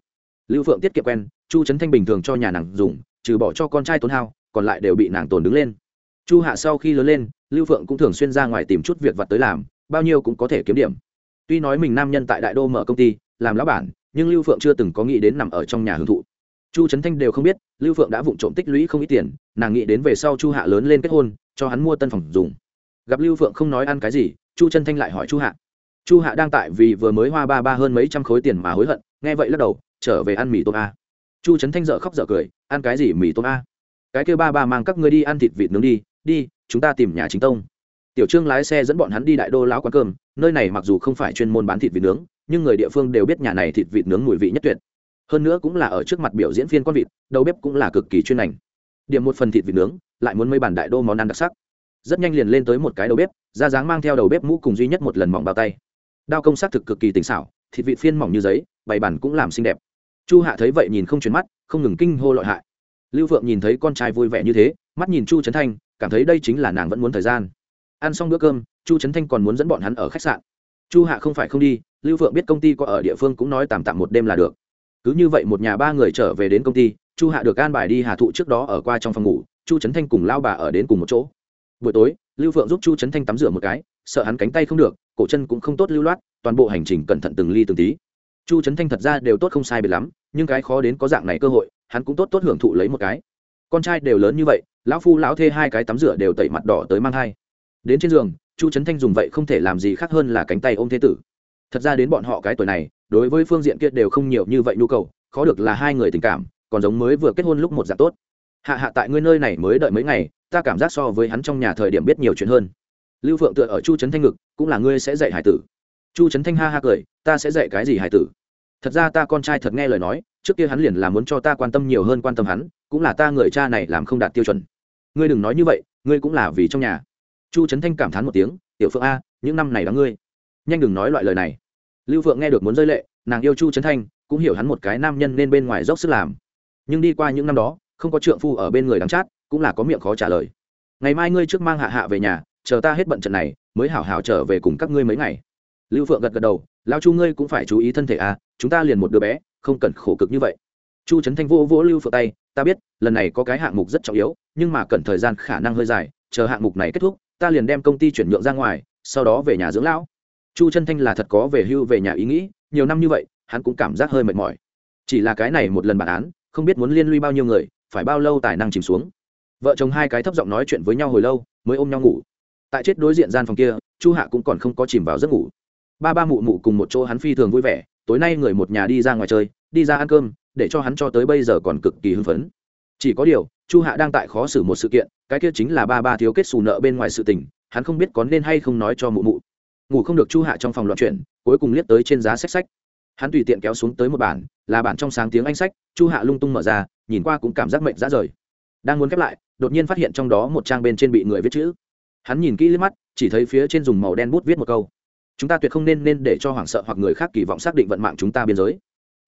lưu phượng tiết kiệm quen, chu trấn thanh bình thường cho nhà nàng dùng, trừ bỏ cho con trai tốn hao, còn lại đều bị nàng tồn đứng lên. Chu hạ sau khi lớn lên, lưu phượng cũng thường xuyên ra ngoài tìm chút việc vặt tới làm, bao nhiêu cũng có thể kiếm điểm. Tuy nói mình nam nhân tại đại đô mở công ty, làm lão bản, nhưng lưu phượng chưa từng có nghĩ đến nằm ở trong nhà hưởng thụ. Chu trấn thanh đều không biết, lưu phượng đã vụng trộm tích lũy không ít tiền, nàng nghĩ đến về sau chu hạ lớn lên kết hôn, cho hắn mua tân phòng dùng. Gặp lưu phượng không nói ăn cái gì, chu trấn thanh lại hỏi chu hạ. Chu hạ đang tại vì vừa mới hoa ba ba hơn mấy trăm khối tiền mà hối hận, nghe vậy lắc đầu trở về ăn mì tôm a. Chu trấn thanh dợ khóc dợ cười, ăn cái gì mì tôm a? Cái kêu ba ba mang các ngươi đi ăn thịt vịt nướng đi đi, chúng ta tìm nhà chính tông. Tiểu trương lái xe dẫn bọn hắn đi đại đô lão quán cơm, nơi này mặc dù không phải chuyên môn bán thịt vịt nướng, nhưng người địa phương đều biết nhà này thịt vịt nướng mùi vị nhất tuyệt. Hơn nữa cũng là ở trước mặt biểu diễn phiên con vịt, đầu bếp cũng là cực kỳ chuyên ngành. Điểm một phần thịt vịt nướng, lại muốn mấy bản đại đô món ăn đặc sắc. Rất nhanh liền lên tới một cái đầu bếp, ra dáng mang theo đầu bếp mũ cùng duy nhất một lần mỏng bao tay. Đao công xác thực cực kỳ tỉnh xảo, thịt vịt phiên mỏng như giấy, bày bản cũng làm xinh đẹp chu hạ thấy vậy nhìn không chuyển mắt, không ngừng kinh hô lọi hại. Lưu phượng nhìn thấy con trai vui vẻ như thế, mắt nhìn chu trấn thanh, cảm thấy đây chính là nàng vẫn muốn thời gian. Ăn xong bữa cơm, chu trấn thanh còn muốn dẫn bọn hắn ở khách sạn. Chu hạ không phải không đi, lưu phượng biết công ty có ở địa phương cũng nói tạm tạm một đêm là được. Cứ như vậy một nhà ba người trở về đến công ty, chu hạ được an bài đi hà thụ trước đó ở qua trong phòng ngủ, chu trấn thanh cùng lao bà ở đến cùng một chỗ. Buổi tối, lưu phượng giúp chu trấn thanh tắm rửa một cái, sợ hắn cánh tay không được, cổ chân cũng không tốt lưu loát, toàn bộ hành trình cẩn thận từng ly từng tí. Chu trấn thanh thật ra đều tốt không sai biệt lắm nhưng cái khó đến có dạng này cơ hội, hắn cũng tốt tốt hưởng thụ lấy một cái. Con trai đều lớn như vậy, lão phu lão thê hai cái tắm rửa đều tẩy mặt đỏ tới mang hai đến trên giường, chu trấn thanh dùng vậy không thể làm gì khác hơn là cánh tay ôm thế tử. Thật ra đến bọn họ cái tuổi này, đối với phương diện kia đều không nhiều như vậy nhu cầu, khó được là hai người tình cảm, còn giống mới vừa kết hôn lúc một dạng tốt. Hạ hạ tại ngươi nơi này mới đợi mấy ngày, ta cảm giác so với hắn trong nhà thời điểm biết nhiều chuyện hơn. Lưu phượng tựa ở chu trấn thanh ngực, cũng là ngươi sẽ dạy hải tử. Chu trấn thanh ha ha cười, ta sẽ dạy cái gì hải tử? Thật ra ta con trai thật nghe lời nói, trước kia hắn liền là muốn cho ta quan tâm nhiều hơn quan tâm hắn, cũng là ta người cha này làm không đạt tiêu chuẩn. Ngươi đừng nói như vậy, ngươi cũng là vì trong nhà. Chu trấn thanh cảm thán một tiếng, tiểu phượng a, những năm này đáng ngươi. Nhanh đừng nói loại lời này. Lưu phượng nghe được muốn rơi lệ, nàng yêu chu trấn thanh, cũng hiểu hắn một cái nam nhân nên bên ngoài dốc sức làm. Nhưng đi qua những năm đó, không có trượng phu ở bên người đắng chát, cũng là có miệng khó trả lời. Ngày mai ngươi trước mang hạ hạ về nhà, chờ ta hết bận trận này, mới hảo hảo trở về cùng các ngươi mấy ngày. Lưu phượng gật gật đầu lao chu ngươi cũng phải chú ý thân thể à chúng ta liền một đứa bé, không cần khổ cực như vậy. Chu trấn thanh vô vỗ lưu phượng tay, ta biết, lần này có cái hạng mục rất trọng yếu, nhưng mà cần thời gian khả năng hơi dài, chờ hạng mục này kết thúc, ta liền đem công ty chuyển nhượng ra ngoài, sau đó về nhà dưỡng lão. Chu trấn thanh là thật có về hưu về nhà ý nghĩ, nhiều năm như vậy, hắn cũng cảm giác hơi mệt mỏi. Chỉ là cái này một lần bản án, không biết muốn liên lụy bao nhiêu người, phải bao lâu tài năng chìm xuống. Vợ chồng hai cái thấp giọng nói chuyện với nhau hồi lâu, mới ôm nhau ngủ. Tại chết đối diện gian phòng kia, chu hạ cũng còn không có chìm vào giấc ngủ ba ba mụ mụ cùng một chỗ hắn phi thường vui vẻ, tối nay người một nhà đi ra ngoài chơi, đi ra ăn cơm, để cho hắn cho tới bây giờ còn cực kỳ hưng phấn. Chỉ có điều, chu hạ đang tại khó xử một sự kiện, cái kia chính là ba ba thiếu kết xù nợ bên ngoài sự tình, hắn không biết có nên hay không nói cho mụ mụ. Ngủ không được chu hạ trong phòng loạn chuyển, cuối cùng liếc tới trên giá sách sách. Hắn tùy tiện kéo xuống tới một bản, là bản trong sáng tiếng anh sách, chu hạ lung tung mở ra, nhìn qua cũng cảm giác mệnh ra rời. Đang muốn khép lại, đột nhiên phát hiện trong đó một trang bên trên bị người viết chữ. Hắn nhìn kỹ liếc mắt, chỉ thấy phía trên dùng màu đen bút viết một câu chúng ta tuyệt không nên nên để cho hoảng sợ hoặc người khác kỳ vọng xác định vận mạng chúng ta biên giới.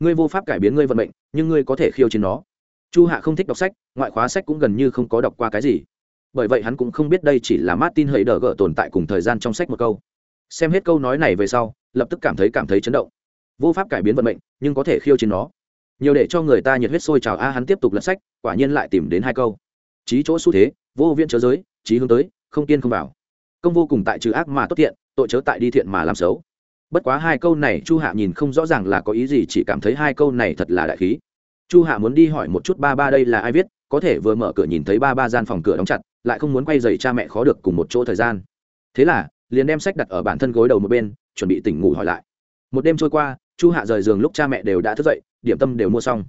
Ngươi vô pháp cải biến ngươi vận mệnh, nhưng ngươi có thể khiêu chiến nó. Chu hạ không thích đọc sách, ngoại khóa sách cũng gần như không có đọc qua cái gì. Bởi vậy hắn cũng không biết đây chỉ là martin hầy đờ gỡ tồn tại cùng thời gian trong sách một câu. Xem hết câu nói này về sau, lập tức cảm thấy cảm thấy chấn động. Vô pháp cải biến vận mệnh, nhưng có thể khiêu chiến nó. Nhiều để cho người ta nhiệt huyết sôi trào, a, hắn tiếp tục lật sách, quả nhiên lại tìm đến hai câu. Trí chỗ xu thế, vô viện chớ giới trí hướng tới, không tiên không vào. Công vô cùng tại trừ ác mà tốt thiện tội chớ tại đi thiện mà làm xấu. Bất quá hai câu này chu hạ nhìn không rõ ràng là có ý gì, chỉ cảm thấy hai câu này thật là đại khí. Chu hạ muốn đi hỏi một chút ba ba đây là ai viết, có thể vừa mở cửa nhìn thấy ba ba gian phòng cửa đóng chặt, lại không muốn quay dày cha mẹ khó được cùng một chỗ thời gian. Thế là, liền đem sách đặt ở bản thân gối đầu một bên, chuẩn bị tỉnh ngủ hỏi lại. Một đêm trôi qua, chu hạ rời giường lúc cha mẹ đều đã thức dậy, điểm tâm đều mua xong.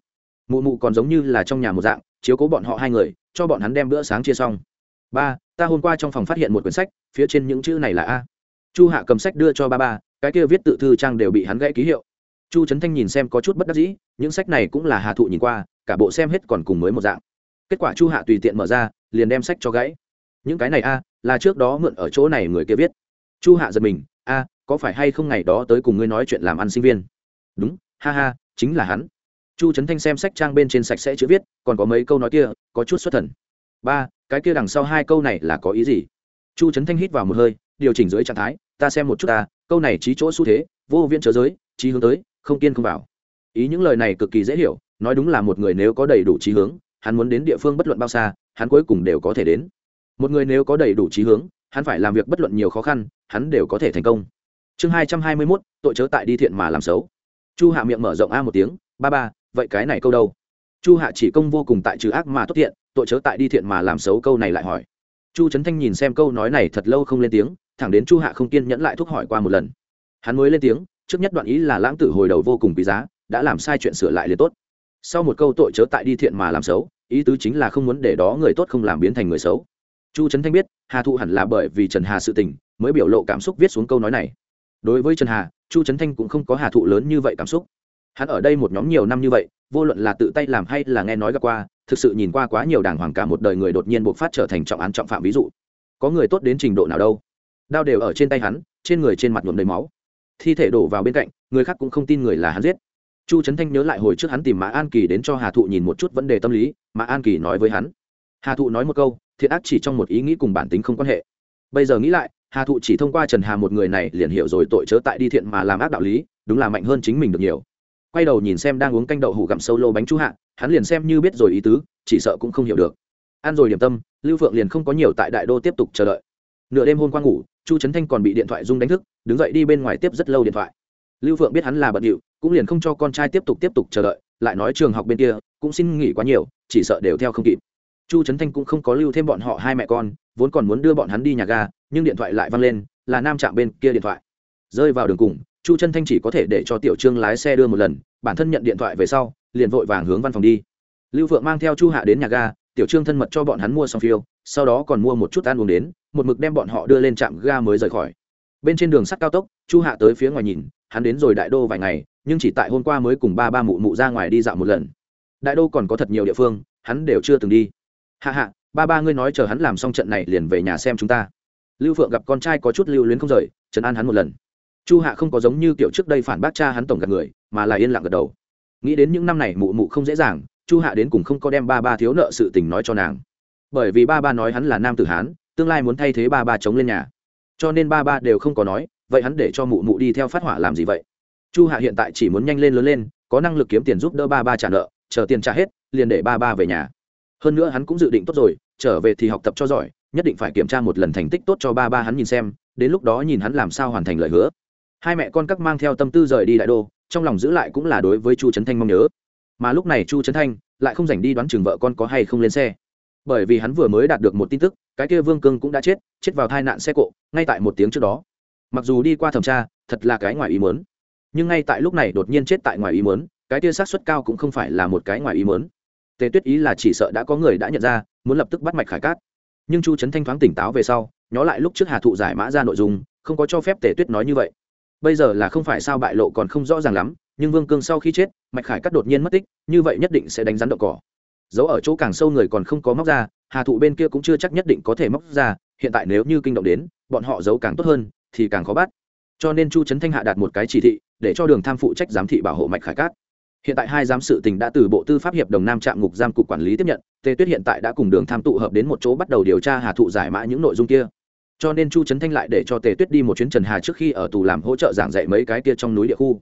Mụ mụ còn giống như là trong nhà một dạng, chiếu cố bọn họ hai người, cho bọn hắn đem bữa sáng chia xong. Ba, ta hôm qua trong phòng phát hiện một quyển sách, phía trên những chữ này là a chu hạ cầm sách đưa cho ba ba, cái kia viết tự thư trang đều bị hắn gãy ký hiệu. Chu trấn thanh nhìn xem có chút bất đắc dĩ, những sách này cũng là hà thụ nhìn qua, cả bộ xem hết còn cùng mới một dạng. Kết quả chu hạ tùy tiện mở ra, liền đem sách cho gãy. Những cái này a, là trước đó mượn ở chỗ này người kia viết. Chu hạ giật mình, a, có phải hay không ngày đó tới cùng ngươi nói chuyện làm ăn sinh viên? Đúng, ha ha, chính là hắn. Chu trấn thanh xem sách trang bên trên sạch sẽ chữ viết, còn có mấy câu nói kia, có chút xuất thần. Ba, cái kia đằng sau hai câu này là có ý gì? Chu trấn thanh hít vào một hơi điều chỉnh dưới trạng thái, ta xem một chút ta, câu này trí chỗ xu thế, vô viên chớ giới, trí hướng tới, không kiên không vào. Ý những lời này cực kỳ dễ hiểu, nói đúng là một người nếu có đầy đủ trí hướng, hắn muốn đến địa phương bất luận bao xa, hắn cuối cùng đều có thể đến. Một người nếu có đầy đủ trí hướng, hắn phải làm việc bất luận nhiều khó khăn, hắn đều có thể thành công. Chương hai trăm hai mươi mốt, tội chớ tại đi thiện mà làm xấu. Chu hạ miệng mở rộng a một tiếng, ba ba, vậy cái này câu đâu? Chu hạ chỉ công vô cùng tại trừ ác mà tốt thiện, tội chớ tại đi thiện mà làm xấu câu này lại hỏi chu trấn thanh nhìn xem câu nói này thật lâu không lên tiếng, thẳng đến chu hạ không kiên nhẫn lại thúc hỏi qua một lần. Hắn mới lên tiếng, trước nhất đoạn ý là lãng tử hồi đầu vô cùng quý giá, đã làm sai chuyện sửa lại liền tốt. Sau một câu tội chớ tại đi thiện mà làm xấu, ý tứ chính là không muốn để đó người tốt không làm biến thành người xấu. Chu trấn thanh biết, hà thụ hẳn là bởi vì trần hà sự tình, mới biểu lộ cảm xúc viết xuống câu nói này. Đối với trần hà, chu trấn thanh cũng không có hà thụ lớn như vậy cảm xúc. Hắn ở đây một nhóm nhiều năm như vậy, vô luận là tự tay làm hay là nghe nói gặp qua thực sự nhìn qua quá nhiều đàng hoàng cả một đời người đột nhiên buộc phát trở thành trọng án trọng phạm ví dụ. Có người tốt đến trình độ nào đâu. Đao đều ở trên tay hắn, trên người trên mặt nhuộm đầy máu. Thi thể đổ vào bên cạnh, người khác cũng không tin người là hắn giết. Chu trấn thanh nhớ lại hồi trước hắn tìm mã an kỳ đến cho hà thụ nhìn một chút vấn đề tâm lý, mã an kỳ nói với hắn. Hà thụ nói một câu, thiện ác chỉ trong một ý nghĩ cùng bản tính không quan hệ. Bây giờ nghĩ lại, hà thụ chỉ thông qua trần hà một người này liền hiểu rồi tội chớ tại đi thiện mà làm ác đạo lý, đúng là mạnh hơn chính mình được nhiều quay đầu nhìn xem đang uống canh đậu hủ gặm sâu lô bánh chú hạ, hắn liền xem như biết rồi ý tứ, chỉ sợ cũng không hiểu được. Ăn rồi điểm tâm, lưu phượng liền không có nhiều tại đại đô tiếp tục chờ đợi. Nửa đêm hôm qua ngủ, chu trấn thanh còn bị điện thoại rung đánh thức, đứng dậy đi bên ngoài tiếp rất lâu điện thoại. Lưu phượng biết hắn là bận điệu, cũng liền không cho con trai tiếp tục tiếp tục chờ đợi, lại nói trường học bên kia, cũng xin nghỉ quá nhiều, chỉ sợ đều theo không kịp. Chu trấn thanh cũng không có lưu thêm bọn họ hai mẹ con, vốn còn muốn đưa bọn hắn đi nhà ga, nhưng điện thoại lại văng lên, là nam trạm bên kia điện thoại. Rơi vào đường cùng chu trân thanh chỉ có thể để cho tiểu trương lái xe đưa một lần, bản thân nhận điện thoại về sau, liền vội vàng hướng văn phòng đi. Lưu phượng mang theo chu hạ đến nhà ga, tiểu trương thân mật cho bọn hắn mua xong phiêu, sau đó còn mua một chút ăn uống đến, một mực đem bọn họ đưa lên trạm ga mới rời khỏi. Bên trên đường sắt cao tốc, chu hạ tới phía ngoài nhìn, hắn đến rồi đại đô vài ngày, nhưng chỉ tại hôm qua mới cùng ba ba mụ mụ ra ngoài đi dạo một lần. Đại đô còn có thật nhiều địa phương, hắn đều chưa từng đi. Hạ hạ, ba ba ngươi nói chờ hắn làm xong trận này liền về nhà xem chúng ta. Lưu phượng gặp con trai có chút lưu luyến không rời, trấn an hắn một lần chu hạ không có giống như kiểu trước đây phản bác cha hắn tổng gạt người, mà là yên lặng gật đầu. Nghĩ đến những năm này mụ mụ không dễ dàng, chu hạ đến cùng không có đem ba ba thiếu nợ sự tình nói cho nàng. Bởi vì ba ba nói hắn là nam tử hán, tương lai muốn thay thế ba ba chống lên nhà. Cho nên ba ba đều không có nói, vậy hắn để cho mụ mụ đi theo phát hỏa làm gì vậy? Chu hạ hiện tại chỉ muốn nhanh lên lớn lên, có năng lực kiếm tiền giúp đỡ ba ba trả nợ, chờ tiền trả hết, liền để ba ba về nhà. Hơn nữa hắn cũng dự định tốt rồi, trở về thì học tập cho giỏi, nhất định phải kiểm tra một lần thành tích tốt cho ba ba hắn nhìn xem, đến lúc đó nhìn hắn làm sao hoàn thành lời hứa hai mẹ con các mang theo tâm tư rời đi đại đô, trong lòng giữ lại cũng là đối với chu trấn thanh mong nhớ. Mà lúc này chu trấn thanh lại không dành đi đoán chừng vợ con có hay không lên xe. Bởi vì hắn vừa mới đạt được một tin tức, cái kia vương cương cũng đã chết chết vào tai nạn xe cộ, ngay tại một tiếng trước đó. Mặc dù đi qua thẩm tra, thật là cái ngoài ý mớn nhưng ngay tại lúc này đột nhiên chết tại ngoài ý mớn cái kia sát xuất cao cũng không phải là một cái ngoài ý mớn tề tuyết ý là chỉ sợ đã có người đã nhận ra, muốn lập tức bắt mạch khải cát. Nhưng chu trấn thanh thoáng tỉnh táo về sau nhó lại lúc trước hà thụ giải mã ra nội dung, không có cho phép tề tuyết nói như vậy bây giờ là không phải sao bại lộ còn không rõ ràng lắm, nhưng vương cương sau khi chết, mạch khải cắt đột nhiên mất tích, như vậy nhất định sẽ đánh rắn đậu cỏ. Giấu ở chỗ càng sâu người còn không có móc ra, hà thụ bên kia cũng chưa chắc nhất định có thể móc ra, hiện tại nếu như kinh động đến, bọn họ giấu càng tốt hơn, thì càng khó bắt. Cho nên chu trấn thanh hạ đạt một cái chỉ thị, để cho đường tham phụ trách giám thị bảo hộ mạch khải cát. Hiện tại hai giám sự tình đã từ bộ tư pháp hiệp đồng nam trạm ngục giam cục quản lý tiếp nhận, tề tuyết hiện tại đã cùng đường tham tụ hợp đến một chỗ bắt đầu điều tra hà thụ giải mã những nội dung kia cho nên chu trấn thanh lại để cho tề tuyết đi một chuyến trần hà trước khi ở tù làm hỗ trợ giảng dạy mấy cái kia trong núi địa khu.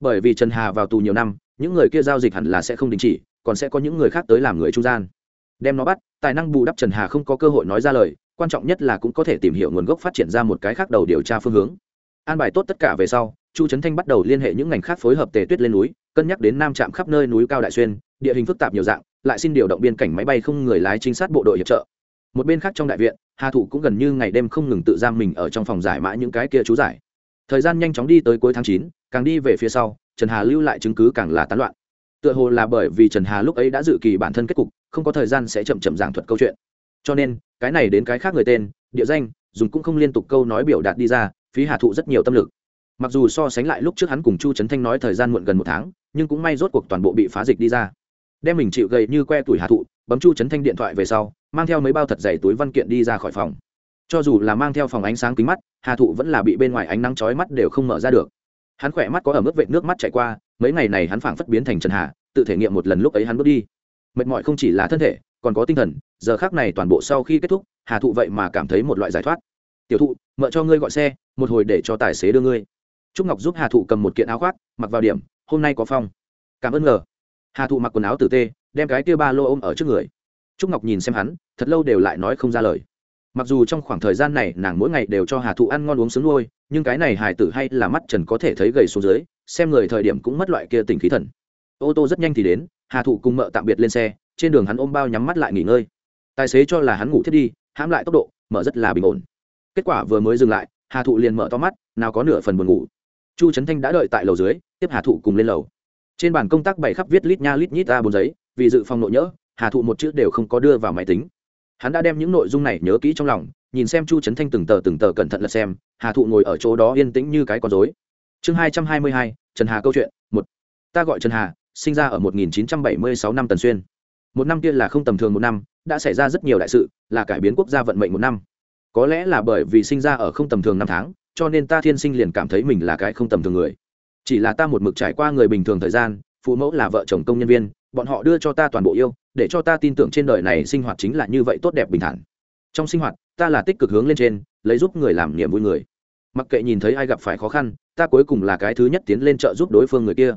Bởi vì trần hà vào tù nhiều năm, những người kia giao dịch hẳn là sẽ không đình chỉ, còn sẽ có những người khác tới làm người trung gian. Đem nó bắt, tài năng bù đắp trần hà không có cơ hội nói ra lời, quan trọng nhất là cũng có thể tìm hiểu nguồn gốc phát triển ra một cái khác đầu điều tra phương hướng. An bài tốt tất cả về sau, chu trấn thanh bắt đầu liên hệ những ngành khác phối hợp tề tuyết lên núi, cân nhắc đến nam trạm khắp nơi núi cao đại xuyên, địa hình phức tạp nhiều dạng, lại xin điều động biên cảnh máy bay không người lái trinh sát bộ đội hiệp trợ một bên khác trong đại viện, hà thụ cũng gần như ngày đêm không ngừng tự giam mình ở trong phòng giải mã những cái kia chú giải. Thời gian nhanh chóng đi tới cuối tháng chín, càng đi về phía sau, trần hà lưu lại chứng cứ càng là tán loạn. Tựa hồ là bởi vì trần hà lúc ấy đã dự kỳ bản thân kết cục, không có thời gian sẽ chậm chậm giảng thuật câu chuyện. Cho nên, cái này đến cái khác người tên, địa danh, dùng cũng không liên tục câu nói biểu đạt đi ra, phí hà thụ rất nhiều tâm lực. Mặc dù so sánh lại lúc trước hắn cùng chu trấn thanh nói thời gian muộn gần một tháng, nhưng cũng may rốt cuộc toàn bộ bị phá dịch đi ra. Đem mình chịu gầy như que tuổi hà thụ bấm chu trấn thanh điện thoại về sau mang theo mấy bao thật dày túi văn kiện đi ra khỏi phòng. Cho dù là mang theo phòng ánh sáng kính mắt, hà thụ vẫn là bị bên ngoài ánh nắng chói mắt đều không mở ra được. Hắn khỏe mắt có ở mức vệt nước mắt chạy qua, mấy ngày này hắn phảng phất biến thành trần hà, tự thể nghiệm một lần lúc ấy hắn bước đi. Mệt mỏi không chỉ là thân thể, còn có tinh thần, giờ khác này toàn bộ sau khi kết thúc, hà thụ vậy mà cảm thấy một loại giải thoát. Tiểu thụ, mợ cho ngươi gọi xe, một hồi để cho tài xế đưa ngươi. Trúc ngọc giúp hà thụ cầm một kiện áo khoác, mặc vào điểm, hôm nay có phong. Cảm ơn ngờ. Hà thụ mặc quần áo tử tê, đem cái kia ba lô ôm ở trước người trúc ngọc nhìn xem hắn, thật lâu đều lại nói không ra lời. Mặc dù trong khoảng thời gian này nàng mỗi ngày đều cho hà thụ ăn ngon uống sướng nuôi, nhưng cái này hài tử hay là mắt trần có thể thấy gầy xuống dưới, xem người thời điểm cũng mất loại kia tình khí thần. Ô tô rất nhanh thì đến, hà thụ cùng mợ tạm biệt lên xe, trên đường hắn ôm bao nhắm mắt lại nghỉ ngơi. Tài xế cho là hắn ngủ thiết đi, hãm lại tốc độ, mở rất là bình ổn. Kết quả vừa mới dừng lại, hà thụ liền mở to mắt, nào có nửa phần buồn ngủ. Chu trấn thanh đã đợi tại lầu dưới, tiếp hà thụ cùng lên lầu. Trên bàn công tác bày khắp viết lít nha lít nhít ra bốn giấy, vì dự phòng nội nhỡ hà thụ một chữ đều không có đưa vào máy tính. Hắn đã đem những nội dung này nhớ kỹ trong lòng, nhìn xem chu trấn thanh từng tờ từng tờ cẩn thận lật xem, hà thụ ngồi ở chỗ đó yên tĩnh như cái con dối chương hai trăm hai mươi hai, trần hà câu chuyện, một. Ta gọi trần hà, sinh ra ở một nghìn chín trăm bảy mươi sáu năm tần xuyên. Một năm kia là không tầm thường một năm, đã xảy ra rất nhiều đại sự, là cải biến quốc gia vận mệnh một năm. Có lẽ là bởi vì sinh ra ở không tầm thường năm tháng, cho nên ta thiên sinh liền cảm thấy mình là cái không tầm thường người. Chỉ là ta một mực trải qua người bình thường thời gian, phụ mẫu là vợ chồng công nhân viên bọn họ đưa cho ta toàn bộ yêu, để cho ta tin tưởng trên đời này sinh hoạt chính là như vậy tốt đẹp bình thản. Trong sinh hoạt, ta là tích cực hướng lên trên, lấy giúp người làm niềm vui người. Mặc kệ nhìn thấy ai gặp phải khó khăn, ta cuối cùng là cái thứ nhất tiến lên trợ giúp đối phương người kia.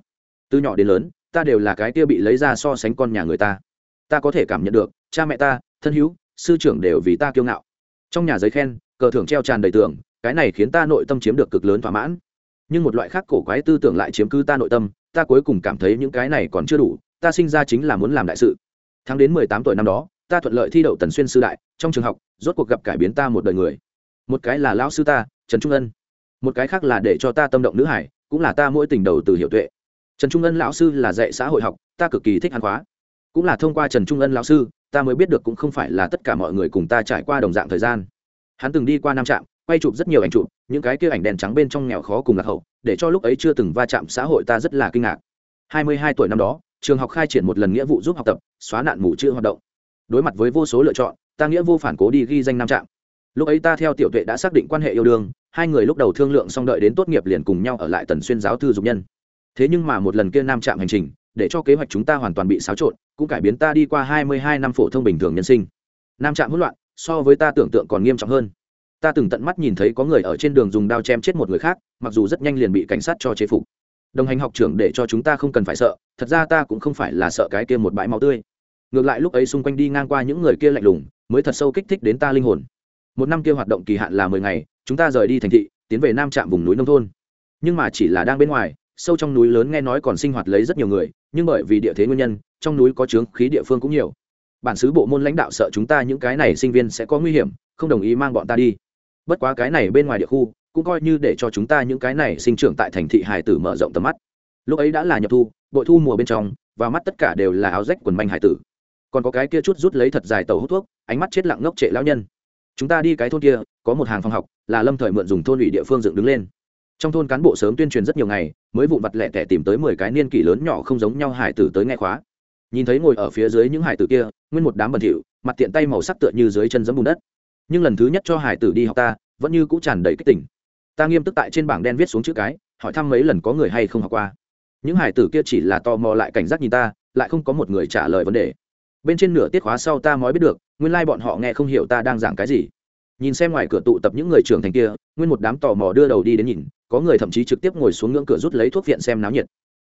Từ nhỏ đến lớn, ta đều là cái kia bị lấy ra so sánh con nhà người ta. Ta có thể cảm nhận được, cha mẹ ta, thân hữu, sư trưởng đều vì ta kiêu ngạo. Trong nhà giấy khen, cờ thưởng treo tràn đầy tường, cái này khiến ta nội tâm chiếm được cực lớn thỏa mãn. Nhưng một loại khác cổ quái tư tưởng lại chiếm cứ ta nội tâm, ta cuối cùng cảm thấy những cái này còn chưa đủ ta sinh ra chính là muốn làm đại sự. Tháng đến mười tám tuổi năm đó, ta thuận lợi thi đậu tần xuyên sư đại, trong trường học, rốt cuộc gặp cải biến ta một đời người. Một cái là lão sư ta, trần trung ân. Một cái khác là để cho ta tâm động nữ hải, cũng là ta mỗi tình đầu từ hiệu tuệ. Trần trung ân lão sư là dạy xã hội học, ta cực kỳ thích hắn khóa. Cũng là thông qua trần trung ân lão sư, ta mới biết được cũng không phải là tất cả mọi người cùng ta trải qua đồng dạng thời gian. Hắn từng đi qua nam trạm, quay chụp rất nhiều ảnh chụp, những cái kia ảnh đèn trắng bên trong nghèo khó cùng lạc hậu, để cho lúc ấy chưa từng va chạm xã hội ta rất là kinh ngạc. Hai mươi hai tuổi năm đó trường học khai triển một lần nghĩa vụ giúp học tập, xóa nạn mù chữ hoạt động. Đối mặt với vô số lựa chọn, ta nghĩa vô phản cố đi ghi danh nam trạm lúc ấy ta theo tiểu tuệ đã xác định quan hệ yêu đương, hai người lúc đầu thương lượng xong đợi đến tốt nghiệp liền cùng nhau ở lại tần xuyên giáo thư dục nhân. Thế nhưng mà một lần kia nam trạm hành trình, để cho kế hoạch chúng ta hoàn toàn bị xáo trộn, cũng cải biến ta đi qua hai mươi hai năm phổ thông bình thường nhân sinh. Nam trạm hỗn loạn, so với ta tưởng tượng còn nghiêm trọng hơn. Ta từng tận mắt nhìn thấy có người ở trên đường dùng đao chém chết một người khác, mặc dù rất nhanh liền bị cảnh sát cho chế phục đồng hành học trưởng để cho chúng ta không cần phải sợ, thật ra ta cũng không phải là sợ cái kia một bãi máu tươi. Ngược lại lúc ấy xung quanh đi ngang qua những người kia lạnh lùng, mới thật sâu kích thích đến ta linh hồn. Một năm kia hoạt động kỳ hạn là mười ngày, chúng ta rời đi thành thị, tiến về nam trạm vùng núi nông thôn. Nhưng mà chỉ là đang bên ngoài, sâu trong núi lớn nghe nói còn sinh hoạt lấy rất nhiều người, nhưng bởi vì địa thế nguyên nhân, trong núi có chướng khí địa phương cũng nhiều. Bản xứ bộ môn lãnh đạo sợ chúng ta những cái này sinh viên sẽ có nguy hiểm, không đồng ý mang bọn ta đi. Bất quá cái này bên ngoài địa khu cũng coi như để cho chúng ta những cái này sinh trưởng tại thành thị hải tử mở rộng tầm mắt. Lúc ấy đã là nhập thu, bội thu mùa bên trong, và mắt tất cả đều là áo rách quần manh hải tử. Còn có cái kia chút rút lấy thật dài tàu hút thuốc, ánh mắt chết lặng ngốc trệ lão nhân. Chúng ta đi cái thôn kia, có một hàng phòng học, là lâm thời mượn dùng thôn ủy địa phương dựng đứng lên. Trong thôn cán bộ sớm tuyên truyền rất nhiều ngày, mới vụn vặt lẹ tẻ tìm tới mười cái niên kỷ lớn nhỏ không giống nhau hải tử tới nghe khóa. Nhìn thấy ngồi ở phía dưới những hải tử kia, nguyên một đám bẩn thỉu, mặt tiện tay màu sắc tựa như dưới chân giấm bùn đất. Nhưng lần thứ nhất cho hải tử đi học ta, vẫn như cũ tràn đầy kích tỉnh ta nghiêm túc tại trên bảng đen viết xuống chữ cái, hỏi thăm mấy lần có người hay không học qua. Những hải tử kia chỉ là tò mò lại cảnh giác nhìn ta, lại không có một người trả lời vấn đề. Bên trên nửa tiết khóa sau ta mới biết được, nguyên lai、like、bọn họ nghe không hiểu ta đang giảng cái gì. Nhìn xem ngoài cửa tụ tập những người trưởng thành kia, nguyên một đám tò mò đưa đầu đi đến nhìn, có người thậm chí trực tiếp ngồi xuống ngưỡng cửa rút lấy thuốc viện xem náo nhiệt.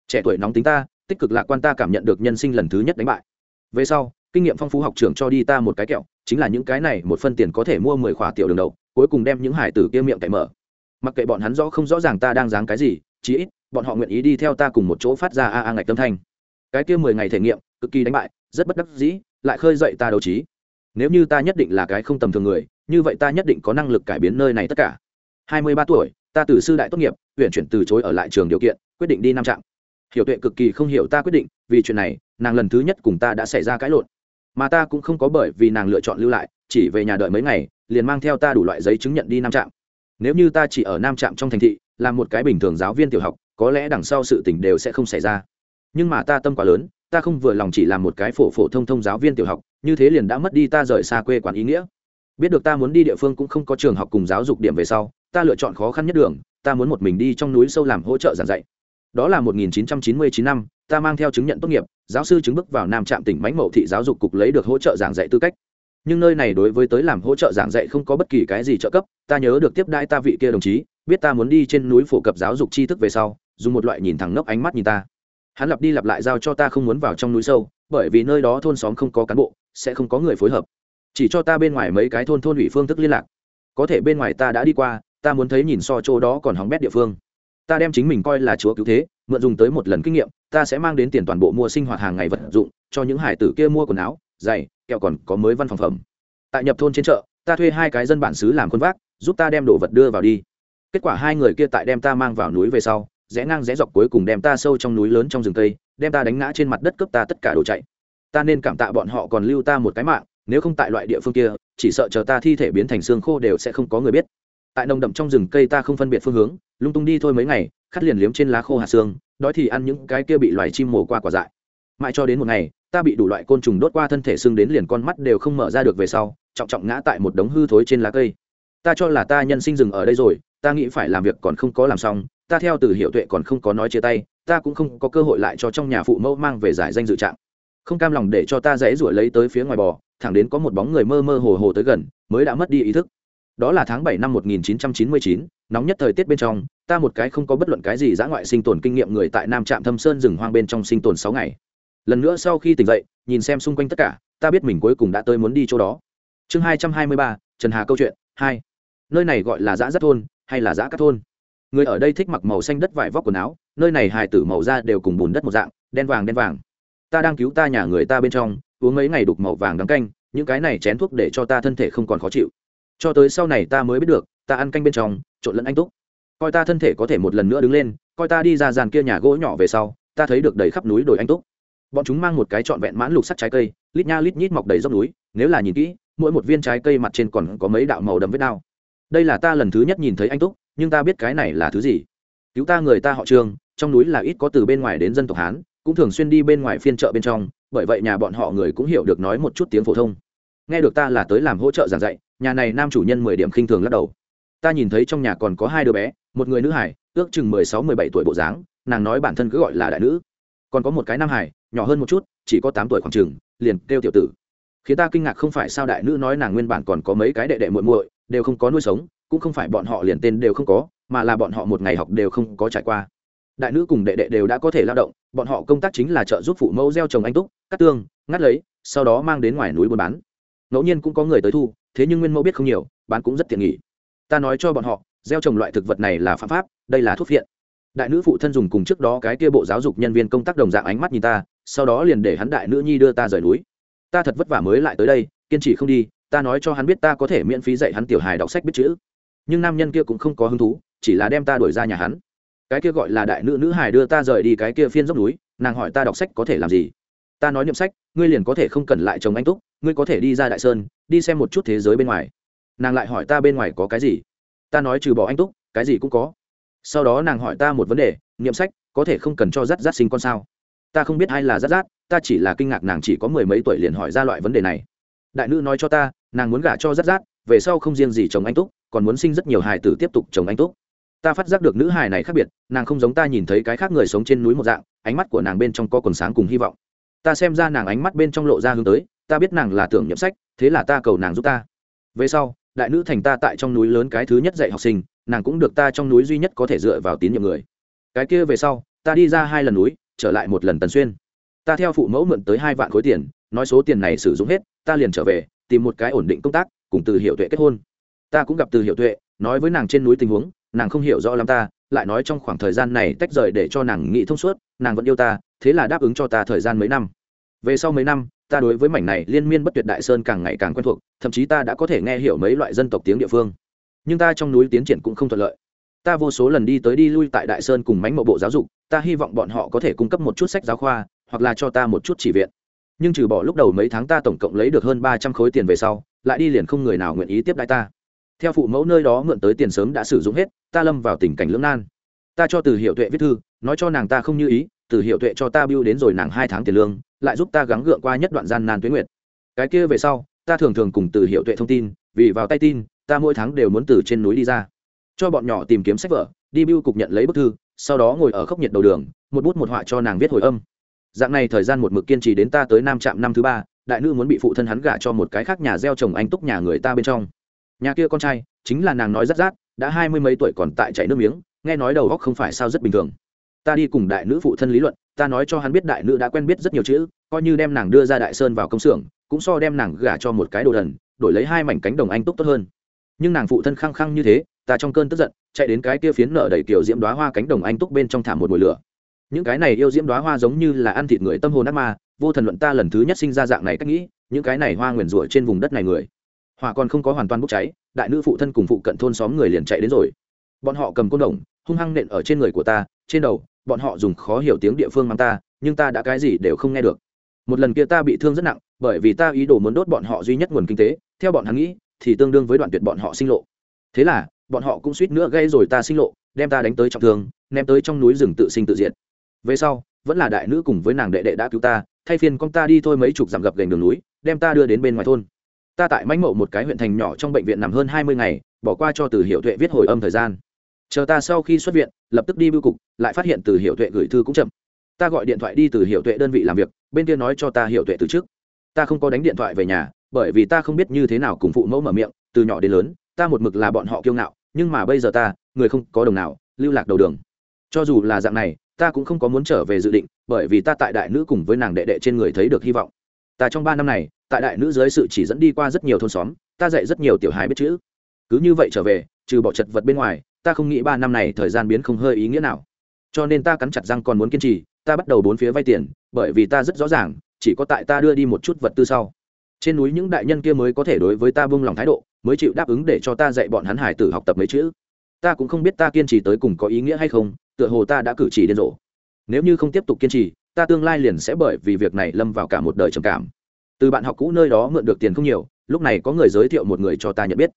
Trẻ tuổi nóng tính ta, tích cực lạc quan ta cảm nhận được nhân sinh lần thứ nhất đánh bại. Về sau, kinh nghiệm phong phú học trưởng cho đi ta một cái kẹo, chính là những cái này một phân tiền có thể mua mười khỏa tiểu đường đầu cuối cùng đem những hải tử kia miệng cậy mở mặc kệ bọn hắn rõ không rõ ràng ta đang dáng cái gì, chí ít, bọn họ nguyện ý đi theo ta cùng một chỗ phát ra a a ngạch tâm thanh. Cái kia mười ngày thể nghiệm, cực kỳ đánh bại, rất bất đắc dĩ, lại khơi dậy ta đấu trí. Nếu như ta nhất định là cái không tầm thường người, như vậy ta nhất định có năng lực cải biến nơi này tất cả. Hai mươi ba tuổi, ta từ sư đại tốt nghiệp huyện chuyển từ chối ở lại trường điều kiện, quyết định đi năm trạm hiểu tuệ cực kỳ không hiểu ta quyết định, vì chuyện này, nàng lần thứ nhất cùng ta đã xảy ra cãi lộn. Mà ta cũng không có bởi vì nàng lựa chọn lưu lại, chỉ về nhà đợi mấy ngày, liền mang theo ta đủ loại giấy chứng nhận đi nam trạm nếu như ta chỉ ở nam trạm trong thành thị, làm một cái bình thường giáo viên tiểu học, có lẽ đằng sau sự tình đều sẽ không xảy ra. Nhưng mà ta tâm quá lớn, ta không vừa lòng chỉ làm một cái phổ phổ thông thông giáo viên tiểu học, như thế liền đã mất đi ta rời xa quê quán ý nghĩa. Biết được ta muốn đi địa phương cũng không có trường học cùng giáo dục điểm về sau, ta lựa chọn khó khăn nhất đường, ta muốn một mình đi trong núi sâu làm hỗ trợ giảng dạy. Đó là 1999 năm, ta mang theo chứng nhận tốt nghiệp, giáo sư chứng bước vào nam trạm tỉnh mãnh mậu thị giáo dục cục lấy được hỗ trợ giảng dạy tư cách nhưng nơi này đối với tới làm hỗ trợ giảng dạy không có bất kỳ cái gì trợ cấp, ta nhớ được tiếp đãi ta vị kia đồng chí, biết ta muốn đi trên núi phổ cập giáo dục tri thức về sau, dùng một loại nhìn thẳng nốc ánh mắt nhìn ta. Hắn lặp đi lặp lại giao cho ta không muốn vào trong núi sâu, bởi vì nơi đó thôn xóm không có cán bộ, sẽ không có người phối hợp. Chỉ cho ta bên ngoài mấy cái thôn thôn ủy phương thức liên lạc. Có thể bên ngoài ta đã đi qua, ta muốn thấy nhìn so chỗ đó còn hóng bét địa phương. Ta đem chính mình coi là chúa cứu thế, mượn dùng tới một lần kinh nghiệm, ta sẽ mang đến tiền toàn bộ mua sinh hoạt hàng ngày vật dụng, cho những hải tử kia mua quần áo, giày kẹo còn có mới văn phòng phẩm. Tại nhập thôn trên chợ ta thuê hai cái dân bản xứ làm khuôn vác giúp ta đem đồ vật đưa vào đi. Kết quả hai người kia tại đem ta mang vào núi về sau rẽ ngang rẽ dọc cuối cùng đem ta sâu trong núi lớn trong rừng tây, đem ta đánh ngã trên mặt đất cướp ta tất cả đồ chạy. Ta nên cảm tạ bọn họ còn lưu ta một cái mạng nếu không tại loại địa phương kia chỉ sợ chờ ta thi thể biến thành xương khô đều sẽ không có người biết. Tại nồng đậm trong rừng cây ta không phân biệt phương hướng lung tung đi thôi mấy ngày khắt liền liếm trên lá khô hạt xương đói thì ăn những cái kia bị loài chim mồ qua quả dại. Mãi cho đến một ngày ta bị đủ loại côn trùng đốt qua thân thể xương đến liền con mắt đều không mở ra được về sau trọng trọng ngã tại một đống hư thối trên lá cây. Ta cho là ta nhân sinh dừng ở đây rồi ta nghĩ phải làm việc còn không có làm xong ta theo từ hiệu tuệ còn không có nói chia tay ta cũng không có cơ hội lại cho trong nhà phụ mẫu mang về giải danh dự trạng. Không cam lòng để cho ta dễ ruổi lấy tới phía ngoài bò thẳng đến có một bóng người mơ mơ hồ hồ tới gần mới đã mất đi ý thức. Đó là tháng bảy năm 1999, nóng nhất thời tiết bên trong ta một cái không có bất luận cái gì dã ngoại sinh tồn kinh nghiệm người tại nam trạm thâm sơn rừng hoang bên trong sinh tồn sáu ngày lần nữa sau khi tỉnh dậy, nhìn xem xung quanh tất cả, ta biết mình cuối cùng đã tới muốn đi chỗ đó. Chương hai trăm hai mươi ba, trần hà câu chuyện, hai. Nơi này gọi là giã rất thôn, hay là giã các thôn? Người ở đây thích mặc màu xanh đất vải vóc quần áo, nơi này hài tử màu da đều cùng bùn đất một dạng, đen vàng đen vàng. Ta đang cứu ta nhà người ta bên trong, uống mấy ngày đục màu vàng đắng canh, những cái này chén thuốc để cho ta thân thể không còn khó chịu. Cho tới sau này ta mới biết được, ta ăn canh bên trong, trộn lẫn anh túc. Coi ta thân thể có thể một lần nữa đứng lên, coi ta đi ra dàn kia nhà gỗ nhỏ về sau, ta thấy được đầy khắp núi đồi anh túc bọn chúng mang một cái trọn vẹn mãn lục sắt trái cây, lít nha lít nhít mọc đầy dốc núi, nếu là nhìn kỹ, mỗi một viên trái cây mặt trên còn có mấy đạo màu đầm vết đao. Đây là ta lần thứ nhất nhìn thấy anh túc, nhưng ta biết cái này là thứ gì. Cứu ta người ta họ trương trong núi là ít có từ bên ngoài đến dân tộc hán, cũng thường xuyên đi bên ngoài phiên chợ bên trong, bởi vậy nhà bọn họ người cũng hiểu được nói một chút tiếng phổ thông. Nghe được ta là tới làm hỗ trợ giảng dạy, nhà này nam chủ nhân mười điểm khinh thường lắc đầu. Ta nhìn thấy trong nhà còn có hai đứa bé, một người nữ hải, ước chừng mười sáu mười bảy tuổi bộ dáng, nàng nói bản thân cứ gọi là đại nữ. Còn có một cái nam hải nhỏ hơn một chút, chỉ có tám tuổi khoảng chừng, liền kêu tiểu tử. Khiến ta kinh ngạc không phải sao đại nữ nói nàng nguyên bản còn có mấy cái đệ đệ muội muội, đều không có nuôi sống, cũng không phải bọn họ liền tên đều không có, mà là bọn họ một ngày học đều không có trải qua. Đại nữ cùng đệ đệ đều đã có thể lao động, bọn họ công tác chính là trợ giúp phụ mẫu gieo trồng anh túc, cắt tương, ngắt lấy, sau đó mang đến ngoài núi buôn bán. Ngẫu nhiên cũng có người tới thu, thế nhưng nguyên mẫu biết không nhiều, bán cũng rất tiện nghỉ ta nói cho bọn họ, gieo trồng loại thực vật này là phạm pháp, đây là thuốc viện đại nữ phụ thân dùng cùng trước đó cái kia bộ giáo dục nhân viên công tác đồng dạng ánh mắt nhìn ta sau đó liền để hắn đại nữ nhi đưa ta rời núi. Ta thật vất vả mới lại tới đây, kiên trì không đi, ta nói cho hắn biết ta có thể miễn phí dạy hắn tiểu hài đọc sách biết chữ. Nhưng nam nhân kia cũng không có hứng thú, chỉ là đem ta đuổi ra nhà hắn. Cái kia gọi là đại nữ nữ hài đưa ta rời đi cái kia phiên dốc núi, nàng hỏi ta đọc sách có thể làm gì? Ta nói niệm sách, ngươi liền có thể không cần lại chồng anh túc, ngươi có thể đi ra đại sơn, đi xem một chút thế giới bên ngoài. Nàng lại hỏi ta bên ngoài có cái gì? Ta nói trừ bỏ anh túc, cái gì cũng có. Sau đó nàng hỏi ta một vấn đề, niệm sách có thể không cần cho rắt rắt sinh con sao? Ta không biết ai là rát rát, ta chỉ là kinh ngạc nàng chỉ có mười mấy tuổi liền hỏi ra loại vấn đề này. Đại nữ nói cho ta, nàng muốn gả cho rát rát, về sau không riêng gì chồng anh túc, còn muốn sinh rất nhiều hài tử tiếp tục chồng anh túc. Ta phát giác được nữ hài này khác biệt, nàng không giống ta nhìn thấy cái khác người sống trên núi một dạng, ánh mắt của nàng bên trong có quần sáng cùng hy vọng. Ta xem ra nàng ánh mắt bên trong lộ ra hướng tới, ta biết nàng là tưởng nhậm sách, thế là ta cầu nàng giúp ta. Về sau, đại nữ thành ta tại trong núi lớn cái thứ nhất dạy học sinh, nàng cũng được ta trong núi duy nhất có thể dựa vào tín nhiệm người. Cái kia về sau, ta đi ra hai lần núi trở lại một lần tần xuyên. Ta theo phụ mẫu mượn tới hai vạn khối tiền, nói số tiền này sử dụng hết, ta liền trở về, tìm một cái ổn định công tác, cùng từ hiệu tuệ kết hôn. Ta cũng gặp từ hiệu tuệ, nói với nàng trên núi tình huống, nàng không hiểu rõ lắm ta, lại nói trong khoảng thời gian này tách rời để cho nàng nghĩ thông suốt, nàng vẫn yêu ta, thế là đáp ứng cho ta thời gian mấy năm. Về sau mấy năm, ta đối với mảnh này liên miên bất tuyệt đại sơn càng ngày càng quen thuộc, thậm chí ta đã có thể nghe hiểu mấy loại dân tộc tiếng địa phương. Nhưng ta trong núi tiến triển cũng không thuận lợi ta vô số lần đi tới đi lui tại đại sơn cùng mánh mộ bộ giáo dục, ta hy vọng bọn họ có thể cung cấp một chút sách giáo khoa, hoặc là cho ta một chút chỉ viện. Nhưng trừ bỏ lúc đầu mấy tháng ta tổng cộng lấy được hơn ba trăm khối tiền về sau, lại đi liền không người nào nguyện ý tiếp đại ta. Theo phụ mẫu nơi đó mượn tới tiền sớm đã sử dụng hết, ta lâm vào tình cảnh lưỡng nan. Ta cho từ hiệu tuệ viết thư, nói cho nàng ta không như ý, từ hiệu tuệ cho ta biêu đến rồi nàng hai tháng tiền lương, lại giúp ta gắng gượng qua nhất đoạn gian nan tuyến nguyệt. Cái kia về sau, ta thường thường cùng từ hiệu tuệ thông tin, vì vào tay tin, ta mỗi tháng đều muốn từ trên núi đi ra cho bọn nhỏ tìm kiếm sách vở, đi biêu cục nhận lấy bức thư, sau đó ngồi ở khốc nhiệt đầu đường, một bút một họa cho nàng viết hồi âm. Dạng này thời gian một mực kiên trì đến ta tới nam trạm năm thứ ba, đại nữ muốn bị phụ thân hắn gả cho một cái khác nhà gieo chồng anh túc nhà người ta bên trong. Nhà kia con trai, chính là nàng nói rất rát, đã hai mươi mấy tuổi còn tại chảy nước miếng, nghe nói đầu óc không phải sao rất bình thường. Ta đi cùng đại nữ phụ thân lý luận, ta nói cho hắn biết đại nữ đã quen biết rất nhiều chữ, coi như đem nàng đưa ra đại sơn vào công xưởng, cũng so đem nàng gả cho một cái đồ đần, đổi lấy hai mảnh cánh đồng anh túc tốt hơn. Nhưng nàng phụ thân khăng khăng như thế ta trong cơn tức giận, chạy đến cái kia phiến nợ đầy kiểu diễm đoá hoa cánh đồng anh túc bên trong thả một mùi lửa. Những cái này yêu diễm đoá hoa giống như là ăn thịt người tâm hồn ác ma, vô thần luận ta lần thứ nhất sinh ra dạng này cách nghĩ, những cái này hoa nguyền rủa trên vùng đất này người. Hỏa còn không có hoàn toàn bốc cháy, đại nữ phụ thân cùng phụ cận thôn xóm người liền chạy đến rồi. Bọn họ cầm côn đồng, hung hăng nện ở trên người của ta, trên đầu, bọn họ dùng khó hiểu tiếng địa phương mang ta, nhưng ta đã cái gì đều không nghe được. Một lần kia ta bị thương rất nặng, bởi vì ta ý đồ muốn đốt bọn họ duy nhất nguồn kinh tế, theo bọn hắn nghĩ, thì tương đương với đoạn tuyệt bọn họ sinh lộ. Thế là bọn họ cũng suýt nữa gây rồi ta sinh lộ, đem ta đánh tới trọng thương, ném tới trong núi rừng tự sinh tự diệt. Về sau, vẫn là đại nữ cùng với nàng đệ đệ đã cứu ta, thay phiên con ta đi thôi mấy chục dặm gập gành đường núi, đem ta đưa đến bên ngoài thôn. Ta tại mãnh mộ một cái huyện thành nhỏ trong bệnh viện nằm hơn hai mươi ngày, bỏ qua cho từ hiệu tuệ viết hồi âm thời gian. Chờ ta sau khi xuất viện, lập tức đi bưu cục, lại phát hiện từ hiệu tuệ gửi thư cũng chậm. Ta gọi điện thoại đi từ hiệu tuệ đơn vị làm việc, bên kia nói cho ta hiệu tuệ từ trước. Ta không có đánh điện thoại về nhà, bởi vì ta không biết như thế nào cùng phụ mẫu mở miệng, từ nhỏ đến lớn, ta một mực là bọn họ kiêu ngạo nhưng mà bây giờ ta, người không có đồng nào, lưu lạc đầu đường. Cho dù là dạng này, ta cũng không có muốn trở về dự định, bởi vì ta tại đại nữ cùng với nàng đệ đệ trên người thấy được hy vọng. Ta trong ba năm này, tại đại nữ dưới sự chỉ dẫn đi qua rất nhiều thôn xóm, ta dạy rất nhiều tiểu hài biết chữ. Cứ như vậy trở về, trừ bỏ chật vật bên ngoài, ta không nghĩ ba năm này thời gian biến không hơi ý nghĩa nào. Cho nên ta cắn chặt răng còn muốn kiên trì, ta bắt đầu bốn phía vay tiền, bởi vì ta rất rõ ràng, chỉ có tại ta đưa đi một chút vật tư sau. Trên núi những đại nhân kia mới có thể đối với ta buông lòng thái độ mới chịu đáp ứng để cho ta dạy bọn hắn hải tử học tập mấy chữ. Ta cũng không biết ta kiên trì tới cùng có ý nghĩa hay không, tựa hồ ta đã cử chỉ điên rồ. Nếu như không tiếp tục kiên trì, ta tương lai liền sẽ bởi vì việc này lâm vào cả một đời trầm cảm. Từ bạn học cũ nơi đó mượn được tiền không nhiều, lúc này có người giới thiệu một người cho ta nhận biết.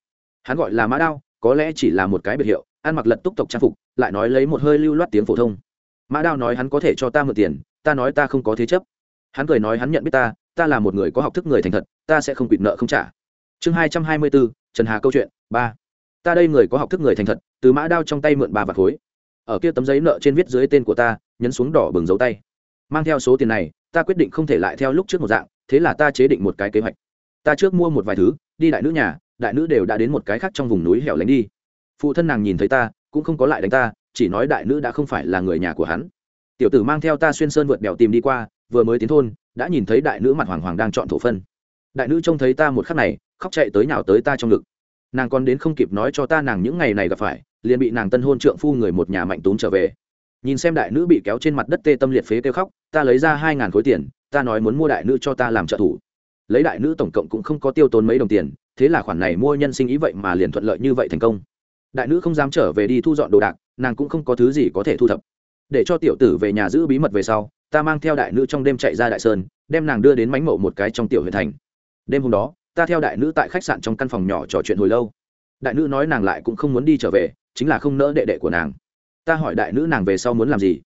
Hắn gọi là mã đao, có lẽ chỉ là một cái biệt hiệu, ăn mặc lật túc tộc trang phục, lại nói lấy một hơi lưu loát tiếng phổ thông. Mã đao nói hắn có thể cho ta mượn tiền, ta nói ta không có thế chấp. Hắn cười nói hắn nhận biết ta ta là một người có học thức người thành thật, ta sẽ không quỵt nợ không trả chương hai trăm hai mươi bốn trần hà câu chuyện, ba. Ta đây người có học thức người thành thật, từ mã đao trong tay mượn ba vạt khối. Ở kia tấm giấy nợ trên viết dưới tên của ta, nhấn xuống đỏ bừng dấu tay. Mang theo số tiền này, ta quyết định không thể lại theo lúc trước một dạng, thế là ta chế định một cái kế hoạch. Ta trước mua một vài thứ, đi đại nữ nhà, đại nữ đều đã đến một cái khác trong vùng núi hẻo lánh đi. Phụ thân nàng nhìn thấy ta, cũng không có lại đánh ta, chỉ nói đại nữ đã không phải là người nhà của hắn. Tiểu tử mang theo ta xuyên sơn vượt bèo tìm đi qua, vừa mới tiến thôn, đã nhìn thấy đại nữ mặt hoàng hoàng đang chọn thổ phân. Đại nữ trông thấy ta một khắc này khóc chạy tới nào tới ta trong ngực. Nàng còn đến không kịp nói cho ta nàng những ngày này gặp phải, liền bị nàng tân hôn trượng phu người một nhà mạnh túm trở về. Nhìn xem đại nữ bị kéo trên mặt đất tê tâm liệt phế kêu khóc, ta lấy ra hai ngàn khối tiền, ta nói muốn mua đại nữ cho ta làm trợ thủ. Lấy đại nữ tổng cộng cũng không có tiêu tốn mấy đồng tiền, thế là khoản này mua nhân sinh ý vậy mà liền thuận lợi như vậy thành công. Đại nữ không dám trở về đi thu dọn đồ đạc, nàng cũng không có thứ gì có thể thu thập. Để cho tiểu tử về nhà giữ bí mật về sau, ta mang theo đại nữ trong đêm chạy ra đại sơn, đem nàng đưa đến mánh mộ một cái trong tiểu huyện thành. Đêm hôm đó ta theo đại nữ tại khách sạn trong căn phòng nhỏ trò chuyện hồi lâu. Đại nữ nói nàng lại cũng không muốn đi trở về, chính là không nỡ đệ đệ của nàng. Ta hỏi đại nữ nàng về sau muốn làm gì?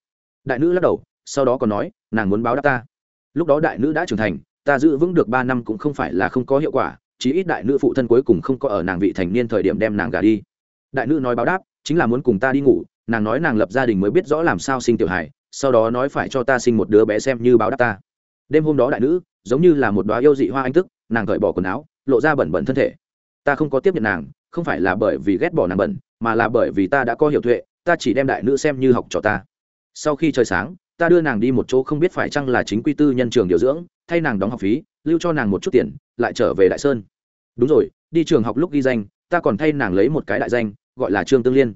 Đại nữ lắc đầu, sau đó còn nói, nàng muốn báo đáp ta. Lúc đó đại nữ đã trưởng thành, ta giữ vững được ba năm cũng không phải là không có hiệu quả, chí ít đại nữ phụ thân cuối cùng không có ở nàng vị thành niên thời điểm đem nàng gả đi. Đại nữ nói báo đáp, chính là muốn cùng ta đi ngủ, nàng nói nàng lập gia đình mới biết rõ làm sao sinh tiểu hài, sau đó nói phải cho ta sinh một đứa bé xem như báo đáp ta. Đêm hôm đó đại nữ, giống như là một đoá yêu dị hoa anh tức nàng cởi bỏ quần áo, lộ ra bẩn bẩn thân thể. Ta không có tiếp nhận nàng, không phải là bởi vì ghét bỏ nàng bẩn, mà là bởi vì ta đã có hiểu tuệ, ta chỉ đem đại nữ xem như học trò ta. Sau khi trời sáng, ta đưa nàng đi một chỗ không biết phải chăng là chính quy tư nhân trường điều dưỡng, thay nàng đóng học phí, lưu cho nàng một chút tiền, lại trở về đại sơn. Đúng rồi, đi trường học lúc ghi danh, ta còn thay nàng lấy một cái đại danh, gọi là trương tương liên.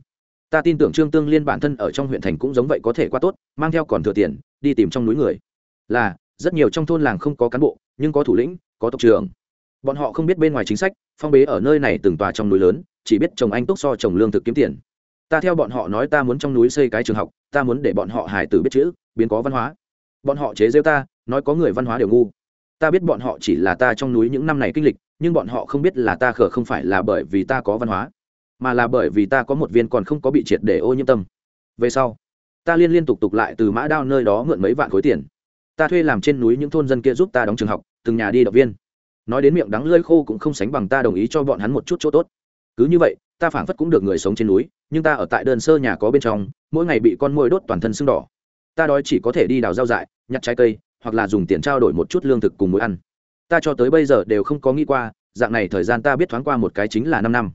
Ta tin tưởng trương tương liên bản thân ở trong huyện thành cũng giống vậy có thể qua tốt, mang theo còn thừa tiền, đi tìm trong núi người. Là, rất nhiều trong thôn làng không có cán bộ, nhưng có thủ lĩnh có tộc trưởng. Bọn họ không biết bên ngoài chính sách, phong bế ở nơi này từng tòa trong núi lớn, chỉ biết chồng anh túc so chồng lương thực kiếm tiền. Ta theo bọn họ nói ta muốn trong núi xây cái trường học, ta muốn để bọn họ hài tử biết chữ, biến có văn hóa. Bọn họ chế rêu ta, nói có người văn hóa đều ngu. Ta biết bọn họ chỉ là ta trong núi những năm này kinh lịch, nhưng bọn họ không biết là ta khở không phải là bởi vì ta có văn hóa, mà là bởi vì ta có một viên còn không có bị triệt để ô nhiễm tâm. Về sau, ta liên liên tục tục lại từ mã đao nơi đó mượn mấy vạn khối tiền. Ta thuê làm trên núi những thôn dân kia giúp ta đóng trường học từng nhà đi động viên. Nói đến miệng đắng lơi khô cũng không sánh bằng ta đồng ý cho bọn hắn một chút chỗ tốt. Cứ như vậy, ta phảng phất cũng được người sống trên núi, nhưng ta ở tại đơn sơ nhà có bên trong, mỗi ngày bị con môi đốt toàn thân sưng đỏ. Ta đói chỉ có thể đi đào rau dại, nhặt trái cây, hoặc là dùng tiền trao đổi một chút lương thực cùng mỗi ăn. Ta cho tới bây giờ đều không có nghĩ qua, dạng này thời gian ta biết thoáng qua một cái chính là năm năm.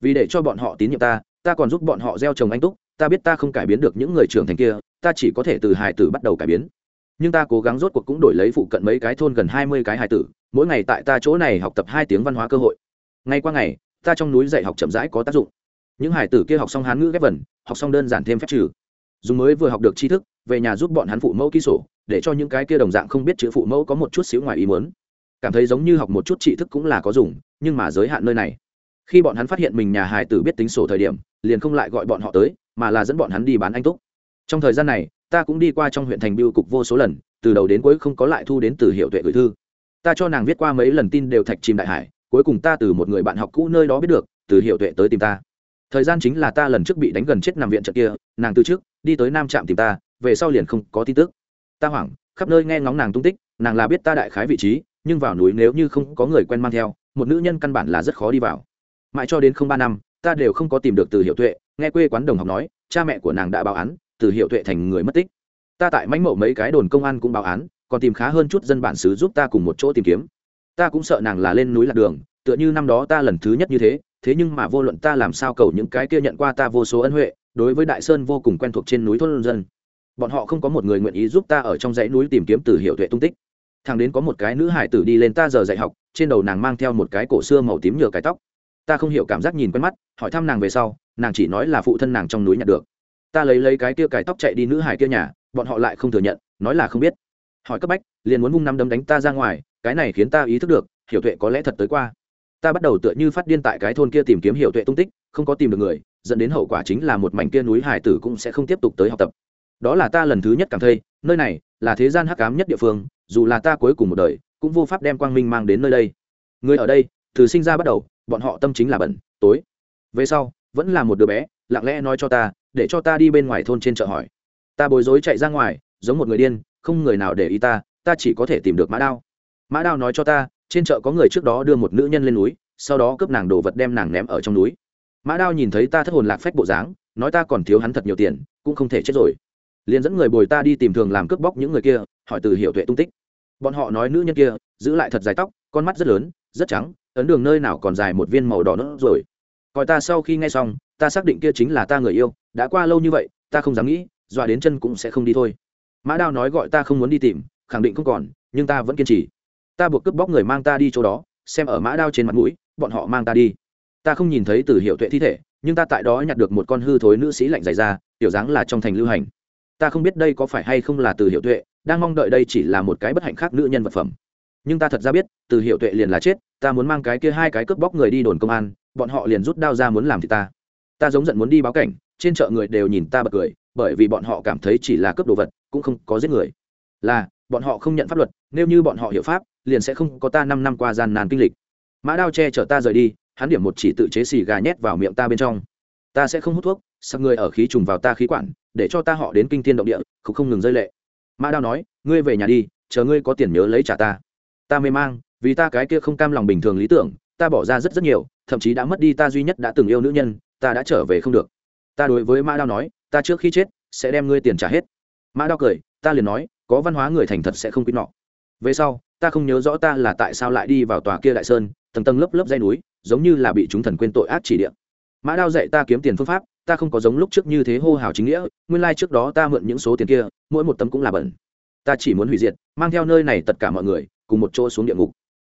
Vì để cho bọn họ tín nhiệm ta ta còn giúp bọn họ gieo trồng anh túc, ta biết ta không cải biến được những người trưởng thành kia, ta chỉ có thể từ hài tử bắt đầu cải biến nhưng ta cố gắng rốt cuộc cũng đổi lấy phụ cận mấy cái thôn gần hai mươi cái hài tử, mỗi ngày tại ta chỗ này học tập hai tiếng văn hóa cơ hội. Ngay qua ngày, ta trong núi dạy học chậm rãi có tác dụng. Những hài tử kia học xong hán ngữ ghép vần, học xong đơn giản thêm phép trừ. Dùng mới vừa học được tri thức, về nhà giúp bọn hắn phụ mẫu ký sổ để cho những cái kia đồng dạng không biết chữ phụ mẫu có một chút xíu ngoài ý muốn. Cảm thấy giống như học một chút tri thức cũng là có dùng, nhưng mà giới hạn nơi này. Khi bọn hắn phát hiện mình nhà hài tử biết tính sổ thời điểm, liền không lại gọi bọn họ tới, mà là dẫn bọn hắn đi bán anh túc. Trong thời gian này ta cũng đi qua trong huyện thành biêu cục vô số lần, từ đầu đến cuối không có lại thu đến từ hiệu tuệ gửi thư. Ta cho nàng viết qua mấy lần tin đều thạch chìm đại hải, cuối cùng ta từ một người bạn học cũ nơi đó biết được, từ hiệu tuệ tới tìm ta. Thời gian chính là ta lần trước bị đánh gần chết nằm viện trận kia, nàng từ trước, đi tới nam trạm tìm ta, về sau liền không có tin tức. Ta hoảng, khắp nơi nghe ngóng nàng tung tích, nàng là biết ta đại khái vị trí, nhưng vào núi nếu như không có người quen mang theo, một nữ nhân căn bản là rất khó đi vào. Mãi cho đến không ba năm, ta đều không có tìm được từ hiệu tuệ, nghe quê quán đồng học nói, cha mẹ của nàng đã báo án từ hiệu tuệ thành người mất tích. Ta tại mánh mậu mấy cái đồn công an cũng báo án, còn tìm khá hơn chút dân bản xứ giúp ta cùng một chỗ tìm kiếm. Ta cũng sợ nàng là lên núi lạc đường, tựa như năm đó ta lần thứ nhất như thế thế nhưng mà vô luận ta làm sao cầu những cái kia nhận qua ta vô số ân huệ, đối với đại sơn vô cùng quen thuộc trên núi thôn dân. Bọn họ không có một người nguyện ý giúp ta ở trong dãy núi tìm kiếm từ hiệu tuệ tung tích. Thằng đến có một cái nữ hải tử đi lên ta giờ dạy học, trên đầu nàng mang theo một cái cổ xưa màu tím nhựa cái tóc. Ta không hiểu cảm giác nhìn quen mắt, hỏi thăm nàng về sau, nàng chỉ nói là phụ thân nàng trong núi nhặt được ta lấy lấy cái kia cài tóc chạy đi nữ hải kia nhà, bọn họ lại không thừa nhận, nói là không biết. Hỏi cấp bách, liền muốn vung năm đấm đánh ta ra ngoài, cái này khiến ta ý thức được, hiểu tuệ có lẽ thật tới qua. Ta bắt đầu tựa như phát điên tại cái thôn kia tìm kiếm hiểu tuệ tung tích, không có tìm được người, dẫn đến hậu quả chính là một mảnh kia núi hải tử cũng sẽ không tiếp tục tới học tập. Đó là ta lần thứ nhất cảm thấy, nơi này là thế gian hắc cám nhất địa phương, dù là ta cuối cùng một đời, cũng vô pháp đem quang minh mang đến nơi đây. Người ở đây, từ sinh ra bắt đầu, bọn họ tâm chính là bẩn, tối. Về sau, vẫn là một đứa bé lặng lẽ nói cho ta, để cho ta đi bên ngoài thôn trên chợ hỏi. Ta bối rối chạy ra ngoài, giống một người điên, không người nào để ý ta ta chỉ có thể tìm được mã đao. Mã đao nói cho ta, trên chợ có người trước đó đưa một nữ nhân lên núi, sau đó cướp nàng đồ vật đem nàng ném ở trong núi. Mã đao nhìn thấy ta thất hồn lạc phách bộ dáng, nói ta còn thiếu hắn thật nhiều tiền, cũng không thể chết rồi. Liền dẫn người bồi ta đi tìm thường làm cướp bóc những người kia, hỏi từ hiểu tuệ tung tích. Bọn họ nói nữ nhân kia, giữ lại thật dài tóc, con mắt rất lớn, rất trắng, ấn đường nơi nào còn dài một viên màu đỏ nữa rồi coi ta sau khi nghe xong, ta xác định kia chính là ta người yêu, đã qua lâu như vậy, ta không dám nghĩ, dọa đến chân cũng sẽ không đi thôi. Mã đao nói gọi ta không muốn đi tìm, khẳng định không còn, nhưng ta vẫn kiên trì. Ta buộc cướp bóc người mang ta đi chỗ đó, xem ở mã đao trên mặt mũi, bọn họ mang ta đi. Ta không nhìn thấy từ hiệu tuệ thi thể, nhưng ta tại đó nhặt được một con hư thối nữ sĩ lạnh dày ra, tiểu dáng là trong thành lưu hành. Ta không biết đây có phải hay không là từ hiệu tuệ, đang mong đợi đây chỉ là một cái bất hạnh khác nữ nhân vật phẩm. Nhưng ta thật ra biết, từ hiệu tuệ liền là chết, ta muốn mang cái kia hai cái cướp bóc người đi đồn công an bọn họ liền rút đao ra muốn làm thì ta. Ta giống giận muốn đi báo cảnh, trên chợ người đều nhìn ta bật cười, bởi vì bọn họ cảm thấy chỉ là cướp đồ vật, cũng không có giết người. Là, bọn họ không nhận pháp luật, nếu như bọn họ hiểu pháp, liền sẽ không có ta năm năm qua gian nan kinh lịch. Mã đao che chở ta rời đi, hắn điểm một chỉ tự chế xì gà nhét vào miệng ta bên trong. Ta sẽ không hút thuốc sắc người ở khí trùng vào ta khí quản, để cho ta họ đến kinh thiên động địa, không không ngừng rơi lệ. Mã đao nói, ngươi về nhà đi, chờ ngươi có tiền nhớ lấy trả ta. Ta mê mang, vì ta cái kia không cam lòng bình thường lý tưởng, ta bỏ ra rất rất nhiều thậm chí đã mất đi ta duy nhất đã từng yêu nữ nhân, ta đã trở về không được. Ta đối với mã đao nói, ta trước khi chết sẽ đem ngươi tiền trả hết. Mã đao cười, ta liền nói, có văn hóa người thành thật sẽ không quýt nọ. Về sau, ta không nhớ rõ ta là tại sao lại đi vào tòa kia đại sơn, tầng tầng lớp lớp dây núi, giống như là bị chúng thần quên tội ác chỉ điện mã đao dạy ta kiếm tiền phương pháp, ta không có giống lúc trước như thế hô hào chính nghĩa, nguyên lai、like、trước đó ta mượn những số tiền kia, mỗi một tấm cũng là bẩn. Ta chỉ muốn hủy diệt, mang theo nơi này tất cả mọi người, cùng một chỗ xuống địa ngục.